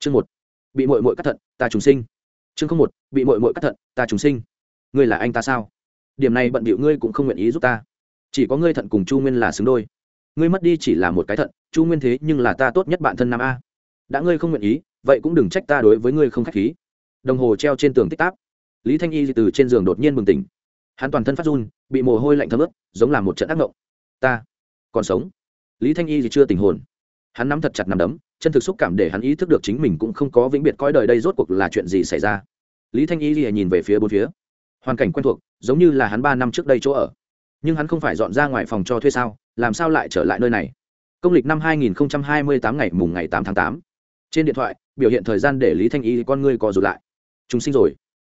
chương một. Bị mội mội cắt thận, ta trùng sinh. Chương không một. Bị mội mội cắt thận, ta trùng sinh. Ngươi là anh ta sao? Điểm này bận bịu ngươi cũng không nguyện ý giúp ta. Chỉ có ngươi thận cùng chu nguyên là xứng đôi. Ngươi mất đi chỉ là một cái thận, chu nguyên thế nhưng là ta tốt nhất bạn thân nam a. Đã ngươi không nguyện ý, vậy cũng đừng trách ta đối với ngươi không k h á c h khí. Đồng hồ treo trên tường tích táp. Lý thanh y từ trên giường đột nhiên bừng tỉnh. Hắn toàn thân phát run, bị mồ hôi lạnh thấm ướt, giống là một trận ác mộng. Ta còn sống. Lý thanh y thì chưa tình hồn. Hắn nắm thật chặt nằm đấm chân thực xúc cảm để hắn ý thức được chính mình cũng không có vĩnh biệt coi đời đây rốt cuộc là chuyện gì xảy ra. Lý thanh y thì nhìn về phía bốn phía. Hoàn cảnh quen thuộc, giống như là hắn ba năm trước đây chỗ ở. Nhưng hắn không phải dọn ra ngoài phòng cho thuê sao, làm sao lại trở lại nơi này? Công lịch năm 2028 ngày mùng ngày 8 tháng 8. trên điện thoại, biểu hiện thời gian để lý thanh y con ngươi co rụt lại. Chúng sinh rồi.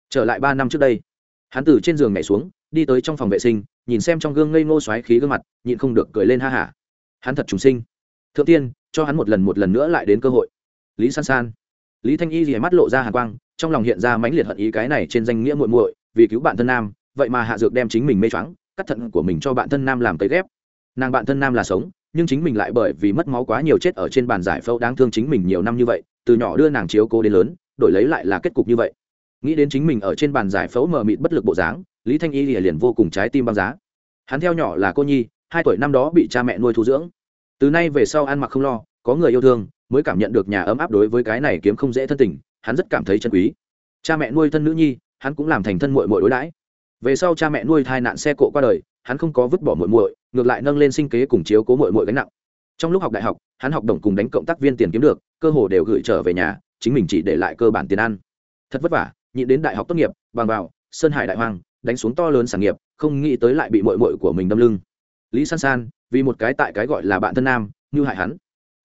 Trở lại ba năm trước đây. Hắn từ trên giường nhảy xuống, đi tới trong phòng vệ sinh, nhìn xem trong gương ngây ngô xoáy khí gương mặt, nhịn không được cười lên ha hả. Hắn thật trùng sinh. Thượng tiên cho hắn một lần một lần nữa lại đến cơ hội. Lý san san. Lý thanh y rìa mắt lộ ra hàn quang, trong lòng hiện ra mãnh liệt hận ý cái này trên danh nghĩa muội muội, vì cứu bạn thân nam, vậy mà hạ dược đem chính mình mê choáng, cắt thận của mình cho bạn thân nam làm cấy ghép. Nàng bạn thân nam là sống, nhưng chính mình lại bởi vì mất máu quá nhiều chết ở trên bàn giải phẫu đáng thương chính mình nhiều năm như vậy, từ nhỏ đưa nàng chiếu cố đến lớn, đổi lấy lại là kết cục như vậy. Nghĩ đến chính mình ở trên bàn giải phẫu mờ mịt bất lực bộ dáng, lý thanh y lìa liền vô cùng trái tim băng giá. Hắn theo nhỏ là cô nhi, hai tuổi năm đó bị cha mẹ nuôi thu dưỡng từ nay về sau ăn mặc không lo, có người yêu thương, mới cảm nhận được nhà ấm áp đối với cái này kiếm không dễ thân tình, hắn rất cảm thấy chân quý. Cha mẹ nuôi thân nữ nhi, hắn cũng làm thành thân muội muội đối đãi. Về sau cha mẹ nuôi thai nạn xe cộ qua đời, hắn không có vứt bỏ muội muội, ngược lại nâng lên sinh kế cùng chiếu cố muội muội gánh nặng. Trong lúc học đại học, hắn học đồng cùng đánh cộng tác viên tiền kiếm được, cơ hồ đều gửi trở về nhà, chính mình chỉ để lại cơ bản tiền ăn. Thật vất vả, nhịn đến đại học tốt nghiệp, bằng vào, sơn hải đại hoàng, đánh xuống to lớn sản nghiệp, không nghĩ tới lại bị mội mội của mình đâm lưng lý san san, vì một cái tại cái gọi là bạn thân nam, như hại hắn.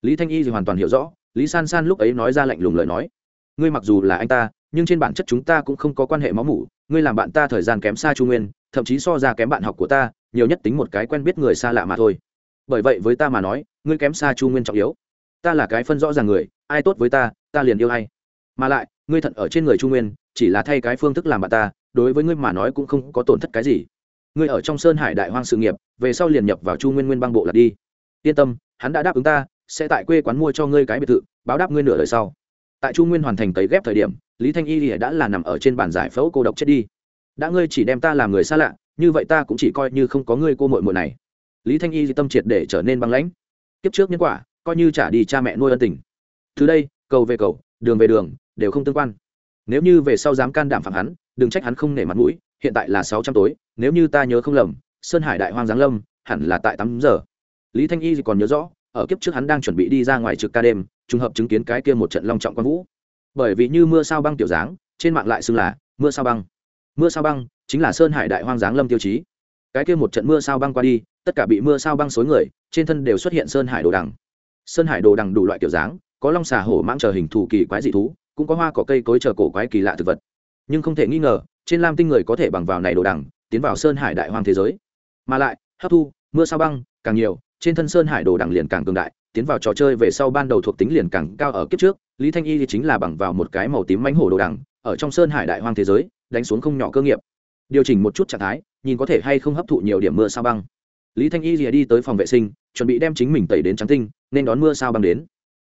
Lý thanh y thì hoàn toàn hiểu rõ, lý san san lúc ấy nói ra lạnh lùng lời nói. Ngươi mặc dù là anh ta, nhưng trên bản chất chúng ta cũng không có quan hệ máu mủ, ngươi làm bạn ta thời gian kém xa chu nguyên, thậm chí so ra kém bạn học của ta, nhiều nhất tính một cái quen biết người xa lạ mà thôi. Bởi vậy với ta mà nói, ngươi kém xa chu nguyên trọng yếu. Ta là cái phân rõ ràng người, ai tốt với ta ta liền yêu hay mà lại, ngươi thận ở trên người chu nguyên, chỉ là thay cái phương thức làm bạn ta, đối với ngươi mà nói cũng không có tổn thất cái gì ngươi ở trong sơn hải đại hoang sự nghiệp, về sau liền nhập vào chu nguyên nguyên băng bộ là đi. Yên tâm, hắn đã đáp ứng ta, sẽ tại quê quán mua cho ngươi cái biệt thự, báo đáp ngươi nửa đời sau. Tại chu nguyên hoàn thành tấy ghép thời điểm, lý thanh y đã là nằm ở trên bàn giải phẫu cô độc chết đi. Đã ngươi chỉ đem ta làm người xa lạ, như vậy ta cũng chỉ coi như không có ngươi cô mội mội này. Lý thanh y tâm triệt để trở nên băng lãnh. Kiếp trước nhân quả, coi như trả đi cha mẹ nuôi ân tình. Từ đây, cầu về cầu, đường về đường, đều không tương quan. Nếu như về sau dám can đảm phạm hắn, đừng trách hắn không nể mặt mũi hiện tại là sáu trăm tối, nếu như ta nhớ không lầm, sơn hải đại hoang giáng lâm hẳn là tại tám giờ. Lý thanh y còn nhớ rõ, ở kiếp trước hắn đang chuẩn bị đi ra ngoài trực ca đêm, trùng hợp chứng kiến cái kia một trận long trọng quang vũ. Bởi vì như mưa sao băng tiểu dáng, trên mạng lại xưng là mưa sao băng. Mưa sao băng chính là sơn hải đại hoang giáng lâm tiêu chí. Cái kia một trận mưa sao băng qua đi, tất cả bị mưa sao băng xối người, trên thân đều xuất hiện sơn hải đồ đằng. Sơn hải đồ đằng đủ loại kiểu dáng, có long xà hổ mãng chờ hình thù kỳ quái dị thú, cũng có hoa cỏ cây cối chờ cổ quái kỳ lạ thực vật. Nhưng không thể nghi ngờ trên lam tinh người có thể bằng vào này đồ đằng, tiến vào sơn hải đại hoang thế giới. Mà lại, hấp thu, mưa sao băng, càng nhiều, trên thân sơn hải đồ đằng liền càng cường đại, tiến vào trò chơi về sau ban đầu thuộc tính liền càng cao ở kiếp trước, lý thanh y thì chính là bằng vào một cái màu tím mánh hổ đồ đằng, ở trong sơn hải đại hoang thế giới, đánh xuống không nhỏ cơ nghiệp. Điều chỉnh một chút trạng thái, nhìn có thể hay không hấp thụ nhiều điểm mưa sao băng. Lý thanh y thì đi tới phòng vệ sinh, chuẩn bị đem chính mình tẩy đến trắng tinh, nên đón mưa sao băng đến.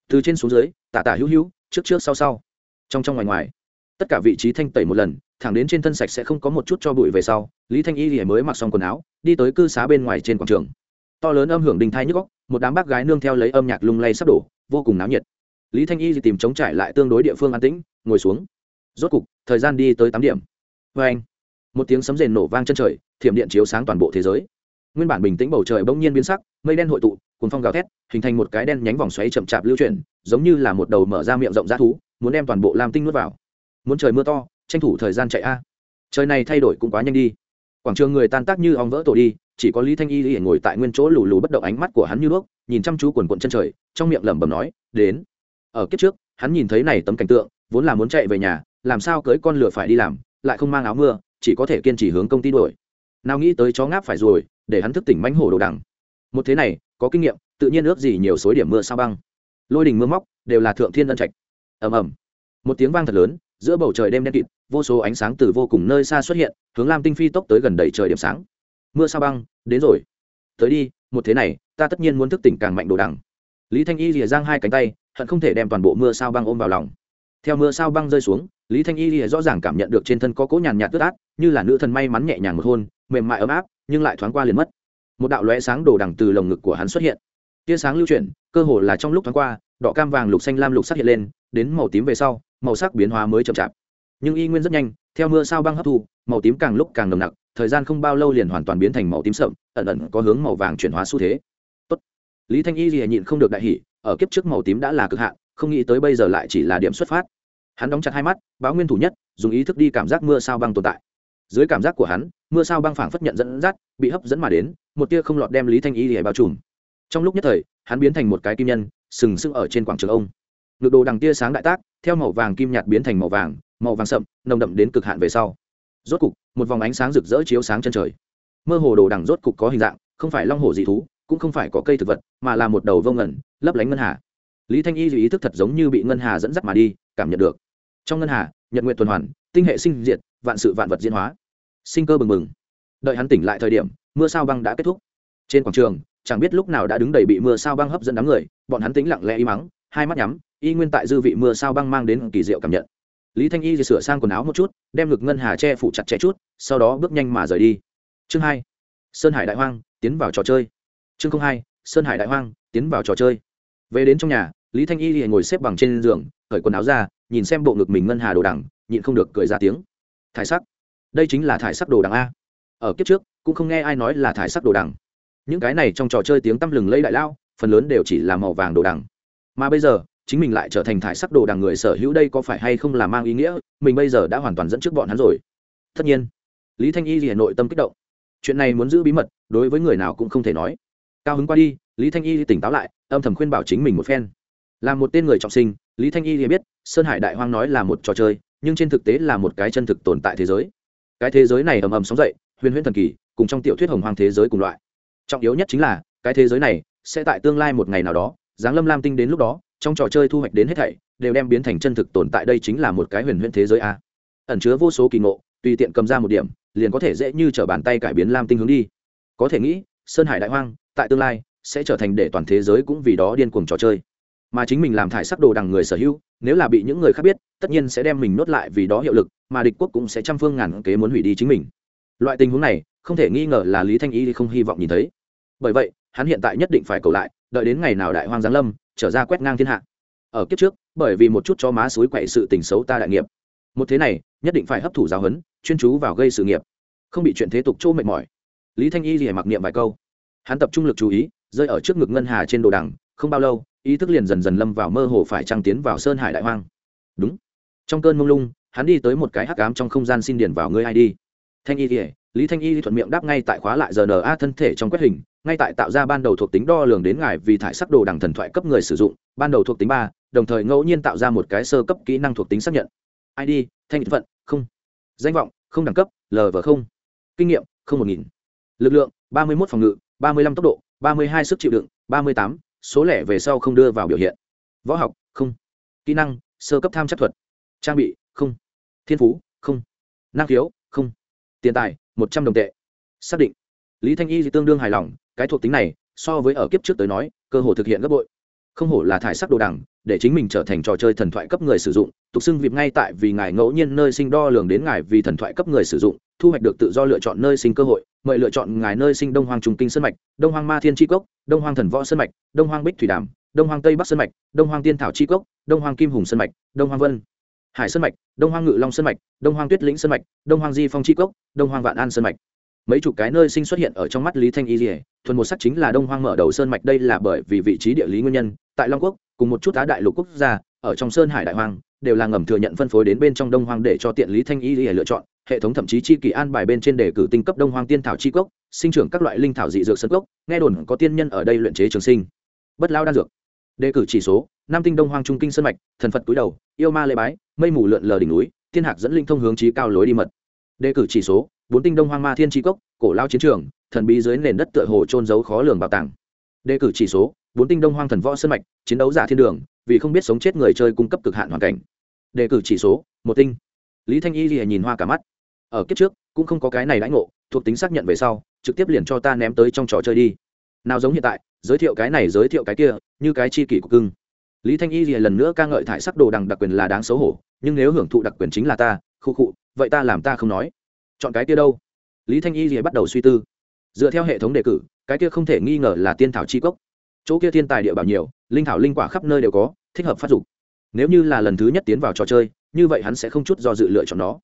Từ trên xuống dưới, tả tả hữu hữu, trước trước sau sau. Trong trong ngoài ngoài tất cả vị trí thanh tẩy một lần, thẳng đến trên thân sạch sẽ không có một chút cho bụi về sau, lý thanh y thì mới mặc xong quần áo, đi tới cư xá bên ngoài trên quảng trường. To lớn âm hưởng đình thai nhức góc một đám bác gái nương theo lấy âm nhạc lung lay sắp đổ, vô cùng náo nhiệt. Lý thanh y thì tìm chống trải lại tương đối địa phương an tĩnh, ngồi xuống. Rốt cục, thời gian đi tới tám điểm. Vê anh, một tiếng sấm rền nổ vang chân trời, thiểm điện chiếu sáng toàn bộ thế giới. Nguyên bản bình tĩnh bầu trời bỗng nhiên biến sắc, mây đen hội tụ cuốn phong gào thét, hình thành một cái đen nhánh vòng xoáy chậm chạp lưu chuyển, giống như là một đầu mở ra miệng rộng r thú, muốn đem toàn bộ lam tinh nuốt vào muốn trời mưa to, tranh thủ thời gian chạy a. Trời này thay đổi cũng quá nhanh đi. Quảng trường người tan tác như ong vỡ tổ đi, chỉ có lý thanh y liền ngồi tại nguyên chỗ lù lù bất động ánh mắt của hắn như đuốc, nhìn chăm chú quần quận chân trời, trong miệng lẩm bẩm nói, đến. Ở kiếp trước, hắn nhìn thấy này tấm cảnh tượng, vốn là muốn chạy về nhà, làm sao cưới con lửa phải đi làm, lại không mang áo mưa, chỉ có thể kiên trì hướng công ty đuổi. Nào nghĩ tới chó ngáp phải rồi, để hắn thức tỉnh mánh hổ đồ đằng. Một thế này, có kinh nghiệm, tự nhiên ước gì nhiều số điểm mưa sao băng. Lôi đình mưa móc, đều là thượng thiên ân trạch. Ầm ầm. Một tiếng vang thật lớn giữa bầu trời đêm đen kịt, vô số ánh sáng từ vô cùng nơi xa xuất hiện, hướng lam tinh phi tốc tới gần đầy trời điểm sáng. Mưa sao băng, đến rồi. Tới đi, một thế này, ta tất nhiên muốn thức tỉnh càng mạnh đồ đằng. Lý thanh y rìa giang hai cánh tay, hận không thể đem toàn bộ mưa sao băng ôm vào lòng. Theo mưa sao băng rơi xuống, lý thanh y rìa rõ ràng cảm nhận được trên thân có cỗ nhàn nhạt tức át, như là nữ thần may mắn nhẹ nhàng một hôn, mềm mại ấm áp, nhưng lại thoáng qua liền mất. Một đạo lóe sáng đồ đằng từ lồng ngực của hắn xuất hiện. Tia sáng lưu chuyển, cơ hồ là trong lúc thoáng qua, đỏ cam vàng lục xanh lam lục sắc hiện lên, đến màu tím về sau màu sắc biến hóa mới chậm chạp. Nhưng y nguyên rất nhanh, theo mưa sao băng hấp thu, màu tím càng lúc càng nồng nặc, thời gian không bao lâu liền hoàn toàn biến thành màu tím sậm, ẩn ẩn có hướng màu vàng chuyển hóa xu thế. Tốt. lý thanh y gì nhịn không được đại hỉ, ở kiếp trước màu tím đã là cực hạn, không nghĩ tới bây giờ lại chỉ là điểm xuất phát. Hắn đóng chặt hai mắt, báo nguyên thủ nhất, dùng ý thức đi cảm giác mưa sao băng tồn tại. Dưới cảm giác của hắn, mưa sao băng phảng phất nhận dẫn dắt, bị hấp dẫn mà đến, một tia không lọt đem lý thanh y để bao trùm. Trong lúc nhất thời, hắn biến thành một cái kim nhân, sừng sững ở trên quảng trường ông. Ngực đồ đằng tia sáng đại tác theo màu vàng kim nhạt biến thành màu vàng màu vàng sậm, nồng đậm đến cực hạn về sau. Rốt cục, một vòng ánh sáng rực rỡ chiếu sáng chân trời. Mơ hồ đồ đằng rốt cục có hình dạng, không phải long hồ dị thú, cũng không phải có cây thực vật, mà là một đầu vông ngẩn lấp lánh ngân hà. Lý thanh y dù ý thức thật giống như bị ngân hà dẫn dắt mà đi, cảm nhận được. Trong ngân hà, nhật nguyện tuần hoàn, tinh hệ sinh diệt, vạn sự vạn vật diễn hóa. Sinh cơ bừng bừng. Đợi hắn tỉnh lại thời điểm, mưa sao băng đã kết thúc. Trên quảng trường, chẳng biết lúc nào đã đứng đầy bị mưa sao băng hấp dẫn đám người, bọn hắn tính lặng lẽ y mắng hai mắt nhắm, y nguyên tại dư vị mưa sao băng mang đến kỳ diệu cảm nhận. Lý thanh y thì sửa sang quần áo một chút, đem ngực ngân hà che phủ chặt chẽ chút, sau đó bước nhanh mà rời đi. Chương hai, sơn hải đại hoang, tiến vào trò chơi. Chương hai, sơn hải đại hoang, tiến vào trò chơi. Về đến trong nhà, lý thanh y thì ngồi xếp bằng trên giường, cởi quần áo ra, nhìn xem bộ ngực mình ngân hà đồ đằng, nhịn không được cười ra tiếng. Thải sắc. Đây chính là thải sắc đồ đằng a. Ở kiếp trước, cũng không nghe ai nói là thải sắc đồ đằng. Những cái này trong trò chơi tiếng tăm lừng lây đại lao, phần lớn đều chỉ là màu vàng đồ đằng mà bây giờ, chính mình lại trở thành thải sắc đồ đằng người sở hữu đây có phải hay không là mang ý nghĩa, mình bây giờ đã hoàn toàn dẫn trước bọn hắn rồi. Tất nhiên, lý thanh y thì nội tâm kích động. Chuyện này muốn giữ bí mật, đối với người nào cũng không thể nói. Cao hứng qua đi, lý thanh y tỉnh táo lại, âm thầm khuyên bảo chính mình một phen. Là một tên người trọng sinh, lý thanh y thì biết, sơn hải đại hoang nói là một trò chơi, nhưng trên thực tế là một cái chân thực tồn tại thế giới. Cái thế giới này ầm ầm sóng dậy, huyền huyễn thần kỳ, cùng trong tiểu thuyết hồng hoang thế giới cùng loại. Trọng yếu nhất chính là, cái thế giới này sẽ tại tương lai một ngày nào đó giáng lâm lam tinh đến lúc đó, trong trò chơi thu hoạch đến hết thảy, đều đem biến thành chân thực tồn tại đây chính là một cái huyền huyễn thế giới a. Ẩn chứa vô số kỳ ngộ, tùy tiện cầm ra một điểm, liền có thể dễ như t bàn tay cải biến lam tinh hướng đi. Có thể nghĩ, sơn hải đại hoang, tại tương lai, sẽ trở thành để toàn thế giới cũng vì đó điên cuồng trò chơi. Mà chính mình làm thải sắc đồ đằng người sở hữu, nếu là bị những người khác biết, tất nhiên sẽ đem mình nốt lại vì đó hiệu lực, mà địch quốc cũng sẽ trăm phương ngàn kế muốn hủy đi chính mình. Loại tình huống này, không thể nghi ngờ là lý thanh y không hy vọng nhìn thấy. Bởi vậy, hắn hiện tại nhất định phải cầu lại đợi đến ngày nào đại hoang giáng lâm, trở ra quét ngang thiên hạ. Ở kiếp trước, bởi vì một chút cho má suối quậy sự tình xấu ta đại nghiệp. Một thế này, nhất định phải hấp thụ giáo huấn, chuyên chú vào gây sự nghiệp. Không bị chuyện thế tục chỗ mệt mỏi. Lý thanh y thì mặc niệm vài câu. Hắn tập trung lực chú ý, rơi ở trước ngực ngân hà trên đồ đằng, không bao lâu, ý thức liền dần dần lâm vào mơ hồ phải trăng tiến vào sơn hải đại hoang. Đúng. Trong cơn mông lung, hắn đi tới một cái hắc ám trong không gian xin điền vào ngươi ai đi. Thanh y thì lý thanh y thuận miệng đáp ngay tại khóa lại rna thân thể trong quét hình ngay tại tạo ra ban đầu thuộc tính đo lường đến ngài vì thải sắc đồ đằng thần thoại cấp người sử dụng, ban đầu thuộc tính ba, đồng thời ngẫu nhiên tạo ra một cái sơ cấp kỹ năng thuộc tính xác nhận. Id thanh vận không. Danh vọng, không đẳng cấp lv không. Kinh nghiệm, không một nghìn. Lực lượng, ba mươi một phòng ngự, ba mươi lăm tốc độ, ba mươi hai sức chịu đựng, ba mươi tám, số lẻ về sau không đưa vào biểu hiện. Võ học, không. Kỹ năng, sơ cấp tham chất thuật. Trang bị, không. Thiên phú, không. Năng khiếu, không. Tiền tài, một trăm đồng tệ. Xác định. Lý thanh y thì tương đương hài lòng cái thuộc tính này so với ở kiếp trước tới nói cơ hội thực hiện gấp bội không hổ là thải sắc đồ đẳng để chính mình trở thành trò chơi thần thoại cấp người sử dụng tục xưng vịp ngay tại vì ngài ngẫu nhiên nơi sinh đo lường đến ngài vì thần thoại cấp người sử dụng thu hoạch được tự do lựa chọn nơi sinh cơ hội mời lựa chọn ngài nơi sinh đông hoàng trung kinh sơn mạch đông hoàng ma thiên tri cốc đông hoàng thần võ sơn mạch đông hoàng bích thủy đàm đông hoàng tây bắc sơn mạch đông hoàng tiên thảo tri cốc đông hoàng kim hùng sơn mạch đông hoàng vân hải sơn mạch đông hoàng ngự long sơn mạch đông hoàng tuyết lĩnh sơn mạch đông hoàng di phong tri cốc đông hoàng vạn an sơn mạch mấy chục cái nơi sinh xuất hiện ở trong mắt lý thanh y dỉa thuần một sắc chính là đông hoang mở đầu sơn mạch đây là bởi vì vị trí địa lý nguyên nhân. Tại long quốc, cùng một chút á đại lục quốc gia, ở trong sơn hải đại hoang, đều là ngầm thừa nhận phân phối đến bên trong đông hoang để cho tiện lý thanh y dỉa lựa chọn. Hệ thống thậm chí chi kỳ an bài bên trên đề cử tinh cấp đông hoang tiên thảo chi cốc, sinh trưởng các loại linh thảo dị dược sân cốc, nghe đồn có tiên nhân ở đây luyện chế trường sinh. Bất lao đan dược. Đề cử chỉ số, nam tinh đông hoang trung kinh sơn mạch, thần phật túi đầu, yêu ma lê bái, mây mù lượn lờ đỉnh núi thiên hạc dẫn linh thông hướng trí cao lối đi mật. Đề cử chỉ số bốn tinh đông hoang ma thiên tri cốc, cổ lao chiến trường, thần bí dưới nền đất tựa hồ trôn giấu khó lường bảo tàng. Đề cử chỉ số, bốn tinh đông hoang thần võ sân mạch, chiến đấu giả thiên đường, vì không biết sống chết người chơi cung cấp cực hạn hoàn cảnh. Đề cử chỉ số, một tinh. Lý thanh y lìa nhìn hoa cả mắt. Ở kiếp trước, cũng không có cái này lãnh ngộ, thuộc tính xác nhận về sau, trực tiếp liền cho ta ném tới trong trò chơi đi. Nào giống hiện tại, giới thiệu cái này, giới thiệu cái kia, như cái chi kỷ của cưng. Lý thanh y lần nữa ca ngợi thải sắc đồ đằng đặc quyền là đáng xấu hổ, nhưng nếu hưởng thụ đặc quyền chính là ta, khu khụ vậy ta làm ta không nói chọn cái kia đâu? Lý thanh y bắt đầu suy tư. Dựa theo hệ thống đề cử, cái kia không thể nghi ngờ là tiên thảo chi cốc. Chỗ kia thiên tài địa bảo nhiều, linh thảo linh quả khắp nơi đều có, thích hợp phát dục. Nếu như là lần thứ nhất tiến vào trò chơi, như vậy hắn sẽ không chút do dự lựa chọn nó.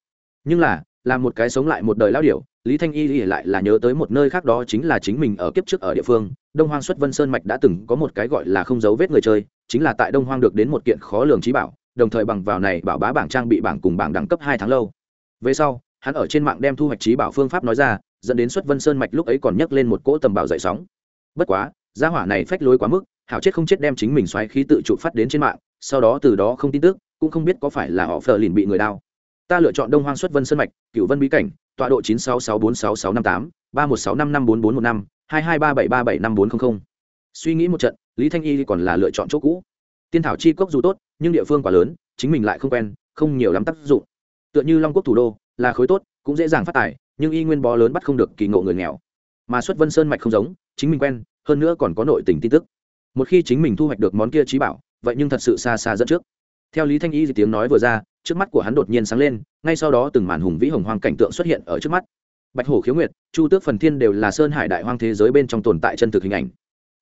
Nhưng là, làm một cái sống lại một đời lao điểu, lý thanh y lại là nhớ tới một nơi khác đó chính là chính mình ở kiếp trước ở địa phương, đông hoang xuất vân sơn mạch đã từng có một cái gọi là không dấu vết người chơi, chính là tại đông hoang được đến một kiện khó lường trí bảo, đồng thời bằng vào này bảo bá bảng trang bị bảng cùng bảng đẳng cấp hai tháng lâu. Về sau hắn ở trên mạng đem thu hoạch trí bảo phương pháp nói ra, dẫn đến xuất vân sơn mạch lúc ấy còn nhấc lên một cỗ tầm bảo dậy sóng. Bất quá, gia hỏa này phách lối quá mức, hảo chết không chết đem chính mình xoáy khí tự trụ phát đến trên mạng, sau đó từ đó không tin tức, cũng không biết có phải là họ phờ lìn bị người đao ta lựa chọn đông hoang xuất vân sơn mạch cựu vân bí cảnh, tọa độ chín sáu sáu bốn sáu sáu năm tám, ba một sáu năm năm bốn bốn một năm, hai hai ba bảy ba bảy năm bốn không không. Suy nghĩ một trận, lý thanh y còn là lựa chọn chỗ cũ. Tiên thảo chi cốc dù tốt, nhưng địa phương quá lớn, chính mình lại không quen, không nhiều lắm tác dụng. Tựa như long quốc thủ đô là khối tốt, cũng dễ dàng phát tài, nhưng y nguyên bó lớn bắt không được kỳ ngộ người nghèo. Mà xuất vân sơn mạch không giống, chính mình quen, hơn nữa còn có nội tình tin tức. Một khi chính mình thu hoạch được món kia trí bảo, vậy nhưng thật sự xa xa dẫn trước. Theo lý thanh y tiếng nói vừa ra, trước mắt của hắn đột nhiên sáng lên, ngay sau đó từng màn hùng vĩ hồng hoang cảnh tượng xuất hiện ở trước mắt. Bạch hổ khiếu nguyệt, chu tước phần thiên đều là sơn hải đại hoang thế giới bên trong tồn tại chân thực hình ảnh.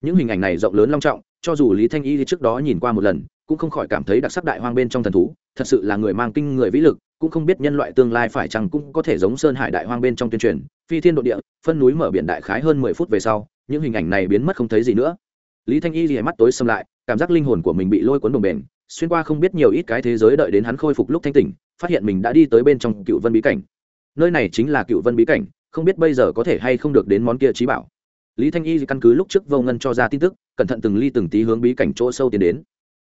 Những hình ảnh này rộng lớn long trọng, cho dù lý thanh y trước đó nhìn qua một lần, cũng không khỏi cảm thấy đặc sắc đại hoang bên trong thần thú thật sự là người mang kinh người vĩ lực, cũng không biết nhân loại tương lai phải chăng cũng có thể giống sơn hải đại hoang bên trong tuyên truyền, phi thiên độ địa, phân núi mở biển đại khái hơn mười phút về sau, những hình ảnh này biến mất không thấy gì nữa. Lý thanh y thì mắt tối xâm lại, cảm giác linh hồn của mình bị lôi cuốn đồng bền xuyên qua không biết nhiều ít cái thế giới đợi đến hắn khôi phục lúc thanh tỉnh, phát hiện mình đã đi tới bên trong cựu vân bí cảnh. Nơi này chính là cựu vân bí cảnh, không biết bây giờ có thể hay không được đến món kia trí bảo. Lý thanh y căn cứ lúc trước vô ngân cho ra tin tức, cẩn thận từng ly từng tí hướng bí cảnh chỗ sâu tiến đến.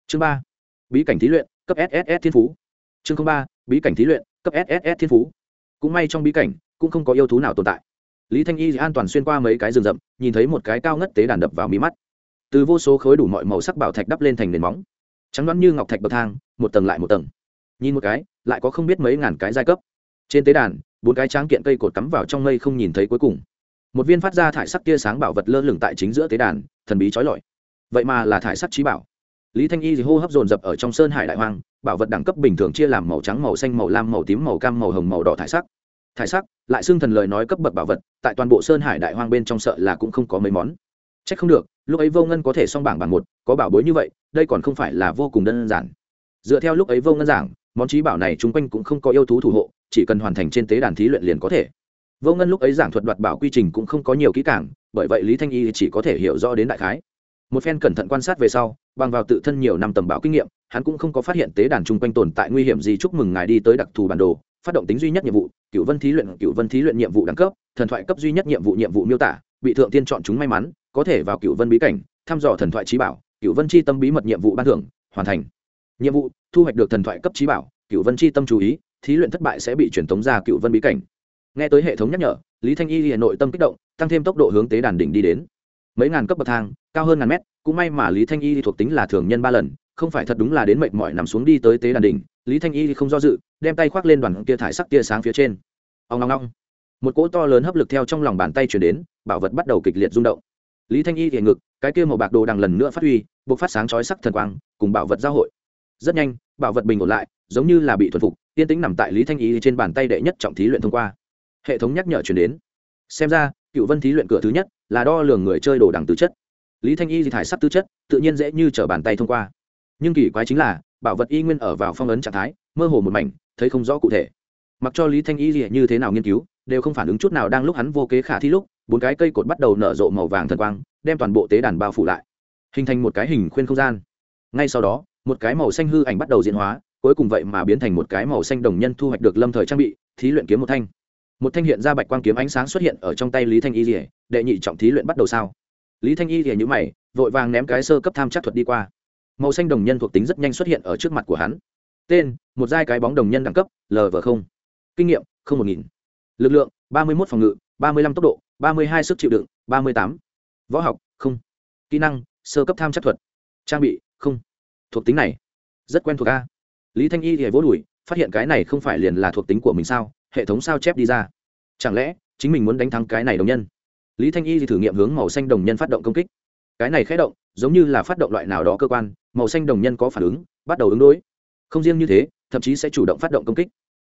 Chương ba. Bí cảnh thí luyện cấp sss thiên phú. Chương ba, bí cảnh thí luyện, cấp sss thiên phú. Cũng may trong bí cảnh, cũng không có yêu thú nào tồn tại. Lý thanh y an toàn xuyên qua mấy cái rừng rậm, nhìn thấy một cái cao ngất tế đàn đập vào mí mắt. Từ vô số khối đủ mọi màu sắc bảo thạch đắp lên thành nền móng. Trắng đoán như ngọc thạch bậc thang, một tầng lại một tầng. Nhìn một cái, lại có không biết mấy ngàn cái giai cấp. Trên tế đàn, bốn cái tráng kiện cây cột cắm vào trong mây không nhìn thấy cuối cùng. Một viên phát ra thải sắc tia sáng bảo vật lơ lửng tại chính giữa tế đàn, thần bí trói lọi. Vậy mà là thải sắc trí bảo lý thanh y thì hô hấp dồn dập ở trong sơn hải đại hoang, bảo vật đẳng cấp bình thường chia làm màu trắng, màu xanh, màu lam, màu tím, màu cam, màu hồng, màu đỏ thải sắc. Thải sắc, lại xưng thần lời nói cấp bậc bảo vật, tại toàn bộ sơn hải đại hoang bên trong sợ là cũng không có mấy món. C h ắ c không được, lúc ấy vô ngân có thể xong bảng bằng một, có bảo bối như vậy, đây còn không phải là vô cùng đơn giản. Dựa theo lúc ấy vô ngân giảng, món trí bảo này chung quanh cũng không có yêu thú thủ hộ, chỉ cần hoàn thành trên tế đàn thí luyện liền có thể. Vô ngân lúc ấy giảng thuật đoạt bảo quy trình cũng không có nhiều kỹ cảng bởi vậy lý thanh y chỉ có thể hiểu rõ đến đại khái. Một phen cẩn thận quan sát về sau bằng vào tự thân nhiều năm tầm bảo kinh nghiệm, hắn cũng không có phát hiện tế đàn chung quanh tồn tại nguy hiểm gì chúc mừng ngài đi tới đặc thù bản đồ, phát động tính duy nhất nhiệm vụ, cựu vân thí luyện, cựu vân thí luyện nhiệm vụ đẳng cấp, thần thoại cấp duy nhất nhiệm vụ nhiệm vụ miêu tả, bị thượng tiên chọn chúng may mắn, có thể vào cựu vân bí cảnh, thăm dò thần thoại trí bảo, cựu vân chi tâm bí mật nhiệm vụ ban thưởng, hoàn thành. Nhiệm vụ, thu hoạch được thần thoại cấp trí bảo, cựu vân chi tâm chú ý, thí luyện thất bại sẽ bị truyền tống ra cựu vân bí cảnh. Nghe tới hệ thống nhắc nhở, lý thanh y hà nội tâm kích động, tăng thêm tốc độ hướng tế đàn đỉnh đi đến. Mấy ngàn cấp bậc thang, cao hơn ngàn mét cũng may mà lý thanh y thuộc tính là thường nhân ba lần, không phải thật đúng là đến mệt mỏi nằm xuống đi tới tế đàn đỉnh, lý thanh y không do dự, đem tay khoác lên đoàn kia thải sắc tia sáng phía trên. Ông ngong ngong một cỗ to lớn hấp lực theo trong lòng bàn tay chuyển đến, bảo vật bắt đầu kịch liệt rung động. Lý thanh y thì ngực, cái kia màu bạc đồ đằng lần nữa phát huy buộc phát sáng chói sắc thần quang, cùng bảo vật giao hội. Rất nhanh, bảo vật bình ổn lại, giống như là bị thuần phục yên tĩnh nằm tại lý thanh y trên bàn tay đệ nhất trọng thí luyện thông qua. Hệ thống nhắc nhở chuyển đến. Xem ra, cựu vân thí luyện cửa thứ nhất là đo lường người chơi đồ đằng tứ chất lý thanh y thì thải sắc tư chất, tự nhiên dễ như t bàn tay thông qua. Nhưng kỳ quái chính là, bảo vật y nguyên ở vào phong ấn trạng thái, mơ hồ một mảnh, thấy không rõ cụ thể. Mặc cho lý thanh y gì như thế nào nghiên cứu, đều không phản ứng chút nào đang lúc hắn vô kế khả thi lúc, bốn cái cây cột bắt đầu nở rộ màu vàng thần quang, đem toàn bộ tế đàn bao phủ lại. Hình thành một cái hình khuyên không gian. Ngay sau đó, một cái màu xanh hư ảnh bắt đầu diễn hóa, cuối cùng vậy mà biến thành một cái màu xanh đồng nhân thu hoạch được lâm thời trang bị, thí luyện kiếm một thanh. Một thanh hiện ra bạch quang kiếm ánh sáng xuất hiện ở trong tay lý thanh y rỉa đệ nhị trọng thí luyện bắt đầu sao? Lý thanh y thì nhữ mày, vội vàng ném cái sơ cấp tham chắc thuật đi qua. Màu xanh đồng nhân thuộc tính rất nhanh xuất hiện ở trước mặt của hắn. Tên, một giai cái bóng đồng nhân đẳng cấp lv không. Kinh nghiệm, không một nghìn. Lực lượng, ba mươi một phòng ngự, ba mươi lăm tốc độ, ba mươi hai sức chịu đựng, ba mươi tám. Võ học, không. Kỹ năng, sơ cấp tham chắc thuật. Trang bị, không. Thuộc tính này, rất quen thuộc a. Lý thanh y thì vỗ đùi, phát hiện cái này không phải liền là thuộc tính của mình sao? Hệ thống sao chép đi ra. Chẳng lẽ, chính mình muốn đánh thắng cái này đồng nhân? Lý thanh y thì thử nghiệm hướng màu xanh đồng nhân phát động công kích. Cái này khé động, giống như là phát động loại nào đó cơ quan, màu xanh đồng nhân có phản ứng, bắt đầu ứng đối. Không riêng như thế, thậm chí sẽ chủ động phát động công kích.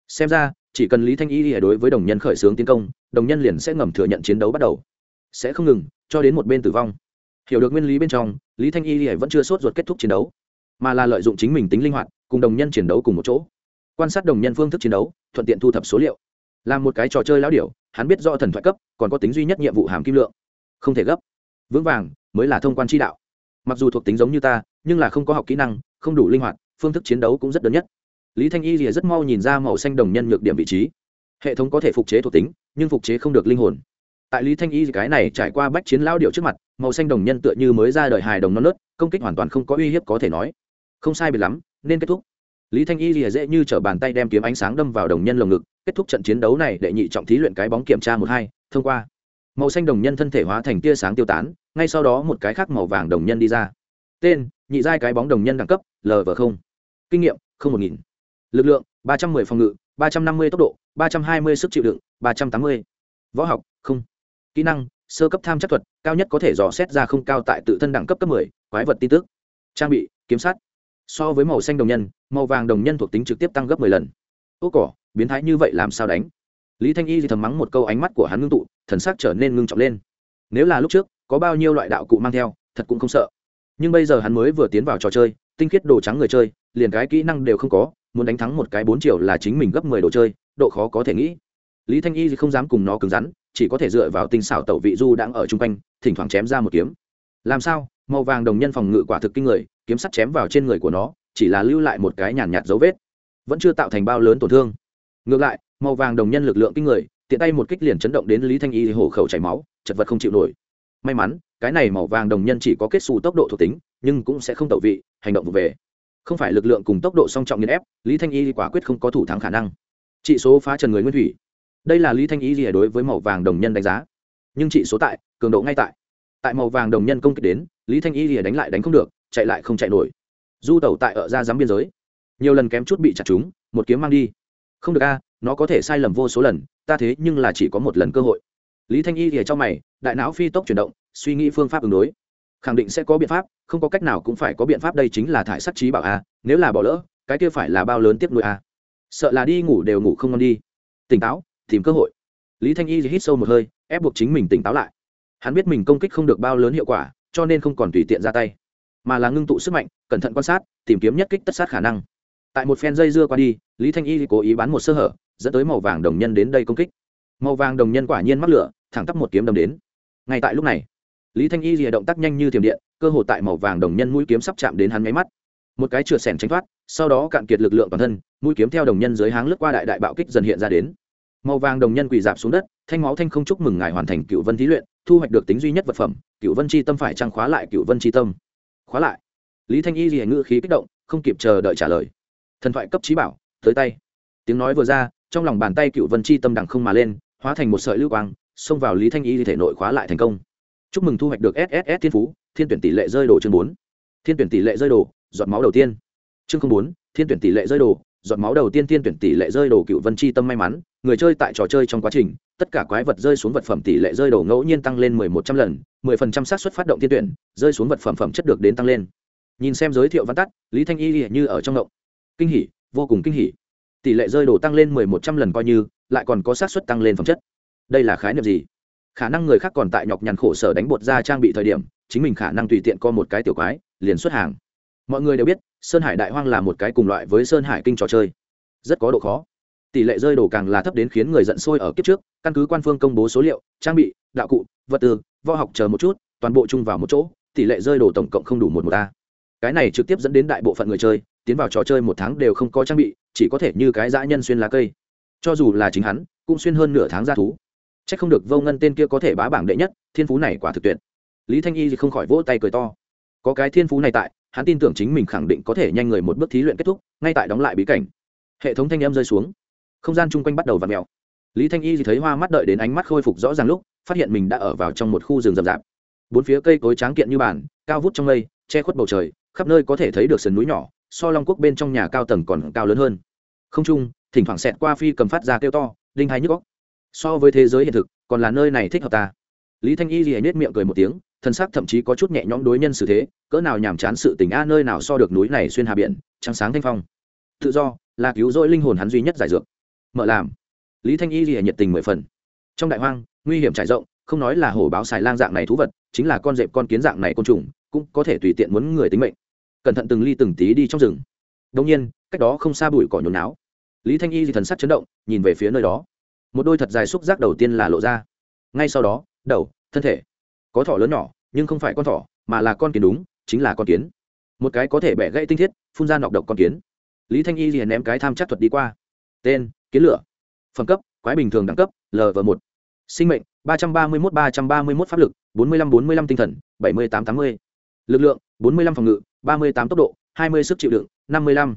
Xem ra, chỉ cần lý thanh y lìa đối với đồng nhân khởi xướng tiến công, đồng nhân liền sẽ ngầm thừa nhận chiến đấu bắt đầu. Sẽ không ngừng, cho đến một bên tử vong. Hiểu được nguyên lý bên trong, lý thanh y lìa vẫn chưa sốt ruột kết thúc chiến đấu, mà là lợi dụng chính mình tính linh hoạt, cùng đồng nhân chiến đấu cùng một chỗ. Quan sát đồng nhân phương thức chiến đấu, thuận tiện thu thập số liệu làm một cái trò chơi lão điểu, hắn biết do thần thoại cấp, còn có tính duy nhất nhiệm vụ hàm kim lượng. Không thể gấp. Vững vàng mới là thông quan chi đạo. Mặc dù thuộc tính giống như ta, nhưng là không có học kỹ năng, không đủ linh hoạt, phương thức chiến đấu cũng rất đơn nhất. Lý thanh y rìa rất mau nhìn ra màu xanh đồng nhân nhược điểm vị trí. Hệ thống có thể phục chế thuộc tính, nhưng phục chế không được linh hồn. Tại lý thanh y cái này trải qua bách chiến lao điệu trước mặt, màu xanh đồng nhân tựa như mới ra đời hài đồng non nớt, công kích hoàn toàn không có uy hiếp có thể nói. Không sai biệt lắm, nên kết thúc lý thanh y lìa dễ như t bàn tay đem kiếm ánh sáng đâm vào đồng nhân lồng ngực, kết thúc trận chiến đấu này đệ nhị trọng thí luyện cái bóng kiểm tra một hai, thông qua. Màu xanh đồng nhân thân thể hóa thành tia sáng tiêu tán, ngay sau đó một cái khác màu vàng đồng nhân đi ra. Tên, nhị giai cái bóng đồng nhân đẳng cấp lv không. Kinh nghiệm, không một nghìn. Lực lượng, ba trăm mười phòng ngự, ba trăm năm mươi tốc độ, ba trăm hai mươi sức chịu đựng, ba trăm tám mươi. Võ học, không. Kỹ năng, sơ cấp tham chắc thuật, cao nhất có thể dò xét ra không cao tại tự thân đẳng cấp cấp mười, quái vật tin tức. Trang bị, kiếm sát so với màu xanh đồng nhân, màu vàng đồng nhân thuộc tính trực tiếp tăng gấp mười lần. Ô cỏ, biến thái như vậy làm sao đánh? Lý thanh y thì thầm mắng một câu ánh mắt của hắn ngưng tụ, thần sắc trở nên ngưng trọng lên. Nếu là lúc trước, có bao nhiêu loại đạo cụ mang theo, thật cũng không sợ. Nhưng bây giờ hắn mới vừa tiến vào trò chơi, tinh khiết đồ trắng người chơi, liền cái kỹ năng đều không có, muốn đánh thắng một cái bốn triệu là chính mình gấp mười đồ chơi, độ khó có thể nghĩ. Lý thanh y thì không dám cùng nó cứng rắn, chỉ có thể dựa vào tinh xảo tẩu vị du đang ở chung quanh, thỉnh thoảng chém ra một kiếm. Làm sao? Màu vàng đồng nhân phòng ngự quả thực kinh người kiếm sắt chém vào trên người của nó chỉ là lưu lại một cái nhàn nhạt, dấu vết. Vẫn chưa tạo thành bao lớn tổn thương. Ngược lại màu vàng đồng nhân lực lượng kinh người tiện tay một kích liền chấn động đến lý thanh y hổ khẩu chảy máu chật vật không chịu nổi. May mắn cái này màu vàng đồng nhân chỉ có kết xù tốc độ thuộc tính nhưng cũng sẽ không tẩu vị hành động vụ về. Không phải lực lượng cùng tốc độ song trọng nghiên ép lý thanh y quả quyết không có thủ thắng khả năng. Trị số phá trần người nguyên thủy. Đây là lý thanh y rìa đối với màu vàng đồng nhân đánh giá. Nhưng trị số tại cường độ ngay tại. Tại màu vàng đồng nhân công kích đến lý thanh y rìa đánh lại đánh không được chạy lại không chạy nổi. Du tẩu tại ở ra giám biên giới. Nhiều lần kém chút bị chặt chúng, một kiếm mang đi. Không được a, nó có thể sai lầm vô số lần, ta thế nhưng là chỉ có một lần cơ hội. Lý thanh y thì trong mày, đại não phi tốc chuyển động, suy nghĩ phương pháp ứng đối. Khẳng định sẽ có biện pháp, không có cách nào cũng phải có biện pháp đây chính là thải sắc trí bảo a, nếu là bỏ lỡ, cái kia phải là bao lớn tiếp nuôi a. Sợ là đi ngủ đều ngủ không ngon đi. Tỉnh táo, tìm cơ hội. Lý thanh y hít sâu một hơi, ép buộc chính mình tỉnh táo lại. Hắn biết mình công kích không được bao lớn hiệu quả, cho nên không còn tùy tiện ra tay mà là ngưng tụ sức mạnh, cẩn thận quan sát, tìm kiếm nhất kích tất sát khả năng. Tại một phen dây dưa qua đi, lý thanh y cố ý bán một sơ hở, dẫn tới màu vàng đồng nhân đến đây công kích. Màu vàng đồng nhân quả nhiên mắc lửa, thẳng tắp một kiếm đâm đến. Ngay tại lúc này, lý thanh y rìa động tác nhanh như thiểm điện, cơ hồ tại màu vàng đồng nhân mũi kiếm sắp chạm đến hắn máy mắt. Một cái chửa sẻn tránh thoát, sau đó cạn kiệt lực lượng toàn thân, mũi kiếm theo đồng nhân dưới háng lướt qua đại đại bạo kích dần hiện ra đến. Màu vàng đồng nhân quỳ dạp xuống đất, thanh máu thanh không chúc mừng ngài hoàn thành cựu vân thí luyện, thu hoạch được tính duy nhất vật phẩm cựu vân chi tâm phải trăng khóa lại cựu vân chi tâm khóa lại. Lý thanh y gì ngữ khí kích động, không kịp chờ đợi trả lời. Thần thoại cấp trí bảo, tới tay. Tiếng nói vừa ra, trong lòng bàn tay cựu vân chi tâm đằng không mà lên, hóa thành một sợi lưu quang, xông vào lý thanh y thể nội khóa lại thành công. Chúc mừng thu hoạch được sss thiên phú, thiên tuyển tỷ lệ rơi đồ chương bốn. Thiên tuyển tỷ lệ rơi đồ, giọt máu đầu tiên. Chương bốn, thiên tuyển tỷ lệ rơi đồ, giọt máu đầu tiên thiên tuyển tỷ lệ rơi đồ cựu vân chi tâm may mắn người chơi tại trò chơi trong quá trình, tất cả quái vật rơi xuống vật phẩm tỷ lệ rơi đồ ngẫu nhiên tăng lên mười một trăm lần, mười phần trăm xác suất phát động tiên tuyển, rơi xuống vật phẩm phẩm chất được đến tăng lên. Nhìn xem giới thiệu văn tắt, lý thanh y như ở trong ngộng. Kinh hỉ, vô cùng kinh hỉ. Tỷ lệ rơi đồ tăng lên mười một trăm lần coi như, lại còn có xác suất tăng lên phẩm chất. Đây là khái niệm gì? Khả năng người khác còn tại nhọc nhằn khổ sở đánh bột ra trang bị thời điểm, chính mình khả năng tùy tiện co một cái tiểu quái, liền xuất hàng. Mọi người đều biết, sơn hải đại hoang là một cái cùng loại với sơn hải kinh trò chơi. Rất có độ khó tỷ lệ rơi đồ càng là thấp đến khiến người giận sôi ở kiếp trước, căn cứ quan phương công bố số liệu, trang bị, đạo cụ, vật tư, võ học chờ một chút, toàn bộ chung vào một chỗ, tỷ lệ rơi đồ tổng cộng không đủ một một a. Cái này trực tiếp dẫn đến đại bộ phận người chơi, tiến vào trò chơi một tháng đều không có trang bị, chỉ có thể như cái dã nhân xuyên lá cây. Cho dù là chính hắn, cũng xuyên hơn nửa tháng ra thú. C h ắ c không được vô ngân tên kia có thể bá bảng đệ nhất, thiên phú này quả thực tuyệt. Lý thanh y thì không khỏi vỗ tay cười to. Có cái thiên phú này tại, hắn tin tưởng chính mình khẳng định có thể nhanh người một bước thí luyện kết thúc, ngay tại đóng lại bí cảnh. Hệ thống thanh em rơi xuống không gian chung quanh bắt đầu v ặ mèo. Lý thanh y thì thấy hoa mắt đợi đến ánh mắt khôi phục rõ ràng lúc, phát hiện mình đã ở vào trong một khu rừng rậm rạp. Bốn phía cây cối tráng kiện như bản cao vút trong mây, che khuất bầu trời, khắp nơi có thể thấy được sườn núi nhỏ, so long quốc bên trong nhà cao tầng còn cao lớn hơn. Không trung, thỉnh thoảng xẹt qua phi cầm phát ra kêu to, đinh hai nhức góc so với thế giới hiện thực, còn là nơi này thích hợp ta. Lý thanh y gì nết miệng cười một tiếng, thân xác thậm chí có chút nhẹ nhõm đối nhân xử thế, cỡ nào nhàm chán sự tình a nơi nào so được núi này xuyên hà biển trắng sáng thanh phong. Tự do, là cứu rỗi linh hồn hắn duy nhất giải dược mở làm. Lý thanh y lìa nhiệt tình mười phần. Trong đại hoang, nguy hiểm trải rộng, không nói là hổ báo xài lang dạng này thú vật, chính là con dẹp con kiến dạng này côn trùng, cũng có thể tùy tiện muốn người tính mệnh. Cẩn thận từng ly từng tí đi trong rừng. Đông nhiên, cách đó không xa bụi cỏ nhốn náo. Lý thanh y thì thần sắc chấn động, nhìn về phía nơi đó. Một đôi thật dài xúc giác đầu tiên là lộ ra. Ngay sau đó, đầu, thân thể. Có thỏ lớn nhỏ, nhưng không phải con thỏ, mà là con kiến đúng, chính là con kiến. Một cái có thể bẻ gãy tinh thiết, phun ra nọc độc con kiến. Lý thanh y liền ném cái tham chắc thuật đi qua. Tên kiến lửa. Phẩm cấp, quái bình thường đẳng cấp lv một. Sinh mệnh, ba trăm ba mươi một ba trăm ba mươi một pháp lực, bốn mươi năm bốn mươi năm tinh thần, bảy mươi tám tám mươi. Lực lượng, bốn mươi năm phòng ngự, ba mươi tám tốc độ, hai mươi sức chịu đựng, năm mươi lăm.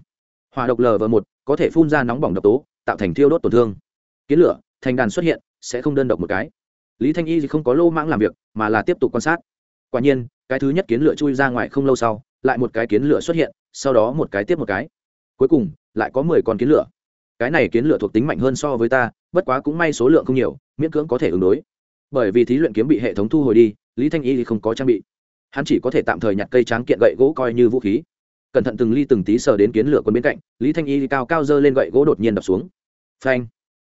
Hỏa độc lv một có thể phun ra nóng bỏng độc tố, tạo thành thiêu đốt tổn thương. Kiến lửa, thành đàn xuất hiện, sẽ không đơn độc một cái. Lý thanh y không có lô mãng làm việc, mà là tiếp tục quan sát. Quả nhiên, cái thứ nhất kiến lửa chui ra ngoài không lâu sau, lại một cái kiến lửa xuất hiện, sau đó một cái tiếp một cái. Cuối cùng, lại có mười con kiến lửa cái này kiến lửa thuộc tính mạnh hơn so với ta, bất quá cũng may số lượng không nhiều, miễn cưỡng có thể ứng đối. Bởi vì thí luyện kiếm bị hệ thống thu hồi đi, lý thanh y thì không có trang bị. Hắn chỉ có thể tạm thời nhặt cây tráng kiện gậy gỗ coi như vũ khí. Cẩn thận từng ly từng tí sờ đến kiến lửa quân bên cạnh, lý thanh y cao cao dơ lên gậy gỗ đột nhiên đập xuống. Phanh!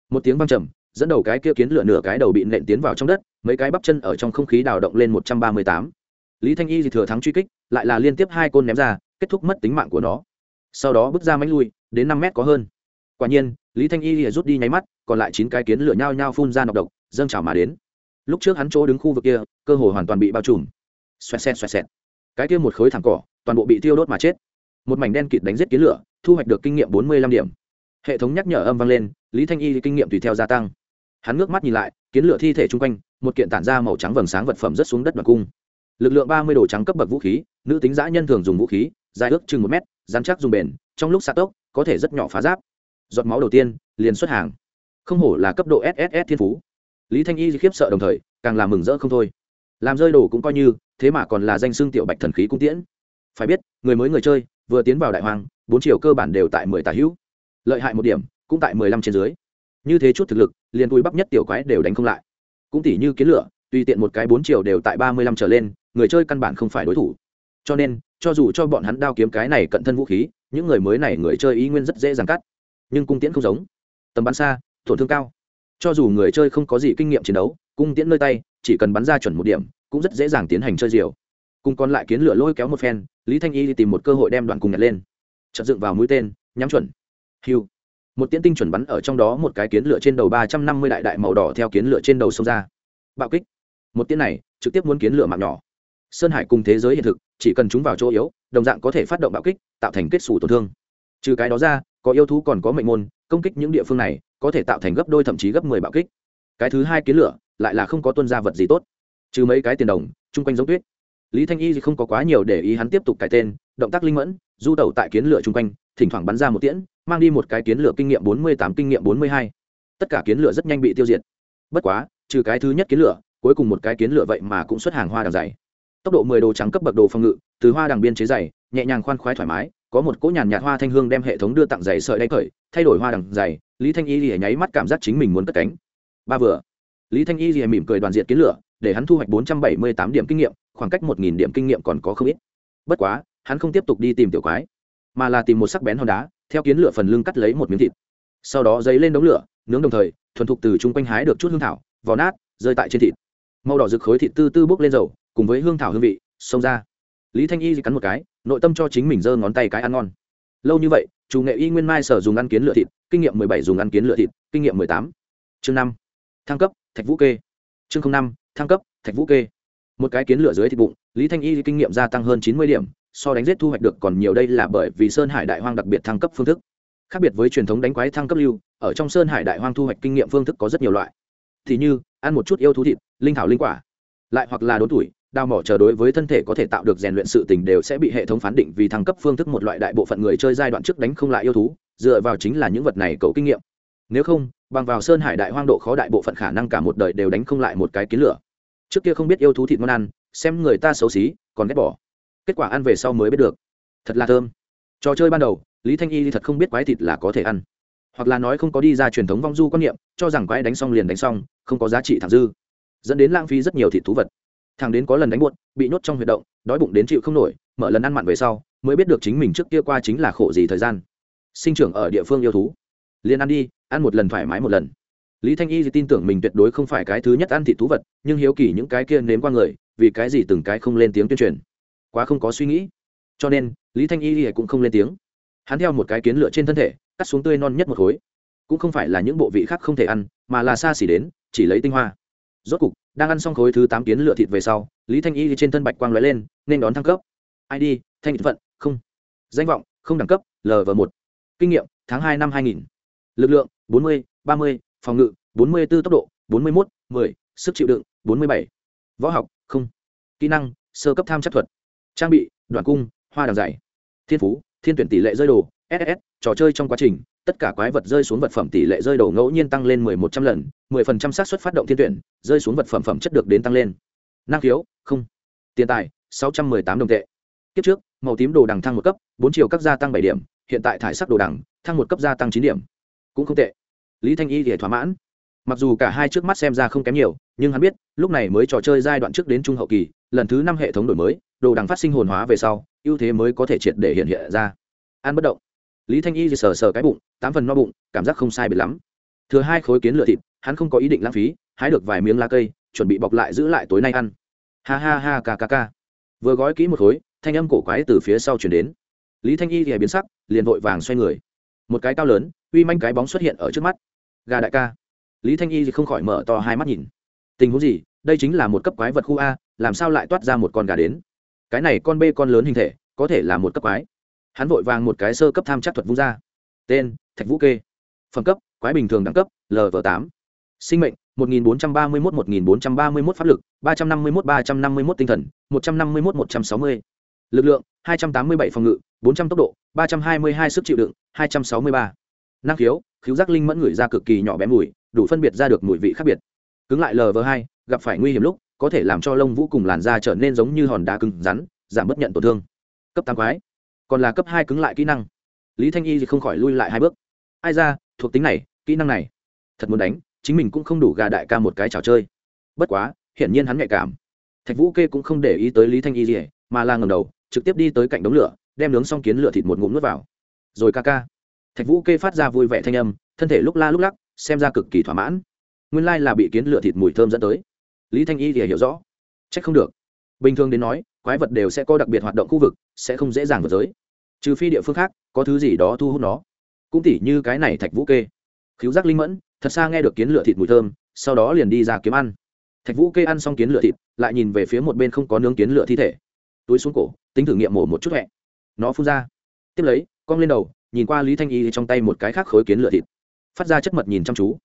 Một tiếng văng trầm, dẫn đầu cái kia kiến lửa nửa cái đầu bị nện tiến vào trong đất, mấy cái bắp chân ở trong không khí đào động lên một trăm ba mươi tám. Lý thanh y thì thừa thắng truy kích, lại là liên tiếp hai côn ném ra, kết thúc mất tính mạng của nó. Sau đó bước ra mánh lui, đến năm mét có hơn quả nhiên, lý thanh y rút đi nháy mắt, còn lại chín cái kiến lửa nhao nhao phun ra nọc độc, dâng trào mà đến. Lúc trước hắn chỗ đứng khu vực kia, cơ hồ hoàn toàn bị bao trùm. Xoẹt xẹt xoẹt xẹt. Cái kia một khối thẳng cỏ, toàn bộ bị tiêu đốt mà chết. Một mảnh đen kịt đánh giết kiến lửa, thu hoạch được kinh nghiệm bốn mươi lăm điểm. Hệ thống nhắc nhở âm vang lên, lý thanh y kinh nghiệm tùy theo gia tăng. Hắn ngước mắt nhìn lại, kiến lửa thi thể chung quanh, một kiện tản ra màu trắng vầng sáng vật phẩm rất xuống đất và cung. Lực lượng ba mươi đồ trắng cấp bậc vũ khí, nữ tính giã nhân thường dùng vũ khí, dài ước chừng một mét dán chắc dùng bền, trong lúc xa tốc, có thể rất nhỏ phá giáp giọt máu đầu tiên, liền xuất hàng. Không hổ là cấp độ sss thiên phú. Lý thanh y khiếp sợ đồng thời, càng làm mừng rỡ không thôi. Làm rơi đồ cũng coi như, thế mà còn là danh xương tiểu bạch thần khí cung tiễn. Phải biết, người mới người chơi, vừa tiến vào đại hoàng, bốn chiều cơ bản đều tại mười tà hữu. Lợi hại một điểm, cũng tại mười lăm trên dưới. Như thế chút thực lực, liền cùi bắp nhất tiểu quái đều đánh không lại. Cũng tỉ như kiến lửa, tùy tiện một cái bốn chiều đều tại ba mươi lăm trở lên, người chơi căn bản không phải đối thủ. Cho nên, cho dù cho bọn hắn đao kiếm cái này cận thân vũ khí, những người mới này người chơi ý nguyên rất dễ dàng cắt nhưng cung tiễn không giống. Tầm bắn xa, tổn thương cao. Cho dù người chơi không có gì kinh nghiệm chiến đấu, cung tiễn nơi tay, chỉ cần bắn ra chuẩn một điểm, cũng rất dễ dàng tiến hành chơi diều. Cùng còn lại kiến lửa lôi kéo một phen, lý thanh y đi tìm một cơ hội đem đoạn cùng nhặt lên. Chật dựng vào mũi tên, nhắm chuẩn. Hiu. Một tiễn tinh chuẩn bắn ở trong đó một cái kiến lửa trên đầu ba trăm năm mươi đại đại màu đỏ theo kiến lửa trên đầu sông ra. Bạo kích. Một tiễn này, trực tiếp muốn kiến lửa mạng nhỏ. Sơn hải cùng thế giới hiện thực, chỉ cần chúng vào chỗ yếu, đồng dạng có thể phát động bạo kích, tạo thành kết xù tổn thương. Trừ cái đó ra có yêu thú còn có mệnh môn, công kích những địa phương này, có thể tạo thành gấp đôi thậm chí gấp mười bạo kích. Cái thứ hai kiến lửa, lại là không có tuân gia vật gì tốt. Trừ mấy cái tiền đồng, chung quanh giống tuyết. Lý thanh y thì không có quá nhiều để ý hắn tiếp tục cải tên, động tác linh mẫn, du tẩu tại kiến lửa chung quanh, thỉnh thoảng bắn ra một tiễn, mang đi một cái kiến lửa kinh nghiệm bốn mươi tám, kinh nghiệm bốn mươi hai. Tất cả kiến lửa rất nhanh bị tiêu diệt. Bất quá, trừ cái thứ nhất kiến lửa, cuối cùng một cái kiến lửa vậy mà cũng xuất hàng hoa đằng dày. Tốc độ mười đồ trắng cấp bậc đồ phòng ngự, từ hoa đằng biên chế dày, nhẹ nhàng khoan khoái thoải mái có một cỗ nhàn nhạt hoa thanh hương đem hệ thống đưa tặng giày sợi đay khởi thay đổi hoa đằng giày, lý thanh y lìa nháy mắt cảm giác chính mình muốn cất cánh. Ba vừa lý thanh y lìa mỉm cười đoàn diện kiến lửa để hắn thu hoạch bốn trăm bảy mươi tám điểm kinh nghiệm khoảng cách một nghìn điểm kinh nghiệm còn có không ít. Bất quá hắn không tiếp tục đi tìm tiểu quái mà là tìm một sắc bén hòn đá theo kiến lửa phần lưng cắt lấy một miếng thịt. Sau đó dấy lên đống lửa nướng đồng thời thuần thục từ chung quanh hái được chút hương thảo vò nát rơi tại trên thịt. Màu đỏ rực khối thịt tư tư bốc lên dầu cùng với hương thảo hương vị xông ra. Lý thanh y cắn một cái nội tâm cho chính mình giơ ngón tay cái ăn ngon. Lâu như vậy, chủ nghệ y nguyên mai sở dùng ăn kiến lựa thịt, kinh nghiệm mười bảy dùng ăn kiến lựa thịt, kinh nghiệm mười tám. Chương năm, thăng cấp, thạch vũ kê. Chương năm, thăng cấp, thạch vũ kê. Một cái kiến lửa dưới thịt bụng, lý thanh y kinh nghiệm gia tăng hơn chín mươi điểm, so đánh giết thu hoạch được còn nhiều đây là bởi vì sơn hải đại hoang đặc biệt thăng cấp phương thức. Khác biệt với truyền thống đánh quái thăng cấp lưu, ở trong sơn hải đại hoang thu hoạch kinh nghiệm phương thức có rất nhiều loại. Thì như, ăn một chút yêu thú thịt, linh thảo linh quả, lại hoặc là đốn tuổi đào mỏ chờ đối với thân thể có thể tạo được rèn luyện sự tình đều sẽ bị hệ thống phán định vì thăng cấp phương thức một loại đại bộ phận người chơi giai đoạn trước đánh không lại yêu thú, dựa vào chính là những vật này cầu kinh nghiệm. Nếu không, bằng vào sơn hải đại hoang độ khó đại bộ phận khả năng cả một đời đều đánh không lại một cái kiến lửa. Trước kia không biết yêu thú thịt món ăn, xem người ta xấu xí, còn ghét bỏ. Kết quả ăn về sau mới biết được. Thật là thơm. Trò chơi ban đầu, lý thanh y thật không biết quái thịt là có thể ăn. Hoặc là nói không có đi ra truyền thống vong du quan niệm, cho rằng quái đánh xong liền đánh xong, không có giá trị thẳng dư. Dẫn đến lãng phí rất nhiều thịt thú vật thằng đến có lần đánh buốt, bị nhốt trong huyệt động, đói bụng đến chịu không nổi, mở lần ăn mặn về sau, mới biết được chính mình trước kia qua chính là khổ gì thời gian. Sinh trưởng ở địa phương yêu thú. Liền ăn đi, ăn một lần thoải mái một lần. Lý thanh y thì tin tưởng mình tuyệt đối không phải cái thứ nhất ăn thịt thú vật, nhưng hiếu kỳ những cái kia nếm qua người, vì cái gì từng cái không lên tiếng tuyên truyền. Quá không có suy nghĩ. Cho nên, lý thanh y thì cũng không lên tiếng. Hắn theo một cái kiến lửa trên thân thể, cắt xuống tươi non nhất một khối. Cũng không phải là những bộ vị khác không thể ăn, mà là xa xỉ đến, chỉ lấy tinh hoa. Rốt cục đang ăn xong khối thứ tám kiến lửa thịt về sau, lý thanh y trên thân bạch quang lóe lên, nên đón thăng cấp. Id thanh phận không. Danh vọng, không đẳng cấp lv một. Kinh nghiệm, tháng hai năm hai nghìn. Lực lượng, bốn mươi, ba mươi. Phòng ngự, bốn mươi b ố tốc độ, bốn mươi một mười. Sức chịu đựng, bốn mươi bảy. Võ học, không. Kỹ năng, sơ cấp tham chất thuật. Trang bị đoàn cung, hoa đằng dày. Thiên phú, thiên tuyển tỷ lệ rơi đồ ss trò chơi trong quá trình, tất cả quái vật rơi xuống vật phẩm tỷ lệ rơi đồ ngẫu nhiên tăng lên mười một trăm lần mười phần trăm xác suất phát động thiên tuyển, rơi xuống vật phẩm phẩm chất được đến tăng lên. Năng khiếu, không. Tiền tài, sáu trăm mười tám đồng tệ. Kiếp trước, màu tím đồ đằng thăng một cấp, bốn chiều các gia tăng bảy điểm, hiện tại thải sắc đồ đằng, thăng một cấp gia tăng chín điểm. Cũng không tệ. Lý thanh y thì thỏa mãn. Mặc dù cả hai trước mắt xem ra không kém nhiều, nhưng hắn biết, lúc này mới trò chơi giai đoạn trước đến trung hậu kỳ, lần thứ năm hệ thống đổi mới, đồ đằng phát sinh hồn hóa về sau, ưu thế mới có thể triệt để hiện hiện ra. An bất động. Lý thanh y thì sờ sờ cái bụng, tám phần no bụng, cảm giác không sai biệt lắm. Thừa hai khối kiến lựa thịt hắn không có ý định lãng phí, hái được vài miếng lá cây, chuẩn bị bọc lại giữ lại tối nay ăn. Ha ha ha ca ca ca. Vừa gói kỹ một khối, thanh âm cổ quái từ phía sau chuyển đến. Lý thanh y thì biến sắc, liền vội vàng xoay người. Một cái cao lớn, uy manh cái bóng xuất hiện ở trước mắt. Gà đại ca. Lý thanh y thì không khỏi mở to hai mắt nhìn. Tình huống gì? Đây chính là một cấp quái vật khu a, làm sao lại toát ra một con gà đến? Cái này con b con lớn hình thể, có thể là một cấp quái. Hắn vội vàng một cái sơ cấp tham chắc thuật vung ra. Tên, thạch vũ kê. Phẩm cấp, quái bình thường đẳng cấp lv tám sinh mệnh 1431 1431 pháp lực 351 351 tinh thần 151 160 lực lượng 287 phòng ngự 400 tốc độ 322 sức chịu đựng 263 năng khiếu khiếu giác linh mẫn gửi ra cực kỳ nhỏ bé mùi, đủ phân biệt ra được mùi vị khác biệt. Cứng lại lv hai, gặp phải nguy hiểm lúc, có thể làm cho lông vũ cùng làn da trở nên giống như hòn đá cứng rắn, giảm bất nhận tổn thương. Cấp tám quái, còn là cấp hai cứng lại kỹ năng. Lý thanh y thì không khỏi lui lại hai bước. Ai ra, thuộc tính này, kỹ năng này, thật muốn đánh chính mình cũng không đủ gà đại ca một cái trò chơi. Bất quá, hiển nhiên hắn nhạy cảm. Thạch vũ kê cũng không để ý tới lý thanh y gì mà là ngầm đầu, trực tiếp đi tới cạnh đống lửa, đem nướng xong kiến lửa thịt một ngụm nước vào. Rồi ca ca. Thạch vũ kê phát ra vui vẻ thanh âm, thân thể lúc la lúc lắc, xem ra cực kỳ thỏa mãn. Nguyên lai là bị kiến lửa thịt mùi thơm dẫn tới. Lý thanh y thì hiểu rõ. C h ắ c không được. Bình thường đến nói, quái vật đều sẽ có đặc biệt hoạt động khu vực, sẽ không dễ dàng vượt giới. Trừ phi địa phương khác, có thứ gì đó thu hút nó. Cũng tỉ như cái này thạch vũ kê. Khiếu giác linh mẫn thật xa nghe được kiến lửa thịt mùi thơm, sau đó liền đi ra kiếm ăn. Thạch vũ kê ăn xong kiến lửa thịt, lại nhìn về phía một bên không có nướng kiến lửa thi thể. Túi xuống cổ, tính thử nghiệm mổ một chút hẹ. Nó phun ra. Tiếp lấy, cong lên đầu, nhìn qua lý thanh y trong tay một cái khác khối kiến lửa thịt. Phát ra chất mật nhìn chăm chú.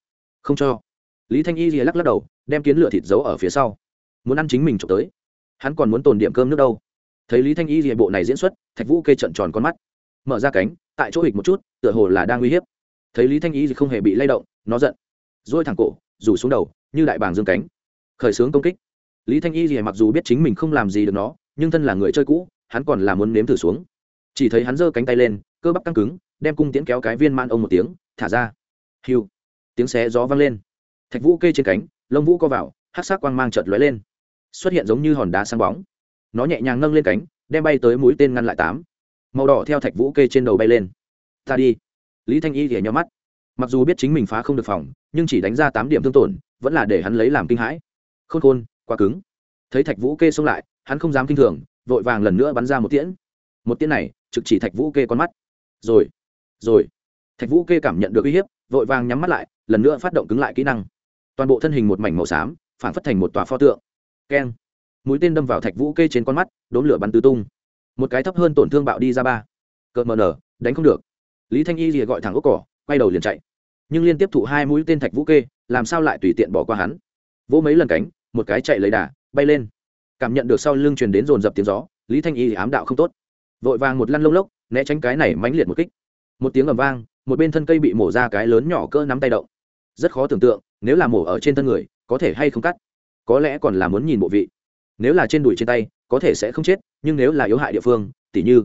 Không cho. Lý thanh y lắc lắc đầu, đem kiến lửa thịt giấu ở phía sau. Muốn ăn chính mình trộm tới. Hắn còn muốn tồn điểm cơm nước đâu. Thấy lý thanh y bộ này diễn xuất, thạch vũ kê trận tròn con mắt. Mở ra cánh, tại chỗ hịch một chút, tựa hồ là đang uy hiếp thấy lý thanh y không hề bị lay động, nó giận, dôi thẳng cổ, rủ xuống đầu, như đại bàng dương cánh, khởi xướng công kích. Lý thanh y mặc dù biết chính mình không làm gì được nó, nhưng thân là người chơi cũ, hắn còn là muốn nếm thử xuống. Chỉ thấy hắn giơ cánh tay lên, cơ bắp căng cứng, đem cung tiễn kéo cái viên man ông một tiếng, thả ra. Hiu! Tiếng xé gió vang lên. Thạch vũ kê trên cánh, lông vũ co vào hát sắc quang mang chợt lóe lên. Xuất hiện giống như hòn đá sáng bóng. Nó nhẹ nhàng nâng lên cánh, đem bay tới mũi tên ngăn lại tám. Màu đỏ theo thạch vũ kê trên đầu bay lên. Ta đi lý thanh y thì nhau mắt. Mặc dù biết chính mình phá không được phòng, nhưng chỉ đánh ra tám điểm thương tổn, vẫn là để hắn lấy làm kinh hãi. Khôn khôn, quá cứng. Thấy thạch vũ kê xông lại, hắn không dám kinh thường, vội vàng lần nữa bắn ra một tiễn. Một tiễn này, trực chỉ thạch vũ kê con mắt. Rồi rồi. Thạch vũ kê cảm nhận được uy hiếp, vội vàng nhắm mắt lại, lần nữa phát động cứng lại kỹ năng. Toàn bộ thân hình một mảnh màu xám, phản phất thành một tòa pho tượng. Keng. Mũi tên đâm vào thạch vũ kê trên con mắt, đốn lửa bắn tứ tung. Một cái thấp hơn tổn thương bạo đi ra ba. Cợt mờ nở, đánh không được lý thanh y lìa gọi thẳng ốc cỏ, quay đầu liền chạy. Nhưng liên tiếp thụ hai mũi tên thạch vũ kê, làm sao lại tùy tiện bỏ qua hắn? Vỗ mấy lần cánh, một cái chạy lấy đà, bay lên. Cảm nhận được sau lưng truyền đến dồn dập tiếng gió, lý thanh y ám đạo không tốt. Vội vàng một lăn lông lốc, né tránh cái này mãnh liệt một kích. Một tiếng ầm vang, một bên thân cây bị mổ ra cái lớn nhỏ cỡ nắm tay động. Rất khó tưởng tượng, nếu là mổ ở trên thân người, có thể hay không cắt? Có lẽ còn là muốn nhìn bộ vị. Nếu là trên đùi trên tay, có thể sẽ không chết, nhưng nếu là yếu hại địa phương, tỉ như,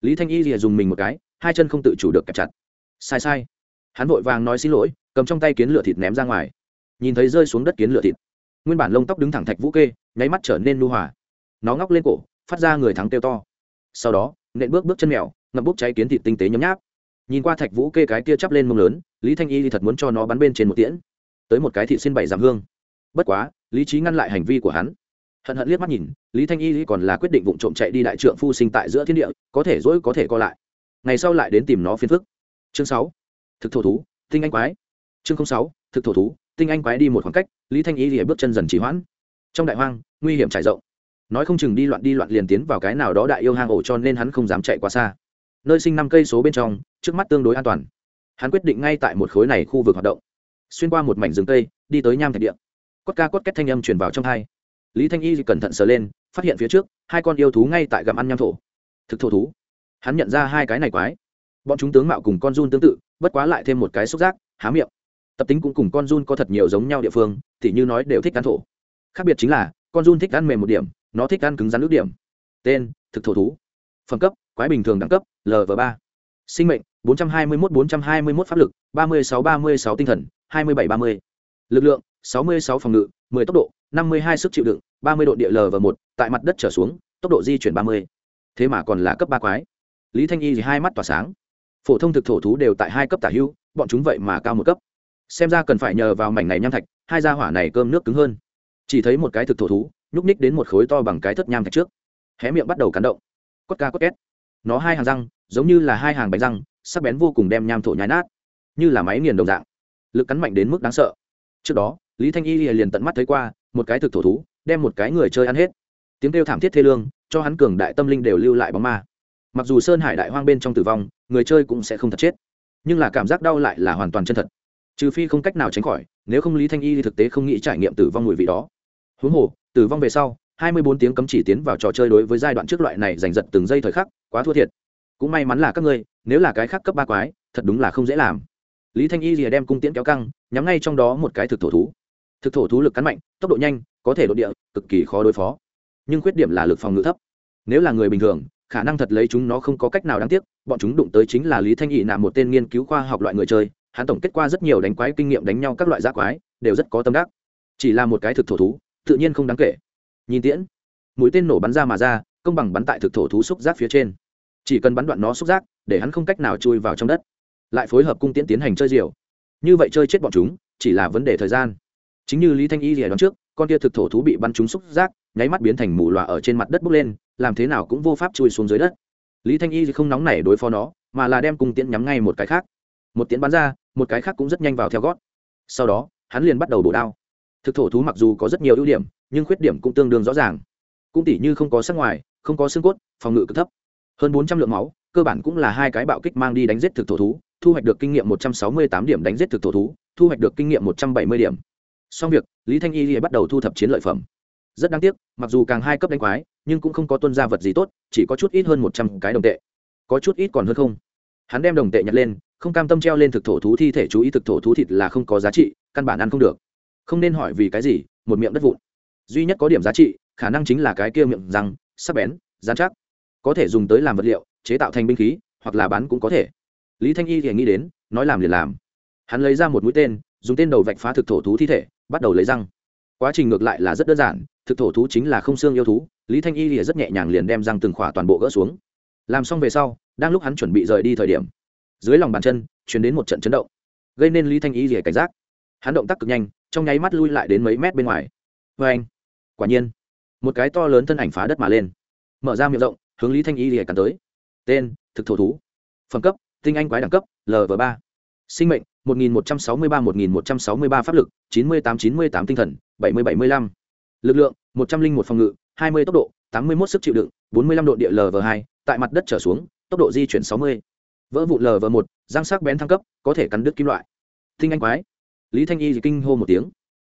lý thanh y rìa dùng mình một cái hai chân không tự chủ được kẹp chặt. Sai sai. Hắn vội vàng nói xin lỗi, cầm trong tay kiến lửa thịt ném ra ngoài. Nhìn thấy rơi xuống đất kiến lửa thịt, nguyên bản lông tóc đứng thẳng thạch vũ kê, nháy mắt trở nên nu hòa. Nó ngóc lên cổ, phát ra người thắng kêu to. Sau đó, nện bước bước chân mèo ngập bốc cháy kiến thịt tinh tế nhấm nháp. Nhìn qua thạch vũ kê cái kia chắp lên mông lớn, lý thanh y thì thật muốn cho nó bắn bên trên một tiễn. Tới một cái thịt xin bảy giảm hương. Bất quá, lý trí ngăn lại hành vi của hắn. Hận hận liếc mắt nhìn, lý thanh y còn là quyết định vụ trộm chạy đi đại trượng phu sinh tại giữa thiên địa, có thể dỗi có thể co lại ngày sau lại đến tìm nó phiền phức. Chương sáu, thực thổ thú, tinh anh quái. Chương sáu, thực thổ thú, tinh anh quái đi một khoảng cách, lý thanh y lìa bước chân dần trì hoãn. Trong đại hoang, nguy hiểm trải rộng. Nói không chừng đi loạn đi loạn liền tiến vào cái nào đó đại yêu hang ổ cho nên hắn không dám chạy quá xa. Nơi sinh năm cây số bên trong, trước mắt tương đối an toàn. Hắn quyết định ngay tại một khối này khu vực hoạt động. Xuyên qua một mảnh rừng cây, đi tới nham thạch địa. Cốt ca cốt két thanh âm truyền vào trong hai. Lý thanh y cẩn thận sờ lên, phát hiện phía trước, hai con yêu thú ngay tại gặm ăn nham thổ. Thực thổ thú hắn nhận ra hai cái này quái. Bọn chúng tướng mạo cùng con run tương tự, bất quá lại thêm một cái xúc giác, há miệng. Tập tính cũng cùng con run có thật nhiều giống nhau địa phương thì như nói đều thích ăn thổ. Khác biệt chính là, con run thích ăn mềm một điểm, nó thích ăn cứng rắn nước điểm. Tên, thực thổ thú. Phẩm cấp, quái bình thường đẳng cấp lv ba. Sinh mệnh 421 421 pháp lực 36 36 tinh thần 27 30 lực lượng 66 phòng ngự 10 tốc độ 52 sức chịu đựng 30 độ địa lv một, tại mặt đất trở xuống, tốc độ di chuyển 30. thế mà còn là cấp ba quái lý thanh y thì hai mắt tỏa sáng. Phổ thông thực thổ thú đều tại hai cấp tả hưu, bọn chúng vậy mà cao một cấp. Xem ra cần phải nhờ vào mảnh này nham thạch hai gia hỏa này cơm nước cứng hơn. Chỉ thấy một cái thực thổ thú nhúc ních đến một khối to bằng cái thất nham thạch trước. Hé miệng bắt đầu cắn động. Cốt ca cốt két. Nó hai hàng răng giống như là hai hàng bánh răng sắc bén vô cùng đem nham thổ nhái nát. Như là máy nghiền đồng dạng. Lực cắn mạnh đến mức đáng sợ. Trước đó lý thanh y liền tận mắt thấy qua một cái thực thổ thú đem một cái người chơi ăn hết. Tiếng kêu thảm thiết thê lương cho hắn cường đại tâm linh đều lưu lại bóng ma mặc dù sơn hải đại hoang bên trong tử vong, người chơi cũng sẽ không thật chết. Nhưng là cảm giác đau lại là hoàn toàn chân thật. Trừ phi không cách nào tránh khỏi, nếu không lý thanh y thì thực tế không nghĩ trải nghiệm tử vong mùi vị đó. Huống hồ, tử vong về sau, hai mươi bốn tiếng cấm chỉ tiến vào trò chơi đối với giai đoạn trước loại này giành giật từng giây thời khắc, quá thua thiệt. Cũng may mắn là các ngươi, nếu là cái khác cấp ba quái, thật đúng là không dễ làm. Lý thanh y rìa đem cung tiễn kéo căng, nhắm ngay trong đó một cái thực thổ thú. Thực thổ thú lực cắn mạnh, tốc độ nhanh, có thể đ ộ địa, cực kỳ khó đối phó. Nhưng khuyết điểm là lực phòng ngự thấp. Nếu là người bình thường khả năng thật lấy chúng nó không có cách nào đáng tiếc, bọn chúng đụng tới chính là lý thanh nghị là một tên nghiên cứu khoa học loại người chơi, hắn tổng kết qua rất nhiều đánh quái kinh nghiệm đánh nhau các loại giác quái, đều rất có tâm đắc. Chỉ là một cái thực thổ thú, tự nhiên không đáng kể. Nhìn tiễn, mũi tên nổ bắn ra mà ra, công bằng bắn tại thực thổ thú xúc giác phía trên. Chỉ cần bắn đoạn nó xúc giác, để hắn không cách nào chui vào trong đất. Lại phối hợp cung tiễn tiến hành chơi diều. Như vậy chơi chết bọn chúng, chỉ là vấn đề thời gian. Chính như lý thanh y rìa đón trước, con kia thực thổ thú bị bắn trúng xúc giác, nháy mắt biến thành mù loà ở trên mặt đất bốc lên làm thế nào cũng vô pháp chui xuống dưới đất. Lý thanh y thì không nóng nảy đối phó nó, mà là đem cung tiễn nhắm ngay một cái khác. Một tiễn bắn ra, một cái khác cũng rất nhanh vào theo gót. Sau đó, hắn liền bắt đầu bổ đao. Thực thổ thú mặc dù có rất nhiều ưu điểm, nhưng khuyết điểm cũng tương đương rõ ràng. Cũng tỉ như không có sắc ngoài, không có xương cốt, phòng ngự cực thấp. Hơn bốn trăm lượng máu, cơ bản cũng là hai cái bạo kích mang đi đánh giết thực thổ thú, thu hoạch được kinh nghiệm một trăm sáu mươi tám điểm đánh giết thực thổ thú, thu hoạch được kinh nghiệm một trăm bảy mươi điểm. Xong việc, lý thanh y bắt đầu thu thập chiến lợi phẩm. Rất đáng tiếc, mặc dù càng hai cấp đánh quái nhưng cũng không có tuân ra vật gì tốt, chỉ có chút ít hơn một trăm cái đồng tệ. Có chút ít còn hơn không? Hắn đem đồng tệ nhặt lên, không cam tâm treo lên thực thổ thú thi thể, chú ý thực thổ thú thịt là không có giá trị, căn bản ăn không được. Không nên hỏi vì cái gì, một miệng đất vụn. Duy nhất có điểm giá trị, khả năng chính là cái kia miệng răng, sắc bén dán chắc. Có thể dùng tới làm vật liệu, chế tạo thành binh khí, hoặc là bán cũng có thể. Lý thanh y thì nghĩ đến, nói làm liền làm. Hắn lấy ra một mũi tên, dùng tên đầu vạch phá thực thổ thú thi thể, bắt đầu lấy răng quá trình ngược lại là rất đơn giản, thực thổ thú chính là không xương yêu thú, lý thanh y lìa rất nhẹ nhàng liền đem răng từng khỏa toàn bộ gỡ xuống. Làm xong về sau, đang lúc hắn chuẩn bị rời đi thời điểm, dưới lòng bàn chân chuyển đến một trận chấn động, gây nên lý thanh y lìa cảnh giác. Hắn động tác cực nhanh, trong nháy mắt lui lại đến mấy mét bên ngoài. Vê anh, quả nhiên, một cái to lớn thân ảnh phá đất mà lên. Mở ra miệng rộng, hướng lý thanh y lìa cắn tới. Tên, thực thổ thú. Phẩm cấp, tinh anh quái đẳng cấp lv ba. Sinh mệnh 1163-1163 pháp lực 98-98 tinh thần 70-75 lực lượng 101 phòng ngự 20 tốc độ 81 sức chịu đựng 45 độ địa lv 2 tại mặt đất trở xuống, tốc độ di chuyển 60 vỡ vụn lv 1 răng sắc bén thăng cấp, có thể cắn đứt kim loại. Tinh anh quái. Lý thanh y kinh hô một tiếng.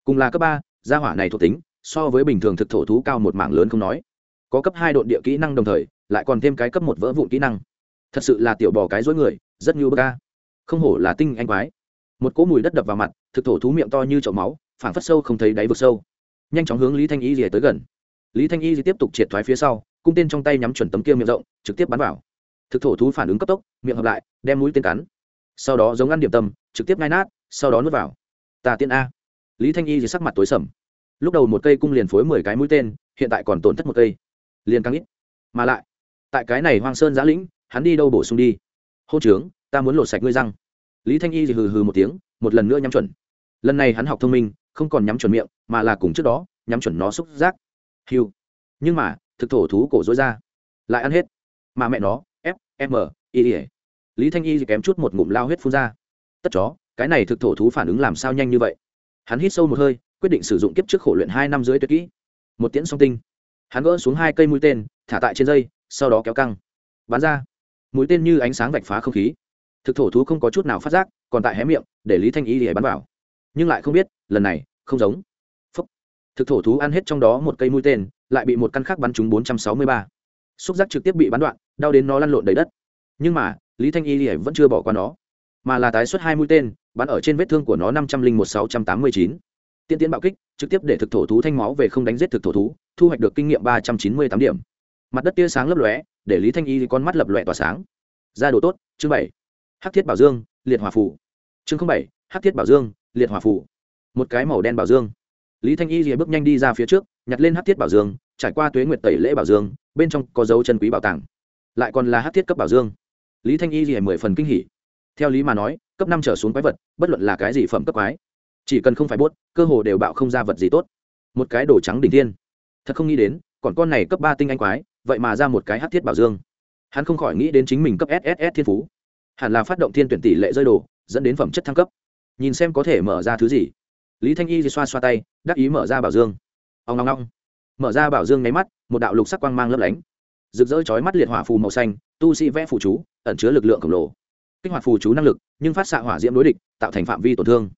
Cùng là cấp ba, gia hỏa này thuộc tính, so với bình thường thực thổ thú cao một mảng lớn không nói. Có cấp hai độ địa kỹ năng đồng thời, lại còn thêm cái cấp một vỡ vụn kỹ năng. Thật sự là tiểu bò cái dối người, rất như bơ ca không hổ là tinh anh quái. Một cỗ mùi đất đập vào mặt, thực thổ thú miệng to như chậu máu, phảng phất sâu không thấy đáy vực sâu. Nhanh chóng hướng lý thanh y rìa tới gần. Lý thanh y tiếp tục triệt thoái phía sau, cung tên trong tay nhắm chuẩn tấm kia miệng rộng, trực tiếp bắn vào. Thực thổ thú phản ứng cấp tốc, miệng hợp lại, đem mũi tên cắn. Sau đó giống ăn điểm tâm, trực tiếp ngai nát, sau đó nuốt vào. Tà tiên a. Lý thanh y thì sắc mặt tối sầm. Lúc đầu một cây cung liền phối mười cái mũi tên, hiện tại còn tổn thất một cây. Liền càng ít. Mà lại, tại cái này hoang sơn giã lĩnh, hắn đi đâu bổ sung đi? Hô trướng ta muốn lột sạch ngươi răng. Lý thanh y thì hừ hừ một tiếng, một lần nữa nhắm chuẩn. Lần này hắn học thông minh, không còn nhắm chuẩn miệng, mà là cùng trước đó, nhắm chuẩn nó xúc giác. Hiu. Nhưng mà, thực thổ thú cổ dối ra. Lại ăn hết. Mà mẹ nó, f, m y e. lý thanh y thì kém chút một ngụm lao huyết phun ra. Tất chó, cái này thực thổ thú phản ứng làm sao nhanh như vậy? Hắn hít sâu một hơi, quyết định sử dụng kiếp trước khổ luyện hai năm dưới tuyệt kỹ. Một tiễn song tinh. Hắn gỡ xuống hai cây mũi tên, thả tại trên dây, sau đó kéo căng. Bắn ra. Mũi tên như ánh sáng vạch phá không khí thực thổ thú không có chút nào phát giác, còn tại hé miệng, để lý thanh y thì bắn vào. Nhưng lại không biết, lần này, không giống. Phúc. thực thổ thú ăn hết trong đó một cây mũi tên, lại bị một căn khác bắn trúng bốn trăm sáu mươi ba. Xúc giác trực tiếp bị bắn đoạn, đau đến nó lăn lộn đầy đất. Nhưng mà, lý thanh y thì vẫn chưa bỏ qua nó. Mà là tái xuất hai mũi tên, bắn ở trên vết thương của nó năm trăm linh một sáu trăm tám mươi chín. Tiên tiến bạo kích, trực tiếp để thực thổ thú thanh máu về không đánh giết thực thổ thú, thu hoạch được kinh nghiệm ba trăm chín mươi tám điểm. Mặt đất tia sáng lấp lóe, để lý thanh y con mắt lập lòe tỏa sáng. Ra đồ tốt, chương bảy hắc thiết bảo dương, liệt hòa phủ chương bảy hắc thiết bảo dương, liệt hòa phủ một cái màu đen bảo dương. Lý thanh y rìa bước nhanh đi ra phía trước, nhặt lên hát thiết bảo dương, trải qua tuế nguyệt tẩy lễ bảo dương, bên trong có dấu chân quý bảo tàng. Lại còn là hát thiết cấp bảo dương. Lý thanh y rìa mười phần kinh hỉ. Theo lý mà nói, cấp năm trở xuống quái vật, bất luận là cái gì phẩm cấp quái, chỉ cần không phải bốt, cơ hồ đều bạo không ra vật gì tốt. Một cái đồ trắng đỉnh thiên. Thật không nghĩ đến, còn con này cấp ba tinh anh quái, vậy mà ra một cái hát thiết bảo dương. Hắn không khỏi nghĩ đến chính mình cấp sss thiên phú hẳn là phát động thiên tuyển tỷ lệ rơi đồ, dẫn đến phẩm chất thăng cấp. Nhìn xem có thể mở ra thứ gì. Lý thanh y thì xoa xoa tay, đắc ý mở ra bảo dương. Ông ngong ngong. Mở ra bảo dương nháy mắt, một đạo lục sắc quang mang lấp lánh. Rực rỡ chói mắt liệt hỏa phù màu xanh, tu sĩ vẽ phù chú, ẩn chứa lực lượng khổng lồ. Kích hoạt phù chú năng lực, nhưng phát xạ hỏa diễm đối địch, tạo thành phạm vi tổn thương.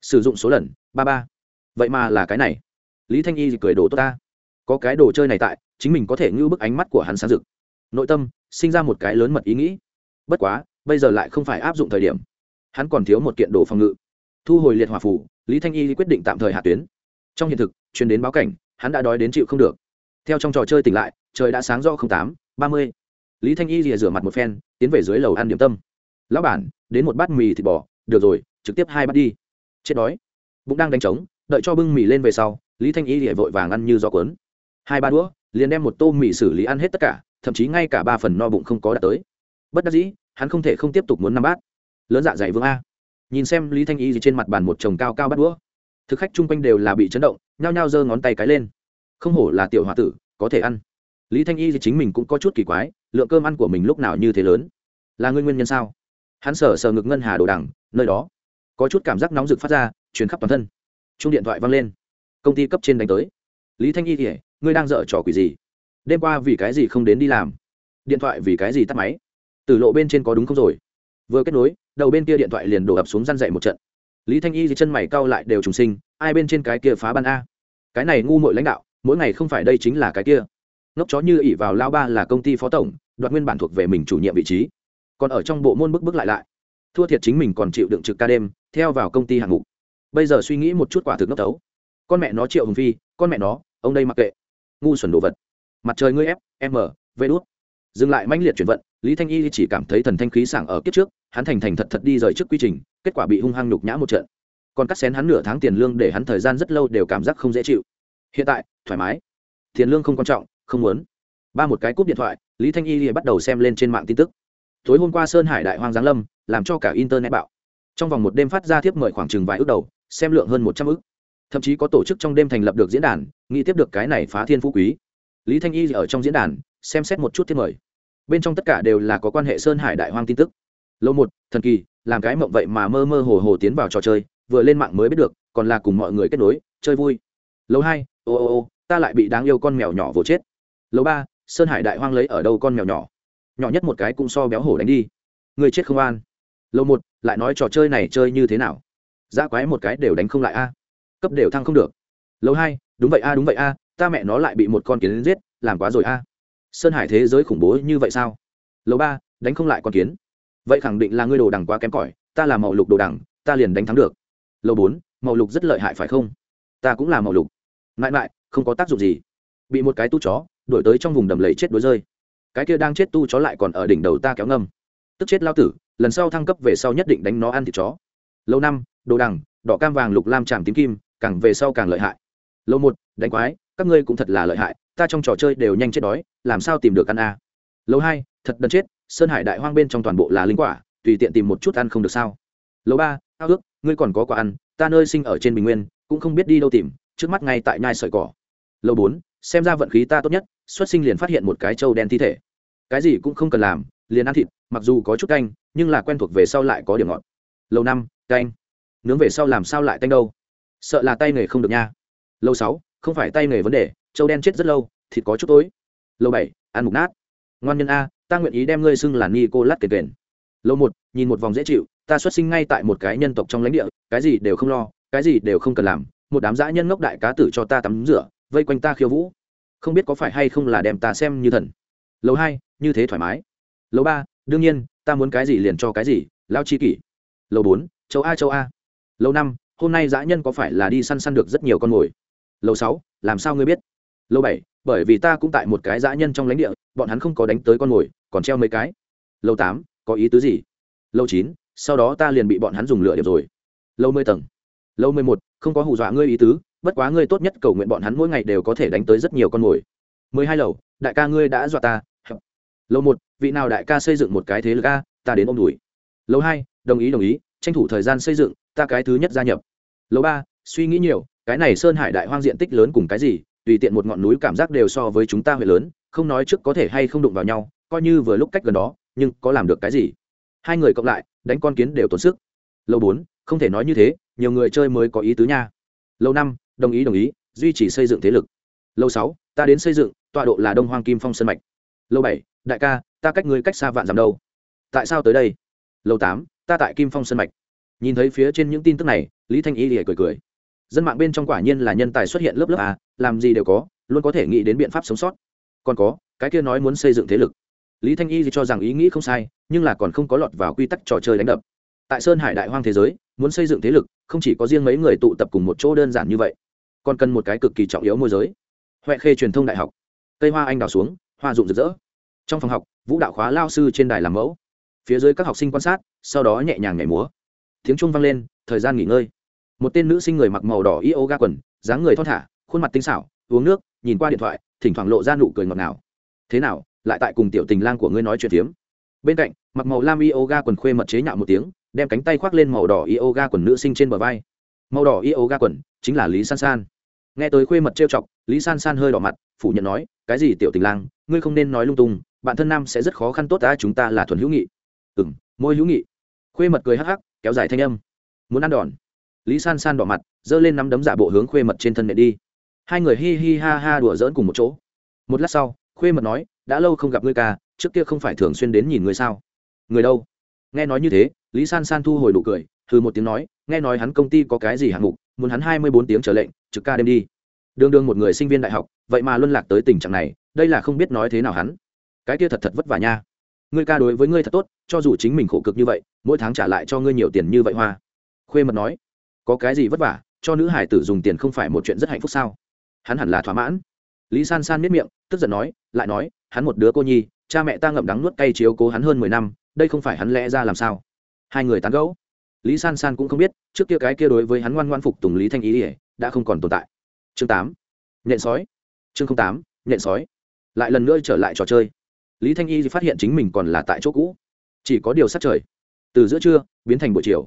Sử dụng số lần, ba ba. Vậy mà là cái này. Lý thanh y thì cười đổ tốt ta. Có cái đồ chơi này tại, chính mình có thể ngưu bức ánh mắt của hắn sáng rực. Nội tâm, sinh ra một cái lớn mật ý nghĩ. Bất quá bây giờ lại không phải áp dụng thời điểm. Hắn còn thiếu một kiện đồ phòng ngự. Thu hồi liệt hòa phủ lý thanh y quyết định tạm thời hạ tuyến. Trong hiện thực chuyển đến báo cảnh, hắn đã đói đến chịu không được. Theo trong trò chơi tỉnh lại, trời đã sáng do tám, ba mươi. Lý thanh y rìa rửa mặt một phen, tiến về dưới lầu ăn điểm tâm. Lão bản, đến một bát mì thịt bò, được rồi, trực tiếp hai bát đi. Chết đói. Bụng đang đánh trống, đợi cho bưng mì lên về sau, lý thanh y rìa vội vàng ăn như gió cuốn. Hai ba đũa, liền đem một tô mì xử lý ăn hết tất cả, thậm chí ngay cả ba phần no bụng không có đạt tới. Bất đắc dĩ hắn không thể không tiếp tục muốn năm bát. Lớn dạ dày vương a. Nhìn xem lý thanh y gì trên mặt bàn một chồng cao cao bắt đũa. Thực khách chung quanh đều là bị chấn động, nhao nhao giơ ngón tay cái lên. Không hổ là tiểu h o a tử, có thể ăn. Lý thanh y thì chính mình cũng có chút kỳ quái, lượng cơm ăn của mình lúc nào như thế lớn? Là nguyên nguyên nhân sao? Hắn sờ sờ ngực ngân hà đồ đằng, nơi đó. Có chút cảm giác nóng rực phát ra chuyến khắp toàn thân. Chung điện thoại văng lên. Công ty cấp trên đánh tới. Lý thanh y thì ngươi đang dở trò quỷ gì? Đêm qua vì cái gì không đến đi làm? Điện thoại vì cái gì tắt máy? Từ lộ bên trên có đúng không rồi? Vừa kết nối, đầu bên kia điện thoại liền đổ ập xuống răn dậy một trận. Lý thanh y thì chân mày cau lại đều trùng sinh, ai bên trên cái kia phá ban a? Cái này ngu mội lãnh đạo, mỗi ngày không phải đây chính là cái kia. Ngốc chó như ỉ vào lao ba là công ty phó tổng, đoạt nguyên bản thuộc về mình chủ nhiệm vị trí. Còn ở trong bộ môn bức bức lại lại. Thua thiệt chính mình còn chịu đựng trực ca đêm, theo vào công ty hạng mục. Bây giờ suy nghĩ một chút quả thực ngốc tấu. Con mẹ nó triệu hùng phi, con mẹ nó, ông đây mặc kệ. Ngu xuẩn đồ vật. Mặt trời ngươi ép m vê đốt dừng lại manh liệt chuyển vận, lý thanh y chỉ cảm thấy thần thanh khí sảng ở kiếp trước, hắn thành thành thật thật đi rời trước quy trình, kết quả bị hung hăng nhục nhã một trận. Còn cắt xén hắn nửa tháng tiền lương để hắn thời gian rất lâu đều cảm giác không dễ chịu. Hiện tại, thoải mái. Tiền lương không quan trọng, không muốn. Ba một cái cúp điện thoại, lý thanh y bắt đầu xem lên trên mạng tin tức. Tối hôm qua sơn hải đại hoang giáng lâm, làm cho cả internet bạo. Trong vòng một đêm phát ra tiếp mời khoảng chừng vài ước đầu, xem lượng hơn một trăm ước. Thậm chí có tổ chức trong đêm thành lập được diễn đàn, nghĩ tiếp được cái này phá thiên phú quý. Lý thanh y ở trong diễn đàn xem xét một chút thiết mời. Bên trong tất cả đều là có quan hệ sơn hải đại hoang tin tức. Lâu một, thần kỳ, làm cái mộng vậy mà mơ mơ hồ hồ tiến vào trò chơi, vừa lên mạng mới biết được, còn là cùng mọi người kết nối, chơi vui. Lâu hai, ô ô ô, ta lại bị đáng yêu con mèo nhỏ vỗ chết. Lâu ba, sơn hải đại hoang lấy ở đâu con mèo nhỏ? Nhỏ nhất một cái cũng so béo hổ đánh đi. Người chết không an. Lâu một, lại nói trò chơi này chơi như thế nào? Dã quái một cái đều đánh không lại a. Cấp đều thăng không được. Lâu hai, đúng vậy a, đúng vậy a, ta mẹ nó lại bị một con kiến giết, làm quá rồi a sơn hải thế giới khủng bố như vậy sao? Lâu ba, đánh không lại con kiến. Vậy khẳng định là ngươi đồ đằng quá kém cỏi, ta là màu lục đồ đằng, ta liền đánh thắng được. Lâu bốn màu lục rất lợi hại phải không? Ta cũng là màu lục. Mãi mãi không có tác dụng gì. Bị một cái tu chó đổi tới trong vùng đầm lầy chết đuối rơi. Cái kia đang chết tu chó lại còn ở đỉnh đầu ta kéo ngâm. Tức chết lao tử, lần sau thăng cấp về sau nhất định đánh nó ăn thịt chó. Lâu năm, đồ đằng, đỏ cam vàng lục lam tràm tím kim, càng về sau càng lợi hại. Lâu một, đánh quái, các ngươi cũng thật là lợi hại ta trong trò chơi đều nhanh chết đói, làm sao tìm được ăn a à? lâu hai, thật đần chết, sơn hải đại hoang bên trong toàn bộ là linh quả, tùy tiện tìm một chút ăn không được sao? Lâu ba, ao ước, ngươi còn có quả ăn, ta nơi sinh ở trên bình nguyên, cũng không biết đi đâu tìm, trước mắt ngay tại nhai sợi cỏ. Lâu bốn, xem ra vận khí ta tốt nhất, xuất sinh liền phát hiện một cái trâu đen thi thể. Cái gì cũng không cần làm, liền ăn thịt, mặc dù có chút canh, nhưng là quen thuộc về sau lại có điểm ngọt. Lâu năm, canh. Nướng về sau làm sao lại tanh đâu? Sợ là tay nghề không được nha. Lâu sáu, không phải tay nghề vấn đề trâu đen chết rất lâu, thịt có chút tối. Lâu bảy, ăn mục nát. Ngoan nhân a, ta nguyện ý đem ngươi xưng là ni cô lát kể. Tuyển lâu một, nhìn một vòng dễ chịu, ta xuất sinh ngay tại một cái nhân tộc trong lãnh địa, cái gì đều không lo, cái gì đều không cần làm, một đám dã nhân ngốc đại cá tử cho ta tắm rửa, vây quanh ta khiêu vũ. Không biết có phải hay không là đem ta xem như thần. Lâu hai, như thế thoải mái. Lâu ba, đương nhiên, ta muốn cái gì liền cho cái gì, lao chi kỷ. Lâu bốn, châu a châu a. Lâu năm, hôm nay dã nhân có phải là đi săn săn được rất nhiều con mồi. Lâu sáu, làm sao ngươi biết? Lâu bảy, bởi vì ta cũng tại một cái dã nhân trong lãnh địa, bọn hắn không có đánh tới con mồi, còn treo mấy cái. Lâu tám, có ý tứ gì? Lâu chín, sau đó ta liền bị bọn hắn dùng lửa điểm rồi. Lâu mười tầng. Lâu mười một, không có hù dọa ngươi ý tứ, bất quá ngươi tốt nhất cầu nguyện bọn hắn mỗi ngày đều có thể đánh tới rất nhiều con mồi. Mười hai lầu, đại ca ngươi đã dọa ta. Lâu một, vị nào đại ca xây dựng một cái thế lực a, ta đến ôm đùi. Lâu hai, đồng ý đồng ý, tranh thủ thời gian xây dựng, ta cái thứ nhất gia nhập. Lâu ba, suy nghĩ nhiều, cái này sơn hải đại hoang diện tích lớn cùng cái gì tùy tiện một ngọn núi cảm giác đều so với chúng ta huệ lớn, không nói trước có thể hay không đụng vào nhau, coi như vừa lúc cách gần đó, nhưng có làm được cái gì? Hai người cộng lại, đánh con kiến đều tốn sức. Lâu bốn, không thể nói như thế, nhiều người chơi mới có ý tứ nha. Lâu năm, đồng ý đồng ý, duy trì xây dựng thế lực. Lâu sáu, ta đến xây dựng, tọa độ là đông hoang kim phong sân mạch. Lâu bảy, đại ca, ta cách ngươi cách xa vạn dặm đâu? Tại sao tới đây? Lâu tám, ta tại kim phong sân mạch. Nhìn thấy phía trên những tin tức này, lý thanh y lìa cười cười dân mạng bên trong quả nhiên là nhân tài xuất hiện lớp lớp à làm gì đều có, luôn có thể nghĩ đến biện pháp sống sót. Còn có, cái kia nói muốn xây dựng thế lực. Lý thanh y thì cho rằng ý nghĩ không sai, nhưng là còn không có lọt vào quy tắc trò chơi đánh đập. Tại sơn hải đại hoang thế giới, muốn xây dựng thế lực, không chỉ có riêng mấy người tụ tập cùng một chỗ đơn giản như vậy, còn cần một cái cực kỳ trọng yếu môi giới. Huệ khê truyền thông đại học. Cây hoa anh đào xuống, hoa rụng rực rỡ. Trong phòng học, vũ đạo khóa lao sư trên đài làm mẫu. Phía dưới các học sinh quan sát, sau đó nhẹ nhàng nhảy múa. Tiếng trung vang lên, thời gian nghỉ ngơi một tên nữ sinh người mặc màu đỏ yoga quần, dáng người thon thả, khuôn mặt tinh xảo, uống nước, nhìn qua điện thoại, thỉnh thoảng lộ ra nụ cười ngọt ngào. Thế nào, lại tại cùng tiểu tình lang của ngươi nói chuyện tiếng bên cạnh, mặc màu lam yoga quần khuê mật chế nhạo một tiếng, đem cánh tay khoác lên màu đỏ yoga quần nữ sinh trên bờ vai. Màu đỏ yoga quần chính là lý san san. Nghe tới khuê mật trêu chọc, lý san san hơi đỏ mặt, phủ nhận nói, cái gì tiểu tình lang, ngươi không nên nói lung tung, bạn thân nam sẽ rất khó khăn tốt ta, chúng ta là thuần hữu nghị. Ừ m môi hữu nghị. Khuê mật cười hắc hắc, kéo dài thanh âm. Muốn ăn đòn lý san san đỏ mặt, giơ lên nắm đấm giả bộ hướng khuê mật trên thân nệ đi. Hai người hi hi ha ha đùa dỡn cùng một chỗ. Một lát sau, khuê mật nói, đã lâu không gặp ngươi ca, trước kia không phải thường xuyên đến nhìn ngươi sao? Người đâu? Nghe nói như thế, lý san san thu hồi đủ cười thư một tiếng nói, nghe nói hắn công ty có cái gì hạng mục, muốn hắn hai mươi bốn tiếng trở lệnh, trực ca đêm đi. Đương đương một người sinh viên đại học, vậy mà luân lạc tới tình trạng này, đây là không biết nói thế nào hắn. Cái kia thật thật vất vả nha. Ngươi ca đối với ngươi thật tốt, cho dù chính mình khổ cực như vậy, mỗi tháng trả lại cho ngươi nhiều tiền như vậy hoa. Khuê mật nói có cái gì vất vả, cho nữ hải tử dùng tiền không phải một chuyện rất hạnh phúc sao? Hắn hẳn là thỏa mãn. Lý san san miết miệng, tức giận nói, lại nói, hắn một đứa cô nhi, cha mẹ ta ngậm đắng nuốt cay chiếu cố hắn hơn mười năm, đây không phải hắn lẽ ra làm sao? Hai người tán gẫu. Lý san san cũng không biết, trước kia cái kia đối với hắn ngoan ngoan phục tùng lý thanh ý ỉa đã không còn tồn tại. Chương tám. Nhện sói. Chương tám, nhện sói. Lại lần nữa trở lại trò chơi. Lý thanh y phát hiện chính mình còn là tại chỗ cũ. Chỉ có điều sát trời. Từ giữa trưa, biến thành buổi chiều.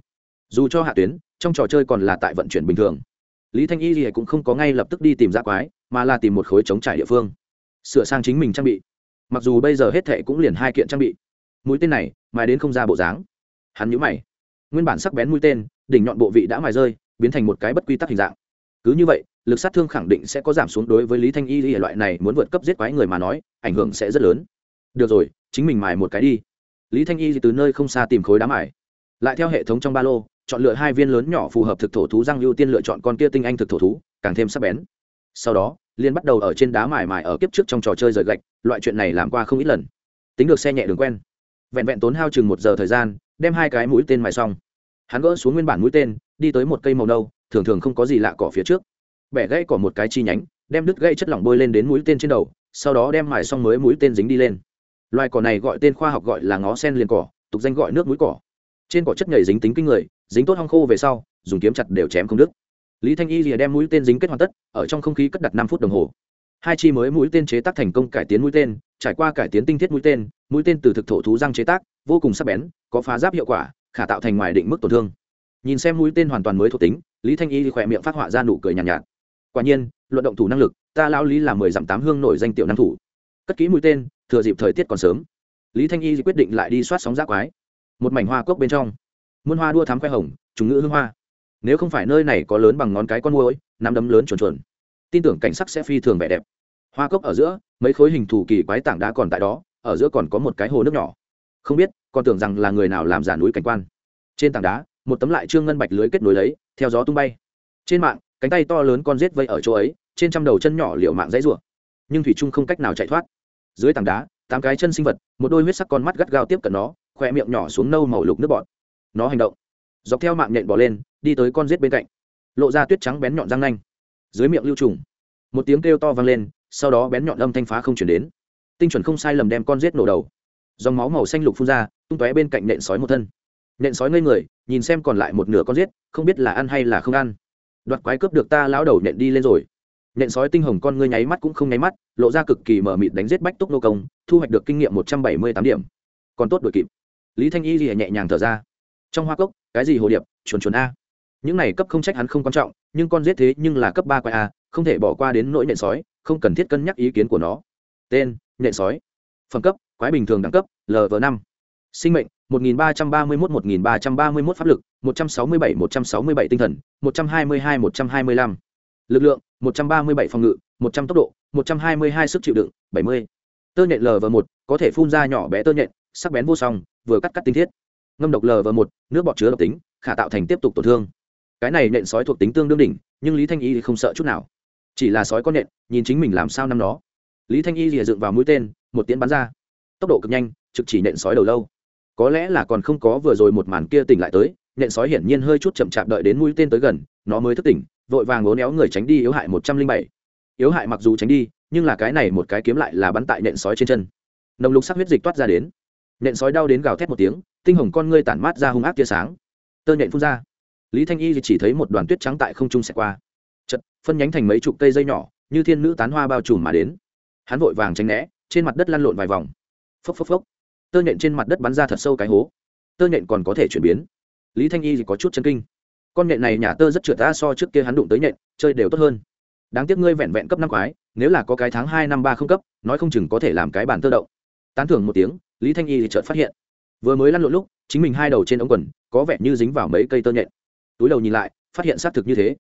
Dù cho hạ tuyến trong trò chơi còn là tại vận chuyển bình thường. Lý thanh y cũng không có ngay lập tức đi tìm ra quái, mà là tìm một khối chống trải địa phương, sửa sang chính mình trang bị. Mặc dù bây giờ hết thệ cũng liền hai kiện trang bị. Mũi tên này, mài đến không ra bộ dáng. Hắn nhũ mày. Nguyên bản sắc bén mũi tên, đỉnh nhọn bộ vị đã mài rơi, biến thành một cái bất quy tắc hình dạng. Cứ như vậy, lực sát thương khẳng định sẽ có giảm xuống đối với lý thanh y loại này muốn vượt cấp giết quái người mà nói, ảnh hưởng sẽ rất lớn. Được rồi, chính mình mài một cái đi. Lý thanh y từ nơi không xa tìm khối đá mài. Lại theo hệ thống trong ba lô chọn lựa hai viên lớn nhỏ phù hợp thực thổ thú răng ưu tiên lựa chọn con kia tinh anh thực thổ thú, càng thêm sắc bén. Sau đó liên bắt đầu ở trên đá mải mải ở kiếp trước trong trò chơi rời gạch, loại chuyện này làm qua không ít lần. Tính được xe nhẹ đường quen. Vẹn vẹn tốn hao chừng một giờ thời gian, đem hai cái mũi tên mài xong. Hắn gỡ xuống nguyên bản mũi tên, đi tới một cây màu nâu, thường thường không có gì lạ cỏ phía trước. Bẻ gãy cỏ một cái chi nhánh, đem đứt gãy chất lỏng bôi lên đến mũi tên trên đầu, sau đó đem mài xong mới mũi tên dính đi lên. Loài cỏ này gọi tên khoa học gọi là ngó sen liền cỏ, tục danh gọi nước mũi cỏ. Trên cỏ chất nhảy dính tính kinh người dính tốt hong khô về sau dùng kiếm chặt đều chém không đứt. Lý thanh y lìa đem mũi tên dính kết hoàn tất ở trong không khí cất đặt năm phút đồng hồ. Hai chi mới mũi tên chế tác thành công cải tiến mũi tên trải qua cải tiến tinh thiết mũi tên mũi tên từ thực thổ thú răng chế tác vô cùng sắc bén có phá giáp hiệu quả khả tạo thành ngoài định mức tổn thương. Nhìn xem mũi tên hoàn toàn mới thuộc tính lý thanh y khỏe miệng phát họa ra nụ cười nhàn nhạt, nhạt. Quả nhiên luận động thủ năng lực ta lão lý là mười dặm tám hương nổi danh tiểu năng thủ. Cất kỹ mũi tên thừa dịp thời tiết còn sớm. Lý thanh y quyết định lại đi soát sóng giác quái. Một mảnh hoa cốc bên trong muôn hoa đua thám khoe hồng chúng ngữ hương hoa. Nếu không phải nơi này có lớn bằng ngón cái con môi nắm đấm lớn chuồn chuồn. Tin tưởng cảnh sắc sẽ phi thường vẻ đẹp. Hoa cốc ở giữa, mấy khối hình thù kỳ quái tảng đá còn tại đó, ở giữa còn có một cái hồ nước nhỏ. Không biết, còn tưởng rằng là người nào làm giả núi cảnh quan. Trên tảng đá, một tấm lại trương ngân bạch lưới kết nối lấy, theo gió tung bay. Trên mạng, cánh tay to lớn con rết vây ở chỗ ấy, trên trăm đầu chân nhỏ liệu mạng dãy rủa. Nhưng thủy trung không cách nào chạy thoát. Dưới tảng đá, tám cái chân sinh vật, một đôi huyết sắc con mắt gắt gao tiếp cận nó, khoe miệng nhỏ xuống nâu màu lục nước bọt nó hành động. Dọc theo mạng nhện bỏ lên, đi tới con rết bên cạnh. Lộ ra tuyết trắng bén nhọn răng nanh. Dưới miệng lưu trùng, một tiếng kêu to vang lên, sau đó bén nhọn âm thanh phá không chuyển đến. Tinh chuẩn không sai lầm đem con rết nổ đầu. Dòng máu màu xanh lục phun ra, tung tóe bên cạnh nện sói một thân. Nện sói ngây người, nhìn xem còn lại một nửa con rết không biết là ăn hay là không ăn. Đoạt quái cướp được ta lão đầu nện đi lên rồi. Nện sói tinh hồng con ngươi nháy mắt cũng không nháy mắt, lộ ra cực kỳ mở mịt đánh giết bách túc nô công, thu hoạch được kinh nghiệm một trăm bảy mươi tám điểm. Còn tốt đội kịp. Lý thanh y thì nhẹ nhàng thở ra trong hoa cốc, cái gì hồ điệp, chuồn chuồn a. Những này cấp không trách hắn không quan trọng, nhưng con giết thế nhưng là cấp ba quái a, không thể bỏ qua đến nỗi nện sói, không cần thiết cân nhắc ý kiến của nó. Tên nện sói. Phẩm cấp, quái bình thường đẳng cấp lv năm. Sinh mệnh 1331 1331 pháp lực 167 167 tinh thần 122 125 lực lượng 137 phòng ngự 100 tốc độ 122 sức chịu đựng 70 tơ nhện lv một, có thể phun ra nhỏ bé tơ nhện, sắc bén vô song, vừa cắt cắt tinh thiết ngâm độc lv một nước bọt chứa độc tính khả tạo thành tiếp tục tổn thương. Cái này nện sói thuộc tính tương đương đỉnh nhưng lý thanh y thì không sợ chút nào. Chỉ là sói con nện, nhìn chính mình làm sao năm đó lý thanh y rìa dựng vào mũi tên một tiếng bắn ra. Tốc độ cực nhanh trực chỉ nện sói đầu lâu. Có lẽ là còn không có vừa rồi một màn kia tỉnh lại tới nện sói hiển nhiên hơi chút chậm chạp đợi đến mũi tên tới gần nó mới thức tỉnh vội vàng ố néo người tránh đi yếu hại một trăm linh bảy. Yếu hại mặc dù tránh đi nhưng là cái này một cái kiếm lại là bắn tại nện sói trên chân. Nồng lục sắc huyết dịch toát ra đến. Nện sói đau đến gào thét một tiếng tinh hồng con ngươi tản mát ra hung ác tia sáng. Tơ nhện phun ra. Lý thanh y chỉ thấy một đoàn tuyết trắng tại không trung xẹt qua. Chật phân nhánh thành mấy chục cây dây nhỏ, như thiên nữ tán hoa bao trùm mà đến. Hắn vội vàng tránh né, trên mặt đất lăn lộn vài vòng. Phốc phốc phốc. Tơ nhện trên mặt đất bắn ra thật sâu cái hố. Tơ nhện còn có thể chuyển biến. Lý thanh y thì có chút chân kinh. Con nhện này nhà tơ rất trượt ra so trước kia hắn đụng tới nhện, chơi đều tốt hơn. Đáng tiếc ngươi vẹn vẹn cấp năm quái, nếu là có cái tháng hai năm ba không cấp, nói không chừng có thể làm cái bàn tơ động. Tán thưởng một tiếng, lý thanh y thì chợt phát hiện vừa mới lăn lộn lúc, chính mình hai đầu trên ống quần, có vẻ như dính vào mấy cây tơ nhện. Túi đầu nhìn lại, phát hiện xác thực như thế.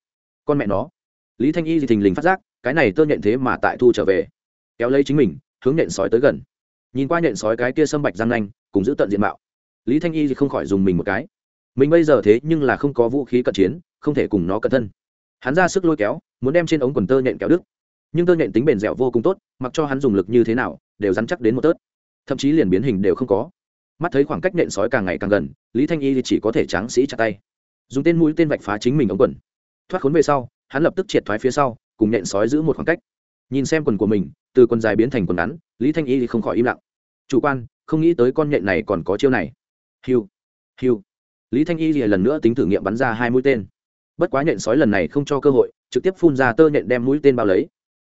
Con mẹ nó. Lý thanh y thì thình lình phát giác, cái này tơ nhện thế mà tại thu trở về. Kéo lấy chính mình, hướng nhện sói tới gần. Nhìn qua nhện sói cái kia sâm bạch răng nanh, cùng giữ tận diện mạo. Lý thanh y thì không khỏi dùng mình một cái. Mình bây giờ thế nhưng là không có vũ khí cận chiến, không thể cùng nó cận thân. Hắn ra sức lôi kéo, muốn đem trên ống quần tơ nhện kéo đứt. Nhưng tơ nhện tính bền dẻo vô cùng tốt, mặc cho hắn dùng lực như thế nào, đều dắn chắc đến một tớt. Thậm chí liền biến hình đều không có mắt thấy khoảng cách nện sói càng ngày càng gần, lý thanh y thì chỉ có thể tráng sĩ chặt tay. Dùng tên mũi tên vạch phá chính mình ống quần. Thoát khốn về sau, hắn lập tức triệt thoái phía sau, cùng nện sói giữ một khoảng cách. Nhìn xem quần của mình, từ quần dài biến thành quần ngắn, lý thanh y thì không khỏi im lặng. Chủ quan, không nghĩ tới con nhện này còn có chiêu này. Hiu hiu. Lý thanh y thì lần nữa tính thử nghiệm bắn ra hai mũi tên. Bất quá nhện sói lần này không cho cơ hội, trực tiếp phun ra tơ nhện đem mũi tên bao lấy.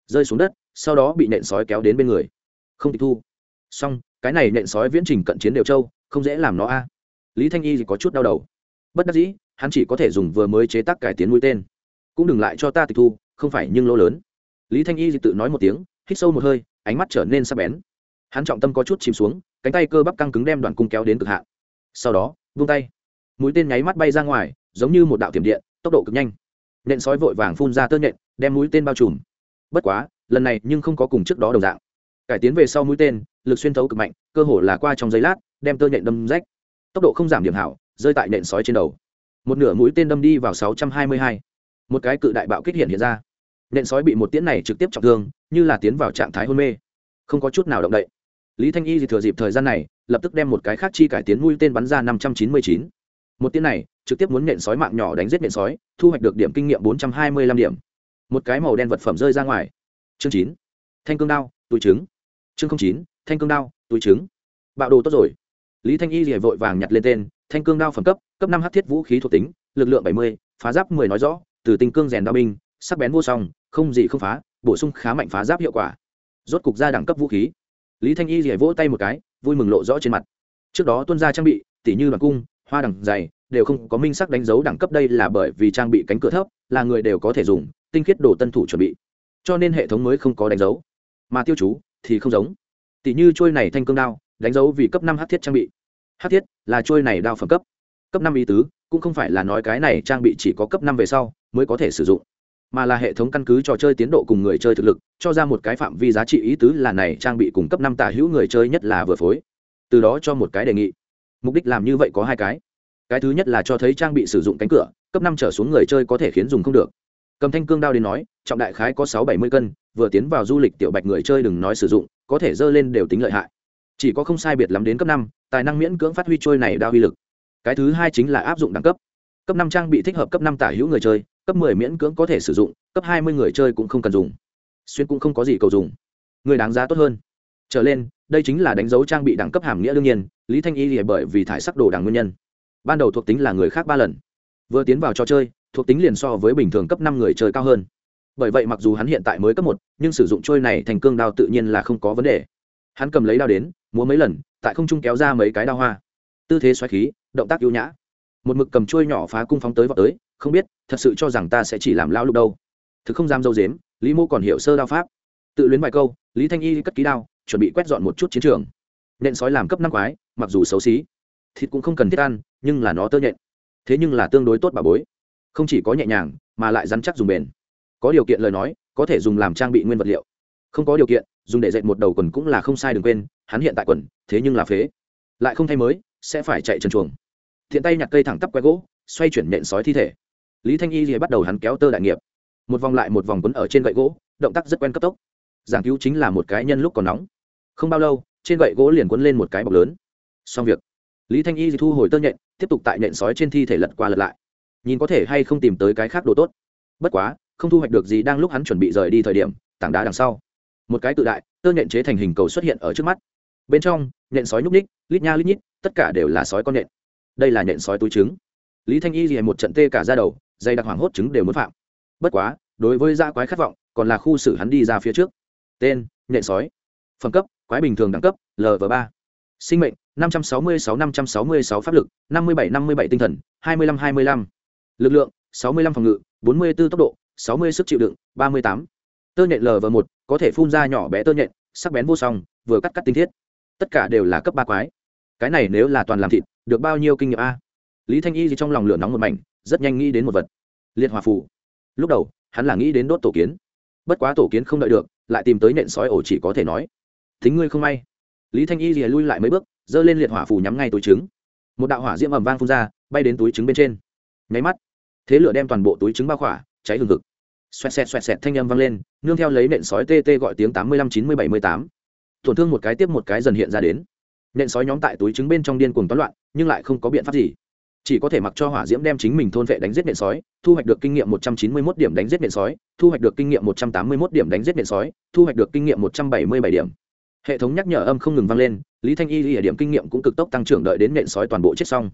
Rơi xuống đất, sau đó bị nhện sói kéo đến bên người. Không tịch thu. Xong cái này nện sói viễn trình cận chiến đều châu, không dễ làm nó a. Lý thanh y thì có chút đau đầu. Bất đắc dĩ, hắn chỉ có thể dùng vừa mới chế tác cải tiến mũi tên. Cũng đừng lại cho ta tịch thu, không phải nhưng lỗ lớn. Lý thanh y thì tự nói một tiếng, hít sâu một hơi, ánh mắt trở nên sắc bén. Hắn trọng tâm có chút chìm xuống, cánh tay cơ bắp căng cứng đem đoàn cung kéo đến cực hạn. Sau đó, vung tay. Mũi tên nháy mắt bay ra ngoài, giống như một đạo tiềm điện, tốc độ cực nhanh. Nện sói vội vàng phun ra tơ nhện, đem mũi tên bao trùm. Bất quá, lần này nhưng không có cùng trước đó đồng dạng. Cải tiến về sau mũi tên lực xuyên thấu cực mạnh, cơ hồ là qua trong giấy lát, đem tơ nhện đâm rách. Tốc độ không giảm điểm hảo, rơi tại nện sói trên đầu. Một nửa mũi tên đâm đi vào sáu trăm hai mươi hai. Một cái cự đại bạo kích hiện hiện ra. Nện sói bị một tiễn này trực tiếp trọng thương, như là tiến vào trạng thái hôn mê. Không có chút nào động đậy. Lý thanh y thì thừa dịp thời gian này, lập tức đem một cái khác chi cải tiến mũi tên bắn ra năm trăm chín mươi chín. Một tiễn này, trực tiếp muốn nện sói mạng nhỏ đánh giết nện sói, thu hoạch được điểm kinh nghiệm bốn trăm hai mươi lăm điểm. Một cái màu đen vật phẩm rơi ra ngoài. Chương chín. Thanh cương đao túi trứng chương chín thanh cương đao, túi trứng. Bạo đồ tốt rồi. Lý thanh y rỉa vội vàng nhặt lên tên, thanh cương đao phẩm cấp cấp năm h thiết vũ khí thuộc tính, lực lượng bảy mươi, phá giáp mười nói rõ, từ tinh cương rèn đao binh, sắc bén vô song, không gì không phá, bổ sung khá mạnh phá giáp hiệu quả. Rốt cục ra đẳng cấp vũ khí. Lý thanh y rỉa vỗ tay một cái, vui mừng lộ rõ trên mặt. Trước đó tuân ra trang bị, tỉ như đoàn cung, hoa đằng dày đều không có minh sắc đánh dấu đẳng cấp đây là bởi vì trang bị cánh cửa thấp, là người đều có thể dùng, tinh khiết đồ tân thủ chuẩn bị. Cho nên hệ thống mới không có đánh dấu. Mà tiêu chú thì không giống tỷ như trôi này thanh cương đao, đánh dấu vì cấp năm hát thiết trang bị. Hát thiết là trôi này đao phẩm cấp. Cấp năm ý tứ, cũng không phải là nói cái này trang bị chỉ có cấp năm về sau mới có thể sử dụng, mà là hệ thống căn cứ trò chơi tiến độ cùng người chơi thực lực, cho ra một cái phạm vi giá trị ý tứ là này trang bị cùng cấp năm tả hữu người chơi nhất là vừa phối. Từ đó cho một cái đề nghị. Mục đích làm như vậy có hai cái. Cái thứ nhất là cho thấy trang bị sử dụng cánh cửa, cấp năm trở xuống người chơi có thể khiến dùng không được. Cầm thanh cương đao đến nói, trọng đại khái có sáu bảy mươi cân, vừa tiến vào du lịch tiểu bạch người chơi đừng nói sử dụng có thể dơ lên đều tính lợi hại. Chỉ có không sai biệt lắm đến cấp năm, tài năng miễn cưỡng phát huy trôi này đa uy lực. Cái thứ hai chính là áp dụng đẳng cấp. Cấp năm trang bị thích hợp cấp năm tả hữu người chơi, cấp mười miễn cưỡng có thể sử dụng, cấp hai mươi người chơi cũng không cần dùng. Xuyên cũng không có gì cầu dùng. Người đáng giá tốt hơn. Trở lên, đây chính là đánh dấu trang bị đẳng cấp hàm nghĩa đương nhiên, lý thanh y thì bởi vì thải sắc đồ đằng nguyên nhân. Ban đầu thuộc tính là người khác ba lần. Vừa tiến vào trò chơi, thuộc tính liền so với bình thường cấp năm người chơi cao hơn bởi vậy mặc dù hắn hiện tại mới cấp một, nhưng sử dụng trôi này thành cương đao tự nhiên là không có vấn đề. Hắn cầm lấy đao đến, múa mấy lần, tại không trung kéo ra mấy cái đao hoa. Tư thế xoáy khí, động tác ưu nhã. Một mực cầm trôi nhỏ phá cung phóng tới vào tới, không biết, thật sự cho rằng ta sẽ chỉ làm lao lúc đâu. Thực không dám dâu dếm, lý mô còn hiểu sơ đao pháp. Tự luyến vài câu, lý thanh y cất ký đao, chuẩn bị quét dọn một chút chiến trường. Nện sói làm cấp năm quái, mặc dù xấu xí, thịt cũng không cần thiết ăn, nhưng là nó tơ nhện. Thế nhưng là tương đối tốt bà bối. Không chỉ có nhẹ nhàng, mà lại rắn chắc dùng bền có điều kiện lời nói, có thể dùng làm trang bị nguyên vật liệu. Không có điều kiện, dùng để dệt một đầu quần cũng là không sai, đừng quên, hắn hiện tại quần, thế nhưng là phế. Lại không thay mới, sẽ phải chạy trần chuồng. Thiện tay nhặt cây thẳng tắp que gỗ, xoay chuyển nện sói thi thể. Lý thanh y thì bắt đầu hắn kéo tơ đại nghiệp. Một vòng lại một vòng quấn ở trên gậy gỗ, động tác rất quen cấp tốc. Giảng cứu chính là một cái nhân lúc còn nóng. Không bao lâu, trên gậy gỗ liền quấn lên một cái bọc lớn. Xong việc. Lý thanh y thì thu hồi tơ nhện, tiếp tục tại nện sói trên thi thể lật qua lật lại. Nhìn có thể hay không tìm tới cái khác đồ tốt. Bất quá không thu hoạch được gì đang lúc hắn chuẩn bị rời đi thời điểm, tảng đá đằng sau. Một cái tự đại, tơ nhện chế thành hình cầu xuất hiện ở trước mắt. Bên trong, nhện sói nhúc ních lít nha lít nhít, tất cả đều là sói con nhện. Đây là nhện sói túi trứng. Lý thanh y thì một trận tê cả ra đầu dây đặc hoảng hốt trứng đều muốn phạm. Bất quá, đối với da quái khát vọng, còn là khu xử hắn đi ra phía trước. Tên, nhện sói. Phẩm cấp, quái bình thường đẳng cấp lv ba. Sinh mệnh, năm trăm sáu mươi sáu, năm trăm sáu mươi sáu pháp lực, năm mươi bảy, năm mươi bảy tinh thần, hai mươi lăm, hai mươi lăm. Lực lượng, sáu mươi lăm phòng ngự, bốn mươi b ố tốc độ sáu mươi sức chịu đựng, ba mươi tám. Tơ nhện lv một, có thể phun ra nhỏ bé tơ nhện, sắc bén vô song, vừa cắt cắt tinh thiết. Tất cả đều là cấp ba quái. Cái này nếu là toàn làm thịt, được bao nhiêu kinh nghiệm a? Lý thanh y thì trong lòng lửa nóng một mảnh, rất nhanh nghĩ đến một vật. Liệt hòa phù. lúc đầu, hắn là nghĩ đến đốt tổ kiến. Bất quá tổ kiến không đợi được, lại tìm tới nện sói ổ chỉ có thể nói. Thính ngươi không may. Lý thanh y lìa lui lại mấy bước, giơ lên liệt hỏa phù nhắm ngay túi trứng. Một đạo hỏa diễm ầm vang phun ra, bay đến túi trứng bên trên. Nháy mắt, thế lửa đem toàn bộ túi trứng bao khỏa cháy hừng hực. Xoẹt xẹt xoẹt xẹt thanh âm vang lên, nương theo lấy nện sói tê tê gọi tiếng tám mươi lăm, chín mươi bảy mươi tám. Tổn thương một cái tiếp một cái dần hiện ra đến. Nện sói nhóm tại túi trứng bên trong điên cuồng toán loạn, nhưng lại không có biện pháp gì. Chỉ có thể mặc cho hỏa diễm đem chính mình thôn vệ đánh giết nện sói, thu hoạch được kinh nghiệm một trăm chín mươi mốt điểm đánh giết nện sói, thu hoạch được kinh nghiệm một trăm tám mươi mốt điểm đánh giết nện sói, thu hoạch được kinh nghiệm một trăm bảy mươi bảy điểm. Hệ thống nhắc nhở âm không ngừng vang lên, lý thanh y lìa điểm kinh nghiệm cũng cực tốc tăng trưởng đợi đến nện sói toàn bộ chết xong.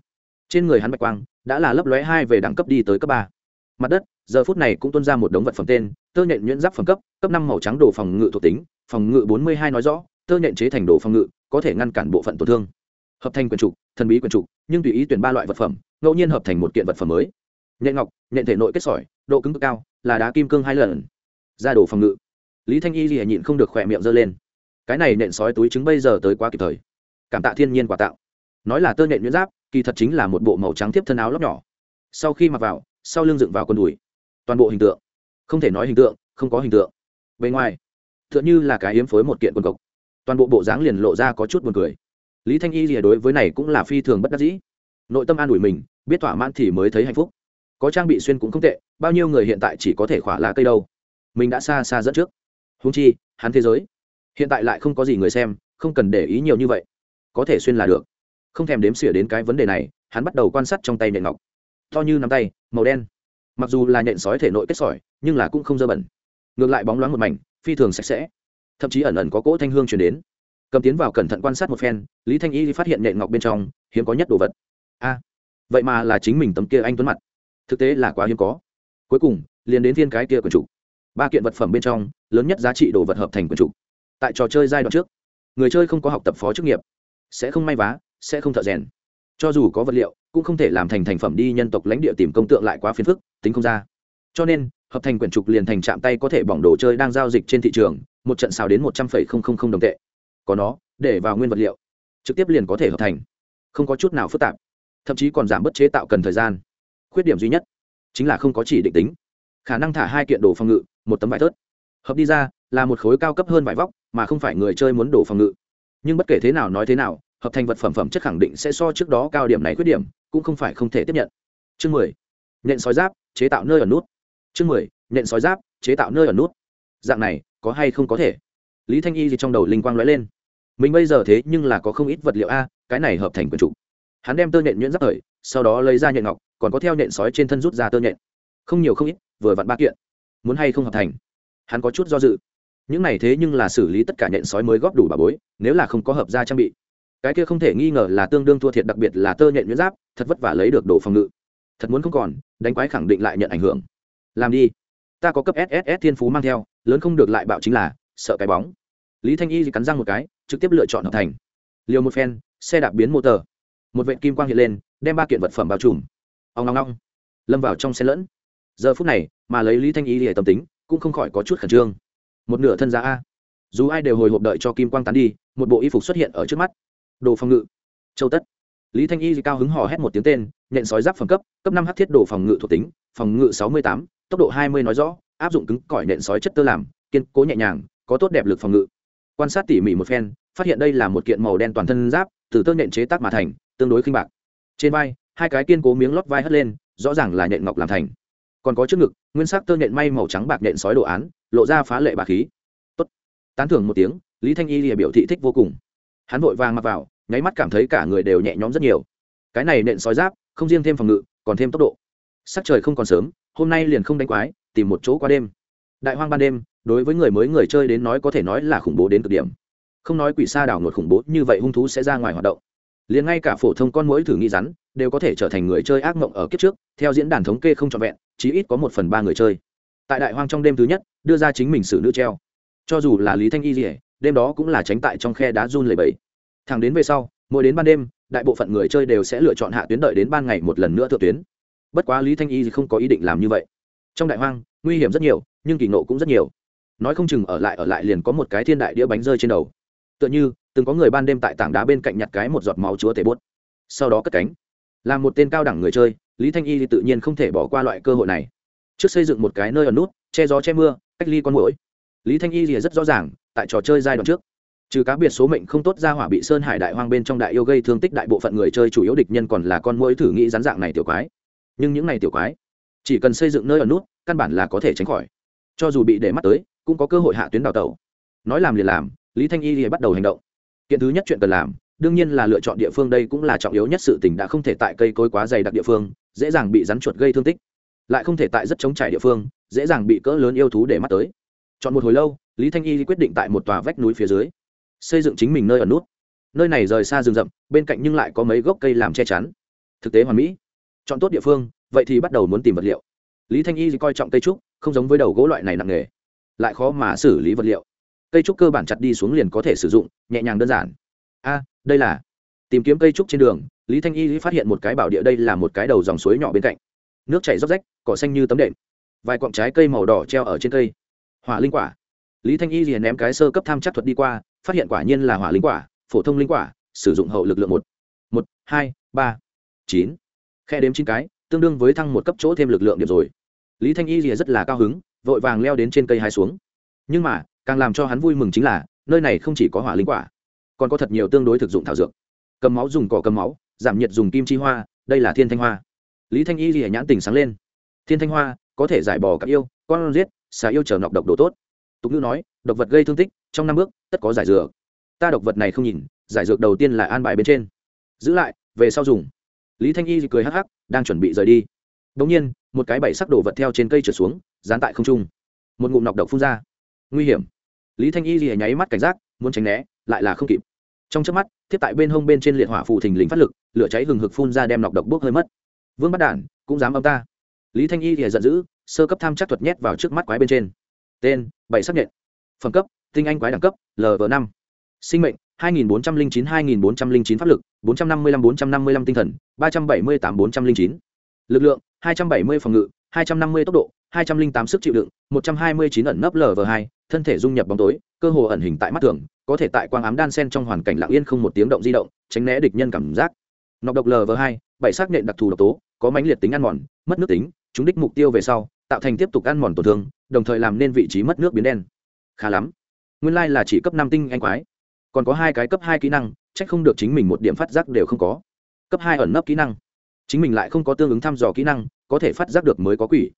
Trên người hắn bạch quang đã là lấp lóe hai về đẳng cấp đi tới cấp ba mặt đất, giờ phút này cũng tuôn ra một đống vật phẩm tên, tơ nhện nhuyễn giáp phẩm cấp cấp năm màu trắng đồ phòng ngự thuộc tính, phòng ngự bốn mươi hai nói rõ, tơ nhện chế thành đồ phòng ngự, có thể ngăn cản bộ phận tổn thương. Hợp thành quyền trục, thần bí quyền trục, nhưng tùy ý tuyển ba loại vật phẩm, ngẫu nhiên hợp thành một kiện vật phẩm mới. Nhện ngọc, nhện thể nội kết sỏi, độ cứng cực cao, là đá kim cương hai lần. Ra đồ phòng ngự. Lý thanh y lìa nhịn không được khỏe miệng giơ lên. Cái này nện sói túi trứng bây giờ tới quá kịp thời. Cảm tạ thiên nhiên quả tạo. Nói là tơ nhện nhuyễn giáp, kỳ thật chính là một bộ màu trắng tiếp thân áo lóc nhỏ. Sau khi mặc vào sau lưng dựng vào con đùi. Toàn bộ hình tượng. Không thể nói hình tượng, không có hình tượng. Bề ngoài t h ư ợ n như là cái hiếm phối một kiện quần cộc. Toàn bộ bộ dáng liền lộ ra có chút buồn cười. Lý thanh y rìa đối với này cũng là phi thường bất đắc dĩ. Nội tâm an ủi mình, biết thỏa mãn thì mới thấy hạnh phúc. Có trang bị xuyên cũng không tệ, bao nhiêu người hiện tại chỉ có thể khỏa lá cây đâu. Mình đã xa xa dẫn trước. Húng chi, hắn thế giới, hiện tại lại không có gì người xem, không cần để ý nhiều như vậy. Có thể xuyên là được. Không thèm đếm xỉa đến cái vấn đề này, hắn bắt đầu quan sát trong tay nệ ngọc to như nắm tay, màu đen. Mặc dù là nhện sói thể nội kết sỏi, nhưng là cũng không dơ bẩn. Ngược lại bóng loáng một mảnh, phi thường sạch sẽ. Thậm chí ẩn ẩn có cỗ thanh hương chuyển đến. Cầm tiến vào cẩn thận quan sát một phen, lý thanh y phát hiện nhện ngọc bên trong, hiếm có nhất đồ vật. A, vậy mà là chính mình tấm kia anh tuấn mặt. Thực tế là quá hiếm có. Cuối cùng, liền đến thiên cái kia quần trục ba kiện vật phẩm bên trong, lớn nhất giá trị đồ vật hợp thành quần trục tại trò chơi giai đoạn trước, người chơi không có học tập phó chức nghiệp. Sẽ không may vá, sẽ không thợ rèn. Cho dù có vật liệu cũng không thể làm thành thành phẩm đi, nhân tộc lãnh địa tìm công tượng lại quá phiền phức, tính không ra. Cho nên, hợp thành quyển trục liền thành chạm tay có thể bỏng đồ chơi đang giao dịch trên thị trường, một trận xào đến một trăm linh đồng tệ. Có nó, để vào nguyên vật liệu, trực tiếp liền có thể hợp thành. Không có chút nào phức tạp, thậm chí còn giảm bớt chế tạo cần thời gian. Khuyết điểm duy nhất, chính là không có chỉ định tính. Khả năng thả hai kiện đồ phòng ngự, một tấm vải thớt. Hợp đi ra, là một khối cao cấp hơn vải vóc, mà không phải người chơi muốn đồ phòng ngự. Nhưng bất kể thế nào nói thế nào, hợp thành vật phẩm phẩm chất khẳng định sẽ so trước đó cao điểm này khuyết điểm cũng không phải không thể tiếp nhận. Chương mười, nện sói giáp, chế tạo nơi ở nút. Chương mười, nện sói giáp, chế tạo nơi ở nút. Dạng này, có hay không có thể? Lý thanh y gì trong đầu linh quang lóe lên. Mình bây giờ thế nhưng là có không ít vật liệu a, cái này hợp thành quần chủ hắn đem tơ nhện nhuyễn giáp thời sau đó lấy ra nhện ngọc, còn có theo nhện sói trên thân rút ra tơ nhện. Không nhiều không ít, vừa vặn ba kiện. Muốn hay không hợp thành? Hắn có chút do dự. Những này thế nhưng là xử lý tất cả nhện sói mới góp đủ bà bối, nếu là không có hợp ra trang bị cái kia không thể nghi ngờ là tương đương thua thiệt đặc biệt là tơ nhện nhuyễn giáp, thật vất vả lấy được đồ phòng ngự. Thật muốn không còn, đánh quái khẳng định lại nhận ảnh hưởng. Làm đi. Ta có cấp sss thiên phú mang theo, lớn không được lại bạo chính là, sợ cái bóng. Lý thanh y cắn răng một cái, trực tiếp lựa chọn hợp thành. Liều một phen, xe đạp biến motor một vệ kim quang hiện lên, đem ba kiện vật phẩm bao trùm. Ông ngong ngong lâm vào trong xe lẫn. Giờ phút này, mà lấy lý thanh y để tâm tính, cũng không khỏi có chút khẩn trương. Một nửa thân giá a. Dù ai đều hồi hộp đợi cho kim quang tán đi, một bộ y phục xuất hiện ở trước mắt đồ phòng ngự. Châu tất. Lý thanh y cao hứng hò hét một tiếng tên, nhện sói giáp phẩm cấp cấp năm h thiết đồ phòng ngự thuộc tính, phòng ngự sáu mươi tám, tốc độ hai mươi nói rõ, áp dụng cứng cỏi nện sói chất tơ làm, kiên cố nhẹ nhàng, có tốt đẹp lực phòng ngự. Quan sát tỉ mỉ một phen, phát hiện đây là một kiện màu đen toàn thân giáp, từ tơ nện chế tác mà thành, tương đối khinh bạc. Trên vai, hai cái kiên cố miếng lót vai hất lên, rõ ràng là nện ngọc làm thành. Còn có trước ngực, nguyên sắc tơ nện may màu trắng bạc nện sói đồ án, lộ ra phá lệ bà khí. Tốt. Tán thưởng một tiếng, lý thanh y lìa biểu thị thích vô cùng. Hắn vội vàng mặc vào nháy mắt cảm thấy cả người đều nhẹ nhõm rất nhiều. Cái này nện sói giáp, không riêng thêm phòng ngự, còn thêm tốc độ. Sắc trời không còn sớm, hôm nay liền không đánh quái, tìm một chỗ qua đêm. Đại hoang ban đêm, đối với người mới người chơi đến nói có thể nói là khủng bố đến cực điểm. Không nói quỷ sa đảo ngột khủng bố, như vậy hung thú sẽ ra ngoài hoạt động. Liền ngay cả phổ thông con mũi thử nghĩ rắn, đều có thể trở thành người chơi ác mộng ở kiếp trước, theo diễn đàn thống kê không trọn vẹn, chí ít có một phần ba người chơi. Tại đại hoang trong đêm thứ nhất, đưa ra chính mình xử nữ treo. Cho dù là lý thanh y gì đêm đó cũng là tránh tại trong khe đá run lầy bẫy thẳng đến về sau, mỗi đến ban đêm, đại bộ phận người chơi đều sẽ lựa chọn hạ tuyến đợi đến ban ngày một lần nữa thượng tuyến. Bất quá lý thanh y không có ý định làm như vậy. Trong đại hoang, nguy hiểm rất nhiều, nhưng kỳ nộ cũng rất nhiều. Nói không chừng ở lại ở lại liền có một cái thiên đại đĩa bánh rơi trên đầu. Tựa như, từng có người ban đêm tại tảng đá bên cạnh nhặt cái một giọt máu chúa tể bút. Sau đó cất cánh. Là một tên cao đẳng người chơi, lý thanh y thì tự nhiên không thể bỏ qua loại cơ hội này. Trước xây dựng một cái nơi ở nút, che gió che mưa, cách ly con mũi lý thanh y thì rất rõ ràng, tại trò chơi giai đoạn trước trừ cá biệt số mệnh không tốt ra hỏa bị sơn hải đại hoang bên trong đại yêu gây thương tích đại bộ phận người chơi chủ yếu địch nhân còn là con mũi thử nghĩ rắn dạng này tiểu quái. Nhưng những này tiểu quái, chỉ cần xây dựng nơi ở nút, căn bản là có thể tránh khỏi. Cho dù bị để mắt tới, cũng có cơ hội hạ tuyến đào tẩu. Nói làm liền làm, lý thanh y thì bắt đầu hành động. Kiện thứ nhất chuyện cần làm, đương nhiên là lựa chọn địa phương đây cũng là trọng yếu nhất sự tình đã không thể tại cây cối quá dày đặc địa phương, dễ dàng bị rắn chuột gây thương tích. Lại không thể tại rất chống trải địa phương, dễ dàng bị cỡ lớn yêu thú để mắt tới. Chọn một hồi lâu, lý thanh y quyết định tại một tòa vách núi phía dưới xây dựng chính mình nơi ở nút. Nơi này rời xa rừng rậm, bên cạnh nhưng lại có mấy gốc cây làm che chắn. Thực tế hoàn mỹ. Chọn tốt địa phương, vậy thì bắt đầu muốn tìm vật liệu. Lý thanh y coi trọng cây trúc, không giống với đầu gỗ loại này nặng nghề. Lại khó mà xử lý vật liệu. Cây trúc cơ bản chặt đi xuống liền có thể sử dụng, nhẹ nhàng đơn giản. A, đây là tìm kiếm cây trúc trên đường, lý thanh y phát hiện một cái bảo địa đây là một cái đầu dòng suối nhỏ bên cạnh. Nước chảy róc rách, cỏ xanh như tấm đệm. Vài cọng trái cây màu đỏ treo ở trên cây. Hỏa linh quả. Lý thanh y liền ném cái sơ cấp tham chắc thuật đi qua phát hiện quả nhiên là hỏa linh quả, phổ thông linh quả, sử dụng hậu lực lượng một. Một, hai, ba, chín. Khe đếm chín cái, tương đương với thăng một cấp chỗ thêm lực lượng điểm rồi. Lý thanh y rìa rất là cao hứng, vội vàng leo đến trên cây hai xuống. Nhưng mà, càng làm cho hắn vui mừng chính là, nơi này không chỉ có hỏa linh quả, còn có thật nhiều tương đối thực dụng thảo dược. Cầm máu dùng cỏ cầm máu, giảm nhiệt dùng kim chi hoa, đây là thiên thanh hoa. Lý thanh y rìa nhãn tình sáng lên. Thiên thanh hoa, có thể giải bỏ các yêu, con giết, xà yêu chờ nọc độc đồ tốt. Tục ngữ nói, độc vật gây thương tích, trong năm bước tất có giải dược. Ta độc vật này không nhìn, giải dược đầu tiên là an bài bên trên. Giữ lại, về sau dùng. Lý thanh y cười hắc hắc, đang chuẩn bị rời đi. Đ ỗ n g nhiên, một cái bảy sắc đổ vật theo trên cây trượt xuống, dán tại không trung. Một ngụm nọc độc phun ra. Nguy hiểm. Lý thanh y lìa nháy mắt cảnh giác, muốn tránh né, lại là không kịp. Trong chớp mắt, thiếp tại bên hông bên trên liệt hỏa phù thình lình phát lực, lửa cháy hừng hực phun ra đem nọc độc bốc hơi mất. Vương bắt đản, cũng dám âm ta. Lý thanh y lìa giận dữ, sơ cấp tham chắc thuật nhét vào trước mắt quái bên trên. Tên, bảy sắc nhện. Phẩm cấp, tinh anh quái đẳng cấp lv năm. Sinh mệnh 2409-2409 pháp lực 455-455 tinh thần 378-409 lực lượng 270 phòng ngự 250 tốc độ 208 sức chịu đựng 129 ẩn nấp lv hai, thân thể dung nhập bóng tối, cơ hồ ẩn hình tại mắt thường, có thể tại quang ám đan sen trong hoàn cảnh lặng yên không một tiếng động di động, tránh né địch nhân cảm giác. Nọc độc lv hai, bảy xác nện đặc thù độc tố, có mãnh liệt tính ăn mòn, mất nước tính, chúng đích mục tiêu về sau, tạo thành tiếp tục ăn mòn tổn thương, đồng thời làm nên vị trí mất nước biến đen. Khá lắm nguyên lai là chỉ cấp năm tinh anh quái. Còn có hai cái cấp hai kỹ năng trách không được chính mình một điểm phát giác đều không có. Cấp hai ẩn nấp kỹ năng. Chính mình lại không có tương ứng thăm dò kỹ năng, có thể phát giác được mới có quỷ.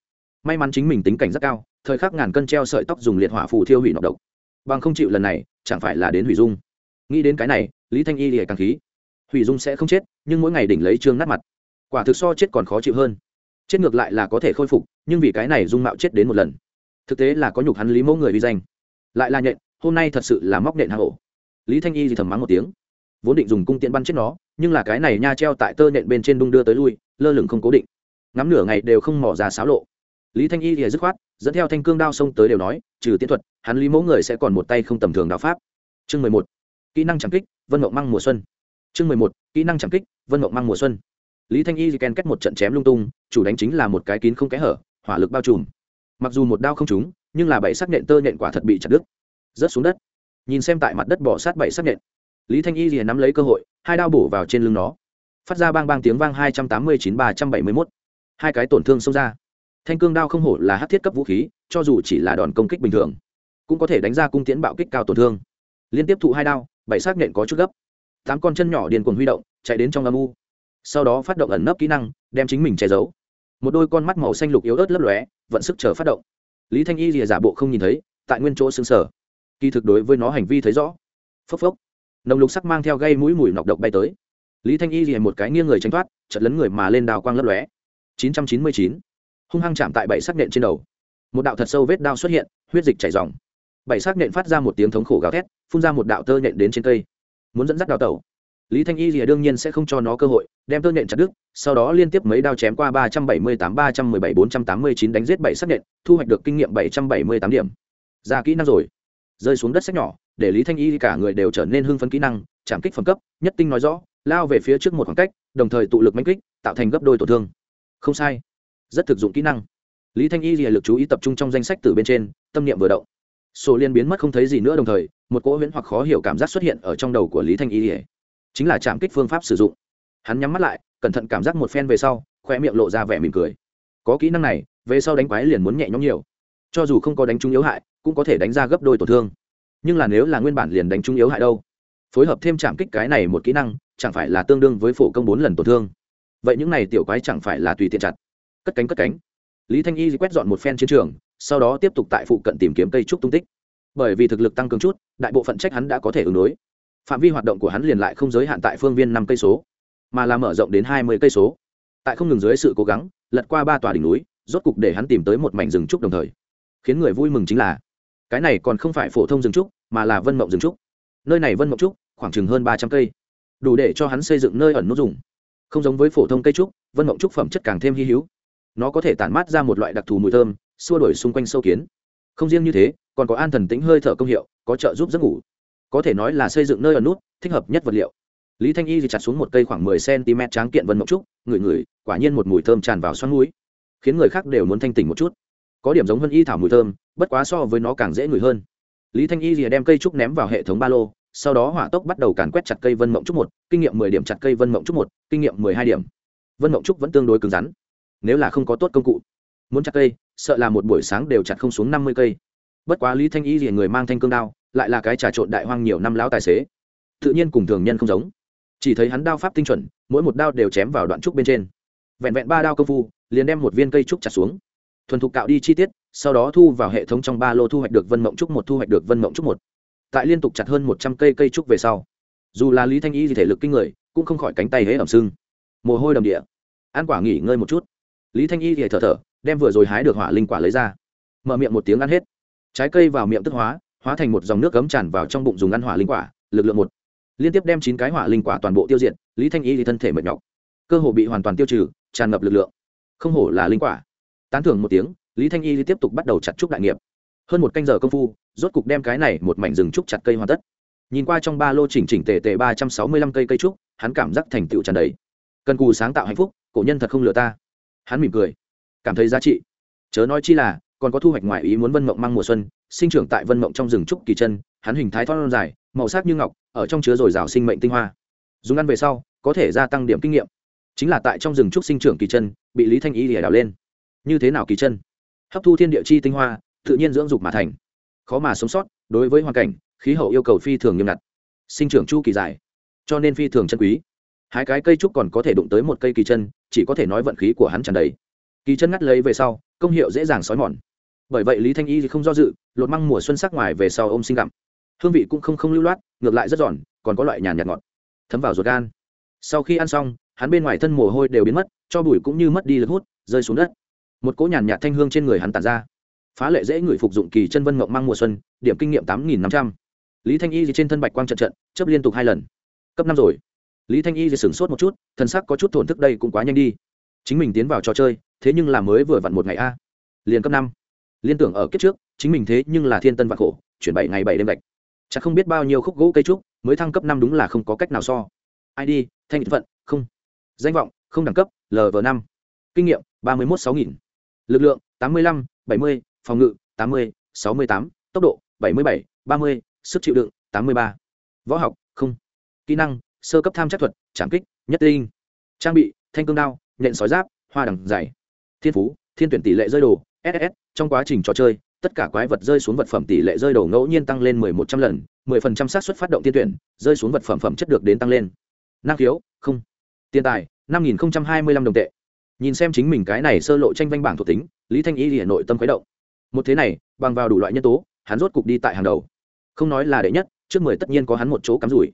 May mắn chính mình tính cảnh rất cao, thời khắc ngàn cân treo sợi tóc dùng liệt hỏa phù thiêu hủy nọc độc. Bằng không chịu lần này, chẳng phải là đến hủy dung. Nghĩ đến cái này, lý thanh y lìa càng khí. Hủy dung sẽ không chết, nhưng mỗi ngày đỉnh lấy trương nát mặt. Quả thực so chết còn khó chịu hơn. Chết ngược lại là có thể khôi phục, nhưng vì cái này dung mạo chết đến một lần. Thực tế là có nhục hắn lý mẫu người vi danh. Lại là nhện hôm nay thật sự là móc nện hạ hổ. Lý thanh y thì thầm mắng một tiếng. Vốn định dùng cung tiện bắn chết nó, nhưng là cái này nha treo tại tơ nện bên trên đung đưa tới lui, lơ lửng không cố định. Ngắm nửa ngày đều không mỏ ra xáo lộ. Lý thanh y thì dứt khoát, dẫn theo thanh cương đao xông tới đều nói, trừ tiến thuật, hắn lý mẫu người sẽ còn một tay không tầm thường đạo pháp. Chương mười một, kỹ năng chẳng kích, vân mộng măng mùa xuân. Chương mười một, kỹ năng chẳng kích, vân mộng măng mùa xuân. Lý thanh y ken kết một trận chém lung tung, chủ đánh chính là một cái kín không kẽ hở, hỏa lực bao trùm. Mặc dù một đao không trúng, nhưng là bảy sắc nện tơ nện quả thật bị chặt đứt rớt xuống đất. Nhìn xem tại mặt đất bỏ sát bảy sắc nhện, lý thanh y liền nắm lấy cơ hội, hai đao bổ vào trên lưng nó. Phát ra bang bang tiếng vang hai trăm tám mươi chín ba trăm bảy mươi mốt. Hai cái tổn thương xông ra. Thanh cương đao không hổ là hát thiết cấp vũ khí, cho dù chỉ là đòn công kích bình thường, cũng có thể đánh ra cung tiễn bạo kích cao tổn thương. Liên tiếp thụ hai đao, bảy xác nhện có chút gấp. Tám con chân nhỏ điền cuồng huy động, chạy đến trong âm u. Sau đó phát động ẩn nấp kỹ năng, đem chính mình che giấu. Một đôi con mắt màu xanh lục yếu ớt lấp lóe, vận sức chờ phát động. Lý thanh y rìa giả bộ không nhìn thấy, tại nguyên chỗ xương sở kỳ thực đối với nó hành vi thấy rõ. Phốc phốc. Nồng lục sắc mang theo gây mũi mùi nọc độc bay tới. Lý thanh y rìa một cái nghiêng người tránh thoát chật lấn người mà lên đào quang lấp lóe. Chín trăm chín mươi chín. Hung hăng chạm tại bảy sắc nện trên đầu. Một đạo thật sâu vết đao xuất hiện, huyết dịch chảy dòng. Bảy sắc nện phát ra một tiếng thống khổ gào thét, phun ra một đạo tơ nện đến trên cây. Muốn dẫn dắt đào tẩu. Lý thanh y rìa đương nhiên sẽ không cho nó cơ hội, đem tơ nện chặt đứt, sau đó liên tiếp mấy đao chém qua ba trăm bảy mươi tám, ba trăm mười bảy, bốn trăm tám mươi chín đánh giết bảy sắc nện, thu hoạch được kinh nghiệm bảy trăm bảy mươi tám điểm. Ra kỹ năng rồi rơi xuống đất sách nhỏ, để lý thanh y cả người đều trở nên hưng phấn kỹ năng, chạm kích phẩm cấp, nhất tinh nói rõ, lao về phía trước một khoảng cách, đồng thời tụ lực manh kích, tạo thành gấp đôi tổn thương. Không sai. Rất thực dụng kỹ năng. Lý thanh y lìa lực chú ý tập trung trong danh sách từ bên trên, tâm niệm vừa động. Sổ liên biến mất không thấy gì nữa đồng thời, một cỗ huyễn hoặc khó hiểu cảm giác xuất hiện ở trong đầu của lý thanh y lìa. Chính là chạm kích phương pháp sử dụng. Hắn nhắm mắt lại, cẩn thận cảm giác một phen về sau khoe miệng lộ ra vẻ mỉm cười. Có kỹ năng này, về sau đánh quái liền muốn nhẹ nhõm nhiều cho dù không có đánh trúng yếu hại, cũng có thể đánh ra gấp đôi tổn thương. Nhưng là nếu là nguyên bản liền đánh trúng yếu hại đâu? Phối hợp thêm chạm kích cái này một kỹ năng, chẳng phải là tương đương với phổ công bốn lần tổn thương? Vậy những này tiểu quái chẳng phải là tùy tiện chặt. Cất cánh cất cánh. Lý thanh y quét dọn một phen chiến trường, sau đó tiếp tục tại phụ cận tìm kiếm cây trúc tung tích. Bởi vì thực lực tăng cường chút, đại bộ phận trách hắn đã có thể ứng đối. Phạm vi hoạt động của hắn liền lại không giới hạn tại phương viên năm cây số, mà là mở rộng đến hai mươi cây số. Tại không ngừng dưới sự cố gắng, lật qua ba tòa đỉnh núi, rốt cục để hắn tìm tới một mảnh rừng trúc đồng thời khiến người vui mừng chính là, cái này còn không phải phổ thông rừng trúc, mà là vân mộng rừng trúc. Nơi này vân mộng trúc, khoảng chừng hơn ba trăm cây. Đủ để cho hắn xây dựng nơi ẩn nút dùng. Không giống với phổ thông cây trúc, vân mộng trúc phẩm chất càng thêm hy hữu. Nó có thể tản mát ra một loại đặc thù mùi thơm, xua đổi xung quanh sâu kiến. Không riêng như thế, còn có an thần tính hơi thở công hiệu, có trợ giúp giấc ngủ. Có thể nói là xây dựng nơi ẩn nút, thích hợp nhất vật liệu. Lý thanh y thì chặt xuống một cây khoảng mười cm tráng kiện vân mộng trúc, ngửi ngửi, quả nhiên một mùi thơm tràn vào xoắn núi khiến người khác đều muốn thanh tỉnh một chút có điểm giống hơn y thảo mùi thơm, bất quá so với nó càng dễ ngửi hơn. Lý thanh y rìa đem cây trúc ném vào hệ thống ba lô, sau đó hỏa tốc bắt đầu càn quét chặt cây vân mộng trúc một, kinh nghiệm mười điểm chặt cây vân mộng trúc một, kinh nghiệm mười hai điểm. Vân mộng trúc vẫn tương đối cứng rắn, nếu là không có tốt công cụ. Muốn chặt cây, sợ là một buổi sáng đều chặt không xuống năm mươi cây. Bất quá lý thanh y rìa người mang thanh cương đao, lại là cái trà trộn đại hoang nhiều năm lão tài xế. Tự nhiên cùng thường nhân không giống. Chỉ thấy hắn đao pháp tinh chuẩn, mỗi một đao đều chém vào đoạn trúc bên trên. Vẹn vẹn ba đao công phu, liền đem một viên cây trúc chặt xuống thuần thục cạo đi chi tiết, sau đó thu vào hệ thống trong ba lô thu hoạch được vân mộng trúc một, thu hoạch được vân mộng trúc một. Tại liên tục chặt hơn một trăm cây cây trúc về sau, dù là lý thanh y thì thể lực kinh người, cũng không khỏi cánh tay hễ ẩm sưng. Mồ hôi đầm địa. Ăn quả nghỉ ngơi một chút. Lý thanh y thì thở thở, đem vừa rồi hái được hỏa linh quả lấy ra. Mở miệng một tiếng ăn hết. Trái cây vào miệng tức hóa hóa thành một dòng nước cấm tràn vào trong bụng dùng ăn hỏa linh quả, lực lượng một. Liên tiếp đem chín cái hỏa linh quả toàn bộ tiêu diệt, lý thanh y thì thân thể mệt nhọc. Cơ hồ bị hoàn toàn tiêu trừ, tràn ngập lực lượng. Không hổ là linh quả tán thưởng một tiếng, lý thanh y tiếp tục bắt đầu chặt trúc đại nghiệp. Hơn một canh giờ công phu, rốt cục đem cái này một mảnh rừng trúc chặt cây hoàn tất. Nhìn qua trong ba lô chỉnh chỉnh tề tề ba trăm sáu mươi lăm cây cây trúc, hắn cảm giác thành tựu tràn đầy. Cần cù sáng tạo hạnh phúc, cổ nhân thật không lừa ta. Hắn mỉm cười. Cảm thấy giá trị. Chớ nói chi là, còn có thu hoạch ngoài ý muốn vân mộng mang mùa xuân, sinh trưởng tại vân mộng trong rừng trúc kỳ chân, hắn hình thái thoát dài, màu sắc như ngọc, ở trong chứa dồi dào sinh mệnh tinh hoa. Dùng ăn về sau, có thể gia tăng điểm kinh nghiệm. Chính là tại trong rừng trúc sinh trưởng kỳ chân, bị lý thanh Y lìa đào lên như thế nào kỳ chân? Hấp thu thiên địa chi tinh hoa, tự nhiên dưỡng dục mà thành. Khó mà sống sót, đối với hoàn cảnh, khí hậu yêu cầu phi thường nghiêm ngặt. Sinh trưởng chu kỳ dài, cho nên phi thường chân quý. Hai cái cây trúc còn có thể đụng tới một cây kỳ chân, chỉ có thể nói vận khí của hắn tràn đầy. Kỳ chân ngắt lấy về sau, công hiệu dễ dàng xói mòn. Bởi vậy lý thanh y thì không do dự, lột măng mùa xuân sắc ngoài về sau ôm sinh gặm. Hương vị cũng không không lưu loát, ngược lại rất giòn, còn có loại nhàn nhạt ngọt. Thấm vào ruột gan. Sau khi ăn xong, hắn bên ngoài thân mồ hôi đều biến mất, cho bụi cũng như mất đi lực hút, rơi xuống đất một cỗ nhàn nhạt thanh hương trên người hắn tàn ra. Phá lệ dễ người phục dụng kỳ chân vân mộng mang mùa xuân, điểm kinh nghiệm tám nghìn năm trăm. Lý thanh y trên thân bạch quang trận trận chấp liên tục hai lần. Cấp năm rồi. Lý thanh y sửng sốt một chút thân sắc có chút thổn thức đây cũng quá nhanh đi. Chính mình tiến vào trò chơi, thế nhưng là mới vừa vặn một ngày a. Liền cấp năm. Liên tưởng ở kiếp trước, chính mình thế nhưng là thiên tân vạn khổ, chuyển bảy ngày bảy đêm gạch. Chắc không biết bao nhiêu khúc gỗ cây trúc, mới thăng cấp năm đúng là không có cách nào so. Id thanh vận không. Danh vọng, không đẳng cấp lv năm. Kinh nghiệm, ba mươi một sáu nghìn lực lượng 85, 70, phòng ngự 80, 68, tốc độ 77, 30, sức chịu đựng 83. võ học không. Kỹ năng sơ cấp tham chắc thuật trảm kích nhất linh trang bị thanh cương đao nhện sói giáp hoa đằng dày thiên phú thiên tuyển tỷ lệ rơi đồ ss trong quá trình trò chơi tất cả quái vật rơi xuống vật phẩm tỷ lệ rơi đồ ngẫu nhiên tăng lên 1100 lần 10% xác suất phát động tiên tuyển rơi xuống vật phẩm phẩm chất được đến tăng lên. Năng khiếu không. Tiền tài 5025 đồng tệ nhìn xem chính mình cái này sơ lộ tranh vanh bảng thuộc tính, lý thanh y hiện nội tâm khuấy động. Một thế này, bằng vào đủ loại nhân tố, hắn rốt cục đi tại hàng đầu. Không nói là đệ nhất, trước mười tất nhiên có hắn một chỗ cắm rủi.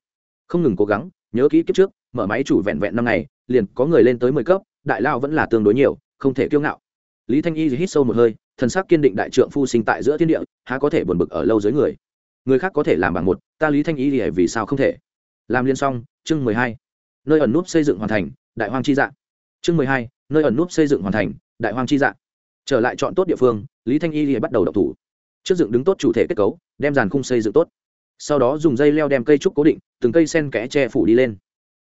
Không ngừng cố gắng, nhớ kỹ kiếp trước, mở máy chủ vẹn vẹn năm ngày, liền có người lên tới mười cấp, đại lao vẫn là tương đối nhiều, không thể kiêu ngạo. Lý thanh y hít sâu một hơi, thần sắc kiên định đại trượng phu sinh tại giữa thiên địa, há có thể buồn bực ở lâu dưới người. Người khác có thể làm bằng một, ta lý thanh y thì vì sao không thể? Làm liên xong, chương mười hai. Nơi ẩn núp xây dựng hoàn thành, đại hoang chi dạng chương mười hai, nơi ẩn núp xây dựng hoàn thành, đại hoang chi dạng trở lại chọn tốt địa phương, lý thanh y thì bắt đầu động thủ. Trước dựng đứng tốt chủ thể kết cấu, đem dàn khung xây dựng tốt. Sau đó dùng dây leo đem cây trúc cố định, từng cây sen kẽ che phủ đi lên.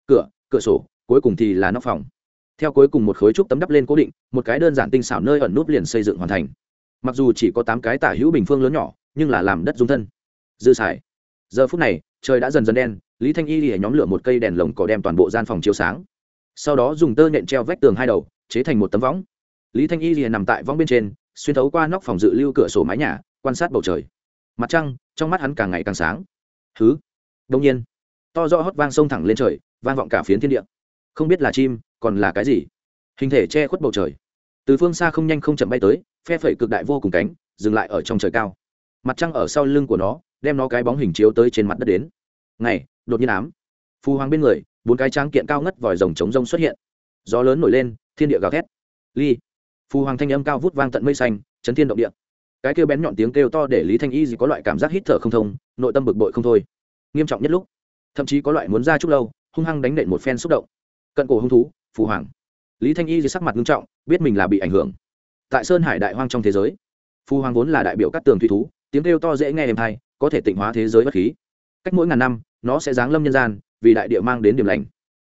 Cửa cửa sổ, cuối cùng thì là nóc phòng. Theo cuối cùng một khối trúc tấm đắp lên cố định, một cái đơn giản tinh xảo nơi ẩn nút liền xây dựng hoàn thành. Mặc dù chỉ có tám cái tả hữu bình phương lớn nhỏ, nhưng là làm đất dung thân. Dư xài. Giờ phút này, trời đã dần dần đen, lý thanh y thì nhóm lửa một cây đèn lồng cỏ đem toàn bộ gian phòng chiếu sáng sau đó dùng tơ nện treo vách tường hai đầu, chế thành một tấm võng. Lý thanh y liền nằm tại võng bên trên, xuyên thấu qua nóc phòng dự lưu cửa sổ mái nhà, quan sát bầu trời. Mặt trăng, trong mắt hắn càng ngày càng sáng. Thứ đông nhiên, to do hót vang sông thẳng lên trời, vang vọng cả phiến thiên địa. Không biết là chim, còn là cái gì? Hình thể che khuất bầu trời. Từ phương xa không nhanh không chậm bay tới, phe phẩy cực đại vô cùng cánh, dừng lại ở trong trời cao. Mặt trăng ở sau lưng của nó, đem nó cái bóng hình chiếu tới trên mặt đất đến. Ngày, đột nhiên ám. Phù hoàng bên người bốn cái tráng kiện cao ngất vòi rồng chống rông xuất hiện. Gió lớn nổi lên, thiên địa gào thét. Ly. Phù hoàng thanh âm cao vút vang tận mây xanh, chấn thiên động địa. Cái kêu bén nhọn tiếng kêu to để lý thanh y gì có loại cảm giác hít thở không thông, nội tâm bực bội không thôi. Nghiêm trọng nhất lúc, thậm chí có loại muốn ra chút lâu, hung hăng đánh nện một phen xúc động. Cận cổ hung thú, phù hoàng. Lý thanh y gì sắc mặt nghiêm trọng, biết mình là bị ảnh hưởng. Tại sơn hải đại hoang trong thế giới, phù hoàng vốn là đại biểu các tường thủy thú, tiếng kêu to dễ nghe êm hay có thể tịnh hóa thế giới bất khí. Cách mỗi ngàn năm, nó sẽ giáng lâm nhân gian vì đại địa mang đến điểm lành.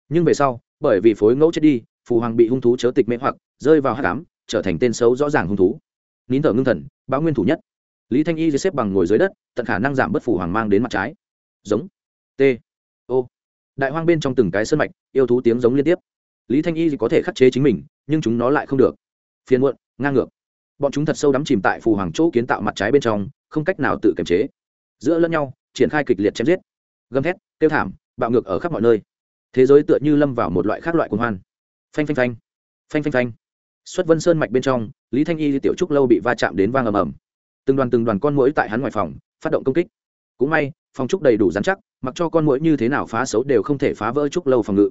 Nhưng về sau, bởi vì phối ngẫu chết đi, phù hoàng bị hung thú chớ tịch mê hoặc, rơi vào hát cám trở thành tên xấu rõ ràng hung thú. Nín thở ngưng thần báo nguyên thủ nhất. Lý thanh y xếp bằng ngồi dưới đất, tận khả năng giảm bớt phủ hoàng mang đến mặt trái. Giống. T. Ô đại hoang bên trong từng cái sân mạch, yêu thú tiếng giống liên tiếp. Lý thanh y có thể khắc chế chính mình, nhưng chúng nó lại không được. Phiền muộn, ngang ngược. Bọn chúng thật sâu đắm chìm tại phù hoàng chỗ kiến tạo mặt trái bên trong, không cách nào tự kiềm chế. Giữa lẫn nhau, triển khai kịch liệt chém giết. Gầm thét tiêu thảm bạo ngược ở khắp mọi nơi. Thế giới tựa như lâm vào một loại khác loại cuồng hoan. Phanh phanh phanh. Phanh phanh phanh. Xuất vân sơn mạch bên trong, lý thanh y tiểu trúc lâu bị va chạm đến vang ầm ầm. Từng đoàn từng đoàn con mũi tại hắn ngoài phòng, phát động công kích. Cũng may, phòng trúc đầy đủ dán chắc, mặc cho con mũi như thế nào phá xấu đều không thể phá vỡ trúc lâu phòng ngự.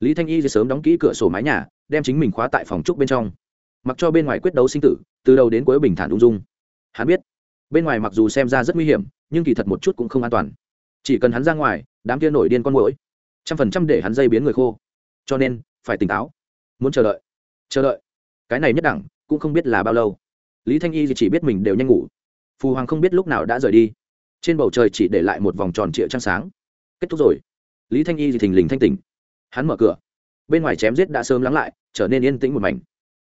Lý thanh y sớm đóng kỹ cửa sổ mái nhà, đem chính mình khóa tại phòng trúc bên trong. Mặc cho bên ngoài quyết đấu sinh tử, từ đầu đến cuối bình thản ung dung. Hắn biết, bên ngoài mặc dù xem ra rất nguy hiểm, nhưng kỳ thật một chút cũng không an toàn. Chỉ cần hắn ra ngoài đám kia nổi điên con mũi trăm phần trăm để hắn dây biến người khô. Cho nên, phải tỉnh táo. Muốn chờ đợi. Chờ đợi. Cái này nhất đẳng, cũng không biết là bao lâu. Lý thanh y chỉ biết mình đều nhanh ngủ. Phù hoàng không biết lúc nào đã rời đi. Trên bầu trời chỉ để lại một vòng tròn trịa trăng sáng. Kết thúc rồi. Lý thanh y thì thình lình thanh tỉnh. Hắn mở cửa. Bên ngoài chém giết đã sớm lắng lại, trở nên yên tĩnh một mảnh.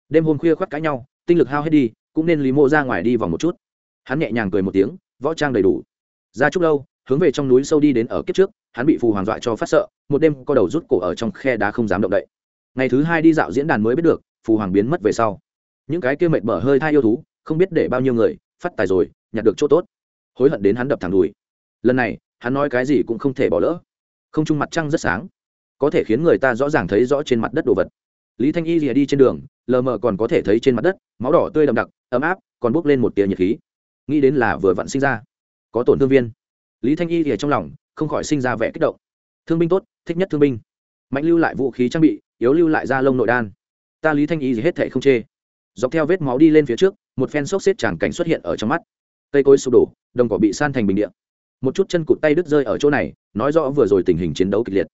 Đêm hôm khuya khoác cãi nhau, tinh lực hao hết đi, cũng nên lý mộ ra ngoài đi vòng một chút. Hắn nhẹ nhàng cười một tiếng, võ trang đầy đủ. Ra chút lâu hướng về trong núi sâu đi đến ở kiếp trước, hắn bị phù hoàng dọa cho phát sợ, một đêm co đầu rút cổ ở trong khe đá không dám động đậy. Ngày thứ hai đi dạo diễn đàn mới biết được, phù hoàng biến mất về sau. Những cái kia mệt mở hơi thai yêu thú, không biết để bao nhiêu người, phát tài rồi, nhặt được chỗ tốt. Hối hận đến hắn đập thẳng đùi. Lần này, hắn nói cái gì cũng không thể bỏ lỡ. Không trung mặt trăng rất sáng. Có thể khiến người ta rõ ràng thấy rõ trên mặt đất đồ vật. Lý thanh y rìa đi trên đường, lờ mờ còn có thể thấy trên mặt đất, máu đỏ tươi đậm đặc, ấm áp, còn bốc lên một tia nhiệt khí. Nghĩ đến là vừa vặn sinh ra. Có tổn thương viên lý thanh y rìa trong lòng không khỏi sinh ra vẻ kích động. Thương binh tốt, thích nhất thương binh. Mạnh lưu lại vũ khí trang bị, yếu lưu lại da lông nội đan. Ta lý thanh y gì hết thệ không chê. Dọc theo vết máu đi lên phía trước, một phen xốc xếp tràng cảnh xuất hiện ở trong mắt. Cây cối sụp đổ, đồng cỏ bị san thành bình điện một chút chân cụt tay đứt rơi ở chỗ này, nói rõ vừa rồi tình hình chiến đấu kịch liệt.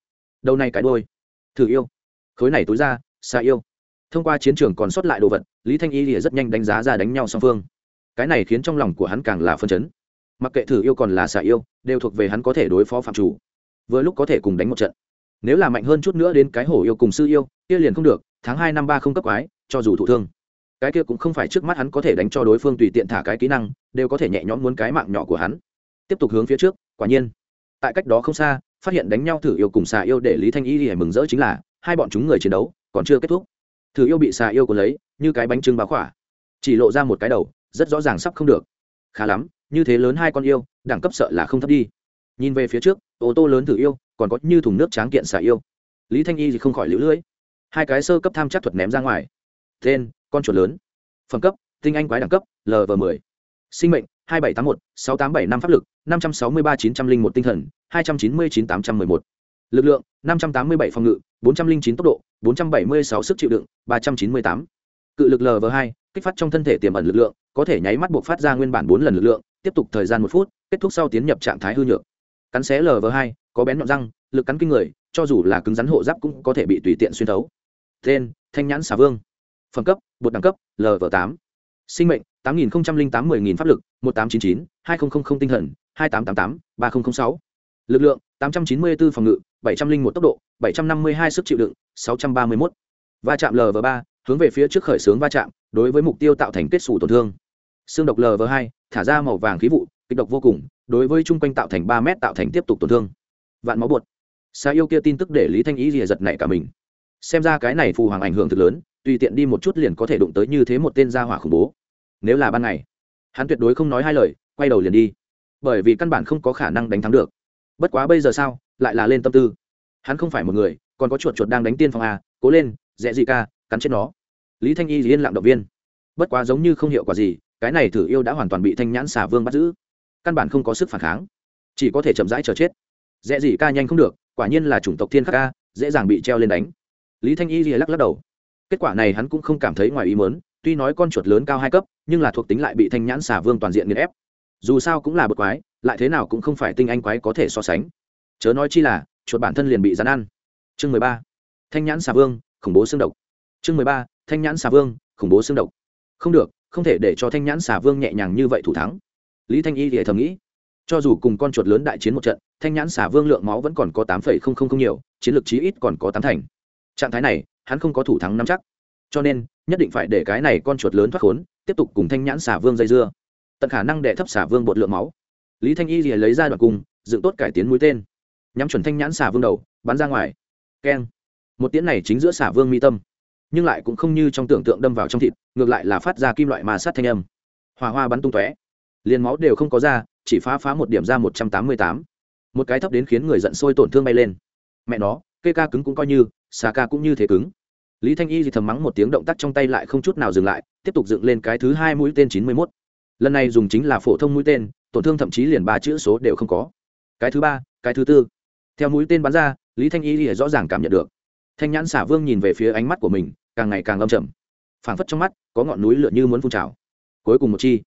Đầu này cái đôi thử yêu. Khối này túi ra, xa yêu. Thông qua chiến trường còn sót lại đồ vật, lý thanh y thì rất nhanh đánh giá ra đánh nhau song phương. Cái này khiến trong lòng của hắn càng là phân chấn mặc kệ thử yêu còn là xạ yêu, đều thuộc về hắn có thể đối phó phạm chủ. Vừa lúc có thể cùng đánh một trận. Nếu là mạnh hơn chút nữa đến cái hổ yêu cùng sư yêu, kia liền không được, tháng hai năm ba không cấp quái, cho dù thụ thương. Cái kia cũng không phải trước mắt hắn có thể đánh cho đối phương tùy tiện thả cái kỹ năng, đều có thể nhẹ nhõm muốn cái mạng nhỏ của hắn. Tiếp tục hướng phía trước, quả nhiên. Tại cách đó không xa, phát hiện đánh nhau thử yêu cùng xà yêu để lý thanh y hề mừng rỡ chính là, hai bọn chúng người chiến đấu còn chưa kết thúc. Thử yêu bị xà yêu còn lấy, như cái bánh trưng báo khỏa. Chỉ lộ ra một cái đầu, rất rõ ràng sắp không được. Khá lắm như thế lớn hai con yêu đẳng cấp sợ là không thấp đi. Nhìn về phía trước ô tô lớn thử yêu còn có như thùng nước tráng kiện xả yêu. Lý thanh y thì không khỏi lũ lưỡi. Hai cái sơ cấp tham chắc thuật ném ra ngoài. Tên con chuột lớn. Phẩm cấp tinh anh quái đẳng cấp lv m ộ ư ơ i sinh mệnh hai bảy tám một sáu tám bảy năm pháp lực năm trăm sáu mươi ba chín trăm linh một tinh thần hai trăm chín mươi chín tám trăm m ư ơ i một. Lực lượng năm trăm tám mươi bảy phòng ngự bốn trăm linh chín tốc độ bốn trăm bảy mươi sáu sức chịu đựng ba trăm chín mươi tám. Cự lực LV2, kích phát trong thân thể tiềm ẩn lực lượng có thể nháy mắt buộc phát ra nguyên bản bốn lần lực lượng tiếp tục thời gian một phút, kết thúc sau tiến nhập trạng thái hư nhược. Cắn xé lv hai, có bén nhọn răng, lực cắn kinh người, cho dù là cứng rắn hộ giáp cũng có thể bị tùy tiện xuyên thấu. Tên, thanh nhãn xà vương. Phẩm cấp, bột đẳng cấp lv tám. Sinh mệnh, tám nghìn tám mươi pháp lực, một tám chín chín, hai nghìn tinh thần, hai tám tám tám, ba nghìn sáu. Lực lượng, tám trăm chín mươi bốn phòng ngự, bảy trăm linh một tốc độ, bảy trăm năm mươi hai sức chịu đựng, sáu trăm ba mươi một va chạm lv ba, hướng về phía trước khởi xướng va chạm, đối với mục tiêu tạo thành kết xù tổn thương. Xương độc lv hai thả ra màu vàng khí vụ, kịch độc vô cùng, đối với chung quanh tạo thành ba mét tạo thành tiếp tục tổn thương. Vạn máu bột. Xa yêu kia tin tức để lý thanh ý rìa giật nảy cả mình. Xem ra cái này phù hoàng ảnh hưởng thực lớn, tùy tiện đi một chút liền có thể đụng tới như thế một tên gia hỏa khủng bố. Nếu là ban ngày, hắn tuyệt đối không nói hai lời, quay đầu liền đi. Bởi vì căn bản không có khả năng đánh thắng được. Bất quá bây giờ sao, lại là lên tâm tư. Hắn không phải một người, còn có chuột chuột đang đánh tiên phong a, cố lên dễ gì ca, cắn chết nó. Lý thanh y yên lặng động viên. Bất quá giống như không hiệu quả gì cái này thử yêu đã hoàn toàn bị thanh nhãn xà vương bắt giữ. Căn bản không có sức phản kháng. Chỉ có thể chậm rãi chờ chết. Dễ gì ca nhanh không được, quả nhiên là chủng tộc thiên khắc ca, dễ dàng bị treo lên đánh. Lý thanh y lắc lắc đầu. Kết quả này hắn cũng không cảm thấy ngoài ý mớn tuy nói con chuột lớn cao hai cấp, nhưng là thuộc tính lại bị thanh nhãn xà vương toàn diện nghiền ép. Dù sao cũng là bậc quái, lại thế nào cũng không phải tinh anh quái có thể so sánh. Chớ nói chi là, chuột bản thân liền bị rắn ăn. Chương mười ba. Thanh nhãn xà vương, khủng bố xương độc. Chương mười ba. Thanh nhãn xà vương, khủng bố xương độc. Không được không thể để cho thanh nhãn xà vương nhẹ nhàng như vậy thủ thắng. Lý thanh y thì thầm nghĩ, cho dù cùng con chuột lớn đại chiến một trận, thanh nhãn xả vương lượng máu vẫn còn có tám phẩy không không không nhiều, chiến lược chí ít còn có tám thành. Trạng thái này, hắn không có thủ thắng nắm chắc. Cho nên, nhất định phải để cái này con chuột lớn thoát khốn, tiếp tục cùng thanh nhãn xả vương dây dưa. Tận khả năng để thấp xả vương bột lượng máu. Lý thanh y thì lấy ra đoạn cung, dựng tốt cải tiến mũi tên. Nhắm chuẩn thanh nhãn xả vương đầu, bắn ra ngoài. Keng. Một tiếng này chính giữa xả vương mi tâm nhưng lại cũng không như trong tưởng tượng đâm vào trong thịt, ngược lại là phát ra kim loại mà sát thanh âm. Hòa hoa bắn tung tóe. Liền máu đều không có ra, chỉ phá phá một điểm ra một trăm tám mươi tám. Một cái thấp đến khiến người giận sôi tổn thương bay lên. Mẹ nó cây ca cứng cũng coi như, xà ca cũng như thế cứng. Lý thanh y thì thầm mắng một tiếng động tác trong tay lại không chút nào dừng lại, tiếp tục dựng lên cái thứ hai mũi tên chín mươi mốt. Lần này dùng chính là phổ thông mũi tên, tổn thương thậm chí liền ba chữ số đều không có. Cái thứ ba, cái thứ tư. Theo mũi tên bắn ra, lý thanh y thì rõ ràng cảm nhận được thanh nhãn xả vương nhìn về phía ánh mắt của mình, càng ngày càng âm trầm. Phảng phất trong mắt, có ngọn núi lửa như muốn phun trào. Cuối cùng một chi.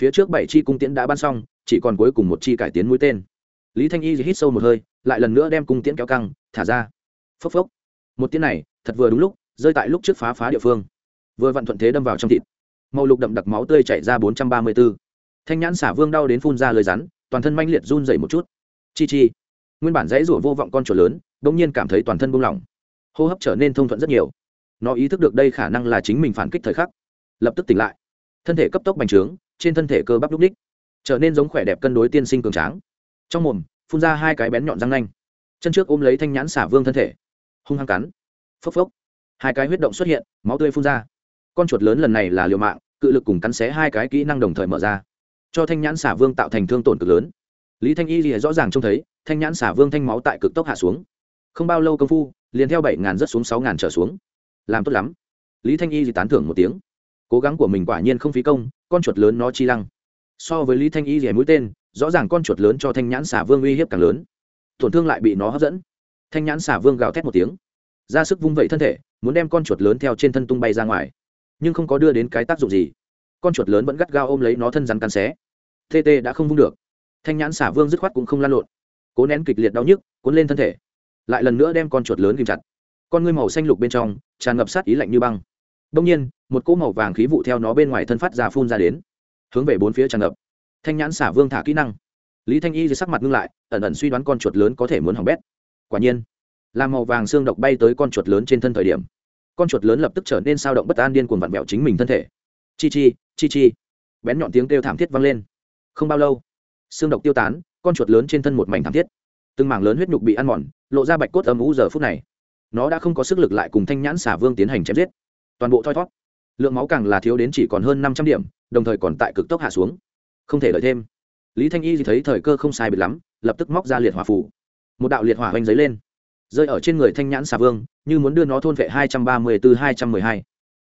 Phía trước bảy chi cung tiễn đã ban xong, chỉ còn cuối cùng một chi cải tiến mũi tên. Lý thanh y hít sâu một hơi, lại lần nữa đem cung tiễn kéo căng, thả ra. Phốc phốc. Một tiễn này, thật vừa đúng lúc, rơi tại lúc trước phá phá địa phương. Vừa vặn thuận thế đâm vào trong thịt. Màu lục đậm đặc máu tươi chảy ra bốn trăm ba mươi b ố thanh nhãn xả vương đau đến phun ra lời rắn, toàn thân manh liệt run dậy một chút. Chi chi. Nguyên bản dãy rủa vô vọng con chuột lớn đ ỗ n g nhiên cảm thấy toàn thân buông lỏng hô hấp trở nên thông thuận rất nhiều. Nó ý thức được đây khả năng là chính mình phản kích thời khắc. Lập tức tỉnh lại. Thân thể cấp tốc bành trướng, trên thân thể cơ bắp lúc ních, trở nên giống khỏe đẹp cân đối tiên sinh cường tráng. Trong mồm, phun ra hai cái bén nhọn răng nanh. Chân trước ôm lấy thanh nhãn xả vương thân thể. Hung hăng cắn. Phốc phốc. Hai cái huyết động xuất hiện, máu tươi phun ra. Con chuột lớn lần này là liều mạng, cự lực cùng cắn xé hai cái kỹ năng đồng thời mở ra. Cho thanh nhãn xả vương tạo thành thương tổn cực lớn. Lý thanh y thì rõ ràng trông thấy, thanh nhãn xả vương thanh máu tại cực tốc hạ xuống. Không bao lâu công phu liền theo bảy ngàn rất xuống sáu ngàn trở xuống. Làm tốt lắm. Lý thanh y thì tán thưởng một tiếng. Cố gắng của mình quả nhiên không phí công, con chuột lớn nó chi lăng. So với lý thanh y rẻ mũi tên, rõ ràng con chuột lớn cho thanh nhãn xả vương uy hiếp càng lớn. Tổn thương lại bị nó hấp dẫn. Thanh nhãn xả vương gào thét một tiếng. Ra sức vung vẩy thân thể, muốn đem con chuột lớn theo trên thân tung bay ra ngoài. Nhưng không có đưa đến cái tác dụng gì. Con chuột lớn vẫn gắt gao ôm lấy nó thân rắn cắn xé. Tt đã không vung được. Thanh nhãn xả vương dứt khoát cũng không lan lộn. Cố nén kịch liệt đau nhức, cuốn lên thân thể lại lần nữa đem con chuột lớn kìm chặt. Con ngươi màu xanh lục bên trong tràn ngập sát ý lạnh như băng. Đông nhiên, một cỗ màu vàng khí vụ theo nó bên ngoài thân phát ra phun ra đến, hướng về bốn phía tràn ngập. Thanh nhãn xả vương thả kỹ năng. Lý thanh y dưới sắc mặt ngưng lại, ẩn ẩn suy đoán con chuột lớn có thể muốn hỏng bét. Quả nhiên làm màu vàng xương độc bay tới con chuột lớn trên thân thời điểm. Con chuột lớn lập tức trở nên sao động bất an điên cuồng vặn vẹo chính mình thân thể. Chi chi chi chi. Bén nhọn tiếng kêu thảm thiết vang lên. Không bao lâu, xương độc tiêu tán, con chuột lớn trên thân một mảnh thảm thiết từng mảng lớn huyết nhục bị ăn mòn, lộ ra bạch cốt âm ú giờ phút này. Nó đã không có sức lực lại cùng thanh nhãn xả vương tiến hành chém giết. Toàn bộ thoi thót lượng máu càng là thiếu đến chỉ còn hơn năm trăm điểm, đồng thời còn tại cực tốc hạ xuống. Không thể đợi thêm. Lý thanh y thì thấy thời cơ không sai biệt lắm, lập tức móc ra liệt hỏa phủ một đạo liệt hỏa hoành giấy lên. Rơi ở trên người thanh nhãn xà vương, như muốn đưa nó thôn vệ hai trăm ba mươi từ hai trăm mười hai.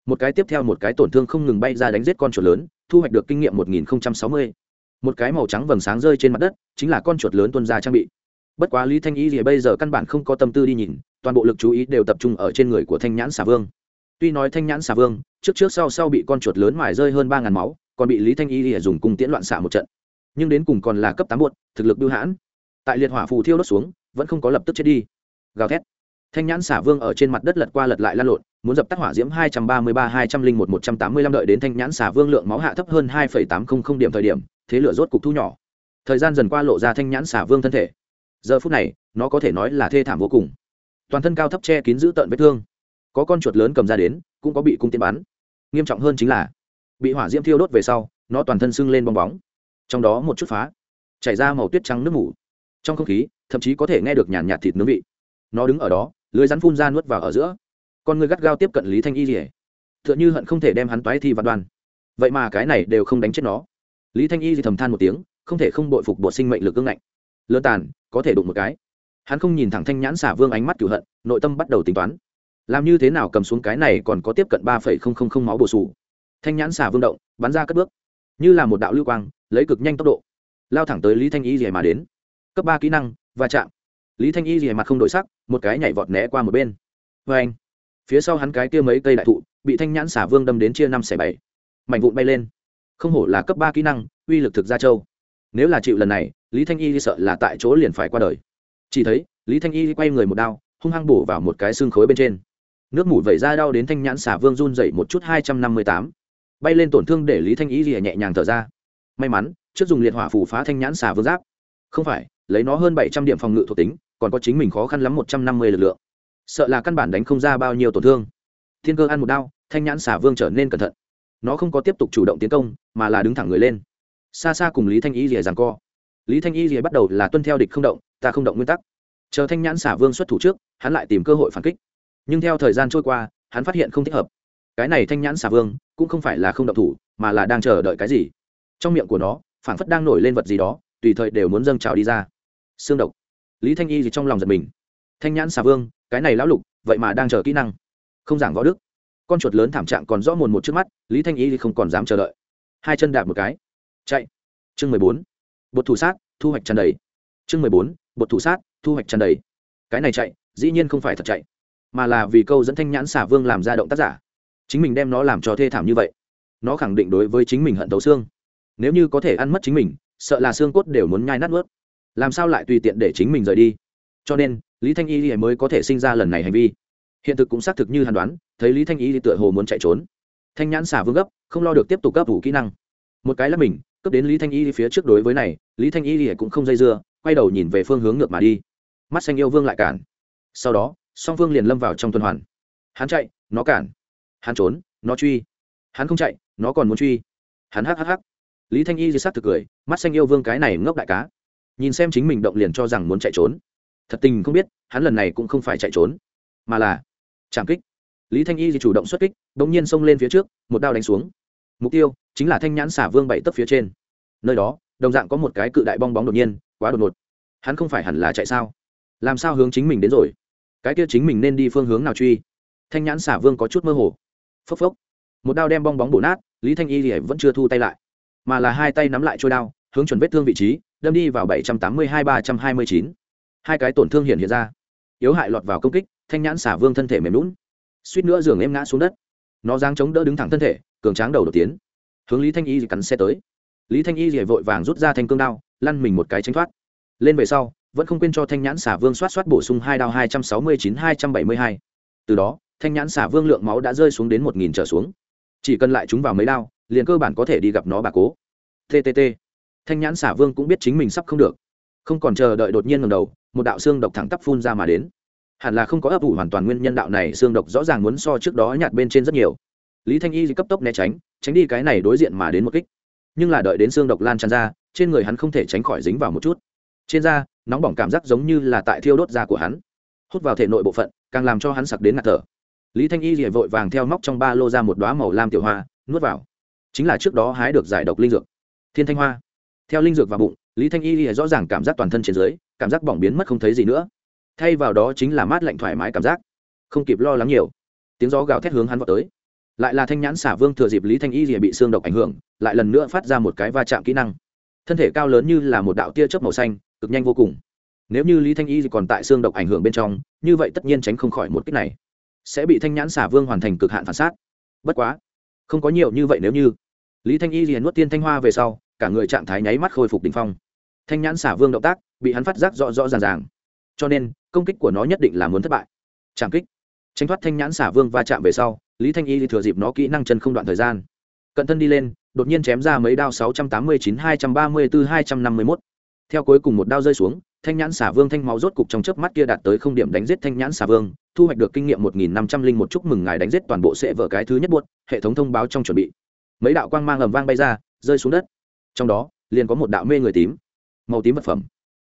Một cái tiếp theo một cái tổn thương không ngừng bay ra đánh giết con chuột lớn, thu hoạch được kinh nghiệm một nghìn sáu mươi. Một cái màu trắng vầng sáng rơi trên mặt đất, chính là con chuột lớn tuân ra trang bị bất quá lý thanh y thì bây giờ căn bản không có tâm tư đi nhìn toàn bộ lực chú ý đều tập trung ở trên người của thanh nhãn xà vương. Tuy nói thanh nhãn xà vương trước trước sau sau bị con chuột lớn mài rơi hơn ba ngàn máu còn bị lý thanh y thì dùng cung tiễn loạn xạ một trận. Nhưng đến cùng còn là cấp tám muộn, thực lực bưu hãn. Tại liệt hỏa phù thiêu đốt xuống vẫn không có lập tức chết đi. Gào thét. Thanh nhãn xả vương ở trên mặt đất lật qua lật lại lan lộn muốn dập tắt hỏa diễm hai trăm ba mươi ba hai trăm linh một một trăm tám mươi lăm đợi đến thanh nhãn xả vương lượng máu hạ thấp hơn hai phẩy tám không không điểm thời điểm thế lửa rốt cục thu nhỏ. Thời gian dần qua lộ ra thanh nhãn xả vương thân thể giờ phút này, nó có thể nói là thê thảm vô cùng. Toàn thân cao thấp che kín giữ tợn vết thương. Có con chuột lớn cầm ra đến, cũng có bị cung tiến bắn. Nghiêm trọng hơn chính là, bị hỏa diễm thiêu đốt về sau, nó toàn thân sưng lên bong bóng. Trong đó một chút phá, chảy ra màu tuyết trắng nước mủ. Trong không khí, thậm chí có thể nghe được nhàn nhạt thịt nướng vị. Nó đứng ở đó, lưới rắn phun ra nuốt vào ở giữa. Con người gắt gao tiếp cận lý thanh y rỉa t h ư ợ n h ư hận không thể đem hắn toái thi vạn đoan vậy mà cái này đều không đánh chết nó. Lý thanh y thì thầm than một tiếng, không thể không bội phục bộ sinh mệnh lực ưng ngạnh lơ tàn, có thể đụng một cái. Hắn không nhìn thẳng thanh nhãn xả vương ánh mắt cửu hận, nội tâm bắt đầu tính toán. Làm như thế nào cầm xuống cái này còn có tiếp cận ba phẩy không không không máu bổ sủ. Thanh nhãn xả vương động, bắn ra cất bước. Như là một đạo lưu quang, lấy cực nhanh tốc độ, lao thẳng tới lý thanh y rìa mà đến. Cấp ba kỹ năng và chạm. Lý thanh y rìa mặt không đổi sắc, một cái nhảy vọt né qua một bên. Vê anh, phía sau hắn cái kia mấy cây đại thụ, bị thanh nhãn xả vương đâm đến chia năm xẻ bảy. Mảnh vụn bay lên. Không hổ là cấp ba kỹ năng, uy lực thực ra châu nếu là chịu lần này, lý thanh y sợ là tại chỗ liền phải qua đời. Chỉ thấy, lý thanh y quay người một đao, hung hăng bổ vào một cái xương khối bên trên. Nước mủ vẩy ra đau đến thanh nhãn xả vương run dậy một chút hai trăm năm mươi tám. Bay lên tổn thương để lý thanh y rìa nhẹ nhàng thở ra. May mắn, trước dùng liệt hỏa phủ phá thanh nhãn xả vương giáp. Không phải, lấy nó hơn bảy trăm điểm phòng ngự thuộc tính, còn có chính mình khó khăn lắm một trăm năm mươi lực lượng. Sợ là căn bản đánh không ra bao nhiêu tổn thương. Thiên cơ ăn một đao, thanh nhãn xả vương trở nên cẩn thận. Nó không có tiếp tục chủ động tiến công, mà là đứng thẳng người lên xa xa cùng lý thanh y rìa rằng co. Lý thanh y rìa bắt đầu là tuân theo địch không động, ta không động nguyên tắc. Chờ thanh nhãn xả vương xuất thủ trước, hắn lại tìm cơ hội phản kích. Nhưng theo thời gian trôi qua, hắn phát hiện không thích hợp. Cái này thanh nhãn xả vương cũng không phải là không động thủ, mà là đang chờ đợi cái gì? Trong miệng của nó phản phất đang nổi lên vật gì đó, tùy thời đều muốn dâng trào đi ra. Xương độc. Lý thanh y gì trong lòng giật mình. Thanh nhãn xà vương, cái này lão lục, vậy mà đang chờ kỹ năng. Không giảng võ đức. Con chuột lớn thảm trạng còn rõ mồn một trước mắt, lý thanh y thì không còn dám chờ đợi. Hai chân đạp một cái chạy. Chương mười bốn. Bột thủ sát, thu hoạch tràn đầy. Chương mười bốn. Bột thủ sát, thu hoạch tràn đầy. Cái này chạy, dĩ nhiên không phải thật chạy, mà là vì câu dẫn thanh nhãn xả vương làm ra động tác giả. Chính mình đem nó làm cho thê thảm như vậy, nó khẳng định đối với chính mình hận tấu xương. Nếu như có thể ăn mất chính mình, sợ là xương cốt đều muốn nhai nát ướt làm sao lại tùy tiện để chính mình rời đi? Cho nên, lý thanh y mới có thể sinh ra lần này hành vi. Hiện thực cũng xác thực như hàn đoán, thấy lý thanh y tựa hồ muốn chạy trốn. Thanh nhãn xả vương gấp, không lo được tiếp tục gấp đủ kỹ năng. Một cái là mình cấp đến lý thanh y phía trước đối với này, lý thanh y cũng không dây dưa, quay đầu nhìn về phương hướng ngược mà đi. Mắt xanh yêu vương lại cản. Sau đó, song vương liền lâm vào trong tuần hoàn. Hắn chạy, nó cản. Hắn trốn, nó truy. Hắn không chạy, nó còn muốn truy. Hắn hắc hắc hắc. Lý thanh y di sắc thực cười, mắt xanh yêu vương cái này ngốc đại cá. Nhìn xem chính mình động liền cho rằng muốn chạy trốn. Thật tình không biết, hắn lần này cũng không phải chạy trốn, mà là chạm kích. Lý thanh y thì chủ động xuất kích đ ỗ n g nhiên xông lên phía trước, một đao đánh xuống mục tiêu chính là thanh nhãn xả vương bảy tấp phía trên. Nơi đó, đồng dạng có một cái cự đại bong bóng đột nhiên, quá đột ngột. Hắn không phải hẳn là chạy sao? Làm sao hướng chính mình đến rồi? Cái kia chính mình nên đi phương hướng nào truy? Thanh nhãn xả vương có chút mơ hồ. Phốc phốc. Một đao đem bong bóng bổ nát, lý thanh y thì vẫn chưa thu tay lại, mà là hai tay nắm lại trôi đao, hướng chuẩn vết thương vị trí, đâm đi vào bảy trăm tám mươi hai ba trăm hai mươi chín. Hai cái tổn thương hiện hiện ra. Yếu hại lọt vào công kích, thanh nhãn xả vương thân thể mềm lún suýt nữa giường em ngã xuống đất. Nó giang chống đỡ đứng thẳng thân thể cường tráng đầu đột tiến. Hướng lý thanh y cắn xe tới. Lý thanh y vội vàng rút ra thanh cương đao, lăn mình một cái tránh thoát. Lên về sau, vẫn không quên cho thanh nhãn xả vương xoát xoát bổ sung hai đao hai trăm sáu mươi chín, hai trăm bảy mươi hai. Từ đó, thanh nhãn xả vương lượng máu đã rơi xuống đến một nghìn trở xuống. Chỉ cần lại chúng vào mấy đao, liền cơ bản có thể đi gặp nó bà cố. Ttt thanh nhãn xả vương cũng biết chính mình sắp không được. Không còn chờ đợi đột nhiên ngầm đầu, một đạo xương độc thẳng tắp phun ra mà đến. Hẳn là không có ấp ủ hoàn toàn nguyên nhân đạo này, xương độc rõ ràng muốn so trước đó nhạt bên trên rất nhiều lý thanh y cấp tốc né tránh tránh đi cái này đối diện mà đến một kích. Nhưng là đợi đến xương độc lan tràn ra, trên người hắn không thể tránh khỏi dính vào một chút. Trên da, nóng bỏng cảm giác giống như là tại thiêu đốt da của hắn. Hút vào thể nội bộ phận, càng làm cho hắn sặc đến ngạt thở. Lý thanh y liền vội vàng theo móc trong ba lô ra một đoá màu lam tiểu hoa, nuốt vào. Chính là trước đó hái được giải độc linh dược. Thiên thanh hoa. Theo linh dược vào bụng, lý thanh y liền rõ ràng cảm giác toàn thân trên dưới, cảm giác bỏng biến mất không thấy gì nữa. Thay vào đó chính là mát lạnh thoải mái cảm giác. Không kịp lo lắng nhiều. Tiếng gió gào thét hướng hắn vào tới lại là thanh nhãn xả vương thừa dịp lý thanh y rìa bị xương độc ảnh hưởng, lại lần nữa phát ra một cái va chạm kỹ năng. Thân thể cao lớn như là một đạo tia chớp màu xanh, cực nhanh vô cùng. Nếu như lý thanh y còn tại xương độc ảnh hưởng bên trong, như vậy tất nhiên tránh không khỏi một kích này. Sẽ bị thanh nhãn xả vương hoàn thành cực hạn phản sát. Bất quá, không có nhiều như vậy nếu như. Lý thanh y liền nuốt tiên thanh hoa về sau, cả người trạng thái nháy mắt khôi phục đ ỉ n h phong. Thanh nhãn xả vương động tác bị hắn phát giác rõ rõ ràng ràng. Cho nên, công kích của nó nhất định là muốn thất bại. Trảm kích. Tránh thoát thanh nhãn xả vương va chạm về sau lý thanh y thì thừa dịp nó kỹ năng chân không đoạn thời gian. Cận thân đi lên, đột nhiên chém ra mấy đao sáu trăm tám mươi chín, hai trăm ba mươi bốn hai trăm năm mươi mốt. Theo cuối cùng một đao rơi xuống, thanh nhãn xả vương thanh máu rốt cục trong chớp mắt kia đạt tới không điểm đánh giết thanh nhãn xả vương, thu hoạch được kinh nghiệm một nghìn năm trăm linh một chúc mừng ngài đánh giết toàn bộ sẽ vở cái thứ nhất buốt hệ thống thông báo trong chuẩn bị. Mấy đạo quang mang ầm vang bay ra, rơi xuống đất. Trong đó, liền có một đạo mê người tím, màu tím vật phẩm.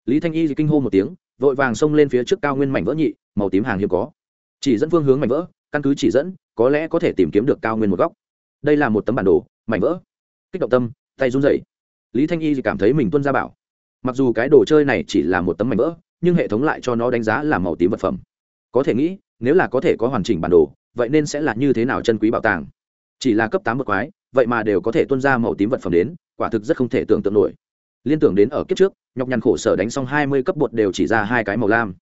Lý thanh y kinh hô một tiếng, vội vàng xông lên phía trước cao nguyên mảnh vỡ nhị, màu tím hàng hiếm có. Chỉ dẫn phương hướng mảnh vỡ, căn cứ chỉ dẫn có lẽ có thể tìm kiếm được cao nguyên một góc. Đây là một tấm bản đồ, mảnh vỡ. Kích động tâm, tay run rẩy. Lý thanh y cảm thấy mình tuân ra bảo. Mặc dù cái đồ chơi này chỉ là một tấm mảnh vỡ, nhưng hệ thống lại cho nó đánh giá là màu tím vật phẩm. Có thể nghĩ, nếu là có thể có hoàn chỉnh bản đồ, vậy nên sẽ là như thế nào chân quý bảo tàng? Chỉ là cấp tám bậc quái, vậy mà đều có thể tuân ra màu tím vật phẩm đến, quả thực rất không thể tưởng tượng nổi. Liên tưởng đến ở kiếp trước, nhọc nhằn khổ sở đánh xong hai mươi cấp bột đều chỉ ra hai cái màu lam.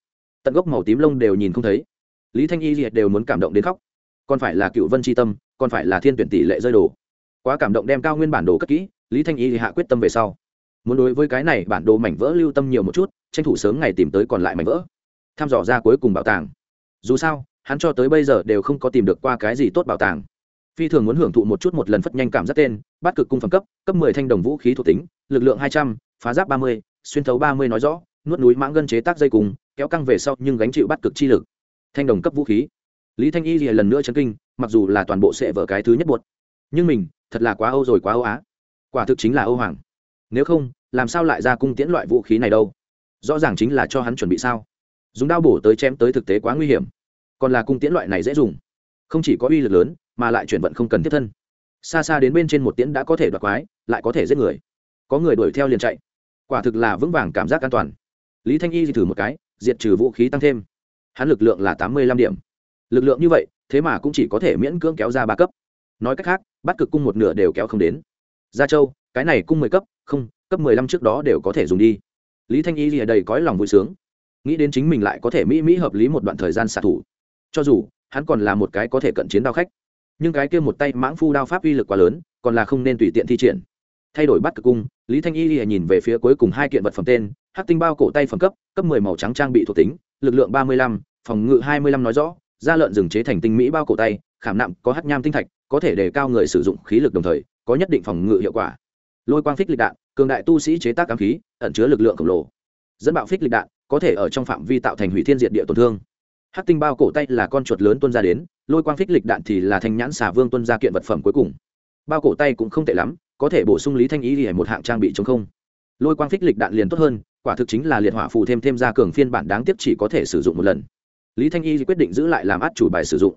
Tận gốc màu tím lông đều nhìn không thấy. Lý thanh y liệt đều muốn cảm động đến khóc còn phải là cựu vân tri tâm, còn phải là thiên tuyển tỷ lệ rơi đồ. Quá cảm động đem cao nguyên bản đồ cất kỹ, lý thanh y thì hạ quyết tâm về sau. Muốn đối với cái này, bản đồ mảnh vỡ lưu tâm nhiều một chút, tranh thủ sớm ngày tìm tới còn lại mảnh vỡ. Tham dò ra cuối cùng bảo tàng. Dù sao, hắn cho tới bây giờ đều không có tìm được qua cái gì tốt bảo tàng. Phi thường muốn hưởng thụ một chút một lần phất nhanh cảm giác tên, bắt cực cung phẩm cấp cấp mười thanh đồng vũ khí thuộc tính, lực lượng hai trăm, phá giáp ba mươi, xuyên thấu ba mươi nói rõ, nuốt núi mãng gân chế tác dây cùng, kéo căng về sau nhưng gánh chịu bắt cực chi lực. Thanh đồng cấp vũ khí lý thanh y thì lần nữa chấn kinh, mặc dù là toàn bộ sẽ vở cái thứ nhất buột nhưng mình, thật là quá âu rồi, quá âu á. Quả thực chính là âu hoàng. Nếu không, làm sao lại ra cung tiễn loại vũ khí này đâu? Rõ ràng chính là cho hắn chuẩn bị sao? Dùng đao bổ tới chém tới thực tế quá nguy hiểm. Còn là cung tiễn loại này dễ dùng. Không chỉ có uy lực lớn, mà lại chuyển vận không cần thiết thân. Xa xa đến bên trên một tiễn đã có thể đoạt quái, lại có thể giết người. Có người đuổi theo liền chạy. Quả thực là vững vàng cảm giác an toàn. Lý thanh y thì thử một cái, diệt trừ vũ khí tăng thêm. Hắn lực lượng là tám mươi lăm điểm lực lượng như vậy, thế mà cũng chỉ có thể miễn cưỡng kéo ra ba cấp. Nói cách khác, bắt cực cung một nửa đều kéo không đến. Gia châu, cái này cung mười cấp, không, cấp mười lăm trước đó đều có thể dùng đi. Lý thanh y ở đầy cõi lòng vui sướng. Nghĩ đến chính mình lại có thể mỹ mỹ hợp lý một đoạn thời gian xạ thủ. Cho dù, hắn còn là một cái có thể cận chiến đao khách. Nhưng cái kia một tay mãng phu đao pháp uy lực quá lớn, còn là không nên tùy tiện thi triển. Thay đổi bắt cực cung, lý thanh y nhìn về phía cuối cùng hai kiện vật phẩm tên hát tinh bao cổ tay phẩm cấp cấp mười màu trắng trang bị thuộc tính, lực lượng ba mươi lăm, phòng ngự hai mươi lăm nói rõ da lợn rừng chế thành tinh mỹ bao cổ tay, khảm nạm, có hát nham tinh thạch, có thể đề cao người sử dụng khí lực đồng thời, có nhất định phòng ngự hiệu quả. Lôi quang phích lịch đạn, cường đại tu sĩ chế tác ám khí, ẩn chứa lực lượng khổng lồ. Dẫn bạo phích lịch đạn, có thể ở trong phạm vi tạo thành hủy thiên diệt địa tổn thương. Hát tinh bao cổ tay là con chuột lớn tuân ra đến, lôi quang phích lịch đạn thì là thanh nhãn xà vương tuân ra kiện vật phẩm cuối cùng. Bao cổ tay cũng không tệ lắm, có thể bổ sung lý thanh ý để một hạng trang bị chống không. Lôi quang phích lịch đạn liền tốt hơn, quả thực chính là liệt hỏa phù thêm thêm ra cường phiên bản đáng tiếc chỉ có thể sử dụng một lần lý thanh y quyết định giữ lại làm át chủ bài sử dụng.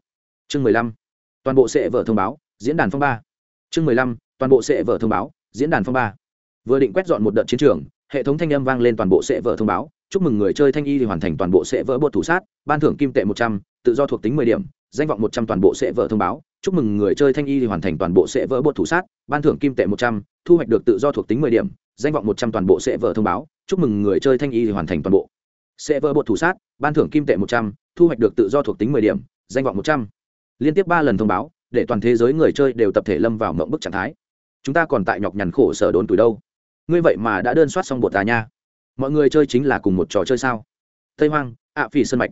Chương mười lăm, toàn bộ sẽ vở thông báo, diễn đàn phong ba. Chương mười lăm, toàn bộ sẽ vở thông báo, diễn đàn phong ba. Vừa định quét dọn một đợt chiến trường, hệ thống thanh âm vang lên toàn bộ sẽ vở thông báo. Chúc mừng người chơi thanh y thì hoàn thành toàn bộ sẽ vỡ bột thủ sát, ban thưởng kim tệ một trăm, tự do thuộc tính mười điểm, danh vọng một trăm toàn bộ sẽ vỡ thông báo. Chúc mừng người chơi thanh y thì hoàn thành toàn bộ sẽ vỡ bột thủ sát, ban thưởng kim tệ một trăm, thu hoạch được tự do thuộc tính mười điểm, danh vọng một trăm toàn bộ sẽ vỡ thông báo. Chúc mừng người chơi thanh y thì hoàn thành toàn bộ sẽ vỡ bột thủ sát, ban thưởng kim tệ một trăm thu hoạch được tự do thuộc tính mười điểm, danh vọng một trăm. Liên tiếp ba lần thông báo, để toàn thế giới người chơi đều tập thể lâm vào mộng bức trạng thái. Chúng ta còn tại nhọc nhằn khổ sở đốn tuổi đâu. Ngươi vậy mà đã đơn soát xong bột tà nha. Mọi người chơi chính là cùng một trò chơi sao? Tây hoang, ạ phỉ sân mạch.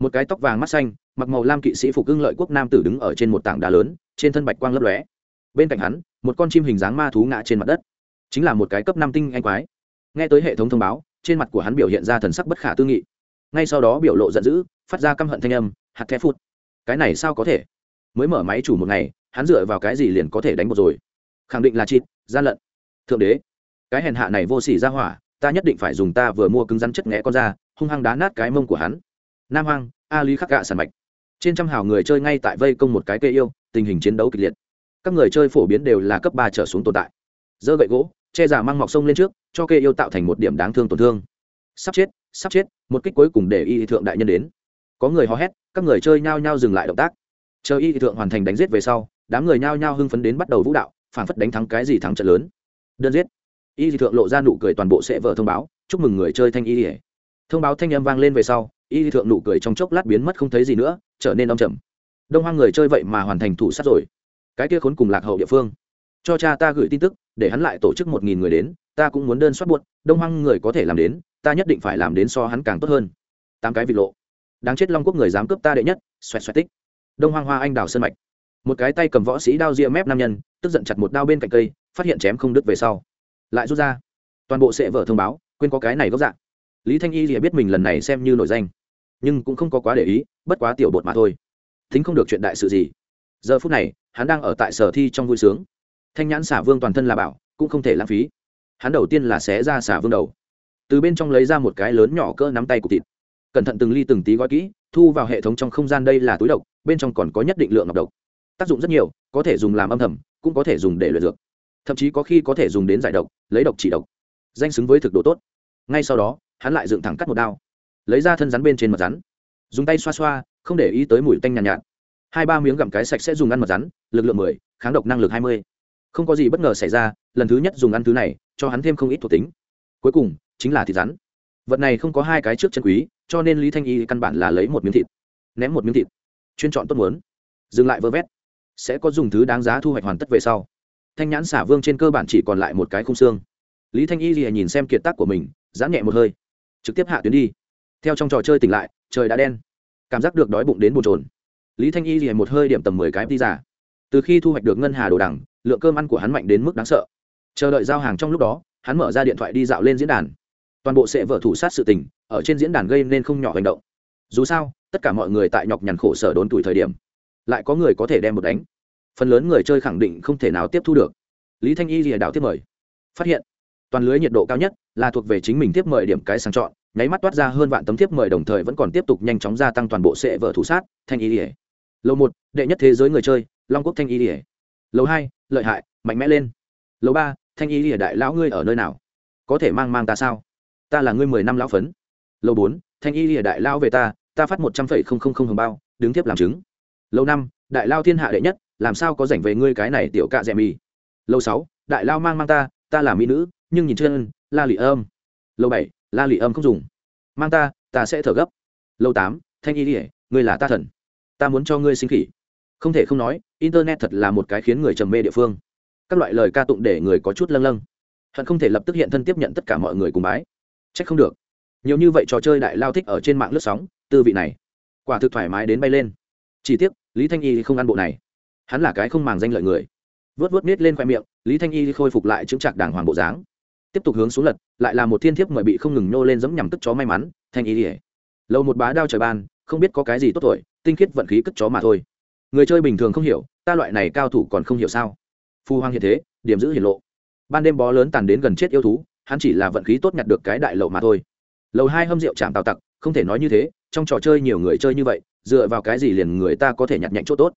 Một cái tóc vàng mắt xanh, mặc màu lam kỵ sĩ phục cương lợi quốc nam tử đứng ở trên một tảng đá lớn, trên thân bạch quang lấp lóe. Bên cạnh hắn, một con chim hình dáng ma thú ngã trên mặt đất. Chính là một cái cấp năm tinh anh quái. Nghe tới hệ thống thông báo, trên mặt của hắn biểu hiện ra thần sắc bất khả tư nghị. Ngay sau đó biểu lộ giận dữ phát ra căm hận thanh âm, hạt thép phút cái này sao có thể? Mới mở máy chủ một ngày, hắn dựa vào cái gì liền có thể đánh một rồi? Khẳng định là chịt gian lận. Thượng đế, cái hèn hạ này vô s ỉ ra hỏa, ta nhất định phải dùng ta vừa mua cứng rắn chất nghẽ con ra, hung hăng đá nát cái mông của hắn. Nam hoang a lý khắc gạ sàn mạch. Trên trăm hào người chơi ngay tại vây công một cái cây yêu, tình hình chiến đấu kịch liệt. Các người chơi phổ biến đều là cấp ba trở xuống tồn tại. Dơ gậy gỗ, che giả mang mọc sông lên trước, cho cây yêu tạo thành một điểm đáng thương tổn thương. Sắp chết sắp chết, một kích cuối cùng để y thượng đại nhân đến có người hò hét, các người chơi nhao nhao dừng lại động tác. Chờ y thượng hoàn thành đánh giết về sau, đám người nhao nhao hưng phấn đến bắt đầu vũ đạo, phản phất đánh thắng cái gì thắng trận lớn. Đơn giết. Y thượng lộ ra nụ cười toàn bộ sẽ vở thông báo, chúc mừng người chơi thanh y thông báo thanh âm vang lên về sau, y thượng nụ cười trong chốc lát biến mất không thấy gì nữa, trở nên đông trầm. Đông hoang người chơi vậy mà hoàn thành thủ sát rồi. Cái kia khốn cùng lạc hậu địa phương. Cho cha ta gửi tin tức, để hắn lại tổ chức một nghìn người đến, ta cũng muốn đơn soát buốt đông hoang người có thể làm đến, ta nhất định phải làm đến so hắn càng tốt hơn. Tám cái vị lộ đáng chết long quốc người dám cướp ta đệ nhất, xoẹt xoẹt tích. Đông hoang hoa anh đào sơn mạch. Một cái tay cầm võ sĩ đao ria mép nam nhân, tức giận chặt một đao bên cạnh cây, phát hiện chém không đứt về sau. Lại rút ra. Toàn bộ sệ vở thông báo, quên có cái này gốc dạng. Lý thanh y thì biết mình lần này xem như nổi danh, nhưng cũng không có quá để ý, bất quá tiểu bột mà thôi. Thính không được chuyện đại sự gì. Giờ phút này, hắn đang ở tại sở thi trong vui sướng. Thanh nhãn xả vương toàn thân là bảo, cũng không thể lãng phí. Hắn đầu tiên là xé ra xả vương đầu. Từ bên trong lấy ra một cái lớn nhỏ cỡ nắm tay cục thịt cẩn thận từng ly từng tí gói kỹ thu vào hệ thống trong không gian đây là túi độc bên trong còn có nhất định lượng ngọc độc. Tác dụng rất nhiều có thể dùng làm âm thầm cũng có thể dùng để luyện dược. Thậm chí có khi có thể dùng đến giải độc lấy độc chỉ độc. Danh xứng với thực độ tốt. Ngay sau đó hắn lại dựng thẳng cắt một đao. Lấy ra thân rắn bên trên mật rắn. Dùng tay xoa xoa không để ý tới mùi tanh nhàn nhạt, nhạt. Hai ba miếng gặm cái sạch sẽ dùng ăn mật rắn lực lượng mười kháng độc năng lực hai mươi. Không có gì bất ngờ xảy ra lần thứ nhất dùng ăn thứ này cho hắn thêm không ít thuộc tính. Cuối cùng chính là thịt rắn. Vật này không có hai cái trước chân quý cho nên lý thanh y căn bản là lấy một miếng thịt, ném một miếng thịt, chuyên chọn tốt muốn, dừng lại vơ vét, sẽ có dùng thứ đáng giá thu hoạch hoàn tất về sau. Thanh nhãn xả vương trên cơ bản chỉ còn lại một cái khung xương. Lý thanh y lìa nhìn xem kiệt tác của mình, giãn nhẹ một hơi, trực tiếp hạ tuyến đi. Theo trong trò chơi tỉnh lại, trời đã đen, cảm giác được đói bụng đến bồn trồn lý thanh y lìa một hơi điểm tầm mười cái đi giả từ khi thu hoạch được ngân hà đồ đằng, lượng cơm ăn của hắn mạnh đến mức đáng sợ. Chờ đợi giao hàng trong lúc đó, hắn mở ra điện thoại đi dạo lên diễn đàn toàn bộ sẽ vở thủ sát sự tình, ở trên diễn đàn gây nên không nhỏ hành động. Dù sao, tất cả mọi người tại nhọc nhằn khổ sở đốn tuổi thời điểm, lại có người có thể đem một đánh. Phần lớn người chơi khẳng định không thể nào tiếp thu được. Lý thanh y lìa đạo tiếp mời. Phát hiện, toàn lưới nhiệt độ cao nhất là thuộc về chính mình tiếp mời điểm cái sang chọn, nháy mắt toát ra hơn vạn tấm tiếp mời đồng thời vẫn còn tiếp tục nhanh chóng gia tăng toàn bộ sệ vợ thủ sát, thanh y lìa. Lầu một, đệ nhất thế giới người chơi, long quốc thanh y lìa. Lầu hai, lợi hại, mạnh mẽ lên. Lầu ba, thanh y lìa đại lão ngươi ở nơi nào? Có thể mang mang ta sao? Ta là ngươi mười năm lão phấn. Lâu bốn, thanh y lìa đại lao về ta ta phát một trăm phẩy không không không hồng bao, đứng tiếp làm chứng. Lâu năm, đại lao thiên hạ đệ nhất, làm sao có rảnh về ngươi cái này tiểu cạ rẻ mì. Lâu sáu, đại lao mang mang ta ta là mỹ nữ, nhưng nhìn chân la lì âm. Lâu bảy, la lì âm không dùng. Mang ta ta sẽ thở gấp. Lâu tám, thanh y lìa, ngươi là ta thần. Ta muốn cho ngươi sinh khỉ. Không thể không nói, internet thật là một cái khiến người trầm mê địa phương. Các loại lời ca tụng để người có chút lâng lâng. Hận không thể lập tức hiện thân tiếp nhận tất cả mọi người cùng bái chắc không được. Nhiều như vậy trò chơi đại lao thích ở trên mạng lướt sóng, tư vị này, quả thực thoải mái đến bay lên. Chỉ tiếc, lý thanh y không ăn bộ này. Hắn là cái không màng danh lợi người. Vớt vớt nết lên khóe miệng, lý thanh y khôi phục lại chứng trạc đàng hoàng bộ dáng. Tiếp tục hướng xuống lật, lại là một thiên thiếp mời bị không ngừng nô lên giống nhằm tức chó may mắn, thanh y ỉa lâu một bá đao trời ban, không biết có cái gì tốt tuổi, tinh khiết vận khí cất chó mà thôi. Người chơi bình thường không hiểu, ta loại này cao thủ còn không hiểu sao? Phu hoang hiện thế, điểm giữ hiển lộ. Ban đêm bó lớn tàn đến gần chết yêu thú hắn chỉ là vận khí tốt nhặt được cái đại lậu mà thôi. Lầu hai hâm rượu chạm tào tặc, không thể nói như thế, trong trò chơi nhiều người chơi như vậy, dựa vào cái gì liền người ta có thể nhặt nhạnh chỗ tốt?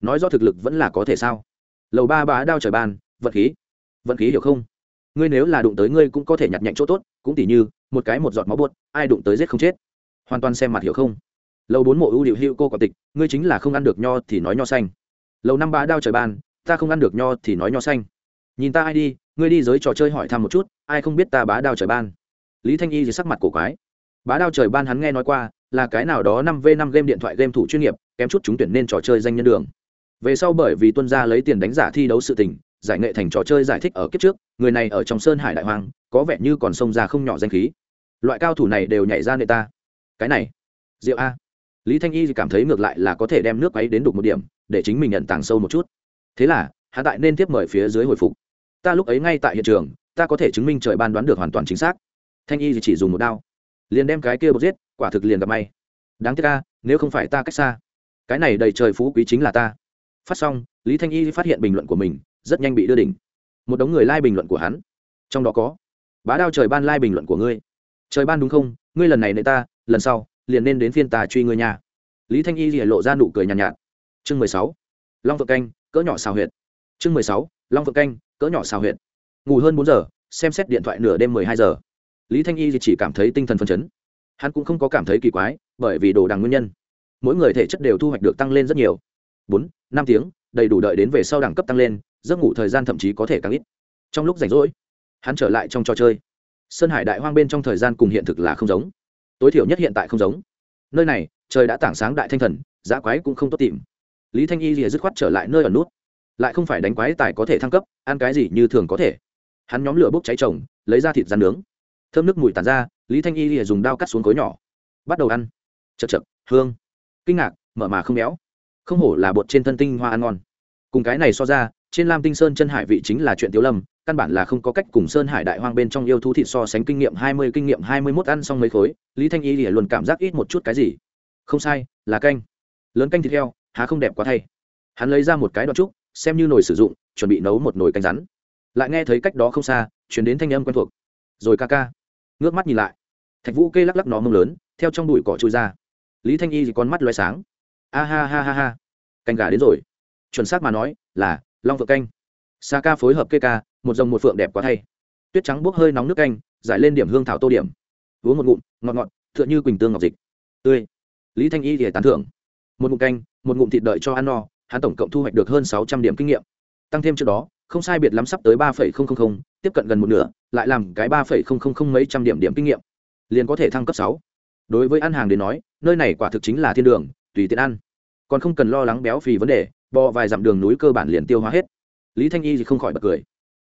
Nói do thực lực vẫn là có thể sao? Lầu ba bá đao trời ban, vận khí. Vận khí hiểu không? Ngươi nếu là đụng tới ngươi cũng có thể nhặt nhạnh chỗ tốt, cũng tỉ như, một cái một giọt máu buốt, ai đụng tới giết không chết. Hoàn toàn xem mặt hiểu không? Lầu bốn mộ ưu điệu hữu cô quả tịch, ngươi chính là không ăn được nho thì nói nho xanh. Lầu năm bá đao trời ban, ta không ăn được nho thì nói nho xanh. Nhìn ta ai đi ngươi đi giới trò chơi hỏi thăm một chút, ai không biết ta bá đao trời ban? Lý thanh y thì sắc mặt cổ quái. Bá đao trời ban hắn nghe nói qua, là cái nào đó năm v năm game điện thoại game thủ chuyên nghiệp, kém chút chúng tuyển nên trò chơi danh nhân đường. Về sau bởi vì tuân gia lấy tiền đánh giả thi đấu sự tình, giải nghệ thành trò chơi giải thích ở kiếp trước, người này ở trong sơn hải đại hoang có vẻ như còn sông ra không nhỏ danh khí. Loại cao thủ này đều nhảy ra nệ ta. Cái này diệu a. Lý thanh y thì cảm thấy ngược lại là có thể đem nước ấy đến đục một điểm, để chính mình nhận tàng sâu một chút. Thế là hạ tại nên tiếp mời phía dưới hồi phục ta lúc ấy ngay tại hiện trường ta có thể chứng minh trời ban đoán được hoàn toàn chính xác. Thanh y thì chỉ dùng một đao liền đem cái kia bột giết quả thực liền gặp may. Đáng tiếc ca nếu không phải ta cách xa cái này đầy trời phú quý chính là ta. Phát xong lý thanh y phát hiện bình luận của mình rất nhanh bị đưa đỉnh. Một đống người lai、like、bình luận của hắn. Trong đó có bá đao trời ban lai、like、bình luận của ngươi. Trời ban đúng không? Ngươi lần này nệ ta lần sau liền nên đến phiên tà truy ngươi nhà lý thanh y lìa lộ ra nụ cười nhàn nhạt, nhạt chương mười sáu long vợ canh cỡ nhỏ xào huyệt. Chương mười sáu long vợ canh cỡ nhỏ xào huyện ngủ hơn bốn giờ, xem xét điện thoại nửa đêm mười hai giờ. Lý thanh y chỉ cảm thấy tinh thần phấn chấn. Hắn cũng không có cảm thấy kỳ quái, bởi vì đồ đằng nguyên nhân. Mỗi người thể chất đều thu hoạch được tăng lên rất nhiều. Bốn, năm tiếng, đầy đủ đợi đến về sau đẳng cấp tăng lên, giấc ngủ thời gian thậm chí có thể càng ít. Trong lúc rảnh rỗi, hắn trở lại trong trò chơi. Sơn hải đại hoang bên trong thời gian cùng hiện thực là không giống. Tối thiểu nhất hiện tại không giống. Nơi này, trời đã tảng sáng đại thanh thần giá quái cũng không tốt tìm. Lý thanh y rìa dứt khoát trở lại nơi ở nút lại không phải đánh quái tài có thể thăng cấp, ăn cái gì như thường có thể. Hắn nhóm lửa bốc cháy trồng lấy ra thịt rán nướng. Thơm nước mùi tàn ra, lý thanh y lìa dùng dao cắt xuống khối nhỏ. Bắt đầu ăn. Chật chật hương. Kinh ngạc, mở mà không béo. Không hổ là bột trên thân tinh hoa ăn ngon. Cùng cái này so ra, trên lam tinh sơn chân hải vị chính là chuyện tiếu lâm, căn bản là không có cách cùng sơn hải đại hoang bên trong yêu thú thịt so sánh kinh nghiệm hai mươi, kinh nghiệm hai mươi mốt ăn xong mấy khối, lý thanh y lìa luôn cảm giác ít một chút cái gì. Không sai, là canh. Lớn canh thịt heo, há không đẹp quá thay. Hắn lấy ra một cái đoạn trúc xem như nồi sử dụng, chuẩn bị nấu một nồi canh rắn. Lại nghe thấy cách đó không xa chuyển đến thanh âm quen thuộc. Rồi ca ca. Ngước mắt nhìn lại. Thạch vũ kê lắc lắc nó mông lớn, theo trong bụi cỏ trôi ra. Lý thanh y thì con mắt loay sáng. A ha ha ha ha. Canh gà đến rồi. Chuẩn xác mà nói, là long phượng canh. Sa ca phối hợp kê ca, một dòng một phượng đẹp quá thay. Tuyết trắng bốc hơi nóng nước canh, giải lên điểm hương thảo tô điểm. Uống một ngụm, ngọt ngọt t h ư ợ n h ư quỳnh tương ngọc dịch. Tươi. Lý thanh y thì tán thưởng. Một ngụm canh, một ngụm thịt đợi cho ăn no hắn tổng cộng thu hoạch được hơn sáu trăm điểm kinh nghiệm. Tăng thêm trước đó, không sai biệt lắm sắp tới ba phẩy không không không, tiếp cận gần một nửa, lại làm cái ba phẩy không không không mấy trăm điểm điểm kinh nghiệm. Liền có thể thăng cấp sáu. Đối với ăn hàng đến nói, nơi này quả thực chính là thiên đường, tùy tiện ăn. Còn không cần lo lắng béo phì vấn đề, bò vài dặm đường núi cơ bản liền tiêu hóa hết. Lý thanh y thì không khỏi bật cười.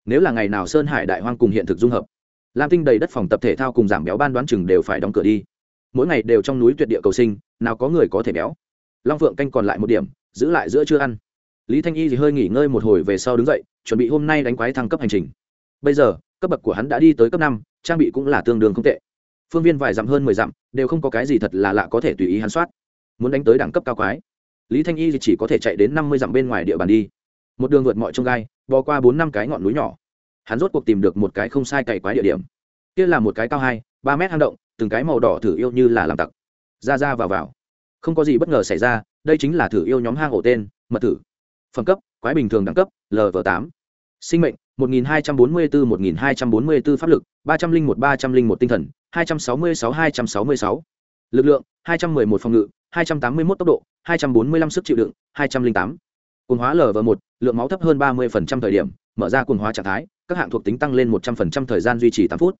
Nếu là ngày nào sơn hải đại hoang cùng hiện thực dung hợp, lam tinh đầy đất phòng tập thể thao cùng giảm béo ban đoán chừng đều phải đóng cửa đi. Mỗi ngày đều trong núi tuyệt địa cầu sinh, nào có người có thể béo. Long phượng canh còn lại một điểm giữ lại giữa chưa ăn. Lý thanh y thì hơi nghỉ ngơi một hồi về sau đứng dậy, chuẩn bị hôm nay đánh quái thăng cấp hành trình. Bây giờ, cấp bậc của hắn đã đi tới cấp năm, trang bị cũng là tương đương không tệ. Phương viên vài dặm hơn mười dặm, đều không có cái gì thật là lạ có thể tùy ý hắn soát. Muốn đánh tới đẳng cấp cao quái, lý thanh y thì chỉ có thể chạy đến năm mươi dặm bên ngoài địa bàn đi. Một đường vượt mọi trông gai, bò qua bốn năm cái ngọn núi nhỏ. Hắn rốt cuộc tìm được một cái không sai cày quái địa điểm. Kia là một cái cao hai, ba mét hang động, từng cái màu đỏ thử yêu như là làm tặc. Ra ra vào vào. Không có gì bất ngờ xảy ra đây chính là thử yêu nhóm hang ổ tên mật thử phẩm cấp quái bình thường đẳng cấp lv tám sinh mệnh 1244-1244 pháp lực 301-301 tinh thần 266-266 lực lượng 211 phòng ngự 281 tốc độ 245 sức chịu đựng 208 Cuồng hóa lv một lượng máu thấp hơn 30% thời điểm, mở ra cuồng hóa trạng thái, các hạng thuộc tính tăng lên 100% thời gian duy trì 8 phút.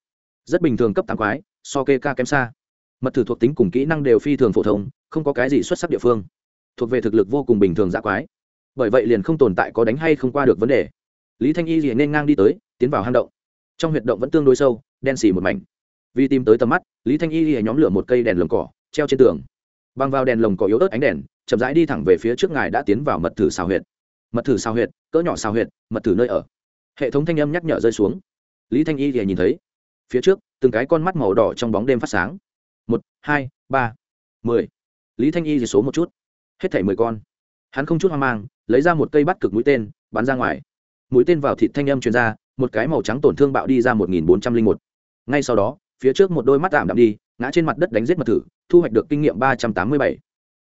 Rất bình thường cấp tám quái, so kê ca kém xa. Mật thử thuộc tính cùng kỹ năng đều phi thường phổ thông, không có cái gì xuất sắc địa phương. Thuộc về thực lực vô cùng bình thường dạ quái. Bởi vậy liền không tồn tại có đánh hay không qua được vấn đề. Lý Thanh Y gì nên ngang đi tới, tiến vào hang động. Trong huyệt động vẫn tương đối sâu, đen xì một mảnh. Vì tìm tới tầm mắt, Lý Thanh Y gì nhóm lửa một cây đèn lồng cỏ, treo trên tường. Băng vào đèn lồng cỏ yếu ớt ánh đèn, chậm rãi đi thẳng về phía trước ngài đã tiến vào mật thử xào huyệt mật thử sao huyệt cỡ nhỏ sao huyệt mật thử nơi ở hệ thống thanh âm nhắc nhở rơi xuống lý thanh y thì nhìn thấy phía trước từng cái con mắt màu đỏ trong bóng đêm phát sáng một hai ba mười lý thanh y thì số một chút hết thảy mười con. Hắn không chút hoang mang, lấy ra một cây bắt cực mũi tên, bắn ra ngoài. Mũi tên vào thịt thanh âm truyền ra, một cái màu trắng tổn thương bạo đi ra một nghìn bốn trăm linh một. Ngay sau đó, phía trước một đôi mắt tạm đạm đi, ngã trên mặt đất đánh giết mật thử, thu hoạch được kinh nghiệm ba trăm tám mươi bảy.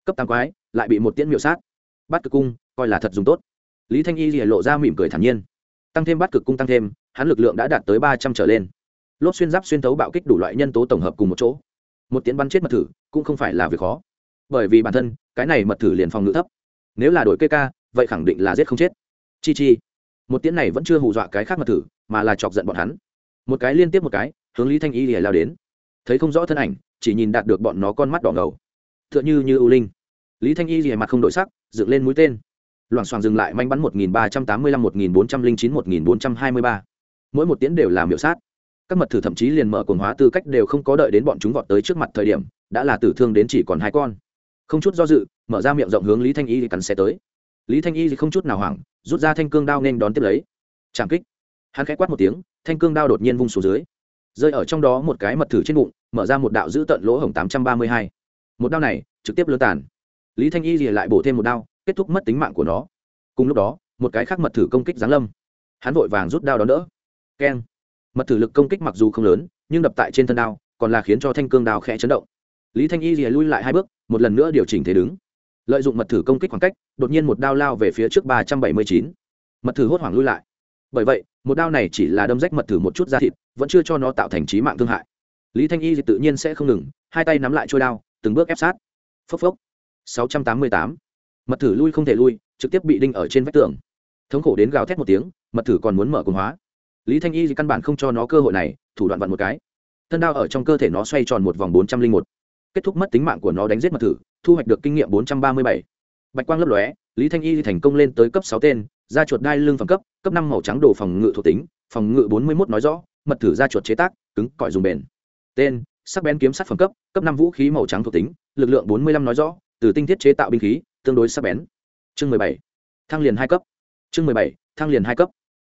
Cấp tám quái, lại bị một tiễn miệu sát. Bắt cực cung, coi là thật dùng tốt. Lý thanh y lìa lộ ra mỉm cười thản nhiên. Tăng thêm bắt cực cung tăng thêm, hắn lực lượng đã đạt tới ba trăm trở lên. Lốp xuyên giáp xuyên thấu bạo kích đủ loại nhân tố tổng hợp cùng một chỗ. Một tiến bắn chết mật thử, cũng không phải là việc khó bởi vì bản thân, cái này mật thử liền phòng ngự thấp. Nếu là đổi cây ca vậy khẳng định là giết không chết. Chi chi. Một tiễn này vẫn chưa hù dọa cái khác mật thử, mà là chọc giận bọn hắn. Một cái liên tiếp một cái, hướng lý thanh y lìa lao đến. Thấy không rõ thân ảnh, chỉ nhìn đạt được bọn nó con mắt đỏ ngầu. T h ư ợ n h ư như ưu linh. Lý thanh y lìa mặt không đổi sắc, dựng lên mũi tên. Loảng xoảng dừng lại manh bắn một nghìn ba trăm tám mươi lăm, một nghìn bốn trăm linh chín, một nghìn bốn trăm hai mươi ba. Mỗi một tiễn đều làm miểu sát. Các mật thử thậm chí liền mở cồn hóa tư cách đều không có đợi đến bọn chúng vọt tới trước mặt thời điểm, đã là tử thương đến chỉ còn hai con không chút do dự, mở ra miệng rộng hướng lý thanh y cắn xe tới. Lý thanh y không chút nào hoảng, rút ra thanh cương đao nên đón tiếp lấy. Trảm kích. Hắn khẽ quát một tiếng, thanh cương đao đột nhiên vung xuống dưới. Rơi ở trong đó một cái mật thử trên bụng, mở ra một đạo giữ tận lỗ hổng tám trăm ba mươi hai. Một đao này, trực tiếp lơ tàn. Lý thanh y thì lại bổ thêm một đao, kết thúc mất tính mạng của nó. Cùng lúc đó, một cái khác mật thử công kích giáng lâm. Hắn vội vàng rút đao đón đỡ. Keng. Mật thử lực công kích mặc dù không lớn, nhưng đập tại trên thân đao, còn là khiến cho thanh cương đao khẽ chấn động. Lý thanh y thì lui lại hai bước một lần nữa điều chỉnh thế đứng. Lợi dụng mật thử công kích khoảng cách, đột nhiên một đao lao về phía trước ba trăm bảy mươi chín. Mật thử hốt hoảng lui lại. Bởi vậy, một đao này chỉ là đâm rách mật thử một chút da thịt, vẫn chưa cho nó tạo thành trí mạng thương hại. Lý thanh y thì tự nhiên sẽ không ngừng, hai tay nắm lại trôi đao, từng bước ép sát. Phốc phốc. sáu trăm tám mươi tám. Mật thử lui không thể lui, trực tiếp bị đinh ở trên vách tường. Thống khổ đến gào thét một tiếng, mật thử còn muốn mở cồn hóa. Lý thanh y thì căn bản không cho nó cơ hội này, thủ đoạn vặn một cái. Thân đao ở trong cơ thể nó xoay tròn một vòng bốn trăm linh một kết thúc mất tính mạng của nó đánh giết mật thử, thu hoạch được kinh nghiệm bốn trăm ba mươi bảy. Bạch quang lấp lóe, lý thanh y thành công lên tới cấp sáu tên da chuột đai lưng phẩm cấp cấp năm màu trắng đồ phòng ngự thuộc tính, phòng ngự bốn mươi một nói rõ, mật thử da chuột chế tác, cứng, cỏi dùng bền. Tên, sắc bén kiếm sắt phẩm cấp cấp năm vũ khí màu trắng thuộc tính, lực lượng bốn mươi lăm nói rõ, từ tinh thiết chế tạo binh khí, tương đối sắc bén. Chương mười bảy, thăng liền hai cấp. Chương mười bảy, thăng liền hai cấp.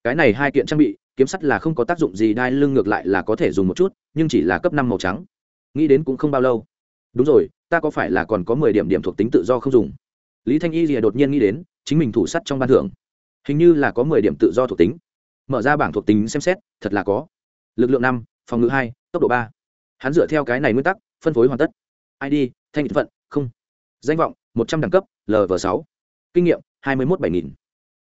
Cái này hai kiện trang bị, kiếm sắt là không có tác dụng gì, đai lưng ngược lại là có thể dùng một chút, nhưng chỉ là cấp năm màu trắng. Nghĩ đến cũng không bao lâu đúng rồi, ta có phải là còn có mười điểm điểm thuộc tính tự do không dùng? Lý thanh y rìa đột nhiên nghĩ đến, chính mình thủ sắt trong ban thưởng. Hình như là có mười điểm tự do thuộc tính. Mở ra bảng thuộc tính xem xét, thật là có. Lực lượng năm, phòng ngự hai, tốc độ ba. Hắn dựa theo cái này nguyên tắc, phân phối hoàn tất. Id thanh nghị vận, không. Danh vọng, một trăm đẳng cấp lv sáu. Kinh nghiệm, hai mươi một bảy nghìn.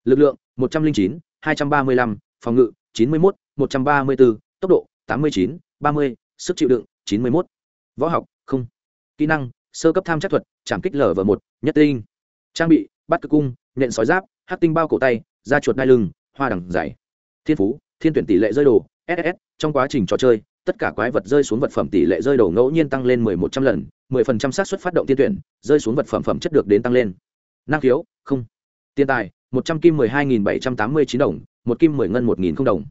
Lực lượng, một trăm linh chín, hai trăm ba mươi lăm. Phòng ngự, chín mươi một một trăm ba mươi bốn tốc độ, tám mươi chín, ba mươi. Sức chịu đựng, chín mươi một võ học, không kỹ năng, sơ cấp tham chắc thuật trảm kích lv một, nhất tinh. Trang bị bắt cực cung, nện sói giáp hát tinh bao cổ tay, da chuột đai lưng, hoa đằng dày. Thiên phú, thiên tuyển tỷ lệ rơi đồ ss trong quá trình trò chơi, tất cả quái vật rơi xuống vật phẩm tỷ lệ rơi đồ ngẫu nhiên tăng lên mười một trăm lần, mười phần trăm xác suất phát động tiên tuyển, rơi xuống vật phẩm phẩm chất được đến tăng lên. Năng khiếu, không. Tiền tài, một trăm kim mười hai nghìn bảy trăm tám mươi chín đồng, một kim mười ngân một nghìn không đồng.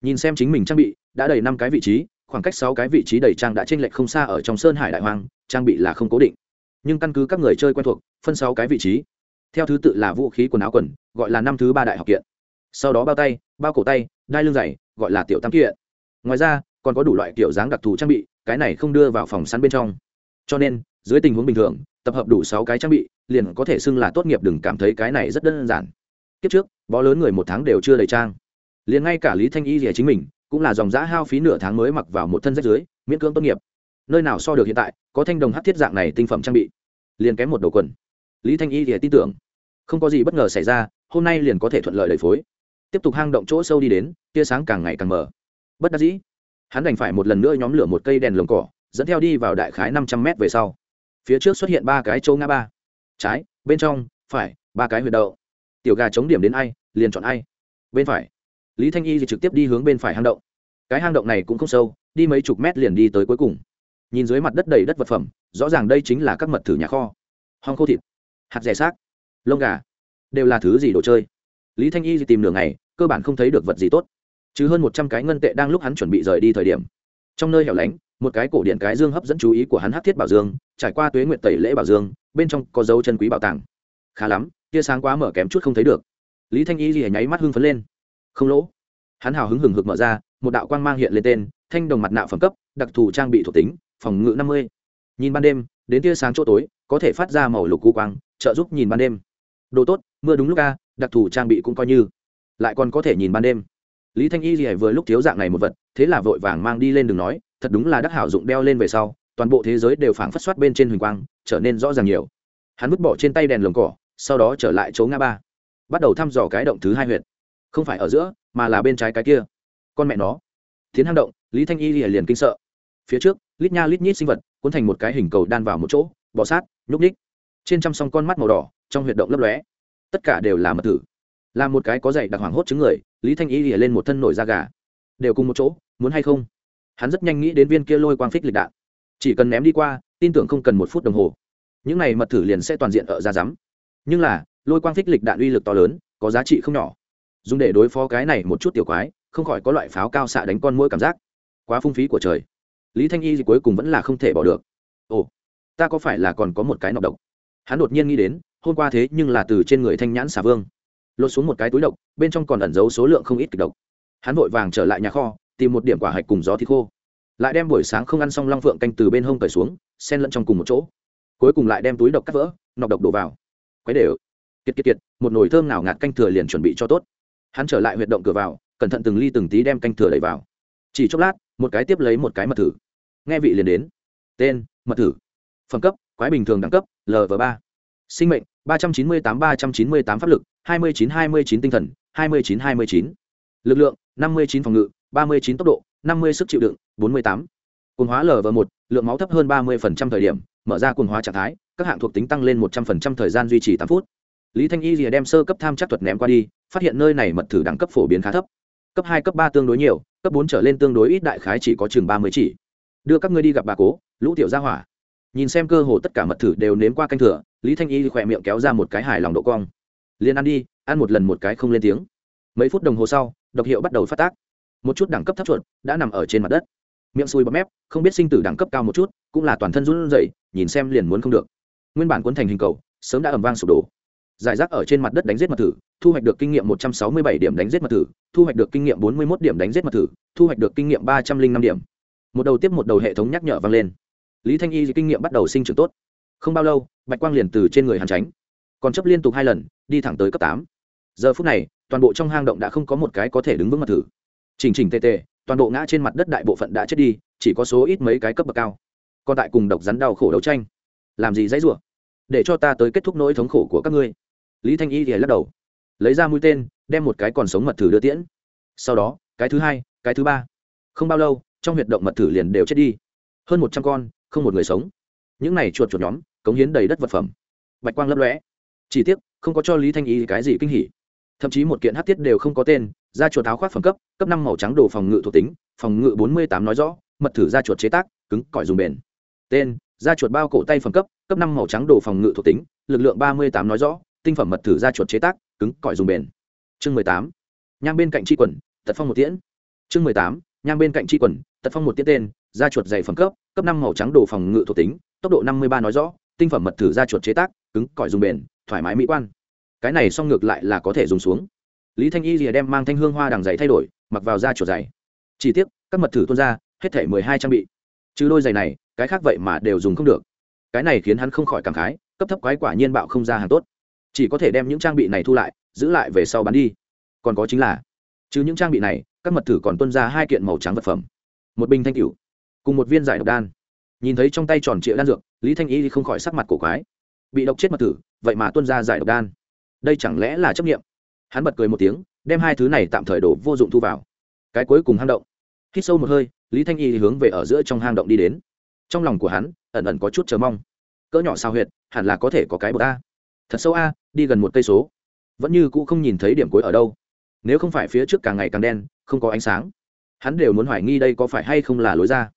Nhìn xem chính mình trang bị, đã đầy năm cái vị trí khoảng cách sáu cái vị trí đầy trang đã t lệch không xa ở trong sơn hải đại hoang, trang bị là không cố định. Nhưng căn cứ các người chơi quen thuộc, phân sáu cái vị trí. Theo thứ tự là vũ khí quần áo quần, gọi là năm thứ ba đại học kiện. Sau đó bao tay, bao cổ tay, đai lưng dày gọi là tiểu tam kiện. Ngoài ra, còn có đủ loại kiểu dáng đặc thù trang bị, cái này không đưa vào phòng săn bên trong. Cho nên, dưới tình huống bình thường, tập hợp đủ sáu cái trang bị, liền có thể xưng là tốt nghiệp đừng cảm thấy cái này rất đơn giản. Kiếp trước, bó lớn người một tháng đều chưa đầy trang. Liền ngay cả lý thanh y Liễu chính mình cũng là dòng giã hao phí nửa tháng mới mặc vào một thân rách dưới, miễn cưỡng tốt nghiệp. Nơi nào so được hiện tại, có thanh đồng hát thiết dạng này tinh phẩm trang bị. Liền kém một đầu quần. Lý thanh y thì tin tưởng. Không có gì bất ngờ xảy ra, hôm nay liền có thể thuận lợi đầy phối. Tiếp tục hang động chỗ sâu đi đến, tia sáng càng ngày càng mở bất đắc dĩ, hắn đành phải một lần nữa nhóm lửa một cây đèn lồng cỏ, dẫn theo đi vào đại khái năm trăm mét về sau. Phía trước xuất hiện ba cái chỗ ngã ba. Trái, bên trong, phải, ba cái huyệt đậu. Tiểu gà chống điểm đến ai, liền chọn ai. Bên phải lý thanh y thì trực tiếp đi hướng bên phải hang động. Cái hang động này cũng không sâu đi mấy chục mét liền đi tới cuối cùng. Nhìn dưới mặt đất đầy đất vật phẩm rõ ràng đây chính là các mật thử nhà kho. Hong khô thịt hạt rẻ xác lông gà đều là thứ gì đồ chơi? Lý thanh y thì tìm đường này, cơ bản không thấy được vật gì tốt. Chứ hơn một trăm cái ngân tệ đang lúc hắn chuẩn bị rời đi thời điểm. Trong nơi hẻo lánh một cái cổ điện cái dương hấp dẫn chú ý của hắn hát thiết bảo dương trải qua tuế nguyện tẩy lễ bảo dương bên trong có dấu chân quý bảo tàng. Khá lắm tia sáng quá mở kém chút không thấy được. Lý thanh y thì nháy mắt hưng phấn lên không lỗ. Hắn hào hứng hừng hực mở ra, một đạo quang mang hiện lên tên, thanh đồng mặt nạ phẩm cấp, đặc thù trang bị thuộc tính, phòng ngự năm mươi. Nhìn ban đêm, đến tia sáng chỗ tối, có thể phát ra màu lục cú quang, trợ giúp nhìn ban đêm. Đồ tốt, mưa đúng lúc a, đặc thù trang bị cũng coi như. Lại còn có thể nhìn ban đêm. Lý thanh y gì vừa lúc thiếu dạng này một vật, thế là vội vàng mang đi lên đường nói, thật đúng là đắc hảo dụng đeo lên về sau, toàn bộ thế giới đều phảng phất soát bên trên huỳnh quang, trở nên rõ ràng nhiều. Hắn vứt bỏ trên tay đèn lồng cỏ, sau đó trở lại chỗ ngã ba. Bắt đầu thăm dò cái động thứ hai huyện không phải ở giữa, mà là bên trái cái kia. Con mẹ nó. Tiến hang động, lý thanh y liền kinh sợ. Phía trước, lít nha lít nhít sinh vật cuốn thành một cái hình cầu đan vào một chỗ bọ sát, nhúc ních trên trăm song con mắt màu đỏ, trong huyệt động lấp lóe. Tất cả đều là mật tử. Là một cái có dạy đặc hoàng hốt chứng người, lý thanh y lìa lên một thân nổi da gà. Đều cùng một chỗ, muốn hay không? Hắn rất nhanh nghĩ đến viên kia lôi quang phích lịch đạn. Chỉ cần ném đi qua, tin tưởng không cần một phút đồng hồ. Những này mật thử liền sẽ toàn diện ở ra rắm. Nhưng là, lôi quang phích lịch đạn uy lực to lớn, có giá trị không nhỏ dùng để đối phó cái này một chút tiểu quái, không khỏi có loại pháo cao xạ đánh con mũi cảm giác. Quá phung phí của trời. Lý thanh y thì cuối cùng vẫn là không thể bỏ được. Ồ, ta có phải là còn có một cái nọc độc? Hắn đột nhiên nghĩ đến, hôm qua thế nhưng là từ trên người thanh nhãn xà vương. Lột xuống một cái túi độc, bên trong còn ẩn giấu số lượng không ít kịch độc. Hắn vội vàng trở lại nhà kho, tìm một điểm quả hạch cùng gió thịt khô. Lại đem buổi sáng không ăn xong long phượng canh từ bên hông cởi xuống, xen lẫn trong cùng một chỗ. Cuối cùng lại đem túi độc cắt vỡ, nọc độc đổ vào. Quấy đều. Kiệt kiệt kiệt, một nồi thơm nào ngạt canh thừa liền chuẩn bị cho tốt hắn trở lại huyệt động cửa vào, cẩn thận từng ly từng tí đem canh thừa đẩy vào. Chỉ chốc lát, một cái tiếp lấy một cái mật thử. Nghe vị liền đến. Tên, mật thử. Phẩm cấp, quái bình thường đẳng cấp lv ba. Sinh mệnh, ba trăm chín mươi tám, ba trăm chín mươi tám pháp lực, hai mươi chín, hai mươi chín tinh thần, hai mươi chín, hai mươi chín. Lực lượng, năm mươi chín phòng ngự, ba mươi chín tốc độ, năm mươi sức chịu đựng, bốn mươi tám. Cồn hóa lv một, lượng máu thấp hơn ba mươi thời điểm, mở ra cồn hóa trạng thái, các hạng thuộc tính tăng lên một trăm linh thời gian duy trì tám phút lý thanh y rìa đem sơ cấp tham chắc thuật ném qua đi phát hiện nơi này mật thử đẳng cấp phổ biến khá thấp. Cấp hai cấp ba tương đối nhiều cấp bốn trở lên tương đối ít đại khái chỉ có chừng ba mươi chỉ. Đưa các ngươi đi gặp bà cố lũ tiểu gia hỏa. Nhìn xem cơ hồ tất cả mật thử đều nếm qua canh thửa, lý thanh y khỏe miệng kéo ra một cái hài lòng độ cong. Liền ăn đi ăn một lần một cái không lên tiếng. Mấy phút đồng hồ sau độc hiệu bắt đầu phát tác. Một chút đẳng cấp thấp chuột đã nằm ở trên mặt đất. Miệng sùi bọt mép không biết sinh tử đẳng cấp cao một chút cũng là toàn thân run rẩy nhìn xem liền muốn không được. Nguyên bản cuốn thành hình cầu sớm đã ẩm vang sụp đổ giải rác ở trên mặt đất đánh giết mật thử, thu hoạch được kinh nghiệm một trăm sáu mươi bảy điểm đánh giết mật thử, thu hoạch được kinh nghiệm bốn mươi một điểm đánh giết mật thử, thu hoạch được kinh nghiệm ba trăm linh năm điểm. Một đầu tiếp một đầu hệ thống nhắc nhở vang lên. Lý thanh y kinh nghiệm bắt đầu sinh trưởng tốt. Không bao lâu, bạch quang liền từ trên người hàn tránh. Còn chấp liên tục hai lần, đi thẳng tới cấp tám. Giờ phút này, toàn bộ trong hang động đã không có một cái có thể đứng vững mặt thử. Chỉnh chỉnh tê tê toàn bộ ngã trên mặt đất đại bộ phận đã chết đi, chỉ có số ít mấy cái cấp bậc cao. Còn tại cùng độc rắn đau khổ đấu tranh. Làm gì dãy rủa? Để cho ta tới kết thúc nỗi thống khổ của các ngươi lý thanh y thì lắc đầu, lấy ra mũi tên, đem một cái còn sống mật thử đưa tiễn. Sau đó, cái thứ hai, cái thứ ba. Không bao lâu, trong huyệt động mật thử liền đều chết đi. Hơn một trăm con, không một người sống. Những này chuột chuột nhóm, cống hiến đầy đất vật phẩm. Bạch quang lấp lóe. Chỉ tiếc, không có cho lý thanh y cái gì kinh hỉ. Thậm chí một kiện hát tiết đều không có tên, da chuột áo khoác phẩm cấp cấp năm màu trắng đồ phòng ngự thuộc tính, phòng ngự bốn mươi tám nói rõ, mật thử da chuột chế tác, cứng, cỏi dùng bền. Tên, da chuột bao cổ tay phẩm cấp cấp năm màu trắng đồ phòng ngự thuộc tính, lực lượng ba mươi tám nói rõ tinh phẩm mật thử ra chuột chế tác, cứng, cỏi dùng bền. Chương mười tám, nhang bên cạnh tri quần, tật phong một tiễn. Chương mười tám, nhang bên cạnh tri quần, tật phong một tiễn tên da chuột dày phẩm cấp cấp năm màu trắng đồ phòng ngự thuộc tính, tốc độ năm mươi ba nói rõ, tinh phẩm mật thử da chuột chế tác, cứng, cỏi dùng bền, thoải mái mỹ quan. Cái này xong ngược lại là có thể dùng xuống. Lý thanh y lìa đem mang thanh hương hoa đằng giày thay đổi, mặc vào da chuột giày. Chỉ tiếc, các mật thử tuôn ra, hết thể mười hai trang bị. Chứ đôi giày này, cái khác vậy mà đều dùng không được. Cái này khiến hắn không khỏi cảm khái, cấp thấp quái quả nhiên bạo không ra hàng tốt chỉ có thể đem những trang bị này thu lại, giữ lại về sau bán đi. Còn có chính là, chứ những trang bị này, các mật thử còn tuân ra hai kiện màu trắng vật phẩm. Một bình thanh cửu, cùng một viên giải độc đan. Nhìn thấy trong tay tròn trịa đan dược, lý thanh y không khỏi sắc mặt cổ quái. Bị độc chết mật thử, vậy mà tuân ra giải độc đan. Đây chẳng lẽ là chấp nghiệm hắn bật cười một tiếng, đem hai thứ này tạm thời đổ vô dụng thu vào. Cái cuối cùng hang động. Hít sâu một hơi, lý thanh y hướng về ở giữa trong hang động đi đến. Trong lòng của hắn, ẩn ẩn có chút chờ mong. Cỡ nhỏ sao huyệt, hẳn là có thể có cái bờ ta thật sâu a, đi gần một cây số. Vẫn như cũ không nhìn thấy điểm cuối ở đâu. Nếu không phải phía trước càng ngày càng đen, không có ánh sáng. Hắn đều muốn hoài nghi đây có phải hay không là lối ra.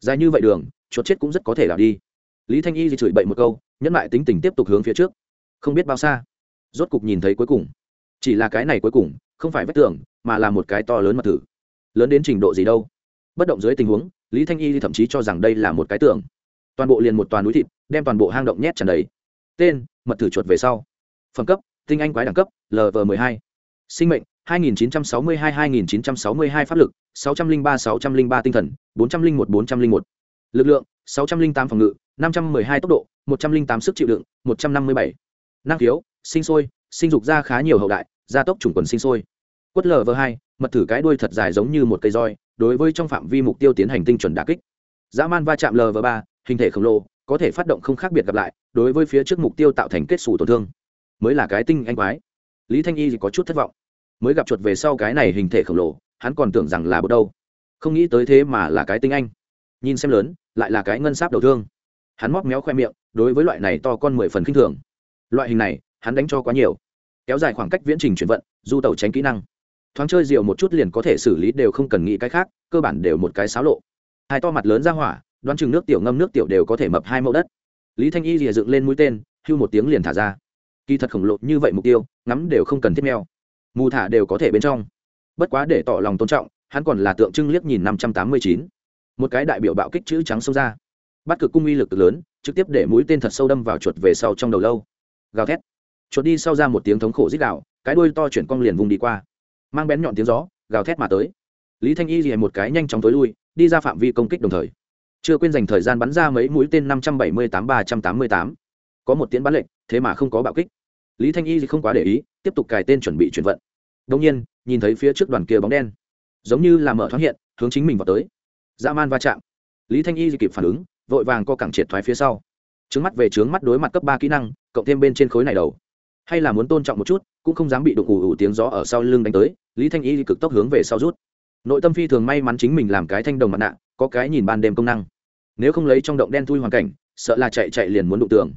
Dài như vậy đường, chuột chết cũng rất có thể đảo đi. Lý thanh y thì chửi bậy một câu, nhẫn lại tính tình tiếp tục hướng phía trước. Không biết bao xa. Rốt cục nhìn thấy cuối cùng. Chỉ là cái này cuối cùng, không phải vách tường, mà là một cái to lớn mật thử. Lớn đến trình độ gì đâu. Bất động dưới tình huống, lý thanh y thậm chí cho rằng đây là một cái tường. Toàn bộ liền một toàn núi thịt, đem toàn bộ hang động nhét tràn đầy. Tên mật thử chuột về sau. Phẩm cấp tinh anh quái đẳng cấp lv m ộ hai. Sinh mệnh 2962-2962 pháp lực 603-603 tinh thần 401-401 lực lượng 608 phòng ngự 512 tốc độ 108 sức chịu đựng 157 năng khiếu sinh sôi sinh dục ra khá nhiều hậu đại gia tốc chủng quần sinh sôi. Quất lv 2, mật thử cái đuôi thật dài giống như một cây roi đối với trong phạm vi mục tiêu tiến hành tinh chuẩn đà kích. Dã man va chạm lv 3, hình thể khổng lồ có thể phát động không khác biệt gặp lại, đối với phía trước mục tiêu tạo thành kết xù tổn thương. Mới là cái tinh anh quái. Lý thanh y có chút thất vọng. Mới gặp chuột về sau cái này hình thể khổng lồ, hắn còn tưởng rằng là bột đâu. Không nghĩ tới thế mà là cái tinh anh. Nhìn xem lớn, lại là cái ngân sáp đầu thương. Hắn móc méo khoe miệng, đối với loại này to con mười phần k i n h thường. Loại hình này, hắn đánh cho quá nhiều. Kéo dài khoảng cách viễn trình chuyển vận, du tàu tránh kỹ năng. Thoáng chơi diều một chút liền có thể xử lý đều không cần nghĩ cái khác, cơ bản đều một cái xáo lộ. Hai to mặt lớn ra hỏa đoán chừng nước tiểu ngâm nước tiểu đều có thể mập hai mẫu đất. Lý thanh y rìa dựng lên mũi tên, hưu một tiếng liền thả ra. Kỳ thật khổng lồ như vậy mục tiêu, ngắm đều không cần thiết mèo. mù thả đều có thể bên trong. Bất quá để tỏ lòng tôn trọng, hắn còn là tượng trưng liếc nhìn năm trăm tám mươi chín. Một cái đại biểu bạo kích chữ trắng xông ra. Bắt cực cung uy lực lớn, trực tiếp để mũi tên thật sâu đâm vào chuột về sau trong đầu lâu. Gào thét. Chuột đi sau ra một tiếng thống khổ rít gạo cái đuôi to chuyển cong liền vùng đi qua. Mang bén nhọn tiếng gió, gào thét mà tới. Lý thanh y dì một cái nhanh chóng tối lui, đi ra phạm vi công kích đồng thời chưa quên dành thời gian bắn ra mấy mũi tên năm trăm bảy mươi tám, ba trăm tám mươi tám. Có một tiếng bắn lệnh thế mà không có bạo kích. Lý thanh y không quá để ý, tiếp tục cài tên chuẩn bị chuyển vận. Đông nhiên, nhìn thấy phía trước đoàn kia bóng đen, giống như là mở thoáng hiện, hướng chính mình vào tới. Dã man va chạm. Lý thanh y kịp phản ứng, vội vàng co cẳng triệt thoái phía sau. Trứng mắt về trướng mắt đối mặt cấp ba kỹ năng, cộng thêm bên trên khối này đầu. Hay là muốn tôn trọng một chút, cũng không dám bị đụng ủ ủ tiếng gió ở sau lưng đánh tới, lý thanh y cực tốc hướng về sau rút. Nội tâm phi thường may mắn chính mình làm cái thanh đồng mặt nạ có cái nhìn ban đêm công năng. Nếu không lấy trong động đen thui hoàn cảnh, sợ là chạy chạy liền muốn đụng tường.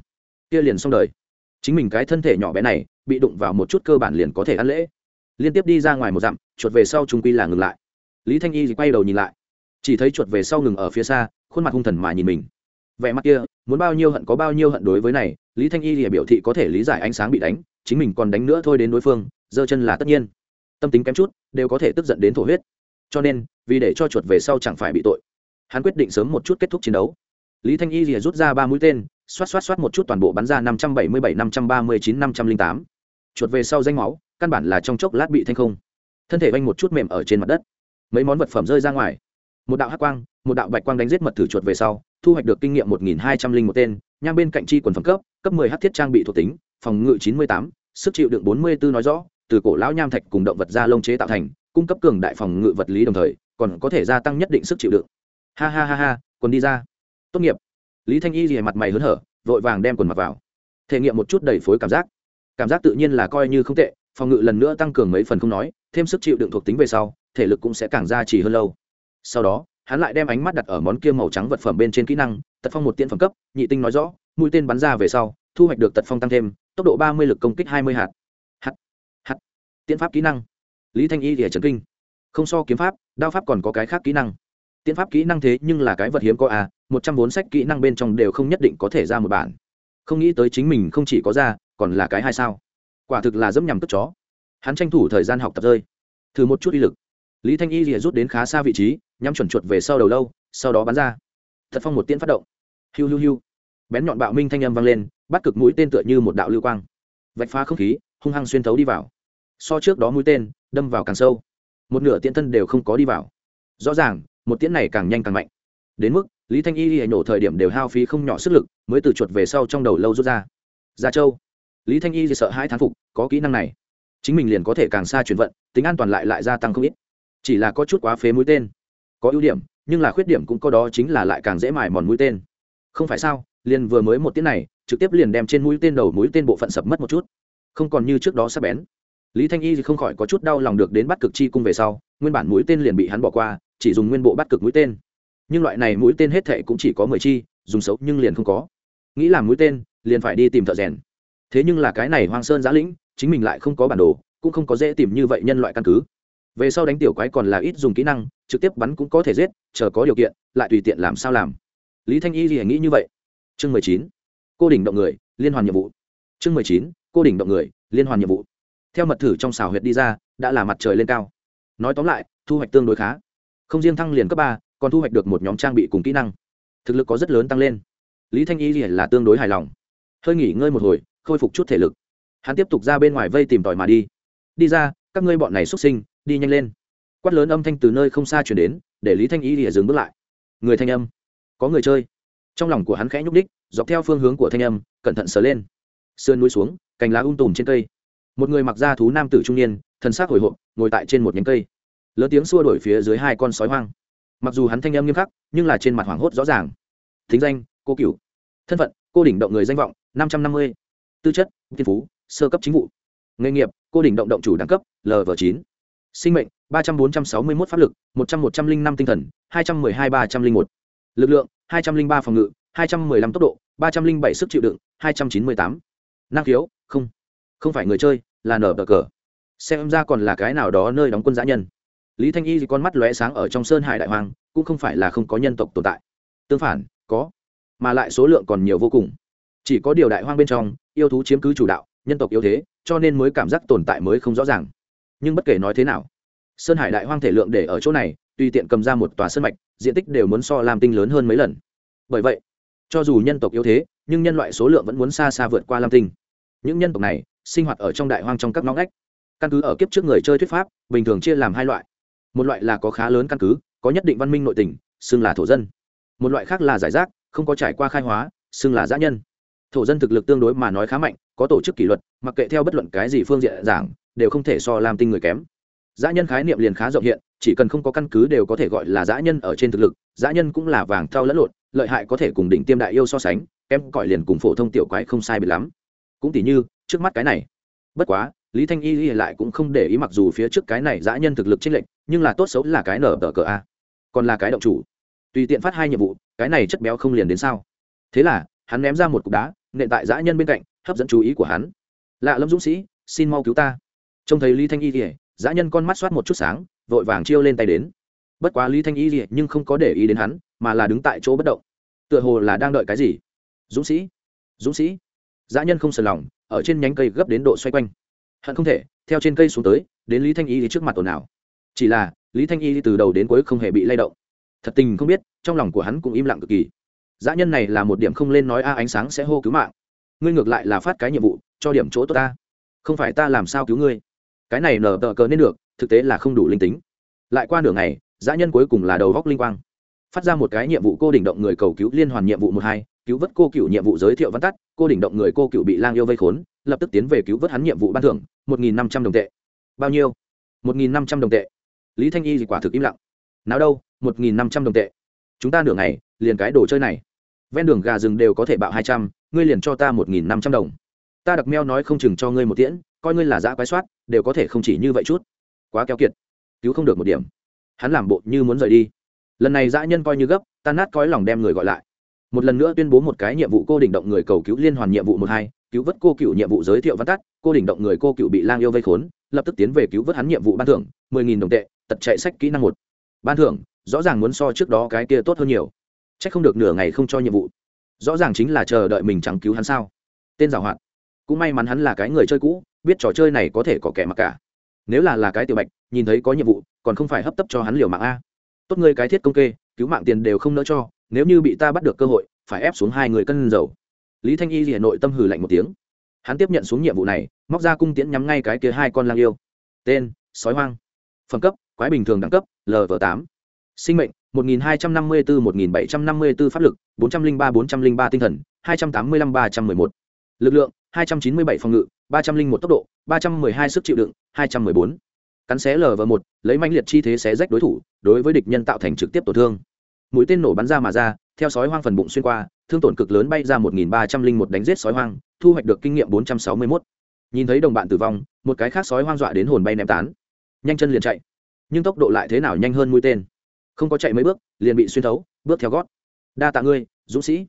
Kia liền xong đời. Chính mình cái thân thể nhỏ bé này, bị đụng vào một chút cơ bản liền có thể ăn lễ. Liên tiếp đi ra ngoài một dặm, chuột về sau trung quy là ngừng lại. Lý thanh y quay đầu nhìn lại. Chỉ thấy chuột về sau ngừng ở phía xa, khuôn mặt hung thần mà nhìn mình. Vẻ mặt kia, muốn bao nhiêu hận có bao nhiêu hận đối với này, lý thanh y thì biểu thị có thể lý giải ánh sáng bị đánh, chính mình còn đánh nữa thôi đến đối phương, giơ chân là tất nhiên. Tâm tính kém chút, đều có thể tức giận đến thổ huyết. Cho nên, vì để cho chuột về sau chẳng phải bị tội hắn quyết định sớm một chút kết thúc chiến đấu. Lý thanh y rìa rút ra ba mũi tên, xoát xoát xoát một chút toàn bộ bắn ra năm trăm bảy mươi bảy, năm trăm ba mươi chín, năm trăm linh tám. Chuột về sau danh máu, căn bản là trong chốc lát bị thanh không. Thân thể vanh một chút mềm ở trên mặt đất. Mấy món vật phẩm rơi ra ngoài. Một đạo hắc quang, một đạo bạch quang đánh giết mật thử chuột về sau, thu hoạch được kinh nghiệm một nghìn hai trăm linh một tên. Nhang bên cạnh chi quần phẩm cấp cấp mười h thiết trang bị thuộc tính, phòng ngự chín mươi tám, sức chịu đựng bốn mươi bốn nói rõ, từ cổ lão nham thạch cùng động vật da lông chế tạo thành, cung cấp cường đại phòng ngự vật lý đồng thời, còn có thể gia tăng nhất định sức chịu đựng ha ha ha ha, quần đi ra. Tốt nghiệp. Lý thanh y rìa mặt mày hớn hở, vội vàng đem quần mặc vào. Thể nghiệm một chút đầy phối cảm giác. Cảm giác tự nhiên là coi như không tệ, phòng ngự lần nữa tăng cường mấy phần không nói, thêm sức chịu đựng thuộc tính về sau, thể lực cũng sẽ càng ra chỉ hơn lâu. Sau đó, hắn lại đem ánh mắt đặt ở món kia màu trắng vật phẩm bên trên kỹ năng, tật phong một tiện phẩm cấp, nhị tinh nói rõ, mũi tên bắn ra về sau, thu hoạch được tật phong tăng thêm, tốc độ ba mươi lực công kích hai mươi hạt. Hạt hạt. Tiện pháp kỹ năng. Lý thanh y thì trần kinh. Không so kiếm pháp, đao pháp còn có cái khác kỹ năng tiến pháp kỹ năng thế nhưng là cái vật hiếm có à một trăm bốn sách kỹ năng bên trong đều không nhất định có thể ra một bản. Không nghĩ tới chính mình không chỉ có ra, còn là cái hai sao. Quả thực là dẫm nhằm tức chó. Hắn tranh thủ thời gian học tập rơi. Thử một chút uy lực. Lý thanh y rìa rút đến khá xa vị trí, nhắm chuẩn chuột về sau đầu lâu, sau đó bắn ra. Thật phong một tiễn phát động. Hiu hiu hiu. Bén nhọn bạo minh thanh âm vang lên, bắt cực mũi tên tựa như một đạo lưu quang. Vạch phá không khí, hung hăng xuyên thấu đi vào. So trước đó mũi tên, đâm vào càng sâu. Một nửa tiễn thân đều không có đi vào. Rõ ràng một tiễn này càng nhanh càng mạnh. Đến mức, lý thanh y hệ nổ thời điểm đều hao phí không nhỏ sức lực, mới từ chuột về sau trong đầu lâu rút ra. Ra châu. Lý thanh y sợ hai thán phục, có kỹ năng này. Chính mình liền có thể càng xa chuyển vận, tính an toàn lại lại gia tăng không ít. Chỉ là có chút quá phế mũi tên. Có ưu điểm, nhưng là khuyết điểm cũng có đó chính là lại càng dễ mài mòn mũi tên. Không phải sao, liền vừa mới một tiếng này, trực tiếp liền đem trên mũi tên đầu mũi tên bộ phận sập mất một chút. Không còn như trước đó sắp bén. Lý thanh y thì không khỏi có chút đau lòng được đến bắt cực chi cung về sau, nguyên bản mũi tên liền bị hắn bỏ qua chỉ dùng nguyên bộ bắt cực mũi tên. Nhưng loại này mũi tên hết thệ cũng chỉ có mười chi, dùng xấu nhưng liền không có. Nghĩ làm mũi tên, liền phải đi tìm thợ rèn. Thế nhưng là cái này hoang sơn giã lĩnh, chính mình lại không có bản đồ, cũng không có dễ tìm như vậy nhân loại căn cứ. Về sau đánh tiểu quái còn là ít dùng kỹ năng, trực tiếp bắn cũng có thể giết, chờ có điều kiện, lại tùy tiện làm sao làm. Lý thanh y thì nghĩ như vậy. Chương mười chín, cô đỉnh động người, liên hoàn nhiệm vụ. Chương mười chín, cô đỉnh động người, liên hoàn nhiệm vụ. Theo mật thử trong xào huyệt đi ra, đã là mặt trời lên cao. Nói tóm lại, thu hoạch tương đối khá không riêng thăng liền cấp ba, còn thu hoạch được một nhóm trang bị cùng kỹ năng. Thực lực có rất lớn tăng lên. Lý thanh y là tương đối hài lòng. Hơi nghỉ ngơi một hồi, khôi phục chút thể lực. Hắn tiếp tục ra bên ngoài vây tìm tòi mà đi. Đi ra, các ngươi bọn này xuất sinh, đi nhanh lên. Quát lớn âm thanh từ nơi không xa chuyển đến, để lý thanh y lìa dừng bước lại. Người thanh âm. Có người chơi. Trong lòng của hắn khẽ nhúc đích dọc theo phương hướng của thanh âm, cẩn thận sờ lên. Sườn núi xuống, cành lá um tùm trên cây. Một người mặc da thú nam tử trung niên thân xác hồi hộp, ngồi tại trên một nhánh cây lớn tiếng xua đổi phía dưới hai con sói hoang. Mặc dù hắn thanh âm nghiêm khắc, nhưng là trên mặt hoảng hốt rõ ràng. Thính danh, cô cửu. Thân phận, cô đỉnh động người danh vọng, năm trăm năm mươi. Tư chất tiên phú, sơ cấp chính vụ. Nghề nghiệp, cô đỉnh động động chủ đẳng cấp lv chín. Sinh mệnh, ba trăm bốn trăm sáu mươi một pháp lực, một trăm một trăm linh năm tinh thần, hai trăm m ư ơ i hai ba trăm linh một. Lực lượng, hai trăm linh ba phòng ngự, hai trăm m ư ơ i năm tốc độ, ba trăm linh bảy sức chịu đựng, hai trăm chín mươi tám. Năng khiếu, không. Không phải người chơi, là nở bờ cờ. Xem ra còn là cái nào đó nơi đóng quân giã nhân lý thanh y thì con mắt lóe sáng ở trong sơn hải đại hoàng, cũng không phải là không có nhân tộc tồn tại. Tương phản, có, mà lại số lượng còn nhiều vô cùng. Chỉ có điều đại hoang bên trong, yêu thú chiếm cứ chủ đạo, nhân tộc yếu thế, cho nên mới cảm giác tồn tại mới không rõ ràng. Nhưng bất kể nói thế nào, sơn hải đại hoang thể lượng để ở chỗ này, tùy tiện cầm ra một tòa sơn mạch, diện tích đều muốn so làm tinh lớn hơn mấy lần. Bởi vậy, cho dù nhân tộc yếu thế, nhưng nhân loại số lượng vẫn muốn xa xa vượt qua lam tinh. Những nhân tộc này, sinh hoạt ở trong đại hoang trong các ngõ ngách. Căn cứ ở kiếp trước người chơi thuyết pháp, bình thường chia làm hai loại một loại là có khá lớn căn cứ, có nhất định văn minh nội tình, xưng là thổ dân. Một loại khác là giải rác, không có trải qua khai hóa, xưng là giã nhân. Thổ dân thực lực tương đối mà nói khá mạnh, có tổ chức kỷ luật, mặc kệ theo bất luận cái gì phương diện giảng, đều không thể so làm tinh người kém. Giã nhân khái niệm liền khá rộng hiện, chỉ cần không có căn cứ đều có thể gọi là giã nhân ở trên thực lực giã nhân cũng là vàng thao lẫn lộn, lợi hại có thể cùng đỉnh tiêm đại yêu so sánh, kém cõi liền cùng phổ thông tiểu quái không sai biệt lắm. Cũng tỉ như, trước mắt cái này. Bất quá, lý thanh y lại cũng không để ý mặc dù phía trước cái này giã nhân thực lực chênh lệch nhưng là tốt xấu là cái nở tờ cờ a. Còn là cái động chủ. Tùy tiện phát hai nhiệm vụ, cái này chất béo không liền đến sao? Thế là, hắn ném ra một cục đá, nện tại dã nhân bên cạnh, hấp dẫn chú ý của hắn. Lạ lâm dũng sĩ, xin mau cứu ta. Trông thấy lý thanh y kỉa dã nhân con mắt soát một chút sáng, vội vàng chiêu lên tay đến. Bất quá lý thanh y kỉa nhưng không có để ý đến hắn, mà là đứng tại chỗ bất động. Tựa hồ là đang đợi cái gì? Dũng sĩ dũng sĩ. Dã nhân không sờ lòng, ở trên nhánh cây gấp đến độ xoay quanh. Hận không thể, theo trên cây xuống tới, đến lý thanh y thì trước mặt ồn ào chỉ là, lý thanh y từ đầu đến cuối không hề bị lay động. Thật tình không biết, trong lòng của hắn cũng im lặng cực kỳ. Dã nhân này là một điểm không lên nói a, ánh sáng sẽ hô cứu mạng. Ngươi ngược lại là phát cái nhiệm vụ, cho điểm chỗ tốt ta. Không phải ta làm sao cứu ngươi. Cái này nở tờ cờ nên được, thực tế là không đủ linh tính. Lại qua nửa ngày, dã nhân cuối cùng là đầu góc linh quang. Phát ra một cái nhiệm vụ cô đỉnh động người cầu cứu liên hoàn nhiệm vụ một hai, cứu vớt cô cựu nhiệm vụ giới thiệu văn tắt, cô đỉnh động người cô cựu bị lang yêu vây khốn, lập tức tiến về cứu vớt hắn nhiệm vụ ban thưởng, một nghìn năm trăm đồng tệ. Bao nhiêu? Một nghìn năm trăm đồng tệ lý thanh y thì quả thực im lặng. Nào đâu, một nghìn năm trăm đồng tệ. Chúng ta nửa ngày, liền cái đồ chơi này. Ven đường gà rừng đều có thể bạo hai trăm, ngươi liền cho ta một nghìn năm trăm đồng. Ta đặc meo nói không chừng cho ngươi một tiễn, coi ngươi là dã quái soát, đều có thể không chỉ như vậy chút. Quá keo kiệt. Cứu không được một điểm. Hắn làm bộ như muốn rời đi. Lần này dã nhân coi như gấp tan nát coi lòng đem người gọi lại. Một lần nữa tuyên bố một cái nhiệm vụ cô đỉnh động người cầu cứu liên hoàn nhiệm vụ một hai, cứu vớt cô cựu nhiệm vụ giới thiệu văn tắt, cô đỉnh động người cô cựu bị lang yêu vây khốn, lập tức tiến về cứu vớt hắn nhiệm vụ ban thưởng, mười nghìn đồng tệ tật chạy sách kỹ năng một. Ban thưởng, rõ ràng muốn so trước đó cái kia tốt hơn nhiều. C h ắ c không được nửa ngày không cho nhiệm vụ. Rõ ràng chính là chờ đợi mình chẳng cứu hắn sao. Tên giảo hoạt. Cũng may mắn hắn là cái người chơi cũ, biết trò chơi này có thể có kẻ mặc cả. Nếu là là cái tiểu bạch, nhìn thấy có nhiệm vụ, còn không phải hấp tấp cho hắn liều mạng a. Tốt ngươi cái thiết công kê, cứu mạng tiền đều không nỡ cho, nếu như bị ta bắt được cơ hội, phải ép xuống hai người cân dầu. Lý thanh y hà nội tâm hừ lạnh một tiếng. Hắn tiếp nhận xuống nhiệm vụ này, móc ra cung tiễn nhắm ngay cái kia hai con lang yêu. Tên, sói hoang. Phẩm cấp quái bình thường đẳng cấp lv tám. Sinh mệnh 1254-1754 pháp lực 403-403 tinh thần 285-311 lực lượng 297 phòng ngự 301 tốc độ 312 sức chịu đựng 214 cắn xé lv một, lấy mãnh liệt chi thế xé rách đối thủ, đối với địch nhân tạo thành trực tiếp tổn thương. Mũi tên nổ bắn ra mà ra, theo sói hoang phần bụng xuyên qua, thương tổn cực lớn bay ra 1301 đánh giết sói hoang, thu hoạch được kinh nghiệm 461. nhìn thấy đồng bạn tử vong, một cái khác sói hoang dọa đến hồn bay ném tán. Nhanh chân liền chạy nhưng tốc độ lại thế nào nhanh hơn mũi tên? Không có chạy mấy bước, liền bị xuyên thấu, bước theo gót. Đa tạ ngươi, dũng sĩ.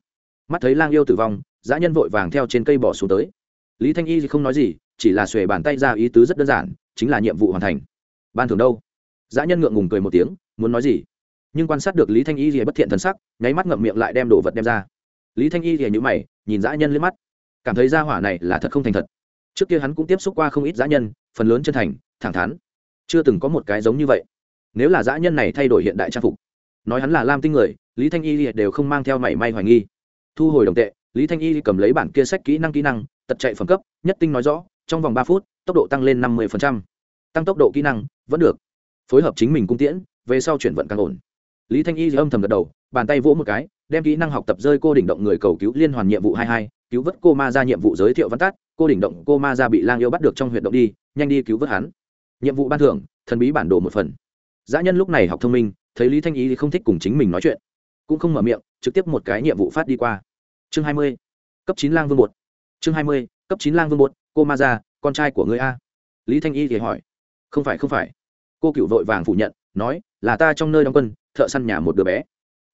Mắt thấy lang yêu tử vong, dã nhân vội vàng theo trên cây bỏ xuống tới. Lý thanh y thì không nói gì, chỉ là xuề bàn tay ra ý tứ rất đơn giản, chính là nhiệm vụ hoàn thành. Ban thường đâu? Dã nhân ngượng ngùng cười một tiếng, muốn nói gì? Nhưng quan sát được lý thanh y thì bất thiện thần sắc, nháy mắt ngậm miệng lại đem đồ vật đem ra. Lý thanh y thì nhữ mày, nhìn dã nhân liếc mắt. Cảm thấy ra hỏa này là thật không thành thật. Trước kia hắn cũng tiếp xúc qua không ít dã nhân, phần lớn chân thành, thẳng thắn chưa từng có một cái giống như vậy. Nếu là dã nhân này thay đổi hiện đại trang phục, nói hắn là lam tinh người, lý thanh y đều không mang theo mảy may hoài nghi. Thu hồi đồng tệ, lý thanh y cầm lấy bản kia sách kỹ năng kỹ năng tật chạy phẩm cấp, nhất tinh nói rõ, trong vòng ba phút, tốc độ tăng lên năm mươi tăng tốc độ kỹ năng, vẫn được. Phối hợp chính mình cung tiễn, về sau chuyển vận càng ổn. Lý thanh y âm thầm gật đầu, bàn tay vỗ một cái, đem kỹ năng học tập rơi cô đỉnh động người cầu cứu liên hoàn nhiệm vụ hai hai, cứu vớt cô ma ra nhiệm vụ giới thiệu văn tát cô đỉnh động cô ma ra bị lang yêu bắt được trong huyện động đi, nhanh đi cứu vớt hắn nhiệm vụ ban thưởng, thần bí bản đồ một phần. Dã nhân lúc này học thông minh, thấy lý thanh y không thích cùng chính mình nói chuyện. Cũng không mở miệng, trực tiếp một cái nhiệm vụ phát đi qua. Chương hai mươi, cấp chín lang vương một chương hai mươi, cấp chín lang vương một cô ma ra con trai của người a. Lý thanh y thì hỏi. Không phải không phải. Cô cựu vội vàng phủ nhận, nói, là ta trong nơi đóng quân, thợ săn nhà một đứa bé.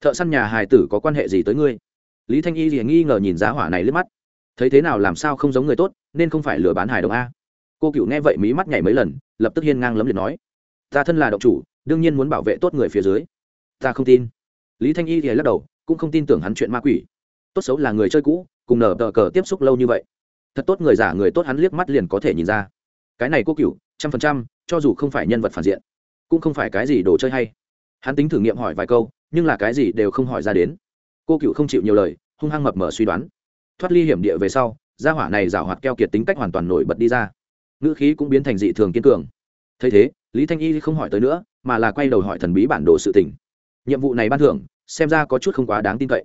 Thợ săn nhà hài tử có quan hệ gì tới ngươi? Lý thanh y thì nghi ngờ nhìn giá hỏa này lướt mắt. Thấy thế nào làm sao không giống người tốt, nên không phải lừa bán hài đồng a cô cựu nghe vậy mí mắt nhảy mấy lần, lập tức hiên ngang lấm liệt nói, ta thân là động chủ, đương nhiên muốn bảo vệ tốt người phía dưới. Ta không tin. Lý thanh y thì lắc đầu, cũng không tin tưởng hắn chuyện ma quỷ. Tốt xấu là người chơi cũ, cùng nở tờ cờ tiếp xúc lâu như vậy. Thật tốt người giả, người tốt hắn liếc mắt liền có thể nhìn ra. Cái này cô cựu, trăm phần trăm, cho dù không phải nhân vật phản diện, cũng không phải cái gì đồ chơi hay. Hắn tính thử nghiệm hỏi vài câu, nhưng là cái gì đều không hỏi ra đến. Cô cựu không chịu nhiều lời, hung hăng mập mờ suy đoán. Thoát ly hiểm địa về sau, gia hỏa này giảo hoạt keo kiệt tính cách hoàn toàn nổi bật đi ra ngữ khí cũng biến thành dị thường kiên cường. Thấy thế, lý thanh y không hỏi tới nữa, mà là quay đầu hỏi thần bí bản đồ sự tình. Nhiệm vụ này ban thưởng, xem ra có chút không quá đáng tin cậy.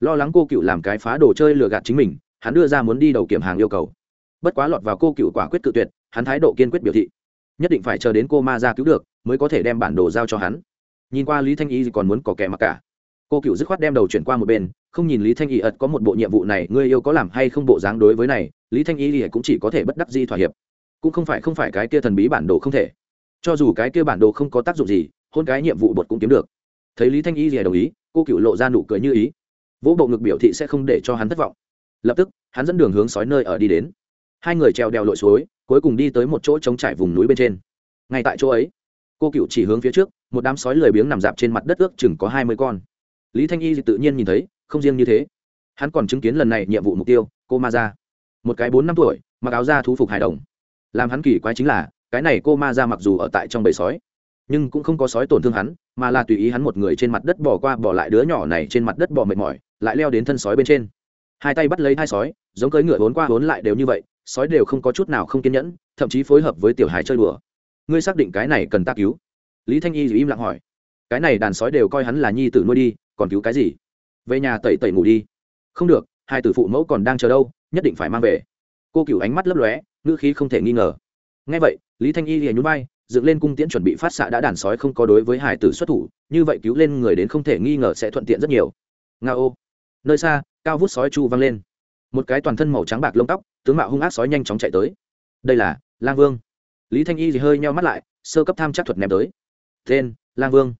Lo lắng cô cựu làm cái phá đồ chơi lừa gạt chính mình, hắn đưa ra muốn đi đầu kiểm hàng yêu cầu. Bất quá lọt vào cô cựu quả quyết tự tuyệt, hắn thái độ kiên quyết biểu thị. Nhất định phải chờ đến cô ma ra cứu được, mới có thể đem bản đồ giao cho hắn. Nhìn qua lý thanh y còn muốn có kẻ mặc cả. Cô cựu dứt khoát đem đầu chuyển qua một bên, không nhìn lý thanh y ật có một bộ nhiệm vụ này, ngươi yêu có làm hay không bộ dáng đối với này, lý thanh y thì cũng chỉ có thể bất đắc di thỏa hiệp cũng không phải không phải cái kia thần bí bản đồ không thể. Cho dù cái kia bản đồ không có tác dụng gì, hôn cái nhiệm vụ bột cũng kiếm được. Thấy lý thanh y rìa đồng ý, cô cựu lộ ra nụ cười như ý. Vỗ bộ ngực biểu thị sẽ không để cho hắn thất vọng. Lập tức, hắn dẫn đường hướng sói nơi ở đi đến. Hai người trèo đèo lội suối, cuối cùng đi tới một chỗ trống trải vùng núi bên trên. Ngay tại chỗ ấy, cô cựu chỉ hướng phía trước, một đám sói lười biếng nằm dạp trên mặt đất ước chừng có hai mươi con. Lý thanh y tự nhiên nhìn thấy, không riêng như thế. Hắn còn chứng kiến lần này nhiệm vụ mục tiêu, cô ma ra một cái bốn năm tuổi, mặc áo da thú phục hài đồng làm hắn kỳ quái chính là, cái này cô ma ra mặc dù ở tại trong bầy sói, nhưng cũng không có sói tổn thương hắn, mà là tùy ý hắn một người trên mặt đất bỏ qua bỏ lại đứa nhỏ này trên mặt đất bỏ mệt mỏi, lại leo đến thân sói bên trên. Hai tay bắt lấy hai sói, giống cưỡi ngựa vốn qua vốn lại đều như vậy, sói đều không có chút nào không kiên nhẫn, thậm chí phối hợp với tiểu hài chơi đùa. Ngươi xác định cái này cần ta cứu? Lý thanh y im lặng hỏi. Cái này đàn sói đều coi hắn là nhi tử nuôi đi, còn cứu cái gì? Về nhà tẩy tẩy ngủ đi. Không được, hai tử phụ mẫu còn đang chờ đâu, nhất định phải mang về. Cô cựu ánh mắt lấp lóe ngữ khí không thể nghi ngờ. Ngay vậy lý thanh y liền nhún bay, dựng lên cung tiễn chuẩn bị phát xạ đã đàn sói không có đối với hải tử xuất thủ như vậy cứu lên người đến không thể nghi ngờ sẽ thuận tiện rất nhiều. Nga ô. Nơi xa cao vút sói chu văng lên. Một cái toàn thân màu trắng bạc lông tóc tướng mạo hung ác sói nhanh chóng chạy tới. Đây là lang vương. Lý thanh y thì hơi nheo mắt lại sơ cấp tham chắc thuật ném tới. Tên lang vương.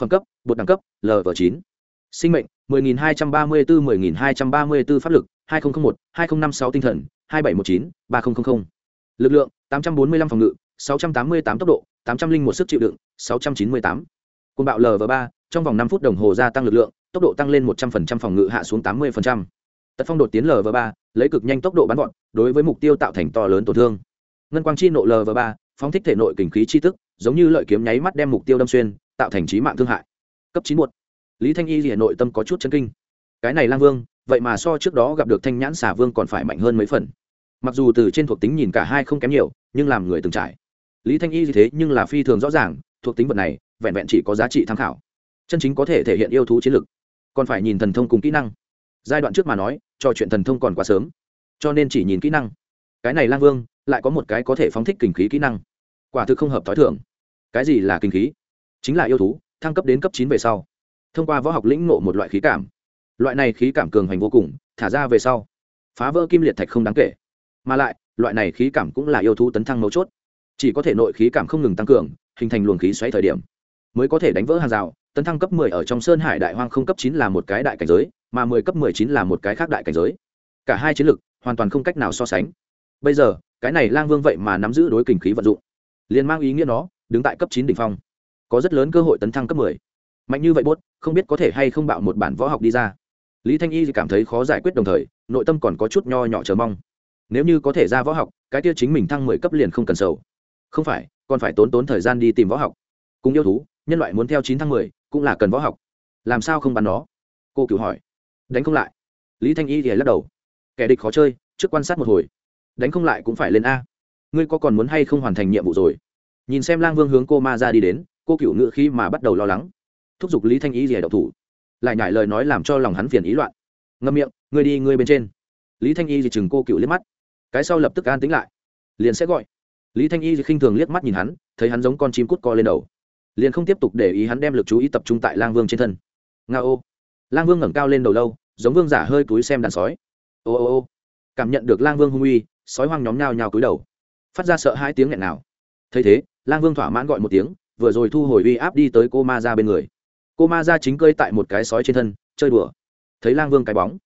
Phẩm cấp bột đẳng cấp lv chín. Sinh mệnh 10.234 10.234 pháp lực 2001 2056 tinh thần 2719 3000 lực lượng 845 phòng ngự 688 tốc độ 801 sức chịu đựng 698 côn bạo lv ba, trong vòng 5 phút đồng hồ gia tăng lực lượng, tốc độ tăng lên 100% phòng ngự hạ xuống 80%. tật phong đột tiến lv ba, lấy cực nhanh tốc độ bắn gọn đối với mục tiêu tạo thành to lớn tổn thương. Ngân quang chi nộ lv ba, phóng thích thể nội kình khí chi tức, giống như lợi kiếm nháy mắt đem mục tiêu đâm xuyên, tạo thành trí mạng thương hại. Cấp chín một. Lý thanh y thì nội tâm có chút chân kinh. Cái này lang vương, vậy mà so trước đó gặp được thanh nhãn xà vương còn phải mạnh hơn mấy phần mặc dù từ trên thuộc tính nhìn cả hai không kém nhiều, nhưng làm người từng trải. Lý thanh y gì thế nhưng là phi thường rõ ràng, thuộc tính vật này vẹn vẹn chỉ có giá trị tham khảo. Chân chính có thể thể hiện yêu thú chiến lực. Còn phải nhìn thần thông cùng kỹ năng. Giai đoạn trước mà nói, trò chuyện thần thông còn quá sớm. Cho nên chỉ nhìn kỹ năng. Cái này lang vương, lại có một cái có thể phóng thích kinh khí kỹ năng. Quả thực không hợp t h ó i thưởng cái gì là kinh khí? Chính là yêu thú, thăng cấp đến cấp chín về sau. Thông qua võ học lĩnh ngộ một loại khí cảm. Loại này khí cảm cường hành vô cùng, thả ra về sau, phá vỡ kim liệt thạch không đáng kể mà lại, loại này khí cảm cũng là yêu thú tấn thăng mấu chốt. Chỉ có thể nội khí cảm không ngừng tăng cường, hình thành luồng khí xoáy thời điểm, mới có thể đánh vỡ hàng rào, tấn thăng cấp 10 ở trong sơn hải đại hoang không cấp 9 là một cái đại cảnh giới, mà 10 cấp 19 là một cái khác đại cảnh giới. Cả hai chiến lực, hoàn toàn không cách nào so sánh. Bây giờ, cái này lang vương vậy mà nắm giữ đối kình khí vận dụng, liền mang ý nghĩa nó, đứng tại cấp chín đỉnh phong, có rất lớn cơ hội tấn thăng cấp mười. Mạnh như vậy bốt, không biết có thể hay không bạo một bản võ học đi ra. Lý thanh y cảm thấy khó giải quyết đồng thời, nội tâm còn có chút nho nhỏ chờ mong nếu như có thể ra võ học, cái tiêu chính mình thăng mười cấp liền không cần sầu. Không phải, còn phải tốn tốn thời gian đi tìm võ học. Cùng yêu thú, nhân loại muốn theo chín thăng mười, cũng là cần võ học. Làm sao không bắn nó? Cô cựu hỏi. Đánh không lại. Lý thanh y thì lắc đầu. Kẻ địch khó chơi, trước quan sát một hồi. Đánh không lại cũng phải lên a. Ngươi có còn muốn hay không hoàn thành nhiệm vụ rồi? Nhìn xem lang vương hướng cô ma ra đi đến, cô cựu ngự khi mà bắt đầu lo lắng. Thúc giục lý thanh Y rìa đậu thủ. Lại nhải lời nói làm cho lòng hắn phiền ý loạn. Ngâm miệng, ngươi đi, ngươi bên trên. Lý thanh y thì chừng cô cựu liếc mắt cái sau lập tức an tính lại. Liền sẽ gọi. Lý thanh y khinh thường liếc mắt nhìn hắn, thấy hắn giống con chim cút co lên đầu. Liền không tiếp tục để ý hắn đem lực chú ý tập trung tại lang vương trên thân. Nga ô. Lang vương ngẩng cao lên đầu lâu, giống vương giả hơi túi xem đàn sói. Ô ô ô. Cảm nhận được lang vương hung uy, sói hoang nhóm nhào nhào cúi đầu. Phát ra sợ hai tiếng nghẹn nào thấy thế, lang vương thỏa mãn gọi một tiếng, vừa rồi thu hồi uy áp đi tới cô ma ra bên người. Cô ma ra chính cơi tại một cái sói trên thân, chơi đùa. Thấy lang vương cái bóng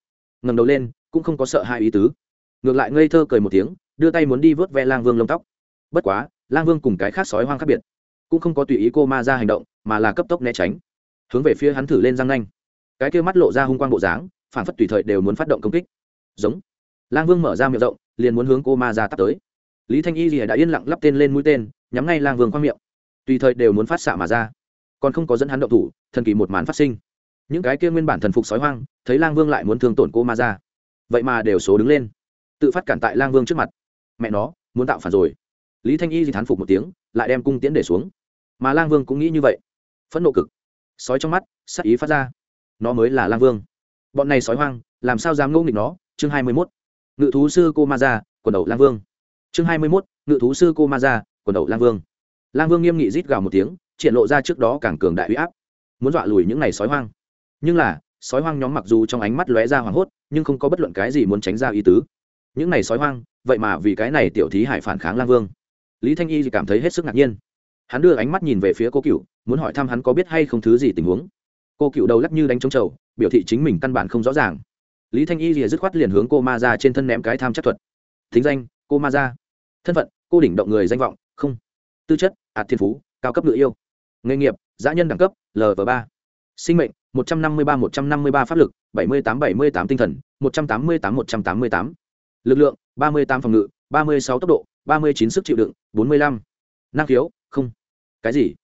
ngầm đầu lên, cũng không có sợ hai ý tứ ngược lại ngây thơ cười một tiếng, đưa tay muốn đi vớt ve lang vương lông tóc. Bất quá, lang vương cùng cái khác sói hoang khác biệt. Cũng không có tùy ý cô ma ra hành động, mà là cấp tốc né tránh. Hướng về phía hắn thử lên răng nanh. Cái kia mắt lộ ra hung quang bộ dáng, phản phất tùy thời đều muốn phát động công kích. Giống. Lang vương mở ra miệng rộng, liền muốn hướng cô ma ra tắt tới. Lý thanh y lìa đã yên lặng lắp tên lên mũi tên, nhắm ngay lang vương khoang miệng. Tùy thời đều muốn phát xạ mà ra. Còn không có dẫn hắn động thủ, thần kỳ một màn phát sinh. Những cái kia nguyên bản thần phục sói hoang, thấy lang vương lại muốn thương tổn cô ma ra. Vậy mà đều số đứng lên tự phát cản tại lang vương trước mặt. Mẹ nó, muốn tạo phản rồi. Lý thanh y thì thán phục một tiếng, lại đem cung tiễn để xuống. Mà lang vương cũng nghĩ như vậy. Phẫn nộ cực. Sói trong mắt sắc ý phát ra. Nó mới là lang vương. Bọn này sói hoang, làm sao dám ngô nghịch nó? Chương hai mươi mốt. Ngự thú sư cô ma ra quần đầu lang vương. Chương hai mươi mốt. Ngự thú sư cô ma ra quần đầu lang vương. Lang vương nghiêm nghị rít gào một tiếng, triển lộ ra trước đó càng cường đại huy áp. Muốn dọa lùi những n à y sói hoang. Nhưng là, sói hoang nhóm mặc dù trong ánh mắt lóe ra hoảng hốt, nhưng không có bất luận cái gì muốn tránh ra ý tứ những này sói hoang, vậy mà vì cái này tiểu thí hải phản kháng lang vương. Lý thanh y thì cảm thấy hết sức ngạc nhiên. Hắn đưa ánh mắt nhìn về phía cô cựu muốn hỏi thăm hắn có biết hay không thứ gì tình huống. Cô cựu đầu lắc như đánh trống trầu, biểu thị chính mình căn bản không rõ ràng. Lý thanh y rìa dứt khoát liền hướng cô ma ra trên thân ném cái tham chắc thuật. Thính danh, cô ma ra thân phận, cô đỉnh động người danh vọng, không. Tư chất ạt thiên phú, cao cấp ngự yêu. Nghề nghiệp giã nhân đẳng cấp lv ba. Sinh mệnh, một trăm năm mươi ba, một trăm năm mươi ba pháp lực, bảy mươi tám, bảy mươi tám tinh thần, một trăm tám mươi tám, một trăm tám mươi tám lực lượng, ba mươi tám phòng ngự, ba mươi sáu tốc độ, ba mươi chín sức chịu đựng, bốn mươi lăm. Năng khiếu, không. Cái gì?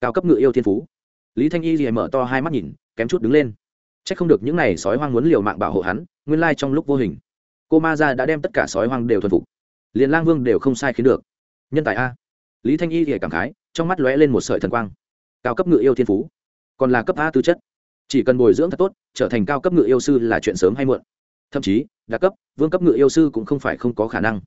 Cao cấp ngự yêu thiên phú. Lý thanh y liền mở to hai mắt nhìn, kém chút đứng lên. C h ắ c không được những n à y sói hoang muốn liều mạng bảo hộ hắn, nguyên lai trong lúc vô hình, cô ma ra đã đem tất cả sói hoang đều thuần phục. Liền lang vương đều không sai khiến được. Nhân tài a. Lý thanh y thì cảm khái, trong mắt lóe lên một sợi thần quang. Cao cấp ngự yêu thiên phú. Còn là cấp a tư chất. Chỉ cần bồi dưỡng thật tốt, trở thành cao cấp ngự yêu sư là chuyện sớm hay muộn thậm chí đa cấp, vương cấp ngự yêu sư cũng không phải không có khả năng.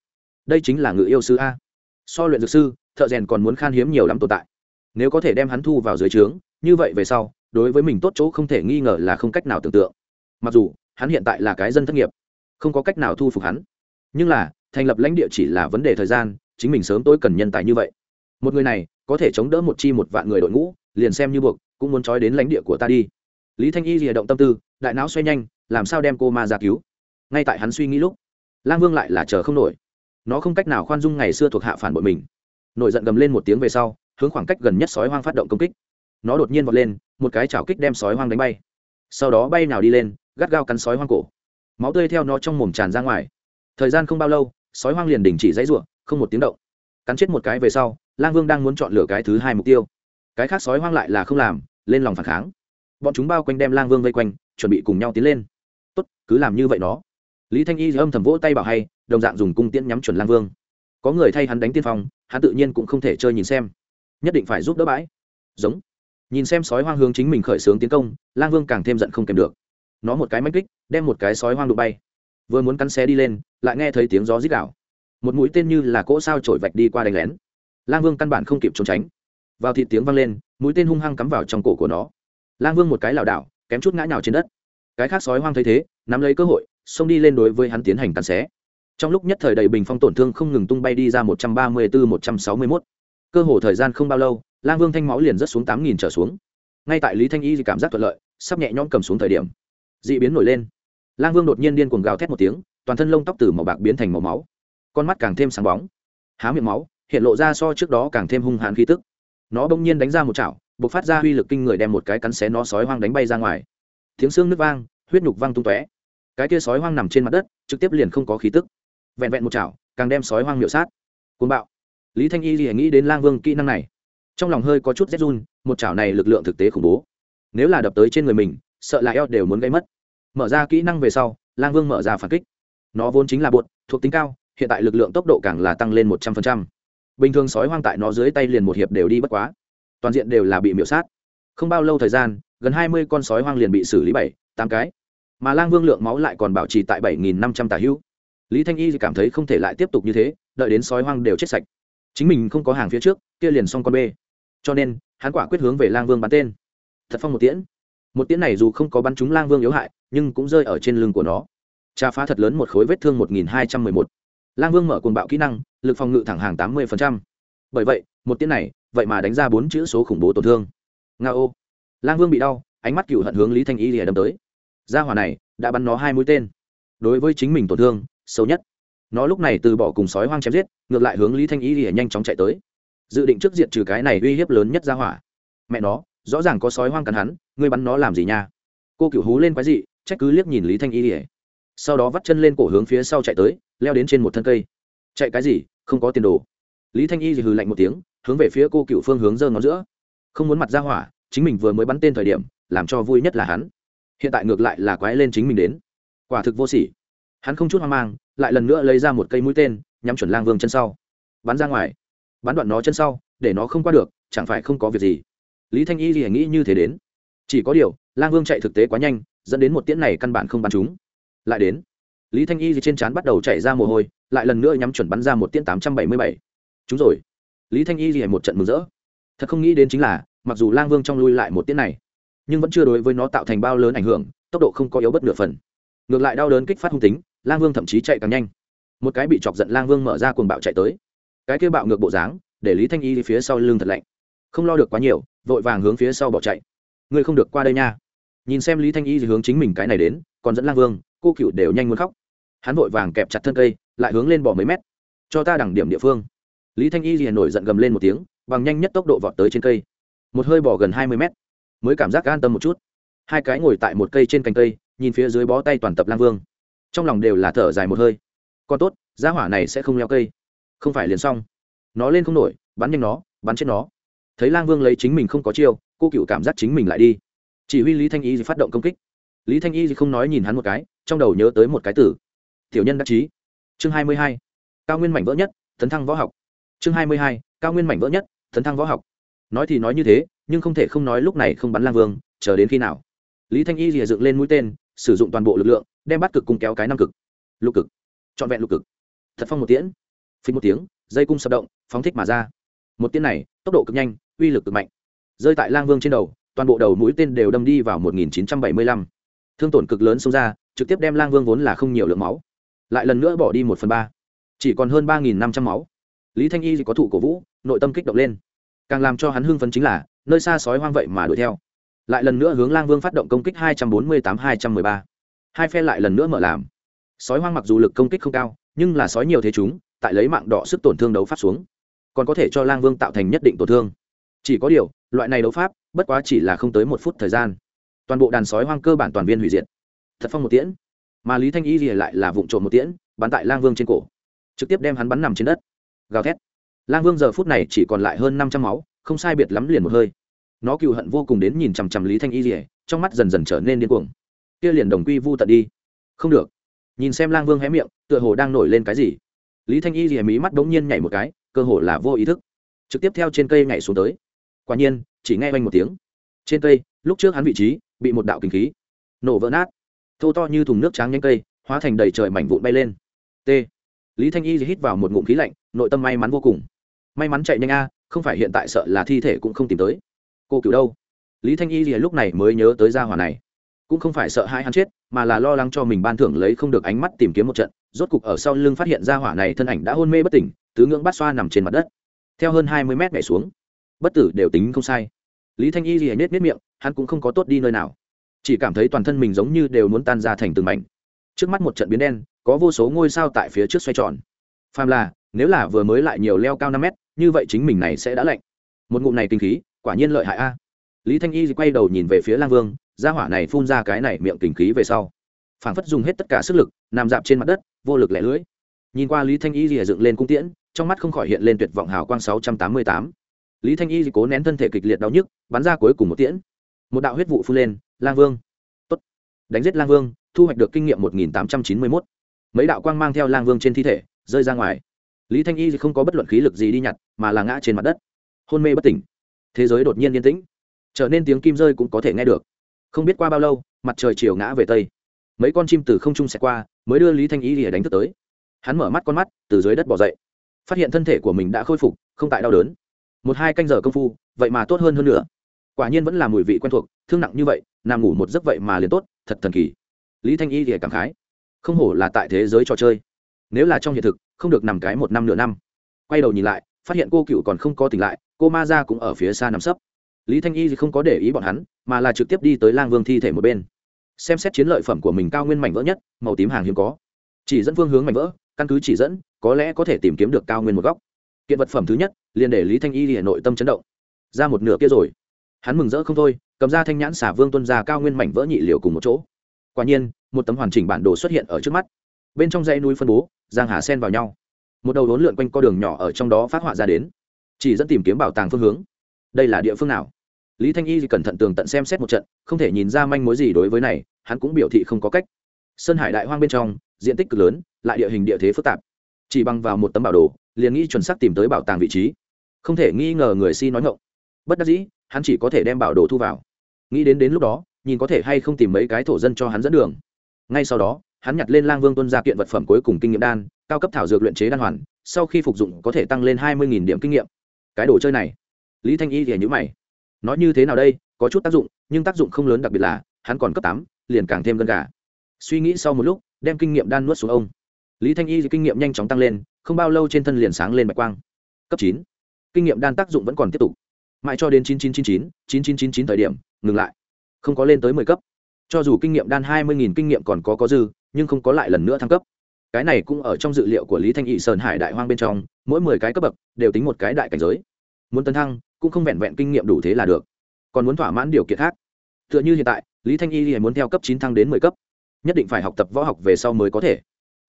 Đây chính là ngự yêu sư a. So luyện dược sư, thợ rèn còn muốn khan hiếm nhiều lắm tồn tại. Nếu có thể đem hắn thu vào dưới trướng, như vậy về sau, đối với mình tốt chỗ không thể nghi ngờ là không cách nào tưởng tượng. Mặc dù, hắn hiện tại là cái dân thất nghiệp, không có cách nào thu phục hắn. Nhưng là, thành lập lãnh địa chỉ là vấn đề thời gian, chính mình sớm tối cần nhân tài như vậy. Một người này, có thể chống đỡ một chi một vạn người đội ngũ, liền xem như buộc, cũng muốn trói đến lãnh địa của ta đi. Lý thanh y rìa động tâm tư, đại não xoay nhanh, làm sao đem cô ma ra cứu? Ngay tại hắn suy nghĩ lúc, lang vương lại là chờ không nổi. Nó không cách nào khoan dung ngày xưa thuộc hạ phản bội mình. Nổi giận gầm lên một tiếng về sau, hướng khoảng cách gần nhất sói hoang phát động công kích. Nó đột nhiên vọt lên, một cái chảo kích đem sói hoang đánh bay. Sau đó bay nào đi lên, gắt gao cắn sói hoang cổ. Máu tươi theo nó trong mồm tràn ra ngoài. Thời gian không bao lâu, sói hoang liền đình chỉ dãy ruộng không một tiếng động. Cắn chết một cái về sau, lang vương đang muốn chọn lựa cái thứ hai mục tiêu. Cái khác sói hoang lại là không làm, lên lòng phản kháng. Bọn chúng bao quanh đem lang vương vây quanh, chuẩn bị cùng nhau tiến lên. Tốt, cứ làm như vậy nó lý thanh y âm thầm vỗ tay bảo hay, đồng dạng dùng cung tiễn nhắm chuẩn lang vương. Có người thay hắn đánh tiên phong, hắn tự nhiên cũng không thể chơi nhìn xem. Nhất định phải giúp đỡ bãi. Giống. Nhìn xem sói hoang hướng chính mình khởi xướng tiến công, lang vương càng thêm giận không kèm được. Nó một cái mách kích, đem một cái sói hoang đụng bay. Vừa muốn cắn xé đi lên, lại nghe thấy tiếng gió rít đảo một mũi tên như là cỗ sao trổi vạch đi qua đánh lén. Lang vương căn bản không kịp trốn tránh. Vào thịt tiếng vang lên, mũi tên hung hăng cắm vào trong cổ của nó. Lang vương một cái lảo đảo, kém chút ngã nhào trên đất. Cái khác sói hoang thấy thế, nắm lấy cơ hội xông đi lên đối với hắn tiến hành cắn xé. Trong lúc nhất thời đầy bình phong tổn thương không ngừng tung bay đi ra một trăm ba mươi bốn một trăm sáu mươi mốt. Cơ hồ thời gian không bao lâu, lang vương thanh máu liền rớt xuống tám nghìn trở xuống. Ngay tại lý thanh y cảm giác thuận lợi, sắp nhẹ nhõm cầm xuống thời điểm. D ị biến nổi lên. Lang vương đột nhiên điên cuồng gào thét một tiếng, toàn thân lông tóc từ màu bạc biến thành màu máu. Con mắt càng thêm sáng bóng. Há miệng máu, hiện lộ ra so trước đó càng thêm hung hãn khí tức. Nó bỗng nhiên đánh ra một chảo b ộ c phát ra uy lực kinh người đem một cái cắn xé nó sói hoang đánh bay ra ngoài. Tiếng xương nước vang, huyết nhục văng tung tóe cái kia sói hoang nằm trên mặt đất, trực tiếp liền không có khí tức. Vẹn vẹn một chảo, càng đem sói hoang miệu sát. Côn bạo. Lý thanh y thì nghĩ đến lang vương kỹ năng này. Trong lòng hơi có chút rét run, một chảo này lực lượng thực tế khủng bố. Nếu là đập tới trên người mình, sợ là eo đều muốn gây mất. Mở ra kỹ năng về sau, lang vương mở ra phản kích. Nó vốn chính là bột, thuộc tính cao, hiện tại lực lượng tốc độ càng là tăng lên một trăm phần trăm. Bình thường sói hoang tại nó dưới tay liền một hiệp đều đi bất quá. Toàn diện đều là bị miễu sát. Không bao lâu thời gian, gần hai mươi con sói hoang liền bị xử lý bảy, tám cái mà lang vương lượng máu lại còn bảo trì tại bảy nghìn năm trăm tà hữu. Lý thanh y cảm thấy không thể lại tiếp tục như thế, đợi đến sói hoang đều chết sạch. Chính mình không có hàng phía trước, kia liền xong con bê. Cho nên, hắn quả quyết hướng về lang vương bắn tên. Thật phong một tiễn. Một tiễn này dù không có bắn trúng lang vương yếu hại, nhưng cũng rơi ở trên lưng của nó. Tra phá thật lớn một khối vết thương một nghìn hai trăm mười một. Lang vương mở cuồng bạo kỹ năng, lực phòng ngự thẳng hàng tám mươi bởi vậy, một tiễn này, vậy mà đánh ra bốn chữ số khủng bố tổn thương. Nga ô lang vương bị đau, ánh mắt cựu hận hướng lý thanh y lìa đâm tới gia hỏa này đã bắn nó hai mũi tên. Đối với chính mình tổn thương sâu nhất. Nó lúc này từ bỏ cùng sói hoang chém giết, ngược lại hướng lý thanh y thì nhanh chóng chạy tới. Dự định trước diện trừ cái này uy hiếp lớn nhất gia hỏa. Mẹ nó, rõ ràng có sói hoang cắn hắn, ngươi bắn nó làm gì nha? Cô cựu hú lên quái dị, trách cứ liếc nhìn lý thanh y lìa. Sau đó vắt chân lên cổ hướng phía sau chạy tới, leo đến trên một thân cây. Chạy cái gì, không có tiền đồ. Lý thanh y thì hừ lạnh một tiếng, hướng về phía cô cựu phương hướng giơ ngón giữa. Không muốn mặt ra hỏa, chính mình vừa mới bắn tên thời điểm, làm cho vui nhất là hắn hiện tại ngược lại là quái lên chính mình đến. Quả thực vô sỉ. Hắn không chút hoang mang, lại lần nữa lấy ra một cây mũi tên, nhắm chuẩn lang vương chân sau. Bắn ra ngoài. Bắn đoạn nó chân sau, để nó không qua được, chẳng phải không có việc gì. Lý thanh y gì nghĩ như thế đến. Chỉ có điều, lang vương chạy thực tế quá nhanh, dẫn đến một tiễn này căn bản không bắn chúng. Lại đến. Lý thanh y gì trên trán bắt đầu chạy ra mồ hôi, lại lần nữa nhắm chuẩn bắn ra một tiễn tám trăm bảy mươi bảy. Chúng rồi. Lý thanh y gì một trận mừng rỡ. Thật không nghĩ đến chính là, mặc dù lang vương trong lui lại một tiễn này nhưng vẫn chưa đối với nó tạo thành bao lớn ảnh hưởng, tốc độ không có yếu bất nửa phần. Ngược lại đau đớn kích phát hung tính, lang vương thậm chí chạy càng nhanh. Một cái bị chọc giận lang vương mở ra cuồng bạo chạy tới. Cái kia bạo ngược bộ dáng, để lý thanh y phía sau lưng thật lạnh. Không lo được quá nhiều, vội vàng hướng phía sau bỏ chạy. Ngươi không được qua đây nha. Nhìn xem lý thanh y thì hướng chính mình cái này đến, còn dẫn lang vương, cô cựu đều nhanh muốn khóc. Hắn vội vàng kẹp chặt thân cây, lại hướng lên bỏ mấy mét. Cho ta đẳng điểm địa phương. Lý thanh y liền nổi giận gầm lên một tiếng, bằng nhanh nhất tốc độ vọt tới trên cây. Một hơi bỏ gần hai mươi mét mới cảm giác an tâm một chút. Hai cái ngồi tại một cây trên cành cây, nhìn phía dưới bó tay toàn tập lang vương. Trong lòng đều là thở dài một hơi. Còn tốt giá hỏa này sẽ không leo cây. Không phải liền xong. Nó lên không nổi, bắn nhanh nó, bắn chết nó. Thấy lang vương lấy chính mình không có chiêu, cô cựu cảm giác chính mình lại đi. Chỉ huy lý thanh y phát động công kích. Lý thanh y không nói nhìn hắn một cái, trong đầu nhớ tới một cái tử tiểu nhân đắc chí. Chương hai mươi hai. Cao nguyên mảnh vỡ nhất, tấn thăng võ học. Chương hai mươi hai. Cao nguyên mảnh vỡ nhất, tấn thăng võ học. Nói thì nói như thế nhưng không thể không nói lúc này không bắn lang vương, chờ đến khi nào? Lý thanh y rìa dựng lên mũi tên, sử dụng toàn bộ lực lượng, đem bắt cực cung kéo cái năm cực. Lục cực. Trọn vẹn lục cực. Thật phong một tiễn. Phí một tiếng, dây cung sập động, phóng thích mà ra. Một tiễn này, tốc độ cực nhanh, uy lực cực mạnh. Rơi tại lang vương trên đầu, toàn bộ đầu mũi tên đều đâm đi vào 1975. thương tổn cực lớn xông ra, trực tiếp đem lang vương vốn là không nhiều lượng máu. Lại lần nữa bỏ đi một phần ba. Chỉ còn hơn ba nghìn năm trăm máu. Lý thanh y có thủ cổ vũ, nội tâm kích động lên. Càng làm cho hắn hưng phấn chính là nơi xa sói hoang vậy mà đuổi theo. Lại lần nữa hướng lang vương phát động công kích hai trăm bốn mươi tám, hai trăm mười ba. Hai phe lại lần nữa mở làm. Sói hoang mặc dù lực công kích không cao, nhưng là sói nhiều thế chúng, tại lấy mạng đỏ sức tổn thương đấu pháp xuống, còn có thể cho lang vương tạo thành nhất định tổn thương. Chỉ có điều, loại này đấu pháp, bất quá chỉ là không tới một phút thời gian. Toàn bộ đàn sói hoang cơ bản toàn viên hủy diệt. Thật phong một tiễn. Mà lý thanh y lìa lại là vụ trộm một tiễn, bắn tại lang vương trên cổ. Trực tiếp đem hắn bắn nằm trên đất. Gào thét. Lang vương giờ phút này chỉ còn lại hơn năm trăm máu không sai biệt lắm liền một hơi. Nó cựu hận vô cùng đến nhìn chằm chằm lý thanh y rỉa trong mắt dần dần trở nên điên cuồng. Kia liền đồng quy vu tận đi. Không được. Nhìn xem lang vương hé miệng, tựa hồ đang nổi lên cái gì. Lý thanh y rỉa mí mắt bỗng nhiên nhảy một cái, cơ hồ là vô ý thức. Trực tiếp theo trên cây nhảy xuống tới. Quả nhiên, chỉ nghe oanh một tiếng. Trên cây, lúc trước hắn vị trí, bị một đạo kinh khí nổ vỡ nát. Thô to như thùng nước tráng nhanh cây, hóa thành đầy trời mảnh vụn bay lên. T. Lý thanh y hít vào một ngụm khí lạnh, nội tâm may mắn vô cùng. May mắn chạy nhanh a không phải hiện tại sợ là thi thể cũng không tìm tới. Cô cựu đâu? Lý thanh y lúc này mới nhớ tới gia hỏa này. Cũng không phải sợ hai hắn chết, mà là lo lắng cho mình ban thưởng lấy không được ánh mắt tìm kiếm một trận, rốt cục ở sau lưng phát hiện ra hỏa này thân ảnh đã hôn mê bất tỉnh, tứ ngưỡng bát xoa nằm trên mặt đất. Theo hơn hai mươi mét nhảy xuống. Bất tử đều tính không sai. Lý thanh y lìa nết nết miệng, hắn cũng không có tốt đi nơi nào. Chỉ cảm thấy toàn thân mình giống như đều muốn tan ra thành từng mảnh. Trước mắt một trận biến đen, có vô số ngôi sao tại phía trước xoay tròn. Phàm là, nếu là vừa mới lại nhiều leo cao năm mét như vậy chính mình này sẽ đã lạnh. Một ngụm này kinh khí, quả nhiên lợi hại a. Lý thanh y quay đầu nhìn về phía lang vương, gia hỏa này phun ra cái này miệng kinh khí về sau, phảng phất dùng hết tất cả sức lực, nằm dạp trên mặt đất, vô lực lẻ lưỡi. Nhìn qua lý thanh y rìa dựng lên cung tiễn, trong mắt không khỏi hiện lên tuyệt vọng hào quang sáu trăm tám mươi tám. Lý thanh y cố nén thân thể kịch liệt đau nhức, bắn ra cuối cùng một tiễn. Một đạo huyết vụ phun lên, lang vương. Tốt. đánh giết lang vương, thu hoạch được kinh nghiệm một nghìn tám trăm chín mươi mốt. Mấy đạo quang mang theo lang vương trên thi thể, rơi ra ngoài lý thanh y không có bất luận khí lực gì đi nhặt, mà là ngã trên mặt đất. Hôn mê bất tỉnh. Thế giới đột nhiên yên tĩnh. Trở nên tiếng kim rơi cũng có thể nghe được. Không biết qua bao lâu, mặt trời chiều ngã về tây. Mấy con chim từ không trung xẹt qua, mới đưa lý thanh y lìa đánh thức tới. Hắn mở mắt con mắt, từ dưới đất bỏ dậy. Phát hiện thân thể của mình đã khôi phục, không tại đau đớn. Một hai canh giờ công phu, vậy mà tốt hơn hơn nữa. Quả nhiên vẫn là mùi vị quen thuộc, thương nặng như vậy, nằm ngủ một giấc vậy mà liền tốt, thật thần kỳ. Lý thanh y thì cảm khái. Không hổ là tại thế giới trò chơi nếu là trong hiện thực, không được nằm cái một năm nửa năm. Quay đầu nhìn lại, phát hiện cô cựu còn không có tỉnh lại, cô ma ra cũng ở phía xa nằm sấp. Lý thanh y thì không có để ý bọn hắn, mà là trực tiếp đi tới lang vương thi thể một bên. Xem xét chiến lợi phẩm của mình cao nguyên mảnh vỡ nhất, màu tím hàng hiếm có. Chỉ dẫn phương hướng mảnh vỡ, căn cứ chỉ dẫn, có lẽ có thể tìm kiếm được cao nguyên một góc. Kiện vật phẩm thứ nhất, liền để lý thanh y hà nội tâm chấn động. Ra một nửa kia rồi. Hắn mừng rỡ không thôi, cầm ra thanh nhãn xả vương tuân ra cao nguyên mảnh vỡ nhị liều cùng một chỗ. Quả nhiên, một tấm hoàn chỉnh bản đồ xuất hiện ở trước mắt bên trong dãy núi phân bố, giang hà sen vào nhau. Một đầu đốn lượn quanh co đường nhỏ ở trong đó phát họa ra đến. Chỉ dẫn tìm kiếm bảo tàng phương hướng. Đây là địa phương nào? Lý thanh y cẩn thận tường tận xem xét một trận, không thể nhìn ra manh mối gì đối với này, hắn cũng biểu thị không có cách. Sơn hải đại hoang bên trong, diện tích cực lớn, lại địa hình địa thế phức tạp. Chỉ bằng vào một tấm bảo đồ, liền nghĩ chuẩn xác tìm tới bảo tàng vị trí. Không thể nghi ngờ người si nói ngộng bất đắc dĩ, hắn chỉ có thể đem bảo đồ thu vào. Nghĩ đến đến lúc đó, nhìn có thể hay không tìm mấy cái thổ dân cho hắn dẫn đường. Ngay sau đó hắn nhặt lên lang vương tuân ra kiện vật phẩm cuối cùng kinh nghiệm đan, cao cấp thảo dược luyện chế đan hoàn, sau khi phục dụng có thể tăng lên hai mươi điểm kinh nghiệm. Cái đồ chơi này, lý thanh y thì nhữ mày. Nói như thế nào đây, có chút tác dụng, nhưng tác dụng không lớn đặc biệt là, hắn còn cấp tám, liền càng thêm gần cả suy nghĩ sau một lúc, đem kinh nghiệm đan nuốt xuống ông. Lý thanh y thì kinh nghiệm nhanh chóng tăng lên, không bao lâu trên thân liền sáng lên bạch quang. Cấp chín. Kinh nghiệm đan tác dụng vẫn còn tiếp tục. Mãi cho đến chín chín chín chín chín chín chín chín thời điểm, ngừng lại. Không có lên tới mười cấp. Cho dù kinh nghiệm đan hai mươi nghìn kinh nghiệm còn có có dư nhưng không có lại lần nữa thăng cấp. Cái này cũng ở trong dự liệu của lý thanh Y sơn hải đại hoang bên trong, mỗi mười cái cấp bậc đều tính một cái đại cảnh giới. Muốn tấn thăng, cũng không vẹn vẹn kinh nghiệm đủ thế là được. Còn muốn thỏa mãn điều kiện khác. Tựa như hiện tại, lý thanh y thì muốn theo cấp chín thăng đến mười cấp. Nhất định phải học tập võ học về sau mới có thể.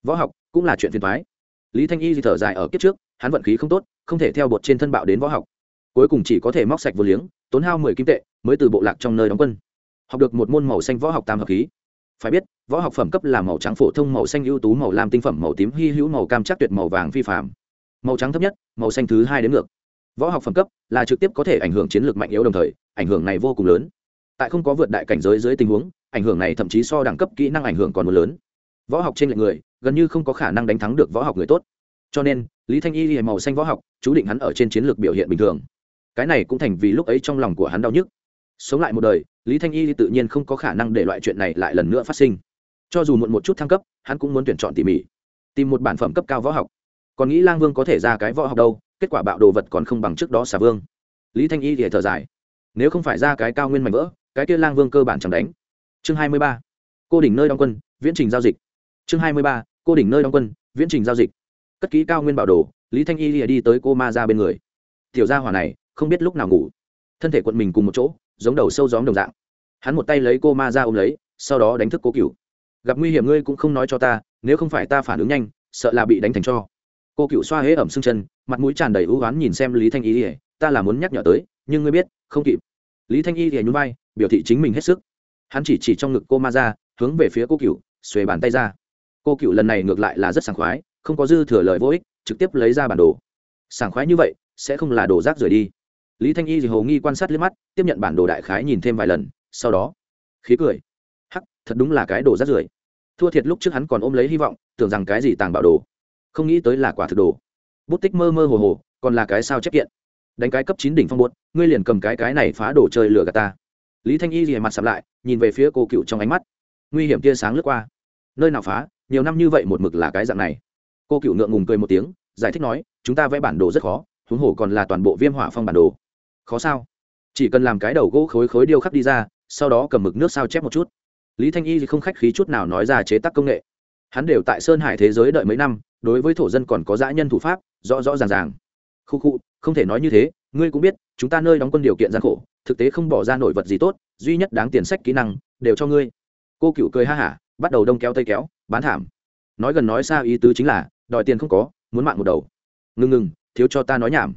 Võ học cũng là chuyện phiền thoái lý thanh y thì thở dài ở kiếp trước, hắn vận khí không tốt, không thể theo bột trên thân bạo đến võ học. Cuối cùng chỉ có thể móc sạch vô liếng, tốn hao mười kim tệ, mới từ bộ lạc trong nơi đóng quân. Học được một môn màu xanh võ học tam hợp khí phải biết, võ học phẩm cấp là màu trắng phổ thông, màu xanh ưu tú, màu lam tinh phẩm, màu tím hy hữu, màu cam chắc tuyệt, màu vàng phi phạm màu trắng thấp nhất, màu xanh thứ hai đến ngược. Võ học phẩm cấp là trực tiếp có thể ảnh hưởng chiến lược mạnh yếu đồng thời, ảnh hưởng này vô cùng lớn. Tại không có vượt đại cảnh giới dưới tình huống, ảnh hưởng này thậm chí so đẳng cấp kỹ năng ảnh hưởng còn một lớn. Võ học trên lệnh người, gần như không có khả năng đánh thắng được võ học người tốt. Cho nên, lý thanh y màu xanh võ học, chú định hắn ở trên chiến lược biểu hiện bình thường. Cái này cũng thành vì lúc ấy trong lòng của hắn đau nhức sống lại một đời, lý thanh y tự nhiên không có khả năng để loại chuyện này lại lần nữa phát sinh. Cho dù muộn một chút thăng cấp, hắn cũng muốn tuyển chọn tỉ mỉ, tìm một bản phẩm cấp cao võ học. Còn nghĩ lang vương có thể ra cái võ học đâu, kết quả bạo đồ vật còn không bằng trước đó xà vương. Lý thanh y thì thở dài. Nếu không phải ra cái cao nguyên mạnh vỡ, cái kia lang vương cơ bản chẳng đánh. Chương hai mươi ba. Cô đỉnh nơi đóng quân, viễn trình giao dịch. Chương hai mươi ba. Cô đỉnh nơi đóng quân, viễn trình giao dịch. Cất ký cao nguyên bảo đồ, lý thanh y lìa đi tới cô ma ra bên người. Tiểu gia hỏa này, không biết lúc nào ngủ. Thân thể quận mình cùng một chỗ giống đầu sâu gióm đồng dạng. Hắn một tay lấy cô ma ra ôm lấy, sau đó đánh thức cố cựu gặp nguy hiểm ngươi cũng không nói cho ta, nếu không phải ta phản ứng nhanh, sợ là bị đánh thành cho. Cô cựu xoa hễ ẩm xương chân, mặt mũi tràn đầy ưu oán nhìn xem lý thanh y ỉa ta là muốn nhắc nhở tới, nhưng ngươi biết, không kịp. Lý thanh y ỉa nhún vai, biểu thị chính mình hết sức. Hắn chỉ chỉ trong ngực cô ma ra, hướng về phía cô cựu xuề bàn tay ra. Cô cựu lần này ngược lại là rất sảng khoái, không có dư thừa lời vô ích, trực tiếp lấy ra bản đồ. Sảng khoái như vậy, sẽ không là đồ rác rời đi lý thanh y thì hầu nghi quan sát liếc mắt, tiếp nhận bản đồ đại khái nhìn thêm vài lần, sau đó, khí cười. Hắc, thật đúng là cái đồ rát rưởi. Thua thiệt lúc trước hắn còn ôm lấy hy vọng, tưởng rằng cái gì tàng bảo đồ. Không nghĩ tới là quả thực đồ. Bút tích mơ mơ hồ hồ, còn là cái sao chép kiện. Đánh cái cấp chín đỉnh phong buốt ngươi liền cầm cái cái này phá đồ chơi lửa gạt ta. Lý thanh y thì mặt sầm lại, nhìn về phía cô cựu trong ánh mắt. Nguy hiểm tia sáng lướt qua. Nơi nào phá, nhiều năm như vậy một mực là cái dạng này. Cô cựu ngượng ngùng cười một tiếng, giải thích nói, chúng ta vẽ bản đồ rất khó, huống hồ còn là toàn bộ viêm hỏa phong bản đồ khó sao. Chỉ cần làm cái đầu gỗ khối khối điêu khắc đi ra, sau đó cầm mực nước sao chép một chút. Lý thanh y thì không khách khí chút nào nói ra chế tác công nghệ. Hắn đều tại sơn hải thế giới đợi mấy năm, đối với thổ dân còn có dã nhân thủ pháp, rõ rõ ràng ràng. Khu khu, không thể nói như thế, ngươi cũng biết, chúng ta nơi đóng quân điều kiện gian khổ, thực tế không bỏ ra nổi vật gì tốt, duy nhất đáng tiền sách kỹ năng, đều cho ngươi. Cô cựu cười ha hả, bắt đầu đông kéo tây kéo, bán thảm. Nói gần nói xa ý tứ chính là, đòi tiền không có, muốn mạng một đầu. Ngừng ngừng thiếu cho ta nói nhảm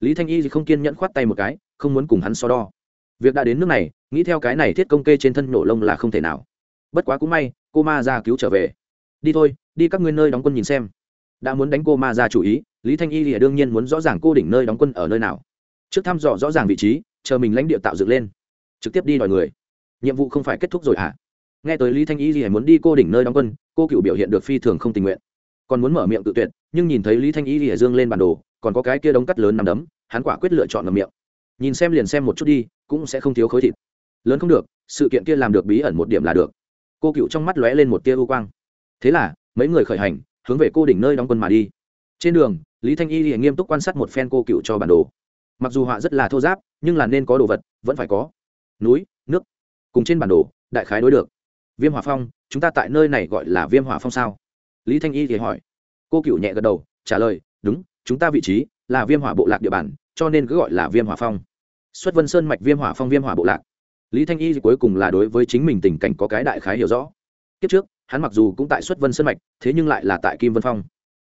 lý thanh y thì không kiên nhẫn khoát tay một cái, không muốn cùng hắn so đo. Việc đã đến nước này, nghĩ theo cái này thiết công kê trên thân nổ lông là không thể nào. Bất quá cũng may, cô ma ra cứu trở về. Đi thôi, đi các ngươi nơi đóng quân nhìn xem. Đã muốn đánh cô ma ra chủ ý, lý thanh y thì đương nhiên muốn rõ ràng cô đỉnh nơi đóng quân ở nơi nào. Trước thăm dò rõ ràng vị trí, chờ mình lãnh địa tạo dựng lên. Trực tiếp đi đòi người. Nhiệm vụ không phải kết thúc rồi hả? À? nghe tới lý thanh y thì muốn đi cô đỉnh nơi đóng quân, cô cựu biểu hiện được phi thường không tình nguyện. Còn muốn mở miệng tự tuyệt, nhưng nhìn thấy lý thanh y thì dương lên bản đồ còn có cái kia đống cắt lớn nằm đấm, hắn quả quyết lựa chọn ngầm miệng. Nhìn xem liền xem một chút đi, cũng sẽ không thiếu khối thịt. Lớn không được, sự kiện kia làm được bí ẩn một điểm là được. Cô cựu trong mắt lóe lên một tia ưu quang. Thế là, mấy người khởi hành, hướng về cô đỉnh nơi đóng quân mà đi. Trên đường, lý thanh y liền nghiêm túc quan sát một phen cô cựu cho bản đồ. Mặc dù họa rất là thô giáp, nhưng là nên có đồ vật, vẫn phải có. Núi, nước, cùng trên bản đồ, đại khái đối được. Viêm hỏa phong, chúng ta tại nơi này gọi là viêm hỏa phong sao? Lý thanh y thì hỏi. Cô cựu nhẹ gật đầu, trả lời, đúng chúng ta vị trí là viêm hỏa bộ lạc địa bàn, cho nên cứ gọi là viêm hỏa phong. Xuất vân sơn mạch viêm hỏa phong viêm hỏa bộ lạc. Lý thanh y cuối cùng là đối với chính mình tình cảnh có cái đại khái hiểu rõ. Kiếp trước, hắn mặc dù cũng tại xuất vân sơn mạch, thế nhưng lại là tại kim vân phong.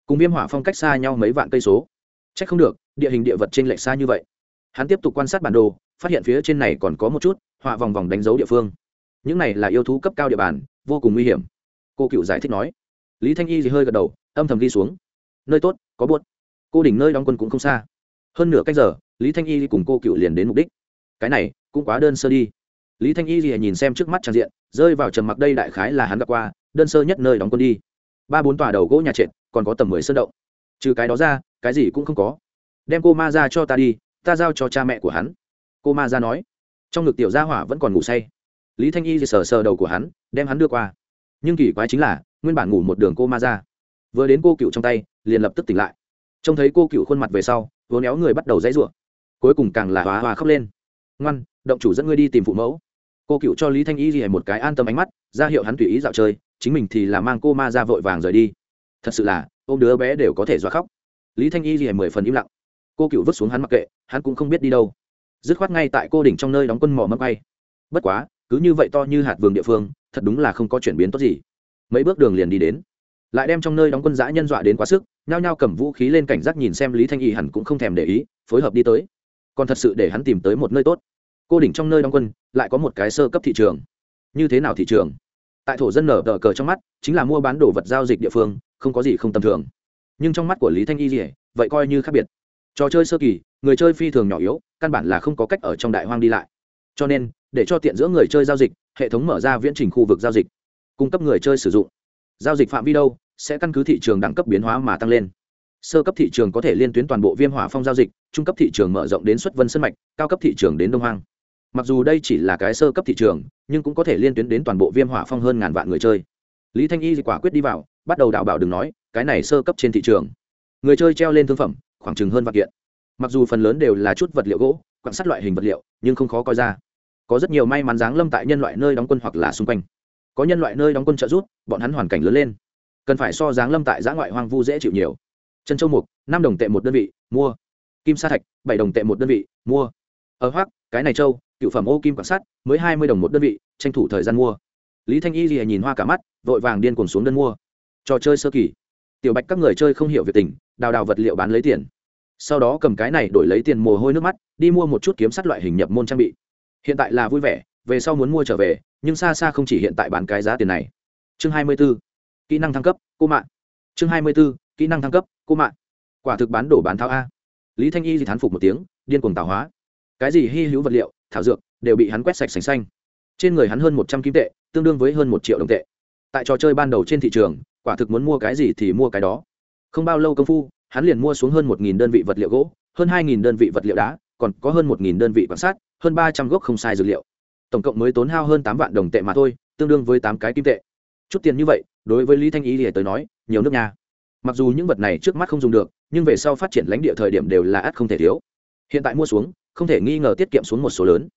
Cùng viêm hỏa phong cách xa nhau mấy vạn cây số. C h ắ c không được, địa hình địa vật trên lệch xa như vậy. Hắn tiếp tục quan sát bản đồ, phát hiện phía trên này còn có một chút họa vòng vòng đánh dấu địa phương. Những này là yêu thú cấp cao địa bàn, vô cùng nguy hiểm. Cô cựu giải thích nói. Lý thanh y thì hơi gật đầu, âm thầm đi xuống. Nơi tốt, có buốt cô đỉnh nơi đóng quân cũng không xa. Hơn nửa cách giờ, lý thanh y cùng cô cựu liền đến mục đích. Cái này, cũng quá đơn sơ đi. Lý thanh y thì nhìn xem trước mắt trang diện, rơi vào trầm mặc đây đại khái là hắn gặp qua, đơn sơ nhất nơi đóng quân đi. Ba bốn tòa đầu gỗ nhà trệt, còn có tầm mười sơn động. Trừ cái đó ra, cái gì cũng không có. Đem cô ma ra cho ta đi, ta giao cho cha mẹ của hắn. Cô ma ra nói. Trong ngực tiểu gia hỏa vẫn còn ngủ say. Lý thanh y thì sờ sờ đầu của hắn, đem hắn đưa qua. Nhưng kỳ quái chính là, nguyên bản ngủ một đường cô ma ra. Vừa đến cô cựu trong tay, liền lập tức tỉnh lại trông thấy cô cựu khuôn mặt về sau vốn éo người bắt đầu dãy ruộng cuối cùng càng là hóa hòa khóc lên. Ngoan, động chủ dẫn ngươi đi tìm phụ mẫu. Cô cựu cho lý thanh y gì một cái an tâm ánh mắt, ra hiệu hắn tùy ý dạo chơi, chính mình thì là mang cô ma ra vội vàng rời đi. Thật sự là, ôm đứa bé đều có thể dọa khóc. Lý thanh y gì mười phần im lặng. Cô cựu vứt xuống hắn mặc kệ, hắn cũng không biết đi đâu. Dứt khoát ngay tại cô đỉnh trong nơi đóng quân mỏ mâm bay bất quá, cứ như vậy to như hạt vườn địa phương, thật đúng là không có chuyển biến tốt gì. Mấy bước đường liền đi đến lại đem trong nơi đóng quân giã nhân dọa đến quá sức, nhao nhao cầm vũ khí lên cảnh giác nhìn xem lý thanh y hẳn cũng không thèm để ý, phối hợp đi tới. Còn thật sự để hắn tìm tới một nơi tốt. Cô đỉnh trong nơi đóng quân, lại có một cái sơ cấp thị trường. Như thế nào thị trường? Tại thổ dân nở tờ cờ trong mắt, chính là mua bán đồ vật giao dịch địa phương, không có gì không tầm thường. Nhưng trong mắt của lý thanh y gì vậy coi như khác biệt. Trò chơi sơ kỳ, người chơi phi thường nhỏ yếu, căn bản là không có cách ở trong đại hoang đi lại. Cho nên, để cho tiện giữa người chơi giao dịch, hệ thống mở ra viễn trình khu vực giao dịch, cung cấp người chơi sử dụng giao dịch phạm vi đâu, sẽ căn cứ thị trường đẳng cấp biến hóa mà tăng lên. Sơ cấp thị trường có thể liên tuyến toàn bộ viêm hỏa phong giao dịch, trung cấp thị trường mở rộng đến xuất vân sân mạch, cao cấp thị trường đến đông hoang. Mặc dù đây chỉ là cái sơ cấp thị trường, nhưng cũng có thể liên tuyến đến toàn bộ viêm hỏa phong hơn ngàn vạn người chơi. Lý thanh y quả quyết đi vào, bắt đầu đào bảo đừng nói, cái này sơ cấp trên thị trường. Người chơi treo lên thương phẩm, khoảng chừng hơn vạn kiện. Mặc dù phần lớn đều là chút vật liệu gỗ quặng sắt loại hình vật liệu, nhưng không khó coi ra. Có rất nhiều may mắn dáng lâm tại nhân loại nơi đóng quân hoặc là xung quanh có nhân loại nơi đóng quân trợ giúp, bọn hắn hoàn cảnh lớn lên. Cần phải so giáng lâm tại giã ngoại hoang vu dễ chịu nhiều. Chân châu mục, năm đồng tệ một đơn vị, mua. Kim sa thạch, bảy đồng tệ một đơn vị, mua. Ờ Ở hoác cái này châu, cựu phẩm ô kim quan sát mới hai mươi đồng một đơn vị, tranh thủ thời gian mua. Lý thanh y gì nhìn hoa cả mắt, vội vàng điên cuồng xuống đơn mua. Trò chơi sơ kỳ. Tiểu bạch các người chơi không hiểu việc tình, đào đào vật liệu bán lấy tiền. Sau đó cầm cái này đổi lấy tiền mồ hôi nước mắt, đi mua một chút kiếm sắt loại hình nhập môn trang bị. Hiện tại là vui vẻ, về sau muốn mua trở về nhưng xa xa không chỉ hiện tại bán cái giá tiền này. Chương hai mươi 24. kỹ năng thăng cấp, cô mạng chương hai mươi 24. kỹ năng thăng cấp, cô mạng quả thực bán đổ bán tháo a. Lý thanh y thì thán phục một tiếng, điên cuồng tạo hóa. Cái gì hy hữu vật liệu, thảo dược, đều bị hắn quét sạch sành xanh. Trên người hắn hơn một trăm kim tệ, tương đương với hơn một triệu đồng tệ. Tại trò chơi ban đầu trên thị trường, quả thực muốn mua cái gì thì mua cái đó. Không bao lâu công phu, hắn liền mua xuống hơn một nghìn đơn vị vật liệu gỗ, hơn hai nghìn đơn vị vật liệu đá, còn có hơn một nghìn đơn vị quan sát, hơn ba trăm gốc không sai dược liệu tổng cộng mới tốn hao hơn tám vạn đồng tệ mà thôi, tương đương với tám cái kim tệ. Chút tiền như vậy, đối với lý thanh ý thì tới nói, nhiều nước nhà. mặc dù những vật này trước mắt không dùng được, nhưng về sau phát triển lãnh địa thời điểm đều là ắt không thể thiếu. Hiện tại mua xuống, không thể nghi ngờ tiết kiệm xuống một số lớn.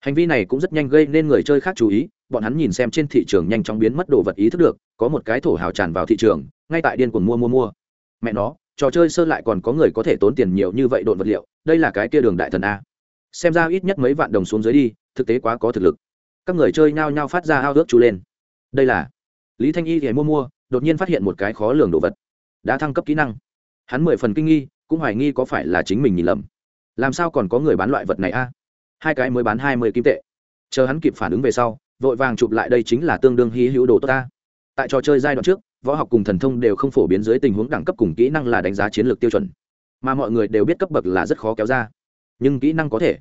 Hành vi này cũng rất nhanh gây nên người chơi khác chú ý, bọn hắn nhìn xem trên thị trường nhanh chóng biến mất đồ vật ý thức được, có một cái thổ hào tràn vào thị trường, ngay tại điên cuồng mua mua mua. Mẹ nó, trò chơi sơ lại còn có người có thể tốn tiền nhiều như vậy độn vật liệu, đây là cái kia đường đại thần a. Xem ra ít nhất mấy vạn đồng xuống dưới đi thực tế quá có thực lực. Các người chơi nhao nhao phát ra ao ước chú lên. Đây là lý thanh y thì mua mua, đột nhiên phát hiện một cái khó lường đồ vật. Đã thăng cấp kỹ năng. Hắn mười phần kinh nghi, cũng hoài nghi có phải là chính mình nhìn lầm. Làm sao còn có người bán loại vật này a? Hai cái mới bán hai mươi kim tệ. Chờ hắn kịp phản ứng về sau, vội vàng chụp lại đây chính là tương đương hy hữu đồ tốt ta. Tại trò chơi giai đoạn trước, võ học cùng thần thông đều không phổ biến dưới tình huống đẳng cấp cùng kỹ năng là đánh giá chiến lược tiêu chuẩn. Mà mọi người đều biết cấp bậc là rất khó kéo ra. Nhưng kỹ năng có thể.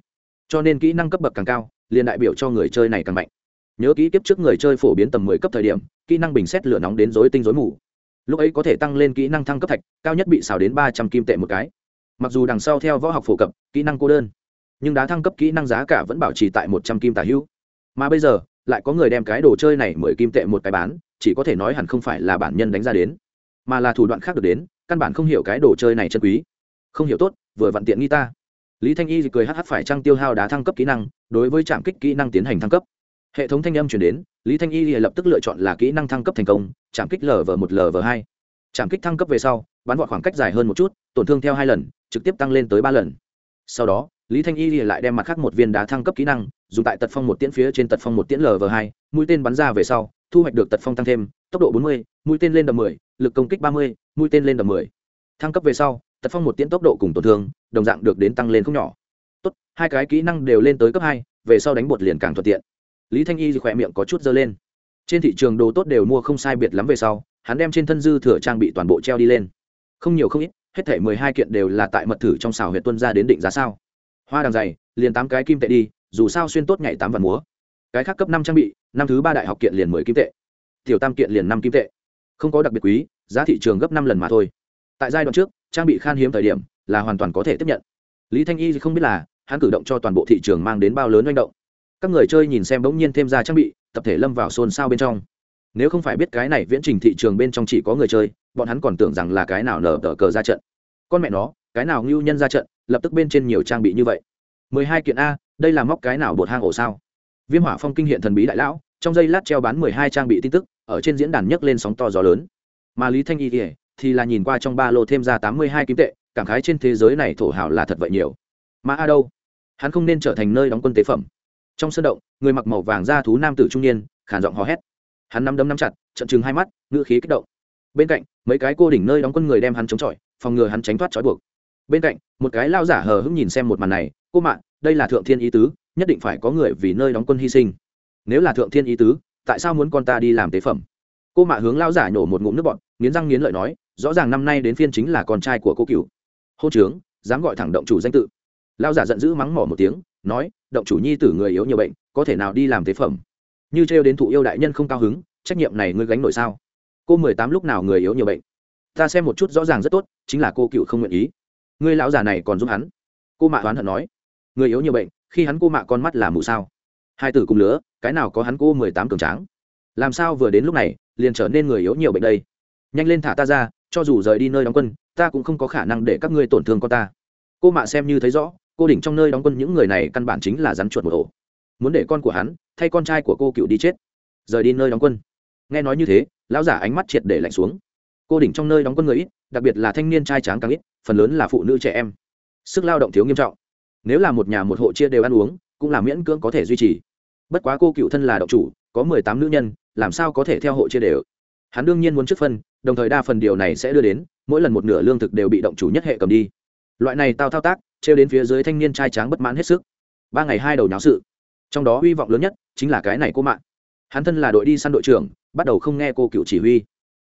Cho nên kỹ năng cấp bậc càng cao liền đại biểu cho người chơi này càng mạnh. Nhớ kỹ kiếp trước người chơi phổ biến tầm mười cấp thời điểm, kỹ năng bình xét lửa nóng đến dối tinh dối mù. Lúc ấy có thể tăng lên kỹ năng thăng cấp thạch, cao nhất bị xào đến ba trăm kim tệ một cái. Mặc dù đằng sau theo võ học phổ cập, kỹ năng cô đơn, nhưng đá thăng cấp kỹ năng giá cả vẫn bảo trì tại một trăm kim tả hữu. Mà bây giờ, lại có người đem cái đồ chơi này mười kim tệ một cái bán, chỉ có thể nói hẳn không phải là bản nhân đánh ra đến, mà là thủ đoạn khác được đến, căn bản không hiểu cái đồ chơi này chân quý. Không hiểu tốt, vừa vặn tiện nghi ta lý thanh y cười hh phải trăng tiêu hao đá thăng cấp kỹ năng, đối với trạm kích kỹ năng tiến hành thăng cấp. Hệ thống thanh âm chuyển đến, lý thanh y lập tức lựa chọn là kỹ năng thăng cấp thành công, trạm kích lv một lv hai. Trạm kích thăng cấp về sau, bắn vọt khoảng cách dài hơn một chút, tổn thương theo hai lần, trực tiếp tăng lên tới ba lần. Sau đó, lý thanh y lại đem mặt khác một viên đá thăng cấp kỹ năng, dùng tại tật phong một tiễn phía trên tật phong một tiễn lv hai, mũi tên bắn ra về sau, thu hoạch được tật phong tăng thêm, tốc độ bốn mươi, mũi tên lên đầm mười, lực công kích ba mươi, mũi tên lên đầm mười. Thăng cấp về sau, tật phong một tiễn tốc độ cùng tổn thương đồng dạng được đến tăng lên không nhỏ. Tốt, hai cái kỹ năng đều lên tới cấp hai, về sau đánh bột liền càng thuận tiện. Lý thanh y khỏe miệng có chút dơ lên. Trên thị trường đồ tốt đều mua không sai biệt lắm về sau, hắn đem trên thân dư thừa trang bị toàn bộ treo đi lên. Không nhiều không ít, hết thể mười hai kiện đều là tại mật thử trong xào huyện tuân ra đến định giá sao. Hoa đằng dày, liền tám cái kim tệ đi, dù sao xuyên tốt nhảy tám vạn múa. Cái khác cấp năm trang bị, năm thứ ba đại học kiện liền mười kim tệ. Tiểu tam kiện liền năm kim tệ. Không có đặc biệt quý, giá thị trường gấp năm lần mà thôi. Tại giai đoạn trước, trang bị khan hiếm thời điểm là hoàn toàn có thể tiếp nhận. Lý thanh y không biết là hắn cử động cho toàn bộ thị trường mang đến bao lớn manh động. Các người chơi nhìn xem bỗng nhiên thêm ra trang bị tập thể lâm vào xôn xao bên trong. Nếu không phải biết cái này viễn trình thị trường bên trong chỉ có người chơi bọn hắn còn tưởng rằng là cái nào nở tờ cờ ra trận. Con mẹ nó cái nào ngưu nhân ra trận lập tức bên trên nhiều trang bị như vậy. mười hai kiện a đây là móc cái nào bột hang ổ sao? Viêm hỏa phong kinh hiện thần bí đại lão trong giây lát treo bán mười hai trang bị tin tức ở trên diễn đàn nhấc lên sóng to gió lớn. Mà lý thanh y thì, thì là nhìn qua trong ba lô thêm ra tám mươi hai kim tệ cảm khái trên thế giới này thổ hào là thật vậy nhiều. Mà a đâu? Hắn không nên trở thành nơi đóng quân tế phẩm. Trong sân động người mặc màu vàng da thú nam tử trung niên khản giọng hò hét. Hắn nắm đấm nắm chặt trận chừng hai mắt ngữ khí kích động. Bên cạnh mấy cái cô đỉnh nơi đóng quân người đem hắn chống chọi phòng ngừa hắn tránh thoát trói buộc. Bên cạnh một cái lao giả hờ hững nhìn xem một màn này cô mạng đây là thượng thiên ý tứ nhất định phải có người vì nơi đóng quân hy sinh. Nếu là thượng thiên ý tứ tại sao muốn con ta đi làm tế phẩm? Cô mạ hướng lao giả nhổ một ngụm nước bọt, nghiến răng nghiến lợi nói rõ ràng năm nay đến phiên chính là con trai của cô cựu hô trướng, dám gọi thẳng động chủ danh tự. Lao giả giận dữ mắng mỏ một tiếng, nói, động chủ nhi tử người yếu nhiều bệnh, có thể nào đi làm tế phẩm? Như trêu đến thụ yêu đại nhân không cao hứng, trách nhiệm này ngươi gánh nổi sao? Cô mười tám lúc nào người yếu nhiều bệnh? Ta xem một chút rõ ràng rất tốt, chính là cô cựu không nguyện ý. Ngươi lão già này còn giúp hắn? Cô mạ oán hận nói. Người yếu nhiều bệnh, khi hắn cô mạ con mắt là mù sao? Hai tử cùng lứa, cái nào có hắn cô mười tám cường tráng? Làm sao vừa đến lúc này, liền trở nên người yếu nhiều bệnh đây? Nhanh lên thả ta ra, cho dù rời đi nơi đóng quân ta cũng không có khả năng để các ngươi tổn thương con ta. Cô mạ xem như thấy rõ, cô đỉnh trong nơi đóng quân những người này căn bản chính là rắn chuột một ổ muốn để con của hắn thay con trai của cô cựu đi chết. Rời đi nơi đóng quân. Nghe nói như thế, lão giả ánh mắt triệt để lạnh xuống. Cô đỉnh trong nơi đóng quân người ít, đặc biệt là thanh niên trai tráng càng ít, phần lớn là phụ nữ trẻ em. Sức lao động thiếu nghiêm trọng. Nếu là một nhà một hộ chia đều ăn uống, cũng là miễn cưỡng có thể duy trì. Bất quá cô cựu thân là động chủ, có mười tám nữ nhân, làm sao có thể theo hộ chia đều? Hắn đương nhiên muốn trước phân, đồng thời đa phần điều này sẽ đưa đến mỗi lần một nửa lương thực đều bị động chủ nhất hệ cầm đi. Loại này tao thao tác, trêu đến phía dưới thanh niên trai tráng bất mãn hết sức. Ba ngày hai đầu nháo sự. Trong đó hy vọng lớn nhất chính là cái này cô mạng. Hắn thân là đội đi săn đội trưởng, bắt đầu không nghe cô cựu chỉ huy.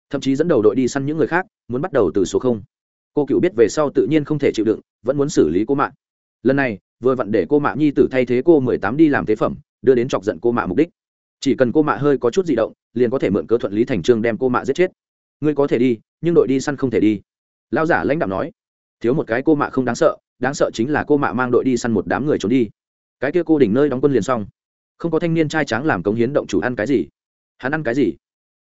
Thậm chí dẫn đầu đội đi săn những người khác, muốn bắt đầu từ số không. Cô cựu biết về sau tự nhiên không thể chịu đựng, vẫn muốn xử lý cô mạng. Lần này, vừa vặn để cô mạ nhi tử thay thế cô mười tám đi làm tế phẩm, đưa đến chọc giận cô mạ mục đích. Chỉ cần cô mạ hơi có chút di động, liền có thể mượn cớ thuận lý thành trương đem cô mạ giết chết ngươi có thể đi, nhưng đội đi săn không thể đi. Lao giả lãnh đạo nói. Thiếu một cái cô mạ không đáng sợ đáng sợ chính là cô mạ mang đội đi săn một đám người trốn đi. Cái kia cô đỉnh nơi đóng quân liền xong. Không có thanh niên trai tráng làm cống hiến động chủ ăn cái gì? Hắn ăn cái gì?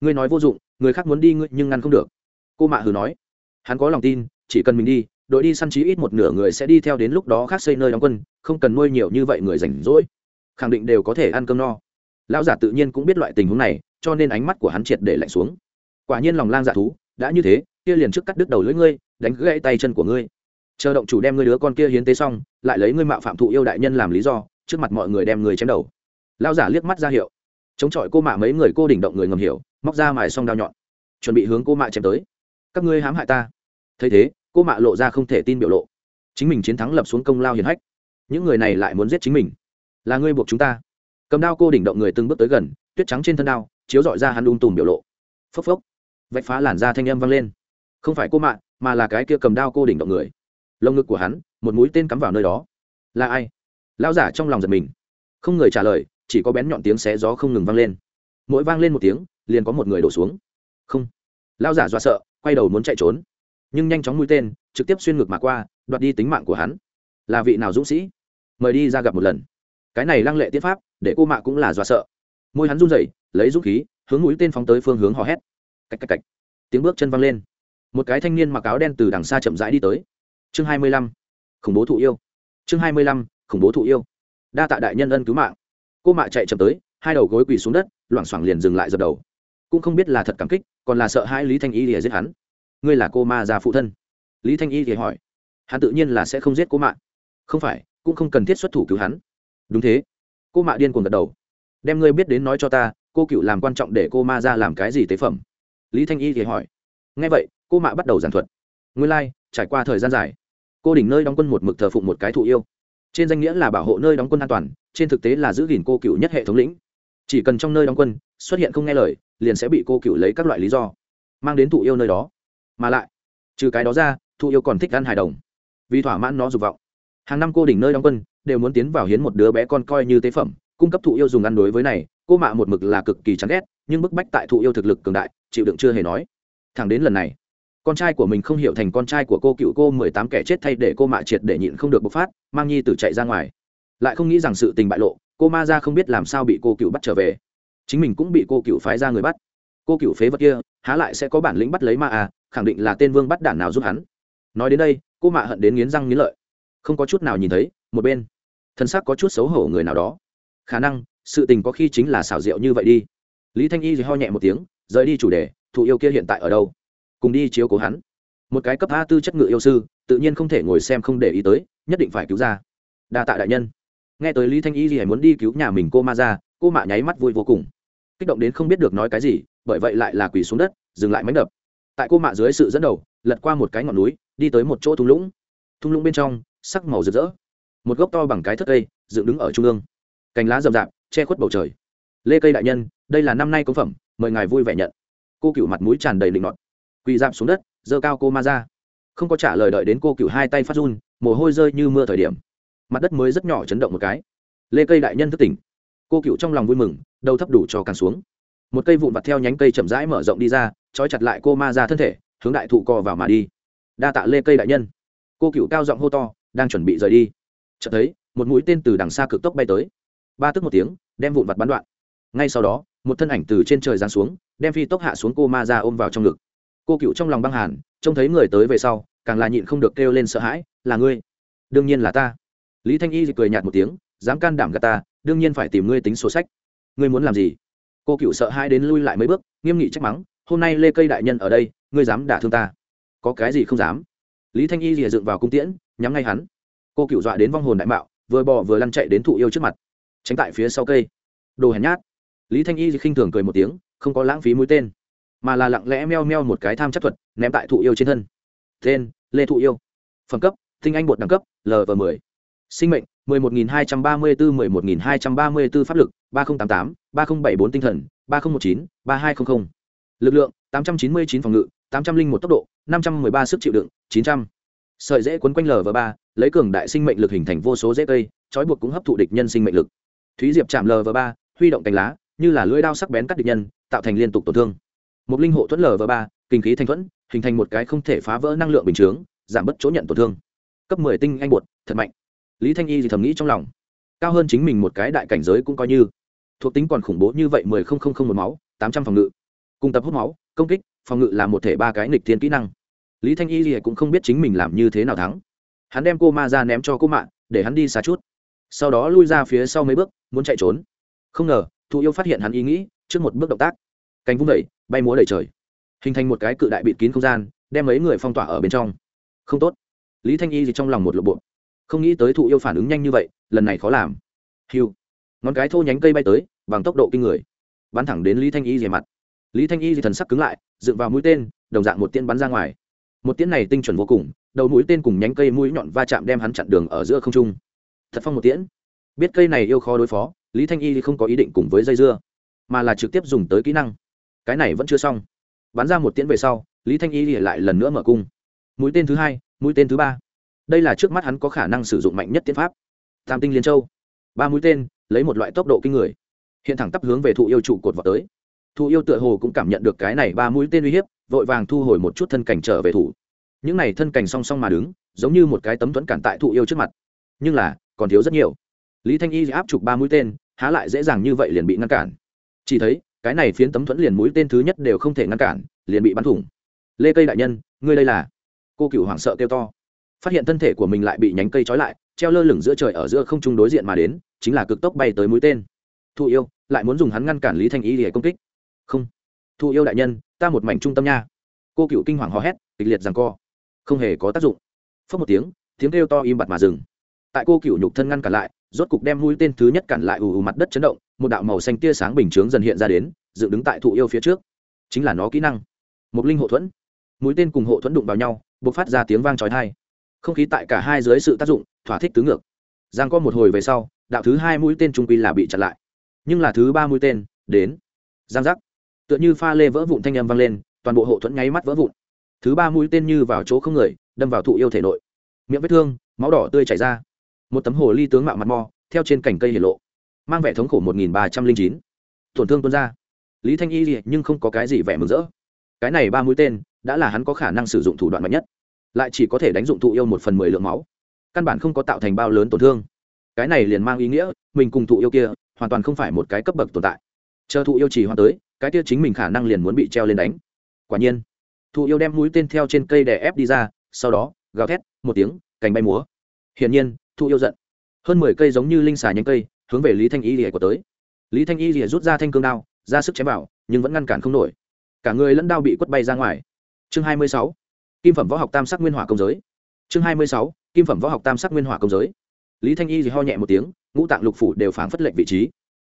Ngươi nói vô dụng, người khác muốn đi ngươi nhưng ngăn không được. Cô mạ hừ nói. Hắn có lòng tin, chỉ cần mình đi, đội đi săn chí ít một nửa người sẽ đi theo đến lúc đó khác xây nơi đóng quân, không cần nuôi nhiều như vậy người rảnh rỗi. Khẳng định đều có thể ăn cơm no. Lão giả tự nhiên cũng biết loại tình huống này, cho nên ánh mắt của hắn triệt để lạnh xuống quả nhiên lòng lang dạ thú, đã như thế, kia liền trước cắt đứt đầu lưỡi ngươi, đánh gãy tay chân của ngươi. Chờ động chủ đem ngươi đứa con kia hiến tế xong, lại lấy ngươi mạo phạm thụ yêu đại nhân làm lý do, trước mặt mọi người đem người chém đầu. Lão giả liếc mắt ra hiệu. Chống chọi cô mạ mấy người cô đỉnh động người ngầm hiểu, móc ra mài xong đao nhọn, chuẩn bị hướng cô mạ chém tới. Các ngươi hãm hại ta. Thấy thế, cô mạ lộ ra không thể tin biểu lộ. Chính mình chiến thắng lập xuống công lao hiền hách. Những người này lại muốn giết chính mình. Là ngươi buộc chúng ta. Cầm đao cô đỉnh động người từng bước tới gần, tuyết trắng trên thân đao, chiếu dọi ra hắn ung tùm biểu lộ. Phốc phốc vạch phá làn da thanh âm vang lên. Không phải cô mạ, mà là cái kia cầm đao cô đỉnh động người. Lồng ngực của hắn, một mũi tên cắm vào nơi đó. Là ai? Lao giả trong lòng giật mình. Không người trả lời, chỉ có bén nhọn tiếng xé gió không ngừng vang lên. Mỗi vang lên một tiếng, liền có một người đổ xuống. Không. Lao giả do sợ, quay đầu muốn chạy trốn. Nhưng nhanh chóng mũi tên, trực tiếp xuyên ngực mà qua, đoạt đi tính mạng của hắn. Là vị nào dũng sĩ? Mời đi ra gặp một lần. Cái này lăng lệ tiết pháp, để cô mạ cũng là do sợ. Môi hắn run rẩy, lấy dũng khí, hướng mũi tên phóng tới phương hướng hò hét cách cách cách. Tiếng bước chân văng lên. Một cái thanh niên mặc áo đen từ đằng xa chậm rãi đi tới. Chương hai mươi lăm. Khủng bố thụ yêu. Chương hai mươi lăm. Khủng bố thụ yêu. Đa tạ đại nhân ân cứu mạng. Cô mạ chạy chậm tới, hai đầu gối quỳ xuống đất, loảng xoảng liền dừng lại dập đầu. Cũng không biết là thật cảm kích, còn là sợ hai lý thanh y thì giết hắn. Ngươi là cô ma già phụ thân? Lý thanh y thì hỏi. Hắn tự nhiên là sẽ không giết cô mạ. Không phải, cũng không cần thiết xuất thủ cứu hắn. Đúng thế. Cô mạ điên cuồng gật đầu. Đem ngươi biết đến nói cho ta, cô cựu làm quan trọng để cô ma ra làm cái gì tế phẩm? Lý thanh y thì hỏi ngay vậy cô mạ bắt đầu giảng thuật. Nguyên lai、like, trải qua thời gian dài cô đỉnh nơi đóng quân một mực thờ phụng một cái thụ yêu. Trên danh nghĩa là bảo hộ nơi đóng quân an toàn trên thực tế là giữ gìn cô cựu nhất hệ thống lĩnh. Chỉ cần trong nơi đóng quân xuất hiện không nghe lời liền sẽ bị cô cựu lấy các loại lý do mang đến thụ yêu nơi đó. Mà lại trừ cái đó ra thụ yêu còn thích ăn hài đồng. Vì thỏa mãn nó dục vọng hàng năm cô đỉnh nơi đóng quân đều muốn tiến vào hiến một đứa bé con coi như tế phẩm cung cấp thụ yêu dùng ăn đối với này. Cô mạ một mực là cực kỳ chán ghét nhưng bức bách tại thụ yêu thực lực cường đại chịu đựng chưa hề nói. Thẳng đến lần này, con trai của mình không hiểu thành con trai của cô cựu cô mười tám kẻ chết thay để cô mạ triệt để nhịn không được bộc phát, mang nhi tử chạy ra ngoài. Lại không nghĩ rằng sự tình bại lộ, cô ma ra không biết làm sao bị cô cựu bắt trở về. Chính mình cũng bị cô cựu phái ra người bắt. Cô cựu phế vật kia, há lại sẽ có bản lĩnh bắt lấy ma à khẳng định là tên vương bắt đản nào giúp hắn. Nói đến đây, cô mạ hận đến nghiến răng nghiến lợi. Không có chút nào nhìn thấy, một bên, thân xác có chút xấu hổ người nào đó. Khả năng, sự tình có khi chính là xảo diệu như vậy đi. Lý thanh y thì ho nhẹ một tiếng rời đi chủ đề, thụ yêu kia hiện tại ở đâu? Cùng đi chiếu cố hắn. Một cái cấp a tư chất ngự yêu sư, tự nhiên không thể ngồi xem không để ý tới, nhất định phải cứu ra. Đa tạ đại nhân. Nghe tới lý thanh y thì muốn đi cứu nhà mình cô ma ra, cô mạ nháy mắt vui vô cùng. Kích động đến không biết được nói cái gì, bởi vậy lại là quỳ xuống đất, dừng lại mánh đập. Tại cô mạ dưới sự dẫn đầu, lật qua một cái ngọn núi, đi tới một chỗ thung lũng. Thung lũng bên trong, sắc màu rực rỡ. Một gốc to bằng cái thất cây, dựng đứng ở trung ương. Cành lá rậm rạp, che khuất bầu trời. Lê cây đại nhân, đây là năm nay công phẩm mời ngài vui vẻ nhận. Cô cựu mặt mũi tràn đầy linh mọt quỳ dạp xuống đất, giơ cao cô ma ra. Không có trả lời đợi đến cô cựu hai tay phát run, mồ hôi rơi như mưa thời điểm. Mặt đất mới rất nhỏ chấn động một cái. Lê cây đại nhân thức tỉnh. Cô cựu trong lòng vui mừng, đầu thấp đủ cho càng xuống. Một cây vụn vặt theo nhánh cây chậm rãi mở rộng đi ra, trói chặt lại cô ma ra thân thể, hướng đại thụ co vào mà đi. Đa tạ lê cây đại nhân. Cô cựu cao giọng hô to, đang chuẩn bị rời đi. Chợt thấy, một mũi tên từ đằng xa cực tốc bay tới. Ba tức một tiếng, đem vụn vặt bắn đoạn. Ngay sau đó một thân ảnh từ trên trời giáng xuống, đem phi tốc hạ xuống cô ma ra ôm vào trong ngực. Cô cựu trong lòng băng hàn, trông thấy người tới về sau, càng là nhịn không được kêu lên sợ hãi, là ngươi? Đương nhiên là ta. Lý thanh y cười nhạt một tiếng, dám can đảm gà ta, đương nhiên phải tìm ngươi tính sổ sách. Ngươi muốn làm gì? Cô cựu sợ hãi đến lui lại mấy bước, nghiêm nghị trách mắng, hôm nay lê cây đại nhân ở đây, ngươi dám đả thương ta? Có cái gì không dám? Lý thanh y rìa dựng vào cung tiễn, nhắm ngay hắn. Cô cựu dọa đến vong hồn đại mạo, vừa bò vừa lăn chạy đến thụ yêu trước mặt, tránh tại phía sau cây. Đồ hèn nhát lý thanh y khinh thường cười một tiếng, không có lãng phí mũi tên, mà là lặng lẽ meo meo một cái tham chất thuật, ném tại thụ yêu trên thân. Tên, lê thụ yêu. Phẩm cấp, tinh anh bột đẳng cấp lv m ộ ư ơ i sinh mệnh, mười một nghìn hai trăm ba mươi bốn mười một nghìn hai trăm ba mươi bốn pháp lực, ba nghìn tám tám, ba nghìn bảy bốn tinh thần, ba nghìn một chín, ba hai trăm linh lực lượng, tám trăm chín mươi chín phòng ngự, tám trăm linh một tốc độ, năm trăm m ư ơ i ba sức chịu đựng, chín trăm. Sợi dễ quấn quanh lv ba, lấy cường đại sinh mệnh lực hình thành vô số dễ cây, trói buộc cũng hấp thụ địch nhân sinh mệnh lực. Thúy diệp chạm lv ba, huy động cành lá như là lưỡi đao sắc bén cắt địch nhân, tạo thành liên tục tổn thương. Một linh hộ thuẫn lv ba, kinh khí thanh thuẫn, hình thành một cái không thể phá vỡ năng lượng bình chướng, giảm bớt chỗ nhận tổn thương. Cấp mười tinh anh bột, thật mạnh. Lý thanh y thì thầm nghĩ trong lòng. Cao hơn chính mình một cái đại cảnh giới cũng coi như. Thuộc tính còn khủng bố như vậy mười không không không một máu, tám trăm phòng ngự. Cung tập hút máu, công kích, phòng ngự là một thể ba cái nghịch thiên kỹ năng. Lý thanh y thì cũng không biết chính mình làm như thế nào thắng. Hắn đem cô ma ra ném cho cô mạng để hắn đi xa chút. Sau đó lui ra phía sau mấy bước, muốn chạy trốn. Không ngờ thụ yêu phát hiện hắn ý nghĩ, trước một bước động tác. Cánh vung đẩy bay múa đầy trời. Hình thành một cái cự đại bịt kín không gian, đem mấy người phong tỏa ở bên trong. Không tốt. Lý thanh y thì trong lòng một lộ bộ không nghĩ tới thụ yêu phản ứng nhanh như vậy, lần này khó làm. Hiu ngón cái thô nhánh cây bay tới, bằng tốc độ kinh người. Bắn thẳng đến lý thanh y rìa mặt. Lý thanh y thì thần sắc cứng lại, dựng vào mũi tên, đồng dạng một tiên bắn ra ngoài. Một tiễn này tinh chuẩn vô cùng, đầu mũi tên cùng nhánh cây mũi nhọn va chạm đem hắn chặn đường ở giữa không trung. Thật phong một tiễn. Biết cây này yêu khó đối phó lý thanh y thì không có ý định cùng với dây dưa, mà là trực tiếp dùng tới kỹ năng. Cái này vẫn chưa xong. Bắn ra một tiễn về sau, lý thanh y lại lần nữa mở cung. Mũi tên thứ hai, mũi tên thứ ba. Đây là trước mắt hắn có khả năng sử dụng mạnh nhất tiến pháp. Tam tinh liên châu. Ba mũi tên, lấy một loại tốc độ kinh người. Hiện thẳng tắp hướng về thụ yêu trụ cột vào tới. Thụ yêu tựa hồ cũng cảm nhận được cái này ba mũi tên uy hiếp, vội vàng thu hồi một chút thân cảnh trở về thủ. Những này thân cảnh song song mà đứng, giống như một cái tấm thuẫn cản tại thụ yêu trước mặt. Nhưng là, còn thiếu rất nhiều lý thanh y áp chụp ba mũi tên, há lại dễ dàng như vậy liền bị ngăn cản. Chỉ thấy, cái này phiến tấm thuẫn liền mũi tên thứ nhất đều không thể ngăn cản, liền bị bắn thủng. Lê cây đại nhân, ngươi đây là? Cô cựu hoảng sợ kêu to. Phát hiện thân thể của mình lại bị nhánh cây trói lại, treo lơ lửng giữa trời ở giữa không trung đối diện mà đến, chính là cực tốc bay tới mũi tên. Thụ yêu, lại muốn dùng hắn ngăn cản lý thanh y để công kích. Không. Thụ yêu đại nhân, ta một mảnh trung tâm nha. Cô cựu kinh hoàng hò hét, kịch liệt rằng co. Không hề có tác dụng. Phớt một tiếng tiếng kêu to im bặt mà dừng. Tại cô cựu nhục thân ngăn cản lại rốt cục đem mũi tên thứ nhất cản lại ù ù mặt đất chấn động, một đạo màu xanh tia sáng bình chướng dần hiện ra đến, dựng đứng tại thụ yêu phía trước. Chính là nó kỹ năng. Một linh hộ thuẫn. Mũi tên cùng hộ thuẫn đụng vào nhau b ộ c phát ra tiếng vang trói thai không khí tại cả hai dưới sự tác dụng, thỏa thích tứ ngược. Giang có một hồi về sau, đạo thứ hai mũi tên trung quy là bị chặn lại. Nhưng là thứ ba mũi tên, đến. Giang giác. Tựa như pha lê vỡ vụn thanh âm vang lên, toàn bộ hộ thuẫn nháy mắt vỡ vụn. Thứ ba mũi tên như vào chỗ không người, đâm vào thụ yêu thể nội. Miệng vết thương, máu đỏ tươi chảy ra một tấm hồ ly tướng mạo mặt mò theo trên cành cây hiển lộ, mang vẻ thống khổ một nghìn ba trăm linh chín. Tổn thương tuôn ra. Lý thanh y nhưng không có cái gì vẻ mừng rỡ. Cái này ba mũi tên, đã là hắn có khả năng sử dụng thủ đoạn mạnh nhất. Lại chỉ có thể đánh dụng thụ yêu một phần mười lượng máu. Căn bản không có tạo thành bao lớn tổn thương. Cái này liền mang ý nghĩa, mình cùng thụ yêu kia, hoàn toàn không phải một cái cấp bậc tồn tại. Chờ thụ yêu chỉ hoa tới, cái kia chính mình khả năng liền muốn bị treo lên đánh. Quả nhiên, thụ yêu đem mũi tên theo trên cây đè ép đi ra, sau đó, gào thét, một tiếng, cành bay múa. Hiển nhiên thu yêu giận. Hơn mười cây giống như linh xà nhánh cây, hướng về lý thanh y rỉa của tới. Lý thanh y rỉa rút ra thanh cương đao, ra sức chém vào, nhưng vẫn ngăn cản không nổi. Cả người lẫn đao bị quất bay ra ngoài. Chương hai mươi sáu. Kim phẩm võ học tam sắc nguyên hỏa công giới. Chương hai mươi sáu. Kim phẩm võ học tam sắc nguyên hỏa công giới. Lý thanh y thì ho nhẹ một tiếng, ngũ tạng lục phủ đều phảng phất lệnh vị trí.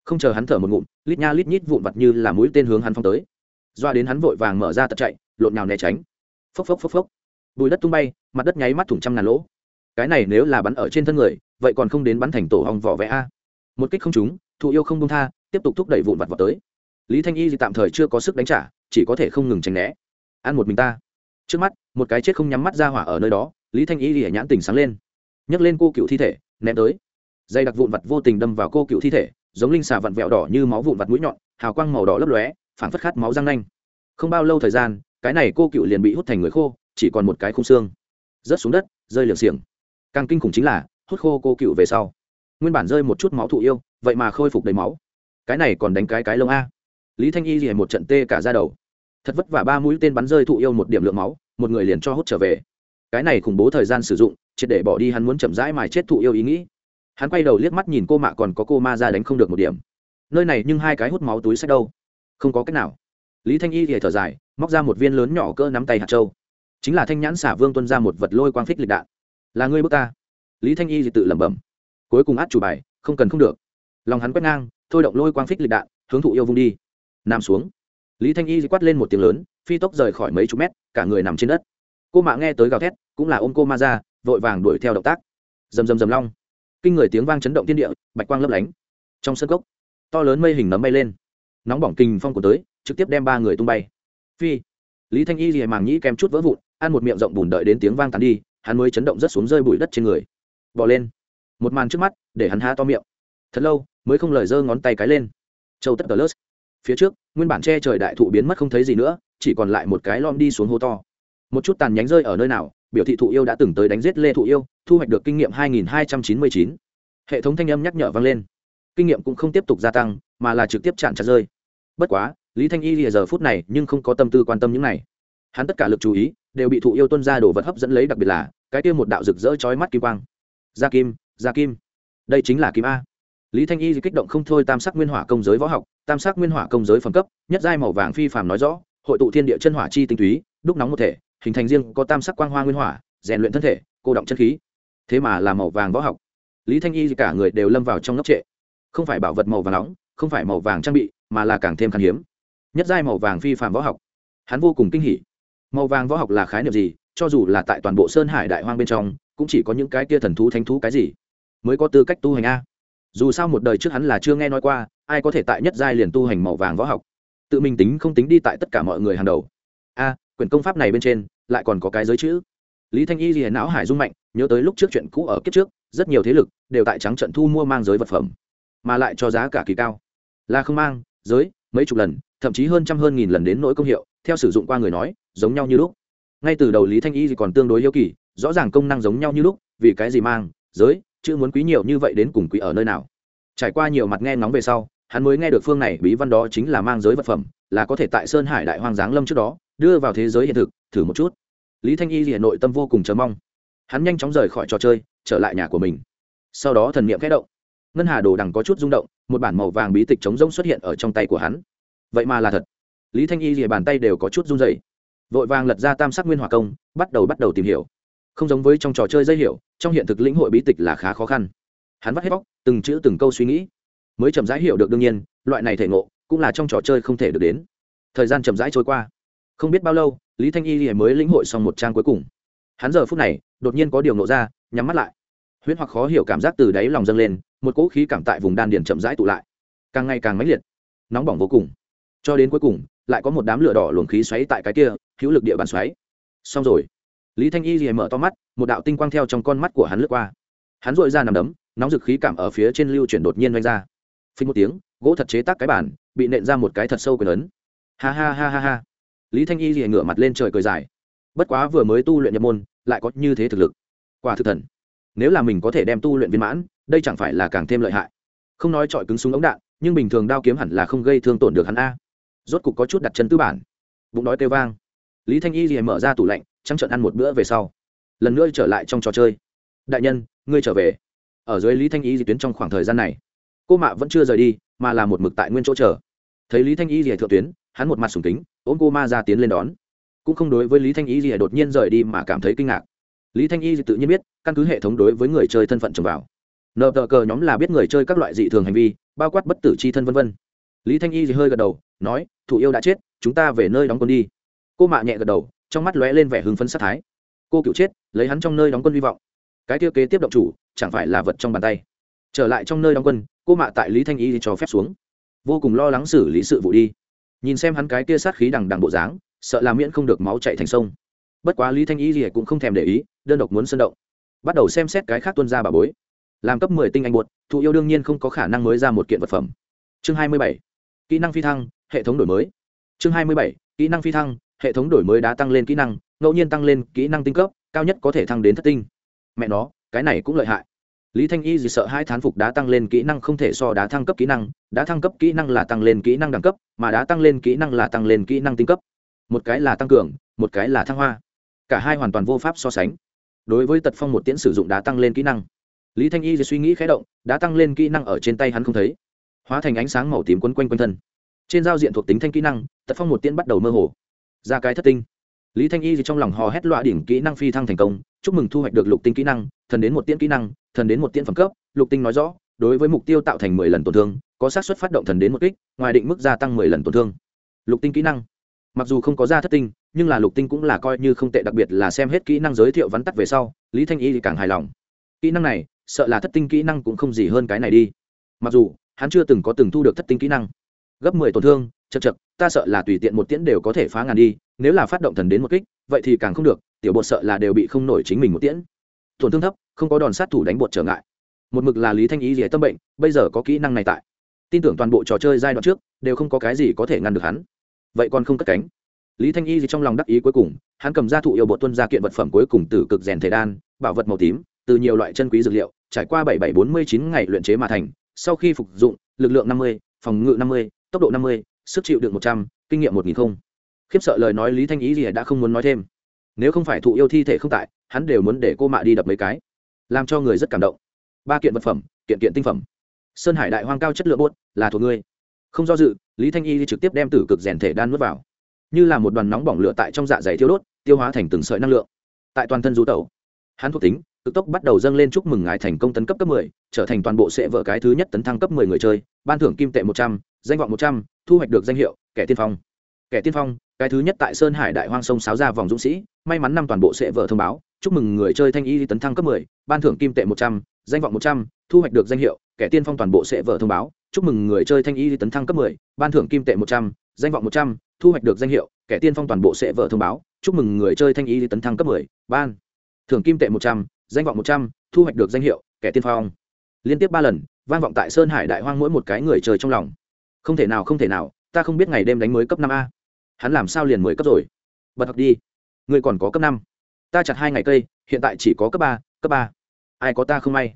Không chờ hắn thở một ngụm, lít nha lít nhít vụn vặt như là mũi tên hướng hắn phong tới. Doa đến hắn vội vàng mở ra tật chạy, lộn nhào né tránh. Phốc phốc phốc phốc. Bùi đất tung bay, mặt đất nháy mắt thủng trăm ngàn lỗ cái này nếu là bắn ở trên thân người, vậy còn không đến bắn thành tổ hong vỏ vẽ a. Một kích không trúng, thụ yêu không công tha, tiếp tục thúc đẩy vụn vặt vào tới. Lý thanh y thì tạm thời chưa có sức đánh trả, chỉ có thể không ngừng tránh né. Ăn một mình ta. Trước mắt, một cái chết không nhắm mắt ra hỏa ở nơi đó, lý thanh y lìa nhãn tình sáng lên. Nhấc lên cô cựu thi thể, ném tới. Dây đặc vụn vặt vô tình đâm vào cô cựu thi thể, giống linh xà vặn vẹo đỏ như máu vụn vặt mũi nhọn, hào quang màu đỏ lấp lóe phản phất khát máu răng nanh. Không bao lâu thời gian, cái này cô cựu liền bị hút thành người khô, chỉ còn một cái khung xương. Rớt xuống đất, rơi liều xiềng càng kinh khủng chính là, hút khô cô cựu về sau. Nguyên bản rơi một chút máu thụ yêu, vậy mà khôi phục đầy máu. Cái này còn đánh cái cái lông a. Lý thanh y thì một trận tê cả ra đầu. Thật vất vả ba mũi tên bắn rơi thụ yêu một điểm lượng máu, một người liền cho hút trở về. Cái này khủng bố thời gian sử dụng, triệt để bỏ đi hắn muốn chậm rãi mài chết thụ yêu ý nghĩ. Hắn quay đầu liếc mắt nhìn cô mạ còn có cô ma ra đánh không được một điểm. Nơi này nhưng hai cái hút máu túi sách đâu? Không có cách nào. Lý thanh y thì thở dài, móc ra một viên lớn nhỏ cỡ nắm tay hạt trâu chính là thanh nhãn xả vương tuân ra một vật lôi quang phích lịch đạn là ngươi bước ta. Lý thanh y thì tự lẩm bẩm. Cuối cùng át chủ bài, không cần không được. Lòng hắn quét ngang, thôi động lôi quang phích lịch đạn, hướng thụ yêu vung đi. Nằm xuống. Lý thanh y quát lên một tiếng lớn, phi tốc rời khỏi mấy chục mét, cả người nằm trên đất. Cô mạ nghe tới gào thét, cũng là ôm cô ma ra, vội vàng đuổi theo động tác. Rầm rầm rầm long. Kinh người tiếng vang chấn động thiên địa, bạch quang lấp lánh. Trong sân cốc, to lớn mây hình nấm bay lên. Nóng bỏng kinh phong của tới, trực tiếp đem ba người tung bay. Phi. Lý thanh y thì màng nhĩ kèm chút vỡ vụn, ăn một miệng rộng bùn đợi đến tiếng vang tàn đi hắn mới chấn động rất xuống rơi bụi đất trên người. Bỏ lên. Một màn trước mắt, để hắn há to miệng. Thật lâu, mới không lời giơ ngón tay cái lên. Châu tất cờ lớt. Phía trước, nguyên bản che trời đại thụ biến mất không thấy gì nữa, chỉ còn lại một cái lom đi xuống hố to. Một chút tàn nhánh rơi ở nơi nào, biểu thị thụ yêu đã từng tới đánh giết lê thụ yêu, thu hoạch được kinh nghiệm 2299. hệ thống thanh âm nhắc nhở vang lên. Kinh nghiệm cũng không tiếp tục gia tăng, mà là trực tiếp chặn chặt rơi. Bất quá, lý thanh y lìa giờ phút này nhưng không có tâm tư quan tâm những này. Hắn tất cả lực chú ý đều bị thụ yêu tuân ra đồ vật hấp dẫn lấy đặc biệt là cái kia một đạo rực rỡ chói mắt kim quang. Da kim da kim. Đây chính là kim a. Lý thanh y kích động không thôi tam sắc nguyên hỏa công giới võ học, tam sắc nguyên hỏa công giới phẩm cấp, nhất giai màu vàng phi phàm nói rõ, hội tụ thiên địa chân hỏa chi tinh túy, đúc nóng một thể, hình thành riêng có tam sắc quang hoa nguyên hỏa, rèn luyện thân thể, cô động chân khí. Thế mà là màu vàng võ học. Lý thanh y cả người đều lâm vào trong ngốc trệ. Không phải bảo vật màu vàng nóng, không phải màu vàng trang bị, mà là càng thêm khan hiếm. Nhất giai màu vàng phi phàm võ học. Hắn vô cùng kinh hỉ màu vàng võ học là khái niệm gì, cho dù là tại toàn bộ sơn hải đại hoang bên trong, cũng chỉ có những cái kia thần thú thánh thú cái gì mới có tư cách tu hành a. Dù sao một đời trước hắn là chưa nghe nói qua, ai có thể tại nhất giai liền tu hành màu vàng võ học? Tự mình tính không tính đi tại tất cả mọi người hàng đầu. A, quyển công pháp này bên trên, lại còn có cái giới chữ. Lý thanh y liền não hải dung mạnh, nhớ tới lúc trước chuyện cũ ở kiếp trước, rất nhiều thế lực đều tại trắng trận thu mua mang giới vật phẩm, mà lại cho giá cả kỳ cao. Là không mang, giới, mấy chục lần, thậm chí hơn trăm hơn nghìn lần đến nỗi công hiệu, theo sử dụng qua người nói giống nhau như lúc. Ngay từ đầu lý thanh y thì còn tương đối yêu kỳ, rõ ràng công năng giống nhau như lúc, vì cái gì mang, giới chứ muốn quý nhiều như vậy đến cùng quý ở nơi nào. Trải qua nhiều mặt nghe ngóng về sau, hắn mới nghe được phương này bí văn đó chính là mang giới vật phẩm, là có thể tại sơn hải đại hoang giáng lâm trước đó, đưa vào thế giới hiện thực, thử một chút. Lý thanh y thì nội tâm vô cùng chờ mong. Hắn nhanh chóng rời khỏi trò chơi, trở lại nhà của mình. Sau đó thần niệm khẽ động. Ngân hà đồ đằng có chút rung động, một bản màu vàng bí tịch trống rỗng xuất hiện ở trong tay của hắn. Vậy mà là thật. Lý thanh y thì bàn tay đều có chút run dày vội vàng lật ra tam sắc nguyên hòa công, bắt đầu bắt đầu tìm hiểu. Không giống với trong trò chơi dây hiểu, trong hiện thực lĩnh hội bí tịch là khá khó khăn. Hắn vắt hết bóc từng chữ từng câu suy nghĩ. Mới chậm rãi hiểu được đương nhiên, loại này thể ngộ cũng là trong trò chơi không thể được đến. Thời gian chậm rãi trôi qua. Không biết bao lâu, lý thanh y mới lĩnh hội xong một trang cuối cùng. Hắn giờ phút này, đột nhiên có điều nộ ra, nhắm mắt lại. Huyễn hoặc khó hiểu cảm giác từ đáy lòng dâng lên, một cỗ khí cảm tại vùng đan điền chậm rãi tụ lại. Càng ngày càng mãnh liệt. Nóng bỏng vô cùng. Cho đến cuối cùng lại có một đám lửa đỏ luồng khí xoáy tại cái kia, hữu lực địa bàn xoáy. Xong rồi. Lý thanh y rìa mở to mắt, một đạo tinh quang theo trong con mắt của hắn lướt qua. Hắn dội ra nằm đấm, nóng dực khí cảm ở phía trên lưu chuyển đột nhiên oanh ra. Phình một tiếng, gỗ thật chế tác cái bản bị nện ra một cái thật sâu quyền ấn. Ha ha ha ha ha. Lý thanh y rìa ngửa mặt lên trời cười dài. Bất quá vừa mới tu luyện nhập môn, lại có như thế thực lực. Quả thực thần. Nếu là mình có thể đem tu luyện viên mãn, đây chẳng phải là càng thêm lợi hại. Không nói chọi cứng súng ống đạn, nhưng bình thường đao kiếm hẳn là không gây thương tổn được hắn a rốt cục có chút đặt chân tư bản. Bụng đói kêu vang. Lý thanh y thì mở ra tủ lạnh, trắng trận ăn một bữa về sau. Lần nữa trở lại trong trò chơi. Đại nhân, ngươi trở về. Ở dưới lý thanh y di tuyến trong khoảng thời gian này, cô mạ vẫn chưa rời đi, mà là một mực tại nguyên chỗ chờ. Thấy lý thanh y di thượng tuyến, hắn một mặt sùng kính, ôm cô ma ra tiến lên đón. Cũng không đối với lý thanh y di đột nhiên rời đi mà cảm thấy kinh ngạc. Lý thanh y tự nhiên biết, căn cứ hệ thống đối với người chơi thân phận trồng vào. Nợ tờ cờ nhóm là biết người chơi các loại dị thường hành vi, bao quát bất tử c h i thân v v lý thanh y hơi gật đầu, nói thủ yêu đã chết, chúng ta về nơi đóng quân đi. Cô mạ nhẹ gật đầu, trong mắt lóe lên vẻ hưng phấn sát thái. Cô cựu chết, lấy hắn trong nơi đóng quân hy vọng. Cái kia kế tiếp động chủ, chẳng phải là vật trong bàn tay. Trở lại trong nơi đóng quân, cô mạ tại lý thanh y cho phép xuống. Vô cùng lo lắng xử lý sự vụ đi. Nhìn xem hắn cái kia sát khí đằng đằng bộ dáng, sợ là miễn không được máu chạy thành sông. Bất quá lý thanh y gì cũng không thèm để ý, đơn độc muốn sân động. Bắt đầu xem xét cái khác tuân ra bà bối. Làm cấp mười tinh anh buột thụ yêu đương nhiên không có khả năng mới ra một kiện vật phẩm. Chương hai mươi bảy. Kỹ năng phi thăng hệ thống đổi mới. Chương hai mươi bảy, kỹ năng phi thăng, hệ thống đổi mới đã tăng lên kỹ năng, ngẫu nhiên tăng lên kỹ năng tinh cấp, cao nhất có thể thăng đến thất tinh. Mẹ nó, cái này cũng lợi hại. Lý thanh y gì sợ hai thán phục đã tăng lên kỹ năng không thể so đá thăng cấp kỹ năng đã thăng cấp kỹ năng là tăng lên kỹ năng đẳng cấp, mà đã tăng lên kỹ năng là tăng lên kỹ năng tinh cấp. Một cái là tăng cường, một cái là thăng hoa. Cả hai hoàn toàn vô pháp so sánh. Đối với tật phong một tiễn sử dụng đá tăng lên kỹ năng, lý thanh y suy nghĩ khé động đã tăng lên kỹ năng ở trên tay hắn không thấy. Hóa thành ánh sáng màu tím quấn quanh quanh thân trên giao diện thuộc tính thanh kỹ năng, tật phong một tiễn bắt đầu mơ hồ. Ra cái thất tinh. Lý thanh y trong lòng hò hét loạ đỉnh kỹ năng phi thăng thành công, chúc mừng thu hoạch được lục tinh kỹ năng, thần đến một tiễn kỹ năng, thần đến một tiễn phẩm cấp, lục tinh nói rõ, đối với mục tiêu tạo thành mười lần tổn thương, có xác suất phát động thần đến một kích, ngoài định mức gia tăng mười lần tổn thương. Lục tinh kỹ năng. Mặc dù không có ra thất tinh, nhưng là lục tinh cũng là coi như không tệ, đặc biệt là xem hết kỹ năng giới thiệu vắn tắt về sau, lý thanh y thì càng hài lòng. Kỹ năng này, sợ là thất tinh kỹ năng cũng không gì hơn cái này đi. Mặc dù, hắn chưa từng có từng thu được thất tinh kỹ năng gấp mười tổn thương, chật chật, ta sợ là tùy tiện một tiễn đều có thể phá ngàn đi, nếu là phát động thần đến một kích, vậy thì càng không được, tiểu bột sợ là đều bị không nổi chính mình một tiễn. Tổn thương thấp, không có đòn sát thủ đánh bột trở ngại. Một mực là lý thanh ý dễ tâm bệnh, bây giờ có kỹ năng này tại. Tin tưởng toàn bộ trò chơi giai đoạn trước, đều không có cái gì có thể ngăn được hắn. Vậy còn không cất cánh. Lý thanh y thì trong lòng đắc ý cuối cùng, hắn cầm ra thụ yêu bột tuân ra kiện vật phẩm cuối cùng từ cực rèn thể đan, bảo vật màu tím, từ nhiều loại chân quý dược liệu, trải qua bảy bảy bốn mươi chín ngày luyện chế mà thành, sau khi phục dụng, lực lượng năm mươi, phòng ngự năm mươi tốc độ năm mươi sức chịu được một trăm kinh nghiệm một nghìn không. Khiếp sợ lời nói lý thanh ý gì đã không muốn nói thêm. Nếu không phải thụ yêu thi thể không tại hắn đều muốn để cô mạ đi đập mấy cái. Làm cho người rất cảm động. Ba kiện vật phẩm kiện kiện tinh phẩm. Sơn hải đại hoang cao chất lượng bốt là thuộc ngươi. Không do dự lý thanh y trực tiếp đem tử cực rèn thể đan nuốt vào. Như là một đoàn nóng bỏng lửa tại trong dạ dày thiêu đốt tiêu hóa thành từng sợi năng lượng. Tại toàn thân du tẩu hắn thuộc tính cực tốc bắt đầu dâng lên chúc mừng ngài thành công tấn cấp cấp 10, trở thành toàn bộ sẽ vợ cái thứ nhất tấn thăng cấp 10 người chơi, ban thưởng kim tệ 100, danh vọng 100, thu hoạch được danh hiệu kẻ tiên phong. Kẻ tiên phong, cái thứ nhất tại Sơn Hải Đại Hoang sông sáo ra vòng dũng sĩ, may mắn năm toàn bộ sẽ vợ thông báo, chúc mừng người chơi thanh y tấn thăng cấp 10, ban thưởng kim tệ 100, danh vọng 100, thu hoạch được danh hiệu kẻ tiên phong toàn bộ sẽ vợ thông báo, chúc mừng người chơi thanh y tấn thăng cấp 10, ban thưởng kim tệ 100, danh vọng 100, thu hoạch được danh hiệu kẻ tiên phong toàn bộ sẽ vợ thông báo, chúc mừng người chơi thanh y tấn thăng cấp 10, ban thưởng kim tệ 100, danh vọng một trăm thu hoạch được danh hiệu kẻ tiên phong. Liên tiếp ba lần vang vọng tại sơn hải đại hoang mỗi một cái người chơi trong lòng không thể nào, không thể nào, ta không biết ngày đêm đánh mới cấp năm a. Hắn làm sao liền mới cấp rồi? Bật học đi. Người còn có cấp năm. Ta chặt hai ngày cây, hiện tại chỉ có cấp ba cấp ba. Ai có ta không may?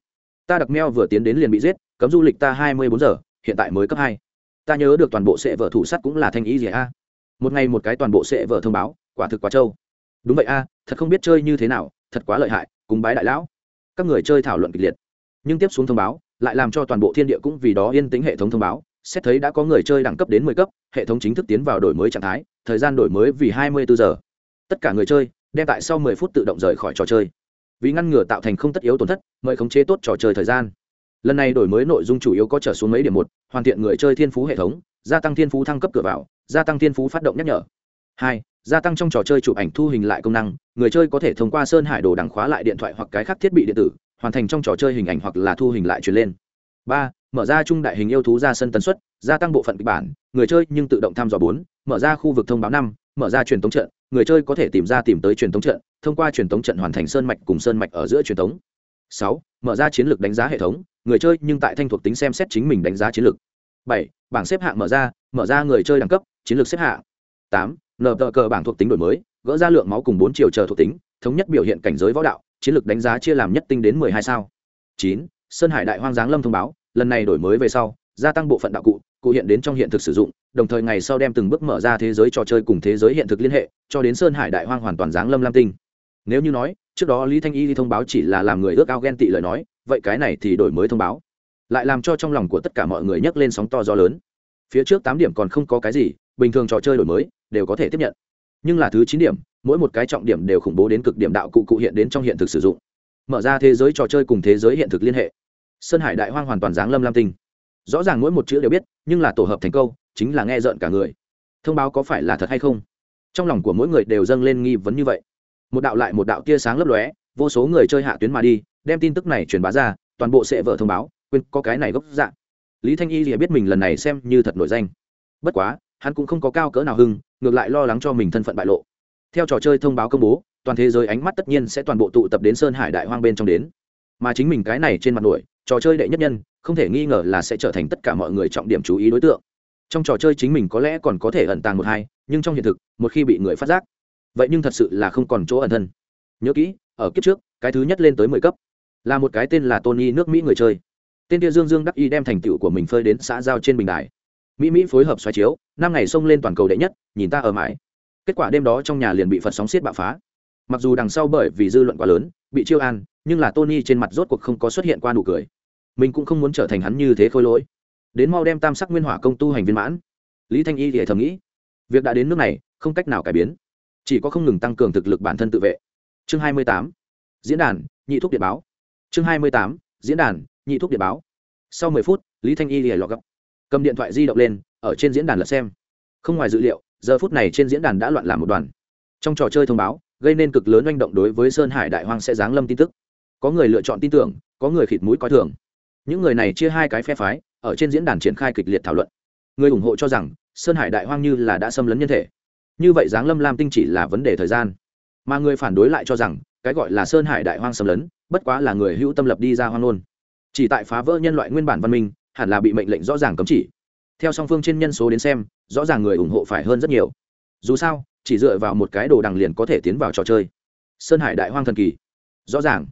Ta đặc meo vừa tiến đến liền bị giết, cấm du lịch ta hai mươi bốn giờ, hiện tại mới cấp hai. Ta nhớ được toàn bộ sệ vợ thủ sắt cũng là thanh ý gì a. Một ngày một cái toàn bộ sệ vợ thông báo, quả thực quá trâu. Đúng vậy a, thật không biết chơi như thế nào, thật quá lợi hại cùng bái đại lão. Các người chơi thảo luận kịch liệt. Nhưng tiếp xuống thông báo, lại làm cho toàn bộ thiên địa cũng vì đó yên tĩnh hệ thống thông báo xét thấy đã có người chơi đẳng cấp đến mười cấp, hệ thống chính thức tiến vào đổi mới trạng thái, thời gian đổi mới vì hai mươi bốn giờ. Tất cả người chơi, đem tại sau mười phút tự động rời khỏi trò chơi. Vì ngăn ngừa tạo thành không tất yếu tổn thất, mời khống chế tốt trò chơi thời gian. Lần này đổi mới nội dung chủ yếu có trở xuống mấy điểm một, hoàn thiện người chơi thiên phú hệ thống, gia tăng thiên phú thăng cấp cửa vào, gia tăng thiên phú phát động nhắc nhở. Hai, gia tăng trong trò chơi chụp ảnh thu hình lại công năng, người chơi có thể thông qua sơn hải đồ đằng khóa lại điện thoại hoặc cái khác thiết bị điện tử, hoàn thành trong trò chơi hình ảnh hoặc là thu hình lại truyền lên. Ba mở ra trung đại hình yêu thú ra sân tần suất, gia tăng bộ phận kịch bản, người chơi nhưng tự động thăm dò bốn, mở ra khu vực thông báo năm, mở ra truyền thống trận, người chơi có thể tìm ra tìm tới truyền thống trận, thông qua truyền thống trận hoàn thành sơn mạch cùng sơn mạch ở giữa truyền thống sáu, mở ra chiến lược đánh giá hệ thống, người chơi nhưng tại thanh thuộc tính xem xét chính mình đánh giá chiến lược. Bảy, bảng xếp hạng mở ra mở ra người chơi đẳng cấp, chiến lược xếp hạng. Tám nở tờ cờ bảng thuộc tính đổi mới, gỡ ra lượng máu cùng bốn chiều chờ thuộc tính, thống nhất biểu hiện cảnh giới võ đạo, chiến lược đánh giá chia làm nhất tinh đến mười hai sao. Chín, sơn hải đại hoang giáng lâm thông báo lần này đổi mới về sau, gia tăng bộ phận đạo cụ cụ hiện đến trong hiện thực sử dụng, đồng thời ngày sau đem từng bước mở ra thế giới trò chơi cùng thế giới hiện thực liên hệ, cho đến sơn hải đại hoang hoàn toàn giáng lâm lam tinh. Nếu như nói, trước đó lý thanh y thông báo chỉ là làm người ước ao ghen tị lời nói, vậy cái này thì đổi mới thông báo. Lại làm cho trong lòng của tất cả mọi người nhấc lên sóng to gió lớn. Phía trước tám điểm còn không có cái gì, bình thường trò chơi đổi mới, đều có thể tiếp nhận. Nhưng là thứ chín điểm, mỗi một cái trọng điểm đều khủng bố đến cực điểm đạo cụ cụ hiện đến trong hiện thực sử dụng. Mở ra thế giới trò chơi cùng thế giới hiện thực liên hệ sơn hải đại hoang hoàn toàn giáng lâm lam tinh. Rõ ràng mỗi một chữ đều biết, nhưng là tổ hợp thành câu, chính là nghe rợn cả người. Thông báo có phải là thật hay không? Trong lòng của mỗi người đều dâng lên nghi vấn như vậy. Một đạo lại một đạo tia sáng lấp lóe, vô số người chơi hạ tuyến mà đi, đem tin tức này truyền bá ra, toàn bộ sẽ vợ thông báo, quên, có cái này gốc dạng. Lý thanh y thì biết mình lần này xem như thật nổi danh. Bất quá, hắn cũng không có cao cỡ nào hưng, ngược lại lo lắng cho mình thân phận bại lộ. Theo trò chơi thông báo công bố, toàn thế giới ánh mắt tất nhiên sẽ toàn bộ tụ tập đến sơn hải đại hoang bên trong đến. Mà chính mình cái này trên mặt nổi trò chơi đệ nhất nhân, không thể nghi ngờ là sẽ trở thành tất cả mọi người trọng điểm chú ý đối tượng. Trong trò chơi chính mình có lẽ còn có thể ẩn tàng một hai, nhưng trong hiện thực, một khi bị người phát giác, vậy nhưng thật sự là không còn chỗ ẩn thân. Nhớ kỹ, ở kiếp trước, cái thứ nhất lên tới mười cấp, là một cái tên là tony nước mỹ người chơi. Tên kia dương dương đắc y đem thành tựu của mình phơi đến xã giao trên bình đài. Mỹ mỹ phối hợp xoáy chiếu, năm ngày xông lên toàn cầu đệ nhất, nhìn ta ở mãi. Kết quả đêm đó trong nhà liền bị phật sóng xiết bạo phá. Mặc dù đằng sau bởi vì dư luận quá lớn, bị chiêu an, nhưng là tony trên mặt rốt cuộc không có xuất hiện qua nụ cười mình cũng không muốn trở thành hắn như thế khôi lỗi. Đến mau đem tam sắc nguyên hỏa công tu hành viên mãn. Lý thanh y thì thầm nghĩ, việc đã đến nước này, không cách nào cải biến. Chỉ có không ngừng tăng cường thực lực bản thân tự vệ. Chương 28. diễn đàn, nhị thuốc điện báo. Chương 28. diễn đàn, nhị thuốc điện báo. Sau 10 phút, lý thanh y lìa lọt gặp cầm điện thoại di động lên, ở trên diễn đàn lật xem. Không ngoài dự liệu, giờ phút này trên diễn đàn đã loạn làm một đoàn. Trong trò chơi thông báo, gây nên cực lớn manh động đối với sơn hải đại hoang sẽ giáng lâm tin tức. Có người lựa chọn tin tưởng, có người khịt mũi coi thường những người này chia hai cái phe phái, ở trên diễn đàn triển khai kịch liệt thảo luận. Người ủng hộ cho rằng, sơn hải đại hoang như là đã xâm lấn nhân thể. Như vậy giáng lâm lam tinh chỉ là vấn đề thời gian. Mà người phản đối lại cho rằng, cái gọi là sơn hải đại hoang xâm lấn, bất quá là người hữu tâm lập đi ra hoang nôn chỉ tại phá vỡ nhân loại nguyên bản văn minh, hẳn là bị mệnh lệnh rõ ràng cấm chỉ. Theo song phương trên nhân số đến xem, rõ ràng người ủng hộ phải hơn rất nhiều. Dù sao, chỉ dựa vào một cái đồ đằng liền có thể tiến vào trò chơi. Sơn hải đại hoang thần kỳ. Rõ ràng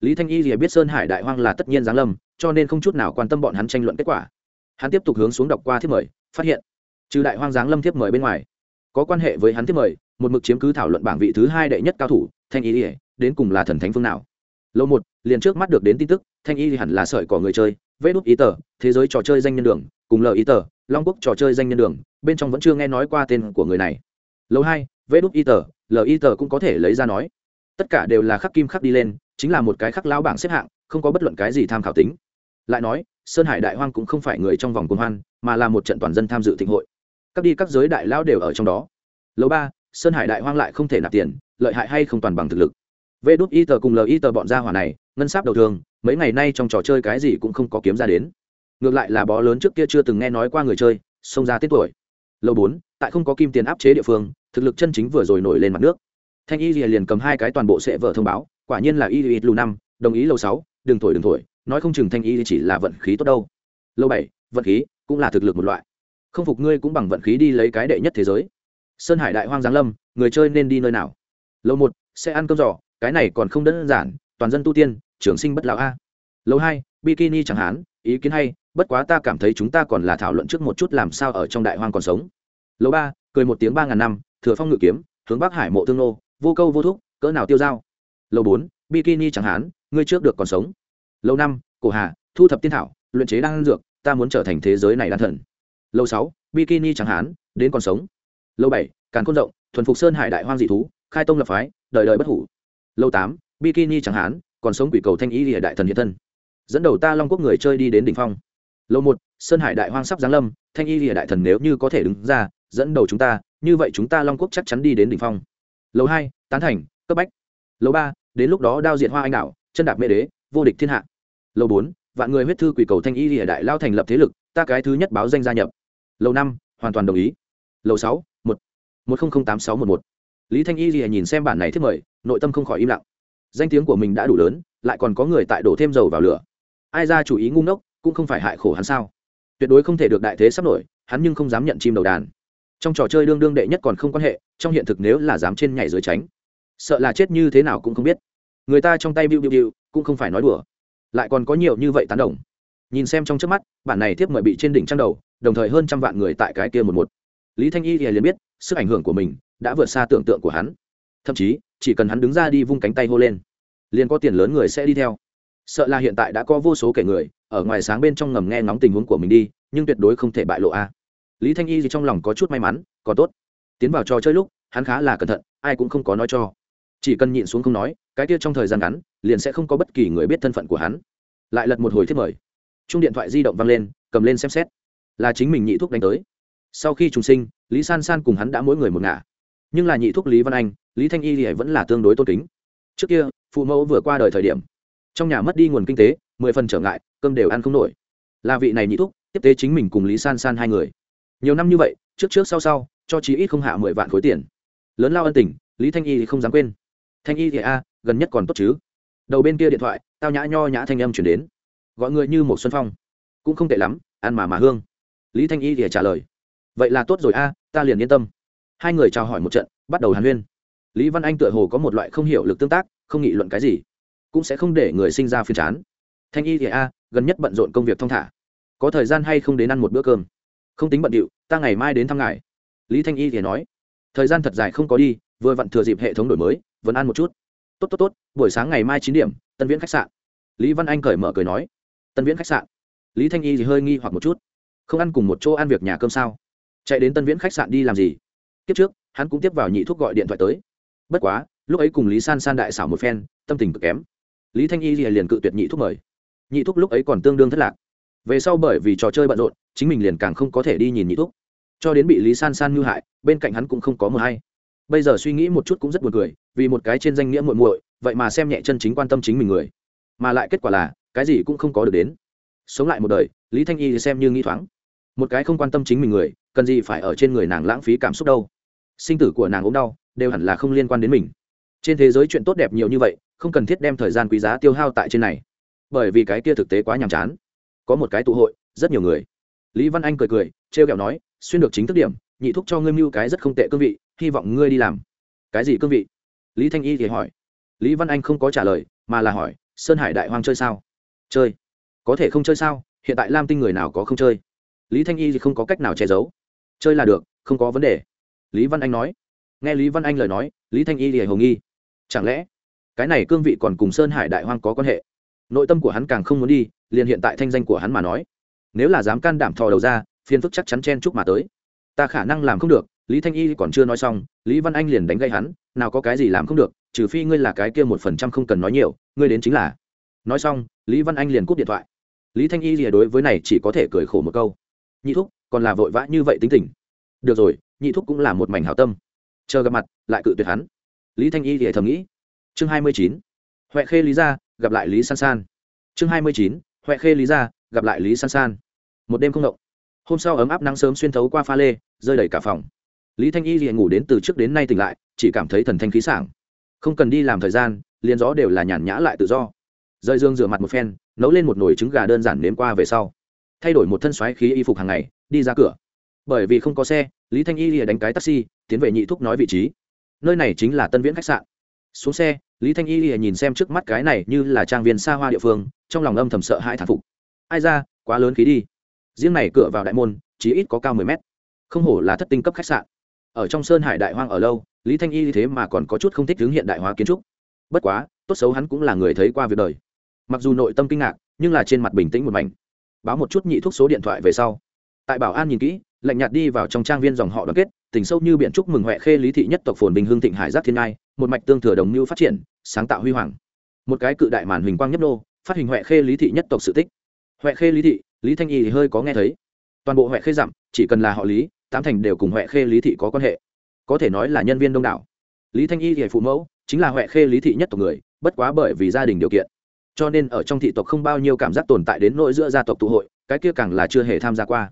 lý thanh y thì biết sơn hải đại hoang là tất nhiên giáng lâm cho nên không chút nào quan tâm bọn hắn tranh luận kết quả. Hắn tiếp tục hướng xuống đọc qua thiếp mời phát hiện trừ đại hoang giáng lâm thiếp mời bên ngoài có quan hệ với hắn thiếp mời một mực chiếm cứ thảo luận bảng vị thứ hai đệ nhất cao thủ thanh y rìa, đến cùng là thần thánh phương nào. Lâu một liền trước mắt được đến tin tức thanh y hẳn là sợi cỏ người chơi vê đúc ý tờ thế giới trò chơi danh nhân đường cùng lời ý tờ long quốc trò chơi danh nhân đường bên trong vẫn chưa nghe nói qua tên của người này. Lâu hai vê đúc ý tờ lời ý tờ cũng có thể lấy ra nói. Tất cả đều là khắc kim khắc đi lên chính là một cái khắc lao bảng xếp hạng, không có bất luận cái gì tham khảo tính. Lại nói, sơn hải đại hoang cũng không phải người trong vòng cuồng hoan, mà là một trận toàn dân tham dự thịnh hội. Các đi các giới đại lao đều ở trong đó. Lâu ba, sơn hải đại hoang lại không thể nạp tiền, lợi hại hay không toàn bằng thực lực. Vê đút y tờ cùng lờ y tờ bọn gia hỏa này, ngân sáp đầu thường, mấy ngày nay trong trò chơi cái gì cũng không có kiếm ra đến. Ngược lại là bó lớn trước kia chưa từng nghe nói qua người chơi xông ra tiết tuổi. Lâu bốn, tại không có kim tiền áp chế địa phương, thực lực chân chính vừa rồi nổi lên mặt nước. Thanh y liền cầm hai cái toàn bộ sẽ vợ thông báo quả nhiên là y ít lù năm, đồng ý lầu sáu, đừng thổi đừng thổi, nói không chừng thanh y chỉ là vận khí tốt đâu. Lâu bảy, vận khí cũng là thực lực một loại. Không phục ngươi cũng bằng vận khí đi lấy cái đệ nhất thế giới. Sơn hải đại hoang giáng lâm, người chơi nên đi nơi nào? Lâu một, sẽ ăn cơm giỏ cái này còn không đơn giản, toàn dân tu tiên, trường sinh bất lão a. Lâu hai, bikini chẳng hạn, ý kiến hay, bất quá ta cảm thấy chúng ta còn là thảo luận trước một chút làm sao ở trong đại hoang còn sống. Lâu ba, cười một tiếng ba ngàn năm, thừa phong ngự kiếm, hướng bắc hải mộ thương nô, vô câu vô thúc, cỡ nào tiêu dao lâu bốn, bikini chẳng hạn, ngươi trước được còn sống. Lâu năm, cổ hà, thu thập tiên thảo, luyện chế đan dược, ta muốn trở thành thế giới này đan thần. Lâu sáu, bikini chẳng hạn, đến còn sống. Lâu bảy, càn côn rộng, thuần phục sơn hải đại hoang dị thú, khai tông lập phái, đời đời bất hủ. Lâu tám, bikini chẳng hạn, còn sống quỷ cầu thanh ý địa đại thần hiện thân. Dẫn đầu ta long quốc người chơi đi đến đỉnh phong. Lâu một, sơn hải đại hoang sắp giáng lâm, thanh y địa đại thần nếu như có thể đứng ra, dẫn đầu chúng ta, như vậy chúng ta long quốc chắc chắn đi đến đỉnh phong. Lâu hai, tán thành, cấp bách. Lâu ba đến lúc đó đao diện hoa anh đạo chân đạp mê đế, vô địch thiên hạ. Lâu bốn, vạn người huyết thư quỷ cầu thanh y hiện đại lao thành lập thế lực, ta cái thứ nhất báo danh gia nhập. Lâu năm, hoàn toàn đồng ý. Lâu sáu, một một không không tám sáu một một. Lý thanh y hiện nhìn xem bản này thiết mời, nội tâm không khỏi im lặng. Danh tiếng của mình đã đủ lớn, lại còn có người tại đổ thêm dầu vào lửa. Ai ra chủ ý ngu ngốc, cũng không phải hại khổ hắn sao? Tuyệt đối không thể được đại thế sắp nổi, hắn nhưng không dám nhận chim đầu đàn. Trong trò chơi đương đương đệ nhất còn không quan hệ, trong hiện thực nếu là dám trên nhảy dưới tránh sợ là chết như thế nào cũng không biết. Người ta trong tay biu biu biu cũng không phải nói đùa. Lại còn có nhiều như vậy tán đồng. Nhìn xem trong trước mắt, bản này tiếp mời bị trên đỉnh trang đầu, đồng thời hơn trăm vạn người tại cái kia một một. Lý thanh y thì liền biết, sức ảnh hưởng của mình đã vượt xa tưởng tượng của hắn. Thậm chí, chỉ cần hắn đứng ra đi vung cánh tay hô lên, liền có tiền lớn người sẽ đi theo. Sợ là hiện tại đã có vô số kẻ người, ở ngoài sáng bên trong ngầm nghe ngóng tình huống của mình đi, nhưng tuyệt đối không thể bại lộ a. Lý thanh y thì trong lòng có chút may mắn, còn tốt. Tiến vào trò chơi lúc, hắn khá là cẩn thận, ai cũng không có nói cho chỉ cần nhịn xuống không nói, cái kia trong thời gian ngắn, liền sẽ không có bất kỳ người biết thân phận của hắn. Lại lật một hồi thiết mời. Chung điện thoại di động văng lên, cầm lên xem xét. Là chính mình nhị thuốc đánh tới. Sau khi trùng sinh, lý san san cùng hắn đã mỗi người một ngả. Nhưng là nhị thuốc lý văn anh, lý thanh y thì vẫn là tương đối tôn kính. Trước kia, phụ mẫu vừa qua đời thời điểm, trong nhà mất đi nguồn kinh tế, mười phần trở ngại, cơm đều ăn không nổi. Là vị này nhị thuốc tiếp tế chính mình cùng lý san san hai người. Nhiều năm như vậy, trước trước sau sau, cho chí ít không hạ mười vạn khối tiền. Lớn lao ân tình, lý thanh y thì không dám quên thanh y thì a, gần nhất còn tốt chứ? Đầu bên kia điện thoại, tao nhã nho nhã thanh âm chuyển đến. Gọi người như một xuân phong. Cũng không tệ lắm, ăn mà mà hương. Lý thanh y thì trả lời. Vậy là tốt rồi a, ta liền yên tâm. Hai người chào hỏi một trận, bắt đầu hàn huyên. Lý văn anh tựa hồ có một loại không hiểu lực tương tác, không nghị luận cái gì. Cũng sẽ không để người sinh ra phiền chán. Thanh y thì a, gần nhất bận rộn công việc thong thả. Có thời gian hay không đến ăn một bữa cơm? Không tính bận điệu, ta ngày mai đến thăm ngài. Lý thanh y thì nói. Thời gian thật dài không có đi, vừa vặn thừa dịp hệ thống đổi mới vẫn ăn một chút. Tốt tốt tốt, buổi sáng ngày mai chín điểm, tân viễn khách sạn. Lý văn anh cởi mở cười nói. Tân viễn khách sạn. Lý thanh y thì hơi nghi hoặc một chút. Không ăn cùng một chỗ ăn việc nhà cơm sao? Chạy đến tân viễn khách sạn đi làm gì? Kiếp trước, hắn cũng tiếp vào nhị thuốc gọi điện thoại tới. Bất quá, lúc ấy cùng lý san san đại xảo một phen, tâm tình cực kém. Lý thanh y liền cự tuyệt nhị thuốc mời. Nhị thuốc lúc ấy còn tương đương thất lạc. Về sau bởi vì trò chơi bận rộn, chính mình liền càng không có thể đi nhìn nhị thuốc. Cho đến bị lý san san ngư hại, bên cạnh hắn cũng không có mờ hay bây giờ suy nghĩ một chút cũng rất buồn cười, vì một cái trên danh nghĩa muội muội, vậy mà xem nhẹ chân chính quan tâm chính mình người. Mà lại kết quả là, cái gì cũng không có được đến. Sống lại một đời, lý thanh y xem như nghĩ thoáng. Một cái không quan tâm chính mình người, cần gì phải ở trên người nàng lãng phí cảm xúc đâu. Sinh tử của nàng ốm đau, đều hẳn là không liên quan đến mình. Trên thế giới chuyện tốt đẹp nhiều như vậy, không cần thiết đem thời gian quý giá tiêu hao tại trên này. Bởi vì cái kia thực tế quá nhàm chán. Có một cái tụ hội, rất nhiều người. Lý văn anh cười cười, trêu kẹo nói, xuyên được chính thức điểm, nhị thúc cho ngươi mưu cái rất không tệ cương vị hy vọng ngươi đi làm. Cái gì cương vị? Lý thanh y thì hỏi. Lý văn anh không có trả lời, mà là hỏi, sơn hải đại hoang chơi sao? Chơi. Có thể không chơi sao? Hiện tại lam tinh người nào có không chơi? Lý thanh y thì không có cách nào che giấu. Chơi là được, không có vấn đề. Lý văn anh nói. Nghe lý văn anh lời nói, lý thanh y thì hồng nghi. Chẳng lẽ, cái này cương vị còn cùng sơn hải đại hoang có quan hệ? Nội tâm của hắn càng không muốn đi, liền hiện tại thanh danh của hắn mà nói. Nếu là dám can đảm thò đầu ra phiên phức chắc chắn chen chúc mà tới. Ta khả năng làm không được lý thanh y còn chưa nói xong, lý văn anh liền đánh gây hắn, nào có cái gì làm không được, trừ phi ngươi là cái kia một phần trăm không cần nói nhiều, ngươi đến chính là. Nói xong, lý văn anh liền cúp điện thoại. Lý thanh y rìa đối với này chỉ có thể cười khổ một câu. Nhị thúc, còn là vội vã như vậy tính tình. Được rồi, nhị thúc cũng là một mảnh hảo tâm. Chờ gặp mặt, lại cự tuyệt hắn. Lý thanh y thì thầm nghĩ. Chương hai mươi chín. Huệ khê lý ra gặp lại lý san san. Chương hai mươi chín. Huệ khê lý ra gặp lại lý san san. Một đêm không động. Hôm sau ấm áp nắng sớm xuyên thấu qua pha lê, rơi đầy cả phòng lý thanh y liền ngủ đến từ trước đến nay tỉnh lại, chỉ cảm thấy thần thanh khí sảng. Không cần đi làm thời gian, liền gió đều là nhàn nhã lại tự do. Rời dương rửa mặt một phen, nấu lên một nồi trứng gà đơn giản nếm qua về sau. Thay đổi một thân xoáy khí y phục hàng ngày, đi ra cửa. Bởi vì không có xe, lý thanh y lìa đánh cái taxi, tiến về nhị thúc nói vị trí. Nơi này chính là tân viễn khách sạn. Xuống xe, lý thanh y lìa nhìn xem trước mắt cái này như là trang viên xa hoa địa phương, trong lòng âm thầm sợ hãi thản phục. Ai ra, quá lớn khí đi. Riêng này cửa vào đại môn, chỉ ít có cao mười mét. Không hổ là thất tinh cấp khách sạn ở trong sơn hải đại hoang ở lâu, lý thanh y thế mà còn có chút không thích hướng hiện đại hóa kiến trúc. Bất quá, tốt xấu hắn cũng là người thấy qua việc đời. Mặc dù nội tâm kinh ngạc, nhưng là trên mặt bình tĩnh một mảnh. Báo một chút nhị thuốc số điện thoại về sau. Tại bảo an nhìn kỹ, lạnh nhạt đi vào trong trang viên dòng họ đoàn kết, tình sâu như biện trúc mừng huệ khê lý thị nhất tộc phồn bình hương thịnh hải giác thiên ngai, một mạch tương thừa đồng mưu phát triển, sáng tạo huy hoàng. Một cái cự đại màn huỳnh quang nhấp nô, phát hình huệ khê lý thị nhất tộc sự tích. Huệ khê lý thị, lý thanh y thì hơi có nghe thấy. Toàn bộ huệ khê dặm, chỉ cần là họ lý tám thành đều cùng huệ khê, lý thị có quan hệ. Có thể nói là nhân viên đông đảo. Lý thanh y thì phụ mẫu, chính là huệ khê, lý thị nhất tộc người, bất quá bởi vì gia đình điều kiện. Cho nên ở trong thị tộc không bao nhiêu cảm giác tồn tại đến nỗi giữa gia tộc tụ hội, cái kia càng là chưa hề tham gia qua.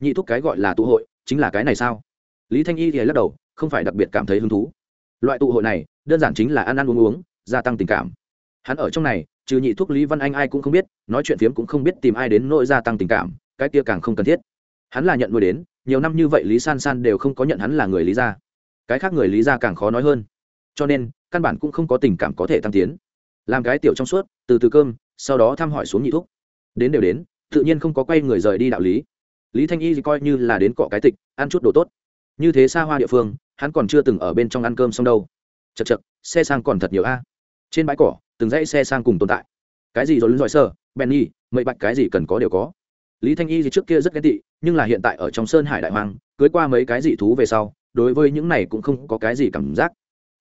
Nhị thúc cái gọi là tụ hội, chính là cái này sao? Lý thanh y thì lắc đầu, không phải đặc biệt cảm thấy hứng thú. Loại tụ hội này, đơn giản chính là ăn ăn uống uống, gia tăng tình cảm. Hắn ở trong này, trừ nhị thuốc lý văn anh ai cũng không biết, nói chuyện phiếm cũng không biết tìm ai đến nỗi gia tăng tình cảm, cái kia càng không cần thiết. Hắn là nhận nuôi đến nhiều năm như vậy lý san san đều không có nhận hắn là người lý gia. Cái khác người lý gia càng khó nói hơn. Cho nên, căn bản cũng không có tình cảm có thể tăng tiến. Làm cái tiểu trong suốt, từ từ cơm, sau đó thăm hỏi xuống nhị thúc. Đến đều đến, tự nhiên không có quay người rời đi đạo lý. Lý thanh y thì coi như là đến cọ cái tịch, ăn chút đồ tốt. Như thế xa hoa địa phương, hắn còn chưa từng ở bên trong ăn cơm xong đâu. Chật chật xe sang còn thật nhiều a. Trên bãi cỏ, từng dãy xe sang cùng tồn tại. Cái gì rồi lưng giỏi sơ, benny, mậy bạch, cái gì cần có đều có lý thanh y thì trước kia rất ghét tị, nhưng là hiện tại ở trong sơn hải đại hoàng, cưới qua mấy cái dị thú về sau, đối với những này cũng không có cái gì cảm giác.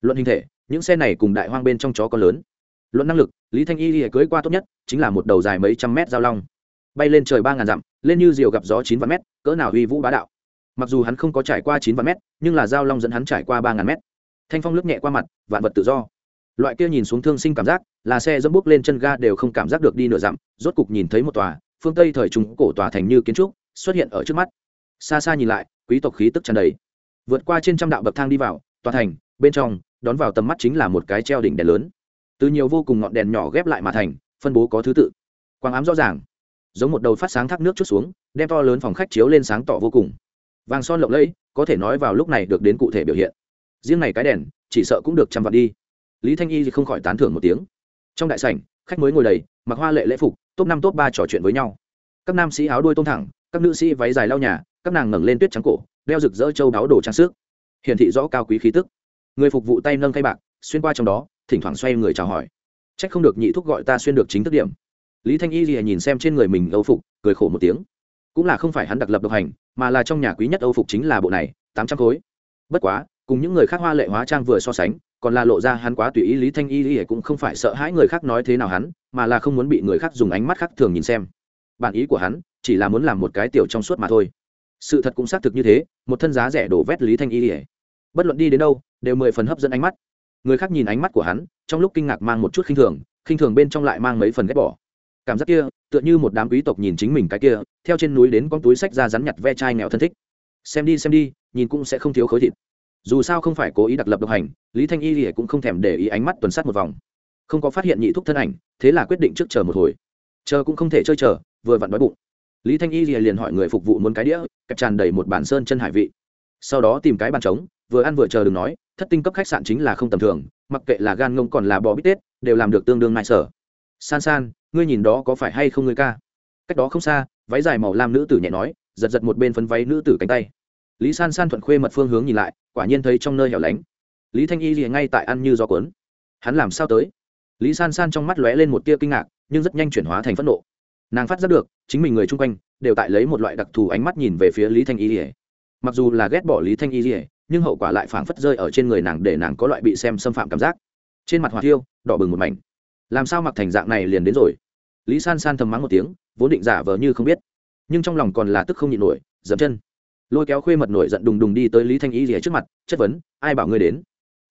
Luận hình thể, những xe này cùng đại hoang bên trong chó có lớn. Luận năng lực, lý thanh y thì cưới qua tốt nhất, chính là một đầu dài mấy trăm mét giao long. Bay lên trời ba ngàn dặm, lên như diều gặp gió chín vạn mét, cỡ nào uy vũ bá đạo. Mặc dù hắn không có trải qua chín vạn mét, nhưng là giao long dẫn hắn trải qua ba ngàn mét. Thanh phong lướt nhẹ qua mặt, vạn vật tự do. Loại kia nhìn xuống thương sinh cảm giác, là xe dẫm bút lên chân ga đều không cảm giác được đi nửa dặm, rốt cục nhìn thấy một tòa phương tây thời trung cổ tòa thành như kiến trúc, xuất hiện ở trước mắt. Xa xa nhìn lại, quý tộc khí tức tràn đầy. Vượt qua trên trăm đạo bậc thang đi vào, tòa thành, bên trong, đón vào tầm mắt chính là một cái treo đỉnh đèn lớn. Từ nhiều vô cùng ngọn đèn nhỏ ghép lại mà thành, phân bố có thứ tự. Quang ám rõ ràng, giống một đầu phát sáng thác nước chút xuống, đem to lớn phòng khách chiếu lên sáng tỏ vô cùng. Vàng son lộng lẫy, có thể nói vào lúc này được đến cụ thể biểu hiện. Riêng này cái đèn, chỉ sợ cũng được trăm vạn đi. Lý thanh y thì không khỏi tán thưởng một tiếng. Trong đại sảnh, khách mới ngồi đầy, mặc hoa lệ lễ phục top năm, top ba trò chuyện với nhau. Các nam sĩ áo đuôi tôm thẳng, các nữ sĩ váy dài lau nhà, các nàng ngẩng lên tuyết trắng cổ, đeo rực rỡ châu đáo đồ trang sức. Hiển thị rõ cao quý khí tức. Người phục vụ tay nâng khay bạc, xuyên qua trong đó, thỉnh thoảng xoay người chào hỏi. Trách không được nhị thúc gọi ta xuyên được chính thức điểm. Lý thanh y lìa nhìn xem trên người mình âu phục, cười khổ một tiếng. Cũng là không phải hắn đặc lập độc hành, mà là trong nhà quý nhất âu phục chính là bộ này, tám trăm khối. Bất quá, cùng những người khác hoa lệ hóa trang vừa so sánh còn là lộ ra hắn quá tùy ý lý thanh y lìa cũng không phải sợ hãi người khác nói thế nào hắn, mà là không muốn bị người khác dùng ánh mắt khác thường nhìn xem. Bản ý của hắn chỉ là muốn làm một cái tiểu trong suốt mà thôi. Sự thật cũng xác thực như thế, một thân giá rẻ đổ vét lý thanh y lìa bất luận đi đến đâu, đều mười phần hấp dẫn ánh mắt. Người khác nhìn ánh mắt của hắn, trong lúc kinh ngạc mang một chút khinh thường khinh thường bên trong lại mang mấy phần ghét bỏ. Cảm giác kia, tựa như một đám quý tộc nhìn chính mình cái kia, theo trên núi đến con túi sách ra rắn nhặt ve chai nghèo thân thích. Xem đi xem đi, nhìn cũng sẽ không thiếu khối thịt dù sao không phải cố ý đặc lập độc hành, lý thanh y thì cũng không thèm để ý ánh mắt tuần sát một vòng. Không có phát hiện nhị thúc thân ảnh, thế là quyết định trước chờ một hồi. Chờ cũng không thể chơi chờ, vừa vặn đói bụng. Lý thanh y liền hỏi người phục vụ muốn cái đĩa kẹp tràn đầy một bản sơn chân hải vị. Sau đó tìm cái bàn trống, vừa ăn vừa chờ đừng nói, thất tinh cấp khách sạn chính là không tầm thường, mặc kệ là gan ngông còn là bò bít tết, đều làm được tương đương nại sở. San san, ngươi nhìn đó có phải hay không ngươi ca? Cách đó không xa, váy dài màu lam nữ tử nhẹ nói, giật giật một bên phấn váy nữ tử cánh tay lý san san thuận khuê mật phương hướng nhìn lại, quả nhiên thấy trong nơi hẻo lánh. Lý thanh y thì ngay tại ăn như gió cuốn. Hắn làm sao tới? Lý san san trong mắt lóe lên một tia kinh ngạc, nhưng rất nhanh chuyển hóa thành phẫn nộ. Nàng phát giác được, chính mình người chung quanh, đều tại lấy một loại đặc thù ánh mắt nhìn về phía lý thanh y ỉa mặc dù là ghét bỏ lý thanh y ỉa nhưng hậu quả lại phảng phất rơi ở trên người nàng để nàng có loại bị xem xâm phạm cảm giác. Trên mặt hòa thiêu, đỏ bừng một mảnh. Làm sao mặc thành dạng này liền đến rồi? Lý san san thầm mắng một tiếng, vốn định giả vờ như không biết. Nhưng trong lòng còn là tức không nhịn nổi, dậm chân lôi kéo khuê mật nổi giận đùng đùng đi tới lý thanh y rìa trước mặt, chất vấn, ai bảo ngươi đến?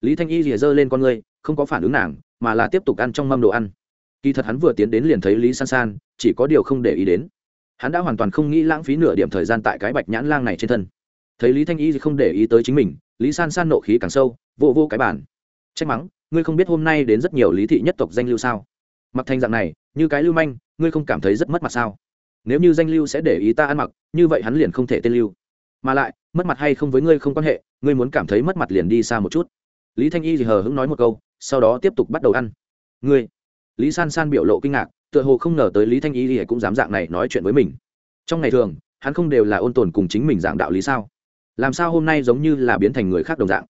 Lý thanh y rìa giơ lên con ngươi, không có phản ứng nàng, mà là tiếp tục ăn trong mâm đồ ăn. Kỳ thật hắn vừa tiến đến liền thấy lý san san, chỉ có điều không để ý đến. Hắn đã hoàn toàn không nghĩ lãng phí nửa điểm thời gian tại cái bạch nhãn lang này trên thân. Thấy lý thanh y không để ý tới chính mình, lý san san nộ khí càng sâu, vô vô cái bản trách mắng, ngươi không biết hôm nay đến rất nhiều lý thị nhất tộc danh lưu sao? Mặc thành dạng này, như cái lưu manh, ngươi không cảm thấy rất mất mặt sao? Nếu như danh lưu sẽ để ý ta ăn mặc, như vậy hắn liền không thể tên lưu mà lại, mất mặt hay không với ngươi không quan hệ, ngươi muốn cảm thấy mất mặt liền đi xa một chút. Lý thanh y thì hờ hững nói một câu, sau đó tiếp tục bắt đầu ăn. Ngươi? Lý san san biểu lộ kinh ngạc, tựa hồ không ngờ tới lý thanh y thì cũng dám dạng này nói chuyện với mình. Trong ngày thường, hắn không đều là ôn tồn cùng chính mình dạng đạo lý sao? Làm sao hôm nay giống như là biến thành người khác đồng dạng?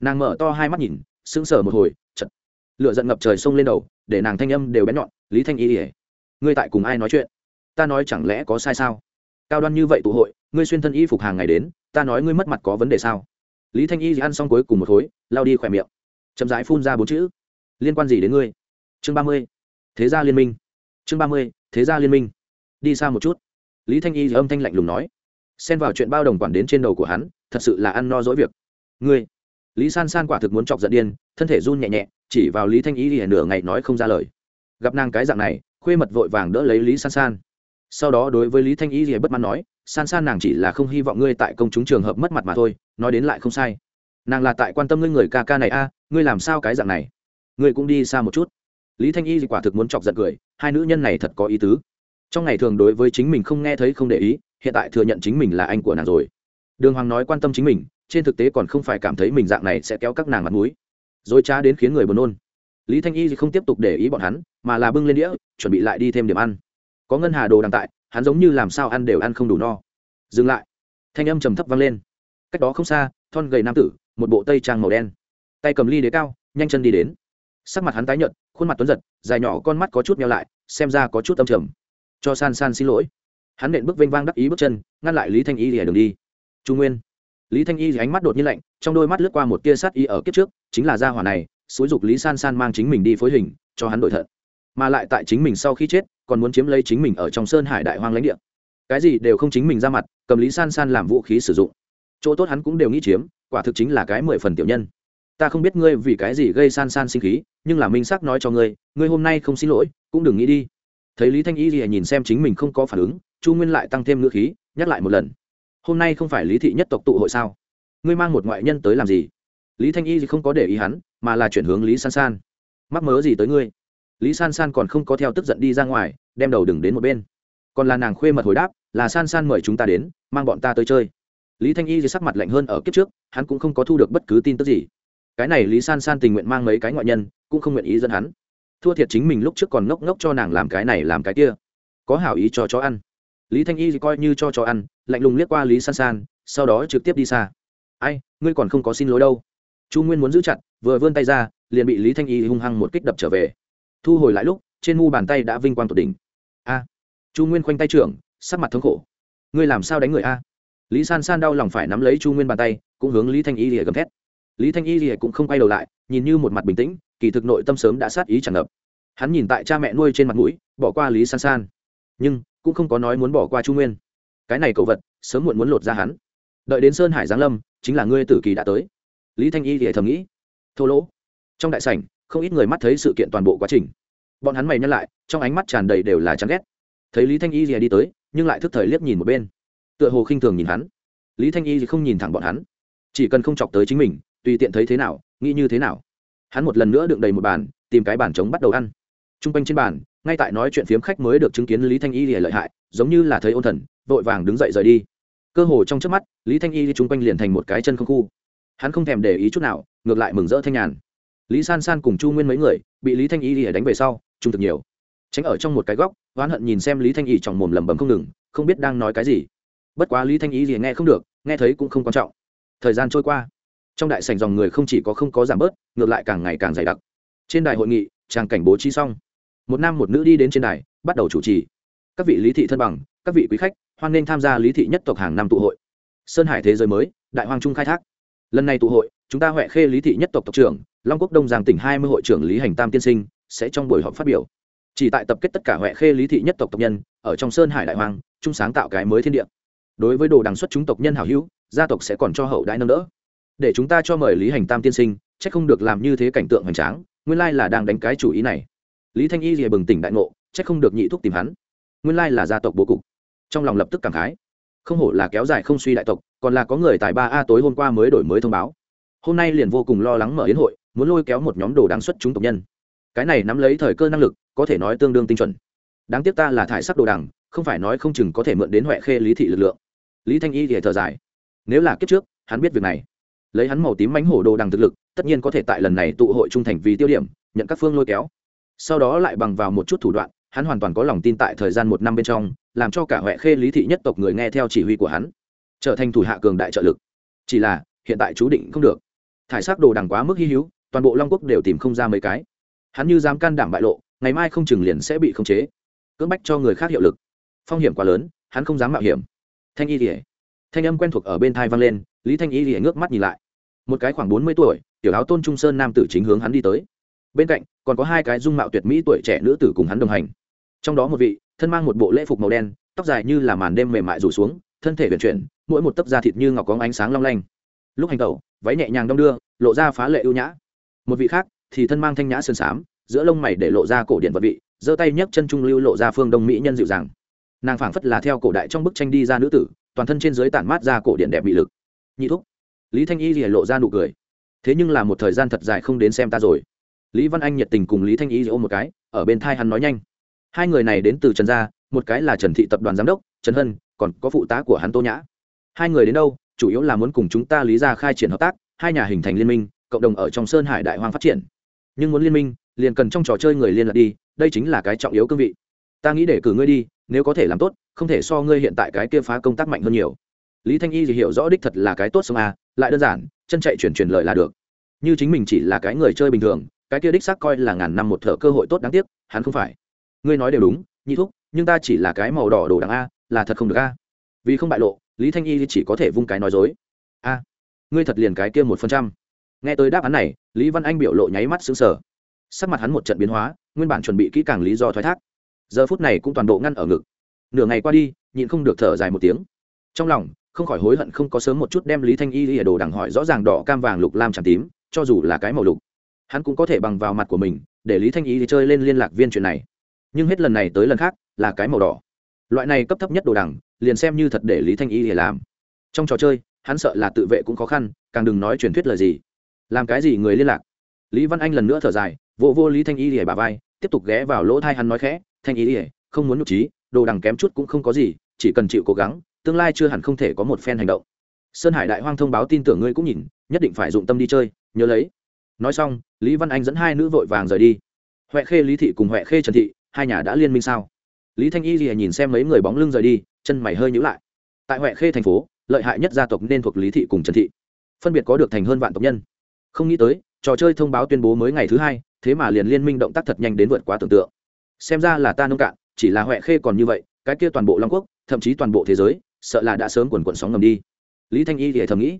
Nàng mở to hai mắt nhìn, sững sờ một hồi chật lựa giận ngập trời xông lên đầu, để nàng thanh âm đều bén nhọn, lý thanh y ỉa ngươi tại cùng ai nói chuyện? Ta nói chẳng lẽ có sai sao? Cao đoan như vậy tụ hội ngươi xuyên thân y phục hàng ngày đến, ta nói ngươi mất mặt có vấn đề sao? Lý thanh y ăn xong cuối cùng một khối lao đi khỏe miệng. Chậm rãi phun ra bốn chữ. Liên quan gì đến ngươi? Chương ba mươi. Thế gia liên minh. Chương ba mươi, thế gia liên minh. Đi xa một chút. Lý thanh y âm thanh lạnh lùng nói. Xen vào chuyện bao đồng quản đến trên đầu của hắn, thật sự là ăn no dỗi việc. Ngươi. Lý san san quả thực muốn chọc giận điên, thân thể run nhẹ nhẹ, chỉ vào lý thanh y thì nửa ngày nói không ra lời. Gặp nàng cái dạng này, khuê mật vội vàng đỡ lấy lý san san. Sau đó đối với lý thanh y thì bất mãn nói san san nàng chỉ là không hy vọng ngươi tại công chúng trường hợp mất mặt mà thôi, nói đến lại không sai. Nàng là tại quan tâm ngươi người ca ca này a, ngươi làm sao cái dạng này? Ngươi cũng đi xa một chút. Lý thanh y thì quả thực muốn chọc giận cười, hai nữ nhân này thật có ý tứ. Trong ngày thường đối với chính mình không nghe thấy không để ý, hiện tại thừa nhận chính mình là anh của nàng rồi. Đường hoàng nói quan tâm chính mình, trên thực tế còn không phải cảm thấy mình dạng này sẽ kéo các nàng mặt mũi. Dối trá đến khiến người buồn nôn. Lý thanh y thì không tiếp tục để ý bọn hắn, mà là bưng lên đĩa, chuẩn bị lại đi thêm điểm ăn. Có ngân hà đồ đằng tại hắn giống như làm sao ăn đều ăn không đủ no. Dừng lại. Thanh âm trầm thấp vang lên. Cách đó không xa, thon gầy nam tử, một bộ tây trang màu đen. Tay cầm ly đế cao, nhanh chân đi đến. Sắc mặt hắn tái nhợt, khuôn mặt tuấn giật, dài nhỏ con mắt có chút meo lại, xem ra có chút âm trầm. Cho san san xin lỗi. Hắn nện bước vênh vang đắc ý bước chân, ngăn lại lý thanh y lìa đường đi. Trung nguyên. Lý thanh y ánh mắt đột nhiên lạnh, trong đôi mắt lướt qua một tia sát y ở kiếp trước, chính là gia hỏa này, xúi dục lý san san mang chính mình đi phối hình, cho hắn đổi thận. Mà lại tại chính mình sau khi chết còn muốn chiếm lấy chính mình ở trong sơn hải đại hoang lãnh địa. Cái gì đều không chính mình ra mặt, cầm lý san san làm vũ khí sử dụng. Chỗ tốt hắn cũng đều nghĩ chiếm, quả thực chính là cái mười phần tiểu nhân. Ta không biết ngươi vì cái gì gây san san sinh khí, nhưng là minh xác nói cho ngươi ngươi hôm nay không xin lỗi, cũng đừng nghĩ đi. Thấy lý thanh y thì nhìn xem chính mình không có phản ứng, chu nguyên lại tăng thêm ngữ khí, nhắc lại một lần. Hôm nay không phải lý thị nhất tộc tụ hội sao? Ngươi mang một ngoại nhân tới làm gì? Lý thanh y thì không có để ý hắn, mà là chuyển hướng lý san san. Mắc mớ gì tới ngươi? Lý san san còn không có theo tức giận đi ra ngoài, đem đầu đừng đến một bên. Còn là nàng khuê mật hồi đáp, là san san mời chúng ta đến, mang bọn ta tới chơi. Lý thanh y thì sắc mặt lạnh hơn ở kiếp trước, hắn cũng không có thu được bất cứ tin tức gì. Cái này lý san san tình nguyện mang mấy cái ngoại nhân, cũng không nguyện ý dẫn hắn. Thua thiệt chính mình lúc trước còn ngốc ngốc cho nàng làm cái này làm cái kia. Có hảo ý cho chó ăn. Lý thanh y thì coi như cho chó ăn, lạnh lùng liếc qua lý san san, sau đó trực tiếp đi xa. Ai, ngươi còn không có xin lỗi đâu. Chu nguyên muốn giữ chặt, vừa vươn tay ra, liền bị lý thanh y hung hăng một kích đập trở về thu hồi lại lúc, trên mu bàn tay đã vinh quang tột đỉnh. A, chu nguyên khoanh tay trưởng, sắc mặt thống khổ. Ngươi làm sao đánh người a? Lý san san đau lòng phải nắm lấy chu nguyên bàn tay, cũng hướng lý thanh y lìa gầm thét. Lý thanh y lìa cũng không quay đầu lại, nhìn như một mặt bình tĩnh, kỳ thực nội tâm sớm đã sát ý tràn ngập. Hắn nhìn tại cha mẹ nuôi trên mặt mũi, bỏ qua lý san san. Nhưng, cũng không có nói muốn bỏ qua chu nguyên. Cái này cậu vật, sớm muộn muốn lột ra hắn. Đợi đến sơn hải giáng lâm, chính là ngươi tử kỳ đã tới. Lý thanh y thì thầm nghĩ. Thô lỗ. Trong đại sảnh không ít người mắt thấy sự kiện toàn bộ quá trình. Bọn hắn mày nhắc lại, trong ánh mắt tràn đầy đều là chán ghét. Thấy lý thanh y rìa đi tới, nhưng lại thức thời liếc nhìn một bên. Tựa hồ khinh thường nhìn hắn. Lý thanh y thì không nhìn thẳng bọn hắn. Chỉ cần không chọc tới chính mình, tùy tiện thấy thế nào, nghĩ như thế nào. Hắn một lần nữa đựng đầy một bàn, tìm cái bàn trống bắt đầu ăn. T r u n g quanh trên bàn, ngay tại nói chuyện phiếm khách mới được chứng kiến lý thanh y lìa lợi hại, giống như là thấy ôn thần, vội vàng đứng dậy rời đi. Cơ hồ trong trước mắt, lý thanh y thì chung quanh liền thành một cái chân không khu. Hắn không thèm để ý chút nào, ngược lại mừng rỡ thanh nhàn lý san san cùng chu nguyên mấy người bị lý thanh y lìa đánh về sau, trung thực nhiều. Tránh ở trong một cái góc, oán hận nhìn xem lý thanh y trong mồm lẩm bẩm không ngừng, không biết đang nói cái gì. Bất quá lý thanh y thì nghe không được, nghe thấy cũng không quan trọng. Thời gian trôi qua, trong đại sảnh dòng người không chỉ có không có giảm bớt, ngược lại càng ngày càng dày đặc. Trên đài hội nghị tràng cảnh bố trí xong. Một nam một nữ đi đến trên đài, bắt đầu chủ trì. Các vị lý thị thân bằng, các vị quý khách, hoan nghênh tham gia lý thị nhất tộc hàng năm tụ hội. Sơn hải thế giới mới, đại hoàng trung khai thác. Lần này tụ hội chúng ta huệ khê lý thị nhất tộc tộc trưởng, long quốc đông giang tỉnh hai mươi hội trưởng lý hành tam tiên sinh, sẽ trong buổi họp phát biểu. Chỉ tại tập kết tất cả huệ khê lý thị nhất tộc tộc nhân, ở trong sơn hải đại hoàng trung sáng tạo cái mới thiên địa. Đối với đồ đằng xuất chúng tộc nhân hảo hữu, gia tộc sẽ còn cho hậu đại nâng đỡ. Để chúng ta cho mời lý hành tam tiên sinh c h ắ c không được làm như thế cảnh tượng hoành tráng, nguyên lai là đang đánh cái chủ ý này. Lý thanh y rìa bừng tỉnh đại ngộ c h ắ c không được nhị thúc tìm hắn. Nguyên lai là gia tộc bố cục. Trong lòng lập tức cảm khái. Không hổ là kéo dài không suy đại tộc, còn là có người tại ba a tối hôm qua mới đổi mới thông báo hôm nay liền vô cùng lo lắng mở yến hội, muốn lôi kéo một nhóm đồ đáng xuất chúng tộc nhân. Cái này nắm lấy thời cơ năng lực, có thể nói tương đương tinh chuẩn. Đáng tiếc ta là thải sắc đồ đằng, không phải nói không chừng có thể mượn đến huệ khê lý thị lực lượng. Lý thanh y thì thở dài. Nếu là kiếp trước, hắn biết việc này. Lấy hắn màu tím mánh hổ đồ đằng thực lực, tất nhiên có thể tại lần này tụ hội trung thành vì tiêu điểm, nhận các phương lôi kéo. Sau đó lại bằng vào một chút thủ đoạn, hắn hoàn toàn có lòng tin tại thời gian một năm bên trong, làm cho cả huệ khê lý thị nhất tộc người nghe theo chỉ huy của hắn, trở thành thủ hạ cường đại trợ lực. Chỉ là, hiện tại chú định không được thải sắc đồ đằng quá mức hy hữu, toàn bộ long quốc đều tìm không ra mấy cái. Hắn như dám can đảm bại lộ, ngày mai không chừng liền sẽ bị khống chế. Cưỡng bách cho người khác hiệu lực. Phong hiểm quá lớn, hắn không dám mạo hiểm. Thanh y rỉa thanh âm quen thuộc ở bên thai vang lên, lý thanh y rỉa ngước mắt nhìn lại. Một cái khoảng bốn mươi tuổi, tiểu áo tôn trung sơn nam tử chính hướng hắn đi tới. Bên cạnh, còn có hai cái dung mạo tuyệt mỹ tuổi trẻ nữ tử cùng hắn đồng hành. Trong đó một vị, thân mang một bộ lễ phục màu đen, tóc dài như là màn đêm mềm mại rủ xuống, thân thể vận chuyển, mỗi một tấc da thịt như ngọc có ánh sáng long lanh. Lúc hành tẩu váy nhẹ nhàng đong đưa lộ ra phá lệ ưu nhã. Một vị khác thì thân mang thanh nhã sơn sám, giữa lông mày để lộ ra cổ điện vật vị giơ tay nhấc chân trung lưu lộ ra phương đông mỹ nhân dịu dàng. Nàng phảng phất là theo cổ đại trong bức tranh đi ra nữ tử toàn thân trên dưới tản mát ra cổ điện đẹp bị lực. Nhị thúc lý thanh y lìa lộ ra nụ cười. Thế nhưng là một thời gian thật dài không đến xem ta rồi. Lý văn anh nhiệt tình cùng lý thanh y ôm một cái ở bên thai hắn nói nhanh. Hai người này đến từ trần gia một cái là trần thị tập đoàn giám đốc trần hân còn có phụ tá của hắn tô nhã. Hai người đến đâu chủ yếu là muốn cùng chúng ta lý ra khai triển hợp tác, hai nhà hình thành liên minh, cộng đồng ở trong sơn hải đại hoang phát triển. Nhưng muốn liên minh, liền cần trong trò chơi người liên lạc đi, đây chính là cái trọng yếu cương vị. Ta nghĩ để cử ngươi đi, nếu có thể làm tốt, không thể so ngươi hiện tại cái kia phá công tác mạnh hơn nhiều. Lý thanh y thì hiểu rõ đích thật là cái tốt xong à lại đơn giản, chân chạy chuyển truyền lời là được. Như chính mình chỉ là cái người chơi bình thường, cái kia đích xác coi là ngàn năm một thợ cơ hội tốt đáng tiếc, hắn không phải. Ngươi nói đều đúng, nhị thúc, nhưng ta chỉ là cái màu đỏ đồ đằng a, là thật không được a. Vì không bại lộ lý thanh y chỉ có thể vung cái nói dối. A, ngươi thật liền cái kia một phần trăm. Nghe tới đáp án này, lý văn anh biểu lộ nháy mắt xứng sở sắc mặt hắn một trận biến hóa, nguyên bản chuẩn bị kỹ càng lý do thoái thác. Giờ phút này cũng toàn bộ ngăn ở ngực. Nửa ngày qua đi, nhịn không được thở dài một tiếng. Trong lòng, không khỏi hối hận không có sớm một chút đem lý thanh y lìa đồ đằng hỏi rõ ràng đỏ, cam vàng, lục lam tràm tím, cho dù là cái màu lục. Hắn cũng có thể bằng vào mặt của mình, để lý thanh y đi chơi lên liên lạc viên chuyện này. Nhưng hết lần này tới lần khác, là cái màu đỏ loại này cấp thấp nhất đồ đẳng, liền xem như thật để lý thanh y để làm. Trong trò chơi hắn sợ là tự vệ cũng khó khăn càng đừng nói truyền thuyết lời gì. Làm cái gì người liên lạc? Lý văn anh lần nữa thở dài vô vô lý thanh y để bà vai tiếp tục ghé vào lỗ thai hắn nói khẽ thanh y để không muốn nhục trí đồ đằng kém chút cũng không có gì chỉ cần chịu cố gắng tương lai chưa hẳn không thể có một phen hành động. Sơn hải đại hoang thông báo tin tưởng ngươi cũng nhìn nhất định phải dụng tâm đi chơi nhớ lấy. Nói xong lý văn anh dẫn hai nữ vội vàng rời đi. Huệ khê lý thị cùng huệ khê trần thị hai nhà đã liên minh sao? Lý thanh y gì nhìn xem mấy người bóng lưng rời đi, chân mày hơi nhữ lại. Tại huệ khê thành phố, lợi hại nhất gia tộc nên thuộc lý thị cùng trần thị. Phân biệt có được thành hơn vạn tộc nhân. Không nghĩ tới, trò chơi thông báo tuyên bố mới ngày thứ hai, thế mà liền liên minh động tác thật nhanh đến vượt quá tưởng tượng. Xem ra là ta nông cạn, chỉ là huệ khê còn như vậy, cái kia toàn bộ long quốc, thậm chí toàn bộ thế giới, sợ là đã sớm quần quận sóng ngầm đi. Lý thanh y thì thầm nghĩ.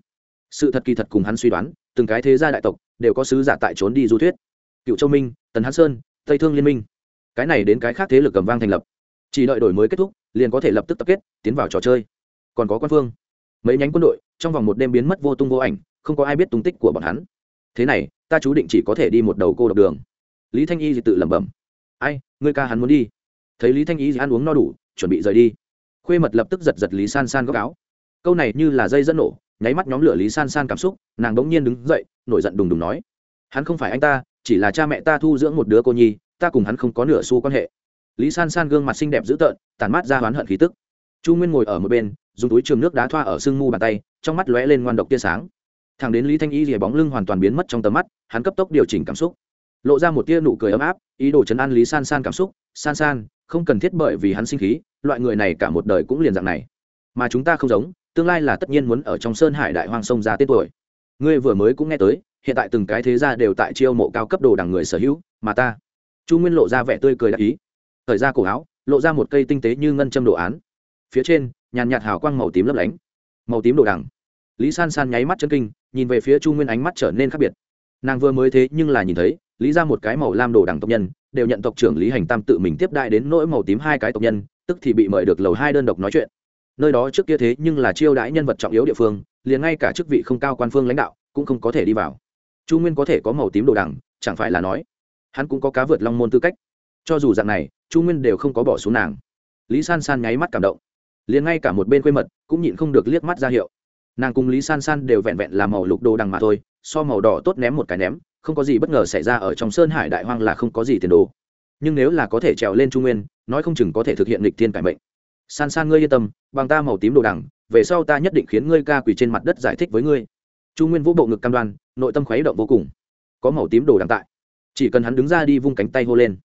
Sự thật kỳ thật cùng hắn suy đoán, từng cái thế gia đại tộc đều có sứ giả tại trốn đi du thuyết. Cựu châu minh, tần hán sơn, tây thương liên minh. Cái này đến cái khác thế lực cầm vang thành lập chỉ đợi đổi mới kết thúc, liền có thể lập tức tập kết, tiến vào trò chơi. Còn có quan phương. Mấy nhánh quân đội, trong vòng một đêm biến mất vô tung vô ảnh, không có ai biết tung tích của bọn hắn. Thế này, ta chú định chỉ có thể đi một đầu cô độc đường. Lý thanh y thì tự lẩm bẩm. Ai, ngươi ca hắn muốn đi. Thấy lý thanh y thì ăn uống no đủ, chuẩn bị rời đi. Khuê mật lập tức giật giật lý san san góc áo. Câu này như là dây dẫn nổ, nháy mắt nhóm lửa lý san san cảm xúc, nàng bỗng nhiên đứng dậy, nổi giận đùng đùng nói. Hắn không phải anh ta, chỉ là cha mẹ ta thu dưỡng một đứa cô nhi, ta cùng hắn không có nửa xu quan hệ lý san san gương mặt xinh đẹp dữ tợn tàn mát ra oán hận khí tức. Chu nguyên ngồi ở một bên, dùng túi trường nước đá thoa ở sương mu bàn tay, trong mắt lóe lên ngoan độc tia sáng. Thằng đến lý thanh y rìa bóng lưng hoàn toàn biến mất trong tầm mắt, hắn cấp tốc điều chỉnh cảm xúc. Lộ ra một tia nụ cười ấm áp, ý đồ chấn an lý san san cảm xúc. San san, không cần thiết bởi vì hắn sinh khí, loại người này cả một đời cũng liền dạng này. Mà chúng ta không giống, tương lai là tất nhiên muốn ở trong sơn hải đại hoang sông ra tên tuổi. Ngươi vừa mới cũng nghe tới, hiện tại từng cái thế gia đều tại chiêu mộ cao cấp đồ đằng người sở hữu, mà ta. Chu nguyên lộ ra vẻ tươi cười đại ý thời ra cổ áo, lộ ra một cây tinh tế như ngân châm đồ án. Phía trên, nhàn nhạt hào quang màu tím lấp lánh. Màu tím đồ đằng. Lý san san nháy mắt chân kinh, nhìn về phía chu nguyên ánh mắt trở nên khác biệt. Nàng vừa mới thế nhưng là nhìn thấy, lý ra một cái màu lam đồ đằng tộc nhân, đều nhận tộc trưởng lý hành tam tự mình tiếp đại đến nỗi màu tím hai cái tộc nhân, tức thì bị mời được lầu hai đơn độc nói chuyện. Nơi đó trước kia thế nhưng là chiêu đãi nhân vật trọng yếu địa phương, liền ngay cả chức vị không cao quan phương lãnh đạo cũng không có thể đi vào. Chu nguyên có thể có màu tím đồ đằng, chẳng phải là nói, hắn cũng có cá vượt long môn tư cách. Cho dù dạng này chu nguyên đều không có bỏ xuống nàng. Lý san san nháy mắt cảm động. Liền ngay cả một bên quê mật cũng nhịn không được liếc mắt ra hiệu. Nàng cùng lý san san đều vẹn vẹn làm màu lục đồ đằng mà thôi, so màu đỏ tốt ném một cái ném, không có gì bất ngờ xảy ra ở trong sơn hải đại hoang là không có gì tiền đồ. Nhưng nếu là có thể trèo lên trung nguyên, nói không chừng có thể thực hiện lịch thiên cải mệnh. San san ngươi yên tâm, bằng ta màu tím đồ đằng, về sau ta nhất định khiến ngươi ca quỳ trên mặt đất giải thích với ngươi. Chu nguyên vũ bộ ngực cam đoan, nội tâm khuấy động vô cùng. Có màu tím đồ đằng tại. Chỉ cần hắn đứng ra đi vung cánh tay hô lên.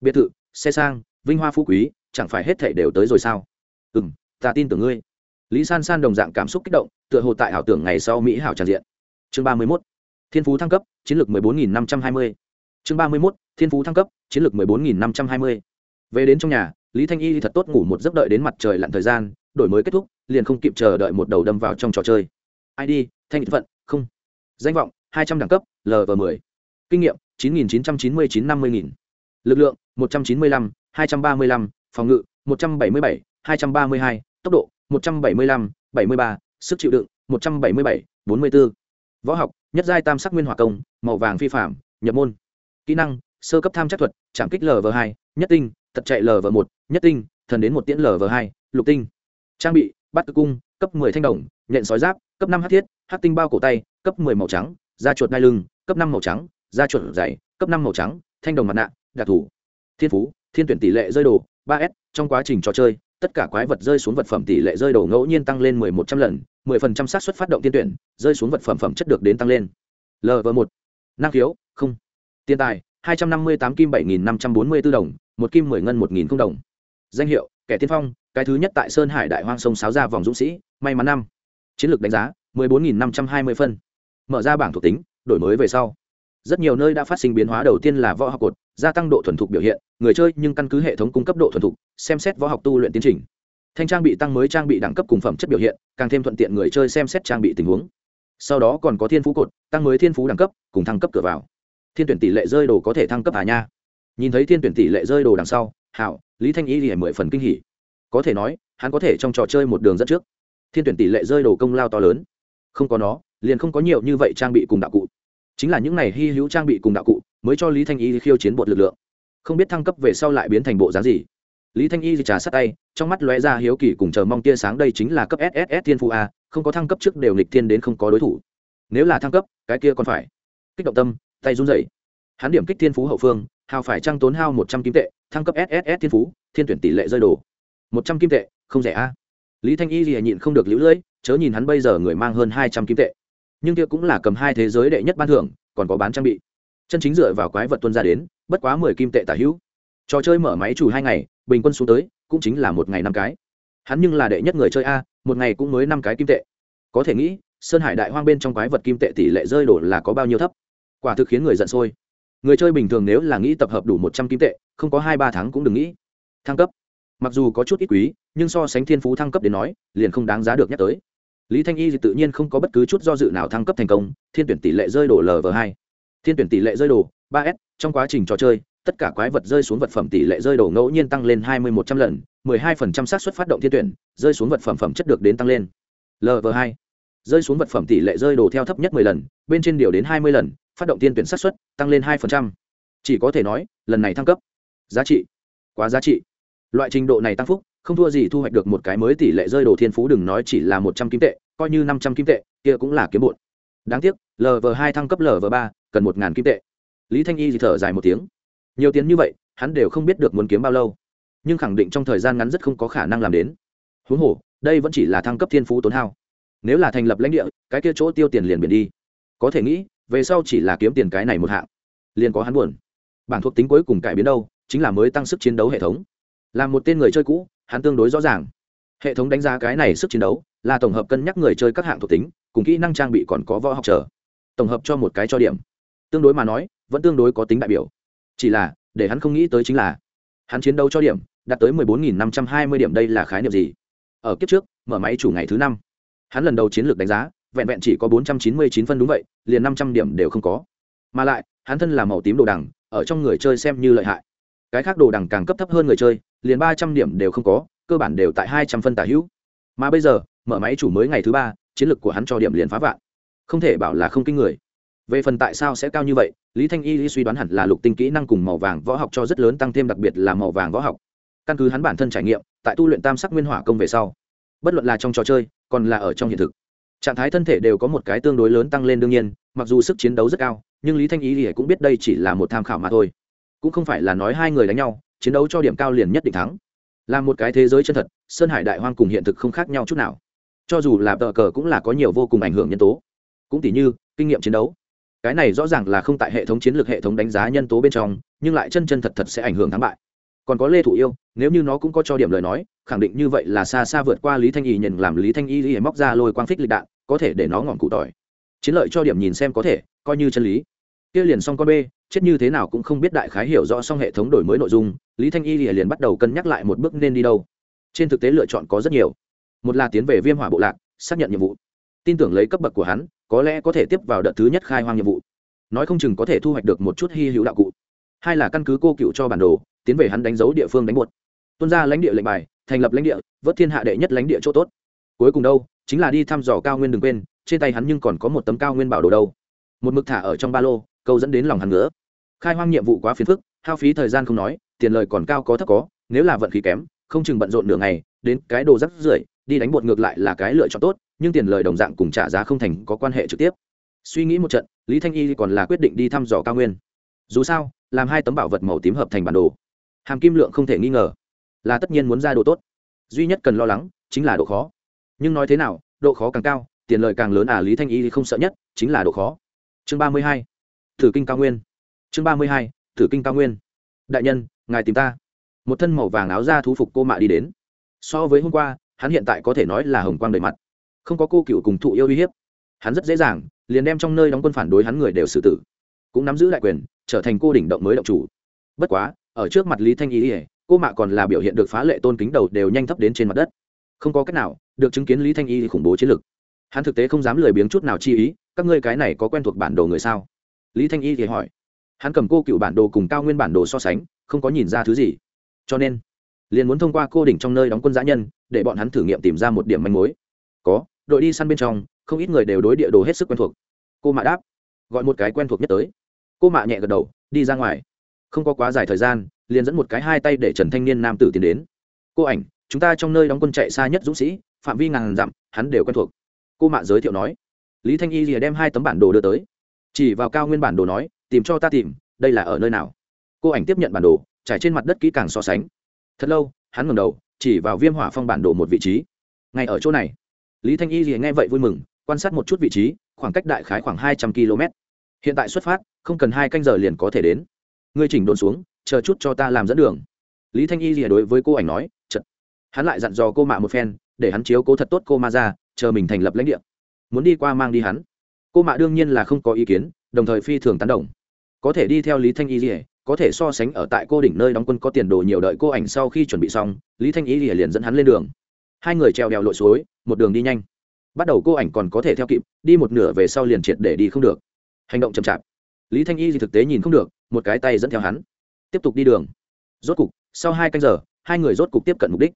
Biệt thự xe sang, vinh hoa phú quý, chẳng phải hết thể đều tới rồi sao? Ừ m ta tin tưởng ngươi. Lý san san đồng dạng cảm xúc kích động, tựa hồ tại ảo tưởng ngày sau mỹ hảo tràn diện. Chương ba mươi mốt, thiên phú thăng cấp, chiến lược mười bốn nghìn năm trăm hai mươi. Chương ba mươi mốt, thiên phú thăng cấp, chiến lược mười bốn nghìn năm trăm hai mươi. Về đến trong nhà, lý thanh y thật tốt ngủ một giấc đợi đến mặt trời lặn thời gian, đổi mới kết thúc, liền không kịp chờ đợi một đầu đâm vào trong trò chơi. Id thanh phận, không. Danh vọng, hai trăm đẳng cấp lv m ộ kinh nghiệm, chín nghìn chín trăm chín mươi chín năm mươi nghìn. Lực lượng 195, 235, phòng ngự 177, 232, tốc độ 175, 73, sức chịu đựng 177, 44. Võ học, nhất giai tam sắc nguyên hỏa công, màu vàng phi phạm, nhập môn. Kỹ năng, sơ cấp tham chắc thuật, chạm kích LV2, nhất tinh, tật chạy LV1, nhất tinh, thần đến một tiễn LV2, lục tinh. Trang bị, bát cực cung, cấp 10 thanh đồng, nhện sói giáp, cấp 5 hắc thiết, hắc tinh bao cổ tay, cấp 10 màu trắng, da chuột đai lưng, cấp 5 màu trắng, da chuột dày, cấp 5 màu trắng, thanh đồng mặt nạ, đặc thủ thiên phú, thiên tuyển tỷ lệ rơi đồ, ba s, trong quá trình trò chơi, tất cả quái vật rơi xuống vật phẩm tỷ lệ rơi đồ ngẫu nhiên tăng lên 11 trăm lần 10% xác suất phát động tiên tuyển, rơi xuống vật phẩm phẩm chất được đến tăng lên. Lv một, năng khiếu, không. Tiền tài, hai trăm năm mươi tám kim bảy nghìn năm trăm bốn mươi b đồng, một kim mười ngân một nghìn không đồng. Danh hiệu, kẻ tiên phong, cái thứ nhất tại sơn hải đại hoang sông sáo ra vòng dũng sĩ, may mắn năm. Chiến lược đánh giá, mười bốn nghìn năm trăm hai mươi phân. Mở ra bảng thuộc tính, đổi mới về sau rất nhiều nơi đã phát sinh biến hóa, đầu tiên là võ học cột, gia tăng độ thuần thục biểu hiện, người chơi nhưng căn cứ hệ thống cung cấp độ thuần thục, xem xét võ học tu luyện tiến trình. Thanh trang bị tăng mới trang bị đẳng cấp cùng phẩm chất biểu hiện, càng thêm thuận tiện người chơi xem xét trang bị tình huống. Sau đó còn có thiên phú cột, tăng mới thiên phú đẳng cấp, cùng thăng cấp cửa vào. Thiên tuyển tỷ lệ rơi đồ có thể thăng cấp à nha. Nhìn thấy thiên tuyển tỷ lệ rơi đồ đằng sau, hảo, lý thanh y thì mười phần kinh hỉ. Có thể nói, hắn có thể trong trò chơi một đường dẫn trước. Thiên tuyển tỷ lệ rơi đồ công lao to lớn. Không có nó, liền không có nhiều như vậy trang bị cùng đạo cụ chính là những này hy hữu trang bị cùng đạo cụ mới cho lý thanh y khiêu chiến bột lực lượng. Không biết thăng cấp về sau lại biến thành bộ giá gì. Lý thanh y trà sát tay, trong mắt lóe ra hiếu kỳ cùng chờ mong tia sáng đây chính là cấp sss thiên phụ a, không có thăng cấp trước đều nghịch thiên đến không có đối thủ. Nếu là thăng cấp, cái kia còn phải. Kích động tâm, tay run rẩy. Hắn điểm kích thiên phú hậu phương, hào phải trăng tốn hao một trăm kim tệ, thăng cấp sss thiên phú, thiên tuyển tỷ lệ rơi đồ. Một trăm kim tệ, không rẻ a. Lý thanh y lìa nhịn không được lũ lưỡi, chớ nhìn hắn bây giờ người mang hơn hai trăm kim tệ nhưng kia cũng là cầm hai thế giới đệ nhất ban thưởng, còn có bán trang bị. Chân chính dựa vào quái vật tuân ra đến, bất quá mười kim tệ tả hữu. Trò chơi mở máy chủ hai ngày, bình quân xuống tới, cũng chính là một ngày năm cái. Hắn nhưng là đệ nhất người chơi a, một ngày cũng mới năm cái kim tệ. Có thể nghĩ, sơn hải đại hoang bên trong quái vật kim tệ tỷ lệ rơi đổ là có bao nhiêu thấp? Quả thực khiến người giận sôi. Người chơi bình thường nếu là nghĩ tập hợp đủ một trăm kim tệ, không có hai ba tháng cũng đừng nghĩ. Thăng cấp. Mặc dù có chút ít quý, nhưng so sánh thiên phú thăng cấp đến nói, liền không đáng giá được nhắc tới lý thanh y thì tự nhiên không có bất cứ chút do dự nào thăng cấp thành công, thiên tuyển tỷ lệ rơi đổ lv hai. Thiên tuyển tỷ lệ rơi đổ ba s, trong quá trình trò chơi, tất cả quái vật rơi xuống vật phẩm tỷ lệ rơi đổ ngẫu nhiên tăng lên hai mươi một trăm lần, mười hai phần trăm xác suất phát động thiên tuyển, rơi xuống vật phẩm phẩm chất được đến tăng lên. Lv hai. Rơi xuống vật phẩm tỷ lệ rơi đổ theo thấp nhất mười lần, bên trên điều đến hai mươi lần, phát động thiên tuyển xác suất tăng lên hai phần trăm. Chỉ có thể nói, lần này thăng cấp. Giá trị. Quá giá trị. Loại trình độ này tăng phúc không thua gì thu hoạch được một cái mới tỷ lệ rơi đồ thiên phú đừng nói chỉ là một trăm kim tệ, coi như năm trăm kim tệ, kia cũng là kiếm bột đáng tiếc lv hai thăng cấp lv ba, cần một ngàn kim tệ. Lý thanh y thì thở dài một tiếng. Nhiều tiền như vậy, hắn đều không biết được muốn kiếm bao lâu. Nhưng khẳng định trong thời gian ngắn rất không có khả năng làm đến. Huống hồ, đây vẫn chỉ là thăng cấp thiên phú tốn hao. Nếu là thành lập lãnh địa, cái kia chỗ tiêu tiền liền biển đi. Có thể nghĩ, về sau chỉ là kiếm tiền cái này một hạng, liền có hắn buồn. Bản thuộc tính cuối cùng cải biến đâu, chính là mới tăng sức chiến đấu hệ thống. Là một tên người chơi cũ hắn tương đối rõ ràng. Hệ thống đánh giá cái này sức chiến đấu là tổng hợp cân nhắc người chơi các hạng thuộc tính, cùng kỹ năng trang bị còn có võ học trở tổng hợp cho một cái cho điểm. Tương đối mà nói, vẫn tương đối có tính đại biểu. Chỉ là, để hắn không nghĩ tới chính là, hắn chiến đấu cho điểm đạt tới 14.520 điểm đây là khái niệm gì? Ở kiếp trước, mở máy chủ ngày thứ năm. Hắn lần đầu chiến lược đánh giá, vẹn vẹn chỉ có 499 phân đúng vậy, liền 500 điểm đều không có. Mà lại, hắn thân là màu tím đồ đằng, ở trong người chơi xem như lợi hại. Cái khác đồ đằng càng cấp thấp hơn người chơi liền 300 điểm đều không có, cơ bản đều tại 200 phân tả hữu. Mà bây giờ, mở máy chủ mới ngày thứ ba, chiến lược của hắn cho điểm liền phá vạn. Không thể bảo là không kinh người. Về phần tại sao sẽ cao như vậy, lý thanh y suy đoán hẳn là lục tinh kỹ năng cùng màu vàng võ học cho rất lớn tăng thêm, đặc biệt là màu vàng võ học. Căn cứ hắn bản thân trải nghiệm, tại tu luyện tam sắc nguyên hỏa công về sau, bất luận là trong trò chơi, còn là ở trong hiện thực, trạng thái thân thể đều có một cái tương đối lớn tăng lên đương nhiên, mặc dù sức chiến đấu rất cao, nhưng lý thanh y thì cũng biết đây chỉ là một tham khảo mà thôi. Cũng không phải là nói hai người đánh nhau chiến đấu cho điểm cao liền nhất định thắng. Là một cái thế giới chân thật, sơn hải đại hoang cùng hiện thực không khác nhau chút nào. Cho dù là tờ cờ cũng là có nhiều vô cùng ảnh hưởng nhân tố. Cũng tỷ như, kinh nghiệm chiến đấu. Cái này rõ ràng là không tại hệ thống chiến lược hệ thống đánh giá nhân tố bên trong, nhưng lại chân chân thật thật sẽ ảnh hưởng thắng bại. Còn có lê thủ yêu, nếu như nó cũng có cho điểm lời nói, khẳng định như vậy là xa xa vượt qua lý thanh y nhận làm lý thanh y y móc ra lôi quang phích lịch đạn, có thể để nó ngọn cụ tỏi. Chiến lợi cho điểm nhìn xem có thể, coi như chân lý. Kia liền xong con b chết như thế nào cũng không biết đại khái hiểu rõ xong hệ thống đổi mới nội dung, lý thanh y liền bắt đầu cân nhắc lại một bước nên đi đâu. Trên thực tế lựa chọn có rất nhiều. Một là tiến về viêm hỏa bộ lạc, xác nhận nhiệm vụ. Tin tưởng lấy cấp bậc của hắn, có lẽ có thể tiếp vào đợt thứ nhất khai hoang nhiệm vụ. Nói không chừng có thể thu hoạch được một chút hy hữu đạo cụ. Hai là căn cứ cô cựu cho bản đồ, tiến về hắn đánh dấu địa phương đánh buột tuân ra lãnh địa lệnh bài, thành lập lãnh địa, vớt thiên hạ đệ nhất lãnh địa chỗ tốt. Cuối cùng đâu, chính là đi thăm dò cao nguyên đừng quên, trên tay hắn nhưng còn có một tấm cao nguyên bảo đồ đâu. Một mực thả ở trong ba lô câu dẫn đến lòng hắn nữa khai hoang nhiệm vụ quá phiền phức, hao phí thời gian không nói, tiền lời còn cao có thấp có, nếu là vận khí kém, không chừng bận rộn nửa ngày, đến cái đồ rắc rưởi, đi đánh bột ngược lại là cái lựa chọn tốt, nhưng tiền lời đồng dạng cùng trả giá không thành có quan hệ trực tiếp. Suy nghĩ một trận, lý thanh y còn là quyết định đi thăm dò cao nguyên. Dù sao, làm hai tấm bảo vật màu tím hợp thành bản đồ. Hàm kim lượng không thể nghi ngờ là tất nhiên muốn ra đồ tốt. Duy nhất cần lo lắng chính là độ khó. Nhưng nói thế nào, độ khó càng cao, tiền lợi càng lớn à lý thanh y thì không sợ nhất, chính là độ khó. Chương ba mươi hai thử kinh cao nguyên. Chương ba mươi hai, thử kinh cao nguyên. Đại nhân, ngài tìm ta. Một thân màu vàng áo da thú phục cô mạ đi đến. So với hôm qua, hắn hiện tại có thể nói là hồng quang đầy mặt. Không có cô cựu cùng thụ yêu uy hiếp. Hắn rất dễ dàng, liền đem trong nơi đóng quân phản đối hắn người đều xử tử. Cũng nắm giữ đại quyền, trở thành cô đỉnh động mới động chủ. Bất quá, ở trước mặt lý thanh y, cô mạ còn là biểu hiện được phá lệ tôn kính đầu đều nhanh thấp đến trên mặt đất. Không có cách nào, được chứng kiến lý thanh y khủng bố chiến lực. Hắn thực tế không dám lười biếng chút nào chi ý, các ngươi cái này có quen thuộc bản đồ người sao? Lý thanh y thì hỏi, hắn cầm cô cựu bản đồ cùng cao nguyên bản đồ so sánh, không có nhìn ra thứ gì. Cho nên, liền muốn thông qua cô đỉnh trong nơi đóng quân giã nhân, để bọn hắn thử nghiệm tìm ra một điểm manh mối. Có, đội đi săn bên trong, không ít người đều đối địa đồ hết sức quen thuộc. Cô mạ đáp, gọi một cái quen thuộc nhất tới. Cô mạ nhẹ gật đầu, đi ra ngoài. Không có quá dài thời gian, liền dẫn một cái hai tay để trần thanh niên nam tử tiến đến. Cô ảnh, chúng ta trong nơi đóng quân chạy xa nhất dũng sĩ, phạm vi ngàn dặm, hắn đều quen thuộc. Cô mạ giới thiệu nói. Lý thanh y lìa đem hai tấm bản đồ đưa tới chỉ vào cao nguyên bản đồ nói, tìm cho ta tìm, đây là ở nơi nào? Cô ảnh tiếp nhận bản đồ, trải trên mặt đất kỹ càng so sánh. Thật lâu, hắn ngầm đầu, chỉ vào viêm hỏa phong bản đồ một vị trí. Ngay ở chỗ này. Lý thanh y thì nghe vậy vui mừng, quan sát một chút vị trí, khoảng cách đại khái khoảng hai trăm km. Hiện tại xuất phát, không cần hai canh giờ liền có thể đến. Ngươi chỉnh đồn xuống, chờ chút cho ta làm dẫn đường. Lý thanh y lìa đối với cô ảnh nói chật hắn lại dặn dò cô mạ một phen, để hắn chiếu cố thật tốt cô ma ra, chờ mình thành lập lãnh địa. Muốn đi qua mang đi hắn cô mạ đương nhiên là không có ý kiến, đồng thời phi thường tán đồng. Có thể đi theo lý thanh y lìa, có thể so sánh ở tại cô đỉnh nơi đóng quân có tiền đồ nhiều đợi cô ảnh sau khi chuẩn bị xong, lý thanh y lìa liền dẫn hắn lên đường. Hai người treo đèo lội suối, một đường đi nhanh. Bắt đầu cô ảnh còn có thể theo kịp, đi một nửa về sau liền triệt để đi không được. Hành động chậm chạp. Lý thanh y thì thực tế nhìn không được, một cái tay dẫn theo hắn. Tiếp tục đi đường. Rốt cục, sau hai canh giờ, hai người rốt cục tiếp cận mục đích.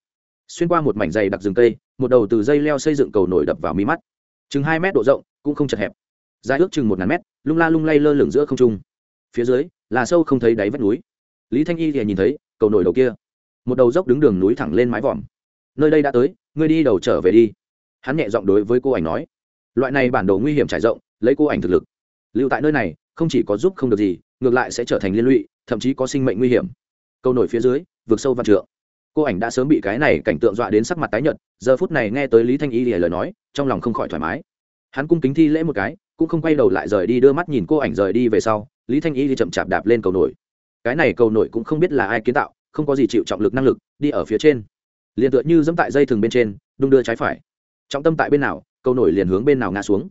Xuyên qua một mảnh dày đặc rừng cây, một đầu từ dây leo xây dựng cầu nổi đập vào mi mắt. Chừng hai mét độ rộng, cũng không chật hẹp dài ước chừng một ngàn mét, lung la lung lay lơ lửng giữa không trung. Phía dưới, là sâu không thấy đáy vách núi. Lý thanh y thì nhìn thấy, cầu nổi đầu kia. Một đầu dốc đứng đường núi thẳng lên mái vòm. Nơi đây đã tới, ngươi đi đầu trở về đi. Hắn nhẹ giọng đối với cô ảnh nói. Loại này bản đồ nguy hiểm trải rộng, lấy cô ảnh thực lực. Lưu tại nơi này, không chỉ có giúp không được gì, ngược lại sẽ trở thành liên lụy, thậm chí có sinh mệnh nguy hiểm. Câu nổi phía dưới, vượt sâu văn trượng. Cô ảnh đã sớm bị cái này cảnh tượng dọa đến sắc mặt tái nhợt, giờ phút này nghe tới lý thanh y lìa lời nói, trong lòng không khỏi thoải mái. Hắn cung kính thi lễ một cái cũng không quay đầu lại rời đi, đưa mắt nhìn cô ảnh rời đi về sau, lý thanh y đi chậm chạp đạp lên cầu nổi. Cái này cầu nổi cũng không biết là ai kiến tạo, không có gì chịu trọng lực năng lực, đi ở phía trên. Liền tựa như dẫm tại dây thừng bên trên, đung đưa trái phải. Trọng tâm tại bên nào, cầu nổi liền hướng bên nào ngã xuống.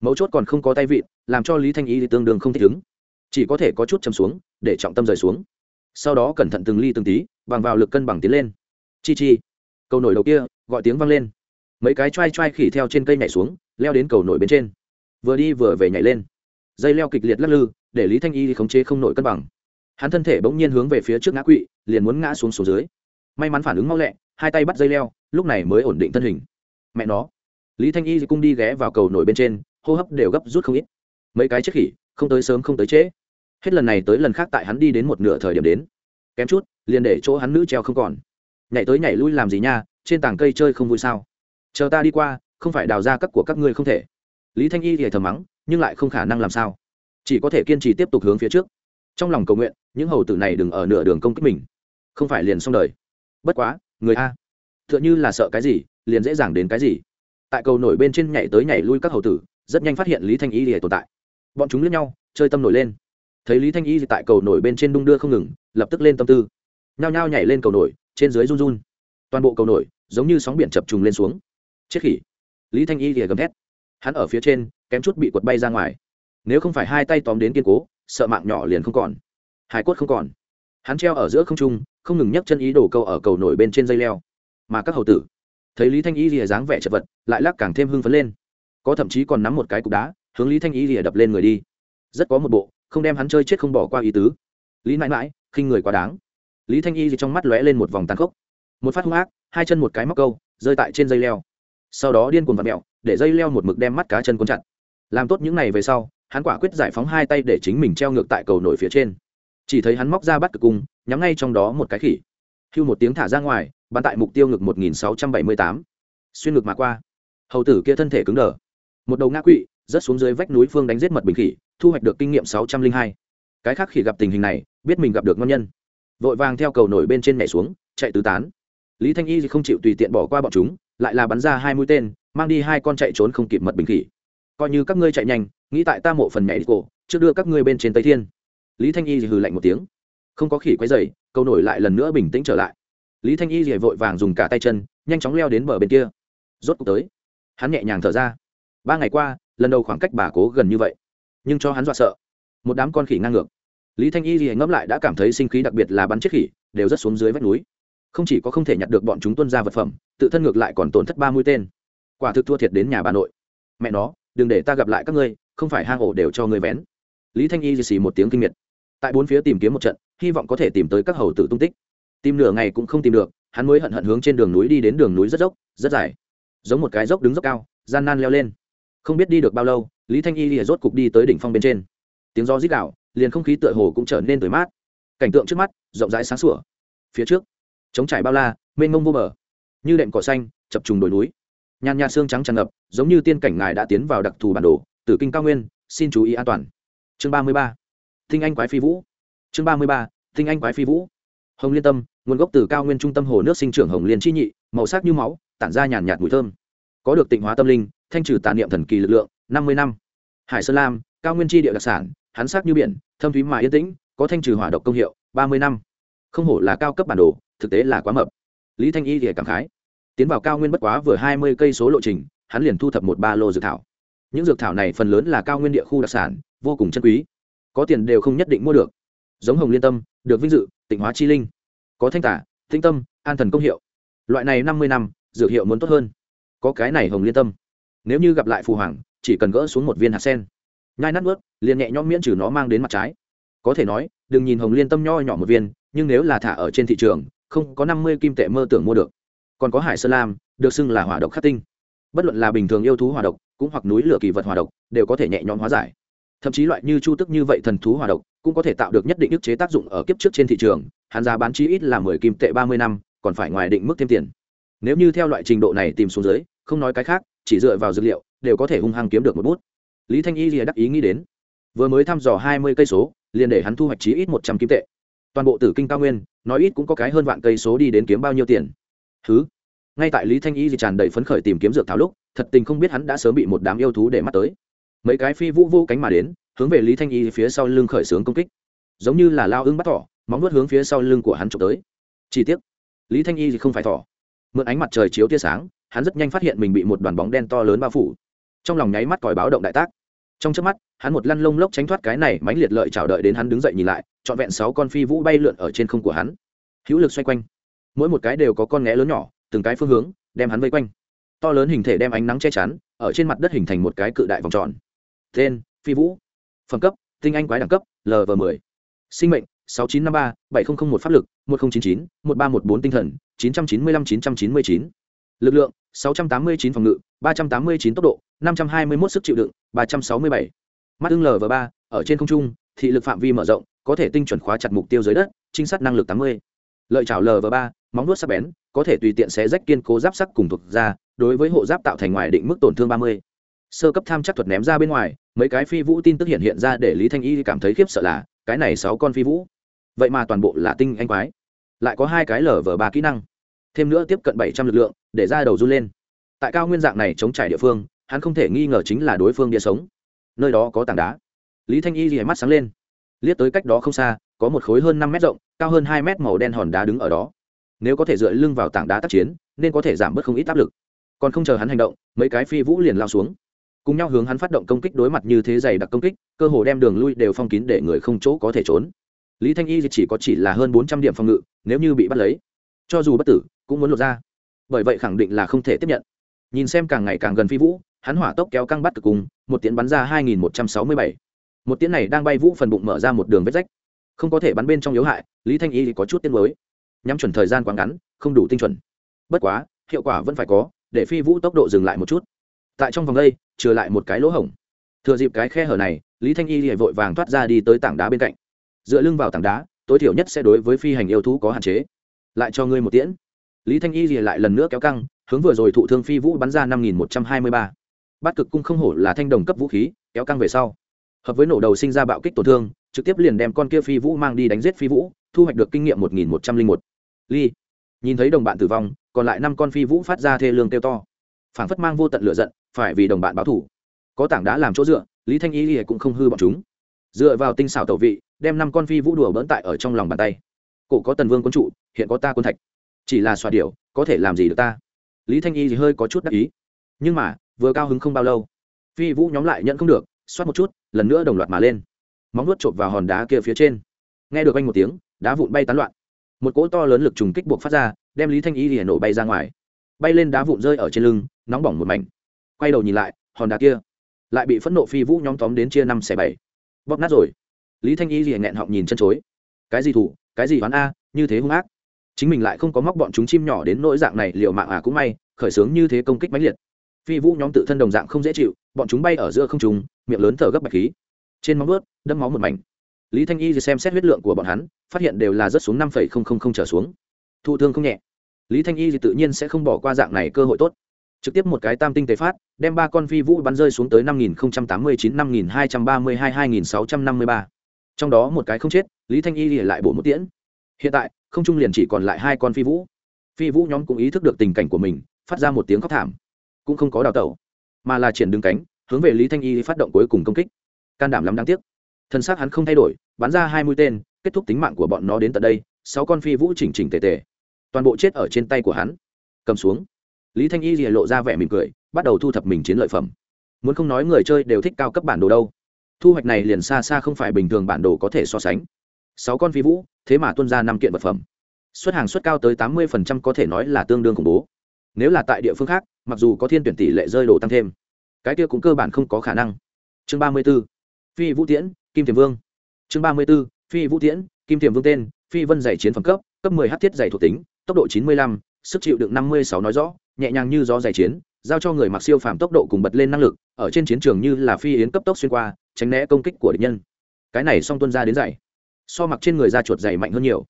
Mấu chốt còn không có tay vịn, làm cho lý thanh y tương đương không thích ứng. Chỉ có thể có chút chầm xuống, để trọng tâm rời xuống. Sau đó cẩn thận từng ly từng tí, bằng vào lực cân bằng tiến lên. Chi chi. Cầu nổi đầu kia, gọi tiếng vang lên. Mấy cái t r a i t r a i khỉ theo trên cây nhảy xuống, leo đến cầu nổi bên trên vừa đi vừa về nhảy lên. Dây leo kịch liệt lắc lư, để lý thanh y khống chế không nổi cân bằng. Hắn thân thể bỗng nhiên hướng về phía trước ngã quỵ, liền muốn ngã xuống xuống dưới. May mắn phản ứng mau lẹ, hai tay bắt dây leo, lúc này mới ổn định thân hình. Mẹ nó. Lý thanh y cung đi ghé vào cầu nổi bên trên, hô hấp đều gấp rút không ít. Mấy cái chết khỉ, không tới sớm không tới trễ. Hết lần này tới lần khác tại hắn đi đến một nửa thời điểm đến. Kém chút, liền để chỗ hắn nữ treo không còn. Nhảy tới nhảy lui làm gì nha, trên tảng cây chơi không vui sao. Chờ ta đi qua, không phải đào ra các của các ngươi không thể lý thanh y thì thầm mắng, nhưng lại không khả năng làm sao. Chỉ có thể kiên trì tiếp tục hướng phía trước. Trong lòng cầu nguyện, những hầu tử này đừng ở nửa đường công kích mình. Không phải liền xong đời. Bất quá, người a. T h ư ợ n h ư là sợ cái gì, liền dễ dàng đến cái gì. Tại cầu nổi bên trên nhảy tới nhảy lui các hầu tử, rất nhanh phát hiện lý thanh y thì tồn tại. Bọn chúng lướt nhau, chơi tâm nổi lên. Thấy lý thanh y tại cầu nổi bên trên đung đưa không ngừng, lập tức lên tâm tư. Nhao nhao nhảy lên cầu nổi, trên dưới run run. Toàn bộ cầu nổi, giống như sóng biển chập trùng lên xuống. Chết khỉ. Lý thanh y thì gầm thét hắn ở phía trên, kém chút bị quật bay ra ngoài. Nếu không phải hai tay tóm đến kiên cố, sợ mạng nhỏ liền không còn. Hải cốt không còn. Hắn treo ở giữa không trung, không ngừng nhấc chân ý đổ câu ở cầu nổi bên trên dây leo. Mà các hầu tử, thấy lý thanh y rìa dáng vẻ chật vật, lại lắc càng thêm hưng phấn lên. Có thậm chí còn nắm một cái cục đá, hướng lý thanh y rìa đập lên người đi. Rất có một bộ, không đem hắn chơi chết không bỏ qua ý tứ. Lý mãi mãi, khinh người quá đáng. Lý thanh y thì trong mắt lóe lên một vòng tàn khốc. Một phát hung ác, hai chân một cái móc câu, rơi tại trên dây leo. Sau đó điên cuồng vặt mẹo để dây leo một mực đem mắt cá chân cuốn chặt. Làm tốt những này về sau, hắn quả quyết giải phóng hai tay để chính mình treo ngược tại cầu nổi phía trên. Chỉ thấy hắn móc ra bắt cực cung, nhắm ngay trong đó một cái khỉ. Hưu một tiếng thả ra ngoài, bắn tại mục tiêu ngực một nghìn sáu trăm bảy mươi tám. Xuyên ngực mà qua. Hầu tử kia thân thể cứng đờ. Một đầu ngã quỵ, rớt xuống dưới vách núi phương đánh giết mật bình khỉ, thu hoạch được kinh nghiệm sáu trăm linh hai. Cái khác khỉ gặp tình hình này, biết mình gặp được ngon nhân. Vội vàng theo cầu nổi bên trên nhảy xuống, chạy tứ tán. Lý thanh y không chịu tùy tiện bỏ qua bọn chúng, lại là bắn ra hai mũi tên mang đi hai con chạy trốn không kịp mật bình khỉ. Coi như các ngươi chạy nhanh, nghĩ tại ta mộ phần mẹ đi cổ, trước đưa các ngươi bên trên tây thiên. Lý thanh y hừ lạnh một tiếng. Không có khỉ quấy dày câu nổi lại lần nữa bình tĩnh trở lại. Lý thanh y thì vội vàng dùng cả tay chân, nhanh chóng leo đến bờ bên kia. Rốt cuộc tới. Hắn nhẹ nhàng thở ra. Ba ngày qua, lần đầu khoảng cách bà cố gần như vậy, nhưng cho hắn dọa sợ. Một đám con khỉ ngang ngược. Lý thanh y thì ngẫm lại đã cảm thấy sinh khí đặc biệt là bắn chết khỉ, đều rất xuống dưới vách núi. Không chỉ có không thể nhặt được bọn chúng tuân ra vật phẩm, tự thân ngược lại còn tổn thất ba mũi tên quả thực thua thiệt đến nhà bà nội. Mẹ nó, đừng để ta gặp lại các ngươi, không phải hang ổ đều cho ngươi vén. Lý thanh y xì một tiếng kinh miệt. Tại bốn phía tìm kiếm một trận, hy vọng có thể tìm tới các hầu tử tung tích. Tìm nửa ngày cũng không tìm được, hắn mới hận hận hướng trên đường núi đi đến đường núi rất dốc, rất dài. Giống một cái dốc đứng dốc cao, gian nan leo lên. Không biết đi được bao lâu, lý thanh y lìa rốt cục đi tới đỉnh phong bên trên. Tiếng gió rít đạo liền không khí tựa hồ cũng trở nên tươi mát. Cảnh tượng trước mắt, rộng rãi sáng sủa. Phía trước, trống trải bao la, mênh mông vô bờ. Như đệm cỏ xanh, chập trùng đồi núi nhàn nhạt xương trắng tràn ngập, giống như tiên cảnh ngài đã tiến vào đặc thù bản đồ, tử kinh cao nguyên, xin chú ý an toàn. Chương ba mươi ba. Thinh anh quái phi vũ. Chương ba mươi ba, thinh anh quái phi vũ. Hồng liên tâm, nguồn gốc từ cao nguyên trung tâm hồ nước sinh trưởng hồng liên chi nhị, màu sắc như máu, tản ra nhàn nhạt mùi thơm. Có được tịnh hóa tâm linh, thanh trừ tà niệm thần kỳ lực lượng, năm mươi năm. Hải sơn lam, cao nguyên chi địa đặc sản, hắn sắc như biển, thâm thúy mà yên tĩnh, có thanh trừ hỏa độc công hiệu, ba mươi năm. Không hổ là cao cấp bản đồ, thực tế là quá mập. Lý thanh y thì cảm khái tiến vào cao nguyên bất quá vừa hai mươi cây số lộ trình, hắn liền thu thập một ba lô dược thảo. Những dược thảo này phần lớn là cao nguyên địa khu đặc sản, vô cùng chân quý. Có tiền đều không nhất định mua được. Giống hồng liên tâm, được vinh dự, tịnh hóa chi linh. Có thanh tả tinh tâm, an thần công hiệu. Loại này năm mươi năm, dược hiệu muốn tốt hơn. Có cái này hồng liên tâm. Nếu như gặp lại phù hoàng, chỉ cần gỡ xuống một viên hạt sen. Nhai nát ướt liền nhẹ nhõm miễn trừ nó mang đến mặt trái. Có thể nói, đừng nhìn hồng liên tâm nho nhỏ một viên, nhưng nếu là thả ở trên thị trường, không có năm mươi kim tệ mơ tưởng mua được còn có hải sơn lam, được xưng là hỏa độc khắc tinh. Bất luận là bình thường yêu thú hỏa độc, cũng hoặc núi lửa kỳ vật hỏa độc, đều có thể nhẹ nhõm hóa giải. Thậm chí loại như chu tức như vậy thần thú hỏa độc, cũng có thể tạo được nhất định ức chế tác dụng ở kiếp trước trên thị trường, hắn giá bán chí ít là mười kim tệ ba mươi năm, còn phải ngoài định mức thêm tiền. Nếu như theo loại trình độ này tìm xuống dưới, không nói cái khác, chỉ dựa vào dữ liệu, đều có thể hung hăng kiếm được một bút. Lý thanh y lìa đắc ý nghĩ đến. Vừa mới thăm dò hai mươi cây số, liền để hắn thu hoạch chí ít một trăm kim tệ. Toàn bộ tử kinh cao nguyên, nói ít cũng có cái hơn vạn cây số đi đến kiếm bao nhiêu tiền. Thứ ngay tại lý thanh y thì tràn đầy phấn khởi tìm kiếm dược thảo lúc, thật tình không biết hắn đã sớm bị một đám yêu thú để mắt tới. Mấy cái phi vũ vô cánh mà đến, hướng về lý thanh y phía sau lưng khởi xướng công kích. Giống như là lao ưng bắt thỏ, móng nuốt hướng phía sau lưng của hắn trộm tới. Chi tiết lý thanh y thì không phải thỏ. Mượn ánh mặt trời chiếu tia sáng, hắn rất nhanh phát hiện mình bị một đoàn bóng đen to lớn bao phủ. Trong lòng nháy mắt còi báo động đại tác. Trong trước mắt, hắn một lăn lông lốc tránh thoát cái này mánh liệt lợi chào đợi đến hắn đứng dậy nhìn lại, trọn vẹn sáu con phi vũ bay lượn ở trên không của hắn. Hữu lực xoay quanh. Mỗi một cái đều có con nghé lớn nhỏ từng cái phương hướng, đem hắn vây quanh. To lớn hình thể đem ánh nắng che chắn, ở trên mặt đất hình thành một cái cự đại vòng tròn. Tên, phi vũ. Phẩm cấp, tinh anh quái đẳng cấp lv m ộ ư ơ i sinh mệnh, sáu chín trăm năm mươi ba, bảy nghìn một pháp lực, một nghìn chín chín, một ba một bốn tinh thần, chín trăm chín mươi năm chín trăm chín mươi chín. Lực lượng, sáu trăm tám mươi chín phòng ngự, ba trăm tám mươi chín tốc độ, năm trăm hai mươi một sức chịu đựng, ba trăm sáu mươi bảy. Mắt ưng lv ba, ở trên không trung, thị lực phạm vi mở rộng, có thể tinh chuẩn khóa chặt mục tiêu dưới đất, trinh sát năng lực tám mươi. Lợi chảo lv ba, móng nuốt sắc bén có thể tùy tiện xé rách kiên cố giáp sắc cùng thuộc ra đối với hộ giáp tạo thành ngoài định mức tổn thương ba mươi. Sơ cấp tham chắc thuật ném ra bên ngoài, mấy cái phi vũ tin tức hiện hiện ra để lý thanh y cảm thấy khiếp sợ là, cái này sáu con phi vũ. Vậy mà toàn bộ là tinh anh quái. Lại có hai cái lở vở ba kỹ năng. Thêm nữa tiếp cận bảy trăm lực lượng, để ra đầu run lên. Tại cao nguyên dạng này chống trải địa phương, hắn không thể nghi ngờ chính là đối phương địa sống. Nơi đó có tảng đá. Lý thanh y thì mắt sáng lên. Liếc tới cách đó không xa, có một khối hơn năm mét rộng, cao hơn hai mét màu đen hòn đá đứng ở đó nếu có thể dựa lưng vào tảng đá tác chiến, nên có thể giảm bớt không ít áp lực. Còn không chờ hắn hành động, mấy cái phi vũ liền lao xuống. Cùng nhau hướng hắn phát động công kích đối mặt như thế dày đặc công kích, cơ hồ đem đường lui đều phong kín để người không chỗ có thể trốn. Lý thanh y chỉ có chỉ là hơn bốn trăm điểm phòng ngự, nếu như bị bắt lấy, cho dù bất tử, cũng muốn lột ra. Bởi vậy khẳng định là không thể tiếp nhận. Nhìn xem càng ngày càng gần phi vũ, hắn hỏa tốc kéo căng bắt cực cùng, một tiến bắn ra hai nghìn một trăm sáu mươi bảy. Một tiến này đang bay vũ phần bụng mở ra một đường vết rách. Không có thể bắn bên trong yếu hại, lý thanh y có chút tiếng mới nhắm chuẩn thời gian quá ngắn, không đủ tinh chuẩn. Bất quá, hiệu quả vẫn phải có, để phi vũ tốc độ dừng lại một chút. Tại trong vòng đây, trừ lại một cái lỗ hổng. Thừa dịp cái khe hở này, lý thanh y liền vội vàng thoát ra đi tới tảng đá bên cạnh. Dựa lưng vào tảng đá, tối thiểu nhất sẽ đối với phi hành yêu thú có hạn chế. Lại cho ngươi một tiễn. Lý thanh y liền lại lần nữa kéo căng, hướng vừa rồi thụ thương phi vũ bắn ra năm nghìn một trăm hai mươi ba. Bát cực cung không hổ là thanh đồng cấp vũ khí, kéo căng về sau. Hợp với nổ đầu sinh ra bạo kích tổn thương, trực tiếp liền đem con kia phi vũ mang đi đánh giết phi vũ, thu hoạch được kinh nghiệm một nghìn một trăm linh một ly. Nhìn thấy đồng bạn tử vong, còn lại năm con phi vũ phát ra thê lương kêu to. Phảng phất mang vô tận lửa giận, phải vì đồng bạn báo thủ. Có tảng đá làm chỗ dựa, lý thanh y ly cũng không hư bọn chúng. Dựa vào tinh xảo tẩu vị, đem năm con phi vũ đùa bỡn tại ở trong lòng bàn tay. Cổ có tần vương quân trụ, hiện có ta quân thạch. Chỉ là xoa điệu có thể làm gì được ta? Lý thanh y thì hơi có chút đắc ý. Nhưng mà, vừa cao hứng không bao lâu, phi vũ nhóm lại nhận không được, xoát một chút, lần nữa đồng loạt mà lên. Móng nuốt chộp vào hòn đá kia phía trên. Nghe được anh một tiếng, đá vụn bay tán loạn một cỗ to lớn lực trùng kích buộc phát ra, đem lý thanh y thì nổ bay ra ngoài. Bay lên đá vụn rơi ở trên lưng, nóng bỏng một mảnh. Quay đầu nhìn lại hòn đá kia lại bị phẫn nộ phi vũ nhóm tóm đến chia năm xẻ bảy. Bóp nát rồi. Lý thanh y thì nghẹn họng nhìn chân chối. Cái gì thủ, cái gì hoán a, như thế hung ác. Chính mình lại không có móc bọn chúng chim nhỏ đến nỗi dạng này liệu mạng à cũng may, khởi xướng như thế công kích mãnh liệt. Phi vũ nhóm tự thân đồng dạng không dễ chịu, bọn chúng bay ở giữa không trùng miệng lớn thở gấp bạch khí. Trên móng vớt đâm máu một mảnh lý thanh y xem xét huyết lượng của bọn hắn, phát hiện đều là rất xuống năm trở xuống. Thụ thương không nhẹ. Lý thanh y thì tự nhiên sẽ không bỏ qua dạng này cơ hội tốt. Trực tiếp một cái tam tinh tế phát, đem ba con phi vũ bắn rơi xuống tới năm nghìn tám mươi chín, năm nghìn hai trăm ba mươi hai hai nghìn sáu trăm năm mươi ba. Trong đó một cái không chết, lý thanh y lại bổ một tiễn. Hiện tại, không trung liền chỉ còn lại hai con phi vũ. Phi vũ nhóm cũng ý thức được tình cảnh của mình, phát ra một tiếng khóc thảm. Cũng không có đào tẩu, mà là triển đứng cánh, hướng về lý thanh y phát động cuối cùng công kích. Can đảm lắm đáng tiếc. Thân xác hắn không thay đổi bắn ra hai mũi tên, kết thúc tính mạng của bọn nó đến tận đây, sáu con phi vũ chỉnh chỉnh tề tề. Toàn bộ chết ở trên tay của hắn. Cầm xuống. Lý thanh y thì lộ ra vẻ mỉm cười, bắt đầu thu thập mình chiến lợi phẩm. Muốn không nói người chơi đều thích cao cấp bản đồ đâu. Thu hoạch này liền xa xa không phải bình thường bản đồ có thể so sánh. Sáu con phi vũ, thế mà tuân ra năm kiện vật phẩm. Xuất hàng xuất cao tới tám mươi có thể nói là tương đương khủng bố. Nếu là tại địa phương khác, mặc dù có thiên tuyển tỷ lệ rơi đồ tăng thêm, cái kia cũng cơ bản không có khả năng. Chương ba mươi b ố phi vũ tiễn, kim thiềm vương chương ba mươi b ố phi vũ tiễn, kim thiềm vương tên, phi vân giải chiến phẩm cấp cấp mười h thiết dày thuộc tính, tốc độ chín mươi lăm, sức chịu đựng năm mươi sáu nói rõ, nhẹ nhàng như gió giải chiến, giao cho người mặc siêu phàm tốc độ cùng bật lên năng lực, ở trên chiến trường như là phi yến cấp tốc xuyên qua, tránh né công kích của địch nhân. Cái này song tuân ra đến dày so mặc trên người da chuột dày mạnh hơn nhiều.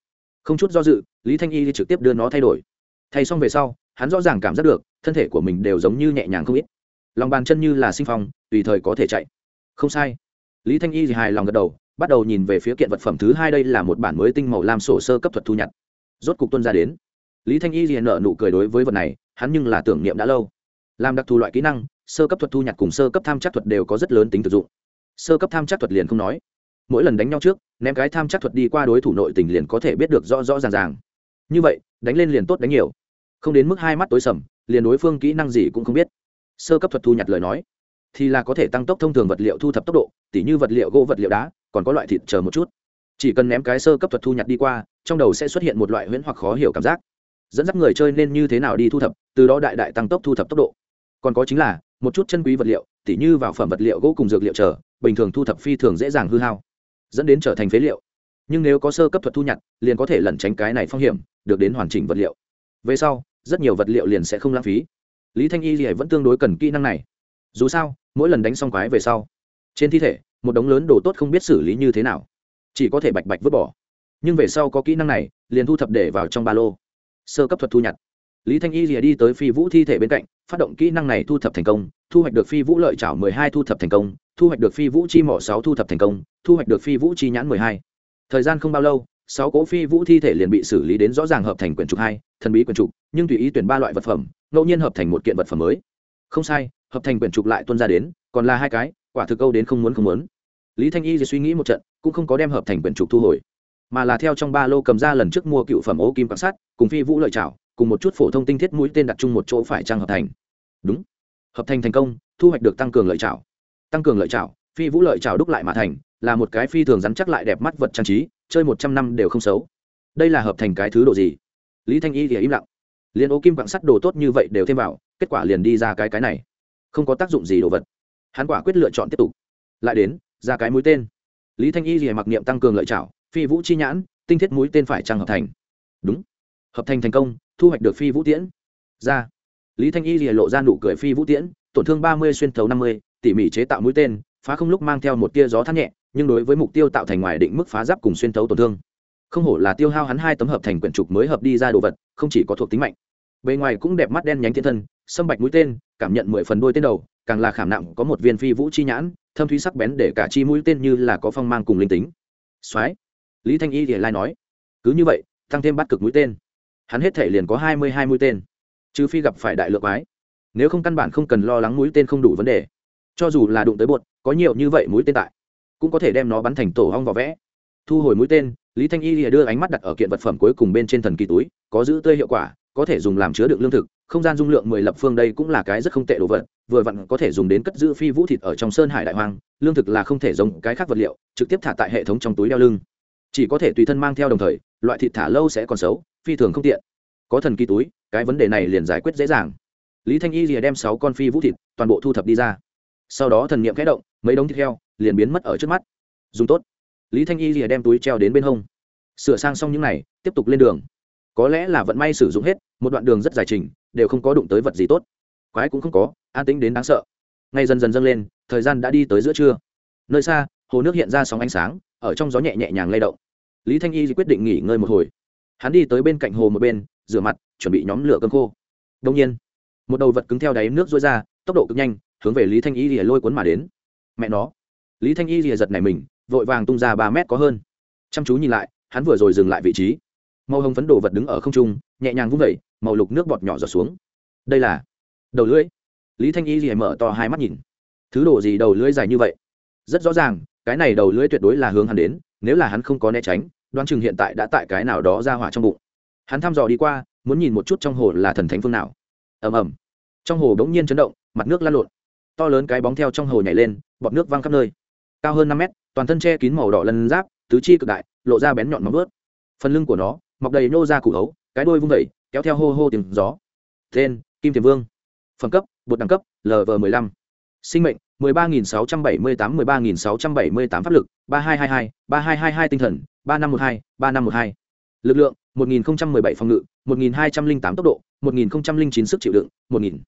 Không chút do dự, lý thanh y trực tiếp đưa nó thay đổi. Thay xong về sau, hắn rõ ràng cảm giác được, thân thể của mình đều giống như nhẹ nhàng không ít. Lòng bàn chân như là sinh phong, tùy thời có thể chạy. Không sai. Lý thanh y thì hài lòng gật đầu bắt đầu nhìn về phía kiện vật phẩm thứ hai đây là một bản mới tinh màu lam sổ sơ cấp thuật thu nhặt. Rốt cục tuân ra đến. Lý thanh y liền nợ nụ cười đối với vật này, hắn nhưng là tưởng niệm đã lâu. Làm đặc thù loại kỹ năng, sơ cấp thuật thu nhặt cùng sơ cấp tham chắc thuật đều có rất lớn tính thực dụng. Sơ cấp tham chắc thuật liền không nói. Mỗi lần đánh nhau trước, ném cái tham chắc thuật đi qua đối thủ nội tình liền có thể biết được rõ rõ ràng ràng. Như vậy, đánh lên liền tốt đánh nhiều. Không đến mức hai mắt tối sầm, liền đối phương kỹ năng gì cũng không biết. Sơ cấp thuật thu nhặt lời nói, thì là có thể tăng tốc thông thường vật liệu thu thập tốc độ, tỉ như vật liệu gỗ vật liệu đá còn có loại thịt chờ một chút. Chỉ cần ném cái sơ cấp thuật thu nhặt đi qua, trong đầu sẽ xuất hiện một loại huyễn hoặc khó hiểu cảm giác. Dẫn dắt người chơi nên như thế nào đi thu thập, từ đó đại đại tăng tốc thu thập tốc độ. Còn có chính là, một chút chân quý vật liệu, tỉ như vào phẩm vật liệu gỗ cùng dược liệu chờ, bình thường thu thập phi thường dễ dàng hư hao, dẫn đến trở thành phế liệu. Nhưng nếu có sơ cấp thuật thu nhặt, liền có thể lẩn tránh cái này phong hiểm, được đến hoàn chỉnh vật liệu. Về sau, rất nhiều vật liệu liền sẽ không lãng phí. Lý thanh y thì vẫn tương đối cần kỹ năng này. Dù sao, mỗi lần đánh xong quái về sau, trên thi thể một đống lớn đồ tốt không biết xử lý như thế nào. Chỉ có thể bạch bạch vứt bỏ. Nhưng về sau có kỹ năng này, liền thu thập để vào trong ba lô. Sơ cấp thuật thu nhặt. Lý thanh y rìa đi tới phi vũ thi thể bên cạnh, phát động kỹ năng này thu thập thành công, thu hoạch được phi vũ lợi chảo mười hai thu thập thành công, thu hoạch được phi vũ chi mỏ sáu thu thập thành công, thu hoạch được phi vũ chi nhãn mười hai. Thời gian không bao lâu, sáu cỗ phi vũ thi thể liền bị xử lý đến rõ ràng hợp thành quyển trục hai, thần bí quyển trục, nhưng tùy ý tuyển ba loại vật phẩm, ngẫu nhiên hợp thành một kiện vật phẩm mới. Không sai, hợp thành quyển trục lại tuân ra đến, còn là hai cái quả thực câu đến không muốn không muốn. Lý thanh y suy nghĩ một trận, cũng không có đem hợp thành quyển trục thu hồi, mà là theo trong ba lô cầm ra lần trước mua cựu phẩm ố kim quan sát cùng phi vũ lợi trảo, cùng một chút phổ thông tinh thiết mũi tên đặt chung một chỗ phải trang hợp thành. Đúng. Hợp thành thành công, thu hoạch được tăng cường lợi trảo. Tăng cường lợi trảo, phi vũ lợi trảo đúc lại mà thành, là một cái phi thường rắn chắc lại đẹp mắt vật trang trí, chơi một trăm năm đều không xấu. Đây là hợp thành cái thứ độ gì? Lý thanh y thì im lặng. Liền ô kim quạng sắt đồ tốt như vậy đều thêm vào, kết quả liền đi ra cái cái này. Không có tác dụng gì đồ vật hắn quả quyết lựa chọn tiếp tục. Lại đến, ra cái mũi tên. Lý thanh y thì mặc niệm tăng cường lợi trảo, phi vũ chi nhãn, tinh thiết mũi tên phải trăng hợp thành? Đúng. Hợp thành thành công, thu hoạch được phi vũ tiễn. Ra. Lý thanh y lìa lộ ra nụ cười phi vũ tiễn, tổn thương ba mươi xuyên thấu năm mươi, tỉ mỉ chế tạo mũi tên, phá không lúc mang theo một tia gió thắt nhẹ, nhưng đối với mục tiêu tạo thành ngoài định mức phá giáp cùng xuyên thấu tổn thương. Không hổ là tiêu hao hắn hai tấm hợp thành quyển trục mới hợp đi ra đồ vật, không chỉ có thuộc tính mạnh. Bề ngoài cũng đẹp mắt đen nhánh thiên thân sâm bạch mũi tên, cảm nhận mười phần đôi tên đầu, càng là khảm nặng có một viên phi vũ chi nhãn, thâm thúy sắc bén để cả chi mũi tên như là có phong mang cùng linh tính. Soái lý thanh y thì lai nói, cứ như vậy, tăng thêm bắt cực mũi tên. Hắn hết thể liền có hai mươi hai mũi tên, trừ phi gặp phải đại lượng ái nếu không căn bản không cần lo lắng mũi tên không đủ vấn đề. Cho dù là đụng tới bột, có nhiều như vậy mũi tên tại, cũng có thể đem nó bắn thành tổ hong vỏ vẽ. Thu hồi mũi tên, lý thanh y lìa đưa ánh mắt đặt ở kiện vật phẩm cuối cùng bên trên thần kỳ túi, có giữ tươi hiệu quả có thể dùng làm chứa đựng lương thực, không gian dung lượng mười lập phương đây cũng là cái rất không tệ đồ vật, vừa vặn có thể dùng đến cất giữ phi vũ thịt ở trong sơn hải đại hoang, lương thực là không thể giống cái khác vật liệu, trực tiếp thả tại hệ thống trong túi đeo lưng. Chỉ có thể tùy thân mang theo đồng thời, loại thịt thả lâu sẽ còn xấu, phi thường không tiện. Có thần kỳ túi, cái vấn đề này liền giải quyết dễ dàng. Lý thanh y rìa đem sáu con phi vũ thịt toàn bộ thu thập đi ra. Sau đó thần niệm kẽ động, mấy đống thịt heo liền biến mất ở trước mắt. Dùng tốt. Lý thanh y rìa đem túi treo đến bên hông. Sửa sang xong những n à y tiếp tục lên đường có lẽ là vận may sử dụng hết, một đoạn đường rất dài trình, đều không có đụng tới vật gì tốt. Quái cũng không có, an tính đến đáng sợ. Ngay dần dần dâng lên, thời gian đã đi tới giữa trưa. Nơi xa, hồ nước hiện ra sóng ánh sáng, ở trong gió nhẹ nhẹ nhàng lay động. Lý thanh y quyết định nghỉ ngơi một hồi. Hắn đi tới bên cạnh hồ một bên, rửa mặt, chuẩn bị nhóm lửa cơm khô. Đông nhiên, một đầu vật cứng theo đáy nước rối ra, tốc độ cực nhanh, hướng về lý thanh y lìa lôi cuốn mà đến. Mẹ nó! Lý thanh y lìa giật này mình, vội vàng tung ra ba mét có hơn. Chăm chú nhìn lại, hắn vừa rồi dừng lại vị trí màu hồng phấn đồ vật đứng ở không trung, nhẹ nhàng vung vẩy màu lục nước bọt nhỏ giọt xuống. Đây là đầu lưỡi. Lý thanh y liền mở to hai mắt nhìn. Thứ đồ gì đầu lưỡi dài như vậy? Rất rõ ràng, cái này đầu lưỡi tuyệt đối là hướng hắn đến, nếu là hắn không có né tránh Đoan chừng hiện tại đã tại cái nào đó ra hỏa trong bụng. Hắn thăm dò đi qua, muốn nhìn một chút trong hồ là thần thánh phương nào. Ầm ầm. Trong hồ bỗng nhiên chấn động, mặt nước lăn lộn. To lớn cái bóng theo trong hồ nhảy lên, bọt nước văng khắp nơi. Cao hơn năm mét, toàn thân che kín màu đỏ lân giáp, tứ chi cực đại, lộ ra bén nhọn móng ướt phần lưng của nó mọc đầy nô ra củ ấu, cái đôi vung vẩy, kéo theo hô hô tiếng gió. Tên, kim tiềm vương. Phẩm cấp, bột đẳng cấp lv15 sinh mệnh 13.678 13.678 pháp lực 3222 3222 tinh thần 3512 3512 lực lượng 1017 phòng ngự 1208 tốc độ 1009 sức chịu đựng 1000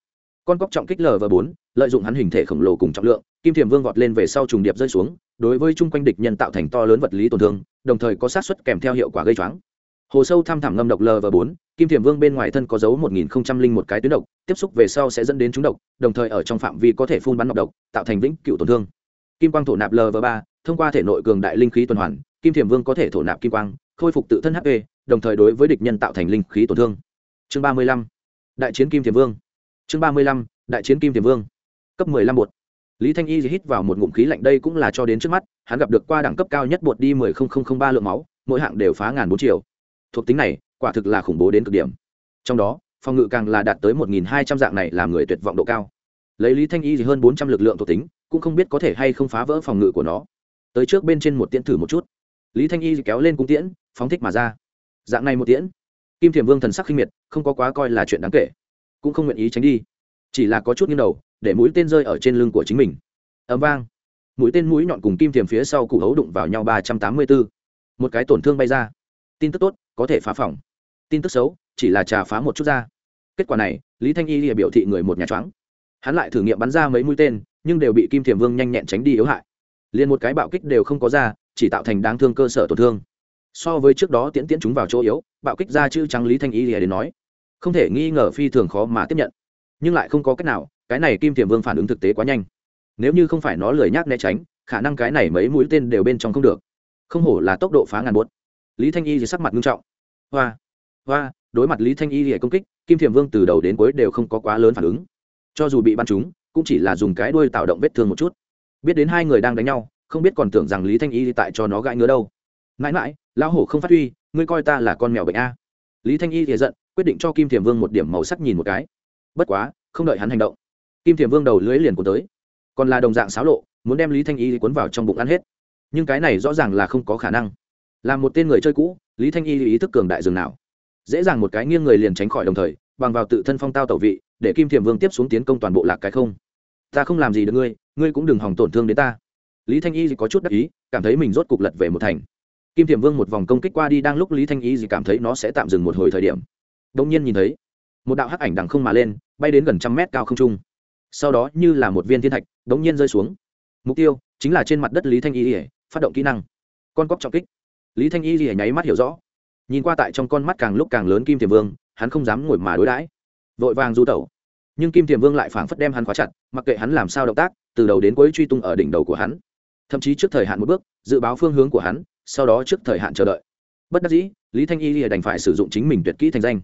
con cóc trọng kích lv 4 lợi dụng hắn hình thể khổng lồ cùng trọng lượng, kim thiềm vương vọt lên về sau trùng điệp rơi xuống, đối với chung quanh địch nhân tạo thành to lớn vật lý tổn thương, đồng thời có sát xuất kèm theo hiệu quả gây choáng hồ sâu thăm thẳm ngâm độc lv bốn, kim thiềm vương bên ngoài thân có dấu một nghìn không trăm linh một cái tuyến độc, tiếp xúc về sau sẽ dẫn đến trúng độc, đồng thời ở trong phạm vi có thể phun bắn độc độc, tạo thành vĩnh cựu tổn thương. Kim quang thổ nạp lv ba, thông qua thể nội cường đại linh khí tuần hoàn, kim thiềm vương có thể thổ nạp kim quang, khôi phục tự thân hp đồng thời đối với địch nhân tạo thành linh khí tổn thương. Chương ba mươi lăm, đại chiến kim thiềm vương. Chương ba mươi lăm, đại chiến kim thiềm vương. Cấp mười lăm bột. Lý thanh y hít vào một ngụm khí lạnh, đây cũng là cho đến trước mắt, hắn gặp được qua đẳng cấp cao nhất bột đi mười không không không ba lượng máu, mỗi hạng đều phá ngàn bốn triệu thuộc tính này, quả thực là khủng bố đến cực điểm. Trong đó, phòng ngự càng là đạt tới một nghìn hai trăm dạng này làm người tuyệt vọng độ cao. Lấy lý thanh y thì hơn bốn trăm lực lượng thuộc tính, cũng không biết có thể hay không phá vỡ phòng ngự của nó. Tới trước bên trên một tiễn thử một chút. Lý thanh y kéo lên cung tiễn, phóng thích mà ra. Dạng này một tiễn, kim thiềm vương thần sắc khinh miệt, không có quá coi là chuyện đáng kể. Cũng không nguyện ý tránh đi. Chỉ là có chút nghiêng đầu, để mũi tên rơi ở trên lưng của chính mình. Ấm vang. Mũi tên mũi nhọn cùng kim thiềm phía sau cụ hấu đụng vào nhau ba trăm tám mươi bốn. Một cái tổn thương bay ra. Tin tức tốt có thể phá phòng. Tin tức xấu, chỉ là trà phá một chút ra. Kết quả này, lý thanh y lìa biểu thị người một nhà trắng hắn lại thử nghiệm bắn ra mấy mũi tên, nhưng đều bị kim thiềm vương nhanh nhẹn tránh đi yếu hại. Liền một cái bạo kích đều không có ra, chỉ tạo thành đáng thương cơ sở tổn thương. So với trước đó tiễn tiễn chúng vào chỗ yếu, bạo kích ra chữ trắng lý thanh y lìa đến nói, không thể nghi ngờ phi thường khó mà tiếp nhận. Nhưng lại không có cách nào, cái này kim thiềm vương phản ứng thực tế quá nhanh. Nếu như không phải nó lười nhác né tránh, khả năng cái này mấy mũi tên đều bên trong không được. Không hổ là tốc độ phá ngàn buốt lý thanh y thì sắc mặt nghiêm trọng. Hoa hoa, đối mặt lý thanh y thì công kích, kim thiềm vương từ đầu đến cuối đều không có quá lớn phản ứng. Cho dù bị bắn trúng, cũng chỉ là dùng cái đuôi tạo động vết thương một chút. Biết đến hai người đang đánh nhau, không biết còn tưởng rằng lý thanh y tại cho nó gãi ngứa đâu. Mãi mãi, lão hổ không phát huy, ngươi coi ta là con mèo bệnh a. Lý thanh y thì giận, quyết định cho kim thiềm vương một điểm màu sắc nhìn một cái. Bất quá, không đợi hắn hành động, kim thiềm vương đầu lưới liền cuốn tới. Còn là đồng dạng xáo lộ, muốn đem lý thanh y cuốn vào trong bụng ăn hết. Nhưng cái này rõ ràng là không có khả năng là một tên người chơi cũ, lý thanh y ý thức cường đại dường nào. Dễ dàng một cái nghiêng người liền tránh khỏi đồng thời, bằng vào tự thân phong tao tẩu vị, để kim thiềm vương tiếp xuống tiến công toàn bộ lạc cái không. Ta không làm gì được ngươi ngươi cũng đừng hỏng tổn thương đến ta. Lý thanh y có chút đắc ý, cảm thấy mình rốt cục lật về một thành. Kim thiểm vương một vòng công kích qua đi đang lúc lý thanh y gì cảm thấy nó sẽ tạm dừng một hồi thời điểm. Đông nhiên nhìn thấy, một đạo hắc ảnh đằng không mà lên, bay đến gần trăm mét cao không trung. Sau đó như là một viên thiên thạch đống nhiên rơi xuống. Mục tiêu chính là trên mặt đất lý thanh y ỉa phát động kỹ năng. Con cóc trọng kích lý thanh y gì nháy mắt hiểu rõ. Nhìn qua tại trong con mắt càng lúc càng lớn kim tiềm vương, hắn không dám ngồi mà đối đãi. Vội vàng du tẩu. Nhưng kim tiềm vương lại phảng phất đem hắn khóa chặt, mặc kệ hắn làm sao động tác, từ đầu đến cuối truy tung ở đỉnh đầu của hắn. Thậm chí trước thời hạn một bước, dự báo phương hướng của hắn, sau đó trước thời hạn chờ đợi. Bất đắc dĩ, lý thanh y lìa đành phải sử dụng chính mình tuyệt kỹ thành danh.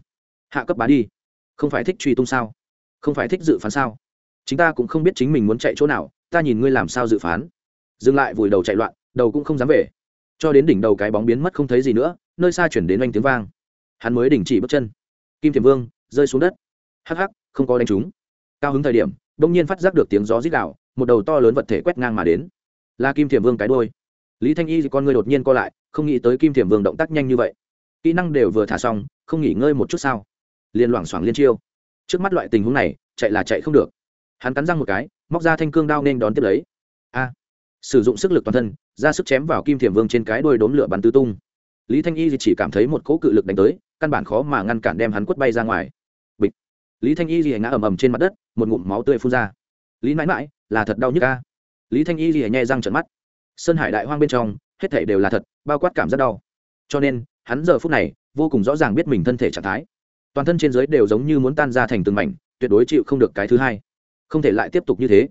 Hạ cấp bá đi. Không phải thích truy tung sao? Không phải thích dự phán sao? Chúng ta cũng không biết chính mình muốn chạy chỗ nào, ta nhìn ngươi làm sao dự phán. Dừng lại, vùi đầu chạy loạn, đầu cũng không dám về cho đến đỉnh đầu cái bóng biến mất không thấy gì nữa, nơi xa chuyển đến oanh tiếng vang. Hắn mới đình chỉ bước chân. Kim thiềm vương, rơi xuống đất. Hắc hắc, không có đánh trúng. Cao hứng thời điểm đông nhiên phát giác được tiếng gió rít đạo một đầu to lớn vật thể quét ngang mà đến. Là kim thiềm vương cái đôi lý thanh y thì con người đột nhiên co lại, không nghĩ tới kim thiềm vương động tác nhanh như vậy. Kỹ năng đều vừa thả xong, không nghỉ ngơi một chút sao? Liền loảng xoảng liên chiêu. Trước mắt loại tình huống này, chạy là chạy không được. Hắn cắn răng một cái, móc ra thanh cương đao nên đón tiếp lấy. A! Sử dụng sức lực toàn thân, ra sức chém vào kim thiềm vương trên cái đôi đốm lửa bắn tứ tung. Lý thanh y chỉ cảm thấy một cỗ cự lực đánh tới, căn bản khó mà ngăn cản đem hắn quất bay ra ngoài. Bịch. Lý thanh y ngã ầm ầm trên mặt đất, một ngụm máu tươi phun ra. Lý mãi mãi, là thật đau nhức ca lý thanh y nhẹ răng trận mắt. Sơn hải đại hoang bên trong, hết thể đều là thật, bao quát cảm rất đau. Cho nên, hắn giờ phút này, vô cùng rõ ràng biết mình thân thể trạng thái. Toàn thân trên giới đều giống như muốn tan ra thành từng mảnh, tuyệt đối chịu không được cái thứ hai. Không thể lại tiếp tục như thế.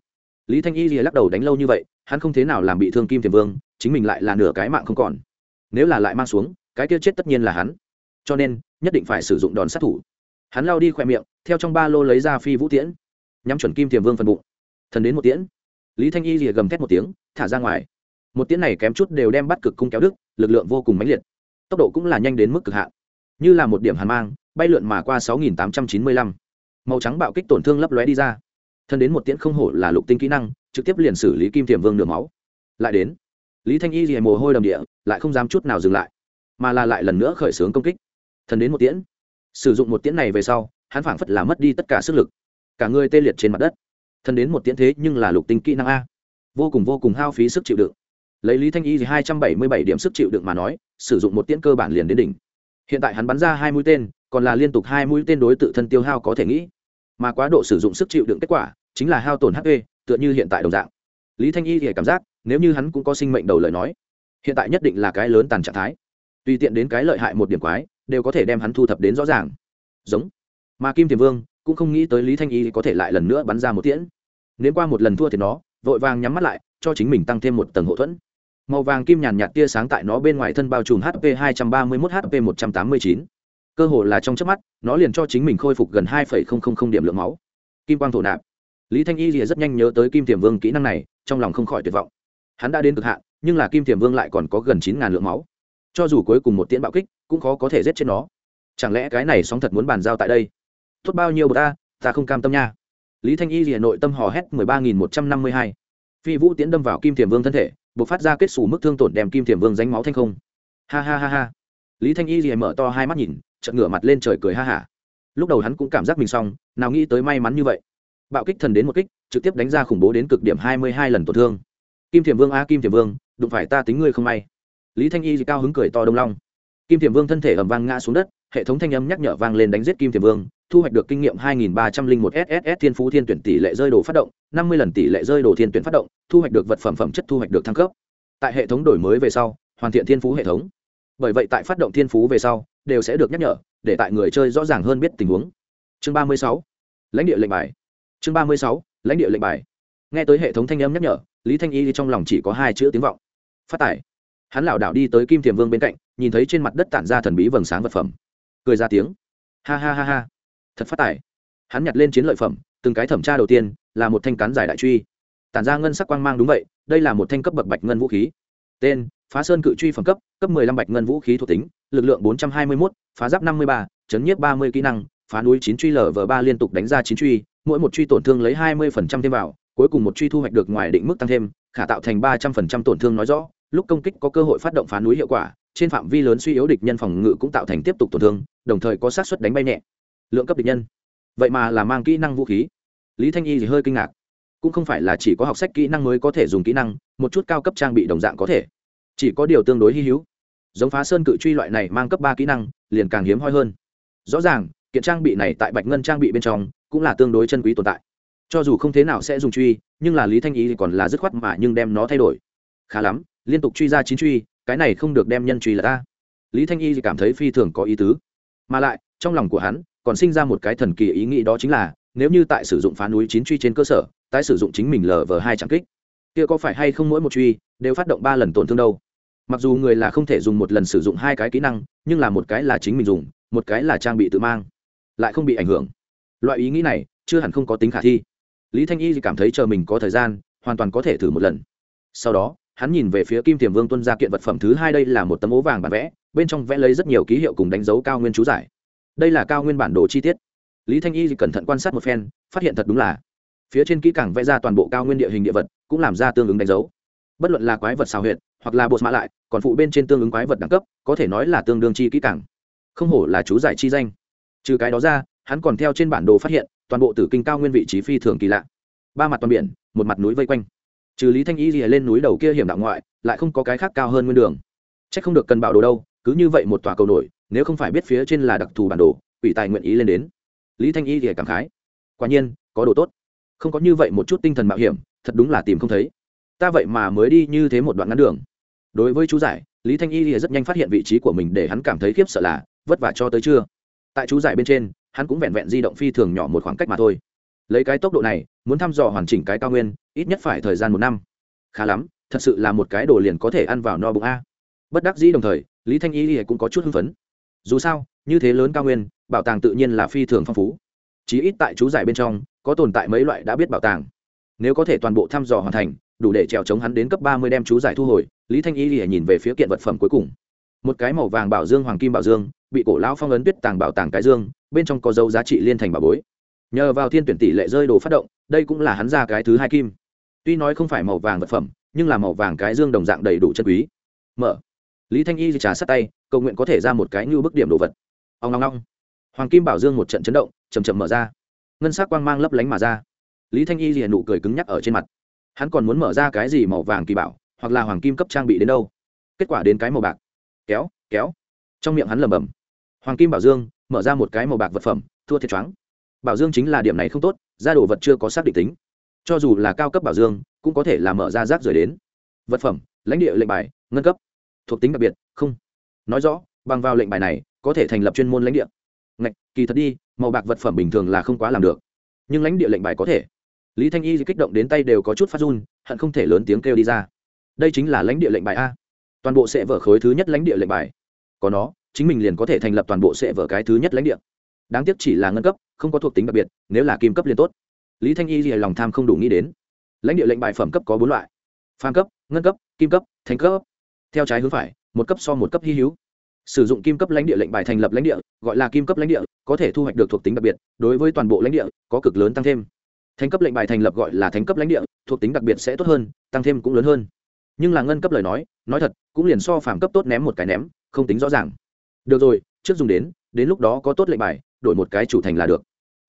Lý thanh y lìa lắc đầu đánh lâu như vậy hắn không thế nào làm bị thương kim thiềm vương, chính mình lại là nửa cái mạng không còn. Nếu là lại mang xuống, cái kia chết tất nhiên là hắn. Cho nên, nhất định phải sử dụng đòn sát thủ. Hắn lao đi khỏe miệng, theo trong ba lô lấy ra phi vũ tiễn. Nhắm chuẩn kim thiềm vương phần bụng. Thần đến một tiễn. Lý thanh y rìa gầm thét một tiếng, thả ra ngoài. Một tiễn này kém chút đều đem bắt cực cung kéo đức lực lượng vô cùng mãnh liệt. Tốc độ cũng là nhanh đến mức cực hạn. Như là một điểm hàn mang, bay lượn mà qua sáu nghìn tám trăm chín mươi lăm. Màu trắng bạo kích tổn thương lấp lóe đi ra. Thân đến một tiễn không hổ là lục tinh kỹ năng trực tiếp liền xử lý kim tiềm vương nửa máu. Lại đến, lý thanh y thì mồ hôi đầm địa, lại không dám chút nào dừng lại, mà là lại lần nữa khởi xướng công kích. Thần đến một tiễn. Sử dụng một tiễn này về sau, hắn phảng phất là mất đi tất cả sức lực. Cả người tê liệt trên mặt đất. Thần đến một tiễn thế nhưng là lục tinh kỹ năng a. Vô cùng vô cùng hao phí sức chịu đựng. Lấy lý thanh y thì hai trăm bảy mươi bảy điểm sức chịu đựng mà nói, sử dụng một tiễn cơ bản liền đến đỉnh. Hiện tại hắn bắn ra hai mũi tên, còn là liên tục hai mũi tên đối tự thân tiêu hao có thể nghĩ. Mà quá độ sử dụng sức chịu đựng kết quả chính là hao tổn hp tựa như hiện tại đồng dạng. Lý thanh y thì cảm giác nếu như hắn cũng có sinh mệnh đầu lời nói hiện tại nhất định là cái lớn tàn trạng thái. Tùy tiện đến cái lợi hại một điểm quái đều có thể đem hắn thu thập đến rõ ràng. Giống. Mà kim thiềm vương cũng không nghĩ tới lý thanh y có thể lại lần nữa bắn ra một tiễn. Nếu qua một lần thua thì nó vội vàng nhắm mắt lại cho chính mình tăng thêm một tầng hậu thuẫn. Màu vàng kim nhàn nhạt tia sáng tại nó bên ngoài thân bao trùm hp 231 hp 189. cơ hồ là trong chớp mắt nó liền cho chính mình khôi phục gần 2,000 điểm lượng máu. Kim quang thổ nạp lý thanh y rìa rất nhanh nhớ tới kim tiềm vương kỹ năng này, trong lòng không khỏi tuyệt vọng. Hắn đã đến cực hạn, nhưng là kim tiềm vương lại còn có gần chín ngàn lượng máu. Cho dù cuối cùng một tiễn bạo kích, cũng khó có thể giết chết nó. Chẳng lẽ cái này sóng thật muốn bàn giao tại đây? Tốt bao nhiêu bờ ta ta không cam tâm nha. Lý thanh y rìa nội tâm hò hét mười ba nghìn một trăm năm mươi hai. Phi vũ tiễn đâm vào kim tiềm vương thân thể b ộ c phát ra kết xù mức thương tổn đem kim tiềm vương ránh máu thanh không. Ha ha ha ha. Lý thanh y rìa mở to hai mắt nhìn, chợt ngửa mặt lên trời cười ha hả. Lúc đầu hắn cũng cảm giác mình xong, nào nghĩ tới may mắn như vậy bạo kích thần đến một kích, trực tiếp đánh ra khủng bố đến cực điểm hai mươi hai lần tổn thương. Kim thiểm vương a, kim thiểm vương, đụng phải ta tính ngươi không may. Lý thanh y cao hứng cười to đông long. Kim thiểm vương thân thể ầm vang ngã xuống đất, hệ thống thanh âm nhắc nhở vang lên đánh giết kim thiểm vương, thu hoạch được kinh nghiệm 2301 SSS thiên phú thiên tuyển tỷ lệ rơi đồ phát động 50 lần tỷ lệ rơi đồ thiên tuyển phát động, thu hoạch được vật phẩm phẩm chất thu hoạch được thăng cấp. Tại hệ thống đổi mới về sau, hoàn thiện thiên phú hệ thống. Bởi vậy tại phát động thiên phú về sau, đều sẽ được nhắc nhở, để tại người chơi rõ ràng hơn biết tình huống. Chương ba mươi sáu. Lãnh địa lệnh bài chương ba mươi sáu lãnh địa lệnh bài. Nghe tới hệ thống thanh âm nhắc nhở lý thanh y trong lòng chỉ có hai chữ tiếng vọng. Phát tải hắn lảo đảo đi tới kim thiềm vương bên cạnh nhìn thấy trên mặt đất tản ra thần bí vầng sáng vật phẩm. Cười ra tiếng. Ha ha ha ha. Thật phát tải hắn nhặt lên chiến lợi phẩm từng cái thẩm tra đầu tiên là một thanh cán giải đại truy. Tản ra ngân sắc quang mang đúng vậy đây là một thanh cấp bậc bạch ngân vũ khí. Tên phá sơn cự truy phẩm cấp cấp 15 bạch ngân vũ khí thuộc tính lực lượng 421, phá giáp 53, chấn nhiếp 30 kỹ năng phá núi chín truy lở vờ ba liên tục đánh ra chín truy mỗi một truy tổn thương lấy 20% thêm vào, cuối cùng một truy thu hoạch được ngoài định mức tăng thêm, khả tạo thành 300% tổn thương nói rõ. Lúc công kích có cơ hội phát động phá núi hiệu quả, trên phạm vi lớn suy yếu địch nhân phòng ngự cũng tạo thành tiếp tục tổn thương, đồng thời có xác suất đánh bay nhẹ. Lượng cấp địch nhân. Vậy mà là mang kỹ năng vũ khí. Lý thanh y thì hơi kinh ngạc. Cũng không phải là chỉ có học sách kỹ năng mới có thể dùng kỹ năng, một chút cao cấp trang bị đồng dạng có thể. Chỉ có điều tương đối hi hữu. Giống phá sơn cự truy loại này mang cấp ba kỹ năng, liền càng hiếm hoi hơn. Rõ ràng, kiện trang bị này tại bạch ngân trang bị bên trong cũng là tương đối chân quý tồn tại. Cho dù không thế nào sẽ dùng truy, nhưng là lý thanh ý thì còn là dứt khoát mà nhưng đem nó thay đổi. Khá lắm, liên tục truy ra chín truy, cái này không được đem nhân truy là ta. Lý thanh y thì cảm thấy phi thường có ý tứ. Mà lại, trong lòng của hắn, còn sinh ra một cái thần kỳ ý nghĩ đó chính là, nếu như tại sử dụng phá núi chín truy trên cơ sở, tái sử dụng chính mình lờ vờ hai trạng kích, kia có phải hay không mỗi một truy đều phát động ba lần tổn thương đâu? Mặc dù người là không thể dùng một lần sử dụng hai cái kỹ năng, nhưng là một cái là chính mình dùng, một cái là trang bị tự mang, lại không bị ảnh hưởng loại ý nghĩ này chưa hẳn không có tính khả thi. Lý thanh y thì cảm thấy chờ mình có thời gian, hoàn toàn có thể thử một lần. Sau đó, hắn nhìn về phía kim tiềm vương tuân ra kiện vật phẩm thứ hai đây là một tấm ố vàng bản vẽ, bên trong vẽ lấy rất nhiều ký hiệu cùng đánh dấu cao nguyên chú giải. Đây là cao nguyên bản đồ chi tiết. Lý thanh y thì cẩn thận quan sát một phen, phát hiện thật đúng là phía trên kỹ càng vẽ ra toàn bộ cao nguyên địa hình địa vật, cũng làm ra tương ứng đánh dấu. Bất luận là quái vật xào huyệt, hoặc là bột mã lại, còn phụ bên trên tương ứng quái vật đẳng cấp, có thể nói là tương đương chi kỹ càng. Không hổ là chú giải chi danh. Trừ cái đó ra hắn còn theo trên bản đồ phát hiện, toàn bộ tử kinh cao nguyên vị trí phi thường kỳ lạ. Ba mặt toàn biển, một mặt núi vây quanh. Trừ lý thanh y gì lên núi đầu kia hiểm đạo ngoại, lại không có cái khác cao hơn nguyên đường. C h ắ c không được cần bảo đồ đâu, cứ như vậy một tòa cầu nổi, nếu không phải biết phía trên là đặc thù bản đồ ủy tài nguyện ý lên đến. Lý thanh y thì cảm khái. Quả nhiên, có đồ tốt. Không có như vậy một chút tinh thần mạo hiểm, thật đúng là tìm không thấy. Ta vậy mà mới đi như thế một đoạn ngắn đường. Đối với chú giải, lý thanh y thì rất nhanh phát hiện vị trí của mình để hắn cảm thấy khiếp sợ là, vất vả cho tới chưa tại chú giải bên trên hắn cũng vẹn vẹn di động phi thường nhỏ một khoảng cách mà thôi. Lấy cái tốc độ này, muốn thăm dò hoàn chỉnh cái cao nguyên, ít nhất phải thời gian một năm. Khá lắm, thật sự là một cái đồ liền có thể ăn vào no bụng a. Bất đắc dĩ đồng thời, lý thanh y cũng có chút hưng phấn. Dù sao, như thế lớn cao nguyên, bảo tàng tự nhiên là phi thường phong phú. Chí ít tại chú giải bên trong, có tồn tại mấy loại đã biết bảo tàng. Nếu có thể toàn bộ thăm dò hoàn thành, đủ để trèo chống hắn đến cấp ba mươi đem chú giải thu hồi, lý thanh y nhìn về phía kiện vật phẩm cuối cùng. Một cái màu vàng bảo dương, hoàng kim bảo dương, bị cổ lão phong ấn tuyết tàng bảo tàng cái dương bên trong có dấu giá trị liên thành bà bối. Nhờ vào thiên tuyển tỷ lệ rơi đồ phát động, đây cũng là hắn ra cái thứ hai kim. Tuy nói không phải màu vàng vật phẩm, nhưng là màu vàng cái dương đồng dạng đầy đủ chân quý. Mở. Lý thanh y trà sát tay, cầu nguyện có thể ra một cái như bức điểm đồ vật. Ông long long hoàng kim bảo dương một trận chấn động chầm chậm mở ra. Ngân sắc quang mang lấp lánh mà ra. Lý thanh y liền nụ cười cứng nhắc ở trên mặt. Hắn còn muốn mở ra cái gì màu vàng kỳ bảo, hoặc là hoàng kim cấp trang bị đến đâu? Kết quả đến cái màu bạc. Kéo kéo. Trong miệng hắn lẩm bẩm. Hoàng kim bảo dương mở ra một cái màu bạc vật phẩm, thua thiệt choáng. Bảo dương chính là điểm này không tốt, ra đồ vật chưa có xác định tính. Cho dù là cao cấp bảo dương, cũng có thể là mở ra rác rời đến. Vật phẩm, lãnh địa lệnh bài, ngân cấp. Thuộc tính đặc biệt, không. Nói rõ, bằng vào lệnh bài này, có thể thành lập chuyên môn lãnh địa. Ngạch, kỳ thật đi, màu bạc vật phẩm bình thường là không quá làm được. Nhưng lãnh địa lệnh bài có thể. Lý thanh y kích động đến tay đều có chút phát run, hận không thể lớn tiếng kêu đi ra. Đây chính là lãnh địa lệnh bài a. Toàn bộ sẽ vở khối thứ nhất lãnh địa lệnh bài. Có nó chính mình liền có thể thành lập toàn bộ sẽ vở cái thứ nhất lãnh địa. Đáng tiếc chỉ là ngân cấp, không có thuộc tính đặc biệt, nếu là kim cấp liền tốt. Lý thanh y thì lòng tham không đủ nghĩ đến. Lãnh địa lệnh bài phẩm cấp có bốn loại. Phan cấp, ngân cấp, kim cấp thành cấp. Theo trái hướng phải, một cấp so một cấp hy hữu. Sử dụng kim cấp lãnh địa lệnh bài thành lập lãnh địa, gọi là kim cấp lãnh địa, có thể thu hoạch được thuộc tính đặc biệt, đối với toàn bộ lãnh địa, có cực lớn tăng thêm. Thành cấp lệnh bài thành lập gọi là thành cấp lãnh địa, thuộc tính đặc biệt sẽ tốt hơn, tăng thêm cũng lớn hơn. Nhưng là ngân cấp lời nói nói thật, cũng liền so phàm cấp tốt ném một cái ném, không tính rõ ràng được rồi, trước dùng đến đến lúc đó có tốt lệnh bài, đổi một cái chủ thành là được.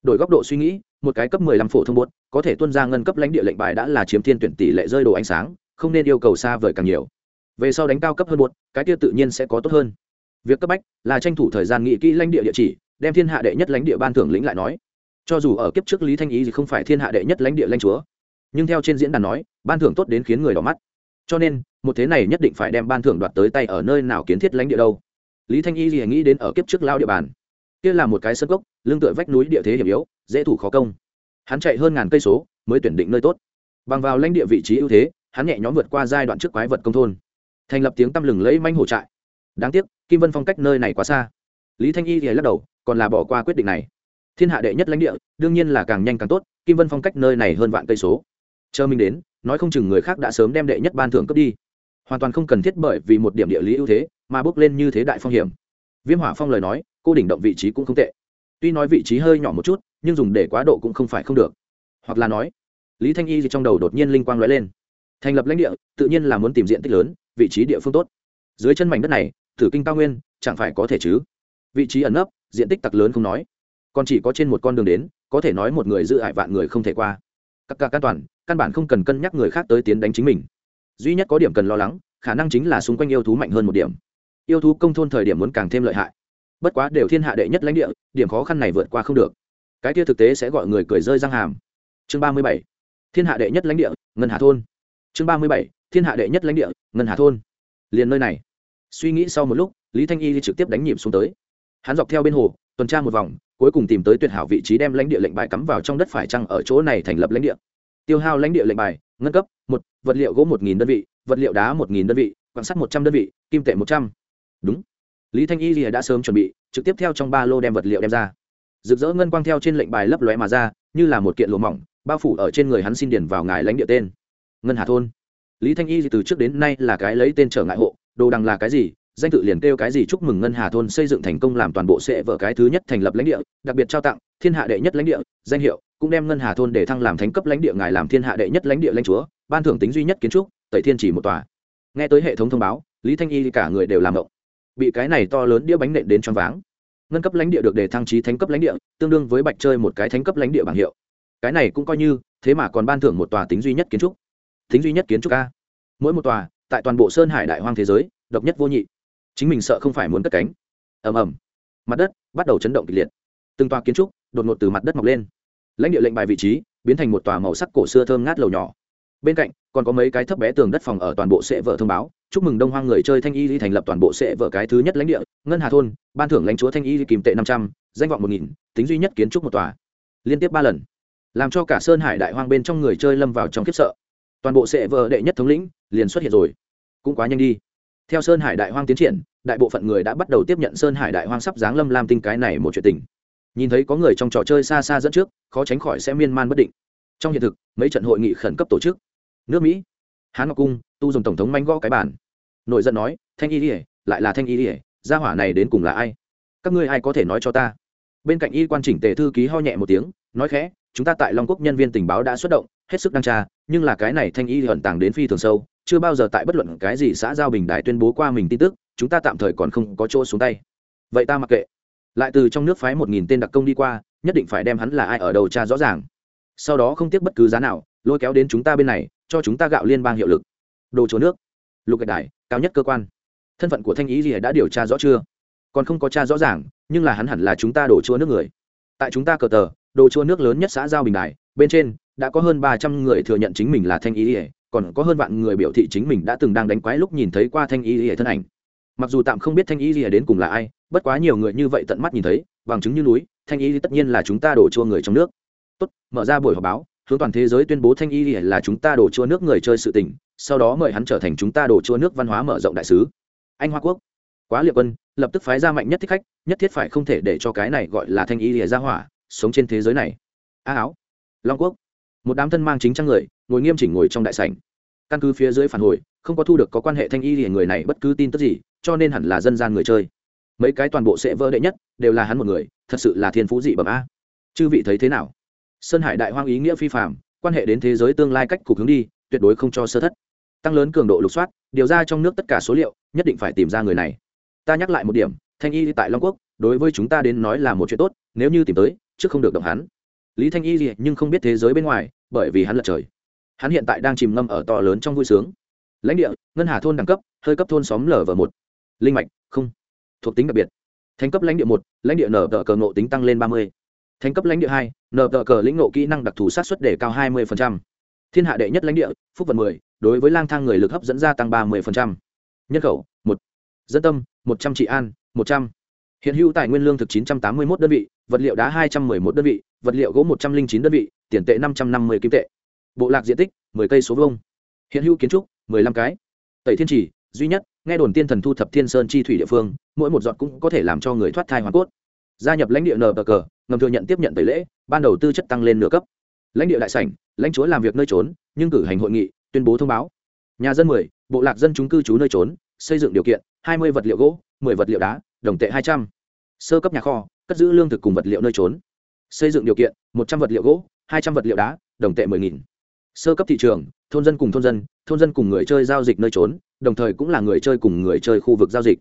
Đổi góc độ suy nghĩ, một cái cấp 15 phổ thông bốt có thể tuân ra ngân cấp lãnh địa lệnh bài đã là chiếm thiên tuyển tỷ lệ rơi đồ ánh sáng, không nên yêu cầu xa vời càng nhiều. Về sau đánh cao cấp hơn bốt cái kia tự nhiên sẽ có tốt hơn. Việc cấp bách là tranh thủ thời gian nghị kỹ lãnh địa địa chỉ, đem thiên hạ đệ nhất lãnh địa ban thưởng lĩnh lại nói. Cho dù ở kiếp trước lý thanh ý thì không phải thiên hạ đệ nhất lãnh địa lãnh chúa. Nhưng theo trên diễn đàn nói, ban thưởng tốt đến khiến người đỏ mắt. Cho nên, một thế này nhất định phải đem ban thưởng đoạt tới tay ở nơi nào kiến thiết lãnh địa đâu lý thanh y gì nghĩ đến ở kiếp trước lao địa bàn. Kia là một cái sân gốc lưng tựa vách núi địa thế hiểm yếu, dễ thủ khó công. Hắn chạy hơn ngàn cây số, mới tuyển định nơi tốt. Bằng vào lãnh địa vị trí ưu thế, hắn nhẹ nhõm vượt qua giai đoạn trước quái vật công thôn. Thành lập tiếng tăm lừng lẫy manh hổ trại. Đáng tiếc, kim vân phong cách nơi này quá xa. Lý thanh y thì lắc đầu, còn là bỏ qua quyết định này. Thiên hạ đệ nhất lãnh địa, đương nhiên là càng nhanh càng tốt, kim vân phong cách nơi này hơn vạn cây số. Chờ mình đến, nói không chừng người khác đã sớm đem đệ nhất ban thưởng cấp đi. Hoàn toàn không cần thiết bởi vì một điểm địa lý ưu thế mà bước lên như thế đại phong hiểm. Viêm hỏa phong lời nói, cô đỉnh động vị trí cũng không tệ. Tuy nói vị trí hơi nhỏ một chút, nhưng dùng để quá độ cũng không phải không được. Hoặc là nói, lý thanh y trong đầu đột nhiên linh quang lóe lên. Thành lập lãnh địa, tự nhiên là muốn tìm diện tích lớn, vị trí địa phương tốt. Dưới chân mảnh đất này thử kinh cao nguyên, chẳng phải có thể chứ? Vị trí ẩn nấp, diện tích tặc lớn không nói. Còn chỉ có trên một con đường đến, có thể nói một người giữ hại vạn người không thể qua. Các ca an toàn, căn bản không cần cân nhắc người khác tới tiến đánh chính mình. Duy nhất có điểm cần lo lắng, khả năng chính là xung quanh yêu thú mạnh hơn một điểm yêu thú công thôn thời điểm muốn càng thêm lợi hại. Bất quá đều thiên hạ đệ nhất lãnh địa, điểm khó khăn này vượt qua không được. Cái kia thực tế sẽ gọi người cười rơi răng hàm. Chương ba mươi bảy. Thiên hạ đệ nhất lãnh địa, ngân hà thôn. Chương ba mươi bảy. Thiên hạ đệ nhất lãnh địa, ngân hà thôn. Liền nơi này. Suy nghĩ sau một lúc, lý thanh y đi trực tiếp đánh nhịp xuống tới. Hắn dọc theo bên hồ, tuần tra một vòng, cuối cùng tìm tới tuyệt hảo vị trí đem lãnh địa lệnh bài cắm vào trong đất phải trăng ở chỗ này thành lập lãnh địa. Tiêu hao lãnh địa lệnh bài, ngân cấp, một, vật liệu gỗ một nghìn đơn vị, vật liệu đá một nghìn đơn vị, quan sát một trăm đơn vị, kim tệ một trăm đúng. Lý thanh y đã sớm chuẩn bị, trực tiếp theo trong ba lô đem vật liệu đem ra. Rực rỡ ngân quang theo trên lệnh bài lấp lóe mà ra, như là một kiện lụa mỏng, bao phủ ở trên người hắn xin điền vào ngài lãnh địa tên. Ngân hà thôn. Lý thanh y từ trước đến nay là cái lấy tên trở ngại hộ, đồ đằng là cái gì, danh tự liền kêu cái gì chúc mừng ngân hà thôn xây dựng thành công làm toàn bộ sệ vở cái thứ nhất thành lập lãnh địa, đặc biệt trao tặng, thiên hạ đệ nhất lãnh địa, danh hiệu, cũng đem ngân hà thôn để thăng làm thánh cấp lãnh địa ngài làm thiên hạ đệ nhất lãnh địa lãnh chúa, ban thưởng tính duy nhất kiến trúc, tẩy thiên chỉ một tòa. Nghe tới hệ thống thông báo, lý thanh y cả người đều làm động bị cái này to lớn đĩa bánh nện đến choáng váng. Ngân cấp lãnh địa được đề thăng trí thánh cấp lãnh địa, tương đương với bạch chơi một cái thánh cấp lãnh địa bảng hiệu. Cái này cũng coi như, thế mà còn ban thưởng một tòa tính duy nhất kiến trúc. Tính duy nhất kiến trúc a. Mỗi một tòa, tại toàn bộ sơn hải đại hoang thế giới, độc nhất vô nhị. Chính mình sợ không phải muốn cất cánh. Ầm ầm. Mặt đất bắt đầu chấn động kịch liệt. Từng tòa kiến trúc đột ngột từ mặt đất mọc lên. Lãnh địa lệnh bài vị trí biến thành một tòa màu sắc cổ xưa thơm ngát lầu nhỏ. Bên cạnh còn có mấy cái thấp bé tường đất phòng ở toàn bộ sẽ vợ thông báo chúc mừng đông hoang người chơi thanh y thành lập toàn bộ sẽ vợ cái thứ nhất lãnh địa, ngân hà thôn, ban thưởng lãnh chúa thanh y kìm tệ năm trăm, danh vọng một nghìn, tính duy nhất kiến trúc một tòa. Liên tiếp ba lần. Làm cho cả sơn hải đại hoang bên trong người chơi lâm vào trong khiếp sợ. Toàn bộ sẽ vợ đệ nhất thống lĩnh liền xuất hiện rồi. Cũng quá nhanh đi. Theo sơn hải đại hoang tiến triển, đại bộ phận người đã bắt đầu tiếp nhận sơn hải đại hoang sắp giáng lâm lam tinh cái này một chuyện tình. Nhìn thấy có người trong trò chơi xa xa dẫn trước, khó tránh khỏi sẽ miên man bất định. Trong hiện thực, mấy trận hội nghị khẩn cấp tổ chức. Nước mỹ, hán ngọc cung tu dùng tổng thống manh gõ cái bản nội giận nói, thanh y ỉa lại là thanh y ỉa gia hỏa này đến cùng là ai? Các ngươi ai có thể nói cho ta? Bên cạnh y quan chỉnh tề thư ký ho nhẹ một tiếng, nói khẽ, chúng ta tại long quốc nhân viên tình báo đã xuất động, hết sức đăng tra, nhưng là cái này thanh y ẩn tàng đến phi thường sâu, chưa bao giờ tại bất luận cái gì xã giao bình đài tuyên bố qua mình tin tức, chúng ta tạm thời còn không có chỗ xuống tay. Vậy ta mặc kệ. Lại từ trong nước phái một nghìn tên đặc công đi qua, nhất định phải đem hắn là ai ở đầu tra rõ ràng. Sau đó không tiếc bất cứ giá nào, lôi kéo đến chúng ta bên này, cho chúng ta gạo liên bang hiệu lực đồ chúa nước, lục gạch đài, cao nhất cơ quan. Thân phận của thanh ý gì đã điều tra rõ chưa? Còn không có tra rõ ràng, nhưng là hắn hẳn là chúng ta đổ chúa nước người. Tại chúng ta cờ tờ, đồ chúa nước lớn nhất xã giao bình đài, bên trên đã có hơn ba trăm người thừa nhận chính mình là thanh ý ỉa còn có hơn vạn người biểu thị chính mình đã từng đang đánh quái lúc nhìn thấy qua thanh ý ỉa thân ảnh. Mặc dù tạm không biết thanh ý ỉa đến cùng là ai, bất quá nhiều người như vậy tận mắt nhìn thấy, bằng chứng như núi, thanh ý tất nhiên là chúng ta đổ chua người trong nước. Tốt, mở ra buổi họp báo hướng toàn thế giới tuyên bố thanh ý là chúng ta đổ chua nước người chơi sự tình, sau đó mời hắn trở thành chúng ta đổ chua nước văn hóa mở rộng đại sứ. Anh hoa quốc. Quá liệt quân, lập tức phái ra mạnh nhất thích khách, nhất thiết phải không thể để cho cái này gọi là thanh y lìa ra hỏa, sống trên thế giới này. A áo. Long quốc. Một đám thân mang chính trang người, ngồi nghiêm chỉnh ngồi trong đại sảnh. Căn cứ phía dưới phản hồi, không có thu được có quan hệ thanh y lìa người này bất cứ tin tức gì, cho nên hẳn là dân gian người chơi. Mấy cái toàn bộ sẽ vỡ đệ nhất, đều là hắn một người, thật sự là thiên phú dị bẩm a. Chư vị thấy thế nào? Sơn hải đại hoang ý nghĩa phi phạm quan hệ đến thế giới tương lai cách cục hướng đi, tuyệt đối không cho sơ thất. Tăng lớn cường độ lục soát, điều ra trong nước tất cả số liệu, nhất định phải tìm ra người này. Ta nhắc lại một điểm, thanh y tại long quốc, đối với chúng ta đến nói là một chuyện tốt, nếu như tìm tới, trước không được động hắn. Lý thanh y gì nhưng không biết thế giới bên ngoài, bởi vì hắn lật trời. Hắn hiện tại đang chìm ngâm ở to lớn trong vui sướng. Lãnh địa, ngân hà thôn đẳng cấp, hơi cấp thôn xóm lở v một. Linh mạch, không. Thuộc tính đặc biệt. Thành cấp lãnh địa một, lãnh địa nở tờ cờ nộ tính tăng lên ba mươi thành cấp lãnh địa hai, nợ tờ cờ lĩnh nộ kỹ năng đặc thù sát xuất để cao hai mươi thiên hạ đệ nhất lãnh địa, phúc vận mười, đối với lang thang người lực hấp dẫn gia tăng ba mươi nhân khẩu, một. Dân tâm, một trăm trị an, một trăm. Hiện hữu tài nguyên lương thực 981 đơn vị, vật liệu đá 211 đơn vị, vật liệu gỗ 109 đơn vị, tiền tệ 550 kim tệ. Bộ lạc diện tích 10 cây số vông hiện hữu kiến trúc 15 cái. Tẩy thiên trì, duy nhất, nghe đồn tiên thần thu thập thiên sơn chi thủy địa phương, mỗi một giọt cũng có thể làm cho người thoát thai hoàn cốt gia nhập lãnh địa nờ cờ, ngầm thừa nhận tiếp nhận tẩy lễ, ban đầu tư chất tăng lên nửa cấp. Lãnh địa đại sảnh, lãnh chúa làm việc nơi trốn, nhưng cử hành hội nghị, tuyên bố thông báo. Nhà dân mười, bộ lạc dân chúng cư trú nơi trốn, xây dựng điều kiện, hai mươi vật liệu gỗ, mười vật liệu đá, đồng tệ hai trăm. Sơ cấp nhà kho, cất giữ lương thực cùng vật liệu nơi trốn. Xây dựng điều kiện, một trăm vật liệu gỗ, hai trăm vật liệu đá, đồng tệ mười nghìn. Sơ cấp thị trường, thôn dân cùng thôn dân thôn dân cùng người chơi giao dịch nơi trốn, đồng thời cũng là người chơi cùng người chơi khu vực giao dịch.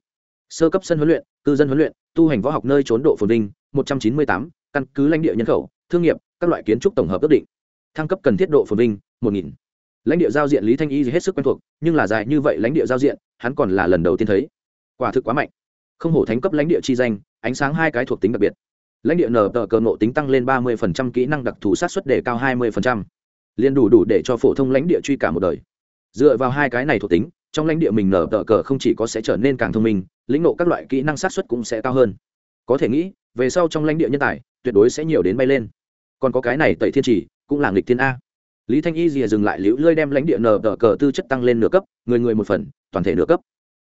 Sơ cấp sân huấn luyện, cư dân huấn luyện tu hành võ học nơi trốn độ phồn vinh, một trăm chín mươi tám, căn cứ lãnh địa nhân khẩu, thương nghiệp, các loại kiến trúc tổng hợp ước định. Thăng cấp cần thiết độ phồn vinh, một nghìn. Lãnh địa giao diện lý thanh y hết sức quen thuộc, nhưng là dài như vậy lãnh địa giao diện, hắn còn là lần đầu tiên thấy. Quả thực quá mạnh. Không hổ thánh cấp lãnh địa chi danh, ánh sáng hai cái thuộc tính đặc biệt. Lãnh địa nở tờ cờ nộ tính tăng lên ba mươi kỹ năng đặc thù sát xuất đề cao hai mươi liền đủ đủ để cho phổ thông lãnh địa truy cả một đời. Dựa vào hai cái này thuộc tính, trong lãnh địa mình nở tờ cờ không chỉ có sẽ trở nên càng thông minh lĩnh nộ các loại kỹ năng sát xuất cũng sẽ cao hơn. Có thể nghĩ, về sau trong lãnh địa nhân tài, tuyệt đối sẽ nhiều đến bay lên. Còn có cái này tẩy thiên trì, cũng là nghịch thiên a. Lý thanh y rìa dừng lại liễu lơi đem lãnh địa nở tờ cờ tư chất tăng lên nửa cấp, người người một phần, toàn thể nửa cấp.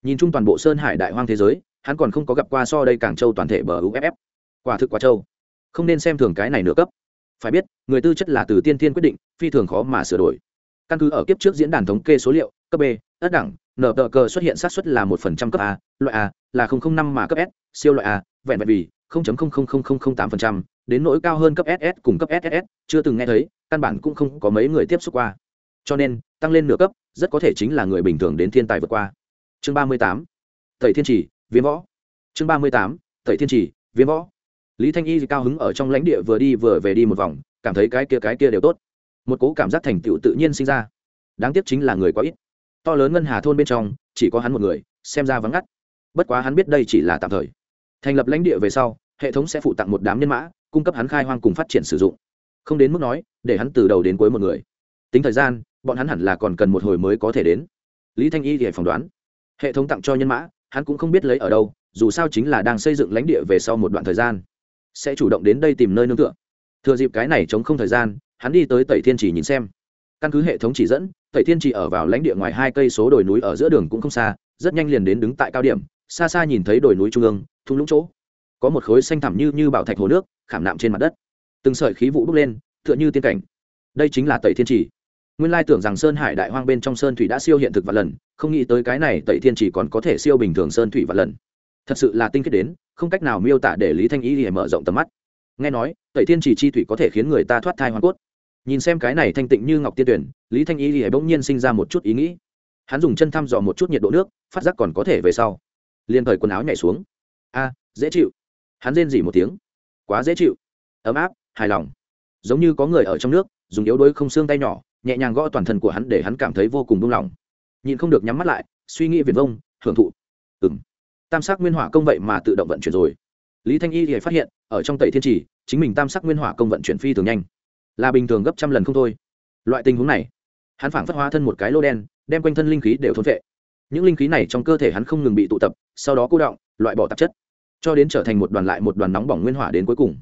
Nhìn chung toàn bộ sơn hải đại hoang thế giới, hắn còn không có gặp qua so đây càng châu toàn thể bờ uff quả thực quá châu. Không nên xem thường cái này nửa cấp. Phải biết, người tư chất là từ tiên thiên quyết định, phi thường khó mà sửa đổi. Căn cứ ở kiếp trước diễn đàn thống kê số liệu, cấp b ất đẳng nở tờ cờ xuất hiện sát xuất là một phần trăm cấp a, loại a là năm mà cấp s, siêu loại a, vẹn vẹn vì tám phần trăm, đến nỗi cao hơn cấp ss cùng cấp ss chưa từng nghe thấy, căn bản cũng không có mấy người tiếp xúc qua. Cho nên, tăng lên nửa cấp, rất có thể chính là người bình thường đến thiên tài vượt qua. Chương ba mươi tám, tẩy thiên trì viêm võ. Chương ba mươi tám, tẩy thiên trì viêm võ. Lý thanh y cao hứng ở trong lãnh địa vừa đi vừa về đi một vòng, cảm thấy cái kia cái kia đều tốt. Một cố cảm giác thành tựu tự nhiên sinh ra. Đáng tiếc chính là người quá ít to lớn ngân hà thôn bên trong, chỉ có hắn một người, xem ra vắng ngắt. Bất quá hắn biết đây chỉ là tạm thời. Thành lập lãnh địa về sau, hệ thống sẽ phụ tặng một đám nhân mã, cung cấp hắn khai hoang cùng phát triển sử dụng. Không đến mức nói, để hắn từ đầu đến cuối một người. Tính thời gian, bọn hắn hẳn là còn cần một hồi mới có thể đến. Lý thanh y thì phỏng đoán. Hệ thống tặng cho nhân mã, hắn cũng không biết lấy ở đâu, dù sao chính là đang xây dựng lãnh địa về sau một đoạn thời gian. Sẽ chủ động đến đây tìm nơi nương tựa. Thừa dịp cái này chống không thời gian, hắn đi tới tẩy thiên chỉ nhìn xem. Căn cứ hệ thống chỉ dẫn tẩy thiên chỉ ở vào lãnh địa ngoài hai cây số đồi núi ở giữa đường cũng không xa, rất nhanh liền đến đứng tại cao điểm, xa xa nhìn thấy đồi núi trung ương, thung lũng chỗ. Có một khối xanh thẳm như như bảo thạch hồ nước, khảm nạm trên mặt đất. Từng sợi khí vụ bốc lên, tựa như tiên cảnh. Đây chính là tẩy thiên chỉ nguyên lai tưởng rằng sơn hải đại hoang bên trong sơn thủy đã siêu hiện thực vạn lần, không nghĩ tới cái này tẩy thiên chỉ còn có thể siêu bình thường sơn thủy vạn lần. Thật sự là tinh khiết đến, không cách nào miêu tả để lý thanh Ý liễu mở rộng tầm mắt. Nghe nói, tẩy thiên chỉ chi thủy có thể khiến người ta thoát thai hoàn cốt nhìn xem cái này thanh tịnh như ngọc tiên tuyển, lý thanh y thì bỗng nhiên sinh ra một chút ý nghĩ. Hắn dùng chân thăm dò một chút nhiệt độ nước, phát giác còn có thể về sau. Liền thời quần áo nhảy xuống. A à, dễ chịu. Hắn rên dỉ một tiếng. Quá dễ chịu. Ấm áp, hài lòng. Giống như có người ở trong nước, dùng yếu đuối không xương tay nhỏ, nhẹ nhàng gõ toàn thân của hắn để hắn cảm thấy vô cùng buông lỏng. Nhìn không được nhắm mắt lại, suy nghĩ viền vông, hưởng thụ. Ừng tam sắc nguyên hỏa công vậy mà tự động vận chuyển rồi. Lý thanh y thì phát hiện, ở trong tẩy thiên trì, chính mình tam sắc nguyên hỏa công vận chuyển phi thường nhanh là bình thường gấp trăm lần không thôi. Loại tình huống này, hắn phảng phất hóa thân một cái lô đen, đem quanh thân linh khí đều thôn vệ những linh khí này trong cơ thể hắn không ngừng bị tụ tập, sau đó cô động, loại bỏ tạp chất, cho đến trở thành một đoàn lại một đoàn nóng bỏng nguyên hỏa đến cuối cùng.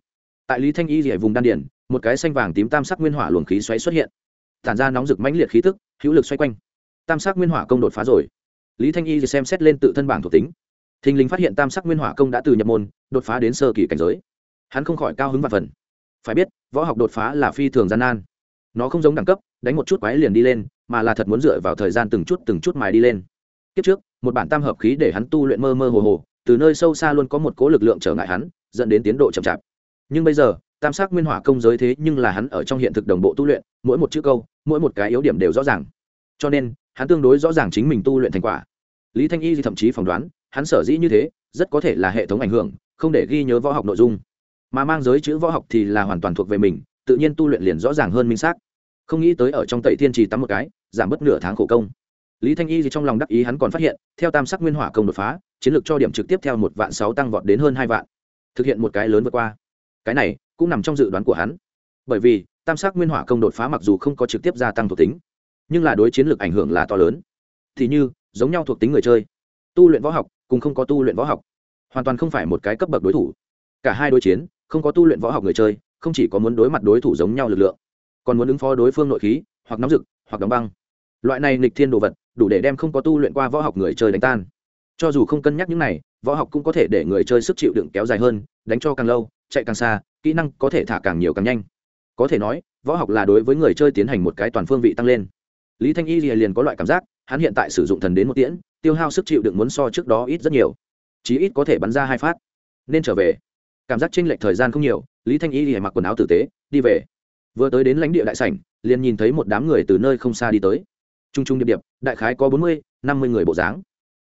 Tại lý thanh y rỉa vùng đan điển một cái xanh vàng tím tam sắc nguyên hỏa luồng khí xoáy xuất hiện. Tản ra nóng rực mãnh liệt khí tức, hữu lực xoay quanh. Tam sắc nguyên hỏa công đột phá rồi. Lý thanh y xem xét lên tự thân bảng thuộc tính. Thình lình phát hiện tam sắc nguyên hỏa công đã từ nhập môn, đột phá đến sơ kỳ cảnh giới. Hắn không khỏi cao hứng và phần phải biết, võ học đột phá là phi thường gian nan. Nó không giống đẳng cấp, đánh một chút quái liền đi lên, mà là thật muốn dựa vào thời gian từng chút từng chút mài đi lên. Kiếp trước, một bản tam hợp khí để hắn tu luyện mơ mơ hồ hồ, từ nơi sâu xa luôn có một cố lực lượng trở ngại hắn, dẫn đến tiến độ chậm chạp. Nhưng bây giờ, tam sắc nguyên hỏa công giới thế nhưng là hắn ở trong hiện thực đồng bộ tu luyện, mỗi một chữ câu, mỗi một cái yếu điểm đều rõ ràng. Cho nên, hắn tương đối rõ ràng chính mình tu luyện thành quả. Lý thanh y thì thậm chí phỏng đoán, hắn sở dĩ như thế, rất có thể là hệ thống ảnh hưởng, không để ghi nhớ võ học nội dung mà mang giới chữ võ học thì là hoàn toàn thuộc về mình, tự nhiên tu luyện liền rõ ràng hơn minh xác. Không nghĩ tới ở trong tẩy thiên trì tắm một cái, giảm bớt nửa tháng khổ công. Lý thanh y thì trong lòng đắc ý hắn còn phát hiện, theo tam sắc nguyên hỏa công đột phá, chiến lược cho điểm trực tiếp theo một vạn sáu tăng vọt đến hơn hai vạn. Thực hiện một cái lớn vượt qua. Cái này cũng nằm trong dự đoán của hắn. Bởi vì, tam sắc nguyên hỏa công đột phá mặc dù không có trực tiếp gia tăng thuộc tính, nhưng là đối chiến lược ảnh hưởng là to lớn. Thì như, giống nhau thuộc tính người chơi. Tu luyện võ học, cùng không có tu luyện võ học. Hoàn toàn không phải một cái cấp bậc đối thủ. Cả hai đối chiến không có tu luyện võ học người chơi, không chỉ có muốn đối mặt đối thủ giống nhau lực lượng, còn muốn ứng phó đối phương nội khí, hoặc nóng rực, hoặc đóng băng. Loại này nghịch thiên đồ vật, đủ để đem không có tu luyện qua võ học người chơi đánh tan. Cho dù không cân nhắc những này, võ học cũng có thể để người chơi sức chịu đựng kéo dài hơn, đánh cho càng lâu, chạy càng xa, kỹ năng có thể thả càng nhiều càng nhanh. Có thể nói, võ học là đối với người chơi tiến hành một cái toàn phương vị tăng lên. Lý thanh y liền có loại cảm giác, hắn hiện tại sử dụng thần đến một tiễn, tiêu hao sức chịu đựng muốn so trước đó ít rất nhiều. Chí ít có thể bắn ra hai phát. Nên trở về cảm giác chênh lệch thời gian không nhiều, lý thanh y thì mặc quần áo tử tế, đi về. Vừa tới đến lãnh địa đại sảnh, liền nhìn thấy một đám người từ nơi không xa đi tới. T r u n g t r u n g điệp điệp, đại khái có bốn mươi, năm mươi người bộ dáng.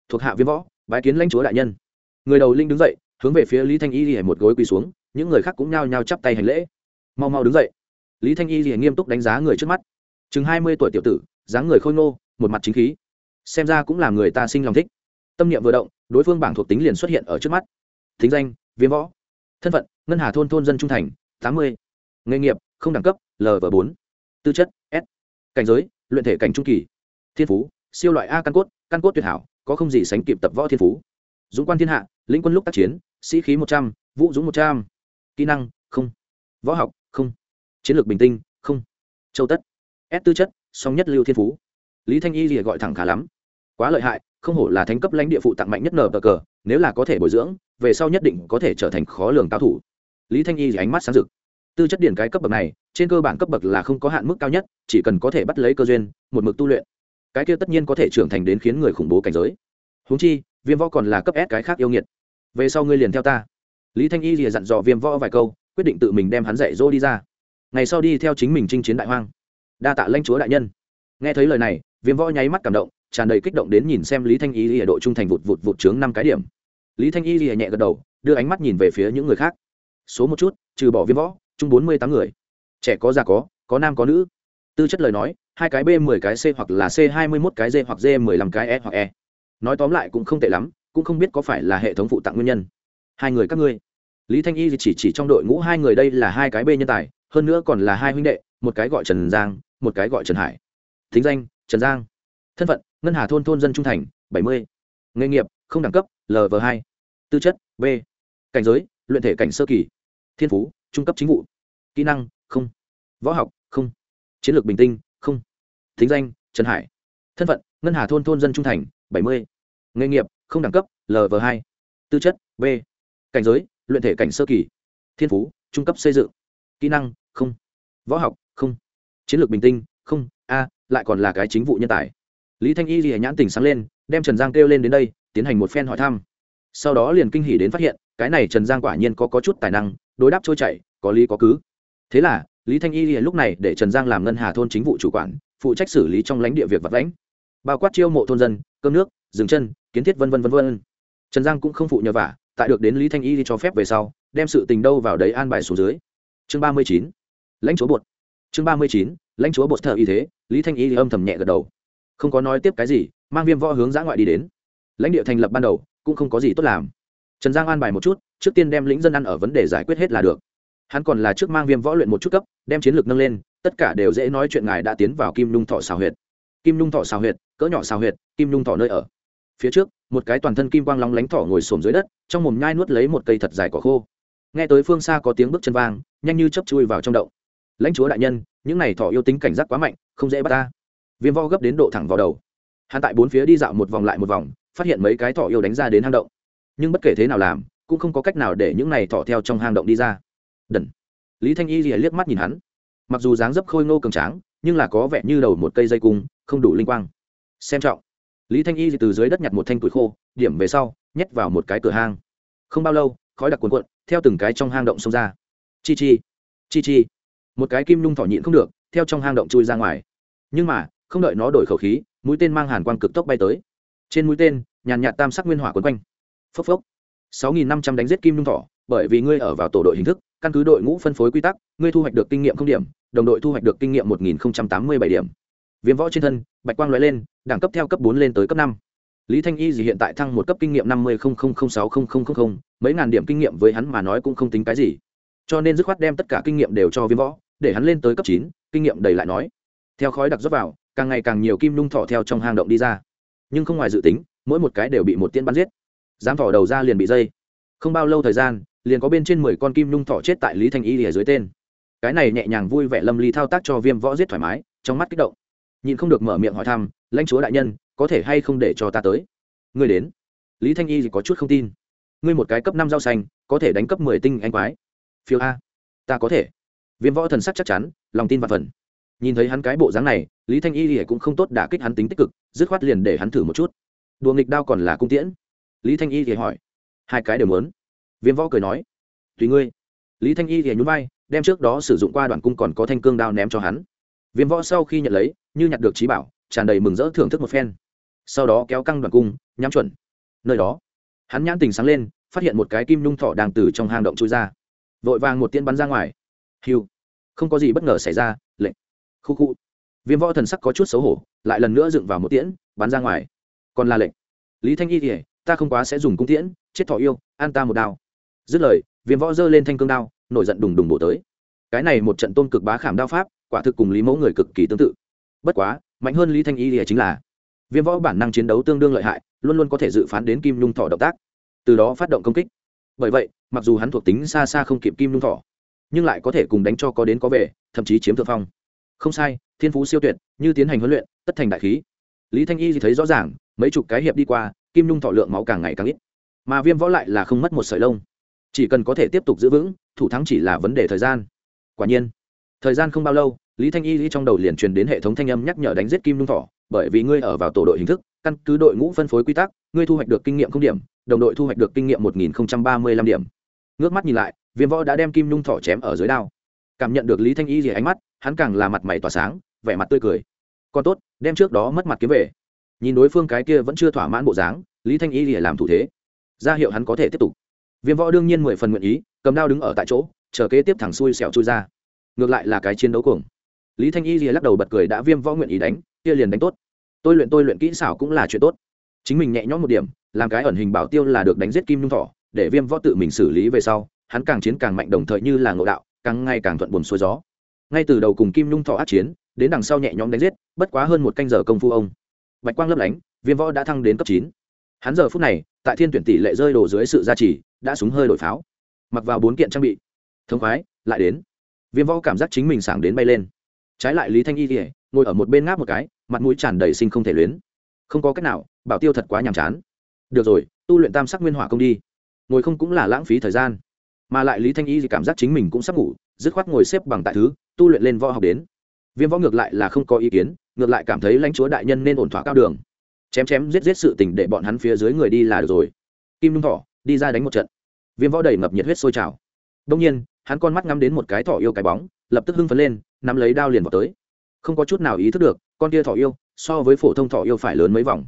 Thuộc hạ viêm võ, bái kiến lãnh chúa đại nhân. Người đầu linh đứng dậy, hướng về phía lý thanh y thì một gối quỳ xuống, những người khác cũng nhao nhao chắp tay hành lễ. Mau mau đứng dậy. Lý thanh y thì nghiêm túc đánh giá người trước mắt. Chừng hai mươi tuổi tiểu tử, dáng người khôi ngô, một mặt chính khí. Xem ra cũng là người ta sinh lòng thích. Tâm niệm vừa động, đối phương bảng thuộc tính liền xuất hiện ở trước mắt. Thính danh, viêm võ thân phận, ngân hà thôn thôn dân trung thành, tám mươi. Nghề nghiệp, không đẳng cấp lv bốn. Tư chất, s. Cảnh giới, luyện thể cảnh trung kỳ. Thiên phú, siêu loại a căn cốt căn cốt tuyệt hảo, có không gì sánh kịp tập võ thiên phú. Dũng quan thiên hạ, lĩnh quân lúc tác chiến, sĩ khí một trăm, vũ dũng một trăm. Kỹ năng, không. Võ học, không. Chiến lược bình tinh, không. Châu tất, s tư chất, song nhất lưu thiên phú. Lý thanh y thì gọi thẳng khá lắm. Quá lợi hại, không hổ là thánh cấp lãnh địa phụ tặng mạnh nhất nở cờ nếu là có thể bồi dưỡng về sau nhất định có thể trở thành khó lường cao thủ. Lý thanh y thì ánh mắt sáng rực. Tư chất điển cái cấp bậc này, trên cơ bản cấp bậc là không có hạn mức cao nhất, chỉ cần có thể bắt lấy cơ duyên, một mực tu luyện, cái kia tất nhiên có thể trưởng thành đến khiến người khủng bố cảnh giới. Húng chi, viêm võ còn là cấp s cái khác yêu nghiệt. Về sau ngươi liền theo ta. Lý thanh y lìa dặn dò viêm võ vài câu, quyết định tự mình đem hắn dạy dỗ đi ra. Ngày sau đi theo chính mình chinh chiến đại hoang. Đa tạ lanh chúa đại nhân. Nghe thấy lời này, viêm võ nháy mắt cảm động, tràn đầy kích động đến nhìn xem lý thanh y lìa độ trung thành vụt vụt vụt chướng năm cái điểm lý thanh y lìa nhẹ gật đầu, đưa ánh mắt nhìn về phía những người khác. Số một chút, trừ bỏ viêm võ, chung bốn mươi tám người. Trẻ có già có có nam có nữ. Tư chất lời nói, hai cái b mười cái c hoặc là c hai mươi mốt cái d hoặc d mười lăm cái e hoặc e. Nói tóm lại cũng không tệ lắm, cũng không biết có phải là hệ thống phụ tặng nguyên nhân. Hai người các ngươi. Lý thanh y chỉ chỉ trong đội ngũ hai người đây là hai cái b nhân tài, hơn nữa còn là hai huynh đệ, một cái gọi trần giang, một cái gọi trần hải. Thính danh, trần giang. Thân phận, ngân hà thôn thôn dân trung thành, bảy mươi. Nghề nghiệp, không đẳng cấp lv hai. Tư chất, b. Cảnh giới, luyện thể cảnh sơ kỳ. Thiên phú, trung cấp chính vụ. Kỹ năng, không. Võ học, không. Chiến lược bình tinh, không. Thính danh, trần hải. Thân phận, ngân hà thôn thôn dân trung thành, bảy mươi. Nghề nghiệp, không đẳng cấp lv hai. Tư chất, b. Cảnh giới, luyện thể cảnh sơ kỳ. Thiên phú, trung cấp xây dựng. Kỹ năng, không. Võ học, không. Chiến lược bình tinh, không. A, lại còn là cái chính vụ nhân tài. Lý thanh y thì nhãn tỉnh sáng lên, đem trần giang kêu lên đến đây tiến hành một phen hỏi thăm. Sau đó liền kinh hỉ đến phát hiện cái này trần giang quả nhiên có, có chút tài năng đối đáp trôi chảy có lý có cứ. Thế là lý thanh y lúc này để trần giang làm ngân hà thôn chính vụ chủ quản phụ trách xử lý trong lãnh địa việc vật lãnh bao quát chiêu mộ thôn dân cơm nước dừng chân kiến thiết v v v v trần giang cũng không phụ nhờ vả tại được đến lý thanh y cho phép về sau đem sự tình đâu vào đấy an bài xuống dưới. Chương ba mươi chín lãnh chúa bột. Chương ba mươi chín lãnh chúa bột thợ y thế lý thanh y âm thầm nhẹ gật đầu. Không có nói tiếp cái gì mang viêm võ hướng giã ngoại đi đến lãnh địa thành lập ban đầu cũng không có gì tốt làm. Trần giang an bài một chút, trước tiên đem lĩnh dân ăn ở vấn đề giải quyết hết là được. Hắn còn là trước mang viêm võ luyện một chút cấp, đem chiến lược nâng lên, tất cả đều dễ nói chuyện ngài đã tiến vào kim nung thọ xào huyệt. Kim nung thọ xào huyệt, cỡ nhỏ xào huyệt, kim nung thọ nơi ở. Phía trước, một cái toàn thân kim quang lóng lánh thỏ ngồi xổm dưới đất, trong mồm nhai nuốt lấy một cây thật dài cỏ khô. Nghe tới phương xa có tiếng bước chân vang, nhanh như chấp chui vào trong động. Lãnh chúa đại nhân, những này thỏ yêu tính cảnh giác quá mạnh, không dễ bắt ta. Viêm vo gấp đến độ thẳng vào đầu. Hắn tại bốn phía đi dạo một vòng lại một vòng phát hiện mấy cái thỏ yêu đánh ra đến hang động. Nhưng bất kể thế nào làm, cũng không có cách nào để những này thỏ theo trong hang động đi ra. Đần. Lý thanh y liếc mắt nhìn hắn. Mặc dù dáng dấp khôi ngô cường tráng, nhưng là có vẻ như đầu một cây dây cung, không đủ linh quang. Xem trọng. Lý thanh y từ dưới đất nhặt một thanh tuổi khô, điểm về sau, nhét vào một cái cửa hang. Không bao lâu, khói đặc cuồn cuộn, theo từng cái trong hang động xông ra. Chi chi. Chi chi. Một cái kim nhung thỏ nhịn không được, theo trong hang động chui ra ngoài. Nhưng mà, không đợi nó đổi khẩu khí, mũi tên mang hàn quang cực tốc bay tới trên mũi tên, nhàn nhạt tam sắc nguyên hỏa quấn quanh. Phốc phốc. Sáu nghìn năm trăm đánh giết kim nhung thỏ bởi vì ngươi ở vào tổ đội hình thức, căn cứ đội ngũ phân phối quy tắc, ngươi thu hoạch được kinh nghiệm không điểm, đồng đội thu hoạch được kinh nghiệm một nghìn tám mươi bảy điểm. Viêm võ trên thân, bạch quang l ó e lên, đẳng cấp theo cấp bốn lên tới cấp năm. Lý thanh y gì hiện tại thăng một cấp kinh nghiệm năm mươi sáu mấy ngàn điểm kinh nghiệm với hắn mà nói cũng không tính cái gì. Cho nên dứt khoát đem tất cả kinh nghiệm đều cho viêm võ, để hắn lên tới cấp chín, kinh nghiệm đầy lại nói. Theo khói đặc dốc vào, càng ngày càng nhiều kim nhung thọ theo trong hang động đi ra nhưng không ngoài dự tính, mỗi một cái đều bị một tiên bắn giết. Dám thỏ đầu ra liền bị dây. Không bao lâu thời gian, liền có bên trên mười con kim nhung thỏ chết tại lý thanh y ở dưới tên. Cái này nhẹ nhàng vui vẻ lâm ly thao tác cho viêm võ giết thoải mái, trong mắt kích động. Nhìn không được mở miệng hỏi thăm, lãnh chúa đại nhân, có thể hay không để cho ta tới? Ngươi đến. Lý thanh y thì có chút không tin. Ngươi một cái cấp năm rau xanh, có thể đánh cấp mười tinh anh quái. Phiêu a. Ta có thể. Viêm võ thần sắc chắc chắn, lòng tin và phần nhìn thấy hắn cái bộ dáng này, lý thanh y thì cũng không tốt đả kích hắn tính tích cực, dứt khoát liền để hắn thử một chút. Đùa nghịch đao còn là cung tiễn. Lý thanh y thì hỏi. Hai cái đều muốn. Viêm võ cười nói. Tùy ngươi. Lý thanh y thì nhún vai, đem trước đó sử dụng qua đoạn cung còn có thanh cương đao ném cho hắn. Viêm võ sau khi nhận lấy, như nhặt được trí bảo, tràn đầy mừng rỡ thưởng thức một phen. Sau đó kéo căng đoạn cung, nhắm chuẩn. Nơi đó, hắn nhãn tình sáng lên, phát hiện một cái kim nhung thọ đang từ trong hang động trôi ra. Vội vàng một tiên bắn ra ngoài. Hiu. Không có gì bất ngờ xảy ra khu khu. Viêm võ thần sắc có chút xấu hổ, lại lần nữa dựng vào một tiễn, bắn ra ngoài. Còn là lệnh. Lý thanh y thì ta không quá sẽ dùng cung tiễn, chết thọ yêu an ta một đao. Dứt lời, viêm võ giơ lên thanh cương đao, nổi giận đùng đùng bổ tới. Cái này một trận tôn cực bá khảm đao pháp, quả thực cùng lý mẫu người cực kỳ tương tự. Bất quá, mạnh hơn lý thanh y thì chính là, viêm võ bản năng chiến đấu tương đương lợi hại, luôn luôn có thể dự phán đến kim nhung thọ động tác. Từ đó phát động công kích. Bởi vậy, mặc dù hắn thuộc tính xa xa không kịp kim nhung thọ nhưng lại có thể cùng đánh cho có đến có về, thậm chí chiếm thượng phong không sai, thiên phú siêu tuyệt, như tiến hành huấn luyện, tất thành đại khí. Lý thanh y thì thấy rõ ràng, mấy chục cái hiệp đi qua, kim nhung thọ lượng máu càng ngày càng ít. Mà viêm võ lại là không mất một sợi lông. Chỉ cần có thể tiếp tục giữ vững, thủ thắng chỉ là vấn đề thời gian. Quả nhiên, thời gian không bao lâu, lý thanh y trong đầu liền truyền đến hệ thống thanh âm nhắc nhở đánh giết kim nhung thọ, bởi vì ngươi ở vào tổ đội hình thức, căn cứ đội ngũ phân phối quy tắc, ngươi thu hoạch được kinh nghiệm không điểm, đồng đội thu hoạch được kinh nghiệm một nghìn ba mươi lăm điểm. Ngước mắt nhìn lại, viêm võ đã đem kim nhung thọ chém ở dưới đao cảm nhận được lý thanh y gì ánh mắt, hắn càng là mặt mày tỏa sáng, vẻ mặt tươi cười. Còn tốt, đem trước đó mất mặt kiếm về. Nhìn đối phương cái kia vẫn chưa thỏa mãn bộ dáng, lý thanh y lìa làm thủ thế. Ra hiệu hắn có thể tiếp tục. Viêm võ đương nhiên mười phần nguyện ý, cầm đao đứng ở tại chỗ, chờ kế tiếp thẳng xuôi xẻo chui ra. Ngược lại là cái chiến đấu cuồng. Lý thanh y lìa lắc đầu bật cười đã viêm võ nguyện ý đánh, kia liền đánh tốt. Tôi luyện tôi luyện kỹ xảo cũng là chuyện tốt. Chính mình nhẹ nhõm một điểm, làm cái ẩn hình bảo tiêu là được đánh giết kim nhung thỏ để viêm võ tự mình xử lý về sau, hắn càng chiến càng mạnh đồng thời như là ngộ đạo càng ngày càng thuận buồn xuôi gió. Ngay từ đầu cùng kim nhung thọ át chiến, đến đằng sau nhẹ nhõm đánh giết, bất quá hơn một canh giờ công phu ông. Bạch quang lấp lánh, viêm võ đã thăng đến cấp chín. Hắn giờ phút này, tại thiên tuyển tỷ lệ rơi đổ dưới sự gia trì, đã súng hơi đổi pháo. Mặc vào bốn kiện trang bị. Thống khoái, lại đến. Viêm võ cảm giác chính mình sảng đến bay lên. Trái lại lý thanh y thì ngồi ở một bên ngáp một cái, mặt mũi tràn đầy sinh không thể luyến. Không có cách nào, bảo tiêu thật quá nhàm chán. Được rồi, tu luyện tam sắc nguyên hỏa công đi. Ngồi không cũng là lãng phí thời gian mà lại lý thanh y thì cảm giác chính mình cũng sắp ngủ, dứt khoát ngồi xếp bằng tại thứ, tu luyện lên võ học đến. Viêm võ ngược lại là không có ý kiến, ngược lại cảm thấy lãnh chúa đại nhân nên ổn thỏa cao đường. Chém chém giết giết sự tình để bọn hắn phía dưới người đi là được rồi. Kim nhung thỏ đi ra đánh một trận. Viêm võ đầy ngập nhiệt huyết sôi trào. Đông nhiên, hắn con mắt ngắm đến một cái thỏ yêu cái bóng, lập tức hưng phấn lên, nắm lấy đao liền vào tới. Không có chút nào ý thức được, con kia thỏ yêu, so với phổ thông thỏ yêu phải lớn mấy vòng.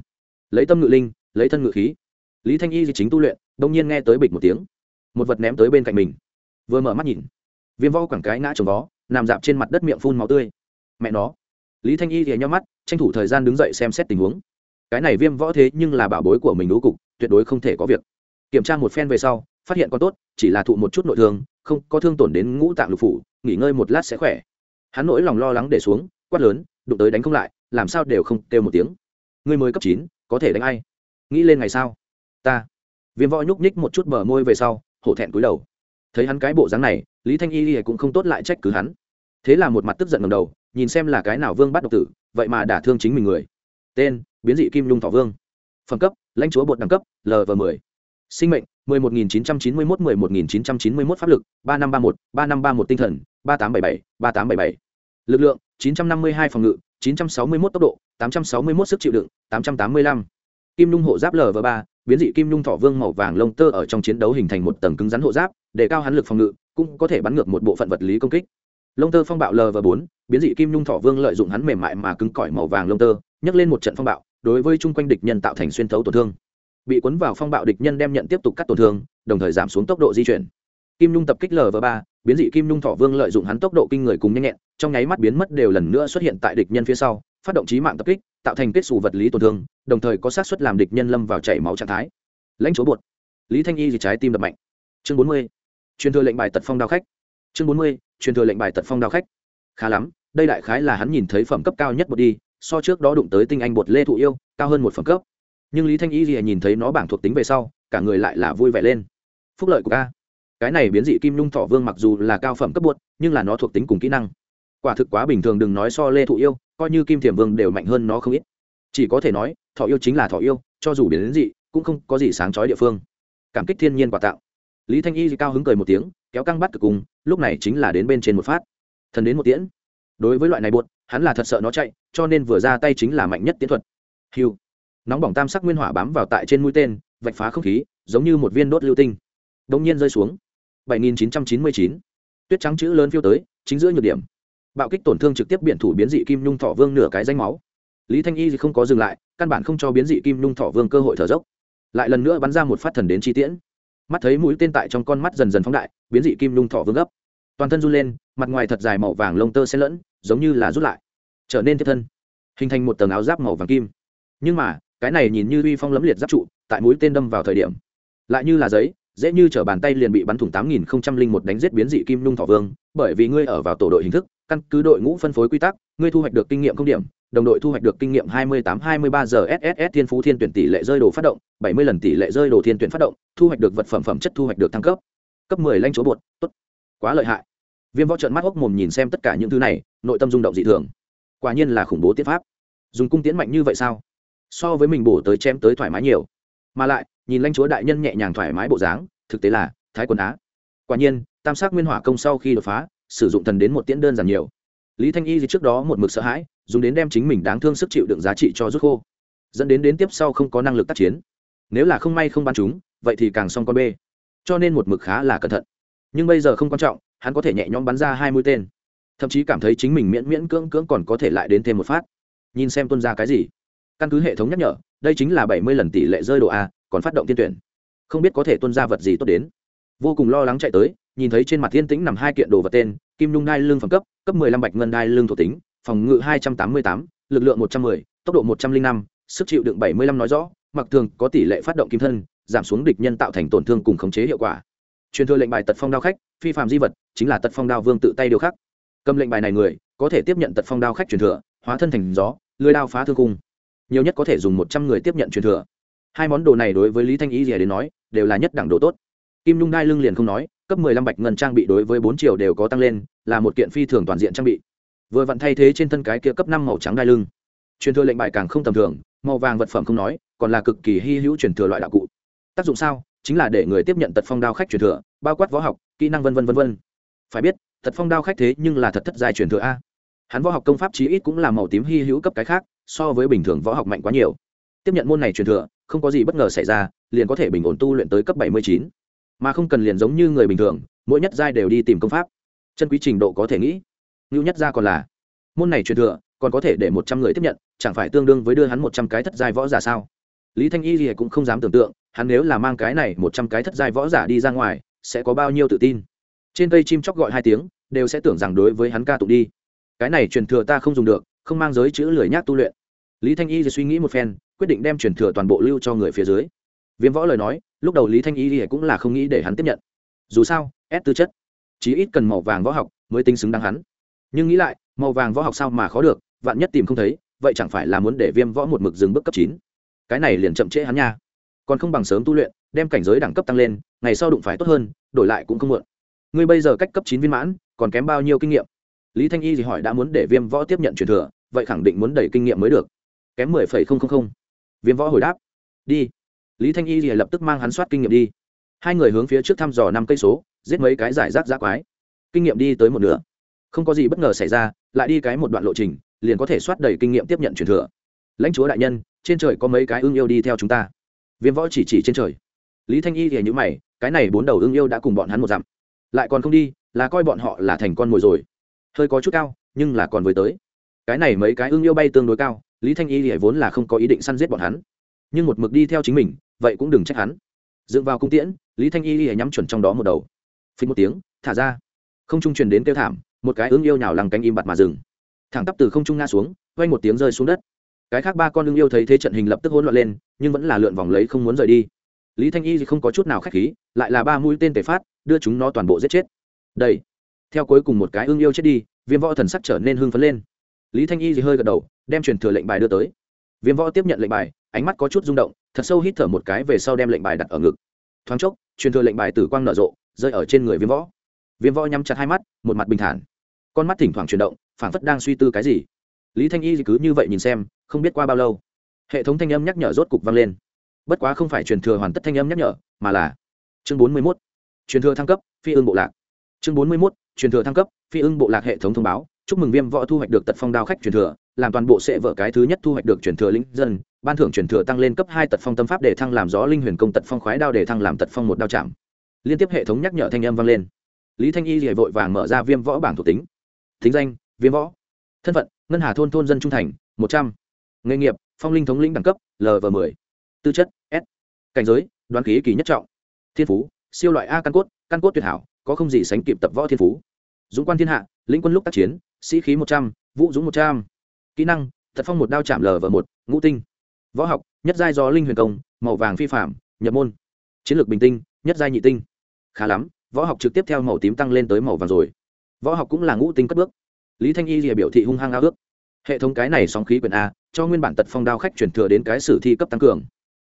Lấy tâm ngự linh, lấy thân ngự khí. Lý thanh y thì chính tu luyện đông nhiên nghe tới bịch một tiếng một vật ném tới bên cạnh mình. Vừa mở mắt nhìn, viêm võ quảng cái ngã trồng vó, nằm dạp trên mặt đất miệng phun máu tươi. Mẹ nó. Lý thanh y thì nhau mắt, tranh thủ thời gian đứng dậy xem xét tình huống. Cái này viêm võ thế nhưng là bảo bối của mình đũ cục, tuyệt đối không thể có việc. Kiểm tra một phen về sau, phát hiện con tốt, chỉ là thụ một chút nội thương, không có thương tổn đến ngũ tạng lục phủ, nghỉ ngơi một lát sẽ khỏe. Hắn nỗi lòng lo lắng để xuống, quát lớn, đụng tới đánh không lại, làm sao đều không kêu một tiếng. Ngươi mới cấp chín, có thể đánh ai? Nghĩ lên ngày sao ta. Viêm võ nhúc nhích một chút bờ môi về sau hổ thẹn cúi đầu. Thấy hắn cái bộ dáng này, lý thanh y cũng không tốt lại trách cứ hắn. Thế là một mặt tức giận ngầm đầu, nhìn xem là cái nào vương bắt độc tử, vậy mà đả thương chính mình người. Tên, biến dị kim nhung thọ vương. Phẩm cấp, lãnh chúa bột đẳng cấp lv m ộ sinh mệnh, mười một nghìn chín trăm chín mươi mốt, mười một nghìn chín trăm chín mươi mốt pháp lực, ba năm ba một, ba năm ba một tinh thần, ba tám bảy bảy, ba tám bảy bảy. Lực lượng, chín trăm năm mươi hai phòng ngự, chín trăm sáu mươi mốt tốc độ, tám trăm sáu mươi mốt sức chịu đựng, tám trăm tám mươi lăm. Kim nhung hộ giáp lv ba biến dị kim nhung thọ vương màu vàng lông tơ ở trong chiến đấu hình thành một tầng cứng rắn hộ giáp, để cao hắn lực phòng ngự, cũng có thể bắn ngược một bộ phận vật lý công kích. Lông tơ phong bạo l và bốn, biến dị kim nhung thọ vương lợi dụng hắn mềm mại mà cứng cỏi màu vàng lông tơ, nhấc lên một trận phong bạo, đối với chung quanh địch nhân tạo thành xuyên thấu tổn thương. Bị cuốn vào phong bạo địch nhân đem nhận tiếp tục cắt tổn thương, đồng thời giảm xuống tốc độ di chuyển. Kim nhung tập kích l và ba, biến dị kim nhung thọ vương lợi dụng hắn tốc độ kinh người cùng nhanh nhẹn, trong nháy mắt biến mất đều lần nữa xuất hiện tại địch nhân phía sau, phát động trí mạng tập kích tạo thành kết xù vật lý tổn thương, đồng thời có sát xuất làm địch nhân lâm vào chảy máu trạng thái. Lãnh chúa bột. Lý thanh y thì trái tim đập mạnh. Chương bốn mươi. Truyền thừa lệnh bài tật phong đao khách. Chương bốn mươi. Truyền thừa lệnh bài tật phong đao khách. Khá lắm, đây đại khái là hắn nhìn thấy phẩm cấp cao nhất bột đi, so trước đó đụng tới tinh anh bột lê thụ yêu, cao hơn một phẩm cấp. Nhưng lý thanh y thì nhìn thấy nó bảng thuộc tính về sau, cả người lại là vui vẻ lên. Phúc lợi của ca. Cái này biến dị kim nhung thọ vương mặc dù là cao phẩm cấp bột, nhưng là nó thuộc tính cùng kỹ năng. Quả thực quá bình thường đừng nói so lê thụ yêu coi như kim thiểm vương đều mạnh hơn nó không ít. Chỉ có thể nói, thọ yêu chính là thọ yêu, cho dù biến đến dị, cũng không có gì sáng chói địa phương. Cảm kích thiên nhiên quà tạo. Lý thanh y cao hứng cười một tiếng, kéo căng bắt cực cùng, lúc này chính là đến bên trên một phát. Thần đến một tiễn. Đối với loại này buột hắn là thật sợ nó chạy, cho nên vừa ra tay chính là mạnh nhất tiến thuật. Hiu nóng bỏng tam sắc nguyên hỏa bám vào tại trên mũi tên, vạch phá không khí, giống như một viên đốt lưu tinh. Đông nhiên rơi xuống. 7999. tuyết trắng chữ lớn phiêu tới, chính giữa nhược điểm bạo kích tổn thương trực tiếp biện thủ biến dị kim nhung thọ vương nửa cái danh máu. Lý thanh y không có dừng lại, căn bản không cho biến dị kim nhung thọ vương cơ hội thở dốc. Lại lần nữa bắn ra một phát thần đến chi tiễn. Mắt thấy mũi tên tại trong con mắt dần dần phóng đại, biến dị kim nhung thọ vương gấp. Toàn thân run lên, mặt ngoài thật dài màu vàng lông tơ xen lẫn, giống như là rút lại. Trở nên thiết thân, hình thành một tầng áo giáp màu vàng kim. Nhưng mà, cái này nhìn như uy phong lấm liệt giáp trụ, tại mũi tên đâm vào thời điểm. Lại như là giấy, dễ như t bàn tay liền bị bắn thủng tám nghìn không trăm linh một đánh giết biến dị kim nung thọ vương, bởi vì ngươi ở vào tổ đội hình thức căn cứ đội ngũ phân phối quy tắc, ngươi thu hoạch được kinh nghiệm không điểm, đồng đội thu hoạch được kinh nghiệm hai mươi tám, hai mươi ba giờ sss thiên phú thiên tuyển tỷ lệ rơi đồ phát động, bảy mươi lần tỷ lệ rơi đồ thiên tuyển phát động, thu hoạch được vật phẩm phẩm chất thu hoạch được thăng cấp. Cấp mười lanh chỗ bột, tốt. Quá lợi hại. Viêm võ trận mắt hốc mồm nhìn xem tất cả những thứ này, nội tâm rung động dị thường. Quả nhiên là khủng bố tiết pháp. Dùng cung tiến mạnh như vậy sao? So với mình bổ tới chém tới thoải mái nhiều. Mà lại, nhìn lãnh chúa đại nhân nhẹ nhàng thoải mái bộ dáng, thực tế là, thái quần á. Quả nhiên, tam sắc nguyên hỏa công sau khi đột phá sử dụng thần đến một tiễn đơn giản nhiều. Lý thanh y gì trước đó một mực sợ hãi, dùng đến đem chính mình đáng thương sức chịu đựng giá trị cho rút khô. Dẫn đến đến tiếp sau không có năng lực tác chiến. Nếu là không may không bắn chúng, vậy thì càng xong con b cho nên một mực khá là cẩn thận. Nhưng bây giờ không quan trọng, hắn có thể nhẹ nhõm bắn ra hai mũi tên. Thậm chí cảm thấy chính mình miễn miễn cưỡng cưỡng còn có thể lại đến thêm một phát. Nhìn xem tuân ra cái gì. Căn cứ hệ thống nhắc nhở, đây chính là bảy mươi lần tỷ lệ rơi độ a, còn phát động tiên tuyển. Không biết có thể tuân ra vật gì tốt đến. Vô cùng lo lắng chạy tới nhìn thấy trên mặt thiên tĩnh nằm hai kiện đồ vật tên, kim nhung đai lương phẩm cấp cấp mười lăm bạch ngân đai lương thuộc tính, phòng ngự hai trăm tám mươi tám, lực lượng một trăm mười, tốc độ một trăm linh năm, sức chịu đựng bảy mươi lăm nói rõ, mặc thường có tỷ lệ phát động kim thân, giảm xuống địch nhân tạo thành tổn thương cùng khống chế hiệu quả. Truyền thừa lệnh bài tật phong đao khách, phi phạm di vật, chính là tật phong đao vương tự tay điều khắc. Cầm lệnh bài này người, có thể tiếp nhận tật phong đao khách truyền thừa, hóa thân thành gió, lưới đao phá thương cung. Nhiều nhất có thể dùng một trăm người tiếp nhận truyền thừa. Hai món đồ này đối với lý thanh ý gì đến nói, đều là nhất đẳng đồ tốt. Kim nhung đai lưng liền không nói cấp mười lăm bạch ngân trang bị đối với bốn triệu đều có tăng lên, là một kiện phi thường toàn diện trang bị. Vừa vặn thay thế trên thân cái kia cấp năm màu trắng đai lưng. Truyền thừa lệnh bài càng không tầm thường, màu vàng vật phẩm không nói, còn là cực kỳ hi hữu truyền thừa loại đạo cụ. Tác dụng sao? Chính là để người tiếp nhận tật phong đao khách truyền thừa, bao quát võ học, kỹ năng vân vân vân vân. Phải biết, tật phong đao khách thế nhưng là thật thất giai truyền thừa a. Hắn võ học công pháp chí ít cũng là màu tím hi hữu cấp cái khác, so với bình thường võ học mạnh quá nhiều. Tiếp nhận môn này truyền thừa, không có gì bất ngờ xảy ra, liền có thể bình ổn tu luyện tới cấp bảy mươi chín mà không cần liền giống như người bình thường, mỗi nhất giai đều đi tìm công pháp. Chân quý trình độ có thể nghĩ. Ngưu nhất gia còn là, môn này truyền thừa, còn có thể để một trăm người tiếp nhận, chẳng phải tương đương với đưa hắn một trăm cái thất giai võ giả sao? Lý thanh y thì cũng không dám tưởng tượng, hắn nếu là mang cái này một trăm cái thất giai võ giả đi ra ngoài, sẽ có bao nhiêu tự tin? Trên cây chim chóc gọi hai tiếng, đều sẽ tưởng rằng đối với hắn ca tụng đi. Cái này truyền thừa ta không dùng được, không mang giới chữ lười nhác tu luyện. Lý thanh y thì suy nghĩ một phen, quyết định đem truyền thừa toàn bộ lưu cho người phía dưới. Viêm võ lời nói lúc đầu lý thanh y thì cũng là không nghĩ để hắn tiếp nhận. Dù sao, ép tư chất. Chí ít cần màu vàng võ học mới tính xứng đáng hắn. Nhưng nghĩ lại, màu vàng võ học sao mà khó được, vạn nhất tìm không thấy, vậy chẳng phải là muốn để viêm võ một mực dừng bước cấp chín. Cái này liền chậm trễ hắn nha. Còn không bằng sớm tu luyện, đem cảnh giới đẳng cấp tăng lên, ngày sau đụng phải tốt hơn, đổi lại cũng không muộn. Ngươi bây giờ cách cấp chín viên mãn, còn kém bao nhiêu kinh nghiệm? Lý thanh y thì hỏi đã muốn để viêm võ tiếp nhận truyền thừa, vậy khẳng định muốn đẩy kinh nghiệm mới được. Kém mười phẩy không không không. Viêm võ hồi đáp. Đi lý thanh y thì lập tức mang hắn soát kinh nghiệm đi. Hai người hướng phía trước thăm dò năm cây số, giết mấy cái giải rác rác quái. Kinh nghiệm đi tới một nửa. Không có gì bất ngờ xảy ra, lại đi cái một đoạn lộ trình, liền có thể soát đầy kinh nghiệm tiếp nhận truyền thừa. Lãnh chúa đại nhân, trên trời có mấy cái ưng yêu đi theo chúng ta? Viêm võ chỉ chỉ trên trời. Lý thanh y thì nhữ mày, cái này bốn đầu ưng yêu đã cùng bọn hắn một dặm. Lại còn không đi, là coi bọn họ là thành con mồi rồi. Hơi có chút cao, nhưng là còn với tới. Cái này mấy cái ưng yêu bay tương đối cao, lý thanh y thì vốn là không có ý định săn giết bọn hắn. Nhưng một mực đi theo chính mình vậy cũng đừng trách hắn. Dựng vào cung tiễn, lý thanh y thì nhắm chuẩn trong đó một đầu. Phình một tiếng, thả ra. Không trung truyền đến kêu thảm, một cái ứng yêu nhào lằng cánh im bặt mà dừng. Thẳng tắp từ không trung nga xuống, quay một tiếng rơi xuống đất. Cái khác ba con ưng yêu thấy thế trận hình lập tức hỗn loạn lên, nhưng vẫn là lượn vòng lấy không muốn rời đi. Lý thanh y thì không có chút nào k h á c h khí, lại là ba mũi tên tể phát, đưa chúng nó toàn bộ giết chết. Đây. Theo cuối cùng một cái ưng yêu chết đi, viêm võ thần sắc trở nên hưng phấn lên. Lý thanh y thì hơi gật đầu, đem truyền thừa lệnh bài đưa tới. Viêm võ tiếp nhận lệnh bài ánh mắt có chút rung động, thật sâu hít thở một cái về sau đem lệnh bài đặt ở ngực. Thoáng chốc, truyền thừa lệnh bài tử quang nở rộ, rơi ở trên người viêm võ. Viêm võ nhắm chặt hai mắt, một mặt bình thản. Con mắt thỉnh thoảng chuyển động, phảng phất đang suy tư cái gì. Lý thanh y cứ như vậy nhìn xem, không biết qua bao lâu, hệ thống thanh âm nhắc nhở rốt cục vang lên. Bất quá không phải truyền thừa hoàn tất thanh âm nhắc nhở, mà là chương bốn mươi mốt, truyền thừa thăng cấp, phi ương bộ lạc. Chương bốn mươi mốt, truyền thừa thăng cấp, phi ưng bộ lạc hệ thống thông báo, chúc mừng viêm võ thu hoạch được tật phong đao khách truyền thừa, làm toàn bộ sẽ vợ cái thứ nhất thu hoạch được truyền thừa lĩnh dân ban thưởng truyền thừa tăng lên cấp hai tật phong tâm pháp để thăng làm gió linh huyền công tật phong khoái đao để thăng làm tật phong một đao chạm. Liên tiếp hệ thống nhắc nhở thanh âm vang lên. Lý thanh y liền vội vàng mở ra viêm võ bảng thuộc tính. Thính danh, viêm võ. Thân phận, ngân hà thôn thôn dân trung thành, một trăm. Nghề nghiệp, phong linh thống lĩnh đẳng cấp lv m ộ tư chất, s. Cảnh giới, đoán khí kỳ nhất trọng. Thiên phú, siêu loại a căn cốt căn cốt tuyệt hảo, có không gì sánh kịp tập võ thiên phú. Dũng quan thiên hạ, lĩnh quân lúc tác chiến, sĩ khí một trăm, vũ dũng một trăm. Kỹ năng thật phong một đao chạm lv một ngũ tinh võ học, nhất giai do linh huyền công, màu vàng phi phạm nhập môn. Chiến lược bình tinh, nhất giai nhị tinh. Khá lắm, võ học trực tiếp theo màu tím tăng lên tới màu vàng rồi. Võ học cũng là ngũ tinh cất bước. Lý thanh y rìa biểu thị hung hăng ao ước. Hệ thống cái này sóng khí quyển a, cho nguyên bản tật phong đao khách chuyển thừa đến cái sử thi cấp tăng cường.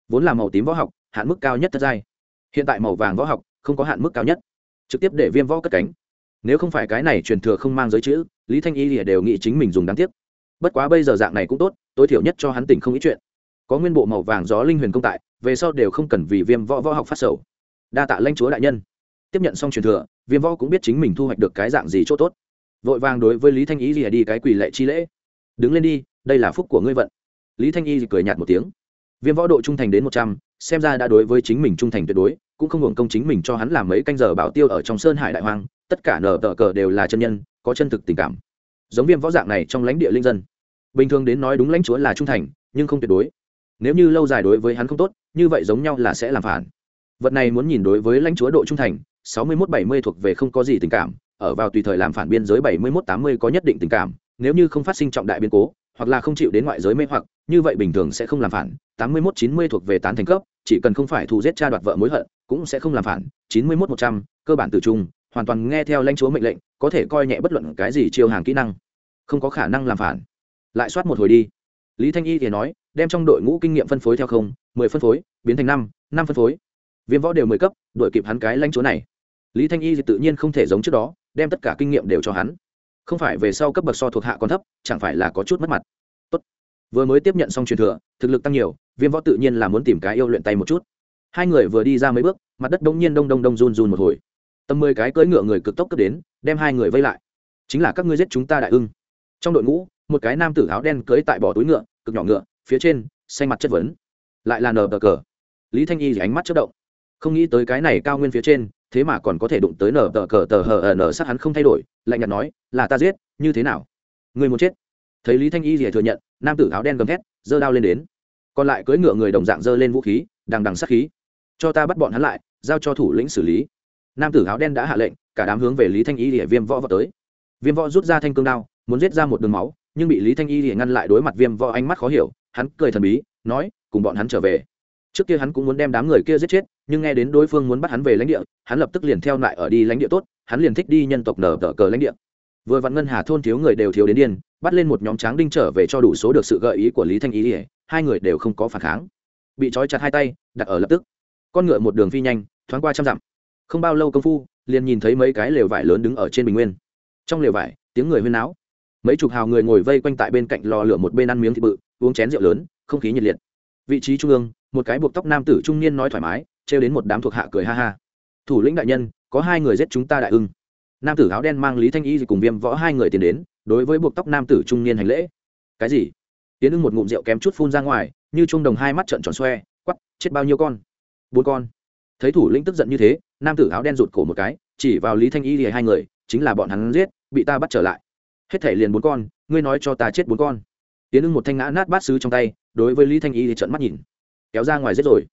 Vốn là màu tím võ học, hạn mức cao nhất thất giai. Hiện tại màu vàng võ học, không có hạn mức cao nhất. Trực tiếp để viêm võ cất cánh. Nếu không phải cái này truyền thừa không mang giới chữ, lý thanh y lìa đều nghĩ chính mình dùng đáng tiếc. Bất quá bây giờ dạng này cũng tốt, tối thiểu nhất cho hắn tỉnh không ít chuyện có nguyên bộ màu vàng gió linh huyền công tại, về sau đều không cần vì viêm võ võ học phát sầu. Đa tạ lanh chúa đại nhân. Tiếp nhận xong truyền thừa, viêm võ cũng biết chính mình thu hoạch được cái dạng gì chỗ tốt. Vội vàng đối với lý thanh y gì đi cái quỳ lệ chi lễ. Đứng lên đi, đây là phúc của ngươi vận. Lý thanh y cười nhạt một tiếng. Viêm võ độ trung thành đến một trăm, xem ra đã đối với chính mình trung thành tuyệt đối, cũng không hưởng công chính mình cho hắn làm mấy canh giờ bảo tiêu ở trong sơn hải đại hoang, tất cả nở tờ cờ đều là chân nhân, có chân thực tình cảm. Giống viêm võ dạng này trong lãnh địa linh dân. Bình thường đến nói đúng lãnh chúa là trung thành, nhưng không tuyệt đối nếu như lâu dài đối với hắn không tốt, như vậy giống nhau là sẽ làm phản. Vật này muốn nhìn đối với lãnh chúa độ trung thành, sáu mươi mốt bảy mươi thuộc về không có gì tình cảm, ở vào tùy thời làm phản biên giới bảy mươi mốt tám mươi có nhất định tình cảm, nếu như không phát sinh trọng đại biến cố, hoặc là không chịu đến ngoại giới mê hoặc, như vậy bình thường sẽ không làm phản, tám mươi mốt chín mươi thuộc về tán thành cấp, chỉ cần không phải thù giết cha đoạt vợ mối hận, cũng sẽ không làm phản, chín mươi mốt một trăm, cơ bản từ trung, hoàn toàn nghe theo lãnh chúa mệnh lệnh, có thể coi nhẹ bất luận cái gì chiêu hàng kỹ năng, không có khả năng làm phản. Lại soát một hồi đi lý thanh y thì nói, đem trong đội ngũ kinh nghiệm phân phối theo không, mười phân phối, biến thành năm năm phân phối. Viêm võ đều mười cấp đội kịp hắn cái lãnh chỗ này. Lý thanh y thì tự nhiên không thể giống trước đó, đem tất cả kinh nghiệm đều cho hắn. Không phải về sau cấp bậc so thuộc hạ còn thấp, chẳng phải là có chút mất mặt. Tốt. vừa mới tiếp nhận xong truyền thừa, thực lực tăng nhiều, viêm võ tự nhiên là muốn tìm cái yêu luyện tay một chút. Hai người vừa đi ra mấy bước, mặt đất đông nhiên đông đông đông run run một hồi. Tầm mười cái cưỡi ngựa người cực tốc cấp đến, đem hai người vây lại. Chính là các ngươi giết chúng ta đại ưng. Trong đội ngũ, một cái nam tử áo đen cưỡi tại bỏ túi ngựa cực nhỏ ngựa, phía trên, xanh mặt chất vấn. Lại là nờ bờ cờ. Lý thanh y thì ánh mắt chất động. Không nghĩ tới cái này cao nguyên phía trên, thế mà còn có thể đụng tới nờ bờ cờ tờ hờ ở nờ sát hắn không thay đổi, lạnh nhạt nói, là ta giết, như thế nào? Người muốn chết. Thấy lý thanh y thì thừa nhận, nam tử áo đen gầm thét, giơ đao lên đến. Còn lại cưỡi ngựa người đồng dạng giơ lên vũ khí, đằng đằng sát khí. Cho ta bắt bọn hắn lại, giao cho thủ lĩnh xử lý. Nam tử áo đen đã hạ lệnh, cả đám hướng về lý thanh y để viêm võ vào tới. Viêm võ rút ra thanh cương đao, muốn giết ra một đường máu nhưng bị lý thanh y để ngăn lại đối mặt viêm võ ánh mắt khó hiểu, hắn cười thần bí, nói, cùng bọn hắn trở về. Trước kia hắn cũng muốn đem đám người kia giết chết, nhưng nghe đến đối phương muốn bắt hắn về lãnh địa, hắn lập tức liền theo lại ở đi lãnh địa tốt, hắn liền thích đi nhân tộc nở tờ cờ lãnh địa. Vừa vặn ngân hà thôn thiếu người đều thiếu đến điên, bắt lên một nhóm tráng đinh trở về cho đủ số được sự gợi ý của lý thanh ý ỉa hai người đều không có phản kháng. Bị trói chặt hai tay, đặt ở lập tức. Con ngựa một đường phi nhanh, thoáng qua trăm dặm. Không bao lâu công phu, liền nhìn thấy mấy cái lều vải lớn đứng ở trên bình nguyên. Trong lều vải, tiếng người huyên náo mấy chục hào người ngồi vây quanh tại bên cạnh lò lửa một bên ăn miếng thịt bự, uống chén rượu lớn, không khí nhiệt liệt. Vị trí trung ương, một cái buộc tóc nam tử trung niên nói thoải mái, trêu đến một đám thuộc hạ cười ha ha. Thủ lĩnh đại nhân, có hai người giết chúng ta đại ưng. Nam tử áo đen mang lý thanh y cùng viêm võ hai người tiến đến, đối với buộc tóc nam tử trung niên hành lễ. Cái gì? Tiến ưng một ngụm rượu kém chút phun ra ngoài, như trung đồng hai mắt trợn tròn xoe quắp chết bao nhiêu con? Bốn con. Thấy thủ lĩnh tức giận như thế, nam tử áo đen rụt cổ một cái, chỉ vào lý thanh y thì hai người, chính là bọn hắn giết, bị ta bắt trở lại hết thể liền bốn con, ngươi nói cho ta chết bốn con. Tiến ưng một thanh ngã nát bát sứ trong tay, đối với lý thanh y thì trợn mắt nhìn. Kéo ra ngoài giết rồi.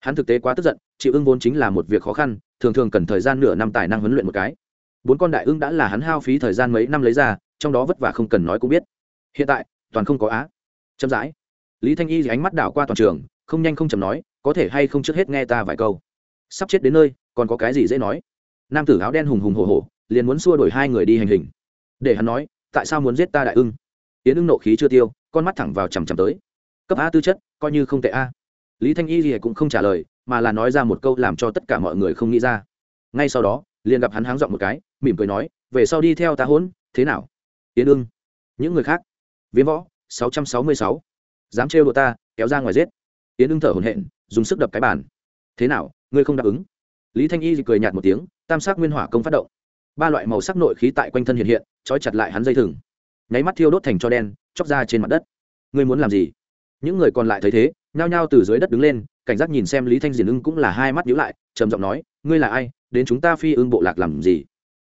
Hắn thực tế quá tức giận, chịu ưng vốn chính là một việc khó khăn, thường thường cần thời gian nửa năm tài năng huấn luyện một cái. Bốn con đại ưng đã là hắn hao phí thời gian mấy năm lấy ra, trong đó vất vả không cần nói cũng biết. Hiện tại, toàn không có á. Chậm rãi. Lý thanh y ánh mắt đảo qua toàn trường, không nhanh không chầm nói, có thể hay không trước hết nghe ta vài câu. Sắp chết đến nơi, còn có cái gì dễ nói? Nam tử áo đen hùng hùng hồ hồ liền muốn xua đổi hai người đi hành hình. Để hắn nói tại sao muốn giết ta đại ưng? Yến ưng nộ khí chưa tiêu, con mắt thẳng vào chằm chằm tới. Cấp a tư chất, coi như không tệ a. Lý thanh y thì cũng không trả lời, mà là nói ra một câu làm cho tất cả mọi người không nghĩ ra. Ngay sau đó, liền gặp hắn háng dọn một cái, mỉm cười nói, về sau đi theo ta hỗn thế nào? Yến ưng. Những người khác. Viễn võ, sáu trăm sáu mươi sáu. Dám trêu đùa ta, kéo ra ngoài giết. Yến ưng thở hổn hển, dùng sức đập cái bàn. Thế nào, ngươi không đáp ứng? Lý thanh y cười nhạt một tiếng, tam sắc nguyên hỏa công phát động ba loại màu sắc nội khí tại quanh thân hiện hiện, trói chặt lại hắn dây thừng. Nháy mắt thiêu đốt thành cho đen, chóc ra trên mặt đất. Ngươi muốn làm gì? Những người còn lại thấy thế, nhao nhao từ dưới đất đứng lên, cảnh giác nhìn xem lý thanh diền ưng cũng là hai mắt nhíu lại, trầm giọng nói, ngươi là ai? Đến chúng ta phi ưng bộ lạc làm gì?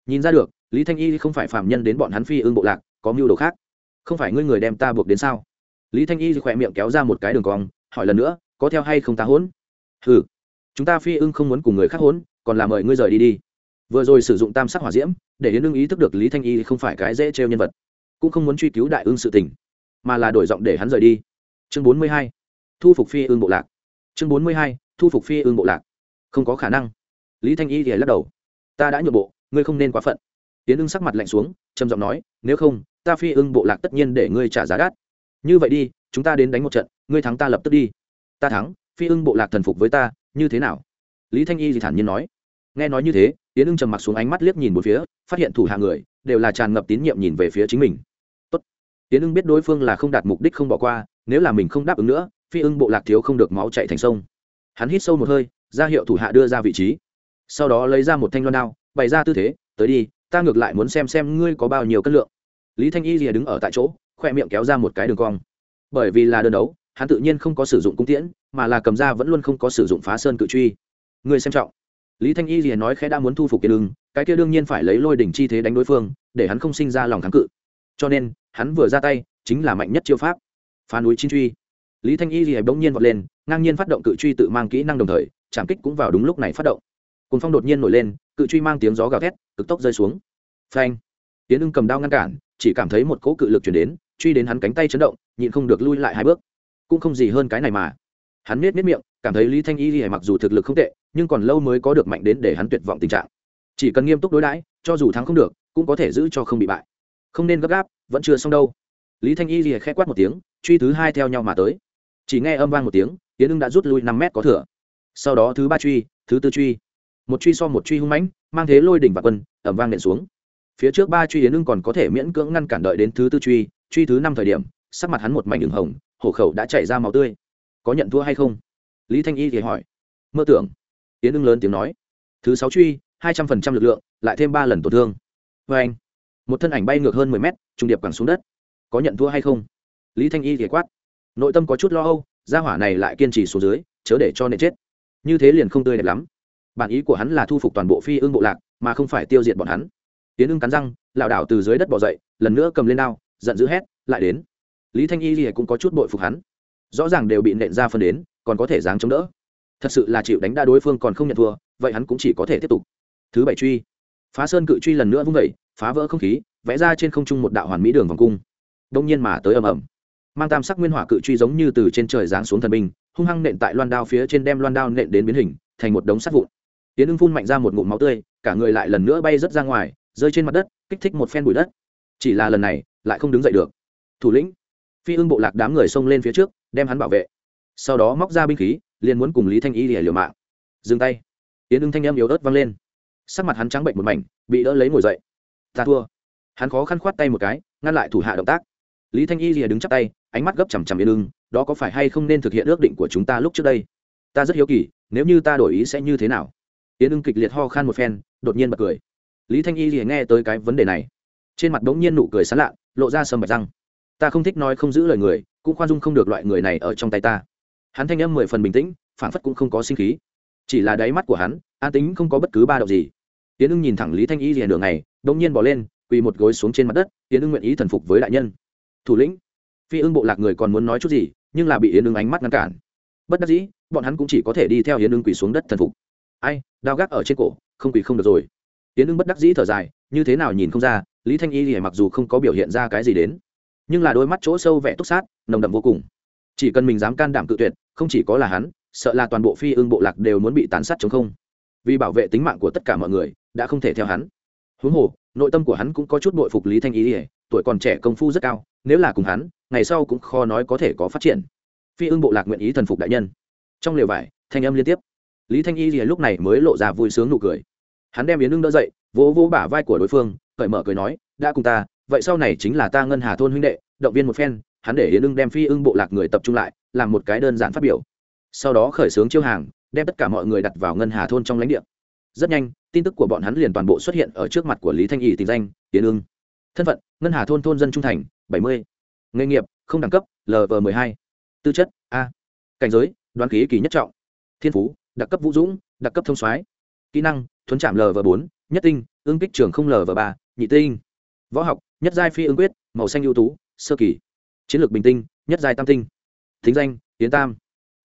Nhìn ra được, lý thanh y không phải phạm nhân đến bọn hắn phi ưng bộ lạc, có mưu đồ khác. Không phải ngươi người đem ta buộc đến sao? Lý thanh y khỏe miệng kéo ra một cái đường cong, hỏi lần nữa, có theo hay không ta hỗn? Ừ chúng ta phi ưng không muốn cùng người khác hỗn, còn là mời ngươi rời đi đi vừa rồi sử dụng tam sắc hỏa diễm, để yến ưng ý thức được lý thanh y không phải cái dễ trêu nhân vật, cũng không muốn truy cứu đại ưng sự tình, mà là đổi giọng để hắn rời đi. Chương bốn mươi hai, thu phục phi ưng bộ lạc. Chương bốn mươi hai, thu phục phi ưng bộ lạc. Không có khả năng. Lý thanh y thì lắc đầu. Ta đã nhượng bộ, ngươi không nên quá phận. Tiến ưng sắc mặt lạnh xuống, trầm giọng nói, nếu không, ta phi ưng bộ lạc tất nhiên để ngươi trả giá đắt. Như vậy đi, chúng ta đến đánh một trận, ngươi thắng ta lập tức đi. Ta thắng, phi ưng bộ lạc thần phục với ta, như thế nào? Lý thanh y thì thản nhiên nói. Nghe nói như thế tiến ưng trầm mặc xuống ánh mắt liếc nhìn một phía, phát hiện thủ hạ người đều là tràn ngập tín nhiệm nhìn về phía chính mình. Tốt. tiến ưng biết đối phương là không đạt mục đích không bỏ qua, nếu là mình không đáp ứng nữa, phi ưng bộ lạc thiếu không được máu chạy thành sông. Hắn hít sâu một hơi, ra hiệu thủ hạ đưa ra vị trí. Sau đó lấy ra một thanh loan đao, bày ra tư thế, tới đi, ta ngược lại muốn xem xem ngươi có bao nhiêu cân lượng. Lý thanh y rìa đứng ở tại chỗ, khoe miệng kéo ra một cái đường cong. Bởi vì là đơn đấu, hắn tự nhiên không có sử dụng cung tiễn, mà là cầm ra vẫn luôn không có sử dụng phá sơn cự truy. Ngươi xem trọng lý thanh y rìa nói khẽ đã muốn thu phục kiệt ưng cái kia đương nhiên phải lấy lôi đỉnh chi thế đánh đối phương, để hắn không sinh ra lòng kháng cự. Cho nên, hắn vừa ra tay, chính là mạnh nhất chiêu pháp. Phá núi chín truy. Lý thanh y rìa bỗng nhiên vọt lên, ngang nhiên phát động cự truy tự mang kỹ năng đồng thời, trảm kích cũng vào đúng lúc này phát động. Cùng phong đột nhiên nổi lên, cự truy mang tiếng gió gào thét, cực tốc rơi xuống. Phanh. Tiến ưng cầm đao ngăn cản, chỉ cảm thấy một cỗ cự lực chuyển đến, truy đến hắn cánh tay chấn động, nhịn không được lui lại hai bước. Cũng không gì hơn cái này mà. Hắn miết miết miệng, cảm thấy lý thanh y thì mặc dù thực lực không tệ nhưng còn lâu mới có được mạnh đến để hắn tuyệt vọng tình trạng. Chỉ cần nghiêm túc đối đãi, cho dù thắng không được, cũng có thể giữ cho không bị bại. Không nên gấp gáp, vẫn chưa xong đâu. Lý thanh y thì khẽ quát một tiếng, truy thứ hai theo nhau mà tới. Chỉ nghe âm vang một tiếng tiến ưng đã rút lui năm mét có thừa. Sau đó thứ ba truy, thứ tư truy. Một truy so một truy hung mãnh, mang thế lôi đỉnh và quân, ẩm vang nện xuống. Phía trước ba truy yến ưng còn có thể miễn cưỡng ngăn cản đợi đến thứ tư truy truy thứ năm thời điểm, sắc mặt hắn một mảnh đường hồng, hổ khẩu đã chảy ra máu tươi. Có nhận thua hay không? Lý thanh y thì hỏi. Mơ tưởng tiến ưng lớn tiếng nói, thứ sáu truy, hai trăm phần trăm lực lượng, lại thêm ba lần tổn thương. Vê anh, một thân ảnh bay ngược hơn mười mét trung điệp cẳng xuống đất. Có nhận thua hay không? Lý thanh y thì quát, nội tâm có chút lo âu, gia hỏa này lại kiên trì xuống dưới, chớ để cho nện chết. Như thế liền không tươi đẹp lắm. Bản ý của hắn là thu phục toàn bộ phi ưng bộ lạc, mà không phải tiêu diệt bọn hắn. Tiến ưng cắn răng, lảo đảo từ dưới đất bỏ dậy, lần nữa cầm lên đao, giận dữ hét, lại đến. Lý thanh y thì cũng có chút bội phục hắn. Rõ ràng đều bị nện ra phân đến, còn có thể dáng chống đỡ thật sự là chịu đánh đa đối phương còn không nhận thua, vậy hắn cũng chỉ có thể tiếp tục. Thứ bảy truy. Phá sơn cự truy lần nữa vung vẩy phá vỡ không khí, vẽ ra trên không trung một đạo hoàn mỹ đường vòng cung. Đông nhiên mà tới ầm ầm. Mang tam sắc nguyên hỏa cự truy giống như từ trên trời giáng xuống thần binh, hung hăng nện tại loan đao phía trên đem loan đao nện đến biến hình, thành một đống sắt vụn. Tiến ưng phun mạnh ra một ngụm máu tươi, cả người lại lần nữa bay rớt ra ngoài, rơi trên mặt đất, kích thích một phen bụi đất. Chỉ là lần này, lại không đứng dậy được. Thủ lĩnh. Phi ưng bộ lạc đám người xông lên phía trước, đem hắn bảo vệ. Sau đó móc ra binh khí liền muốn cùng lý thanh y lìa liều mạng. Dừng tay. Tiến ưng thanh em yếu ớt vang lên. Sắc mặt hắn trắng bệnh một mảnh, bị đỡ lấy ngồi dậy. Ta thua. Hắn khó khăn khoát tay một cái, ngăn lại thủ hạ động tác. Lý thanh y lìa đứng chắp tay, ánh mắt gấp chằm chằm yên ưng, đó có phải hay không nên thực hiện ước định của chúng ta lúc trước đây? Ta rất hiếu kỳ, nếu như ta đổi ý sẽ như thế nào? Yên ưng kịch liệt ho khan một phen, đột nhiên bật cười. Lý thanh y lìa nghe tới cái vấn đề này, trên mặt đống nhiên nụ cười sán lạ, lộ ra sầm bạch răng. Ta không thích nói không giữ lời người, cũng khoan dung không được loại người này ở trong tay ta hắn thanh âm mười phần bình tĩnh phản phất cũng không có sinh khí. Chỉ là đáy mắt của hắn, an tính không có bất cứ ba động gì. Tiến ưng nhìn thẳng lý thanh y rìa đường này đông nhiên bỏ lên, quỳ một gối xuống trên mặt đất tiến ưng nguyện ý thần phục với đại nhân. Thủ lĩnh, phi ưng bộ lạc người còn muốn nói chút gì, nhưng là bị yến ưng ánh mắt ngăn cản. Bất đắc dĩ, bọn hắn cũng chỉ có thể đi theo yến ưng quỳ xuống đất thần phục. Ai, đao gác ở trên cổ, không quỳ không được rồi. Yến ưng bất đắc dĩ thở dài, như thế nào nhìn không ra, lý thanh y thì mặc dù không có biểu hiện ra cái gì đến, nhưng là đôi mắt chỗ sâu vẽ túc sát, nồng đậm vô cùng chỉ cần mình dám can đảm cự tuyệt, không chỉ có là hắn, sợ là toàn bộ phi ưng bộ lạc đều muốn bị tàn sát chống không. Vì bảo vệ tính mạng của tất cả mọi người, đã không thể theo hắn. Huống hồ, nội tâm của hắn cũng có chút bội phục lý thanh y ỉa tuổi còn trẻ công phu rất cao, nếu là cùng hắn, ngày sau cũng khó nói có thể có phát triển. Phi ưng bộ lạc nguyện ý thần phục đại nhân. Trong lều vải, thanh âm liên tiếp. Lý thanh y thì lúc này mới lộ ra vui sướng nụ cười. Hắn đem yến ưng đỡ dậy, vỗ vỗ bả vai của đối phương, cởi mở cười nói, đã cùng ta, vậy sau này chính là ta ngân hà thôn huynh đệ, động viên một phen hắn để yến ưng đem phi ưng bộ lạc người tập trung lại, làm một cái đơn giản phát biểu. Sau đó khởi xướng chiêu hàng, đem tất cả mọi người đặt vào ngân hà thôn trong lãnh địa. Rất nhanh, tin tức của bọn hắn liền toàn bộ xuất hiện ở trước mặt của lý thanh y tình danh, yến ưng. Thân phận, ngân hà thôn thôn dân trung thành, bảy mươi. Nghề nghiệp, không đẳng cấp lv m ộ hai. Tư chất, a. Cảnh giới, đoán khí kỳ nhất trọng. Thiên phú, đặc cấp vũ dũng, đặc cấp thông soái. Kỹ năng, thuấn chạm lv bốn, nhất tinh ương kích trường không lv ba, nhị tinh. Võ học, nhất giai phi ương quyết, màu xanh ưu tú, sơ kỳ chiến lược bình tinh, nhất giai tam tinh. Thính danh tiến tam.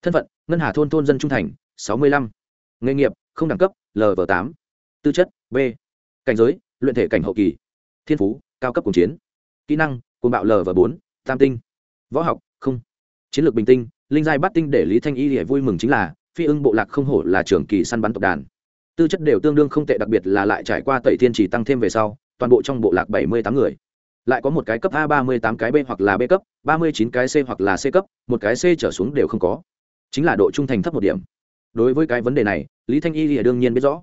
Thân phận, ngân hà thôn thôn dân trung thành, sáu mươi lăm. Nghề nghiệp, không đẳng cấp lv tám. Tư chất, b. Cảnh giới, luyện thể cảnh hậu kỳ. Thiên phú, cao cấp cùng chiến. Kỹ năng côn bạo lv bốn, tam tinh. Võ học, không. Chiến lược bình tinh, linh giai bắt tinh để lý thanh y để vui mừng chính là, phi ưng bộ lạc không hổ là trường kỳ săn bắn tộc đàn. Tư chất đều tương đương không tệ, đặc biệt là lại trải qua tẩy thiên chỉ tăng thêm về sau, toàn bộ trong bộ lạc bảy mươi tám người lại có một cái cấp a ba mươi tám cái b hoặc là b cấp, ba mươi chín cái c hoặc là c cấp, một cái c trở xuống đều không có. Chính là độ trung thành thấp một điểm. Đối với cái vấn đề này, lý thanh y thì đương nhiên biết rõ.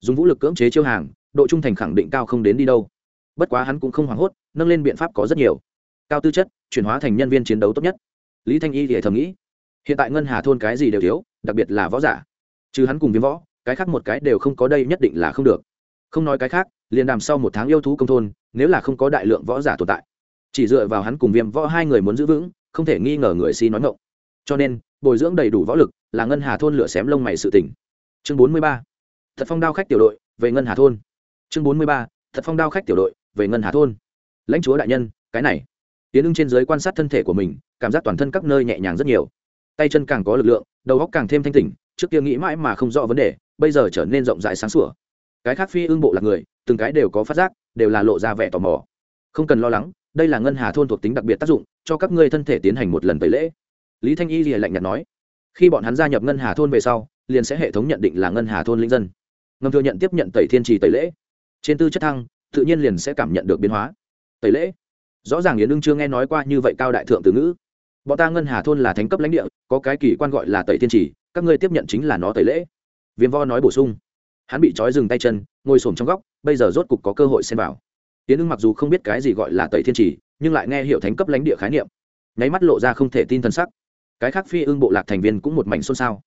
Dùng vũ lực cưỡng chế chiêu hàng, độ trung thành khẳng định cao không đến đi đâu. Bất quá hắn cũng không hoảng hốt, nâng lên biện pháp có rất nhiều. Cao tư chất, chuyển hóa thành nhân viên chiến đấu tốt nhất. Lý thanh y thì thầm nghĩ, hiện tại ngân hà thôn cái gì đều thiếu, đặc biệt là võ giả. Chứ hắn cùng viêm võ, cái khác một cái đều không có đây nhất định là không được không nói cái khác, liền đàm sau một tháng yêu thú công thôn, nếu là không có đại lượng võ giả tồn tại. Chỉ dựa vào hắn cùng viêm võ hai người muốn giữ vững, không thể nghi ngờ người si nói ngộng cho nên, bồi dưỡng đầy đủ võ lực là ngân hà thôn lửa xém lông mày sự tỉnh chương bốn mươi ba, thật phong đao khách tiểu đội, về ngân hà thôn. Chương bốn mươi ba, thật phong đao khách tiểu đội, về ngân hà thôn. Lãnh chúa đại nhân, cái này. Tiến ưng trên giới quan sát thân thể của mình, cảm giác toàn thân các nơi nhẹ nhàng rất nhiều. Tay chân càng có lực lượng, đầu óc càng thêm thanh tỉnh, trước kia nghĩ mãi mà không rõ vấn đề, bây giờ trở nên rộng rãi sáng sủa cái khác phi ưng bộ là người, từng cái đều có phát giác, đều là lộ ra vẻ tò mò. Không cần lo lắng, đây là ngân hà thôn thuộc tính đặc biệt tác dụng, cho các ngươi thân thể tiến hành một lần tẩy lễ. Lý thanh y lìa lạnh nhạt nói, khi bọn hắn gia nhập ngân hà thôn về sau, liền sẽ hệ thống nhận định là ngân hà thôn linh dân. Ngầm thừa nhận tiếp nhận tẩy thiên trì tẩy lễ. Trên tư chất thăng, tự nhiên liền sẽ cảm nhận được biến hóa. Tẩy lễ. Rõ ràng yến ưng chưa nghe nói qua như vậy cao đại thượng từ ngữ. Bọn ta ngân hà thôn là thánh cấp lãnh địa, có cái kỳ quan gọi là tẩy thiên trì, các ngươi tiếp nhận chính là nó tẩy lễ. Viêm vo nói bổ sung hắn bị trói dừng tay chân, ngồi xổm trong góc, bây giờ rốt cục có cơ hội xem vào. Tiến ưng mặc dù không biết cái gì gọi là tẩy thiên trì, nhưng lại nghe hiểu thánh cấp lãnh địa khái niệm. Nháy mắt lộ ra không thể tin t sắc. Cái khác phi ưng bộ lạc thành viên cũng một mảnh xôn xao.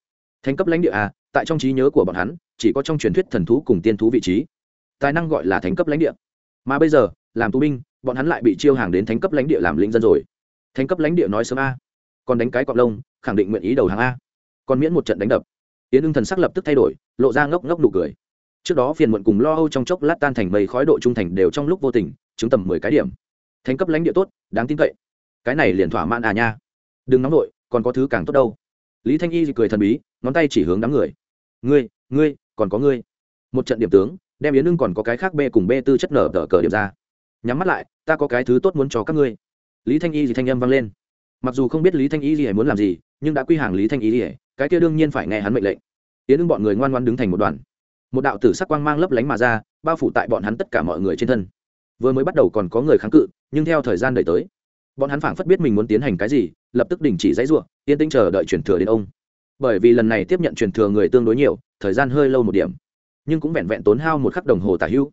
Thánh cấp lãnh địa à tại trong trí nhớ của bọn hắn, chỉ có trong truyền thuyết thần thú cùng tiên thú vị trí. Tài năng gọi là thánh cấp lãnh địa. Mà bây giờ, làm tù binh, bọn hắn lại bị chiêu hàng đến thánh cấp lãnh địa làm lính dân rồi. Thánh cấp lãnh địa nói sớm a. Còn đánh cái cọc lông, khẳng định nguyện ý đầu hàng a. Còn miễn một trận đánh đập. Yến ưng thần sắc lập tức thay đổi lộ ra ngốc ngốc nụ cười. Trước đó phiền muộn cùng lo âu trong chốc lát tan thành mây khói độ trung thành đều trong lúc vô tình, chứng tầm mười cái điểm. Thành cấp lãnh địa tốt, đáng tin cậy. Cái này liền thỏa mãn à nha. Đừng nóng nổi còn có thứ càng tốt đâu. Lý thanh y cười thần bí, ngón tay chỉ hướng đám người. Ngươi ngươi, còn có ngươi. Một trận điểm tướng, đem yến ưng còn có cái khác b cùng b tư chất nở tờ cờ điểm ra. Nhắm mắt lại, ta có cái thứ tốt muốn cho các ngươi. Lý thanh y thì thanh âm vang lên. Mặc dù không biết lý thanh y gì muốn làm gì, nhưng đã quy hàng lý thanh y gì cái kia đương nhiên phải nghe hắn mệnh lệnh tiến ưng bọn người ngoan ngoan đứng thành một đoàn. Một đạo tử sắc quang mang lấp lánh mà ra, bao phủ tại bọn hắn tất cả mọi người trên thân. Vừa mới bắt đầu còn có người kháng cự, nhưng theo thời gian đợi tới, bọn hắn phảng phất biết mình muốn tiến hành cái gì, lập tức đình chỉ dãy ruộng yên tĩnh chờ đợi truyền thừa đến ông. Bởi vì lần này tiếp nhận truyền thừa người tương đối nhiều, thời gian hơi lâu một điểm, nhưng cũng vẹn vẹn tốn hao một khắc đồng hồ tả hữu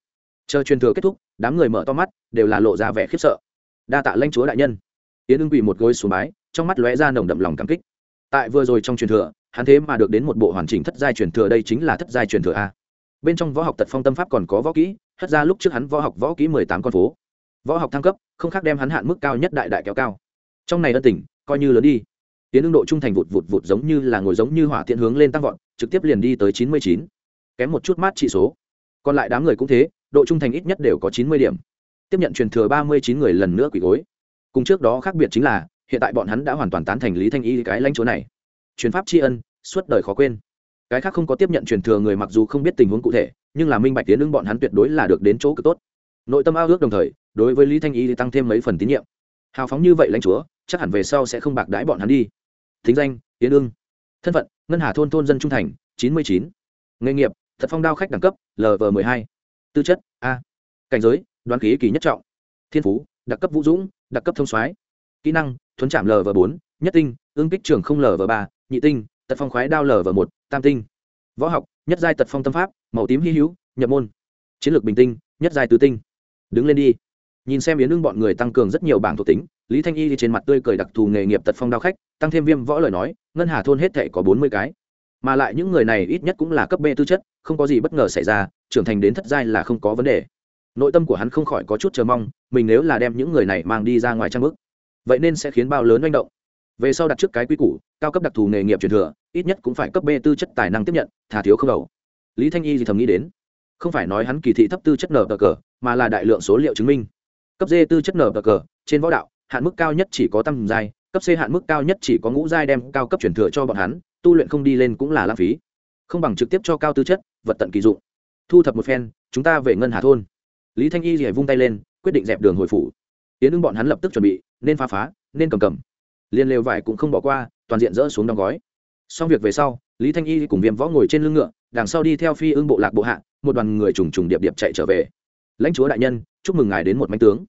chờ truyền thừa kết thúc, đám người mở to mắt, đều là lộ ra vẻ khiếp sợ. Đa tạ lanh chúa đại nhân. Yến ưng quỳ một gối xuống bái, trong mắt lóe ra nồng đậm lòng cảm kích. Tại vừa rồi trong truyền thừa hắn thế mà được đến một bộ hoàn chỉnh thất giai truyền thừa, đây chính là thất giai truyền thừa a. Bên trong võ học tật phong tâm pháp còn có võ kỹ, hất ra lúc trước hắn võ học võ kỹ mười tám con phố. Võ học thăng cấp, không khác đem hắn hạn mức cao nhất đại đại kéo cao. Trong này ân tỉnh coi như lớn đi. Tiến ương độ trung thành vụt vụt vụt giống như là ngồi giống như hỏa tiện hướng lên tăng vọt, trực tiếp liền đi tới chín mươi chín. Kém một chút mát trị số. Còn lại đám người cũng thế, độ trung thành ít nhất đều có chín mươi điểm. Tiếp nhận truyền thừa ba mươi chín người lần nữa quỷ gối. Cùng trước đó khác biệt chính là, hiện tại bọn hắn đã hoàn toàn tán thành lý thanh y cái lãnh chúa này truyền pháp tri ân, suốt đời khó quên. Cái khác không có tiếp nhận truyền thừa người mặc dù không biết tình huống cụ thể, nhưng là minh bạch tiến ứng bọn hắn tuyệt đối là được đến chỗ cực tốt. Nội tâm ao ước đồng thời, đối với lý thanh y thì tăng thêm mấy phần tín nhiệm. Hào phóng như vậy lãnh chúa, chắc hẳn về sau sẽ không bạc đãi bọn hắn đi. Thính danh tiến ương thân phận, ngân hà thôn thôn dân trung thành, chín mươi chín. Nghề nghiệp, thật phong đao khách đẳng cấp lv m ộ hai. Tư chất, a. Cảnh giới, đoán khí kỳ nhất trọng. Thiên phú, đặc cấp vũ dũng, đặc cấp thông soái. Kỹ năng, thuấn chạm lv bốn, nhất tinh ương kích trường không lv ba nhị tinh, tật phong khoái đao và một, tam tinh. Võ học, nhất giai tật phong tâm pháp, màu tím hy hữu, nhập môn. Chiến lược bình tinh, nhất giai tứ tinh. Đứng lên đi. Nhìn xem yến ưng bọn người tăng cường rất nhiều bảng thuộc tính, lý thanh y trên mặt tươi cười đặc thù nghề nghiệp tật phong đao khách, tăng thêm viêm võ lời nói, ngân hà thôn hết thệ có bốn mươi cái. Mà lại những người này ít nhất cũng là cấp b tư chất, không có gì bất ngờ xảy ra, trưởng thành đến thất giai là không có vấn đề. Nội tâm của hắn không khỏi có chút chờ mong, mình nếu là đem những người này mang đi ra ngoài trang bức, vậy nên sẽ khiến bao lớn manh động về sau đặt trước cái quy củ, cao cấp đặc thù nghề nghiệp truyền thừa, ít nhất cũng phải cấp b tư chất tài năng tiếp nhận, thà thiếu không đầu. Lý thanh y thì thầm nghĩ đến, không phải nói hắn kỳ thị thấp tư chất nở cờ, mà là đại lượng số liệu chứng minh. Cấp d tư chất nở cờ, trên võ đạo, hạn mức cao nhất chỉ có tăng giai, cấp c hạn mức cao nhất chỉ có ngũ giai đem cao cấp truyền thừa cho bọn hắn, tu luyện không đi lên cũng là lãng phí. Không bằng trực tiếp cho cao tư chất, vật tận kỳ dụng. Thu thập một phen, chúng ta về ngân hà thôn. Lý thanh y thì vung tay lên, quyết định dẹp đường hồi phủ. Tiến ưng bọn hắn lập tức chuẩn bị, nên phá phá, nên cầm cầm liên lều vải cũng không bỏ qua, toàn diện dỡ xuống đóng gói. Xong việc về sau, lý thanh y cùng viêm võ ngồi trên lưng ngựa, đằng sau đi theo phi ưng bộ lạc bộ hạ, một đoàn người trùng trùng điệp điệp chạy trở về. Lãnh chúa đại nhân, chúc mừng ngài đến một manh tướng.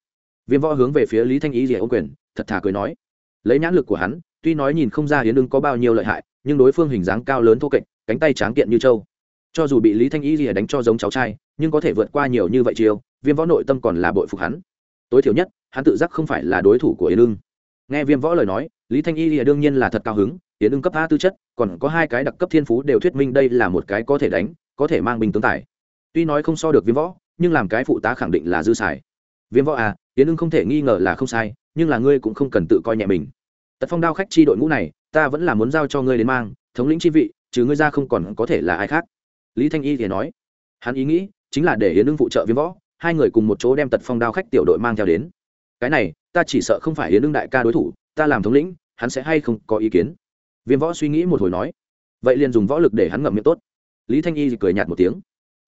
Viêm võ hướng về phía lý thanh y rỉa ô quyền, thật thà cười nói. Lấy nhãn lực của hắn, tuy nói nhìn không ra hiến ưng có bao nhiêu lợi hại, nhưng đối phương hình dáng cao lớn thô kệch, cánh tay tráng kiện như trâu. Cho dù bị lý thanh y rỉa đánh cho giống cháu trai, nhưng có thể vượt qua nhiều như vậy chiêu, viêm võ nội tâm còn là bội phục hắn. Tối thiểu nhất, hắn tự giác không phải là đối thủ của yến ưng nghe viêm võ lời nói, lý thanh y thì đương nhiên là thật cao hứng, tiến ưng cấp a tư chất, còn có hai cái đặc cấp thiên phú đều thuyết minh đây là một cái có thể đánh, có thể mang bình tướng tài. Tuy nói không so được viêm võ, nhưng làm cái phụ tá khẳng định là dư xài. Viêm võ à tiến ưng không thể nghi ngờ là không sai, nhưng là ngươi cũng không cần tự coi nhẹ mình. Tật phong đao khách chi đội ngũ này, ta vẫn là muốn giao cho ngươi đến mang, thống lĩnh chi vị chứ ngươi ra không còn có thể là ai khác. Lý thanh y thì nói. Hắn ý nghĩ chính là để yến ưng phụ trợ viêm võ, hai người cùng một chỗ đem tật phong đao khách tiểu đội mang theo đến. Cái này ta chỉ sợ không phải yến ưng đại ca đối thủ, ta làm thống lĩnh, hắn sẽ hay không có ý kiến? Viêm võ suy nghĩ một hồi nói. Vậy liền dùng võ lực để hắn ngậm miệng tốt. Lý thanh y cười nhạt một tiếng.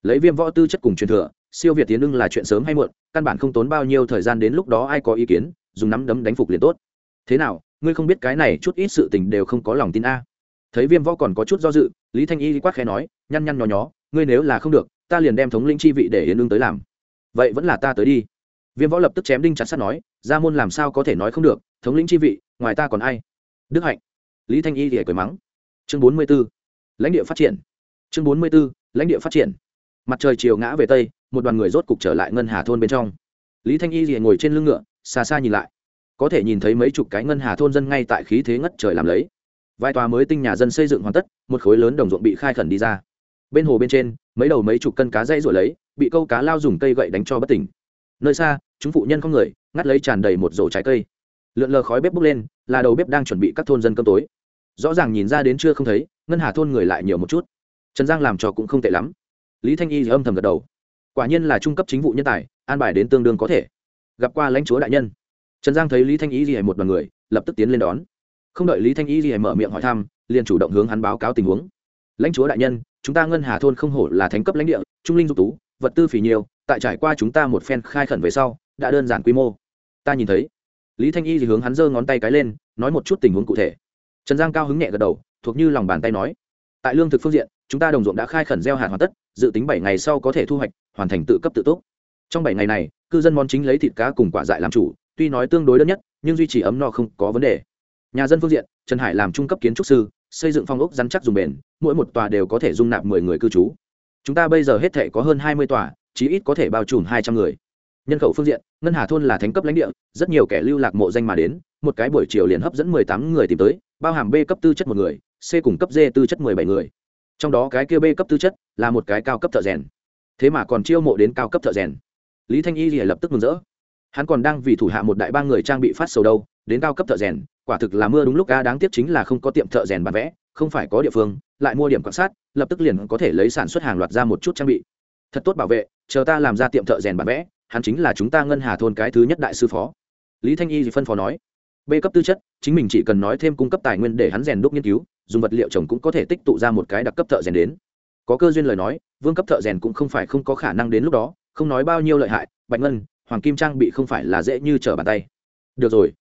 Lấy viêm võ tư chất cùng truyền thừa, siêu việt tiến ưng là chuyện sớm hay muộn, căn bản không tốn bao nhiêu thời gian đến lúc đó ai có ý kiến, dùng nắm đấm đánh phục liền tốt. Thế nào, ngươi không biết cái này chút ít sự tình đều không có lòng tin a? Thấy viêm võ còn có chút do dự, lý thanh y quát khẽ nói, nhăn nhăn nhó nhó, ngươi nếu là không được, ta liền đem thống lĩnh chi vị để yến ưng tới làm. Vậy vẫn là ta tới đi. Viêm võ lập tức chém đinh chặt sắt nói Gia môn làm sao có thể nói không được, thống lĩnh chi vị, ngoài ta còn ai? Đức hạnh. Lý thanh y thì cười mắng. Chương bốn mươi b ố lãnh địa phát triển. Chương bốn mươi b ố lãnh địa phát triển. Mặt trời chiều ngã về tây, một đoàn người rốt cục trở lại ngân hà thôn bên trong. Lý thanh y thì ngồi trên lưng ngựa, xa xa nhìn lại. Có thể nhìn thấy mấy chục cái ngân hà thôn dân ngay tại khí thế ngất trời làm lấy. Vài tòa mới tinh nhà dân xây dựng hoàn tất, một khối lớn đồng ruộng bị khai khẩn đi ra. Bên hồ bên trên, mấy đầu mấy chục cân cá dây rồi lấy, bị câu cá lao dùng cây gậy đánh cho bất tỉnh. Nơi xa chúng phụ nhân không người, ngắt lấy tràn đầy một rổ trái cây. Lượn lờ khói bếp bốc lên, là đầu bếp đang chuẩn bị các thôn dân cơm tối. Rõ ràng nhìn ra đến chưa không thấy, ngân hà thôn người lại nhiều một chút. Trần giang làm trò cũng không tệ lắm. Lý thanh y thì âm thầm gật đầu. Quả nhiên là trung cấp chính vụ nhân tài, an bài đến tương đương có thể. Gặp qua lãnh chúa đại nhân. Trần giang thấy lý thanh y gì một đoàn người, lập tức tiến lên đón. Không đợi lý thanh y gì mở miệng hỏi thăm, liền chủ động hướng hắn báo cáo tình huống. Lãnh chúa đại nhân, chúng ta ngân hà thôn không hổ là thánh cấp lãnh địa, trung linh dục tú, vật tư phỉ nhiều, tại trải qua chúng ta một phen khai khẩn về sau đã đơn giản quy mô. Ta nhìn thấy. Lý thanh y thì hướng hắn giơ ngón tay cái lên, nói một chút tình huống cụ thể. Trần giang cao hứng nhẹ gật đầu, thuộc như lòng bàn tay nói. Tại lương thực phương diện, chúng ta đồng ruộng đã khai khẩn gieo hạt hoàn tất, dự tính bảy ngày sau có thể thu hoạch, hoàn thành tự cấp tự túc. Trong bảy ngày này, cư dân món chính lấy thịt cá cùng quả dại làm chủ, tuy nói tương đối đơn nhất, nhưng duy trì ấm no không có vấn đề. Nhà dân phương diện, trần hải làm trung cấp kiến trúc sư, xây dựng phong ốc rắn chắc dùng bền, mỗi một tòa đều có thể dung nạp mười người cư trú. Chúng ta bây giờ hết thể có hơn hai mươi tòa, chí ít có thể bao trùm hai trăm người nhân khẩu phương diện, ngân hà thôn là thánh cấp lãnh địa, rất nhiều kẻ lưu lạc mộ danh mà đến, một cái buổi chiều liền hấp dẫn mười tám người tìm tới, bao hàm b cấp tư chất một người, c cùng cấp d tư chất mười bảy người. Trong đó cái kia b cấp tư chất là một cái cao cấp thợ rèn. Thế mà còn chiêu mộ đến cao cấp thợ rèn. Lý thanh y thì lập tức mừng rỡ. Hắn còn đang vì thủ hạ một đại ba người trang bị phát sầu đâu, đến cao cấp thợ rèn, quả thực là mưa đúng lúc ca đáng tiếc chính là không có tiệm thợ rèn bán vẽ, không phải có địa phương, lại mua điểm quan sát, lập tức liền có thể lấy sản xuất hàng loạt ra một chút trang bị. Thật tốt bảo vệ, chờ ta làm ra tiệm thợ rèn bán vẽ hắn chính là chúng ta ngân hà thôn cái thứ nhất đại sư phó. Lý thanh y thì phân phó nói b cấp tư chất, chính mình chỉ cần nói thêm cung cấp tài nguyên để hắn rèn đúc nghiên cứu, dùng vật liệu trồng cũng có thể tích tụ ra một cái đặc cấp thợ rèn đến. Có cơ duyên lời nói, vương cấp thợ rèn cũng không phải không có khả năng đến lúc đó, không nói bao nhiêu lợi hại, bạch ngân, hoàng kim trang bị không phải là dễ như trở bàn tay. Được rồi.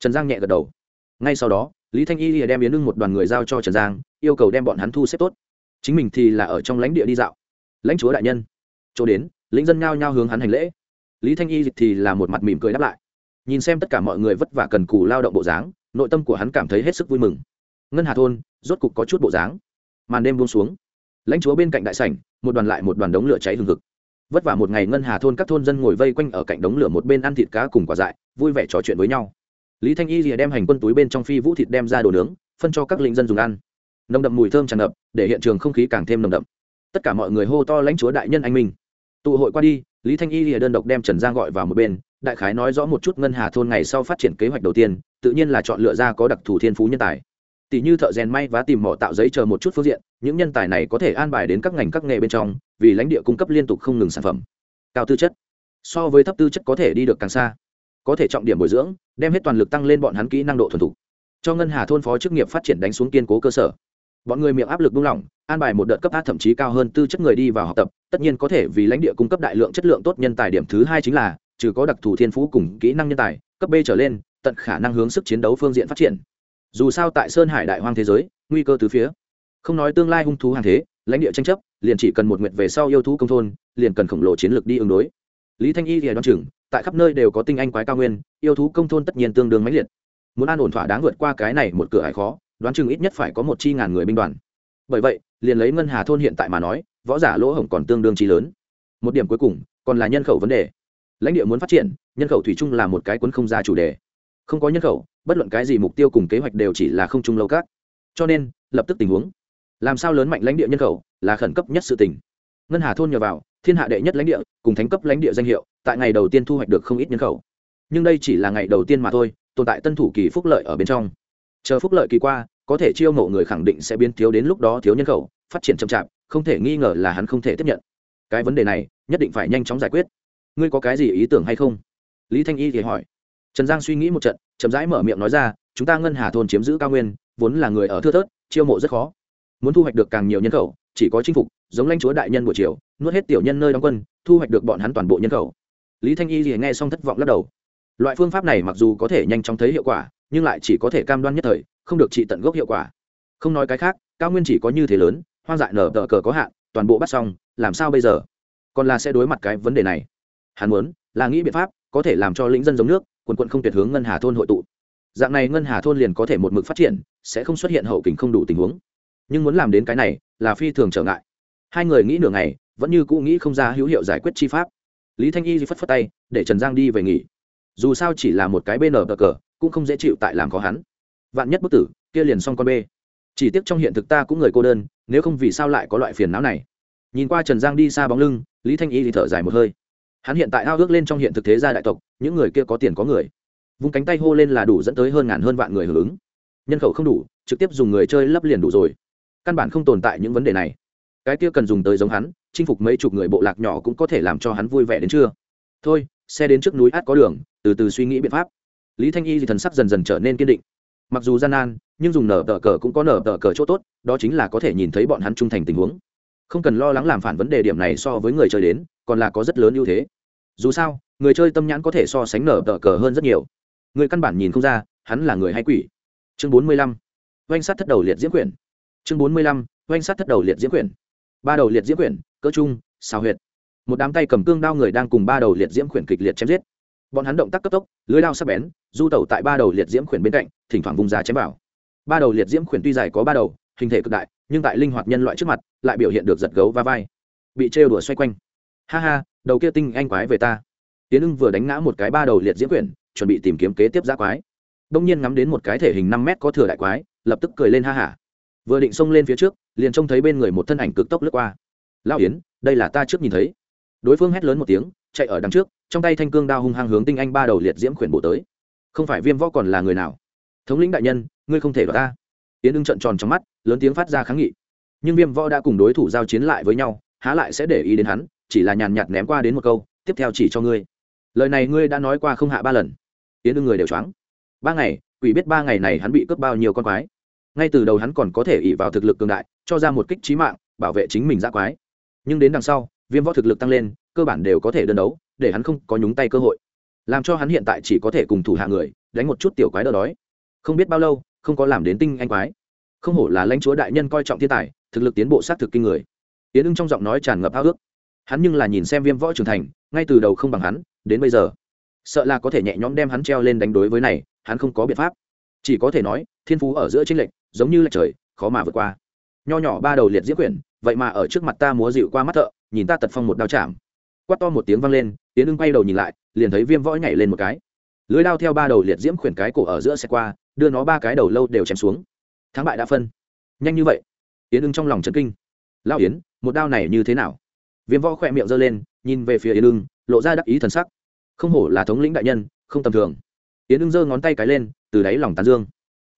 Trần giang nhẹ gật đầu. Ngay sau đó, lý thanh y đem yến ưng một đoàn người giao cho trần giang, yêu cầu đem bọn hắn thu xếp tốt. Chính mình thì là ở trong lãnh địa đi dạo. Lãnh chúa đại nhân. Chỗ đến, lĩnh dân nhao nhao hướng hắn hành lễ lý thanh y thì là một mặt mỉm cười đáp lại. Nhìn xem tất cả mọi người vất vả cần cù lao động bộ dáng, nội tâm của hắn cảm thấy hết sức vui mừng. Ngân hà thôn, rốt cục có chút bộ dáng. Màn đêm buông xuống. Lãnh chúa bên cạnh đại sảnh, một đoàn lại một đoàn đống lửa cháy hừng hực. Vất vả một ngày ngân hà thôn các thôn dân ngồi vây quanh ở cạnh đống lửa một bên ăn thịt cá cùng quả dại, vui vẻ trò chuyện với nhau. Lý thanh y rìa đem hành quân túi bên trong phi vũ thịt đem ra đồ nướng, phân cho các lính dân dùng ăn. Nồng đậm mùi thơm tràn ngập, để hiện trường không khí càng thêm nồng đậm. Tất cả mọi người hô to lãnh chúa đại nhân anh minh. Tụ hội qua đi lý thanh y lìa đơn độc đem trần giang gọi vào một bên, đại khái nói rõ một chút ngân hà thôn ngày sau phát triển kế hoạch đầu tiên, tự nhiên là chọn lựa ra có đặc thù thiên phú nhân tài. Tỷ như thợ rèn may và tìm mỏ tạo giấy chờ một chút phương diện, những nhân tài này có thể an bài đến các ngành các nghề bên trong, vì lãnh địa cung cấp liên tục không ngừng sản phẩm. Cao tư chất. So với thấp tư chất có thể đi được càng xa. Có thể trọng điểm bồi dưỡng, đem hết toàn lực tăng lên bọn hắn kỹ năng độ thuần thục. Cho ngân hà thôn phó chức nghiệp phát triển đánh xuống kiên cố cơ sở. Bọn người miệng áp lực buông lỏng an bài một đợt cấp A thậm chí cao hơn tư chất người đi vào học tập, tất nhiên có thể vì lãnh địa cung cấp đại lượng chất lượng tốt nhân tài điểm thứ hai chính là, trừ có đặc thù thiên phú cùng kỹ năng nhân tài, cấp b trở lên, tận khả năng hướng sức chiến đấu phương diện phát triển. Dù sao tại sơn hải đại hoang thế giới, nguy cơ từ phía. Không nói tương lai hung thú hàng thế, lãnh địa tranh chấp, liền chỉ cần một nguyện về sau yêu thú công thôn, liền cần khổng lồ chiến lược đi ứng đối. Lý thanh y thì đoán chừng, tại khắp nơi đều có tinh anh quái cao nguyên, yêu thú công thôn tất nhiên tương đương mãnh liệt. Muốn an ổn thỏa đáng vượt qua cái này một cửa hải khó, đoán chừng ít nhất phải có một chi ngàn người binh đoàn. Bởi vậy liền lấy ngân hà thôn hiện tại mà nói, võ giả lỗ hổng còn tương đương trí lớn. Một điểm cuối cùng, còn là nhân khẩu vấn đề. Lãnh địa muốn phát triển, nhân khẩu thủy chung là một cái cuốn không ra chủ đề. Không có nhân khẩu, bất luận cái gì mục tiêu cùng kế hoạch đều chỉ là không chung lâu các. Cho nên, lập tức tình huống. Làm sao lớn mạnh lãnh địa nhân khẩu, là khẩn cấp nhất sự tình. Ngân hà thôn nhờ vào, thiên hạ đệ nhất lãnh địa, cùng thánh cấp lãnh địa danh hiệu, tại ngày đầu tiên thu hoạch được không ít nhân khẩu. Nhưng đây chỉ là ngày đầu tiên mà thôi, tồn tại tân thủ kỳ phúc lợi ở bên trong. Chờ phúc lợi kỳ qua có thể chiêu mộ người khẳng định sẽ biến thiếu đến lúc đó thiếu nhân khẩu, phát triển chậm chạp, không thể nghi ngờ là hắn không thể tiếp nhận. Cái vấn đề này, nhất định phải nhanh chóng giải quyết. Ngươi có cái gì ý tưởng hay không? Lý thanh y thì hỏi. Trần giang suy nghĩ một trận, chậm rãi mở miệng nói ra, chúng ta ngân hà thôn chiếm giữ cao nguyên, vốn là người ở thưa thớt, chiêu mộ rất khó. Muốn thu hoạch được càng nhiều nhân khẩu, chỉ có chinh phục, giống lãnh chúa đại nhân buổi chiều, nuốt hết tiểu nhân nơi đóng quân, thu hoạch được bọn hắn toàn bộ nhân khẩu. Lý thanh y thì nghe xong thất vọng lắc đầu. Loại phương pháp này mặc dù có thể nhanh chóng thấy hiệu quả, nhưng lại chỉ có thể cam đoan nhất thời không được trị tận gốc hiệu quả. Không nói cái khác, cao nguyên chỉ có như thế lớn, hoang dại nở tờ cờ có hạn, toàn bộ bắt xong, làm sao bây giờ? Còn là sẽ đối mặt cái vấn đề này. Hắn muốn, là nghĩ biện pháp, có thể làm cho lĩnh dân giống nước, quần quận không tuyệt hướng ngân hà thôn hội tụ. Dạng này ngân hà thôn liền có thể một mực phát triển, sẽ không xuất hiện hậu kình không đủ tình huống. Nhưng muốn làm đến cái này, là phi thường trở ngại. Hai người nghĩ nửa ngày, vẫn như cũ nghĩ không ra hữu hiệu giải quyết chi pháp. Lý thanh y phất phất tay, để trần giang đi về nghỉ. Dù sao chỉ là một cái bên ở cờ, cũng không dễ chịu tại làm khó hắn vạn nhất bức tử, kia liền xong con bê. Chỉ tiếc trong hiện thực ta cũng người cô đơn, nếu không vì sao lại có loại phiền não này. Nhìn qua trần giang đi xa bóng lưng, lý thanh y thì thở dài một hơi. Hắn hiện tại ao ước lên trong hiện thực thế gia đại tộc, những người kia có tiền có người. Vung cánh tay hô lên là đủ dẫn tới hơn ngàn hơn vạn người hưởng ứng. Nhân khẩu không đủ, trực tiếp dùng người chơi lấp liền đủ rồi. Căn bản không tồn tại những vấn đề này. Cái kia cần dùng tới giống hắn, chinh phục mấy chục người bộ lạc nhỏ cũng có thể làm cho hắn vui vẻ đến chưa? Thôi, xe đến trước núi át có đường, từ từ suy nghĩ biện pháp. Lý thanh y thì thần sắc dần dần trở nên kiên định mặc dù gian nan, nhưng dùng nở tờ cờ cũng có nở tờ cờ chỗ tốt, đó chính là có thể nhìn thấy bọn hắn trung thành tình huống. Không cần lo lắng làm phản vấn đề điểm này so với người chơi đến, còn là có rất lớn ưu thế. Dù sao, người chơi tâm nhãn có thể so sánh nở tờ cờ hơn rất nhiều. Người căn bản nhìn không ra, hắn là người hay quỷ. Chương bốn mươi lăm. Oanh sát thất đầu liệt diễm quyển. Chương bốn mươi lăm. Oanh sát thất đầu liệt diễm quyển. Ba đầu liệt diễm quyển, cỡ trung, xào huyệt. Một đám tay cầm cương đao người đang cùng ba đầu liệt diễm quyển kịch liệt chém giết bọn hắn động tác cấp tốc, lưới lao sắc bén, du tẩu tại ba đầu liệt diễm khuyển bên cạnh, thỉnh thoảng vùng ra chém vào. Ba đầu liệt diễm khuyển tuy dài có ba đầu, hình thể cực đại, nhưng tại linh hoạt nhân loại trước mặt, lại biểu hiện được giật gấu và vai. Bị trêu đùa xoay quanh. Ha ha, đầu kia tinh anh quái về ta. Tiến ưng vừa đánh ngã một cái ba đầu liệt diễm quyển chuẩn bị tìm kiếm kế tiếp giã quái. Đông nhiên ngắm đến một cái thể hình năm mét có thừa đại quái, lập tức cười lên ha hả vừa định xông lên phía trước, liền trông thấy bên người một thân ảnh cực tốc lướt qua. Lao yến, đây là ta trước nhìn thấy. Đối phương hét lớn một tiếng, chạy ở đằng trước trong tay thanh cương đao hung hăng hướng tinh anh ba đầu liệt diễm khuyển bộ tới. Không phải viêm võ còn là người nào? Thống lĩnh đại nhân, ngươi không thể đoạt ta. Yến ưng trận tròn trong mắt, lớn tiếng phát ra kháng nghị. Nhưng viêm võ đã cùng đối thủ giao chiến lại với nhau, há lại sẽ để ý đến hắn, chỉ là nhàn nhạt ném qua đến một câu, tiếp theo chỉ cho ngươi. Lời này ngươi đã nói qua không hạ ba lần. Yến ưng người đều choáng. Ba ngày, quỷ biết ba ngày này hắn bị cướp bao nhiêu con quái. Ngay từ đầu hắn còn có thể ỉ vào thực lực cường đại, cho ra một kích trí mạng, bảo vệ chính mình ra quái. Nhưng đến đằng sau, viêm võ thực lực tăng lên cơ bản đều có thể đơn đấu, để hắn không có nhúng tay cơ hội. Làm cho hắn hiện tại chỉ có thể cùng thủ hạ người, đánh một chút tiểu quái đỡ đói. Không biết bao lâu, không có làm đến tinh anh quái. Không hổ là lãnh chúa đại nhân coi trọng thiên tài, thực lực tiến bộ sát thực kinh người. Tiến ưng trong giọng nói tràn ngập ao ước. Hắn nhưng là nhìn xem viêm võ trưởng thành, ngay từ đầu không bằng hắn, đến bây giờ, sợ là có thể nhẹ nhõm đem hắn treo lên đánh đối với này, hắn không có biện pháp. Chỉ có thể nói, thiên phú ở giữa tranh lệch, giống như là trời, khó mà vượt qua. Nho nhỏ ba đầu liệt diễm quyển, vậy mà ở trước mặt ta múa dịu qua mắt thợ, nhìn ta tật phong một đao chạm quát to một tiếng vang lên tiến ưng quay đầu nhìn lại, liền thấy viêm võ nhảy lên một cái. Lưới đao theo ba đầu liệt diễm khuyển cái cổ ở giữa xe qua, đưa nó ba cái đầu lâu đều chém xuống. Thắng bại đã phân. Nhanh như vậy. Yến ưng trong lòng chấn kinh. Lao yến, một đao này như thế nào? Viêm võ khỏe miệng giơ lên, nhìn về phía yến ưng, lộ ra đắc ý thần sắc. Không hổ là thống lĩnh đại nhân, không tầm thường. Yến ưng giơ ngón tay cái lên, từ đáy lòng tán dương.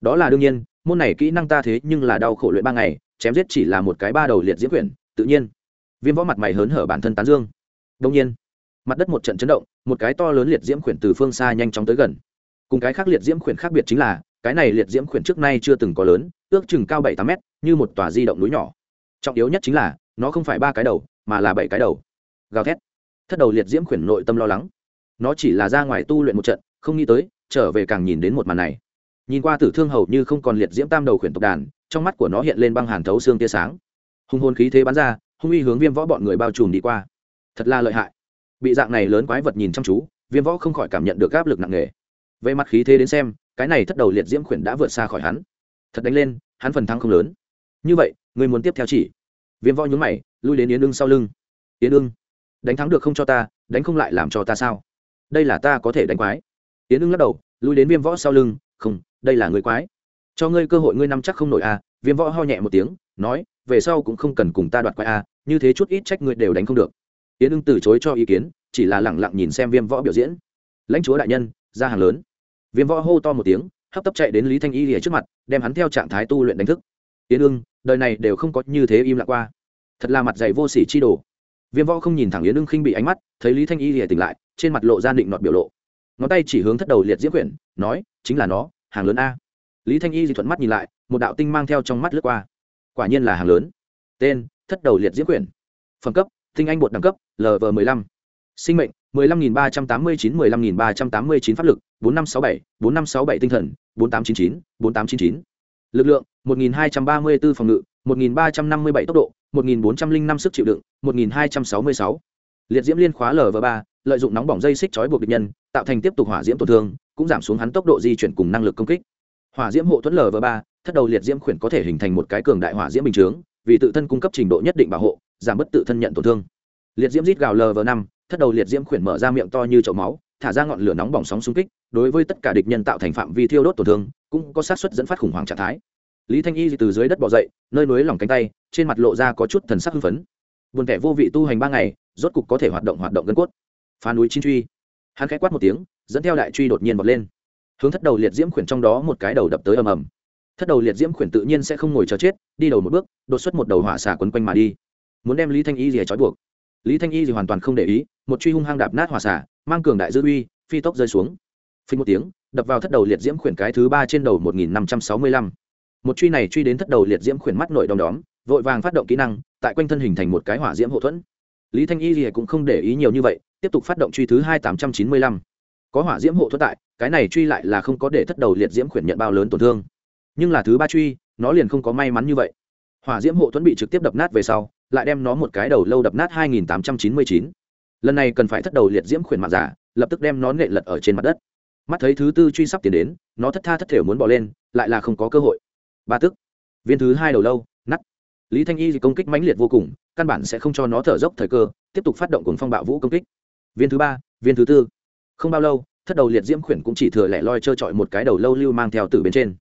Đó là đương nhiên, môn này kỹ năng ta thế nhưng là đau khổ luyện ba ngày, chém giết chỉ là một cái ba đầu liệt diễm quyển tự nhiên. Viêm võ mặt mày hớn hở bản thân tán dương đông nhiên, mặt đất một trận chấn động, một cái to lớn liệt diễm khuyển từ phương xa nhanh chóng tới gần. Cùng cái khác liệt diễm khuyển khác biệt chính là, cái này liệt diễm khuyển trước nay chưa từng có lớn, ước chừng cao bảy tám mét, như một tòa di động núi nhỏ. Trọng yếu nhất chính là, nó không phải ba cái đầu, mà là bảy cái đầu. Gào thét. Thất đầu liệt diễm khuyển nội tâm lo lắng. Nó chỉ là ra ngoài tu luyện một trận, không nghĩ tới, trở về càng nhìn đến một màn này. Nhìn qua tử thương hầu như không còn liệt diễm tam đầu khuyển tộc đàn, trong mắt của nó hiện lên băng hàn thấu xương tia sáng. Hung hồn khí thế bắn ra, hung uy hướng viêm võ bọn người bao trùm đi qua thật là lợi hại. Bị dạng này lớn quái vật nhìn chăm chú, viêm võ không khỏi cảm nhận được áp lực nặng nề. Về mặt khí thế đến xem, cái này thất đầu liệt diễm khuyển đã vượt xa khỏi hắn. Thật đánh lên, hắn phần thắng không lớn. Như vậy, người muốn tiếp theo chỉ. Viêm võ nhún mày, lui đến yến ưng sau lưng. Yến ưng, đánh thắng được không cho ta, đánh không lại làm cho ta sao? Đây là ta có thể đánh quái. Yến ưng lắc đầu, lui đến viêm võ sau lưng, không, đây là người quái. Cho ngươi cơ hội, ngươi nắm chắc không nổi a à. viêm võ ho nhẹ một tiếng, nói, về sau cũng không cần cùng ta đoạt quái a à. như thế chút ít trách ngươi đều đánh không được yến ưng từ chối cho ý kiến, chỉ là lẳng lặng nhìn xem viêm võ biểu diễn. Lãnh chúa đại nhân, ra hàng lớn. Viêm võ hô to một tiếng, hấp tấp chạy đến lý thanh y lìa trước mặt, đem hắn theo trạng thái tu luyện đánh thức. Yến ưng, đời này đều không có như thế im lặng qua. Thật là mặt dày vô sỉ chi đồ. Viêm võ không nhìn thẳng yến ưng khinh bị ánh mắt, thấy lý thanh y lìa tỉnh lại, trên mặt lộ ra định nọt biểu lộ. Ngón tay chỉ hướng thất đầu liệt diễm quyển, nói, chính là nó, hàng lớn a. Lý thanh y di thuận mắt nhìn lại, một đạo tinh mang theo trong mắt lướt qua. Quả nhiên là hàng lớn. Tên, thất đầu liệt diễm quyển. Phẩm cấp tinh anh bột đẳng cấp lv 15 sinh mệnh 15.389 15.389 pháp lực 4567 4567 tinh thần 4899 4899 lực lượng 1234 phòng ngự 1357 tốc độ 1405 sức chịu đựng 1266 liệt diễm liên khóa lv 3 lợi dụng nóng bỏng dây xích trói buộc địch nhân, tạo thành tiếp tục hỏa diễm tổn thương, cũng giảm xuống hắn tốc độ di chuyển cùng năng lực công kích. Hỏa diễm hộ thuẫn lv ba, thất đầu liệt diễm khuyển có thể hình thành một cái cường đại hỏa diễm bình chướng vì tự thân cung cấp trình độ nhất định bảo hộ, giảm bớt tự thân nhận tổn thương. Liệt diễm rít gào lv năm, thất đầu liệt diễm khuyển mở ra miệng to như chậu máu, thả ra ngọn lửa nóng bỏng sóng xung kích, đối với tất cả địch nhân tạo thành phạm vi thiêu đốt tổn thương, cũng có sát xuất dẫn phát khủng hoảng trạng thái. Lý thanh y từ dưới đất bỏ dậy, nơi núi lỏng cánh tay, trên mặt lộ ra có chút thần sắc hưng phấn. Buồn kẻ vô vị tu hành ba ngày, rốt cục có thể hoạt động hoạt động gân cốt. Phá núi chín truy. Hắn khẽ quát một tiếng, dẫn theo đại truy đột nhiên vọt lên. Hướng thất đầu liệt diễm khuyển trong đó một cái đầu đập tới ầm ầm thất đầu liệt diễm khuyển tự nhiên sẽ không ngồi chờ chết, đi đầu một bước, đột xuất một đầu hỏa xả quấn quanh mà đi. Muốn đem lý thanh y rìa trói buộc. Lý thanh y thì hoàn toàn không để ý, một truy hung hăng đạp nát hỏa xả mang cường đại dư uy, phi tốc rơi xuống. Phí một tiếng, đập vào thất đầu liệt diễm khuyển cái thứ ba trên đầu một nghìn năm trăm sáu mươi lăm. Một truy này truy đến thất đầu liệt diễm khuyển mắt nội đom đóm, vội vàng phát động kỹ năng, tại quanh thân hình thành một cái hỏa diễm hậu thuẫn. Lý thanh y thì cũng không để ý nhiều như vậy, tiếp tục phát động truy thứ hai tám trăm chín mươi lăm. Có hỏa diễm hộ thuẫn tại, cái này truy lại là không có để thất đầu liệt diễm khuyển nhận bao lớn tổn thương nhưng là thứ ba truy, nó liền không có may mắn như vậy. Hỏa diễm hộ thuẫn bị trực tiếp đập nát về sau, lại đem nó một cái đầu lâu đập nát 2899. lần này cần phải thất đầu liệt diễm khuyển mạng giả, lập tức đem nó nệ lật ở trên mặt đất. Mắt thấy thứ tư truy sắp tiến đến, nó thất tha thất thể muốn bỏ lên, lại là không có cơ hội. Ba tức. Viên thứ hai đầu lâu nắt lý thanh y công kích mãnh liệt vô cùng, căn bản sẽ không cho nó thở dốc thời cơ, tiếp tục phát động cùng phong bạo vũ công kích. Viên thứ ba, viên thứ tư. Không bao lâu, thất đầu liệt diễm khuyển cũng chỉ thừa lẻ loi trơ trọi một cái đầu lâu lưu mang theo từ bên trên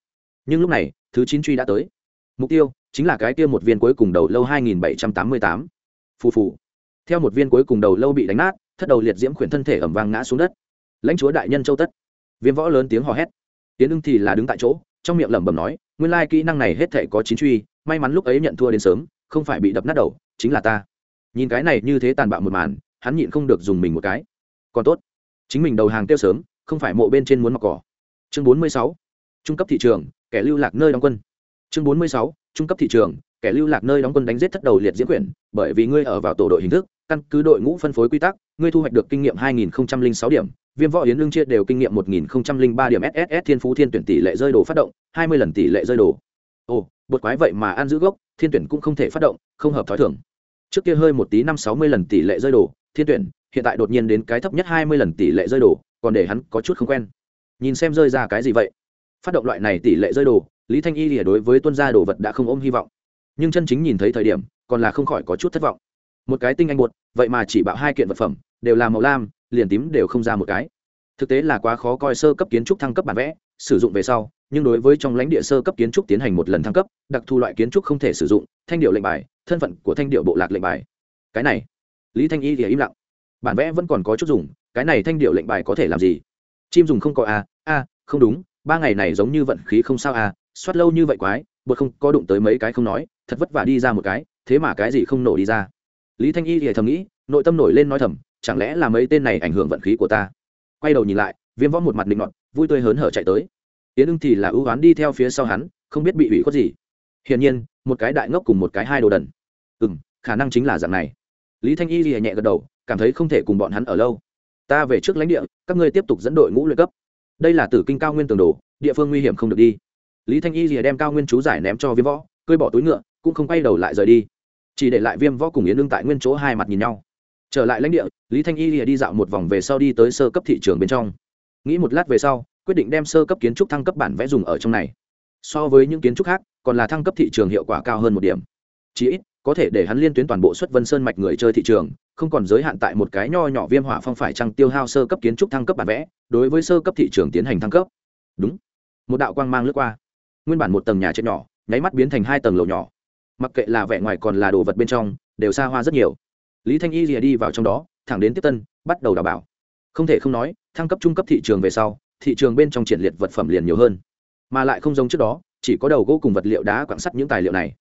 nhưng lúc này, thứ chín truy đã tới. Mục tiêu chính là cái kia một viên cuối cùng đầu lâu hai nghìn bảy trăm tám mươi tám. Phù phù. Theo một viên cuối cùng đầu lâu bị đánh nát, thất đầu liệt diễm khuyển thân thể ẩm vang ngã xuống đất. Lãnh chúa đại nhân châu tất. Viêm võ lớn tiếng hò hét. Tiến ưng thì là đứng tại chỗ, trong miệng lẩm bẩm nói, nguyên lai kỹ năng này hết thể có chín truy, may mắn lúc ấy nhận thua đến sớm, không phải bị đập nát đầu, chính là ta. Nhìn cái này như thế tàn bạo một màn, hắn nhịn không được dùng mình một cái. Còn tốt, chính mình đầu hàng tiêu sớm, không phải mộ bên trên muốn mặc cỏ. Chương bốn mươi sáu. Trung cấp thị trường kẻ lưu lạc nơi đóng quân. Chương bốn mươi sáu, trung cấp thị trường, kẻ lưu lạc nơi đóng quân đánh giết thất đầu liệt diễn quyển, bởi vì ngươi ở vào tổ đội hình thức, căn cứ đội ngũ phân phối quy tắc, ngươi thu hoạch được kinh nghiệm 2006 điểm, viêm võ yến lương chia đều kinh nghiệm 1003 điểm sss thiên phú thiên tuyển tỷ lệ rơi đồ phát động 20 lần tỷ lệ rơi đồ. Ồ, bột quái vậy mà ăn giữ gốc, thiên tuyển cũng không thể phát động, không hợp thói thường. Trước kia hơi một tí năm sáu mươi lần tỷ lệ rơi đồ, thiên tuyển, hiện tại đột nhiên đến cái thấp nhất hai mươi lần tỷ lệ rơi đồ, còn để hắn có chút không quen. Nhìn xem rơi ra cái gì vậy? Phát động loại này tỷ lệ rơi đồ, lý thanh y lìa đối với tuân gia đồ vật đã không ôm hy vọng. Nhưng chân chính nhìn thấy thời điểm, còn là không khỏi có chút thất vọng. Một cái tinh anh bột, vậy mà chỉ bạo hai kiện vật phẩm, đều là màu lam, liền tím đều không ra một cái. Thực tế là quá khó coi sơ cấp kiến trúc thăng cấp bản vẽ, sử dụng về sau, nhưng đối với trong lãnh địa sơ cấp kiến trúc tiến hành một lần thăng cấp, đặc thù loại kiến trúc không thể sử dụng, thanh điệu lệnh bài, thân phận của thanh điệu bộ lạc lệnh bài. Cái này, lý thanh y thì im lặng. Bản vẽ vẫn còn có chút dùng, cái này thanh điệu lệnh bài có thể làm gì? Chim dùng không có a a không đúng ba ngày này giống như vận khí không sao à? soát lâu như vậy quái bột không có đụng tới mấy cái không nói, thật vất vả đi ra một cái, thế mà cái gì không nổ đi ra. Lý thanh y thì thầm nghĩ, nội tâm nổi lên nói thầm, chẳng lẽ là mấy tên này ảnh hưởng vận khí của ta? Quay đầu nhìn lại, viêm võ một mặt định ngọt vui tươi hớn hở chạy tới. Tiến ưng thì là ưu oán đi theo phía sau hắn, không biết bị ủy khuất gì. Hiển nhiên, một cái đại ngốc cùng một cái hai đồ đần. Ừ m khả năng chính là dạng này. Lý thanh y thì nhẹ gật đầu, cảm thấy không thể cùng bọn hắn ở lâu. Ta về trước lãnh địa, các ngươi tiếp tục dẫn đội ngũ luyện cấp đây là tử kinh cao nguyên tường đồ, địa phương nguy hiểm không được đi. Lý thanh y rìa đem cao nguyên chú giải ném cho viêm võ, cơi bỏ túi ngựa, cũng không quay đầu lại rời đi. Chỉ để lại viêm võ cùng yến lương tại nguyên chỗ hai mặt nhìn nhau. Trở lại lãnh địa, lý thanh y rìa đi dạo một vòng về sau đi tới sơ cấp thị trường bên trong. Nghĩ một lát về sau, quyết định đem sơ cấp kiến trúc thăng cấp bản vẽ dùng ở trong này. So với những kiến trúc khác, còn là thăng cấp thị trường hiệu quả cao hơn một điểm. Chỉ ít có thể để hắn liên tuyến toàn bộ xuất vân sơn mạch người chơi thị trường, không còn giới hạn tại một cái nho nhỏ viêm hỏa phong phải trăng tiêu hao sơ cấp kiến trúc thăng cấp bản vẽ, đối với sơ cấp thị trường tiến hành thăng cấp. Đúng. Một đạo quang mang lướt qua. Nguyên bản một tầng nhà chết nhỏ, nháy mắt biến thành hai tầng lầu nhỏ. Mặc kệ là vẻ ngoài còn là đồ vật bên trong, đều xa hoa rất nhiều. Lý thanh y lìa đi vào trong đó, thẳng đến tiếp tân, bắt đầu đào bảo. Không thể không nói, thăng cấp trung cấp thị trường về sau, thị trường bên trong triển liệt vật phẩm liền nhiều hơn. Mà lại không giống trước đó, chỉ có đầu gỗ cùng vật liệu đá quảng sắt những tài liệu này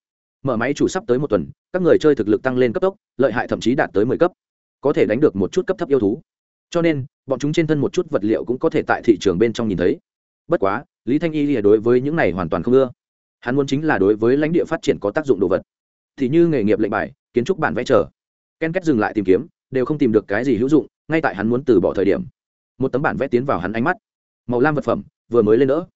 mở máy chủ sắp tới một tuần, các người chơi thực lực tăng lên cấp tốc, lợi hại thậm chí đạt tới mười cấp. Có thể đánh được một chút cấp thấp yêu thú. Cho nên, bọn chúng trên thân một chút vật liệu cũng có thể tại thị trường bên trong nhìn thấy. Bất quá, lý thanh y lìa đối với những này hoàn toàn không ưa. Hắn muốn chính là đối với lãnh địa phát triển có tác dụng đồ vật. Thì như nghề nghiệp lệnh bài, kiến trúc bản vẽ trở ken kết dừng lại tìm kiếm, đều không tìm được cái gì hữu dụng, ngay tại hắn muốn từ bỏ thời điểm. Một tấm bản vẽ tiến vào hắn ánh mắt. Màu lam vật phẩm, vừa mới lên nữa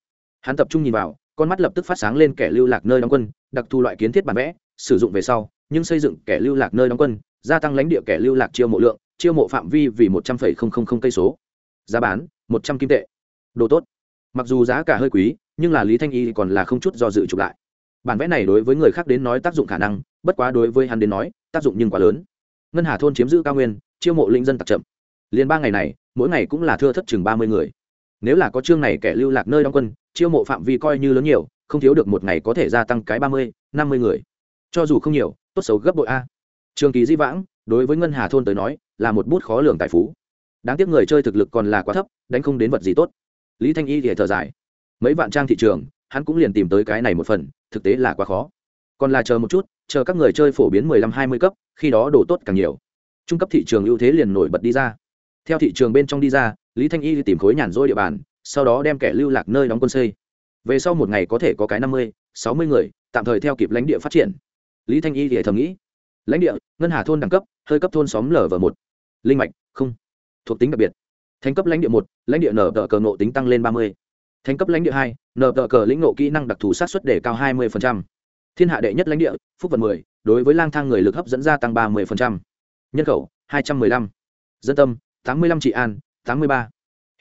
hắn tập trung nhìn vào con mắt lập tức phát sáng lên kẻ lưu lạc nơi đóng quân, đặc thù loại kiến thiết bản vẽ, sử dụng về sau, nhưng xây dựng kẻ lưu lạc nơi đóng quân, gia tăng lãnh địa kẻ lưu lạc chiêu mộ lượng, chiêu mộ phạm vi vì một trăm linh cây số. Giá bán, một trăm kim tệ. Đồ tốt. Mặc dù giá cả hơi quý, nhưng là lý thanh y còn là không chút do dự chụp lại. Bản vẽ này đối với người khác đến nói tác dụng khả năng, bất quá đối với hắn đến nói, tác dụng nhưng quá lớn. Ngân hà thôn chiếm giữ cao nguyên, chiêu mộ linh dân tặc chậm. Liền ba ngày này, mỗi ngày cũng là thưa thất chừng ba mươi người nếu là có chương này kẻ lưu lạc nơi đóng quân, chiêu mộ phạm vi coi như lớn nhiều, không thiếu được một ngày có thể gia tăng cái ba mươi, năm mươi người. Cho dù không nhiều, tốt xấu gấp bội a. Trường kỳ di vãng, đối với ngân hà thôn tới nói, là một bút khó lường tài phú. Đáng tiếc người chơi thực lực còn là quá thấp, đánh không đến vật gì tốt. Lý thanh y thì thở dài. Mấy vạn trang thị trường, hắn cũng liền tìm tới cái này một phần, thực tế là quá khó. Còn là chờ một chút, chờ các người chơi phổ biến mười lăm, hai mươi cấp, khi đó đồ tốt càng nhiều. Trung cấp thị trường ưu thế liền nổi bật đi ra. Theo thị trường bên trong đi ra lý thanh y đi tìm khối nhàn rỗi địa bàn, sau đó đem kẻ lưu lạc nơi đóng quân xây. Về sau một ngày có thể có cái năm mươi, sáu mươi người, tạm thời theo kịp lãnh địa phát triển. Lý thanh y thì thầm nghĩ, lãnh địa, ngân hà thôn đẳng cấp, hơi cấp thôn xóm lở và một. Linh mạch, không. Thuộc tính đặc biệt. Thành cấp lãnh địa một, lãnh địa nở tờ cờ nộ tính tăng lên ba mươi. Thành cấp lãnh địa hai, nở tờ cờ lĩnh nộ kỹ năng đặc thù sát xuất để cao hai mươi thiên hạ đệ nhất lãnh địa, phúc vận mười, đối với lang thang người lực hấp dẫn gia tăng ba mươi nhân khẩu, hai trăm mười lăm. Dân tâm, tám mươi lăm trị an tám mươi ba.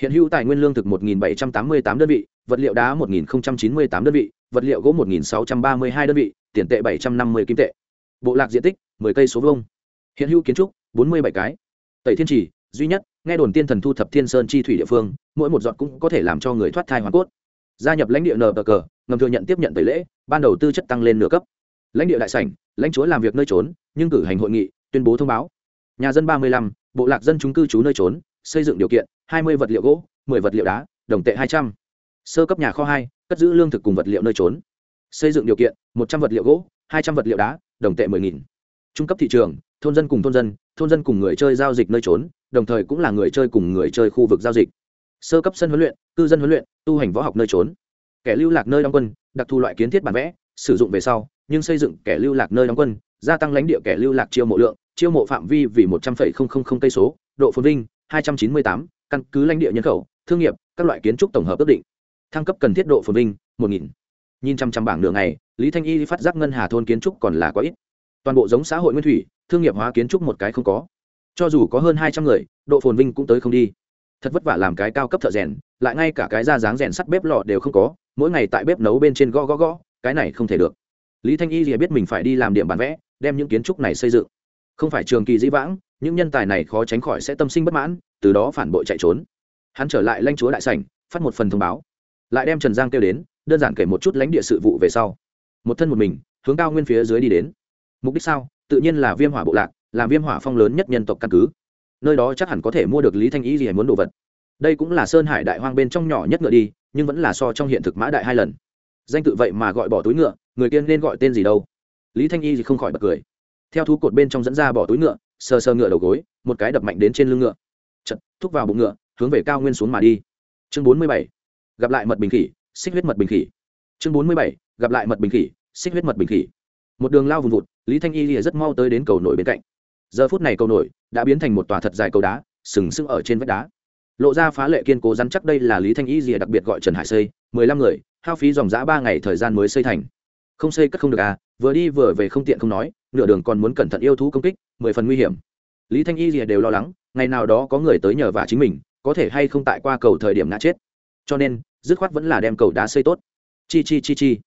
Hiện hữu tài nguyên lương thực một nghìn bảy trăm tám mươi tám đơn vị, vật liệu đá một nghìn chín mươi tám đơn vị, vật liệu gỗ một nghìn sáu trăm ba mươi hai đơn vị, tiền tệ bảy trăm năm mươi kim tệ. Bộ lạc diện tích, mười cây số vuông. Hiện hữu kiến trúc, bốn mươi bảy cái. Tẩy thiên trì, duy nhất, nghe đồn tiên thần thu thập thiên sơn chi thủy địa phương, mỗi một giọt cũng có thể làm cho người thoát thai hoàn cốt. Gia nhập lãnh địa nờ cờ cờ ngầm thừa nhận tiếp nhận tẩy lễ, ban đầu tư chất tăng lên nửa cấp. Lãnh địa đại sảnh, lãnh chúa làm việc nơi trốn, nhưng cử hành hội nghị, tuyên bố thông báo. Nhà dân ba mươi lăm, bộ lạc dân chúng cư trú nơi trốn xây dựng điều kiện, hai mươi vật liệu gỗ, mười vật liệu đá, đồng tệ hai trăm. Sơ cấp nhà kho hai, cất giữ lương thực cùng vật liệu nơi trốn. Xây dựng điều kiện, một trăm vật liệu gỗ, hai trăm vật liệu đá, đồng tệ mười nghìn. Trung cấp thị trường, thôn dân cùng thôn dân thôn dân cùng người chơi giao dịch nơi trốn, đồng thời cũng là người chơi cùng người chơi khu vực giao dịch. Sơ cấp sân huấn luyện, cư dân huấn luyện, tu hành võ học nơi trốn. Kẻ lưu lạc nơi đóng quân, đặc thù loại kiến thiết bản vẽ, sử dụng về sau, nhưng xây dựng kẻ lưu lạc nơi đóng quân, gia tăng lãnh địa kẻ lưu lạc chiêu mộ lượng, chiêu mộ phạm vi vì một trăm linh cây số, độ phồn vinh hai trăm chín mươi tám, căn cứ lãnh địa nhân khẩu, thương nghiệp, các loại kiến trúc tổng hợp ước định. Thăng cấp cần thiết độ phồn vinh, một nghìn. Nhìn trăm trăm bảng nửa ngày, lý thanh y phát giác ngân hà thôn kiến trúc còn là quá ít. Toàn bộ giống xã hội nguyên thủy, thương nghiệp hóa kiến trúc một cái không có. Cho dù có hơn hai trăm người, độ phồn vinh cũng tới không đi. Thật vất vả làm cái cao cấp thợ rèn, lại ngay cả cái da dáng rèn sắt bếp lò đều không có, mỗi ngày tại bếp nấu bên trên gõ gõ gõ, cái này không thể được. Lý thanh y thì biết mình phải đi làm điểm bản vẽ, đem những kiến trúc này xây dựng không phải trường kỳ dĩ vãng, những nhân tài này khó tránh khỏi sẽ tâm sinh bất mãn, từ đó phản bội chạy trốn. Hắn trở lại lãnh chúa đại sảnh, phát một phần thông báo. Lại đem trần giang kêu đến, đơn giản kể một chút lãnh địa sự vụ về sau. Một thân một mình, hướng cao nguyên phía dưới đi đến. Mục đích sao? Tự nhiên là viêm hỏa bộ lạc, làm viêm hỏa phong lớn nhất nhân tộc căn cứ. Nơi đó chắc hẳn có thể mua được lý thanh ý gì hay muốn đồ vật. Đây cũng là sơn hải đại hoang bên trong nhỏ nhất ngựa đi, nhưng vẫn là so trong hiện thực mã đại hai lần. Danh tự vậy mà gọi bỏ túi ngựa, người tiên nên gọi tên gì đâu? Lý thanh y thì không khỏi bật cười theo thú cột bên trong dẫn ra bỏ túi ngựa, sờ sờ ngựa đầu gối, một cái đập mạnh đến trên lưng ngựa. Chật, thúc vào bụng ngựa, hướng về cao nguyên xuống mà đi. Chương bốn mươi bảy, gặp lại mật bình khỉ, xích huyết mật bình khỉ. Chương bốn mươi bảy, gặp lại mật bình khỉ, xích huyết mật bình khỉ. Một đường lao vùng vụt, lý thanh y lìa rất mau tới đến cầu nổi bên cạnh. Giờ phút này cầu nổi đã biến thành một tòa thật dài cầu đá, sừng sững ở trên vách đá. Lộ ra phá lệ kiên cố rắn chắc đây là lý thanh y lìa đặc biệt gọi trần hải xây mười lăm người, hao phí dòng giã ba ngày thời gian mới xây thành không xây cất không được à vừa đi vừa về không tiện không nói, nửa đường còn muốn cẩn thận yêu thú công kích, mười phần nguy hiểm. Lý thanh y rìa đều lo lắng, ngày nào đó có người tới nhờ và chính mình, có thể hay không tại qua cầu thời điểm ngã chết. Cho nên, dứt khoát vẫn là đem cầu đá xây tốt. Chi chi chi chi.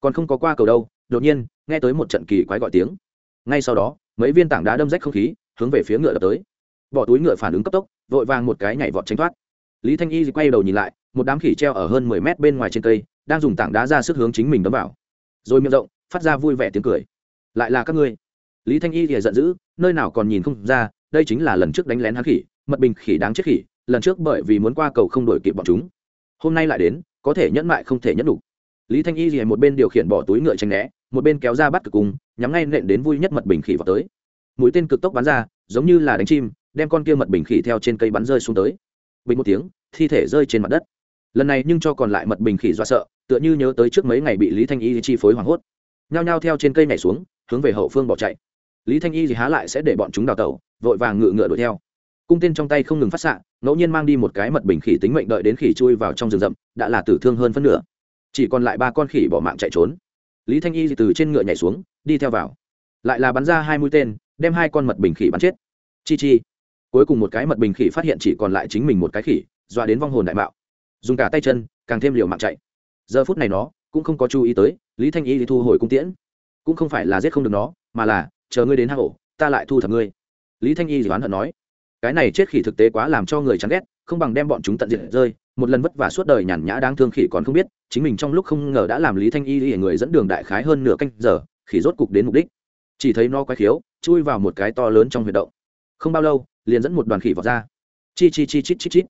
Còn không có qua cầu đâu, đột nhiên, nghe tới một trận kỳ quái gọi tiếng. Ngay sau đó, mấy viên tảng đá đâm rách không khí, hướng về phía ngựa đập tới. Bỏ túi ngựa phản ứng cấp tốc, vội vàng một cái nhảy vọt tránh thoát. Lý thanh y quay đầu nhìn lại, một đám khỉ treo ở hơn mười mét bên ngoài trên cây, đang dùng tảng đá ra sức hướng chính mình đấm vào rồi miệng rộng, phát ra vui vẻ tiếng cười. Lại là các ngươi. Lý thanh y thì giận dữ, nơi nào còn nhìn không ra, đây chính là lần trước đánh lén hắn khỉ, mật bình khỉ đáng chết khỉ, lần trước bởi vì muốn qua cầu không đổi kịp bọn chúng. Hôm nay lại đến, có thể nhẫn mại không thể nhẫn đủ. Lý thanh y thì một bên điều khiển bỏ túi ngựa tranh né, một bên kéo ra bắt cực cùng, nhắm ngay nện đến vui nhất mật bình khỉ vào tới. Mũi tên cực tốc bắn ra, giống như là đánh chim, đem con kia mật bình khỉ theo trên cây bắn rơi xuống tới. Bình một tiếng, thi thể rơi trên mặt đất lần này nhưng cho còn lại mật bình khỉ do sợ, tựa như nhớ tới trước mấy ngày bị lý thanh y chi phối hoảng hốt. Nhao nhao theo trên cây nhảy xuống, hướng về hậu phương bỏ chạy. Lý thanh y thì há lại sẽ để bọn chúng đào tẩu, vội vàng ngự ngựa đuổi theo. Cung tên trong tay không ngừng phát xạ, ngẫu nhiên mang đi một cái mật bình khỉ tính mệnh đợi đến khỉ chui vào trong rừng rậm, đã là tử thương hơn phân nửa. Chỉ còn lại ba con khỉ bỏ mạng chạy trốn. Lý thanh y từ trên ngựa nhảy xuống, đi theo vào. Lại là bắn ra hai mũi tên, đem hai con mật bình khỉ bắn chết. Chi chi. Cuối cùng một cái mật bình khỉ phát hiện chỉ còn lại chính mình một cái khỉ, dọa đến vong hồn đại mạo dùng cả tay chân, càng thêm liều mạng chạy. Giờ phút này nó cũng không có chú ý tới lý thanh y thì thu hồi cung tiễn. Cũng không phải là giết không được nó, mà là, chờ ngươi đến hang ổ, ta lại thu thập ngươi. Lý thanh y thì oán hận nói, cái này chết khỉ thực tế quá làm cho người chán ghét, không bằng đem bọn chúng tận diệt rơi, một lần vất vả suốt đời nhàn nhã đáng thương khỉ còn không biết, chính mình trong lúc không ngờ đã làm lý thanh y thì người dẫn đường đại khái hơn nửa canh giờ, khỉ rốt cục đến mục đích. Chỉ thấy nó quái khiếu, chui vào một cái to lớn trong huyệt động. Không bao lâu, liền dẫn một đoàn khỉ vào ra. Chi chi chi chít chít chít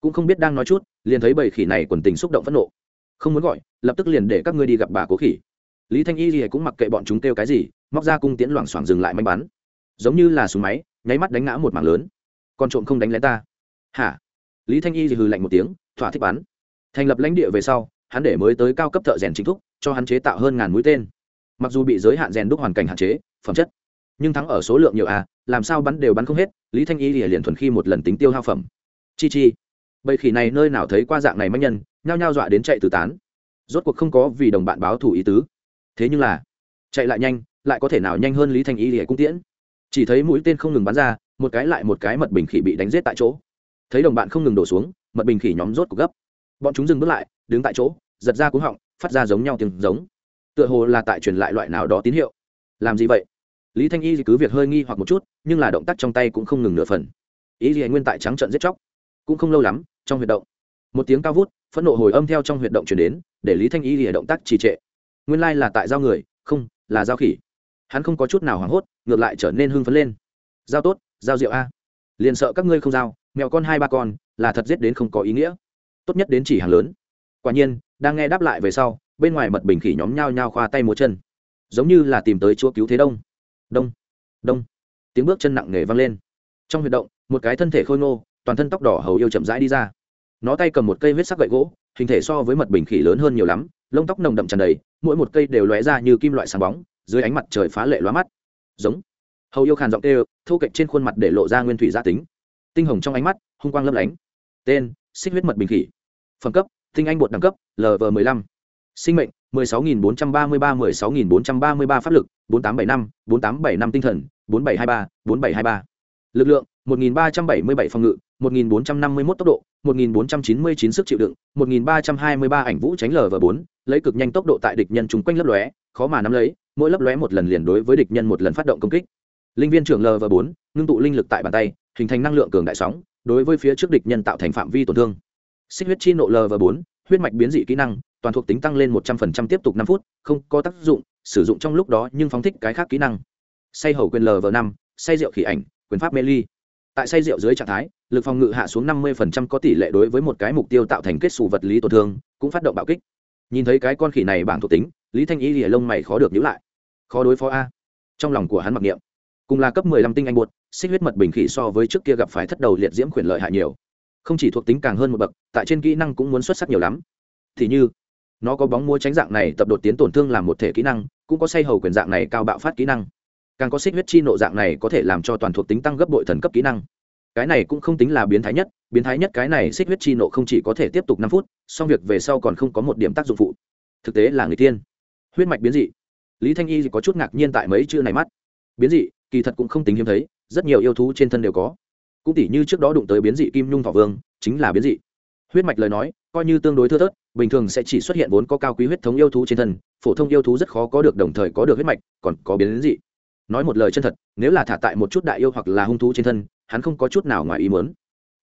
cũng không biết đang nói chút, liền thấy bầy khỉ này quần tình xúc động phẫn nộ. Không muốn gọi, lập tức liền để các ngươi đi gặp bà cố khỉ. Lý thanh y thì cũng mặc kệ bọn chúng kêu cái gì, móc ra cung tiễn loảng xoảng dừng lại may bắn. Giống như là súng máy, nháy mắt đánh ngã một mảng lớn. Con trộm không đánh lén ta. Hả? Lý thanh y thì hừ lạnh một tiếng, thỏa thích bắn. Thành lập lãnh địa về sau, hắn để mới tới cao cấp thợ rèn chính thúc, cho hắn chế tạo hơn ngàn mũi tên. Mặc dù bị giới hạn rèn đúc hoàn cảnh hạn chế, phẩm chất, nhưng thắng ở số lượng nhiều à làm sao bắn đều bắn không hết, lý thanh y liền thuần khi một lần tính tiêu hao phẩm. Chi chi bầy khỉ này nơi nào thấy qua dạng này manh nhân, nhao nhao dọa đến chạy từ tán. Rốt cuộc không có vì đồng bạn báo thủ ý tứ. Thế nhưng là, chạy lại nhanh, lại có thể nào nhanh hơn lý thanh y lìa cung tiễn? Chỉ thấy mũi tên không ngừng bắn ra, một cái lại một cái mật bình khỉ bị đánh giết tại chỗ. Thấy đồng bạn không ngừng đổ xuống, mật bình khỉ nhóm rốt cuộc gấp. Bọn chúng dừng bước lại, đứng tại chỗ, giật ra cúng họng, phát ra giống nhau tiếng giống. Tựa hồ là tại truyền lại loại nào đó tín hiệu. Làm gì vậy? Lý thanh y cứ việc hơi nghi hoặc một chút, nhưng là động tác trong tay cũng không ngừng nửa phần. Ý gì nguyên tại trắng trận giết chóc. Cũng không lâu lắm trong huyệt động. Một tiếng cao vút, phẫn nộ hồi âm theo trong huyệt động chuyển đến, để lý thanh y lìa động tác trì trệ. Nguyên lai là tại giao người, không, là giao khỉ. Hắn không có chút nào hoảng hốt, ngược lại trở nên hưng phấn lên. Giao tốt, giao rượu a. Liền sợ các ngươi không giao, mèo con hai ba con, là thật giết đến không có ý nghĩa. Tốt nhất đến chỉ hàng lớn. Quả nhiên, đang nghe đáp lại về sau, bên ngoài mật bình khỉ nhóm nhao nhao khoa tay múa chân. Giống như là tìm tới chúa cứu thế đông. Đông đông. Tiếng bước chân nặng nề vang lên. Trong huyệt động, một cái thân thể khôi ngô toàn thân tóc đỏ hầu yêu chậm rãi đi ra. Nó tay cầm một cây huyết sắc gậy gỗ, hình thể so với mật bình khỉ lớn hơn nhiều lắm, lông tóc nồng đậm tràn đầy, mỗi một cây đều lóe ra như kim loại sáng bóng, dưới ánh mặt trời phá lệ lóa mắt. Giống. Hầu yêu khàn giọng tê thô kệch trên khuôn mặt để lộ ra nguyên thủy gia tính. Tinh hồng trong ánh mắt, hung quang lấp lánh. Tên, xích huyết mật bình khỉ. Phẩm cấp, tinh anh bột đẳng cấp lv m ộ sinh mệnh 16.433 16.433 pháp lực 4875 4875 tinh thần 4723 4723 lực lượng 1377 phòng ngự 1451 tốc độ 1499 sức chịu đựng 1323 ảnh vũ tránh lv 4 lấy cực nhanh tốc độ tại địch nhân chúng quanh lấp lóe, khó mà nắm lấy, mỗi lấp lóe một lần liền đối với địch nhân một lần phát động công kích. Linh viên trưởng lv 4 ngưng tụ linh lực tại bàn tay, hình thành năng lượng cường đại sóng, đối với phía trước địch nhân tạo thành phạm vi tổn thương. Xích huyết chi nộ lv 4 huyết mạch biến dị kỹ năng, toàn thuộc tính tăng lên 100% tiếp tục 5 phút, không có tác dụng, sử dụng trong lúc đó nhưng phóng thích cái khác kỹ năng. Say hầu quyền lv 5 say rượu khỉ ảnh, quyền pháp mê ly tại say rượu dưới trạng thái, lực phòng ngự hạ xuống 50% có tỷ lệ đối với một cái mục tiêu tạo thành kết xù vật lý tổn thương, cũng phát động bạo kích. Nhìn thấy cái con khỉ này bảng thuộc tính, lý thanh y lìa lông mày khó được nhữ lại. Khó đối phó a. Trong lòng của hắn mặc niệm. Cùng là cấp 15 tinh anh buột xích huyết mật bình khỉ so với trước kia gặp phải thất đầu liệt diễm quyền lợi hại nhiều. Không chỉ thuộc tính càng hơn một bậc, tại trên kỹ năng cũng muốn xuất sắc nhiều lắm. Thì như, nó có bóng mua tránh dạng này tập đột tiến tổn thương làm một thể kỹ năng, cũng có say hầu quyền dạng này cao bạo phát kỹ năng càng có xích huyết chi nộ dạng này có thể làm cho toàn thuộc tính tăng gấp bội thần cấp kỹ năng. Cái này cũng không tính là biến thái nhất, biến thái nhất cái này xích huyết chi nộ không chỉ có thể tiếp tục năm phút song việc về sau còn không có một điểm tác dụng phụ. Thực tế là người tiên. Huyết mạch biến dị. Lý thanh y có chút ngạc nhiên tại mấy chữ này mắt. Biến dị, kỳ thật cũng không tính hiếm thấy, rất nhiều yêu thú trên thân đều có. Cũng tỉ như trước đó đụng tới biến dị kim nhung thọ vương, chính là biến dị. Huyết mạch lời nói, coi như tương đối thưa thớt, bình thường sẽ chỉ xuất hiện vốn có cao quý huyết thống yêu thú trên thân, phổ thông yêu thú rất khó có được đồng thời có được huyết mạch, còn có biến dị nói một lời chân thật, nếu là thả tại một chút đại yêu hoặc là hung thú trên thân, hắn không có chút nào ngoài ý muốn.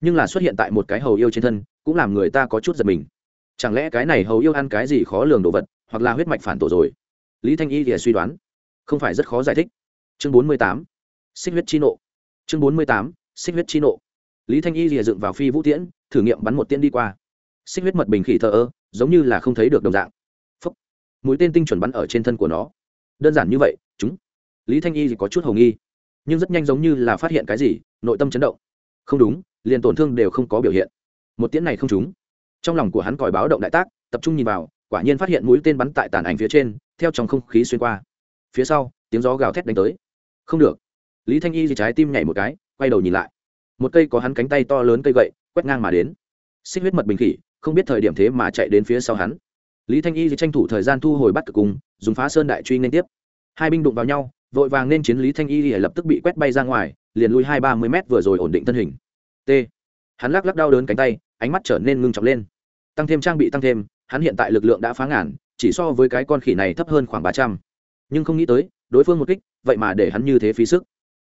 Nhưng là xuất hiện tại một cái hầu yêu trên thân, cũng làm người ta có chút giật mình. Chẳng lẽ cái này hầu yêu ăn cái gì khó lường đồ vật, hoặc là huyết mạch phản tổ rồi? Lý thanh y thì suy đoán. Không phải rất khó giải thích. Chương bốn mươi tám. Xích huyết chi nộ. Chương bốn mươi tám. Xích huyết chi nộ. Lý thanh y thì dựng vào phi vũ tiễn, thử nghiệm bắn một tiễn đi qua. Xích huyết mật bình khỉ thờ ơ, giống như là không thấy được đồng dạng. Phúc. mũi tên tinh chuẩn bắn ở trên thân của nó. Đơn giản như vậy lý thanh y thì có chút hầu nghi, nhưng rất nhanh giống như là phát hiện cái gì, nội tâm chấn động. Không đúng, liền tổn thương đều không có biểu hiện. Một tiễn này không trúng. Trong lòng của hắn còi báo động đại tác, tập trung nhìn vào, quả nhiên phát hiện mũi tên bắn tại tàn ảnh phía trên, theo trong không khí xuyên qua. Phía sau, tiếng gió gào thét đánh tới. Không được. Lý thanh y thì trái tim nhảy một cái, quay đầu nhìn lại. Một cây có hắn cánh tay to lớn cây gậy, quét ngang mà đến. Xích huyết mật bình khỉ, không biết thời điểm thế mà chạy đến phía sau hắn. Lý thanh y thì tranh thủ thời gian thu hồi bắt cực cùng, dùng phá sơn đại truy liên tiếp. Hai binh đụng vào nhau vội vàng nên chiến lý thanh y lập tức bị quét bay ra ngoài, liền lui hai ba mươi m vừa rồi ổn định thân hình. T. Hắn lắc lắc đau đớn cánh tay, ánh mắt trở nên ngưng trọng lên. Tăng thêm trang bị tăng thêm, hắn hiện tại lực lượng đã phá ngàn, chỉ so với cái con khỉ này thấp hơn khoảng ba trăm. Nhưng không nghĩ tới, đối phương một kích, vậy mà để hắn như thế phí sức.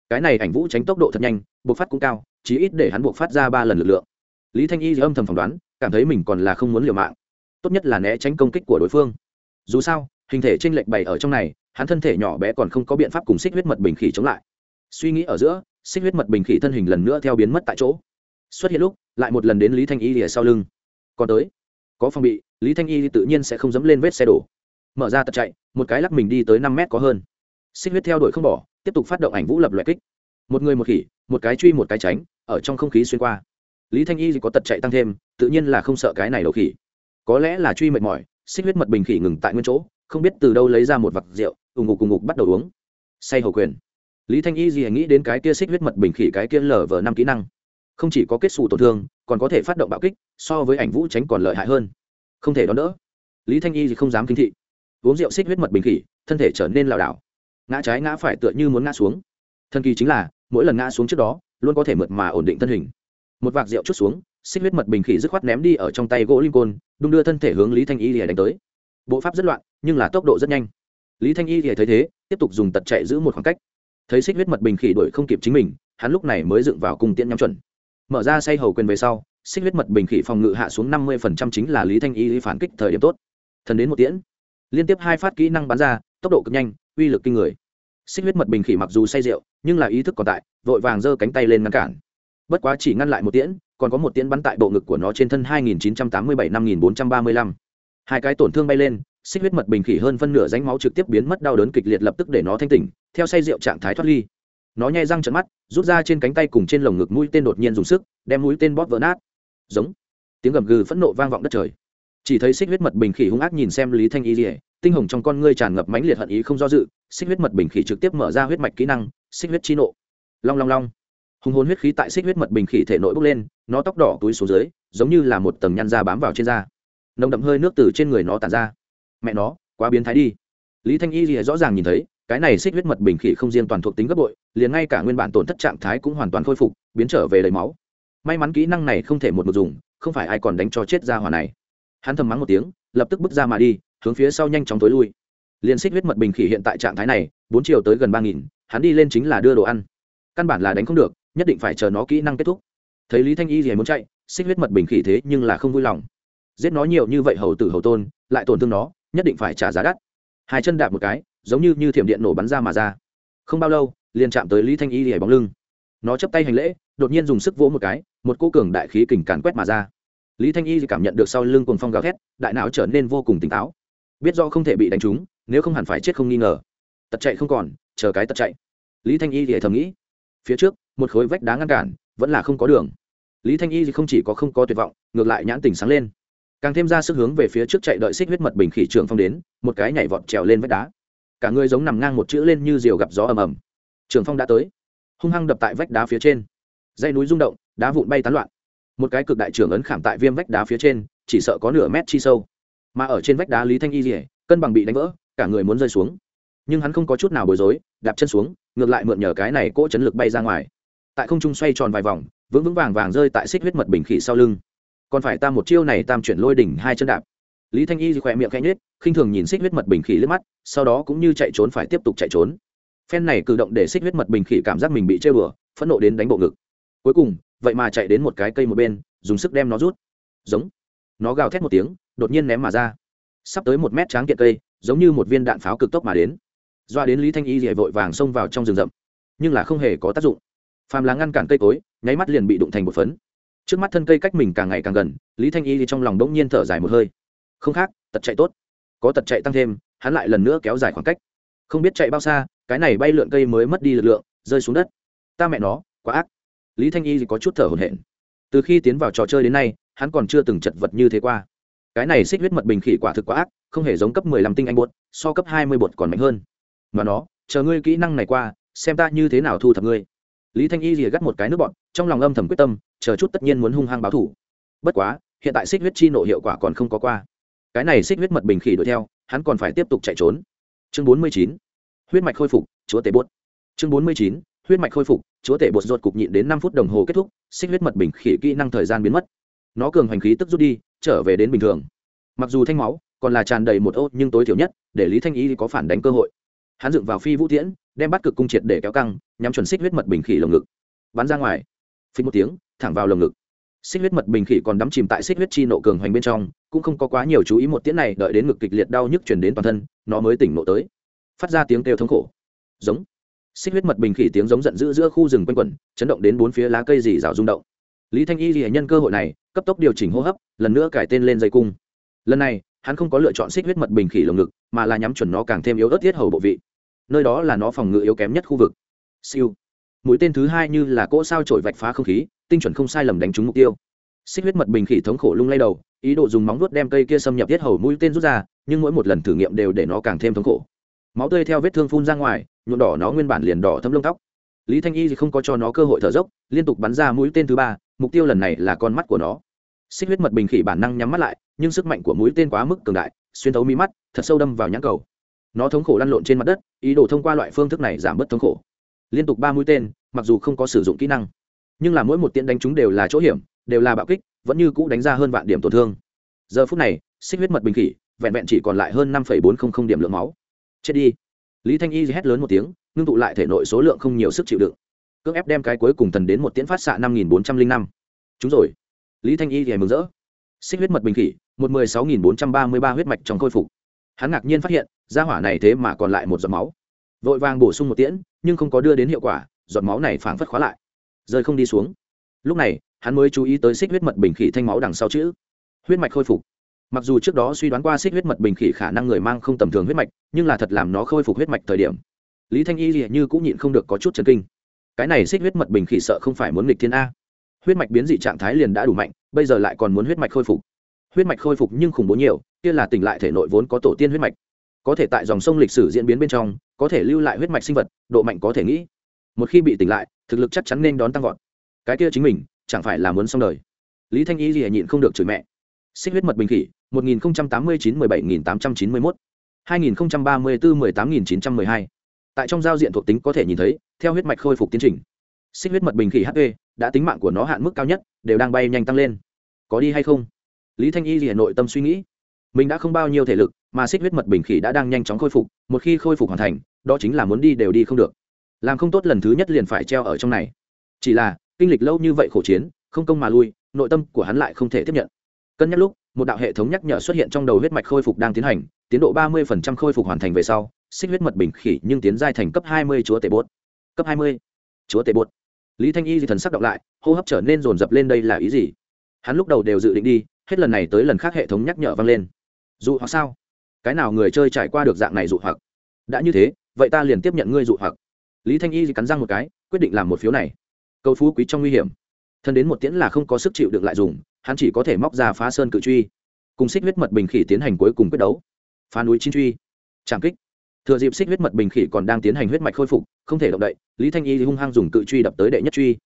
Cái này ảnh vũ tránh tốc độ thật nhanh buộc phát cũng cao, chí ít để hắn buộc phát ra ba lần lực lượng. Lý thanh y âm thầm phỏng đoán, cảm thấy mình còn là không muốn liều mạng. Tốt nhất là né tránh công kích của đối phương. Dù sao hình thể trên lệch bày ở trong này, hắn thân thể nhỏ bé còn không có biện pháp cùng xích huyết mật bình khỉ chống lại. Suy nghĩ ở giữa, xích huyết mật bình khỉ thân hình lần nữa theo biến mất tại chỗ. Xuất hiện lúc, lại một lần đến lý thanh y lìa sau lưng. Còn tới, có phòng bị, lý thanh y tự nhiên sẽ không dẫm lên vết xe đổ. Mở ra tật chạy, một cái lắc mình đi tới năm mét có hơn. Xích huyết theo đuổi không bỏ, tiếp tục phát động ảnh vũ lập loại kích. Một người một khỉ, một cái truy một cái tránh, ở trong không khí xuyên qua. Lý thanh y có tật chạy tăng thêm, tự nhiên là không sợ cái này đầu khỉ. Có lẽ là truy mệt mỏi, xích huyết mật bình khỉ ngừng tại nguyên chỗ không biết từ đâu lấy ra một vật rượu ù ngục cùng ngục bắt đầu uống. Say hầu quyền. Lý thanh y gì nghĩ đến cái kia xích huyết mật bình khỉ, cái kia lở vờ năm kỹ năng. Không chỉ có kết xù tổn thương, còn có thể phát động bạo kích, so với ảnh vũ tránh còn lợi hại hơn. Không thể đón đỡ. Lý thanh y thì không dám kinh thị. Uống rượu xích huyết mật bình khỉ, thân thể trở nên lảo đảo. Ngã trái ngã phải tựa như muốn ngã xuống. Thân kỳ chính là, mỗi lần ngã xuống trước đó, luôn có thể mượt mà ổn định thân hình. Một vạc rượu chút xuống, xích huyết mật bình khỉ dứt khoát ném đi ở trong tay gỗ linh côn, đung đưa thân thể hướng lý thanh y lìa đánh tới. Bộ pháp rất loạn nhưng là tốc độ rất nhanh. Lý thanh y thì thấy thế, tiếp tục dùng tật chạy giữ một khoảng cách. Thấy xích huyết mật bình khỉ đuổi không kịp chính mình, hắn lúc này mới dựng vào cung tiễn nhắm chuẩn. Mở ra say hầu quyền về sau, xích huyết mật bình khỉ phòng ngự hạ xuống năm mươi phần trăm chính là lý thanh y phản kích thời điểm tốt. Thần đến một tiễn. Liên tiếp hai phát kỹ năng bắn ra, tốc độ cực nhanh, uy lực kinh người. Xích huyết mật bình khỉ mặc dù say rượu, nhưng là ý thức còn tại, vội vàng giơ cánh tay lên ngăn cản. Bất quá chỉ ngăn lại một tiễn, còn có một tiễn bắn tại bộ ngực của nó trên thân 2987 5435. hai cái tổn thương bay lên xích huyết mật bình khỉ hơn phân nửa ránh máu trực tiếp biến mất, đau đớn kịch liệt lập tức để nó thanh tỉnh, theo say rượu trạng thái thoát ly. Nó nhai răng trận mắt, rút ra trên cánh tay cùng trên lồng ngực mũi tên đột nhiên dùng sức, đem mũi tên bóp vỡ nát. Giống. Tiếng gầm gừ phẫn nộ vang vọng đất trời. Chỉ thấy xích huyết mật bình khỉ hung ác nhìn xem lý thanh y rỉa tinh hồng trong con ngươi tràn ngập mãnh liệt hận ý không do dự, xích huyết mật bình khỉ trực tiếp mở ra huyết mạch kỹ năng, xích huyết chi nộ. Long long long. Hùng hồn huyết khí tại xích huyết mật bình khỉ thể nội bốc lên, nó tóc đỏ túi xuống dưới, giống như là một tầng nhăn da bám vào trên da. Nồng đậm hơi nước từ trên người nó tàn ra mẹ nó, quá biến thái đi. Lý thanh y thì rõ ràng nhìn thấy, cái này xích huyết mật bình khỉ không riêng toàn thuộc tính gấp bội, liền ngay cả nguyên bản tổn thất trạng thái cũng hoàn toàn khôi phục, biến trở về đầy máu. May mắn kỹ năng này không thể một một dùng, không phải ai còn đánh cho chết ra hỏa này. Hắn thầm mắng một tiếng, lập tức bước ra mà đi, hướng phía sau nhanh chóng tối lui. Liền xích huyết mật bình khỉ hiện tại trạng thái này, bốn chiều tới gần ba nghìn, hắn đi lên chính là đưa đồ ăn. Căn bản là đánh không được, nhất định phải chờ nó kỹ năng kết thúc. Thấy lý thanh y gì muốn chạy, xích huyết mật bình khỉ thế nhưng là không vui lòng. Giết nó nhiều như vậy hầu tử hầu tôn, lại tổn thương nó nhất định phải trả giá đắt. Hai chân đạp một cái, giống như như thiểm điện nổ bắn ra mà ra. Không bao lâu, liền chạm tới lý thanh y lìa bóng lưng. Nó chấp tay hành lễ, đột nhiên dùng sức vỗ một cái, một cô cường đại khí kình càn quét mà ra. Lý thanh y cảm nhận được sau lưng cồn phong gào thét, đại não trở nên vô cùng tỉnh táo. Biết do không thể bị đánh trúng, nếu không hẳn phải chết không nghi ngờ. Tật chạy không còn, chờ cái tật chạy. Lý thanh y thì thầm nghĩ. Phía trước, một khối vách đá ngăn cản, vẫn là không có đường. Lý thanh y thì không chỉ có không có tuyệt vọng, ngược lại nhãn tỉnh sáng lên càng thêm ra sức hướng về phía trước chạy đợi xích huyết mật bình khỉ trường phong đến, một cái nhảy vọt trèo lên vách đá. Cả người giống nằm ngang một chữ lên như diều gặp gió ầm ầm. Trường phong đã tới. Hung hăng đập tại vách đá phía trên. Dây núi rung động, đá vụn bay tán loạn. Một cái cực đại trưởng ấn khảm tại viêm vách đá phía trên, chỉ sợ có nửa mét chi sâu. Mà ở trên vách đá lý thanh y rỉa cân bằng bị đánh vỡ, cả người muốn rơi xuống. Nhưng hắn không có chút nào bối rối, đạp chân xuống, ngược lại mượn nhờ cái này cỗ chấn lực bay ra ngoài. Tại không trung xoay tròn vài vòng, vững vững vàng vàng rơi tại xích huyết mật bình khỉ sau lưng còn phải ta một chiêu này tam chuyển lôi đỉnh hai chân đạp. Lý thanh y khỏe miệng khẽ nhếch, khinh thường nhìn xích huyết mật bình khỉ lướt mắt, sau đó cũng như chạy trốn phải tiếp tục chạy trốn. Phen này cử động để xích huyết mật bình khỉ cảm giác mình bị chơi bừa phẫn nộ đến đánh bộ ngực. Cuối cùng, vậy mà chạy đến một cái cây một bên, dùng sức đem nó rút. Giống. Nó gào thét một tiếng, đột nhiên ném mà ra. Sắp tới một mét tráng kiện cây, giống như một viên đạn pháo cực tốc mà đến. Doa đến lý thanh y dạy vội vàng xông vào trong rừng rậm. Nhưng là không hề có tác dụng. Phàm là ngăn cản cây cối, nháy mắt liền bị đụng thành một phấn trước mắt thân cây cách mình càng ngày càng gần, lý thanh y thì trong lòng đ ỗ n g nhiên thở dài một hơi. Không khác, tật chạy tốt. Có tật chạy tăng thêm, hắn lại lần nữa kéo dài khoảng cách. Không biết chạy bao xa, cái này bay lượn cây mới mất đi lực lượng, rơi xuống đất. Ta mẹ nó, quá ác. Lý thanh y thì có chút thở hổn hển. Từ khi tiến vào trò chơi đến nay, hắn còn chưa từng chật vật như thế qua. Cái này xích huyết mật bình khỉ quả thực quá ác, không hề giống cấp mười lăm tinh anh bột, so cấp hai mươi bột còn mạnh hơn. Mà nó, chờ ngươi kỹ năng này qua, xem ta như thế nào thu thập ngươi lý thanh y rìa gắt một cái nước bọn, trong lòng âm thầm quyết tâm, chờ chút tất nhiên muốn hung hăng báo thủ. Bất quá, hiện tại xích huyết chi nộ hiệu quả còn không có qua. Cái này xích huyết mật bình khỉ đuổi theo, hắn còn phải tiếp tục chạy trốn. Chương bốn mươi chín, huyết mạch khôi phục, chúa tể bột. Chương bốn mươi chín, huyết mạch khôi phục, chúa tể bột ruột cục nhịn đến năm phút đồng hồ kết thúc, xích huyết mật bình khỉ kỹ năng thời gian biến mất. Nó cường hành khí tức rút đi, trở về đến bình thường. Mặc dù thanh máu còn là tràn đầy một ô, nhưng tối thiểu nhất, để lý thanh y có phản đánh cơ hội. Hắn dựng vào phi vũ tiễn đem bắt cực cung triệt để kéo căng, nhắm chuẩn xích huyết mật bình khỉ lồng ngực. Bắn ra ngoài. Phí một tiếng, thẳng vào lồng ngực. Xích huyết mật bình khỉ còn đắm chìm tại xích huyết chi nộ cường hoành bên trong, cũng không có quá nhiều chú ý một tiễn này đợi đến ngực kịch liệt đau nhức chuyển đến toàn thân, nó mới tỉnh nộ tới. Phát ra tiếng kêu thống khổ. Giống. Xích huyết mật bình khỉ tiếng giống giận dữ giữa khu rừng quanh quẩn, chấn động đến bốn phía lá cây dì rào rung động. Lý thanh y vì nhân cơ hội này, cấp tốc điều chỉnh hô hấp, lần nữa cải tên lên dây cung. Lần này, hắn không có lựa chọn xích huyết mật bình khỉ lồng ngực, mà là nhắm chuẩn nó càng thêm yếu ớt thiết hầu bộ vị nơi đó là nó phòng ngự yếu kém nhất khu vực. Siêu. Mũi tên thứ hai như là cỗ sao trổi vạch phá không khí, tinh chuẩn không sai lầm đánh trúng mục tiêu. Xích huyết mật bình khỉ thống khổ lung lay đầu, ý đồ dùng móng vuốt đem cây kia xâm nhập tiết hầu mũi tên rút ra, nhưng mỗi một lần thử nghiệm đều để nó càng thêm thống khổ. Máu tươi theo vết thương phun ra ngoài, nhuộm đỏ nó nguyên bản liền đỏ thấm lông tóc. Lý thanh y thì không có cho nó cơ hội thở dốc, liên tục bắn ra mũi tên thứ ba, mục tiêu lần này là con mắt của nó. Xích huyết mật bình khỉ bản năng nhắm mắt lại, nhưng sức mạnh của mũi tên quá mức cường đại, xuyên thấu mi mắt, thật sâu đâm vào nhãn cầu nó thống khổ lăn lộn trên mặt đất, ý đồ thông qua loại phương thức này giảm bớt thống khổ. Liên tục ba mũi tên, mặc dù không có sử dụng kỹ năng, nhưng là mỗi một tiễn đánh chúng đều là chỗ hiểm, đều là bạo kích, vẫn như cũ đánh ra hơn vạn điểm tổn thương. Giờ phút này, xích huyết mật bình khỉ, vẹn vẹn chỉ còn lại hơn năm bốn trăm linh điểm lượng máu. Chết đi. Lý thanh y hét lớn một tiếng, ngưng tụ lại thể nội số lượng không nhiều sức chịu đựng. Cưỡng ép đem cái cuối cùng thần đến một tiễn phát xạ năm nghìn bốn trăm linh năm. Chúng rồi. Lý thanh y thì mừng rỡ. Xích huyết mật bình khỉ, một mười sáu nghìn bốn trăm ba mươi ba huyết mạch trong khôi phục hắn ngạc nhiên phát hiện ra hỏa này thế mà còn lại một giọt máu. Vội vàng bổ sung một tiễn, nhưng không có đưa đến hiệu quả, giọt máu này phảng phất khóa lại. Rơi không đi xuống. Lúc này, hắn mới chú ý tới xích huyết mật bình khỉ thanh máu đằng sau chữ. Huyết mạch khôi phục. Mặc dù trước đó suy đoán qua xích huyết mật bình khỉ khả năng người mang không tầm thường huyết mạch, nhưng là thật làm nó khôi phục huyết mạch thời điểm. Lý thanh y như cũng nhịn không được có chút chấn kinh. Cái này xích huyết mật bình khỉ sợ không phải muốn nghịch thiên a. Huyết mạch biến dị trạng thái liền đã đủ mạnh, bây giờ lại còn muốn huyết mạch khôi phục huyết mạch khôi phục nhưng khủng bố nhiều, kia là tỉnh lại thể nội vốn có tổ tiên huyết mạch. Có thể tại dòng sông lịch sử diễn biến bên trong, có thể lưu lại huyết mạch sinh vật, độ mạnh có thể nghĩ. Một khi bị tỉnh lại, thực lực chắc chắn nên đón tăng vọt. Cái kia chính mình, chẳng phải là muốn xong đời. Lý thanh y gì nhịn không được chửi mẹ. Xích huyết mật bình khỉ, một nghìn tám mươi chín mười bảy nghìn tám trăm chín mươi mốt. hai nghìn ba mươi bốn mười tám nghìn chín trăm mười hai. Tại trong giao diện thuộc tính có thể nhìn thấy, theo huyết mạch khôi phục tiến trình, xích huyết mật bình khỉ hp đã tính mạng của nó hạn mức cao nhất, đều đang bay nhanh tăng lên. Có đi hay không? Lý thanh y thì nội tâm suy nghĩ. Mình đã không bao nhiêu thể lực, mà xích huyết mật bình khỉ đã đang nhanh chóng khôi phục, một khi khôi phục hoàn thành, đó chính là muốn đi đều đi không được. Làm không tốt lần thứ nhất liền phải treo ở trong này. Chỉ là, kinh lịch lâu như vậy khổ chiến, không công mà lui, nội tâm của hắn lại không thể tiếp nhận. Cân nhắc lúc, một đạo hệ thống nhắc nhở xuất hiện trong đầu huyết mạch khôi phục đang tiến hành, tiến độ ba mươi khôi phục hoàn thành về sau, xích huyết mật bình khỉ nhưng tiến giai thành cấp hai mươi chúa tể bốt cấp hai mươi chúa tể bốt lý thanh y di thần sắc đọc lại, hô hấp trở nên rồn rập lên đây là ý gì? Hắn lúc đầu đều dự định đi hết lần này tới lần khác hệ thống nhắc nhở vang lên. Dụ hoặc sao? Cái nào người chơi trải qua được dạng này dụ hoặc? Đã như thế, vậy ta liền tiếp nhận ngươi dụ hoặc. Lý thanh y cắn răng một cái, quyết định làm một phiếu này. Cầu phú quý trong nguy hiểm. Thân đến một tiễn là không có sức chịu được lại dùng, hắn chỉ có thể móc ra phá sơn cự truy. Cùng xích huyết mật bình khỉ tiến hành cuối cùng quyết đấu. Phá núi chín truy. Trảm kích. Thừa dịp xích huyết mật bình khỉ còn đang tiến hành huyết mạch khôi phục, không thể động đậy, lý thanh y hung hăng dùng cự truy đập tới đệ nhất truy.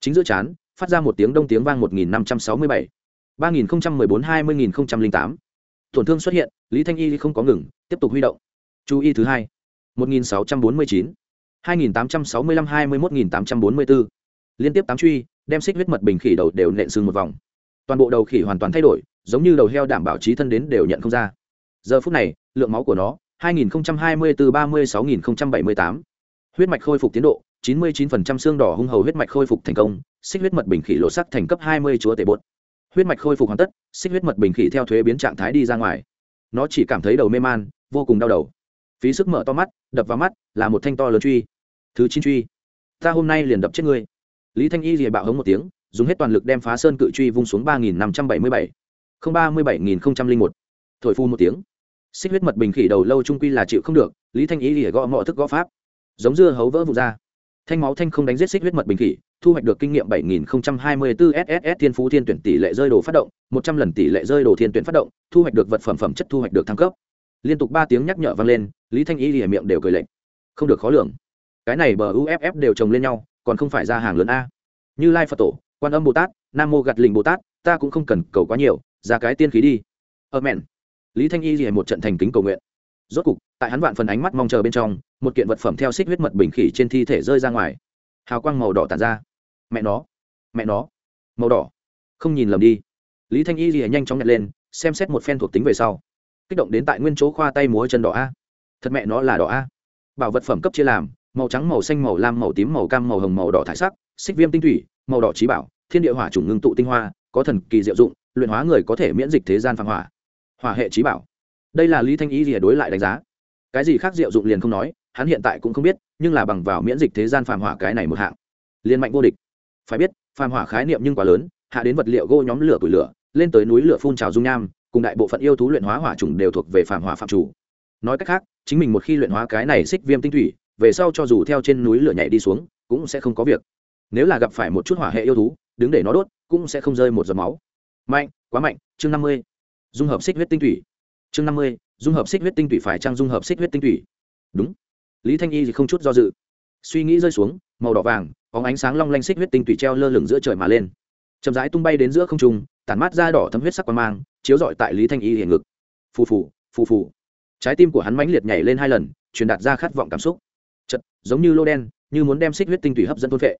Chính giữa chán, phát ra một tiếng đông tiếng vang một nghìn năm trăm sáu mươi bảy ba nghìn mười bốn hai mươi nghìn tám. Tổn thương xuất hiện, lý thanh y không có ngừng, tiếp tục huy động. Chú y thứ hai, một nghìn sáu trăm bốn mươi chín, hai nghìn tám trăm sáu mươi lăm hai mươi một nghìn tám trăm bốn mươi bốn liên tiếp tám truy, đem xích huyết mật bình khỉ đầu đều nện xương một vòng. Toàn bộ đầu khỉ hoàn toàn thay đổi, giống như đầu heo đảm bảo trí thân đến đều nhận không ra. Giờ phút này, lượng máu của nó 2024 36078 huyết mạch khôi phục tiến độ 99% xương đỏ hung hầu huyết mạch khôi phục thành công, xích huyết mật bình khỉ lộ sắc thành cấp 20 chúa tể bột huyết mạch khôi phục hoàn tất, xích huyết mật bình khỉ theo thuế biến trạng thái đi ra ngoài. Nó chỉ cảm thấy đầu mê man, vô cùng đau đầu. Phí sức mở to mắt, đập vào mắt, là một thanh to lớn truy. Thứ chín truy. Ta hôm nay liền đập chết ngươi. Lý thanh y rìa bạo hống một tiếng, dùng hết toàn lực đem phá sơn cự truy vung xuống ba nghìn năm trăm bảy mươi bảy. Không ba mươi bảy nghìn một. Thổi phu một tiếng. Xích huyết mật bình khỉ đầu lâu trung quy là chịu không được, lý thanh y rìa gõ mọi thức gõ pháp. Giống dưa hấu vỡ vụt ra thanh máu thanh không đánh giết xích huyết mật bình khỉ, thu hoạch được kinh nghiệm bảy nghìn hai mươi bốn sss thiên phú thiên tuyển tỷ lệ rơi đồ phát động, một trăm lần tỷ lệ rơi đồ thiên tuyển phát động, thu hoạch được vật phẩm phẩm chất thu hoạch được thăng cấp. Liên tục ba tiếng nhắc nhở vang lên, lý thanh y lìa miệng đều cười lệnh không được khó lường. Cái này bờ uff đều chồng lên nhau, còn không phải ra hàng lớn a. Như lai phật tổ, quan âm bồ tát, nam mô gặt lình bồ tát, ta cũng không cần cầu quá nhiều, ra cái tiên khí đi. Ơ mẹn lý thanh y lìa một trận thành kính cầu nguyện rốt cục, tại hắn vạn phần ánh mắt mong chờ bên trong, một kiện vật phẩm theo xích huyết mật bình khỉ trên thi thể rơi ra ngoài. Hào quang màu đỏ tàn ra. Mẹ nó mẹ nó, màu đỏ. Không nhìn lầm đi. Lý thanh y lìa nhanh chóng nhặt lên, xem xét một phen thuộc tính về sau. Kích động đến tại nguyên chỗ khoa tay múa chân đỏ a. Thật mẹ nó là đỏ a. Bảo vật phẩm cấp chia làm, màu trắng, màu xanh, màu lam, màu tím, màu cam, màu hồng, màu đỏ thải sắc, xích viêm tinh thủy, màu đỏ trí bảo, thiên địa hỏa chủng ngưng tụ tinh hoa, có thần kỳ diệu dụng, luyện hóa người có thể miễn dịch thế gian phản hỏa. Hỏa hệ trí bảo đây là lý thanh ý rìa đối lại đánh giá. Cái gì khác diệu dụng liền không nói, hắn hiện tại cũng không biết, nhưng là bằng vào miễn dịch thế gian phàm hỏa cái này một hạng liên mạnh vô địch. Phải biết, phàm hỏa khái niệm nhưng quá lớn, hạ đến vật liệu gỗ nhóm lửa củi lửa, lên tới núi lửa phun trào dung nham, cùng đại bộ phận yêu thú luyện hóa hỏa trùng đều thuộc về phàm hỏa phạm chủ. Nói cách khác, chính mình một khi luyện hóa cái này xích viêm tinh thủy, về sau cho dù theo trên núi lửa nhảy đi xuống, cũng sẽ không có việc. Nếu là gặp phải một chút hỏa hệ yêu thú, đứng để nó đốt, cũng sẽ không rơi một giọt máu. Mạnh, quá mạnh, chương năm mươi. Dung hợp xích huyết tinh thủy chương năm mươi, dung hợp xích huyết tinh thủy phải trang dung hợp xích huyết tinh thủy đúng. Lý thanh y thì không chút do dự. Suy nghĩ rơi xuống, màu đỏ vàng có ánh sáng long lanh xích huyết tinh thủy treo lơ lửng giữa trời mà lên. Chậm rãi tung bay đến giữa không trung, tản mát da đỏ thấm huyết sắc quan mang, chiếu rọi tại lý thanh y hiển ngực. Phù phù phù phù. Trái tim của hắn mãnh liệt nhảy lên hai lần, truyền đạt ra khát vọng cảm xúc. Chật, giống như lô đen, như muốn đem xích huyết tinh thủy hấp dẫn thôn vệ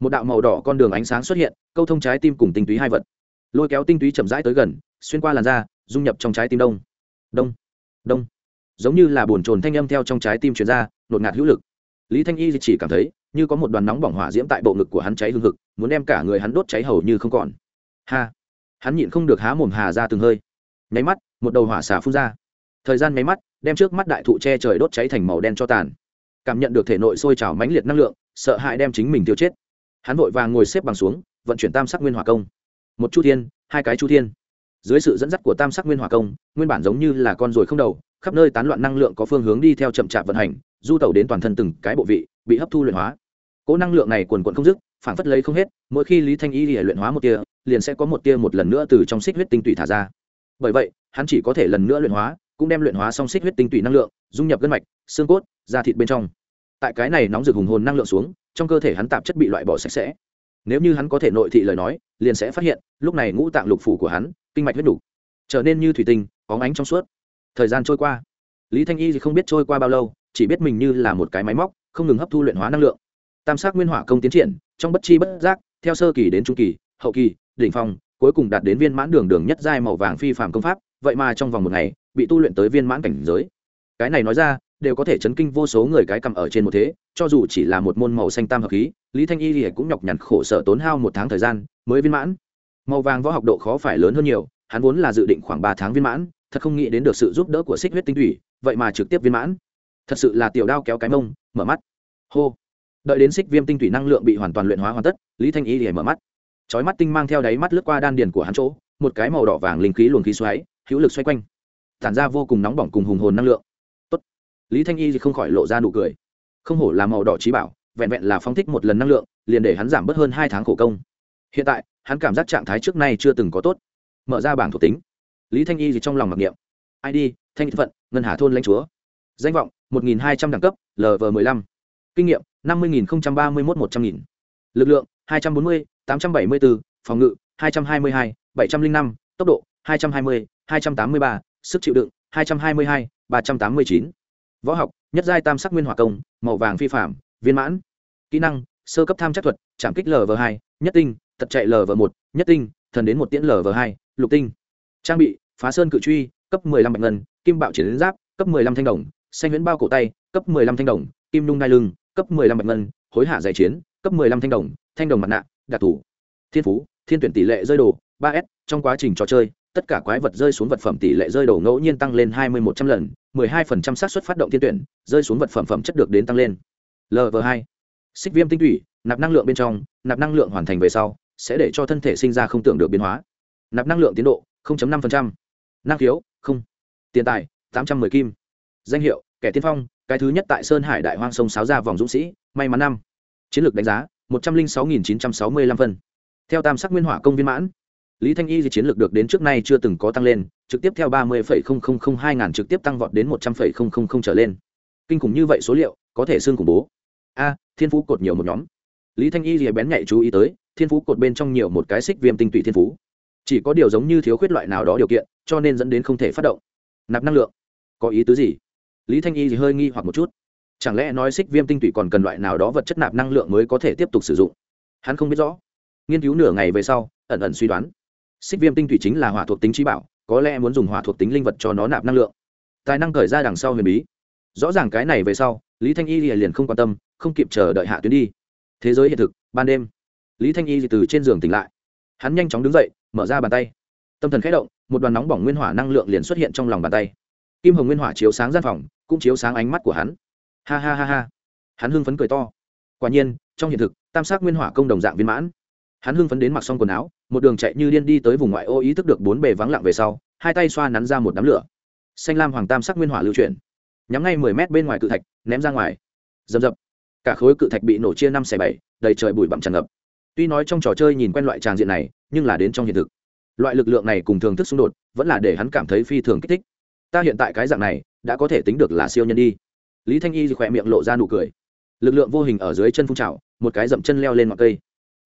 một đạo màu đỏ con đường ánh sáng xuất hiện, câu thông trái tim cùng tinh túy hai vật. Lôi kéo tinh túy chậm rãi tới gần, xuyên qua làn da, dung nhập trong trái tim đông đông. Đông. Giống như là bồn trồn thanh âm theo trong trái tim chuyển ra, nột ngạt hữu lực. Lý thanh y chỉ cảm thấy như có một đoàn nóng bỏng hỏa diễm tại bộ ngực của hắn cháy hương hực, muốn đem cả người hắn đốt cháy hầu như không còn. Ha. Hắn nhịn không được há mồm hà ra từng hơi. Nháy mắt, một đầu hỏa xả phun ra. Thời gian nháy mắt, đem trước mắt đại thụ che trời đốt cháy thành màu đen cho tàn. Cảm nhận được thể nội sôi trào mãnh liệt năng lượng, sợ hãi đem chính mình tiêu chết. Hắn vội vàng ngồi xếp bằng xuống, vận chuyển tam sắc nguyên hỏa công. Một chu thiên, hai cái chu thiên dưới sự dẫn dắt của tam sắc nguyên hỏa công, nguyên bản giống như là con ruồi không đầu, khắp nơi tán loạn năng lượng có phương hướng đi theo chậm chạp vận hành, du tẩu đến toàn thân từng cái bộ vị, bị hấp thu luyện hóa. Cỗ năng lượng này quần quận không dứt phản phất lấy không hết, mỗi khi lý thanh y luyện hóa một tia, liền sẽ có một tia một lần nữa từ trong xích huyết tinh tủy thả ra. Bởi vậy, hắn chỉ có thể lần nữa luyện hóa, cũng đem luyện hóa xong xích huyết tinh tủy năng lượng, dung nhập gân mạch, xương cốt, da thịt bên trong. Tại cái này nóng rực hùng hồn năng lượng xuống, trong cơ thể hắn tạp chất bị loại bỏ sạch sẽ. Nếu như hắn có thể nội thị lời nói, liền sẽ phát hiện, lúc này ngũ tạng lục phủ của hắn kinh mạch huyết đủ, trở nên như thủy tinh, có ánh trong suốt. Thời gian trôi qua, lý thanh y thì không biết trôi qua bao lâu, chỉ biết mình như là một cái máy móc, không ngừng hấp thu luyện hóa năng lượng. Tam sắc nguyên hỏa công tiến triển, trong bất chi bất giác, theo sơ kỳ đến trung kỳ, hậu kỳ, đỉnh phong, cuối cùng đạt đến viên mãn đường đường nhất giai màu vàng phi phàm công pháp, vậy mà trong vòng một ngày, bị tu luyện tới viên mãn cảnh giới. Cái này nói ra, đều có thể chấn kinh vô số người cái cầm ở trên một thế, cho dù chỉ là một môn màu xanh tam hợp khí, lý thanh y thì cũng nhọc nhằn khổ sở tốn hao một tháng thời gian mới viên mãn màu vàng võ học độ khó phải lớn hơn nhiều, hắn vốn là dự định khoảng ba tháng viên mãn, thật không nghĩ đến được sự giúp đỡ của xích huyết tinh thủy, vậy mà trực tiếp viên mãn. Thật sự là tiểu đao kéo cái mông, mở mắt. Hô. Đợi đến xích viêm tinh thủy năng lượng bị hoàn toàn luyện hóa hoàn tất, lý thanh y thì mở mắt. Chói mắt tinh mang theo đáy mắt lướt qua đan điền của hắn chỗ, một cái màu đỏ vàng linh khí luồng khí xoáy, hữu lực xoay quanh. Tản ra vô cùng nóng bỏng cùng hùng hồn năng lượng. Tốt. lý thanh y thì không khỏi lộ ra nụ cười. Không hổ là màu đỏ trí bảo, vẹn vẹn là phóng thích một lần năng lượng, liền để hắn giảm bớt hơn hai tháng khổ công. Hiện tại hắn cảm giác trạng thái trước nay chưa từng có tốt. Mở ra bảng thuộc tính. Lý thanh y thì trong lòng mặc niệm. Id thanh phận, ngân hà thôn lãnh chúa. Danh vọng, một nghìn hai trăm đẳng cấp lv m ộ ư ơ i năm kinh nghiệm năm mươi ba mươi một một trăm nghìn. Lực lượng, hai trăm bốn mươi, tám trăm bảy mươi bốn phòng ngự, hai trăm hai mươi hai, bảy trăm linh năm. Tốc độ, hai trăm hai mươi, hai trăm tám mươi ba. Sức chịu đựng, hai trăm hai mươi hai, ba trăm tám mươi chín. Võ học, nhất giai tam sắc nguyên hỏa công, màu vàng phi phạm viên mãn. Kỹ năng, sơ cấp tham chắc thuật trảm kích lv hai, nhất tinh tật chạy lv một, nhất tinh, thần đến một tiễn lv hai, lục tinh. Trang bị, phá sơn cự truy, cấp 15 bạch ngân, kim bạo chiến giáp, cấp 15 thanh đồng, xanh huyễn bao cổ tay, cấp 15 thanh đồng, kim nung đai lưng, cấp 15 bạch ngân, hối hạ giải chiến, cấp 15 thanh đồng thanh đồng mặt nạ, đặc thủ. Thiên phú, thiên tuyển tỷ lệ rơi đồ 3 s, trong quá trình trò chơi, tất cả quái vật rơi xuống vật phẩm tỷ lệ rơi đồ ngẫu nhiên tăng lên 2100 lần 12% xác suất phát động thiên tuyển, rơi xuống vật phẩm phẩm chất được đến tăng lên. Lv 2 xích viêm tinh thủy, nạp năng lượng bên trong, nạp năng lượng hoàn thành về sau sẽ để cho thân thể sinh ra không tưởng được biến hóa. Nạp năng lượng tiến độ 0.5%. năng khiếu, không. Tiền tài 810 kim. Danh hiệu, kẻ tiên phong, cái thứ nhất tại sơn hải đại hoang sông sáo ra vòng dũng sĩ, may mắn năm. Chiến lược đánh giá 106.965 phân. Theo tam sắc nguyên hỏa công viên mãn, lý thanh y thì chiến lược được đến trước nay chưa từng có tăng lên, trực tiếp theo ba mươi hai ngàn trực tiếp tăng vọt đến 100.000 trở lên. Kinh khủng như vậy số liệu, có thể xương khủng bố. A, thiên phú cột nhiều một nhóm. Lý thanh y thì bén nhạy chú ý tới thiên phú cột bên trong nhiều một cái xích viêm tinh tụy thiên phú. Chỉ có điều giống như thiếu khuyết loại nào đó điều kiện, cho nên dẫn đến không thể phát động. Nạp năng lượng. Có ý tứ gì? Lý thanh y thì hơi nghi hoặc một chút. Chẳng lẽ nói xích viêm tinh tụy còn cần loại nào đó vật chất nạp năng lượng mới có thể tiếp tục sử dụng? Hắn không biết rõ. Nghiên cứu nửa ngày về sau, ẩn ẩn suy đoán. Xích viêm tinh thủy chính là hỏa thuộc tính trí bảo, có lẽ muốn dùng hỏa thuộc tính linh vật cho nó nạp năng lượng. Tài năng khởi ra đằng sau huyền bí. Rõ ràng cái này về sau, lý thanh y liền không quan tâm, không kịp chờ đợi hạ tuyến đi. Thế giới hiện thực, ban đêm lý thanh y từ trên giường tỉnh lại. Hắn nhanh chóng đứng dậy, mở ra bàn tay. Tâm thần khẽ động, một đoàn nóng bỏng nguyên hỏa năng lượng liền xuất hiện trong lòng bàn tay. Kim hồng nguyên hỏa chiếu sáng gian phòng, cũng chiếu sáng ánh mắt của hắn. Ha ha ha ha. Hắn hưng phấn cười to. Quả nhiên, trong hiện thực, tam sắc nguyên hỏa công đồng dạng viên mãn. Hắn hưng phấn đến mặc xong quần áo, một đường chạy như điên đi tới vùng ngoại ô ý thức được bốn bề vắng lặng về sau, hai tay xoa nắn ra một đám lửa. Xanh lam hoàng tam sắc nguyên hỏa lưu chuyển. Nhắm ngay mười mét bên ngoài cự thạch, ném ra ngoài. Rầm rập. Cả khối cự thạch bị nổ chia năm xẻ bảy, đầy trời bụi bặm tràn ngập tuy nói trong trò chơi nhìn quen loại tràng diện này, nhưng là đến trong hiện thực. Loại lực lượng này cùng thường thức xung đột, vẫn là để hắn cảm thấy phi thường kích thích. Ta hiện tại cái dạng này, đã có thể tính được là siêu nhân đi. Lý thanh y khỏe miệng lộ ra nụ cười. Lực lượng vô hình ở dưới chân phun trào, một cái dậm chân leo lên ngọn cây.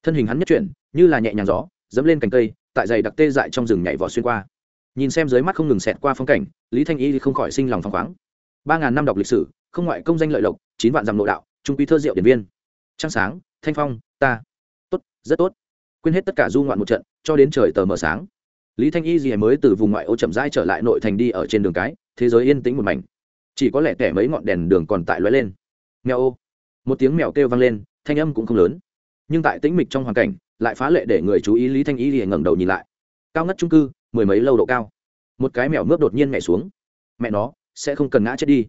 Thân hình hắn nhất chuyển, như là nhẹ nhàng gió, dẫm lên cành cây, tại giày đặc tê dại trong rừng nhảy vọt xuyên qua. Nhìn xem dưới mắt không ngừng xẹt qua phong cảnh, lý thanh y không khỏi sinh lòng phăng khoáng. Ba ngàn năm đọc lịch sử, không ngoại công danh lợi lộc, chín vạn dặm nội đạo, trung quy thơ diệu điển viên. Trăng sáng, thanh phong, ta rất tốt. Quên hết tất cả du ngoạn một trận, cho đến trời tờ mờ sáng. Lý thanh y gì mới từ vùng ngoại ô chậm rãi trở lại nội thành đi ở trên đường cái, thế giới yên tĩnh một mảnh. Chỉ có lẽ kẻ mấy ngọn đèn đường còn tại lóe lên. Mèo ô. Một tiếng mèo kêu vang lên, thanh âm cũng không lớn. Nhưng tại tĩnh mịch trong hoàn cảnh, lại phá lệ để người chú ý lý thanh y gì ngẩng đầu nhìn lại. Cao ngất trung cư, mười mấy lâu độ cao. Một cái mèo mướp đột nhiên mẹ xuống. Mẹ nó, sẽ không cần ngã chết đi.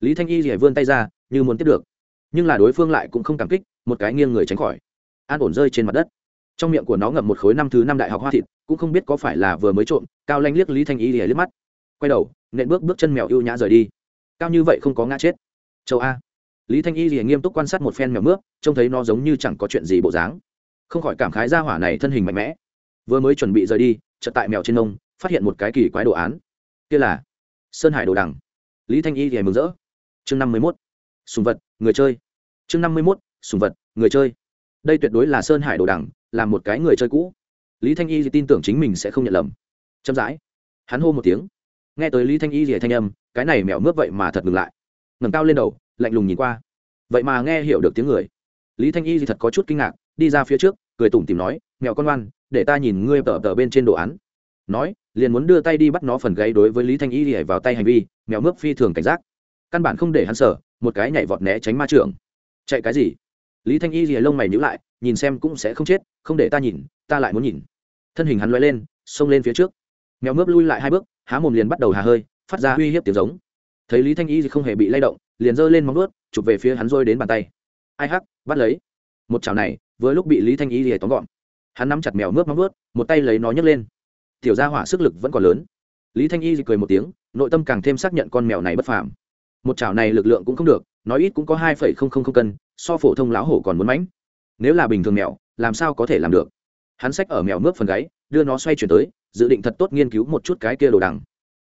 Lý thanh y gì vươn tay ra, như muốn tiếp được. Nhưng là đối phương lại cũng không cảm kích, một cái nghiêng người tránh khỏi an ổn rơi trên mặt đất. Trong miệng của nó ngậm một khối năm thứ năm đại học hoa thịt, cũng không biết có phải là vừa mới trộm, cao lanh liếc lý thanh y lìa liếc mắt. Quay đầu, nện bước bước chân mèo ưu nhã rời đi. Cao như vậy không có ngã chết. Châu a. Lý thanh y lìa nghiêm túc quan sát một phen mèo mướp, trông thấy nó giống như chẳng có chuyện gì bộ dáng. Không khỏi cảm khái ra hỏa này thân hình mạnh mẽ. Vừa mới chuẩn bị rời đi, chợt tại mèo trên nông, phát hiện một cái kỳ quái đồ án. Kia là sơn hải đồ đằng. Lý thanh y thì mừng rỡ. Chương năm mươi mốt. Sùng vật, người chơi. Chương năm mươi mốt. Sùng vật, người chơi đây tuyệt đối là sơn hải đồ đằng, là một cái người chơi cũ. Lý thanh y thì tin tưởng chính mình sẽ không nhận lầm. Chậm rãi, hắn hô một tiếng. Nghe tới lý thanh y thì thanh âm, cái này mèo mướp vậy mà thật ngừng lại. Ngẩng cao lên đầu, lạnh lùng nhìn qua. Vậy mà nghe hiểu được tiếng người. Lý thanh y thì thật có chút kinh ngạc, đi ra phía trước, cười tủm tìm nói mèo con ngoan, để ta nhìn ngươi tờ tờ bên trên đồ án. Nói, liền muốn đưa tay đi bắt nó phần gáy đối với lý thanh y thì vào tay hành vi mèo mướp phi thường cảnh giác. Căn bản không để hắn sở một cái nhảy vọt né tránh ma trưởng. Chạy cái gì? Lý thanh y rìa lông mày nhữ lại, nhìn xem cũng sẽ không chết, không để ta nhìn, ta lại muốn nhìn. Thân hình hắn loay lên, xông lên phía trước. Mèo mướp lui lại hai bước, há mồm liền bắt đầu hà hơi, phát ra uy hiếp tiếng giống. Thấy lý thanh y thì không hề bị lay động, liền giơ lên móng ướt chụp về phía hắn rôi đến bàn tay. Ai hắc, bắt lấy. Một chảo này với lúc bị lý thanh y thì tóm gọn. Hắn nắm chặt mèo mướp móng ướt một tay lấy nó nhấc lên. Tiểu gia hỏa sức lực vẫn còn lớn. Lý thanh y thì cười một tiếng, nội tâm càng thêm xác nhận con mèo này bất phàm. Một chảo này lực lượng cũng không được nói ít cũng có hai phẩy không không không cân, so phổ thông lão hổ còn muốn mánh nếu là bình thường mèo, làm sao có thể làm được? Hắn xách ở mèo mướp phần gáy, đưa nó xoay chuyển tới, dự định thật tốt nghiên cứu một chút cái kia đồ đằng.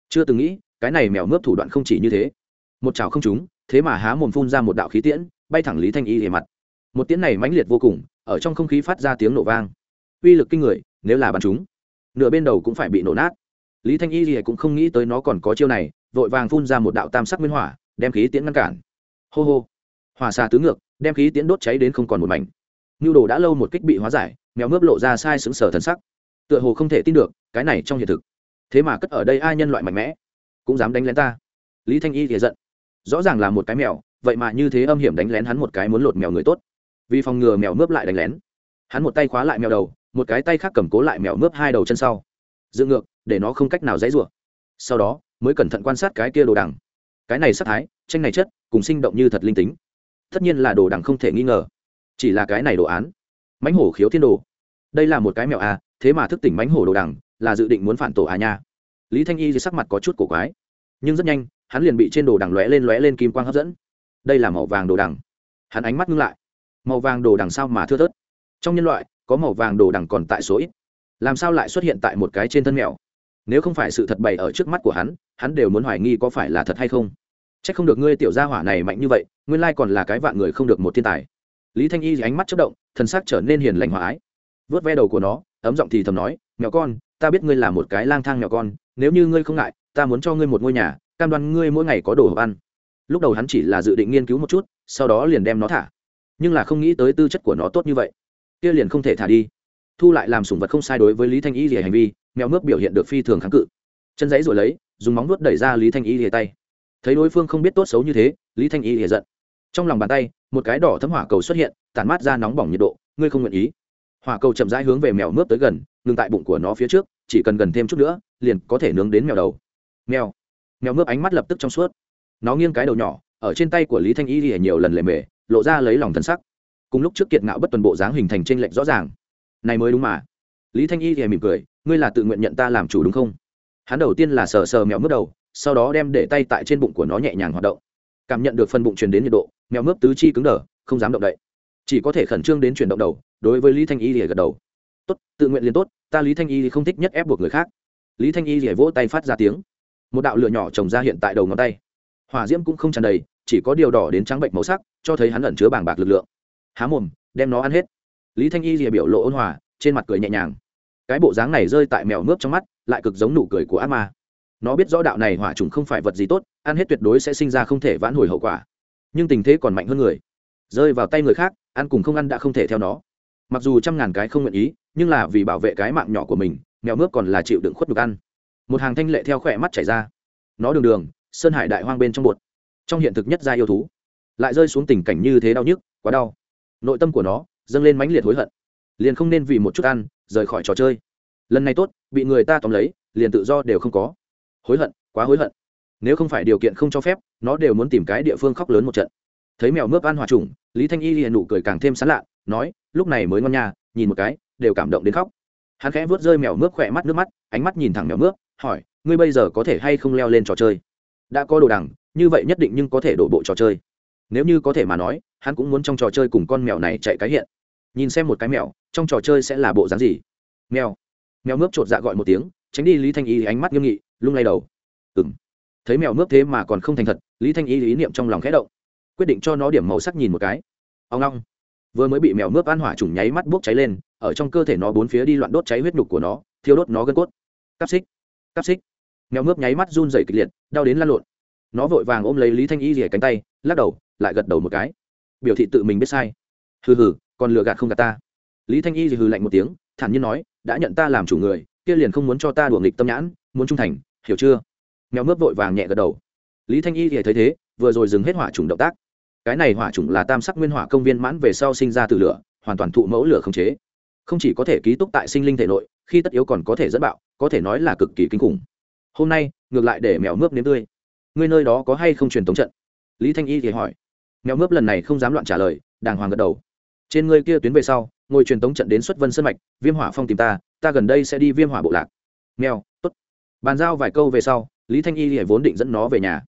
Chưa từng nghĩ, cái này mèo mướp thủ đoạn không chỉ như thế. Một chảo không trúng, thế mà há mồm phun ra một đạo khí tiễn, bay thẳng lý thanh y hề mặt. Một tiễn này mãnh liệt vô cùng, ở trong không khí phát ra tiếng nổ vang. Uy lực kinh người, nếu là bắn chúng nửa bên đầu cũng phải bị nổ nát. Lý thanh y thì cũng không nghĩ tới nó còn có chiêu này, vội vàng phun ra một đạo tam sắc nguyên hỏa, đem khí tiễn ngăn cản hô hô. Hỏa xà tứ ngược, đem khí tiễn đốt cháy đến không còn một mảnh. Nhu đồ đã lâu một kích bị hóa giải, mèo mướp lộ ra sai sững sở thần sắc. Tựa hồ không thể tin được, cái này trong hiện thực. Thế mà cất ở đây ai nhân loại mạnh mẽ? Cũng dám đánh lén ta. Lý thanh y thì giận. Rõ ràng là một cái mèo, vậy mà như thế âm hiểm đánh lén hắn một cái muốn lột mèo người tốt. Vì phòng ngừa mèo mướp lại đánh lén. Hắn một tay khóa lại mèo đầu, một cái tay khác cầm cố lại mèo mướp hai đầu chân sau. Dựng ngược, để nó không cách nào dãy rủa. Sau đó, mới cẩn thận quan sát cái kia đồ đằng. Cái này sắc thái, tranh này chất cùng sinh động như thật linh tính. Tất nhiên là đồ đằng không thể nghi ngờ. Chỉ là cái này đồ án. Mãnh hổ khiếu thiên đồ. Đây là một cái mèo à thế mà thức tỉnh mãnh hổ đồ đằng, là dự định muốn phản tổ à nha. Lý thanh y thì sắc mặt có chút cổ quái. Nhưng rất nhanh, hắn liền bị trên đồ đằng lóe lên lóe lên kim quang hấp dẫn. Đây là màu vàng đồ đằng. Hắn ánh mắt ngưng lại. Màu vàng đồ đằng sao mà thưa thớt? Trong nhân loại, có màu vàng đồ đằng còn tại số ít. Làm sao lại xuất hiện tại một cái trên thân mèo nếu không phải sự thật bày ở trước mắt của hắn hắn đều muốn hoài nghi có phải là thật hay không. Chắc không được ngươi tiểu gia hỏa này mạnh như vậy, nguyên lai còn là cái vạn người không được một thiên tài. Lý thanh y ánh mắt chất động, thần sắc trở nên hiền lành hòa ái. Vớt ve đầu của nó, ấm giọng thì thầm nói mèo con, ta biết ngươi là một cái lang thang mèo con, nếu như ngươi không ngại, ta muốn cho ngươi một ngôi nhà, cam đoan ngươi mỗi ngày có đồ hộp ăn. Lúc đầu hắn chỉ là dự định nghiên cứu một chút, sau đó liền đem nó thả. Nhưng là không nghĩ tới tư chất của nó tốt như vậy. Kia liền không thể thả đi. Thu lại làm sủng vật không sai đối với lý thanh y rỉa hành vi mèo mướp biểu hiện được phi thường kháng cự. Chân giấy rồi lấy, dùng móng nuốt đẩy ra lý thanh y rỉa tay thấy đối phương không biết tốt xấu như thế, lý thanh y rỉa giận. Trong lòng bàn tay, một cái đỏ thấm hỏa cầu xuất hiện, tản mát ra nóng bỏng nhiệt độ, ngươi không nguyện ý. Hỏa cầu chậm rãi hướng về mèo mướp tới gần, ngừng tại bụng của nó phía trước, chỉ cần gần thêm chút nữa, liền có thể nướng đến mèo đầu. Mèo. Mèo mướp ánh mắt lập tức trong suốt. Nó nghiêng cái đầu nhỏ, ở trên tay của lý thanh y rỉa nhiều lần lề mề, lộ ra lấy lòng thân sắc. Cùng lúc trước kiệt ngạo bất tuần bộ dáng hình thành tranh lệch rõ ràng. Này mới đúng mà. Lý thanh y thì mỉm cười, ngươi là tự nguyện nhận ta làm chủ đúng không? Hắn đầu tiên là sờ sờ mèo mướp đầu sau đó đem để tay tại trên bụng của nó nhẹ nhàng hoạt động. Cảm nhận được phần bụng truyền đến nhiệt độ, mèo mướp tứ chi cứng đờ, không dám động đậy. Chỉ có thể khẩn trương đến chuyển động đầu, đối với lý thanh y thì gật đầu. Tốt, tự nguyện liền tốt, ta lý thanh y thì không thích nhất ép buộc người khác. Lý thanh y thì vỗ tay phát ra tiếng. Một đạo lửa nhỏ trồng ra hiện tại đầu ngón tay. Hỏa diễm cũng không tràn đầy, chỉ có điều đỏ đến trắng bệnh màu sắc, cho thấy hắn ẩn chứa bàng bạc lực lượng. Há mồm, đem nó ăn hết. Lý thanh y thì biểu lộ ôn hòa, trên mặt cười nhẹ nhàng. Cái bộ dáng này rơi tại mèo mướp trong mắt, lại cực giống nụ cười của ác ma nó biết rõ đạo này hỏa trùng không phải vật gì tốt, ăn hết tuyệt đối sẽ sinh ra không thể vãn hồi hậu quả. Nhưng tình thế còn mạnh hơn người. Rơi vào tay người khác, ăn cùng không ăn đã không thể theo nó. Mặc dù trăm ngàn cái không nguyện ý, nhưng là vì bảo vệ cái mạng nhỏ của mình, mèo mướp còn là chịu đựng khuất nhục ăn. Một hàng thanh lệ theo khỏe mắt chảy ra. Nó đường đường, sơn hải đại hoang bên trong bột. Trong hiện thực nhất gia yêu thú. Lại rơi xuống tình cảnh như thế đau nhức, quá đau. Nội tâm của nó dâng lên mãnh liệt hối hận. Liền không nên vì một chút ăn, rời khỏi trò chơi. Lần này tốt, bị người ta tóm lấy, liền tự do đều không có hối hận, quá hối hận. Nếu không phải điều kiện không cho phép, nó đều muốn tìm cái địa phương khóc lớn một trận. Thấy mèo mướp ăn hòa trùng, lý thanh y hiện nụ cười càng thêm sán lạ, nói, lúc này mới ngon nhà nhìn một cái, đều cảm động đến khóc. Hắn khẽ vớt rơi mèo mướp khỏe mắt nước mắt, ánh mắt nhìn thẳng mèo mướp, hỏi, ngươi bây giờ có thể hay không leo lên trò chơi? Đã có đồ đằng, như vậy nhất định nhưng có thể đổ bộ trò chơi. Nếu như có thể mà nói, hắn cũng muốn trong trò chơi cùng con mèo này chạy cái hiện. Nhìn xem một cái mèo, trong trò chơi sẽ là bộ dáng gì? Mèo. Mèo mướp chột dạ gọi một tiếng, tránh đi lý thanh y ánh mắt nghiêm nghị lung lay đầu. Ừ m thấy mèo mướp thế mà còn không thành thật, lý thanh y ý niệm trong lòng khẽ động, quyết định cho nó điểm màu sắc nhìn một cái. Ông long vừa mới bị mèo mướp ăn hỏa trùng nháy mắt bốc cháy lên, ở trong cơ thể nó bốn phía đi loạn đốt cháy huyết nhục của nó, thiêu đốt nó gân cốt. Cắp xích. Cắp xích. Mèo mướp nháy mắt run dày kịch liệt, đau đến lăn lộn. Nó vội vàng ôm lấy lý thanh y rỉa cánh tay, lắc đầu, lại gật đầu một cái. Biểu thị tự mình biết sai. Hừ hừ, còn lừa gạt không gạt ta. Lý thanh y thì hừ lạnh một tiếng, thản nhiên nói, đã nhận ta làm chủ người, kia liền không muốn cho ta đùa nghịch tâm nhãn, muốn trung thành hiểu chưa? Mèo mướp vội vàng nhẹ gật đầu. Lý thanh y thì thấy thế, vừa rồi dừng hết hỏa trùng động tác. Cái này hỏa trùng là tam sắc nguyên hỏa công viên mãn về sau sinh ra từ lửa, hoàn toàn thụ mẫu lửa khống chế. Không chỉ có thể ký túc tại sinh linh thể nội, khi tất yếu còn có thể dẫn bạo, có thể nói là cực kỳ kinh khủng. Hôm nay, ngược lại để mèo mướp nếm tươi. Ngươi nơi đó có hay không truyền tống trận? Lý thanh y thì hỏi. Mèo mướp lần này không dám loạn trả lời, đàng hoàng gật đầu. Trên ngươi kia tuyến về sau, ngồi truyền tống trận đến xuất vân sân mạch, viêm hỏa phong tìm ta ta gần đây sẽ đi viêm hỏa bộ lạc. Mèo, tốt bàn giao vài câu về sau, lý thanh y thì vốn định dẫn nó về nhà.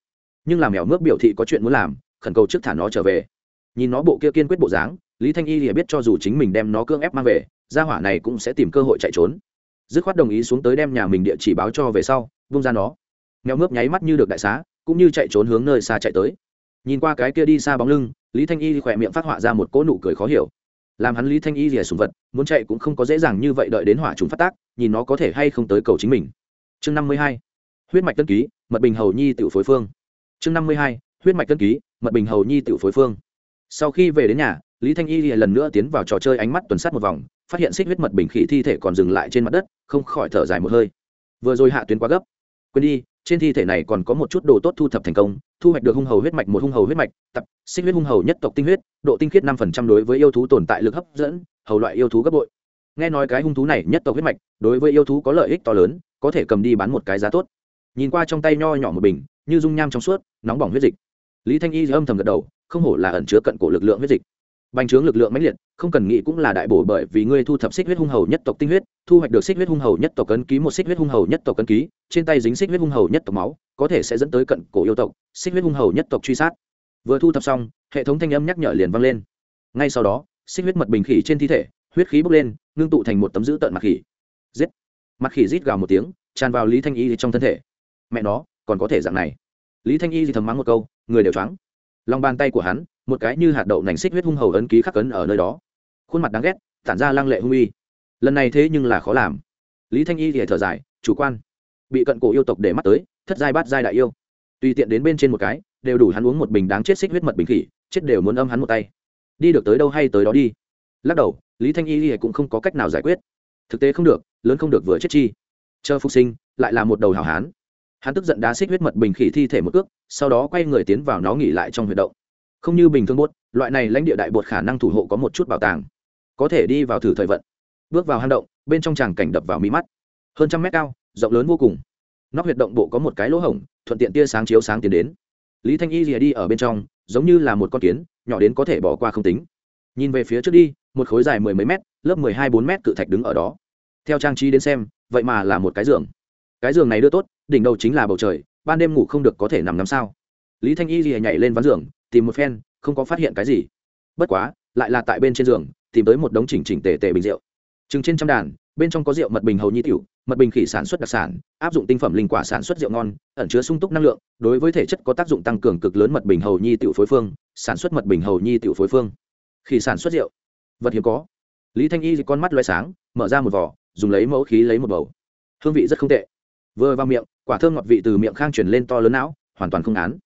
Nhưng làm mèo mướp biểu thị có chuyện muốn làm, khẩn cầu trước thả nó trở về. Nhìn nó bộ kia kiên quyết bộ dáng, lý thanh y thì biết cho dù chính mình đem nó cưỡng ép mang về, gia hỏa này cũng sẽ tìm cơ hội chạy trốn. Dứt khoát đồng ý xuống tới đem nhà mình địa chỉ báo cho về sau vung ra nó. Mèo mướp nháy mắt như được đại xá, cũng như chạy trốn hướng nơi xa chạy tới. Nhìn qua cái kia đi xa bóng lưng, lý thanh y khỏe miệng phát họa ra một cỗ nụ cười khó hiểu. Làm hắn lý thanh y rìa sùng vật, muốn chạy cũng không có dễ dàng như vậy đợi đến hỏa chúng phát tác, nhìn nó có thể hay không tới cầu chính mình chương năm mươi hai, huyết mạch tân ký, mật bình hầu nhi tiểu phối phương. Chương năm mươi hai, huyết mạch tân ký, mật bình hầu nhi tiểu phối phương. Sau khi về đến nhà, lý thanh y lần nữa tiến vào trò chơi ánh mắt tuần sát một vòng, phát hiện xích huyết mật bình khỉ thi thể còn dừng lại trên mặt đất, không khỏi thở dài một hơi. Vừa rồi hạ tuyến quá gấp. Quên đi, trên thi thể này còn có một chút đồ tốt thu thập thành công, thu hoạch được hung hầu huyết mạch một hung hầu huyết mạch, tập, xích huyết hung hầu nhất tộc tinh huyết, độ tinh khiết năm phần trăm đối với yêu thú tồn tại lực hấp dẫn, hầu loại yêu thú gấp bội. Nghe nói cái hung thú này nhất tộc huyết mạch, đối với yêu thú có lợi ích to lớn có thể cầm đi bán một cái giá tốt. Nhìn qua trong tay nho nhỏ một bình, như dung nham trong suốt, nóng bỏng huyết dịch. Lý thanh y âm thầm gật đầu, không hổ là ẩn chứa cận cổ lực lượng huyết dịch. Bành trướng lực lượng mãnh liệt, không cần nghĩ cũng là đại bổ bởi vì ngươi thu thập xích huyết hung hầu nhất tộc tinh huyết, thu hoạch được xích huyết hung hầu nhất tộc cấn ký một xích huyết hung hầu nhất tộc cấn ký, trên tay dính xích huyết hung hầu nhất tộc máu, có thể sẽ dẫn tới cận cổ yêu tộc, xích huyết hung hầu nhất tộc truy sát. Vừa thu thập xong, hệ thống thanh âm nhắc nhở liền vang lên. Ngay sau đó, xích huyết mật bình khỉ trên thi thể, huyết khí bốc lên, ngưng tụ thành một tấm giữ tợn mặt khỉ. Giết! Mặt khỉ rít gào một tiếng, tràn vào lý thanh y trong thân thể. Mẹ nó, còn có thể dạng này. Lý thanh y thì thầm mắng một câu, người đều choáng. Lòng bàn tay của hắn, một cái như hạt đậu nành xích huyết hung hầu ấn ký khắc ấn ở nơi đó. Khuôn mặt đáng ghét, tản ra lăng lệ hung uy. Lần này thế nhưng là khó làm. Lý thanh y thì thở dài, chủ quan. Bị cận cổ yêu tộc để mắt tới, thất giai bát giai đại yêu. Tùy tiện đến bên trên một cái, đều đủ hắn uống một bình đáng chết xích huyết mật bình khỉ, chết đều muốn âm hắn một tay. Đi được tới đâu hay tới đó đi. Lắc đầu, lý thanh y thì cũng không có cách nào giải quyết thực tế không được, lớn không được vừa chết chi. Chờ phục sinh, lại là một đầu hào hán. Hắn tức giận đá xích huyết mật bình khỉ thi thể một cước, sau đó quay người tiến vào nó nghỉ lại trong huyệt động. Không như bình thường bốt loại này lãnh địa đại bột khả năng thủ hộ có một chút bảo tàng. Có thể đi vào thử thời vận. Bước vào hang động, bên trong tràng cảnh đập vào mí mắt. Hơn trăm mét cao, rộng lớn vô cùng. Nóc huyệt động bộ có một cái lỗ hổng, thuận tiện tia sáng chiếu sáng tiến đến. Lý thanh y rìa đi ở bên trong, giống như là một con kiến, nhỏ đến có thể bỏ qua không tính. Nhìn về phía trước đi, một khối dài mười mấy mét lớp mười hai bốn mét cự thạch đứng ở đó. Theo trang trí đến xem, vậy mà là một cái giường. Cái giường này đưa tốt, đỉnh đầu chính là bầu trời, ban đêm ngủ không được có thể nằm nằm sao? Lý thanh y rìa nhảy lên ván giường, tìm một phen, không có phát hiện cái gì. Bất quá, lại là tại bên trên giường, tìm tới một đống chỉnh chỉnh tề tề bình rượu. Chừng trên trăm đàn, bên trong có rượu mật bình hầu nhi tiểu, mật bình khỉ sản xuất đặc sản, áp dụng tinh phẩm linh quả sản xuất rượu ngon, ẩn chứa sung túc năng lượng, đối với thể chất có tác dụng tăng cường cực lớn mật bình hầu nhi tiểu phối phương, sản xuất mật bình hầu nhi tiểu phối phương. Khỉ sản xuất rượu. Vật hiếm có lý thanh y con mắt loay sáng, mở ra một vỏ, dùng lấy mẫu khí lấy một bầu. Hương vị rất không tệ. Vừa vào miệng, quả thơm ngọt vị từ miệng khang chuyển lên to lớn não, hoàn toàn không án.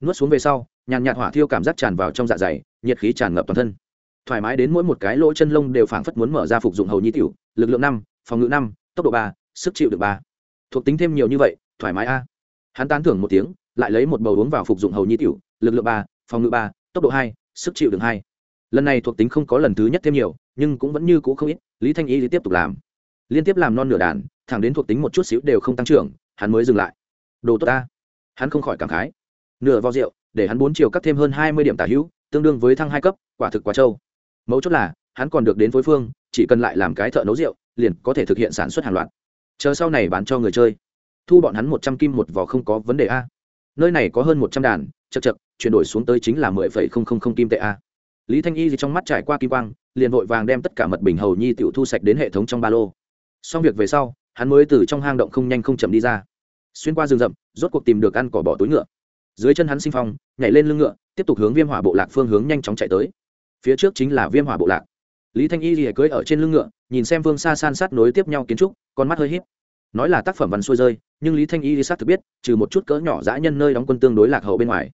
Nuốt xuống về sau, nhàn nhạt hỏa thiêu cảm giác tràn vào trong dạ dày, nhiệt khí tràn ngập toàn thân. Thoải mái đến mỗi một cái lỗ chân lông đều phảng phất muốn mở ra phục dụng hầu nhi tiểu, lực lượng năm, phòng ngự năm, tốc độ ba, sức chịu được ba. Thuộc tính thêm nhiều như vậy, thoải mái a. Hắn tán thưởng một tiếng, lại lấy một bầu uống vào phục dụng hầu nhi tiểu, lực lượng ba, phòng ngự ba, tốc độ hai, sức chịu được hai. Lần này thuộc tính không có lần thứ nhất thêm nhiều nhưng cũng vẫn như cũ không ít, lý thanh y tiếp tục làm. Liên tiếp làm non nửa đàn, thẳng đến thuộc tính một chút xíu đều không tăng trưởng, hắn mới dừng lại. Đồ tốt ta. Hắn không khỏi cảm khái. Nửa vò rượu, để hắn bốn chiều cắt thêm hơn hai mươi điểm tả hữu, tương đương với thăng hai cấp, quả thực quá trâu. Mấu chốt là, hắn còn được đến phối phương, chỉ cần lại làm cái thợ nấu rượu, liền có thể thực hiện sản xuất hàng loạt. Chờ sau này bán cho người chơi. Thu bọn hắn một trăm kim một vò không có vấn đề a. Nơi này có hơn một trăm đàn chật chật chuyển đổi xuống tới chính là mười phẩy không không không kim tệ a lý thanh y thì trong mắt trải qua kim quang, liền vội vàng đem tất cả mật bình hầu nhi tiểu thu sạch đến hệ thống trong ba lô. Xong việc về sau, hắn mới từ trong hang động không nhanh không chậm đi ra. Xuyên qua rừng rậm, rốt cuộc tìm được ăn cỏ bỏ túi ngựa. Dưới chân hắn sinh phong, nhảy lên lưng ngựa, tiếp tục hướng viêm hỏa bộ lạc phương hướng nhanh chóng chạy tới. Phía trước chính là viêm hỏa bộ lạc. Lý thanh y thì cưỡi ở trên lưng ngựa, nhìn xem vương xa san sát nối tiếp nhau kiến trúc, con mắt hơi h í p nói là tác phẩm văn xuôi rơi, nhưng lý thanh y sát thực biết, trừ một chút cỡ nhỏ dã nhân nơi đóng quân tương đối lạc hậu bên ngoài.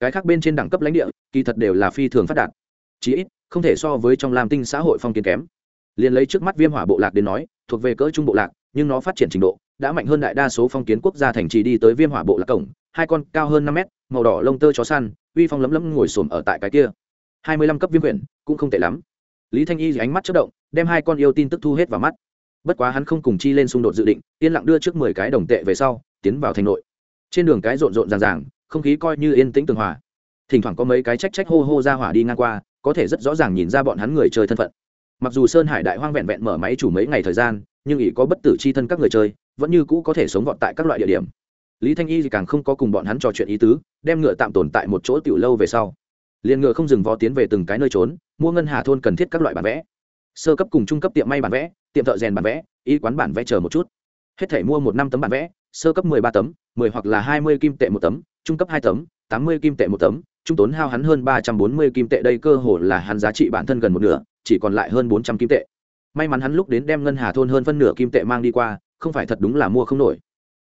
Cái khác bên trên đẳng cấp lãnh địa, kỳ thật đều là phi thường phát đạt chí ít, không thể so với trong lam tinh xã hội phong kiến kém. Liền lấy trước mắt viêm hỏa bộ lạc đến nói, thuộc về cỡ trung bộ lạc, nhưng nó phát triển trình độ đã mạnh hơn đại đa số phong kiến quốc gia thành trì đi tới viêm hỏa bộ lạc cổng, hai con cao hơn năm mét, màu đỏ lông tơ chó săn, uy phong lấm lấm ngồi xổm ở tại cái kia. Hai mươi lăm cấp viêm quyển, cũng không tệ lắm. Lý thanh y ánh mắt chất động, đem hai con yêu tin tức thu hết vào mắt. Bất quá hắn không cùng chi lên xung đột dự định, yên lặng đưa trước mười cái đồng tệ về sau, tiến vào thành nội. Trên đường cái rộn rộn ràng ràng, không khí coi như yên tĩnh tường hòa. Thỉnh thoảng có mấy cái trách trách hô hô ra hỏa đi ngang qua có thể rất rõ ràng nhìn ra bọn hắn người chơi thân phận. Mặc dù sơn hải đại hoang vẹn vẹn mở máy chủ mấy ngày thời gian, nhưng ỷ có bất tử c h i thân các người chơi, vẫn như cũ có thể sống vọt tại các loại địa điểm. Lý thanh y thì càng không có cùng bọn hắn trò chuyện ý tứ, đem ngựa tạm tồn tại một chỗ tiểu lâu về sau. Liền ngựa không dừng vó tiến về từng cái nơi trốn, mua ngân hà thôn cần thiết các loại bản vẽ. Sơ cấp cùng trung cấp tiệm may bản vẽ, tiệm thợ rèn bản vẽ, y quán bản vẽ chờ một chút. Hết thể mua một năm tấm bản vẽ, sơ cấp mười ba tấm, mười hoặc là hai mươi kim tệ một tấm, trung cấp hai tấm, tám mươi kim tệ một tấm trung tốn hao hắn hơn ba trăm bốn mươi kim tệ, đây cơ hồ là hắn giá trị bản thân gần một nửa, chỉ còn lại hơn bốn trăm kim tệ. May mắn hắn lúc đến đem ngân hà thôn hơn phân nửa kim tệ mang đi qua, không phải thật đúng là mua không nổi.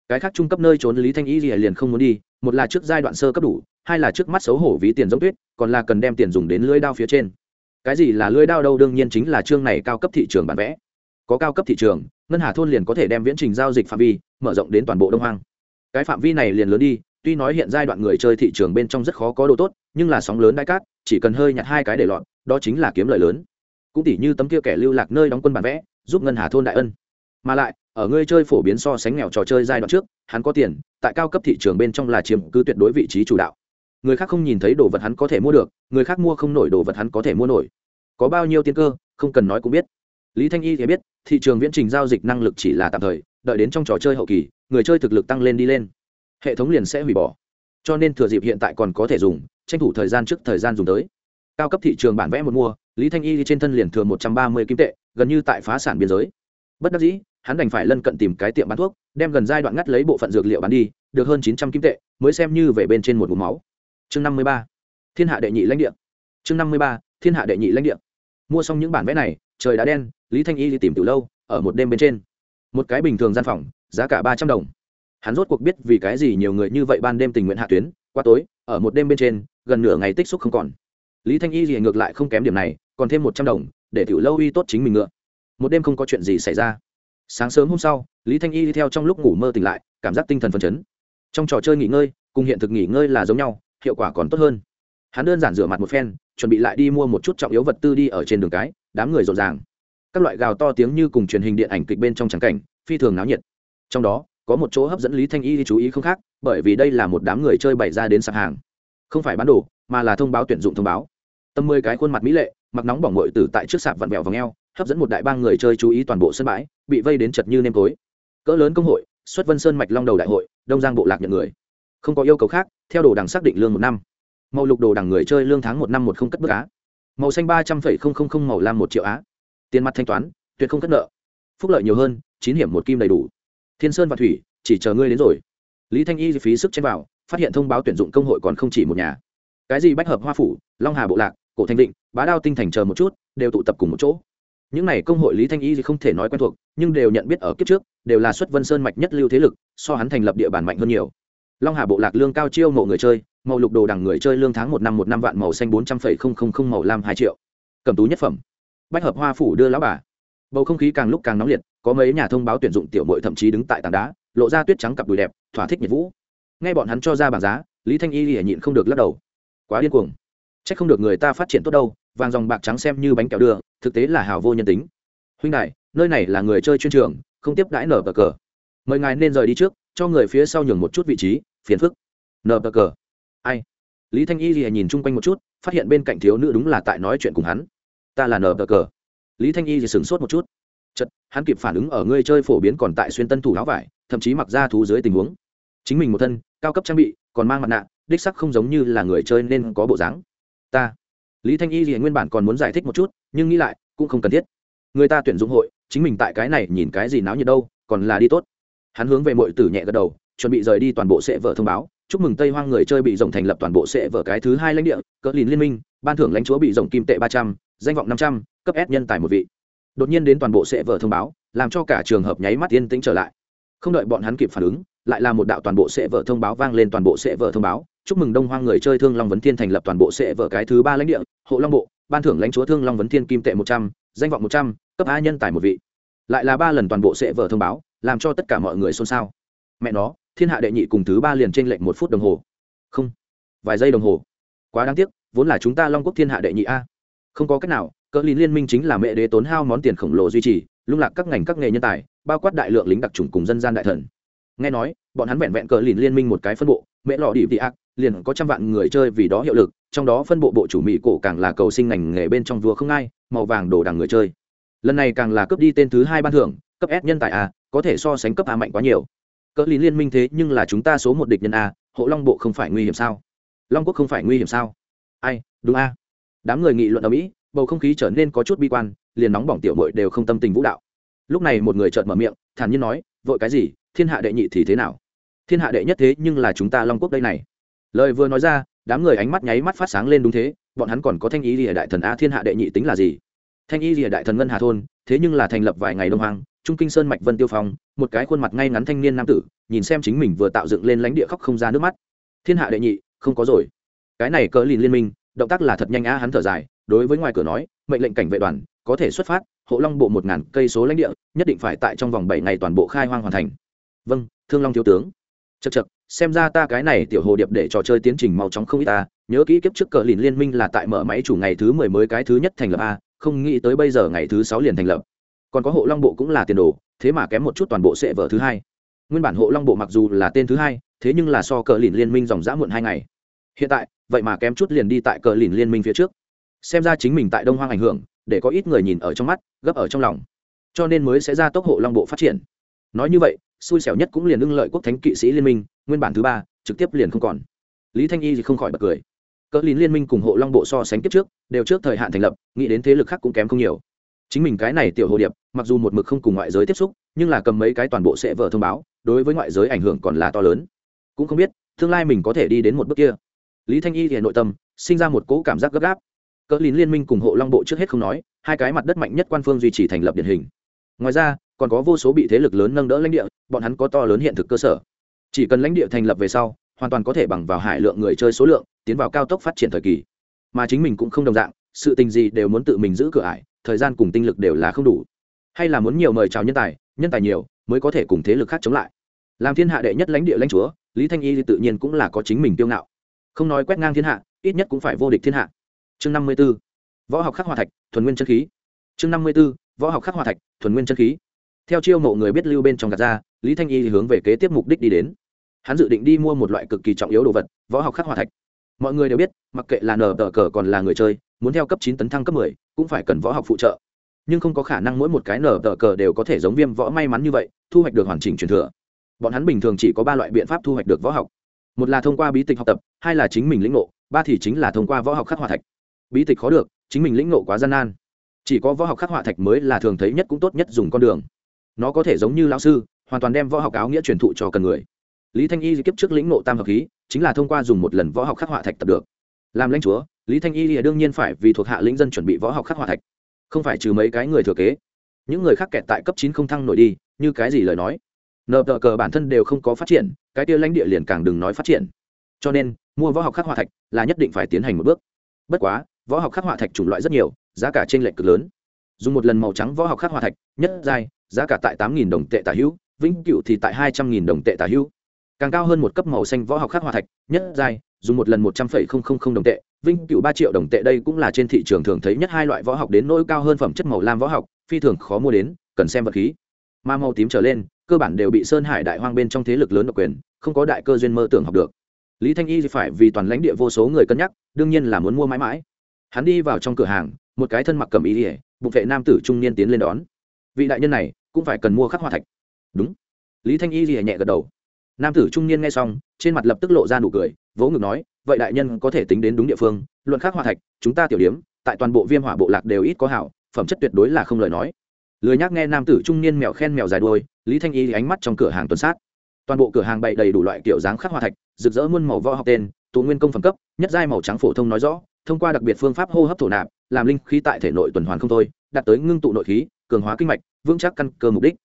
Cái khác trung cấp nơi trốn lý thanh y liền không muốn đi, một là trước giai đoạn sơ cấp đủ, hai là trước mắt xấu hổ ví tiền giống tuyết, còn là cần đem tiền dùng đến lưỡi đao phía trên. Cái gì là lưỡi đao đâu, đương nhiên chính là chương này cao cấp thị trường bản vẽ. Có cao cấp thị trường, ngân hà thôn liền có thể đem viễn trình giao dịch phạm vi mở rộng đến toàn bộ đông hoang. Cái phạm vi này liền lớn đi tuy nói hiện giai đoạn người chơi thị trường bên trong rất khó có đồ tốt, nhưng là sóng lớn đại cát, chỉ cần hơi nhặt hai cái để lọt, đó chính là kiếm lợi lớn. Cũng tỷ như tấm kia kẻ lưu lạc nơi đóng quân bản vẽ, giúp ngân hà thôn đại ân. Mà lại, ở người chơi phổ biến so sánh nghèo trò chơi giai đoạn trước, hắn có tiền, tại cao cấp thị trường bên trong là chiếm cứ tuyệt đối vị trí chủ đạo. Người khác không nhìn thấy đồ vật hắn có thể mua được, người khác mua không nổi đồ vật hắn có thể mua nổi. Có bao nhiêu tiên cơ, không cần nói cũng biết. Lý thanh y thì biết, thị trường viễn trình giao dịch năng lực chỉ là tạm thời, đợi đến trong trò chơi hậu kỳ, người chơi thực lực tăng lên đi lên hệ thống liền sẽ hủy bỏ. Cho nên thừa dịp hiện tại còn có thể dùng, tranh thủ thời gian trước thời gian dùng tới. Cao cấp thị trường bản vẽ một mua, lý thanh y trên thân liền thừa một trăm ba mươi kim tệ, gần như tại phá sản biên giới. Bất đắc dĩ, hắn đành phải lân cận tìm cái tiệm bán thuốc, đem gần giai đoạn ngắt lấy bộ phận dược liệu bán đi, được hơn chín trăm kim tệ, mới xem như về bên trên một vùng máu. Chương năm mươi ba, thiên hạ đệ nhị lãnh địa. Chương năm mươi ba, thiên hạ đệ nhị lãnh địa. Mua xong những bản vẽ này, trời đã đen, lý thanh y đi tìm từ lâu, ở một đêm bên trên. Một cái bình thường gian phòng, giá cả ba trăm đồng hắn rốt cuộc biết vì cái gì nhiều người như vậy ban đêm tình nguyện hạ tuyến, qua tối, ở một đêm bên trên, gần nửa ngày tích xúc không còn. Lý thanh y gì ngược lại không kém điểm này, còn thêm một trăm đồng, để tiểu lâu y tốt chính mình ngựa. Một đêm không có chuyện gì xảy ra. Sáng sớm hôm sau, lý thanh y đi theo trong lúc ngủ mơ tỉnh lại, cảm giác tinh thần phấn chấn. Trong trò chơi nghỉ ngơi, cùng hiện thực nghỉ ngơi là giống nhau, hiệu quả còn tốt hơn. Hắn đơn giản rửa mặt một phen, chuẩn bị lại đi mua một chút trọng yếu vật tư đi ở trên đường cái, đám người rộn ràng. Các loại gào to tiếng như cùng truyền hình điện ảnh kịch bên trong trắng cảnh, phi thường náo nhiệt. Trong đó có một chỗ hấp dẫn lý thanh y chú ý không khác, bởi vì đây là một đám người chơi bày ra đến sạp hàng. Không phải bán đồ, mà là thông báo tuyển dụng thông báo. Tầm mười cái khuôn mặt mỹ lệ, mặc nóng bỏng ngội tử tại trước sạp vặn vẹo và ngheo hấp dẫn một đại bang người chơi chú ý toàn bộ sân bãi, bị vây đến chật như nêm tối. Cỡ lớn công hội, xuất vân sơn mạch long đầu đại hội, đông giang bộ lạc nhận người. Không có yêu cầu khác, theo đồ đằng xác định lương một năm. Màu lục đồ đằng người chơi lương tháng một năm một không cất bức á. Màu xanh ba trăm phẩy không không không màu lam một triệu á. Tiền mặt thanh toán, tuyệt không cất nợ. Phúc lợi nhiều hơn, chín hiểm một kim đầy đủ thiên sơn và thủy, chỉ chờ ngươi đến rồi. Lý thanh y phí sức chen vào, phát hiện thông báo tuyển dụng công hội còn không chỉ một nhà. Cái gì bách hợp hoa phủ, long hà bộ lạc, cổ thanh định, bá đao tinh thành chờ một chút, đều tụ tập cùng một chỗ. Những này công hội lý thanh y không thể nói quen thuộc, nhưng đều nhận biết ở kiếp trước, đều là xuất vân sơn mạch nhất lưu thế lực, so hắn thành lập địa bàn mạnh hơn nhiều. Long hà bộ lạc lương cao chiêu mộ người chơi, màu lục đồ đằng người chơi lương tháng một năm một năm vạn màu xanh bốn trăm phẩy không không không màu lam hai triệu. Cầm tú nhất phẩm. Bách hợp hoa phủ đưa lão bà. Bầu không khí càng lúc càng nóng liệt có mấy nhà thông báo tuyển dụng tiểu mội thậm chí đứng tại tảng đá, lộ ra tuyết trắng cặp đùi đẹp, thỏa thích nhiệt vũ. Nghe bọn hắn cho ra bảng giá, lý thanh y lìa nhịn không được lắc đầu. Quá điên cuồng. C h ắ c không được người ta phát triển tốt đâu, vàng dòng bạc trắng xem như bánh kẹo đưa, thực tế là hào vô nhân tính. Huynh đại, nơi này là người chơi chuyên trường, không tiếp đãi nở bờ cờ. Mời ngài nên rời đi trước, cho người phía sau nhường một chút vị trí, phiền phức. Nở bờ cờ. Ai? Lý thanh y lìa nhìn chung quanh một chút, phát hiện bên cạnh thiếu nữ đúng là tại nói chuyện cùng hắn. Ta là nở bờ cờ. Lý thanh y thì sửng sốt một chút chật, hắn kịp phản ứng ở ngươi chơi phổ biến còn tại xuyên tân thủ áo vải, thậm chí mặc ra thú dưới tình huống. Chính mình một thân, cao cấp trang bị, còn mang mặt nạ, đích sắc không giống như là người chơi nên có bộ dáng. Ta, lý thanh y thì nguyên bản còn muốn giải thích một chút, nhưng nghĩ lại, cũng không cần thiết. Người ta tuyển dụng hội, chính mình tại cái này nhìn cái gì náo nhiệt đâu, còn là đi tốt. Hắn hướng về mọi tử nhẹ gật đầu, chuẩn bị rời đi toàn bộ sẽ vợ thông báo. Chúc mừng tây hoang người chơi bị rộng thành lập toàn bộ sẽ vợ cái thứ hai lãnh địa, cỡ lìn liên minh, ban thưởng lãnh chúa bị rộng kim tệ ba trăm, danh vọng năm trăm, cấp s nhân tài một vị đột nhiên đến toàn bộ sẽ vợ thông báo, làm cho cả trường hợp nháy mắt yên tĩnh trở lại. Không đợi bọn hắn kịp phản ứng, lại là một đạo toàn bộ sẽ vợ thông báo vang lên toàn bộ sẽ vợ thông báo. Chúc mừng đông hoang người chơi thương long vấn thiên thành lập toàn bộ sẽ vở cái thứ ba lãnh địa, hộ long bộ, ban thưởng lãnh chúa thương long vấn thiên kim tệ một trăm, danh vọng một trăm, cấp a nhân tài một vị. Lại là ba lần toàn bộ sẽ vở thông báo, làm cho tất cả mọi người xôn xao. Mẹ nó, thiên hạ đệ nhị cùng thứ ba liền trên lệnh một phút đồng hồ. Không, vài giây đồng hồ. Quá đáng tiếc, vốn là chúng ta long quốc thiên hạ đệ nhị a. Không có cách nào cỡ lý liên minh chính là mẹ đế tốn hao món tiền khổng lồ duy trì, lung lạc các ngành các nghề nhân tài, bao quát đại lượng lính đặc trùng cùng dân gian đại thần. Nghe nói, bọn hắn vẹn vẹn cỡ lìn liên minh một cái phân bộ, mẹ lọ đi tị ác, liền có trăm vạn người chơi vì đó hiệu lực, trong đó phân bộ bộ chủ mỹ cổ càng là cầu sinh ngành nghề bên trong vua không ai, màu vàng đồ đằng người chơi. Lần này càng là cướp đi tên thứ hai ban thưởng, cấp s nhân tài a, có thể so sánh cấp a mạnh quá nhiều. Cỡ lín liên minh thế nhưng là chúng ta số một địch nhân a, hộ long bộ không phải nguy hiểm sao? Long quốc không phải nguy hiểm sao? Ai, đúng a. Đám người nghị luận ở mỹ bầu không khí trở nên có chút bi quan, liền nóng bỏng tiểu mội đều không tâm tình vũ đạo. Lúc này một người chợt mở miệng, thản nhiên nói, vội cái gì? Thiên hạ đệ nhị thì thế nào? Thiên hạ đệ nhất thế nhưng là chúng ta long quốc đây này. Lời vừa nói ra, đám người ánh mắt nháy mắt phát sáng lên đúng thế, bọn hắn còn có thanh ý lìa đại thần a, thiên hạ đệ nhị tính là gì? Thanh ý lìa đại thần ngân hà thôn, thế nhưng là thành lập vài ngày đông hoàng trung kinh sơn mạch vân tiêu phong, một cái khuôn mặt ngay ngắn thanh niên nam tử, nhìn xem chính mình vừa tạo dựng lên lãnh địa khóc không ra nước mắt. Thiên hạ đệ nhị, không có rồi. Cái này cỡ lìn liên minh, động tác là thật nhanh á, hắn thở dài đối với ngoài cửa nói, mệnh lệnh cảnh vệ đoàn có thể xuất phát, hộ long bộ một ngàn cây số lãnh địa, nhất định phải tại trong vòng bảy ngày toàn bộ khai hoang hoàn thành. Vâng thương long thiếu tướng. Chật chật xem ra ta cái này tiểu hồ điệp để trò chơi tiến trình mau chóng không ít ta, nhớ kỹ kiếp trước cờ lìn liên minh là tại mở máy chủ ngày thứ mười mới cái thứ nhất thành lập a, không nghĩ tới bây giờ ngày thứ sáu liền thành lập. Còn có hộ long bộ cũng là tiền đồ, thế mà kém một chút toàn bộ sẽ vở thứ hai. Nguyên bản hộ long bộ mặc dù là tên thứ hai, thế nhưng là so cờ lìn liên minh dòng dã muộn hai ngày. Hiện tại, vậy mà kém chút liền đi tại cờ lìn liên minh phía trước xem ra chính mình tại đông hoang ảnh hưởng, để có ít người nhìn ở trong mắt, gấp ở trong lòng. Cho nên mới sẽ ra tốc hộ long bộ phát triển. Nói như vậy, xui xẻo nhất cũng liền ưng lợi quốc thánh kỵ sĩ liên minh, nguyên bản thứ ba, trực tiếp liền không còn. Lý thanh y thì không khỏi bật cười. Cỡ lín liên minh cùng hộ long bộ so sánh kiếp trước, đều trước thời hạn thành lập, nghĩ đến thế lực khác cũng kém không nhiều. Chính mình cái này tiểu hồ điệp, mặc dù một mực không cùng ngoại giới tiếp xúc, nhưng là cầm mấy cái toàn bộ sẽ vở thông báo, đối với ngoại giới ảnh hưởng còn là to lớn. Cũng không biết, tương lai mình có thể đi đến một bước kia. Lý thanh y thì nội tâm, sinh ra một cỗ cảm giác gấp gáp cỡ lín liên minh cùng hộ long bộ trước hết không nói, hai cái mặt đất mạnh nhất quan phương duy trì thành lập điển hình. Ngoài ra, còn có vô số bị thế lực lớn nâng đỡ lãnh địa, bọn hắn có to lớn hiện thực cơ sở. Chỉ cần lãnh địa thành lập về sau, hoàn toàn có thể bằng vào hải lượng người chơi số lượng, tiến vào cao tốc phát triển thời kỳ. Mà chính mình cũng không đồng dạng, sự tình gì đều muốn tự mình giữ cửa ải, thời gian cùng tinh lực đều là không đủ. Hay là muốn nhiều mời chào nhân tài nhân tài nhiều, mới có thể cùng thế lực khác chống lại. Làm thiên hạ đệ nhất lãnh địa lãnh chúa, lý thanh y thì tự nhiên cũng là có chính mình kiêu ngạo. Không nói quét ngang thiên hạ, ít nhất cũng phải vô địch thiên hạ chương năm mươi b ố võ học khắc hòa thạch, thuần nguyên chân khí. chương năm mươi b ố võ học khắc hòa thạch, thuần nguyên chân khí. theo chiêu mộ người biết lưu bên trong gạt ra, lý thanh y hướng về kế tiếp mục đích đi đến. hắn dự định đi mua một loại cực kỳ trọng yếu đồ vật, võ học khắc hòa thạch. mọi người đều biết, mặc kệ là nở tờ cờ còn là người chơi, muốn theo cấp chín tấn thăng cấp mười, cũng phải cần võ học phụ trợ. nhưng không có khả năng mỗi một cái nở tờ cờ đều có thể giống viêm võ may mắn như vậy, thu hoạch được hoàn chỉnh truyền thừa. bọn hắn bình thường chỉ có ba loại biện pháp thu hoạch được võ học. một là thông qua bí tịch học tập, hai là chính mình lĩnh ngộ, ba thì chính là thông qua võ học khắc hòa thạch bí tịch khó được, chính mình lĩnh ngộ quá gian nan. Chỉ có võ học khắc họa thạch mới là thường thấy nhất cũng tốt nhất dùng con đường. Nó có thể giống như lão sư, hoàn toàn đem võ học áo nghĩa truyền thụ cho cần người. Lý thanh y kiếp trước lĩnh ngộ tam hợp khí, chính là thông qua dùng một lần võ học khắc họa thạch tập được. Làm lãnh chúa, lý thanh y đương nhiên phải vì thuộc hạ lĩnh dân chuẩn bị võ học khắc họa thạch. Không phải trừ mấy cái người thừa kế. Những người khác kẹt tại cấp chín không thăng nổi đi, như cái gì lời nói. Nợ tờ cờ bản thân đều không có phát triển, cái tia lãnh địa liền càng đừng nói phát triển. Cho nên, mua võ học khắc họa thạch là nhất định phải tiến hành một bước. Bất quá võ học khắc họa thạch chủng loại rất nhiều, giá cả trên lệch cực lớn. Dùng một lần màu trắng võ học khắc họa thạch, nhất giai, giá cả tại tám đồng tệ tả hữu, vĩnh cựu thì tại hai trăm nghìn đồng tệ tả hữu. Càng cao hơn một cấp màu xanh võ học khắc họa thạch, nhất giai, dùng một lần một trăm phẩy không không không đồng tệ vinh cựu ba triệu đồng tệ đây cũng là trên thị trường thường thấy nhất hai loại võ học đến nỗi cao hơn phẩm chất màu lam võ học, phi thường khó mua đến, cần xem vật khí. Mà màu tím trở lên, cơ bản đều bị sơn hải đại hoang bên trong thế lực lớn độc quyền, không có đại cơ duyên mơ tưởng học được. Lý thanh y phải vì toàn lãnh địa vô số người cân nhắc, đương nhiên là muốn mua mãi mãi hắn đi vào trong cửa hàng, một cái thân mặc cầm ý ỉa bụng vệ nam tử trung niên tiến lên đón. Vị đại nhân này cũng phải cần mua khắc hoa thạch. Đúng. Lý thanh y ỉa nhẹ gật đầu. Nam tử trung niên nghe xong, trên mặt lập tức lộ ra nụ cười, vỗ ngực nói, vậy đại nhân có thể tính đến đúng địa phương, luận khắc hoa thạch, chúng ta tiểu điếm tại toàn bộ viêm hỏa bộ lạc đều ít có hảo, phẩm chất tuyệt đối là không lời nói. Lười nhác nghe nam tử trung niên mèo khen mèo dài đuôi, lý thanh y ánh mắt trong cửa hàng tuần sát. Toàn bộ cửa hàng bày đầy đủ loại kiểu dáng khắc hoa thạch, rực rỡ muôn màu võ học tên, tụ nguyên công phẩm cấp, nhất giai màu trắng phổ thông nói rõ thông qua đặc biệt phương pháp hô hấp thổ nạp, làm linh khí tại thể nội tuần hoàn không thôi, đạt tới ngưng tụ nội khí, cường hóa kinh mạch, vững chắc căn cơ mục đích.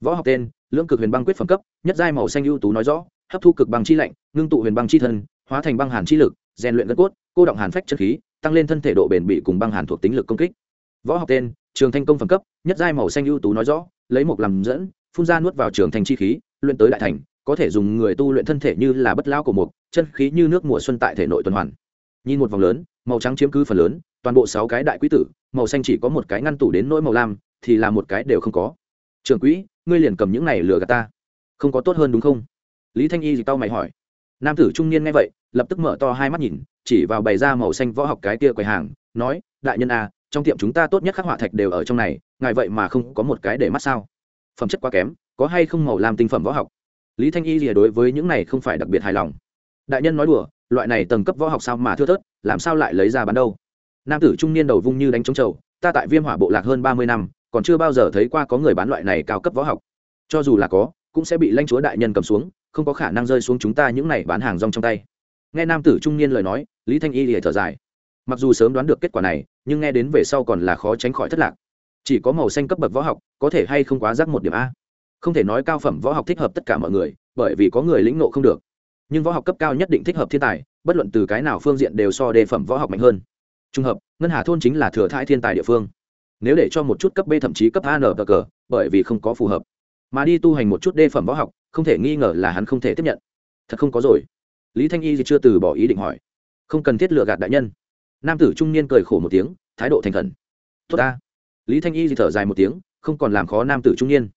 Võ học tên, lưỡng cực huyền băng quyết phẩm cấp, nhất giai màu xanh ưu tú nói rõ, hấp thu cực băng chi lạnh, ngưng tụ huyền băng chi thân, hóa thành băng hàn chi lực, rèn luyện gân cốt, cô động hàn phách chân khí, tăng lên thân thể độ bền bỉ cùng băng hàn thuộc tính lực công kích. Võ học tên, trường thanh công phẩm cấp, nhất giai màu xanh ưu tú nói rõ, lấy một làm dẫn, phun ra nuốt vào trường thanh chi khí, luyện tới đại thành, có thể dùng người tu luyện thân thể như là bất lao của mục chân khí như nước mùa xuân tại thể nội tuần hoàn. Nhìn một vòng lớn màu trắng chiếm cứ phần lớn toàn bộ sáu cái đại quý tử màu xanh chỉ có một cái ngăn tủ đến nỗi màu lam thì là một cái đều không có. Trường quỹ ngươi liền cầm những này lừa gạt ta. Không có tốt hơn đúng không? Lý thanh y gì tao mày hỏi. Nam tử trung niên nghe vậy lập tức mở to hai mắt nhìn chỉ vào bày ra màu xanh võ học cái kia quầy hàng nói đại nhân a à, trong tiệm chúng ta tốt nhất khắc họa thạch đều ở trong này ngài vậy mà không có một cái để mắt sao? Phẩm chất quá kém có hay không màu làm tinh phẩm võ học? Lý thanh y rìa đối với những này không phải đặc biệt hài lòng đại nhân nói đùa, loại này tầng cấp võ học sao mà thưa thớt, làm sao lại lấy ra bán đâu? Nam tử trung niên đầu vung như đánh trống trầu, ta tại viêm hỏa bộ lạc hơn ba mươi năm, còn chưa bao giờ thấy qua có người bán loại này cao cấp võ học. Cho dù là có, cũng sẽ bị lãnh chúa đại nhân cầm xuống, không có khả năng rơi xuống chúng ta những này bán hàng rong trong tay. Nghe nam tử trung niên lời nói, lý thanh y lìa thở dài. Mặc dù sớm đoán được kết quả này, nhưng nghe đến về sau còn là khó tránh khỏi thất lạc. Chỉ có màu xanh cấp bậc võ học, có thể hay không quá rắc một điểm a? Không thể nói cao phẩm võ học thích hợp tất cả mọi người, bởi vì có người lĩnh nộ không được nhưng võ học cấp cao nhất định thích hợp thiên tài, bất luận từ cái nào phương diện đều so đề phẩm võ học mạnh hơn. Trung hợp, ngân hà thôn chính là thừa thãi thiên tài địa phương. Nếu để cho một chút cấp b thậm chí cấp a nở cờ bởi vì không có phù hợp, mà đi tu hành một chút đề phẩm võ học, không thể nghi ngờ là hắn không thể tiếp nhận. Thật không có rồi. Lý thanh y chưa từ bỏ ý định hỏi. Không cần thiết lựa gạt đại nhân. Nam tử trung niên cười khổ một tiếng, thái độ thành khẩn. Tốt ta. Lý thanh y thở dài một tiếng, không còn làm khó nam tử trung niên.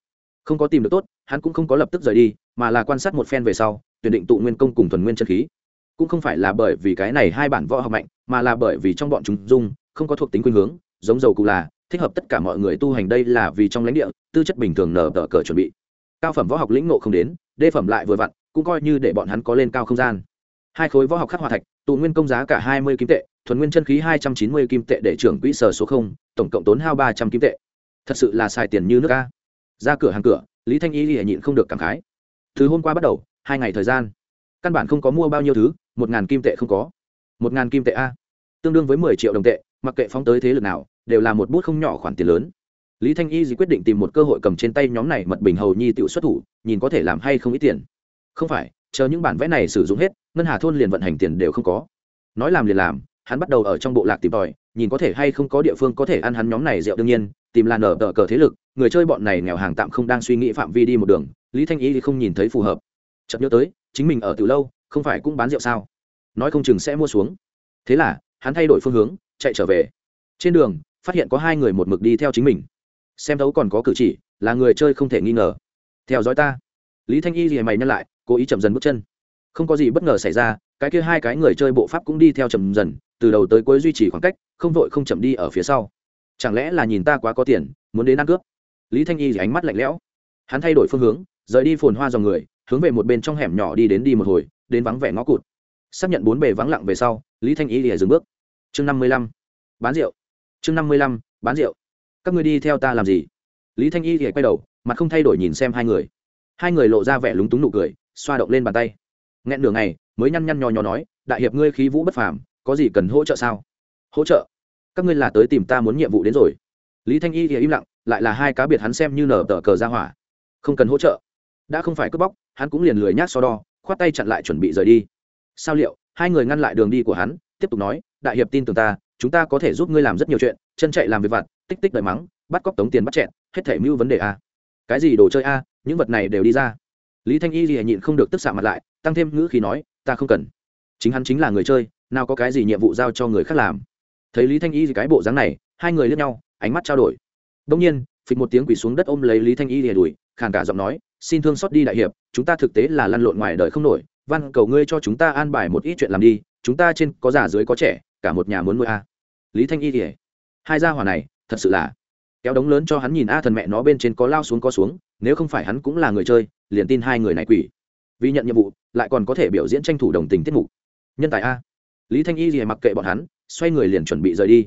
Không có tìm được tốt, hắn cũng không có lập tức rời đi, mà là quan sát một phen về sau tuyển định tụ nguyên công cùng thuần nguyên chân khí. Cũng không phải là bởi vì cái này hai bản võ học mạnh, mà là bởi vì trong bọn chúng dung không có thuộc tính khuynh hướng, giống dầu cụ là, thích hợp tất cả mọi người tu hành đây là vì trong lãnh địa, tư chất bình thường nở tờ cờ chuẩn bị. Cao phẩm võ học lĩnh ngộ không đến, đê phẩm lại vừa vặn, cũng coi như để bọn hắn có lên cao không gian. Hai khối võ học khắc hòa thạch, tụ nguyên công giá cả hai mươi kim tệ, thuần nguyên chân khí hai trăm chín mươi kim tệ để trưởng quỹ sở số không, tổng cộng tốn hao ba trăm kim tệ. Thật sự là xài tiền như nước ca ra cửa hàng cửa, lý thanh y lìa nhịn không được cảm khái. Từ hôm qua bắt đầu hai ngày thời gian. Căn bản không có mua bao nhiêu thứ, một ngàn kim tệ không có. Một ngàn kim tệ a. Tương đương với mười triệu đồng tệ, mặc kệ phóng tới thế lực nào, đều là một bút không nhỏ khoản tiền lớn. Lý thanh y gì quyết định tìm một cơ hội cầm trên tay nhóm này mật bình hầu nhi tự xuất thủ, nhìn có thể làm hay không ít tiền. Không phải, chờ những bản vẽ này sử dụng hết, ngân hà thôn liền vận hành tiền đều không có. Nói làm liền làm, hắn bắt đầu ở trong bộ lạc tìm tòi, nhìn có thể hay không có địa phương có thể ăn hắn nhóm này rượu đương nhiên, tìm là nở tờ cờ thế lực, người chơi bọn này nghèo hàng tạm không đang suy nghĩ phạm vi đi một đường, lý thanh y thì không nhìn thấy phù hợp chợt nhớ tới, chính mình ở từ lâu, không phải cũng bán rượu sao? Nói không chừng sẽ mua xuống. Thế là, hắn thay đổi phương hướng, chạy trở về. Trên đường, phát hiện có hai người một mực đi theo chính mình. Xem thấu còn có cử chỉ, là người chơi không thể nghi ngờ. Theo dõi ta. Lý thanh y thì mày nhắc lại, cố ý chậm dần bước chân. Không có gì bất ngờ xảy ra, cái kia hai cái người chơi bộ pháp cũng đi theo chậm dần, từ đầu tới cuối duy trì khoảng cách, không vội không chậm đi ở phía sau. Chẳng lẽ là nhìn ta quá có tiền, muốn đến ăn cướp? Lý thanh y thì ánh mắt lạnh lẽo. Hắn thay đổi phương hướng, rời đi phồn hoa dòng người hướng về một bên trong hẻm nhỏ đi đến đi một hồi, đến vắng vẻ ngõ cụt. Xác nhận bốn bề vắng lặng về sau, lý thanh y lìa dừng bước. Chương năm mươi lăm. Bán rượu. Chương năm mươi lăm. Bán rượu. Các ngươi đi theo ta làm gì? Lý thanh y lìa quay đầu, mặt không thay đổi nhìn xem hai người. Hai người lộ ra vẻ lúng túng nụ cười, xoa động lên bàn tay. Nghẹn nửa ngày, mới nhăn nhăn nhò nhò nói, đại hiệp ngươi khí vũ bất phàm, có gì cần hỗ trợ sao? Hỗ trợ? Các ngươi là tới tìm ta muốn nhiệm vụ đến rồi. Lý thanh y thì im lặng, lại là hai cá biệt hắn xem như nở tờ cờ ra hỏa. Không cần hỗ trợ đã không phải cướp bóc, hắn cũng liền lười nhác so đo, khoát tay chặn lại chuẩn bị rời đi. Sao liệu, hai người ngăn lại đường đi của hắn, tiếp tục nói, đại hiệp tin tưởng ta, chúng ta có thể giúp ngươi làm rất nhiều chuyện, chân chạy làm việc vặt, tích tích đợi mắng, bắt cóc tống tiền bắt chẹn, hết thể mưu vấn đề a. Cái gì đồ chơi a, những vật này đều đi ra. Lý thanh y thì nhịn không được tức xạ mặt lại, tăng thêm ngữ khi nói, ta không cần. Chính hắn chính là người chơi, nào có cái gì nhiệm vụ giao cho người khác làm. Thấy lý thanh y thì cái bộ dáng này, hai người lướt nhau, ánh mắt trao đổi. Đông nhiên, phịch một tiếng quỷ xuống đất ôm lấy lý thanh y lìa đùi khàn cả giọng nói xin thương xót đi đại hiệp, chúng ta thực tế là lăn lộn ngoài đời không nổi, văn cầu ngươi cho chúng ta an bài một ít chuyện làm đi, chúng ta trên có già dưới có trẻ, cả một nhà muốn nuôi a. Lý thanh y lìa hai gia hỏa này, thật sự là kéo đống lớn cho hắn nhìn a thần mẹ nó bên trên có lao xuống có xuống, nếu không phải hắn cũng là người chơi, liền tin hai người này quỷ. Vì nhận nhiệm vụ, lại còn có thể biểu diễn tranh thủ đồng tình tiết mục. Nhân tài a. Lý thanh y gì mặc kệ bọn hắn, xoay người liền chuẩn bị rời đi.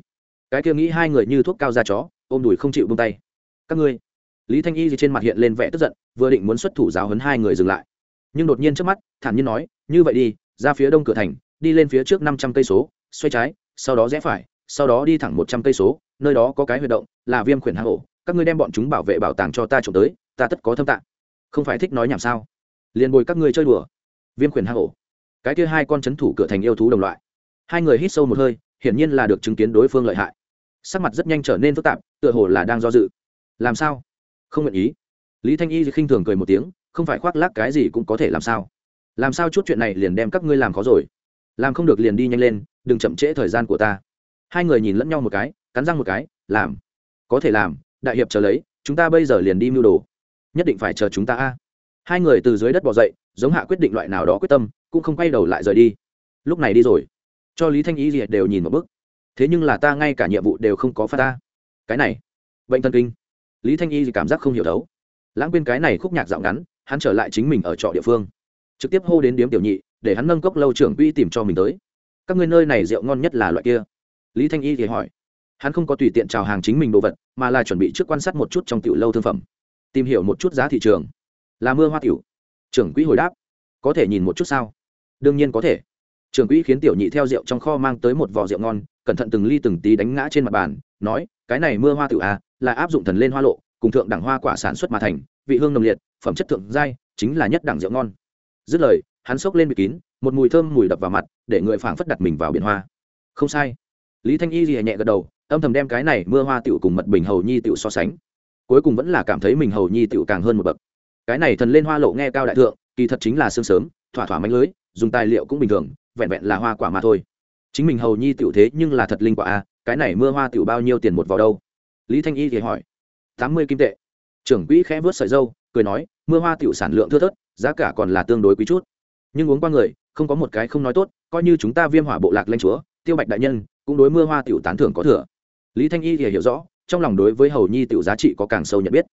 Cái kia nghĩ hai người như thuốc cao ra chó, ôm đùi không chịu bông tay. Các ngươi lý thanh y gì trên mặt hiện lên vẻ tức giận, vừa định muốn xuất thủ giáo hấn hai người dừng lại. Nhưng đột nhiên trước mắt, thản nhiên nói, như vậy đi, ra phía đông cửa thành, đi lên phía trước năm trăm cây số, xoay trái, sau đó rẽ phải, sau đó đi thẳng một trăm cây số, nơi đó có cái huy động, là viêm khuyển hang ổ. Các ngươi đem bọn chúng bảo vệ bảo tàng cho ta trộm tới, ta tất có thâm tạng. Không phải thích nói nhảm sao? Liền bồi các ngươi chơi đùa. Viêm khuyển hang ổ. Cái kia hai con c h ấ n thủ cửa thành yêu thú đồng loại. Hai người hít sâu một hơi, hiển nhiên là được chứng kiến đối phương lợi hại. Sắc mặt rất nhanh trở nên phức tạp, tựa hồ là đang do dự. Làm sao? Không nguyện ý. Lý thanh y khinh thường cười một tiếng không phải khoác lác cái gì cũng có thể làm sao? Làm sao chút chuyện này liền đem các ngươi làm khó rồi? Làm không được liền đi nhanh lên đừng chậm trễ thời gian của ta. Hai người nhìn lẫn nhau một cái cắn răng một cái làm. Có thể làm đại hiệp chờ lấy chúng ta bây giờ liền đi mưu đồ. Nhất định phải chờ chúng ta a. Hai người từ dưới đất bỏ dậy giống hạ quyết định loại nào đó quyết tâm cũng không quay đầu lại rời đi. Lúc này đi rồi. Cho lý thanh ý gì đều nhìn một bước, thế nhưng là ta ngay cả nhiệm vụ đều không có phát ta cái này bệnh thần kinh lý thanh y cảm giác không hiểu thấu. Lãng quên cái này khúc nhạc dạo ngắn, hắn trở lại chính mình ở trọ địa phương. Trực tiếp hô đến điếm tiểu nhị, để hắn nâng cốc lâu trưởng uy tìm cho mình tới. Các người nơi này rượu ngon nhất là loại kia? Lý thanh y thì hỏi. Hắn không có tùy tiện chào hàng chính mình đồ vật, mà là chuẩn bị trước quan sát một chút trong tiểu lâu thương phẩm. Tìm hiểu một chút giá thị trường. Là mưa hoa tiểu. Trưởng quỹ hồi đáp. Có thể nhìn một chút sao? Đương nhiên có thể. Trưởng quỹ khiến tiểu nhị theo rượu trong kho mang tới một vò rượu ngon, cẩn thận từng ly từng tí đánh ngã trên mặt bàn, nói, cái này mưa hoa tiểu à? Là áp dụng thần lên hoa lộ cùng thượng đẳng hoa quả sản xuất mà thành vị hương nồng liệt phẩm chất thượng giai chính là nhất đẳng rượu ngon. Dứt lời hắn xốc lên bịt kín một mùi thơm mùi đập vào mặt để người phảng phất đặt mình vào biển hoa. Không sai. Lý thanh y gì nhẹ gật đầu âm thầm đem cái này mưa hoa tiểu cùng mật bình hầu nhi tiểu so sánh. Cuối cùng vẫn là cảm thấy mình hầu nhi tiểu càng hơn một bậc. Cái này thần lên hoa lộ nghe cao đại thượng kỳ thật chính là sương sớm thỏa thỏa mánh lưới dùng tài liệu cũng bình thường vẹn vẹn là hoa quả mà thôi. Chính mình hầu nhi tiểu thế nhưng là thật linh quả a à, cái này mưa hoa tiểu bao nhiêu tiền một vào đâu? Lý thanh y thì hỏi, tám mươi kim tệ. Trưởng quỹ khẽ vớt sợi dâu, cười nói, mưa hoa tiểu sản lượng thưa thớt, giá cả còn là tương đối quý chút. Nhưng uống qua người, không có một cái không nói tốt, coi như chúng ta viêm hỏa bộ lạc lanh chúa, tiêu bạch đại nhân, cũng đối mưa hoa tiểu tán thưởng có thừa. Lý thanh y thì hiểu rõ, trong lòng đối với hầu nhi tiểu giá trị có càng sâu nhận biết.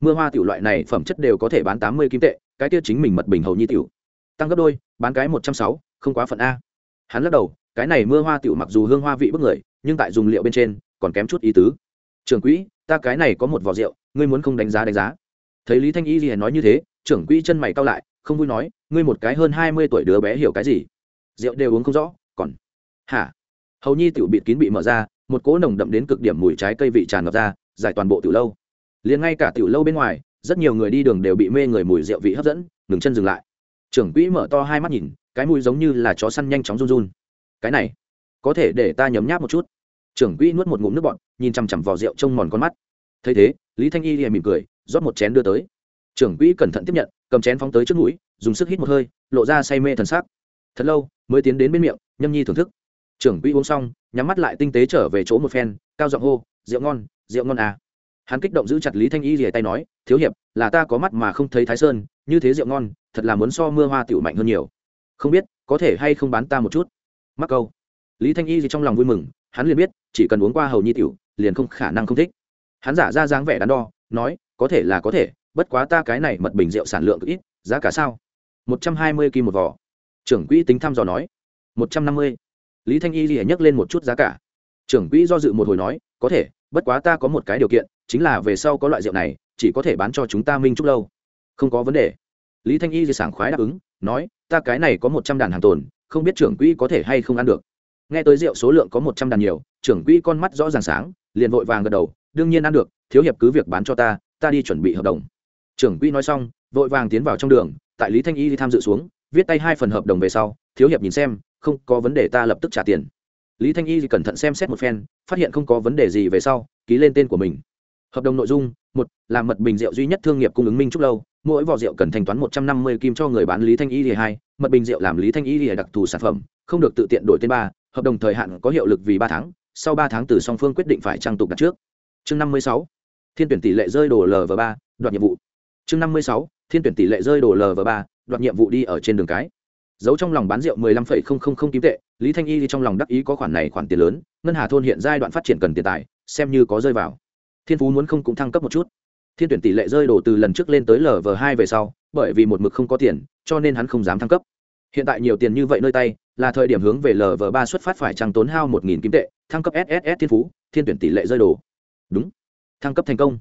Mưa hoa tiểu loại này phẩm chất đều có thể bán tám mươi kim tệ, cái kia chính mình mật bình hầu nhi tiểu. Tăng gấp đôi, bán cái một trăm sáu, không quá phận a. Hắn lắc đầu, cái này mưa hoa tiểu mặc dù hương hoa vị bức người, nhưng tại dùng liệu bên trên, còn kém chút ý tứ trưởng quỹ, ta cái này có một vỏ rượu, ngươi muốn không đánh giá đánh giá. Thấy lý thanh y gì nói như thế, trưởng quỹ chân mày cao lại, không vui nói, ngươi một cái hơn hai mươi tuổi đứa bé hiểu cái gì? Rượu đều uống không rõ, còn hả? Hầu nhi tiểu bịt kín bị mở ra, một cỗ nồng đậm đến cực điểm mùi trái cây vị tràn ngập ra, giải toàn bộ tiểu lâu. Liền ngay cả tiểu lâu bên ngoài, rất nhiều người đi đường đều bị mê người mùi rượu vị hấp dẫn, ngừng chân dừng lại. Trưởng quỹ mở to hai mắt nhìn, cái mùi giống như là chó săn nhanh chóng run run. Cái này, có thể để ta nhấm nháp một chút trưởng quỹ nuốt một ngụm nước bọn nhìn chằm chằm vào rượu trông mòn con mắt. Thấy thế, lý thanh y liền mỉm cười, rót một chén đưa tới. Trưởng quỹ cẩn thận tiếp nhận, cầm chén phóng tới trước mũi, dùng sức hít một hơi, lộ ra say mê thần sắc. Thật lâu, mới tiến đến bên miệng, nhâm nhi thưởng thức. Trưởng quỹ uống xong, nhắm mắt lại tinh tế trở về chỗ một phen, cao giọng hô, rượu ngon rượu ngon à. Hắn kích động giữ chặt lý thanh y rìa tay nói, thiếu hiệp, là ta có mắt mà không thấy thái sơn, như thế rượu ngon, thật là muốn so mưa hoa tiểu mạnh hơn nhiều. Không biết, có thể hay không bán ta một chút? Mắc câu lý thanh y gì trong lòng vui mừng, hắn liền biết, chỉ cần uống qua hầu nhi tiểu, liền không khả năng không thích. Hắn giả ra dáng vẻ đắn đo, nói, có thể là có thể, bất quá ta cái này mật bình rượu sản lượng ít, giá cả sao? Một trăm hai mươi kim một vỏ trưởng quỹ tính thăm dò nói. Một trăm năm mươi. Lý thanh y lìa nhấc lên một chút giá cả. Trưởng quỹ do dự một hồi nói, có thể, bất quá ta có một cái điều kiện, chính là về sau có loại rượu này, chỉ có thể bán cho chúng ta minh trúc lâu. Không có vấn đề. Lý thanh y thì sảng khoái đáp ứng, nói, ta cái này có một trăm đàn hàng tồn, không biết trưởng quỹ có thể hay không ăn được nghe tới rượu số lượng có một trăm đàn nhiều, trưởng quỹ con mắt rõ ràng sáng, liền vội vàng gật đầu, đương nhiên ăn được, thiếu hiệp cứ việc bán cho ta ta đi chuẩn bị hợp đồng. Trưởng quỹ nói xong, vội vàng tiến vào trong đường, tại lý thanh y đi tham dự xuống, viết tay hai phần hợp đồng về sau, thiếu hiệp nhìn xem, không có vấn đề ta lập tức trả tiền. Lý thanh y cẩn thận xem xét một phen, phát hiện không có vấn đề gì về sau, ký lên tên của mình. Hợp đồng nội dung, một, là mật bình rượu duy nhất thương nghiệp cung ứng minh trúc lâu, mỗi vỏ rượu cần thanh toán một trăm năm mươi kim cho người bán lý thanh y lìa hai, mật bình rượu làm lý thanh y lìa đặc thù sản phẩm, không được tự tiện đổi tên ba hợp đồng thời hạn có hiệu lực vì ba tháng, sau ba tháng từ song phương quyết định phải trang tục đặt trước. Chương năm mươi sáu, thiên tuyển tỷ lệ rơi đổ lv ba, đoạt nhiệm vụ. Chương năm mươi sáu, thiên tuyển tỷ lệ rơi đổ lv ba, đoạt nhiệm vụ đi ở trên đường cái. Giấu trong lòng bán rượu mười lăm phẩy không không không kim tệ, lý thanh y trong lòng đắc ý có khoản này khoản tiền lớn, ngân hà thôn hiện giai đoạn phát triển cần tiền tài, xem như có rơi vào. Thiên phú muốn không cũng thăng cấp một chút. Thiên tuyển tỷ lệ rơi đổ từ lần trước lên tới lv hai về sau, bởi vì một mực không có tiền, cho nên hắn không dám thăng cấp hiện tại nhiều tiền như vậy nơi tay, là thời điểm hướng về lv ba xuất phát phải trăng tốn hao một nghìn kim tệ, thăng cấp sss thiên phú, thiên tuyển tỷ lệ rơi đồ. Đúng. Thăng cấp thành công.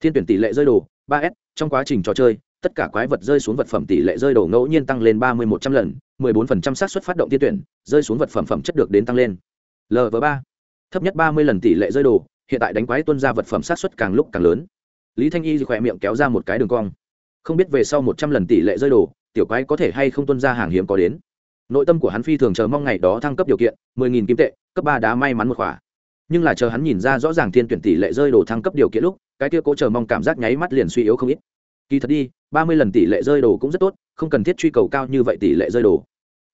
Thiên tuyển tỷ lệ rơi đồ, ba s, trong quá trình trò chơi, tất cả quái vật rơi xuống vật phẩm tỷ lệ rơi đồ ngẫu nhiên tăng lên ba mươi một trăm lần, mười bốn phần trăm xác suất phát động tiên tuyển, rơi xuống vật phẩm phẩm chất được đến tăng lên. Lv ba, thấp nhất ba mươi lần tỷ lệ rơi đồ, hiện tại đánh quái tuân ra vật phẩm sát xuất càng lúc càng lớn. Lý thanh y khỏe miệng kéo ra một cái đường cong. Không biết về sau một trăm lần tỷ lệ rơi đồ tiểu quái có thể hay không tuân ra hàng hiếm có đến. Nội tâm của hắn phi thường chờ mong ngày đó thăng cấp điều kiện, mười nghìn kim tệ, cấp ba đá may mắn một khỏa. Nhưng là chờ hắn nhìn ra rõ ràng thiên tuyển tỷ lệ rơi đồ thăng cấp điều kiện lúc, cái kia cố chờ mong cảm giác nháy mắt liền suy yếu không ít. Kỳ thật đi, ba mươi lần tỷ lệ rơi đồ cũng rất tốt, không cần thiết truy cầu cao như vậy tỷ lệ rơi đồ.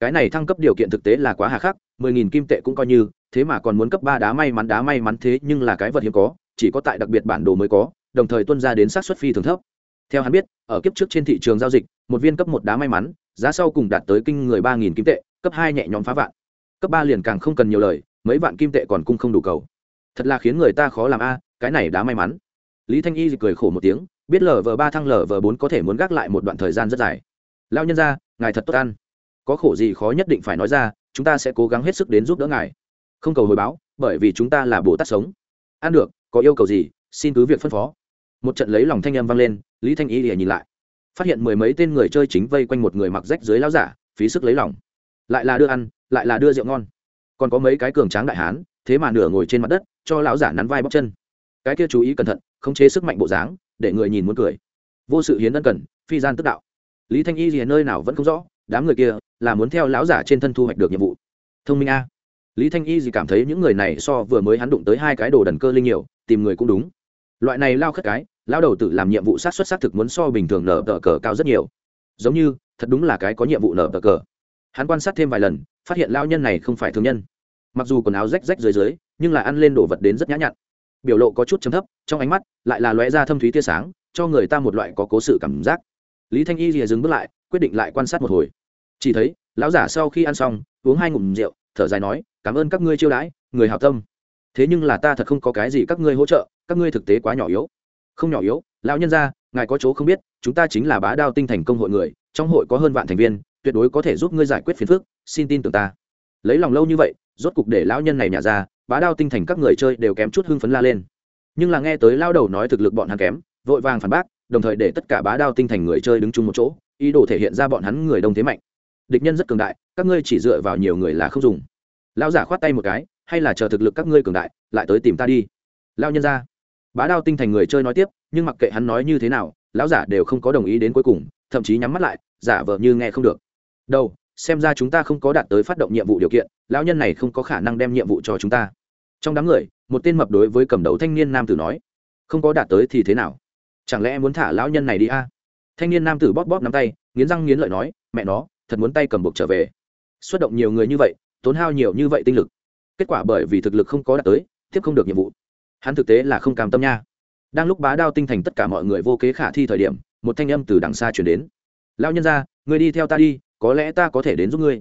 Cái này thăng cấp điều kiện thực tế là quá hà khắc, mười nghìn kim tệ cũng coi như, thế mà còn muốn cấp ba đá may mắn, đá may mắn thế nhưng là cái vật hiếm có, chỉ có tại đặc biệt bản đồ mới có, đồng thời tuân ra đến sát xuất phi thường thấp theo hắn biết, ở kiếp trước trên thị trường giao dịch, một viên cấp một đá may mắn, giá sau cùng đạt tới kinh người ba nghìn kim tệ, cấp hai nhẹ nhõm phá vạn. Cấp ba liền càng không cần nhiều lời, mấy vạn kim tệ còn cung không đủ cầu. Thật là khiến người ta khó làm a, cái này đá may mắn. Lý thanh y cười khổ một tiếng, biết lờ vờ ba thăng lờ vờ bốn có thể muốn gác lại một đoạn thời gian rất dài. Lao nhân ra ngài thật tốt ăn. Có khổ gì khó nhất định phải nói ra, chúng ta sẽ cố gắng hết sức đến giúp đỡ ngài. Không cầu hồi báo, bởi vì chúng ta là bồ tát sống. Ăn được, có yêu cầu gì, xin cứ việc phân phó một trận lấy lòng thanh âm vang lên, lý thanh y lìa nhìn lại. Phát hiện mười mấy tên người chơi chính vây quanh một người mặc rách dưới láo giả, phí sức lấy lòng. Lại là đưa ăn, lại là đưa rượu ngon. Còn có mấy cái cường tráng đại hán, thế mà nửa ngồi trên mặt đất, cho lão giả nắn vai bóc chân. Cái kia chú ý cẩn thận, khống chế sức mạnh bộ dáng, để người nhìn muốn cười. Vô sự hiến ân cần, phi gian tức đạo. Lý thanh y gì nơi nào vẫn không rõ, đám người kia là muốn theo lão giả trên thân thu hoạch được nhiệm vụ. Thông minh a. Lý thanh y gì cảm thấy những người này so vừa mới hắn đụng tới hai cái đồ đần cơ linh nhiều, tìm người cũng đúng. Loại này lao khất cái lao đầu tự làm nhiệm vụ sát xuất xác thực muốn so bình thường nở tờ cờ cao rất nhiều. Giống như, thật đúng là cái có nhiệm vụ nở tờ cờ. Hắn quan sát thêm vài lần, phát hiện lao nhân này không phải thường nhân. Mặc dù quần áo rách rách dưới dưới, nhưng là ăn lên đồ vật đến rất nhã nhặn. Biểu lộ có chút chấm thấp, trong ánh mắt lại là lóe ra thâm thúy tia sáng, cho người ta một loại có cố sự cảm giác. Lý thanh y rìa dừng bước lại, quyết định lại quan sát một hồi. Chỉ thấy, lão giả sau khi ăn xong, uống hai ngụm rượu, thở dài nói, cảm ơn các ngươi chiêu đãi, người hào tâm. Thế nhưng là ta thật không có cái gì các ngươi hỗ trợ, các ngươi thực tế quá nhỏ yếu không nhỏ yếu, lão nhân gia, ngài có chỗ không biết, chúng ta chính là bá đao tinh thành công hội người, trong hội có hơn vạn thành viên, tuyệt đối có thể giúp ngươi giải quyết phiền phức, xin tin tưởng ta. Lấy lòng lâu như vậy, rốt cục để lão nhân này nhả ra, bá đao tinh thành các người chơi đều kém chút hưng phấn la lên. Nhưng là nghe tới lao đầu nói thực lực bọn hắn kém, vội vàng phản bác, đồng thời để tất cả bá đao tinh thành người chơi đứng chung một chỗ, ý đồ thể hiện ra bọn hắn người đông thế mạnh. Địch nhân rất cường đại, các ngươi chỉ dựa vào nhiều người là không dùng. Lão giả khoát tay một cái, hay là chờ thực lực các ngươi cường đại, lại tới tìm ta đi. Lao nhân ra bá đao tinh thành người chơi nói tiếp, nhưng mặc kệ hắn nói như thế nào, lão giả đều không có đồng ý đến cuối cùng, thậm chí nhắm mắt lại, giả vờ như nghe không được. Đâu xem ra chúng ta không có đạt tới phát động nhiệm vụ điều kiện, lão nhân này không có khả năng đem nhiệm vụ cho chúng ta. Trong đám người, một tên mập đối với cầm đầu thanh niên nam tử nói, không có đạt tới thì thế nào? Chẳng lẽ em muốn thả lão nhân này đi a? Thanh niên nam tử bóp bóp nắm tay, nghiến răng nghiến lợi nói, mẹ nó, thật muốn tay cầm buộc trở về. Xuất động nhiều người như vậy, tốn hao nhiều như vậy tinh lực. Kết quả bởi vì thực lực không có đạt tới, tiếp không được nhiệm vụ hắn thực tế là không cam tâm nha. Đang lúc bá đao tinh thành tất cả mọi người vô kế khả thi thời điểm, một thanh âm từ đằng xa chuyển đến. Lão nhân ra người đi theo ta đi, có lẽ ta có thể đến giúp ngươi.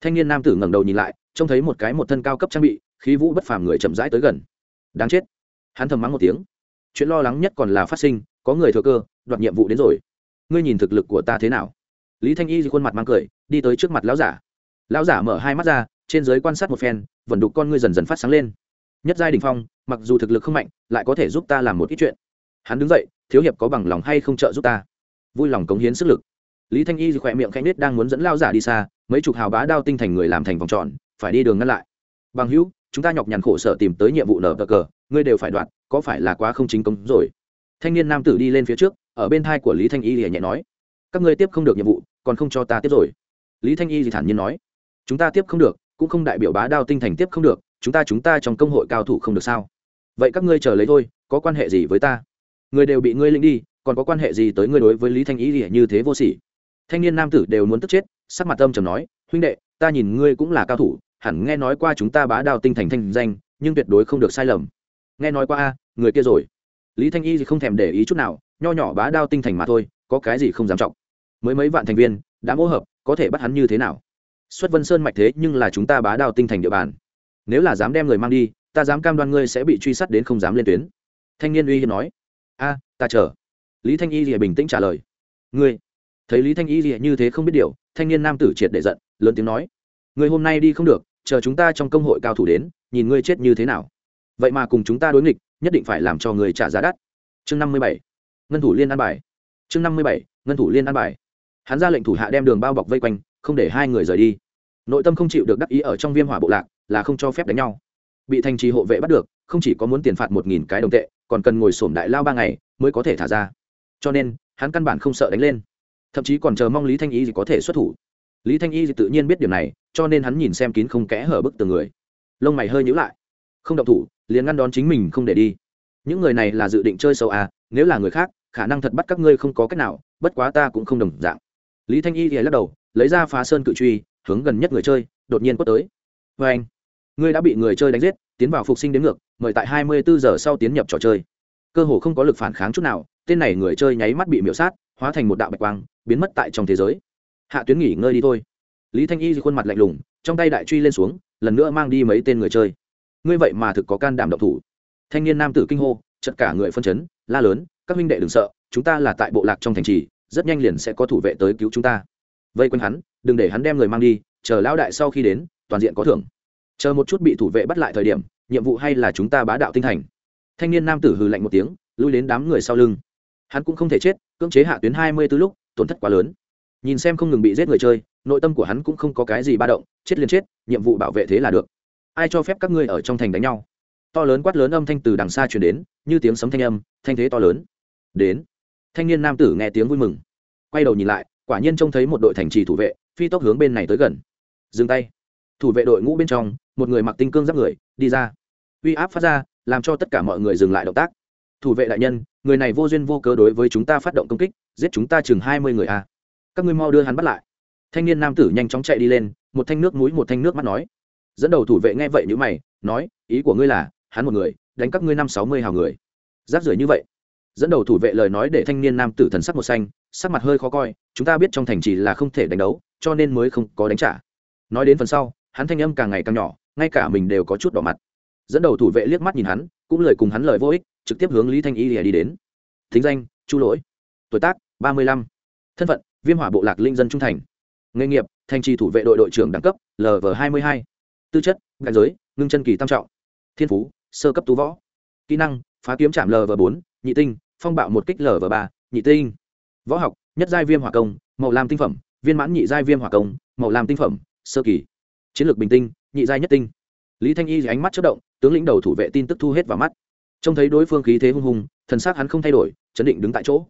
Thanh niên nam tử ngẩng đầu nhìn lại, trông thấy một cái một thân cao cấp trang bị, khí vũ bất phàm người chậm rãi tới gần. Đáng chết. Hắn thầm mắng một tiếng. Chuyện lo lắng nhất còn là phát sinh, có người thừa cơ, đoạt nhiệm vụ đến rồi. Ngươi nhìn thực lực của ta thế nào? Lý thanh y khuôn mặt mang cười, đi tới trước mặt lão giả. Lão giả mở hai mắt ra, trên giới quan sát một phen vẩn đục con ngươi dần dần phát sáng lên nhất giai đình phong, mặc dù thực lực không mạnh, lại có thể giúp ta làm một ít chuyện. Hắn đứng dậy, thiếu hiệp có bằng lòng hay không trợ giúp ta? Vui lòng cống hiến sức lực. Lý thanh y khỏe miệng khanh nết đang muốn dẫn lao giả đi xa, mấy chục hào bá đao tinh thành người làm thành vòng tròn, phải đi đường ngăn lại. Bằng hữu, chúng ta nhọc nhằn khổ sở tìm tới nhiệm vụ nở cờ cờ, ngươi đều phải đoạt, có phải là quá không chính công rồi? Thanh niên nam tử đi lên phía trước, ở bên thai của lý thanh y thì nhẹ nói, các ngươi tiếp không được nhiệm vụ, còn không cho ta tiếp rồi. Lý thanh y thì thản nhiên nói, chúng ta tiếp không được, cũng không đại biểu bá đao tinh thành tiếp không được chúng ta chúng ta trong công hội cao thủ không được sao? Vậy các ngươi chờ lấy thôi, có quan hệ gì với ta? Người đều bị ngươi lĩnh đi, còn có quan hệ gì tới ngươi đối với lý thanh y thì như thế vô sỉ? Thanh niên nam tử đều muốn tức chết, sắc mặt tâm trầm nói, huynh đệ, ta nhìn ngươi cũng là cao thủ, hẳn nghe nói qua chúng ta bá đào tinh thành thanh danh, nhưng tuyệt đối không được sai lầm. Nghe nói qua a, người kia rồi. Lý thanh y thì không thèm để ý chút nào, nho nhỏ bá đao tinh thành mà thôi, có cái gì không dám trọng. Mới mấy vạn thành viên, đã mỗ hợp, có thể bắt hắn như thế nào? Xuất vân sơn mạch thế nhưng là chúng ta bá đao tinh thành địa bàn nếu là dám đem người mang đi, ta dám cam đoan ngươi sẽ bị truy sát đến không dám lên tuyến. Thanh niên uy hiên nói. A, ta chờ. Lý thanh y lìa bình tĩnh trả lời. Ngươi. Thấy lý thanh y lìa như thế không biết điều, thanh niên nam tử triệt để giận, lớn tiếng nói. Người hôm nay đi không được, chờ chúng ta trong công hội cao thủ đến, nhìn ngươi chết như thế nào. Vậy mà cùng chúng ta đối nghịch, nhất định phải làm cho người trả giá đắt. Chương năm mươi bảy. Ngân thủ liên an bài. Chương năm mươi bảy, ngân thủ liên an bài. Hắn ra lệnh thủ hạ đem đường bao bọc vây quanh, không để hai người rời đi. Nội tâm không chịu được đắc ý ở trong viêm hỏa bộ lạc là không cho phép đánh nhau. Bị thành trì hộ vệ bắt được, không chỉ có muốn tiền phạt một nghìn cái đồng tệ, còn cần ngồi sổm đại lao ba ngày mới có thể thả ra. Cho nên, hắn căn bản không sợ đánh lên. Thậm chí còn chờ mong lý thanh y có thể xuất thủ. Lý thanh y tự nhiên biết điểm này, cho nên hắn nhìn xem kín không kẽ hở bức tường người. Lông mày hơi nhữ lại. Không động thủ, liền ngăn đón chính mình không để đi. Những người này là dự định chơi sâu à nếu là người khác, khả năng thật bắt các ngươi không có cách nào, bất quá ta cũng không đồng dạng. Lý thanh y thì lắc đầu, lấy ra phá sơn cự truy, hướng gần nhất người chơi, đột nhiên quất tới. Vê anh ngươi đã bị người chơi đánh giết, tiến vào phục sinh đến ngược, mời tại hai mươi bốn giờ sau tiến nhập trò chơi. Cơ hồ không có lực phản kháng chút nào, tên này người chơi nháy mắt bị miễu sát, hóa thành một đạo bạch quang, biến mất tại trong thế giới. Hạ tuyến nghỉ ngơi đi thôi. Lý thanh y khuôn mặt lạnh lùng, trong tay đại truy lên xuống, lần nữa mang đi mấy tên người chơi. Ngươi vậy mà thực có can đảm động thủ. Thanh niên nam tử kinh hô, chật cả người phân chấn, la lớn, các huynh đệ đừng sợ, chúng ta là tại bộ lạc trong thành trì, rất nhanh liền sẽ có thủ vệ tới cứu chúng ta. Vây quanh hắn, đừng để hắn đem người mang đi, chờ lão đại sau khi đến, toàn diện có thưởng chờ một chút bị thủ vệ bắt lại thời điểm, nhiệm vụ hay là chúng ta bá đạo tinh thành. Thanh niên nam tử hừ lạnh một tiếng, lui đến đám người sau lưng. Hắn cũng không thể chết, cưỡng chế hạ tuyến hai mươi từ lúc, tổn thất quá lớn. Nhìn xem không ngừng bị giết người chơi, nội tâm của hắn cũng không có cái gì ba động, chết liền chết, nhiệm vụ bảo vệ thế là được. Ai cho phép các ngươi ở trong thành đánh nhau? To lớn quát lớn âm thanh từ đằng xa truyền đến, như tiếng sấm thanh âm, thanh thế to lớn. Đến. Thanh niên nam tử nghe tiếng vui mừng. Quay đầu nhìn lại, quả nhiên trông thấy một đội thành trì thủ vệ, phi tốc hướng bên này tới gần. Dừng tay. Thủ vệ đội ngũ bên trong một người mặc tinh cương giáp người, đi ra. Uy áp phát ra, làm cho tất cả mọi người dừng lại động tác. Thủ vệ đại nhân, người này vô duyên vô cớ đối với chúng ta phát động công kích, giết chúng ta chừng hai mươi người a các ngươi mau đưa hắn bắt lại. Thanh niên nam tử nhanh chóng chạy đi lên, một thanh nước mũi, một thanh nước mắt nói. Dẫn đầu thủ vệ nghe vậy như mày, nói, ý của ngươi là, hắn một người, đánh các ngươi năm sáu mươi hào người. Giáp rưởi như vậy. Dẫn đầu thủ vệ lời nói để thanh niên nam tử thần sắc một xanh, sắc mặt hơi khó coi, chúng ta biết trong thành trì là không thể đánh đấu, cho nên mới không có đánh trả. Nói đến phần sau, hắn thanh âm càng ngày càng nhỏ ngay cả mình đều có chút đỏ mặt. Dẫn đầu thủ vệ liếc mắt nhìn hắn, cũng lời cùng hắn lời vô ích, trực tiếp hướng lý thanh y đi đến. Thính danh, chu lỗi. Tuổi tác, ba mươi lăm. Thân phận, viêm hỏa bộ lạc linh dân trung thành. Nghề nghiệp, thanh trì thủ vệ đội đội trưởng đẳng cấp lv hai mươi hai. Tư chất, gạch giới, ngưng chân kỳ tam trọng. Thiên phú, sơ cấp tú võ. Kỹ năng, phá kiếm chạm lv bốn, nhị tinh, phong bạo một kích lv ba, nhị tinh. Võ học, nhất giai viêm hỏa công, màu làm tinh phẩm, viên mãn nhị giai viêm hỏa công, màu làm tinh phẩm, sơ kỳ. Chiến lược bình tinh nhị giai nhất tinh. Lý thanh y ánh mắt chất động, tướng lĩnh đầu thủ vệ tin tức thu hết vào mắt. Trông thấy đối phương khí thế hung hùng, thần s á c hắn không thay đổi, chấn định đứng tại chỗ.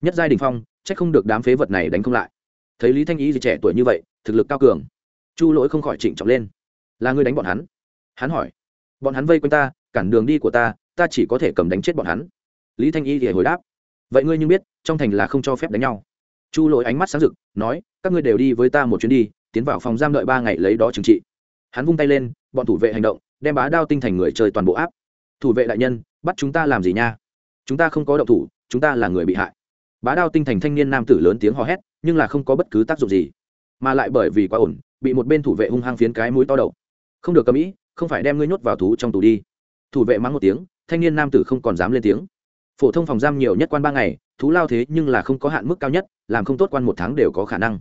Nhất giai đình phong c h ắ c không được đám phế vật này đánh không lại. Thấy lý thanh y trẻ tuổi như vậy, thực lực cao cường. Chu lỗi không khỏi trịnh trọng lên. Là người đánh bọn hắn? Hắn hỏi. Bọn hắn vây quanh ta, cản đường đi của ta ta chỉ có thể cầm đánh chết bọn hắn. Lý thanh y thì hồi đáp. Vậy ngươi như biết, trong thành là không cho phép đánh nhau. Chu lỗi ánh mắt sáng rực, nói, các ngươi đều đi với ta một chuyến đi, tiến vào phòng giam đợi ba ngày lấy đó trừng trị hắn vung tay lên, bọn thủ vệ hành động, đem bá đao tinh thành người chơi toàn bộ áp. Thủ vệ đại nhân, bắt chúng ta làm gì nha? Chúng ta không có động thủ, chúng ta là người bị hại. Bá đao tinh thành thanh niên nam tử lớn tiếng hò hét, nhưng là không có bất cứ tác dụng gì. Mà lại bởi vì quá ổn, bị một bên thủ vệ hung hăng phiến cái mũi to đầu. Không được cầm ý, không phải đem ngươi nhốt vào thú trong tù đi. Thủ vệ mắng một tiếng, thanh niên nam tử không còn dám lên tiếng. Phổ thông phòng giam nhiều nhất quan ba ngày, thú lao thế nhưng là không có hạn mức cao nhất, làm không tốt quan một tháng đều có khả năng.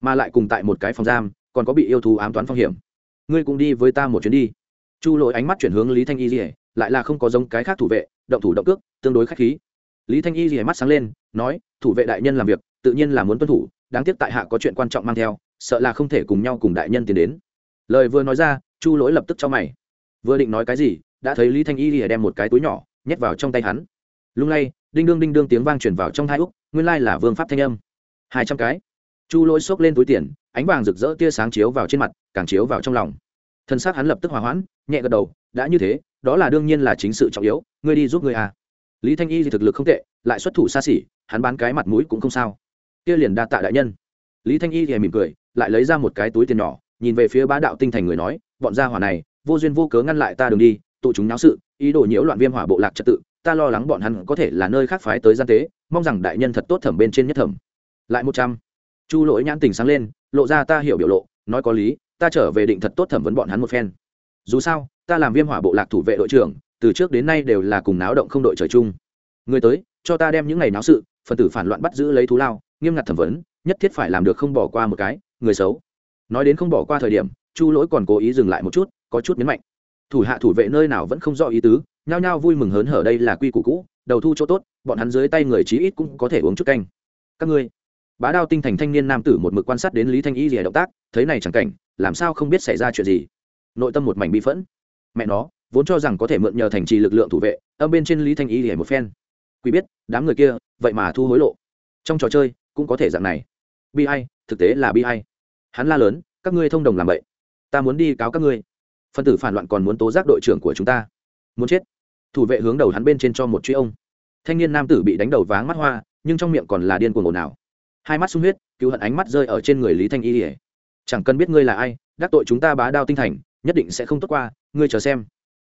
Mà lại cùng tại một cái phòng giam, còn có bị yêu thú ám toán phong hiểm ngươi cũng đi với ta một chuyến đi. Chu lỗi ánh mắt chuyển hướng lý thanh y rỉa lại là không có giống cái khác thủ vệ, động thủ động cước, tương đối k h á c h khí. Lý thanh y rỉa mắt sáng lên, nói, thủ vệ đại nhân làm việc, tự nhiên là muốn tuân thủ, đáng tiếc tại hạ có chuyện quan trọng mang theo, sợ là không thể cùng nhau cùng đại nhân tiến đến. Lời vừa nói ra, chu lỗi lập tức cho mày. Vừa định nói cái gì, đã thấy lý thanh y rỉa đem một cái túi nhỏ nhét vào trong tay hắn. Lung lay, đinh đương đinh đương tiếng vang chuyển vào trong hai úc, nguyên lai là vương pháp thanh âm. Hai trăm cái. Chu lỗi xốc lên túi tiền ánh vàng rực rỡ tia sáng chiếu vào trên mặt, càng chiếu vào trong lòng. Thân xác hắn lập tức hòa hoãn, nhẹ gật đầu, đã như thế, đó là đương nhiên là chính sự trọng yếu, ngươi đi giúp ngươi à. Lý thanh y thì thực lực không tệ, lại xuất thủ xa xỉ, hắn bán cái mặt mũi cũng không sao. Kia liền đa tạ đại nhân. Lý thanh y thì mỉm cười, lại lấy ra một cái túi tiền nhỏ, nhìn về phía bá đạo tinh thành người nói, bọn gia hỏa này, vô duyên vô cớ ngăn lại ta đường đi, tụ chúng náo sự, ý đồ nhiễu loạn viêm hỏa bộ lạc trật tự, ta lo lắng bọn hắn có thể là nơi khác phái tới gian tế, mong rằng đại nhân thật tốt thẩm bên trên nhất thẩm. Lại một trăm chu lỗi nhãn tình sáng lên, lộ ra ta hiểu biểu lộ, nói có lý, ta trở về định thật tốt thẩm vấn bọn hắn một phen. Dù sao, ta làm viêm hỏa bộ lạc thủ vệ đội trưởng, từ trước đến nay đều là cùng náo động không đội trời chung. Người tới, cho ta đem những ngày náo sự, phần tử phản loạn bắt giữ lấy thú lao, nghiêm ngặt thẩm vấn, nhất thiết phải làm được không bỏ qua một cái, người xấu. Nói đến không bỏ qua thời điểm, chu lỗi còn cố ý dừng lại một chút, có chút nhấn mạnh. Thủ hạ thủ vệ nơi nào vẫn không rõ ý tứ, nhao nhao vui mừng hớn hở đây là quy củ cũ, đầu thu chỗ tốt, bọn hắn dưới tay người chí ít cũng có thể uống chút canh. Các ngươi bá đao tinh thành thanh niên nam tử một mực quan sát đến lý thanh y rìa động tác thấy này chẳng cảnh làm sao không biết xảy ra chuyện gì? Nội tâm một mảnh bị phẫn. Mẹ nó vốn cho rằng có thể mượn nhờ thành trì lực lượng thủ vệ âm bên trên lý thanh y rìa một phen. Quý biết đám người kia vậy mà thu hối lộ. Trong trò chơi cũng có thể dạng này. Bi ai, thực tế là bi ai, hắn la lớn các ngươi thông đồng làm vậy. Ta muốn đi cáo các ngươi. Phân tử phản loạn còn muốn tố giác đội trưởng của chúng ta. Muốn chết. Thủ vệ hướng đầu hắn bên trên cho một truy ông. Thanh niên nam tử bị đánh đầu váng mắt hoa nhưng trong miệng còn là điên cuồng ồn ào hai mắt sung huyết, cứu hận ánh mắt rơi ở trên người lý thanh y ỉa chẳng cần biết ngươi là ai, đắc tội chúng ta bá đao tinh thành, nhất định sẽ không tốt qua, ngươi chờ xem.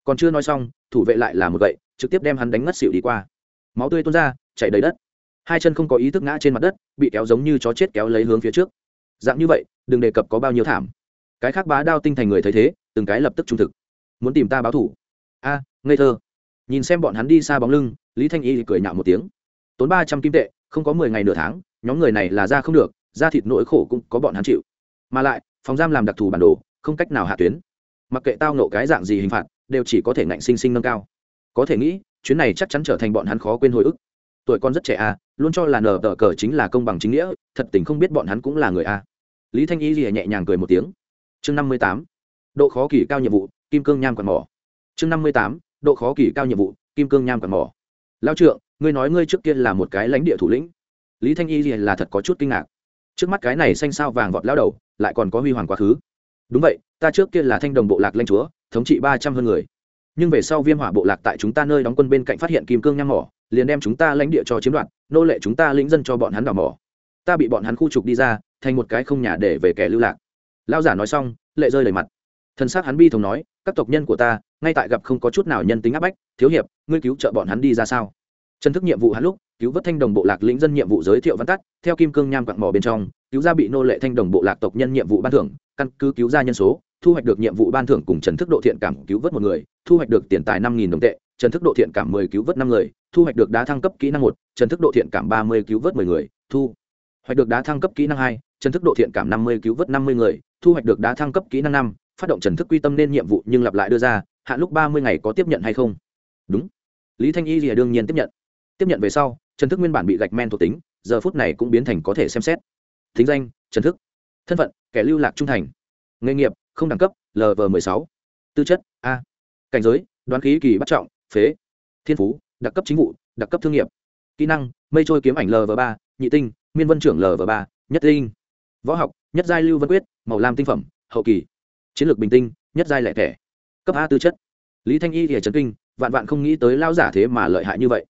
Còn chưa nói xong, thủ vệ lại là một gậy, trực tiếp đem hắn đánh ngất xỉu đi qua. Máu tươi tuôn ra, chảy đầy đất. Hai chân không có ý thức ngã trên mặt đất, bị kéo giống như chó chết kéo lấy hướng phía trước. Dạng như vậy, đừng đề cập có bao nhiêu thảm. Cái khác bá đao tinh thành người thấy thế, từng cái lập tức trung thực. Muốn tìm ta báo thủ. A, ngây thơ. Nhìn xem bọn hắn đi xa bóng lưng, lý thanh y cười nhạo một tiếng tốn ba trăm kim tệ, không có mười ngày nửa tháng, nhóm người này là ra không được, ra thịt nỗi khổ cũng có bọn hắn chịu. Mà lại, phòng giam làm đặc thù bản đồ, không cách nào hạ tuyến. Mặc kệ tao nộ cái dạng gì hình phạt, đều chỉ có thể ngạnh sinh sinh nâng cao. Có thể nghĩ, chuyến này chắc chắn trở thành bọn hắn khó quên hồi ức. Tuổi con rất trẻ à luôn cho là nở tờ cờ chính là công bằng chính nghĩa, thật tình không biết bọn hắn cũng là người a lý thanh y lìa nhẹ nhàng cười một tiếng. Chương năm mươi tám, độ khó kỳ cao nhiệm vụ, kim cương nham quạt mỏ. Chương năm mươi tám, độ khó kỳ cao nhiệm vụ, kim cương nham quạt mỏ. Lao trượng ngươi nói ngươi trước kia là một cái lãnh địa thủ lĩnh. Lý thanh y là thật có chút kinh ngạc. Trước mắt cái này xanh sao vàng vọt lao đầu, lại còn có huy hoàng quá khứ. Đúng vậy, ta trước kia là thanh đồng bộ lạc lanh chúa, thống trị ba trăm hơn người. Nhưng về sau viêm hỏa bộ lạc tại chúng ta nơi đóng quân bên cạnh phát hiện kim cương nham mỏ, liền đem chúng ta lãnh địa cho chiếm đoạt, nô lệ chúng ta lĩnh dân cho bọn hắn đào mỏ. Ta bị bọn hắn khu trục đi ra, thành một cái không nhà để về kẻ lưu lạc. Lao giả nói xong, lệ rơi đầy mặt. Thân xác hắn bi thống nói, các tộc nhân của ta, ngay tại gặp không có chút nào nhân tính áp bách, thiếu hiệp, ngươi cứu trợ bọn hắn đi ra sao? Chân thức nhiệm vụ hắn lúc, cứu vớt thanh đồng bộ lạc lĩnh dân nhiệm vụ giới thiệu văn tắt, theo kim cương nham quặng mỏ bên trong, cứu ra bị nô lệ thanh đồng bộ lạc tộc nhân nhiệm vụ ban thưởng, căn cứ cứu ra nhân số, thu hoạch được nhiệm vụ ban thưởng cùng trần thức độ thiện cảm cứu vớt một người, thu hoạch được tiền tài năm nghìn đồng tệ, trần thức độ thiện cảm mười cứu vớt năm người, thu hoạch được đá thăng cấp kỹ năng một, trần thức độ thiện cảm ba mươi cứu vớt mười người, thu hoạch được đá thăng cấp kỹ năng hai, trần thức độ thiện cảm năm mươi cứu vớt năm mươi người, thu hoạch được đá thăng cấp kỹ năng năm, phát động trần thức quy tâm nên nhiệm vụ nhưng lặp lại đưa ra hạn lúc ba mươi ngày có tiếp nhận hay không? Đúng. Lý thanh y rìa đương nhiên tiếp nhận tiếp nhận về sau, trần thức nguyên bản bị gạch men thuộc tính, giờ phút này cũng biến thành có thể xem xét. Thính danh, trần thức. Thân phận, kẻ lưu lạc trung thành. Nghề nghiệp, không đẳng cấp lv m ộ sáu. Tư chất, a. Cảnh giới, đoán khí kỳ bắt trọng, phế. Thiên phú, đặc cấp chính vụ, đặc cấp thương nghiệp. Kỹ năng, mây trôi kiếm ảnh lv ba, nhị tinh miên vân trưởng lv ba, nhất tinh. Võ học, nhất giai lưu vân quyết, màu lam tinh phẩm, hậu kỳ. Chiến lược bình tinh, nhất giai lẻ thẻ. Cấp a tư chất. Lý thanh y thì trấn kinh, vạn vạn không nghĩ tới lao giả thế mà lợi hại như vậy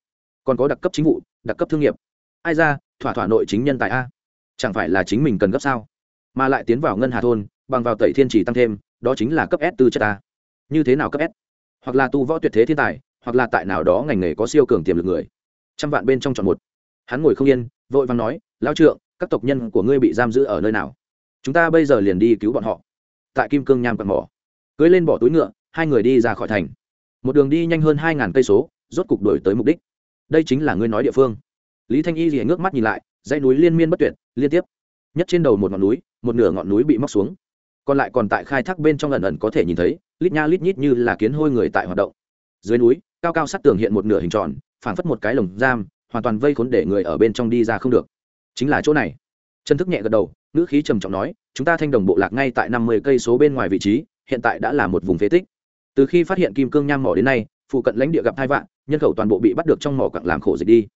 còn có đặc cấp chính vụ, đặc cấp thương nghiệp. Ai ra, thỏa thỏa nội chính nhân tài a. Chẳng phải là chính mình cần gấp sao? Mà lại tiến vào ngân hà thôn, bằng vào tẩy thiên chỉ tăng thêm, đó chính là cấp s tư chất a. Như thế nào cấp s? Hoặc là tu võ tuyệt thế thiên tài, hoặc là tại nào đó ngành nghề có siêu cường tiềm lực người. Trăm vạn bên trong chọn một. Hắn ngồi không yên, vội vàng nói lao trượng, các tộc nhân của ngươi bị giam giữ ở nơi nào? Chúng ta bây giờ liền đi cứu bọn họ. Tại kim cương nham quạt mỏ. Cưới lên bỏ túi ngựa, hai người đi ra khỏi thành. Một đường đi nhanh hơn hai ngàn cây số, rốt cục đổi tới mục đích đây chính là ngươi nói địa phương. Lý thanh y thì ngước mắt nhìn lại, dãy núi liên miên bất tuyệt, liên tiếp. Nhất trên đầu một ngọn núi, một nửa ngọn núi bị móc xuống. Còn lại còn tại khai thác bên trong lần ẩn có thể nhìn thấy, lít nha lít nhít như là kiến hôi người tại hoạt động. Dưới núi, cao cao sắt tường hiện một nửa hình tròn, phảng phất một cái lồng giam, hoàn toàn vây khốn để người ở bên trong đi ra không được. Chính là chỗ này. Chân thức nhẹ gật đầu, ngữ khí trầm trọng nói, chúng ta thanh đồng bộ lạc ngay tại năm mươi cây số bên ngoài vị trí, hiện tại đã là một vùng phế tích. Từ khi phát hiện kim cương nham mỏ đến nay phụ cận lãnh địa gặp hai vạn, nhân khẩu toàn bộ bị bắt được trong mỏ quặng làm khổ dịch đi.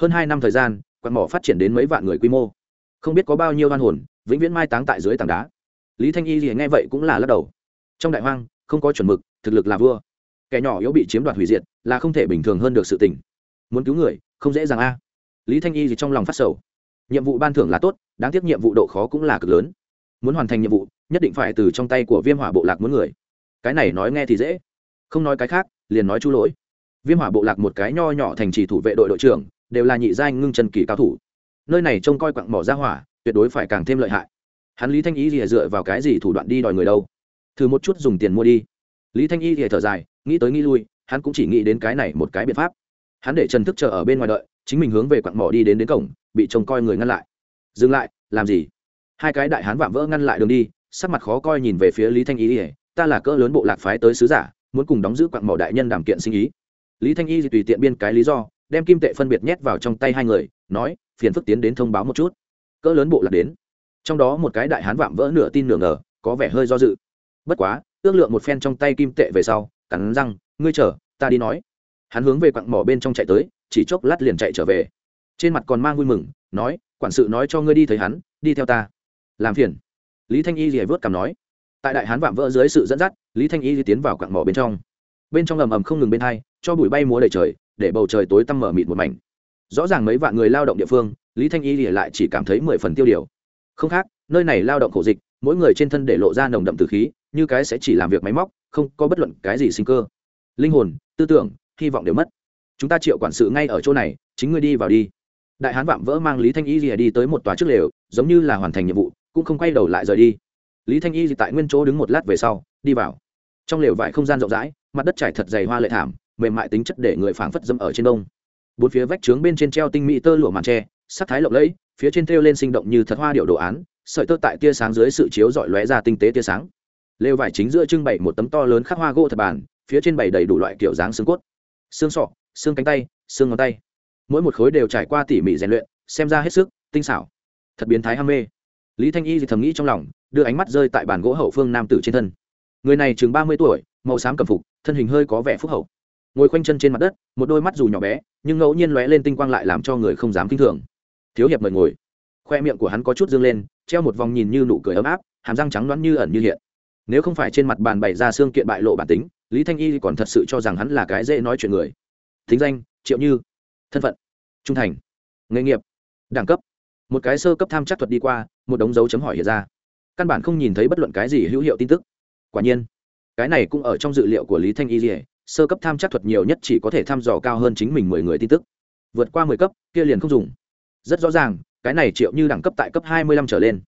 Hơn hai năm thời gian, quặng mỏ phát triển đến mấy vạn người quy mô. Không biết có bao nhiêu oan hồn, vĩnh viễn mai táng tại dưới tảng đá. Lý thanh y thì nghe vậy cũng là lắc đầu. Trong đại hoang, không có chuẩn mực, thực lực là vua. Kẻ nhỏ yếu bị chiếm đoạt hủy diệt, là không thể bình thường hơn được sự tình. Muốn cứu người, không dễ dàng a. Lý thanh y thì trong lòng phát sầu. Nhiệm vụ ban thưởng là tốt, đáng tiếc nhiệm vụ độ khó cũng là cực lớn. Muốn hoàn thành nhiệm vụ, nhất định phải từ trong tay của viêm hỏa bộ lạc muốn người. Cái này nói nghe thì dễ. Không nói cái khác liền nói chu lỗi. Viêm hỏa bộ lạc một cái nho nhỏ thành trì thủ vệ đội đội trưởng, đều là nhị giai ngưng chân kỳ cao thủ. Nơi này trông coi quặng mỏ ra hỏa, tuyệt đối phải càng thêm lợi hại. Hắn lý thanh y thì dựa vào cái gì thủ đoạn đi đòi người đâu? Thử một chút dùng tiền mua đi. Lý thanh y thì thở dài, nghĩ tới nghĩ lui, hắn cũng chỉ nghĩ đến cái này một cái biện pháp. Hắn để trần thức chờ ở bên ngoài đợi, chính mình hướng về quặng mỏ đi đến đến cổng, bị trông coi người ngăn lại. Dừng lại, làm gì? Hai cái đại hán vạm vỡ ngăn lại đường đi, sắc mặt khó coi nhìn về phía lý thanh y ỉa ta là cỡ lớn bộ lạc phái tới sứ giả muốn cùng đóng giữ quặng mỏ đại nhân đảm kiện sinh ý. Lý thanh y thì tùy tiện biên cái lý do, đem kim tệ phân biệt nhét vào trong tay hai người, nói, phiền phức tiến đến thông báo một chút. Cỡ lớn bộ lạc đến. Trong đó một cái đại hán vạm vỡ nửa tin nửa ngờ, có vẻ hơi do dự. Bất quá, ước lượng một phen trong tay kim tệ về sau, cắn răng, ngươi chờ, ta đi nói. Hắn hướng về quặng mỏ bên trong chạy tới, chỉ chốc lát liền chạy trở về. Trên mặt còn mang vui mừng, nói, quản sự nói cho ngươi đi thấy hắn, đi theo ta. Làm phiền. Lý thanh y rỉa vớt cảm nói tại đại hán vạm vỡ dưới sự dẫn dắt, lý thanh y tiến vào quặng mỏ bên trong. Bên trong ầm ầm không ngừng bên hai, cho bụi bay múa đầy trời, để bầu trời tối tăm mở mịt một mảnh. Rõ ràng mấy vạn người lao động địa phương, lý thanh y lại chỉ cảm thấy mười phần tiêu điều. Không khác, nơi này lao động khổ dịch, mỗi người trên thân để lộ ra nồng đậm từ khí, như cái sẽ chỉ làm việc máy móc, không có bất luận cái gì sinh cơ. Linh hồn, tư tưởng, hy vọng đều mất. Chúng ta triệu quản sự ngay ở chỗ này, chính ngươi đi vào đi. Đại hán vạm vỡ mang lý thanh y rìa đi tới một tòa trước lều, giống như là hoàn thành nhiệm vụ, cũng không quay đầu lại rời đi lý thanh y tại nguyên chỗ đứng một lát về sau, đi vào. Trong lều vải không gian rộng rãi, mặt đất trải thật dày hoa lệ thảm, mềm mại tính chất để người phảng phất dâm ở trên đông. Bốn phía vách trướng bên trên treo tinh mỹ tơ lụa màn tre, sắc thái lộng lẫy, phía trên thêu lên sinh động như thật hoa điệu đồ án, sợi tơ tại tia sáng dưới sự chiếu dọi lóe ra tinh tế tia sáng. Lều vải chính giữa trưng bày một tấm to lớn khắc hoa gỗ thật bàn phía trên bày đầy đủ loại kiểu dáng xương cốt. Xương sọ, xương cánh tay, xương ngón tay. Mỗi một khối đều trải qua tỉ mỉ rèn luyện, xem ra hết sức tinh xảo. Thật biến thái ham mê lý thanh y thì thầm nghĩ trong lòng, đưa ánh mắt rơi tại bàn gỗ hậu phương nam tử trên thân. Người này chừng ba mươi tuổi, màu xám cầm phục, thân hình hơi có vẻ phúc hậu. Ngồi khoanh chân trên mặt đất, một đôi mắt dù nhỏ bé, nhưng ngẫu nhiên lóe lên tinh quang lại làm cho người không dám kinh thường. Thiếu hiệp mời ngồi. Khoe miệng của hắn có chút dương lên, treo một vòng nhìn như nụ cười ấm áp, hàm răng trắng đoán như ẩn như hiện. Nếu không phải trên mặt bàn bày ra xương kiện bại lộ bản tính, lý thanh y còn thật sự cho rằng hắn là cái dễ nói chuyện người. Thính danh, triệu như. Thân phận, trung thành. Nghề nghiệp, đẳng cấp một cái sơ cấp tham chắc thuật đi qua, một đống dấu chấm hỏi hiện ra. Căn bản không nhìn thấy bất luận cái gì hữu hiệu tin tức. Quả nhiên, cái này cũng ở trong dự liệu của lý thanh y dỉa sơ cấp tham chắc thuật nhiều nhất chỉ có thể thăm dò cao hơn chính mình mười người tin tức. Vượt qua mười cấp, kia liền không dùng. Rất rõ ràng, cái này triệu như đẳng cấp tại cấp hai mươi lăm trở lên.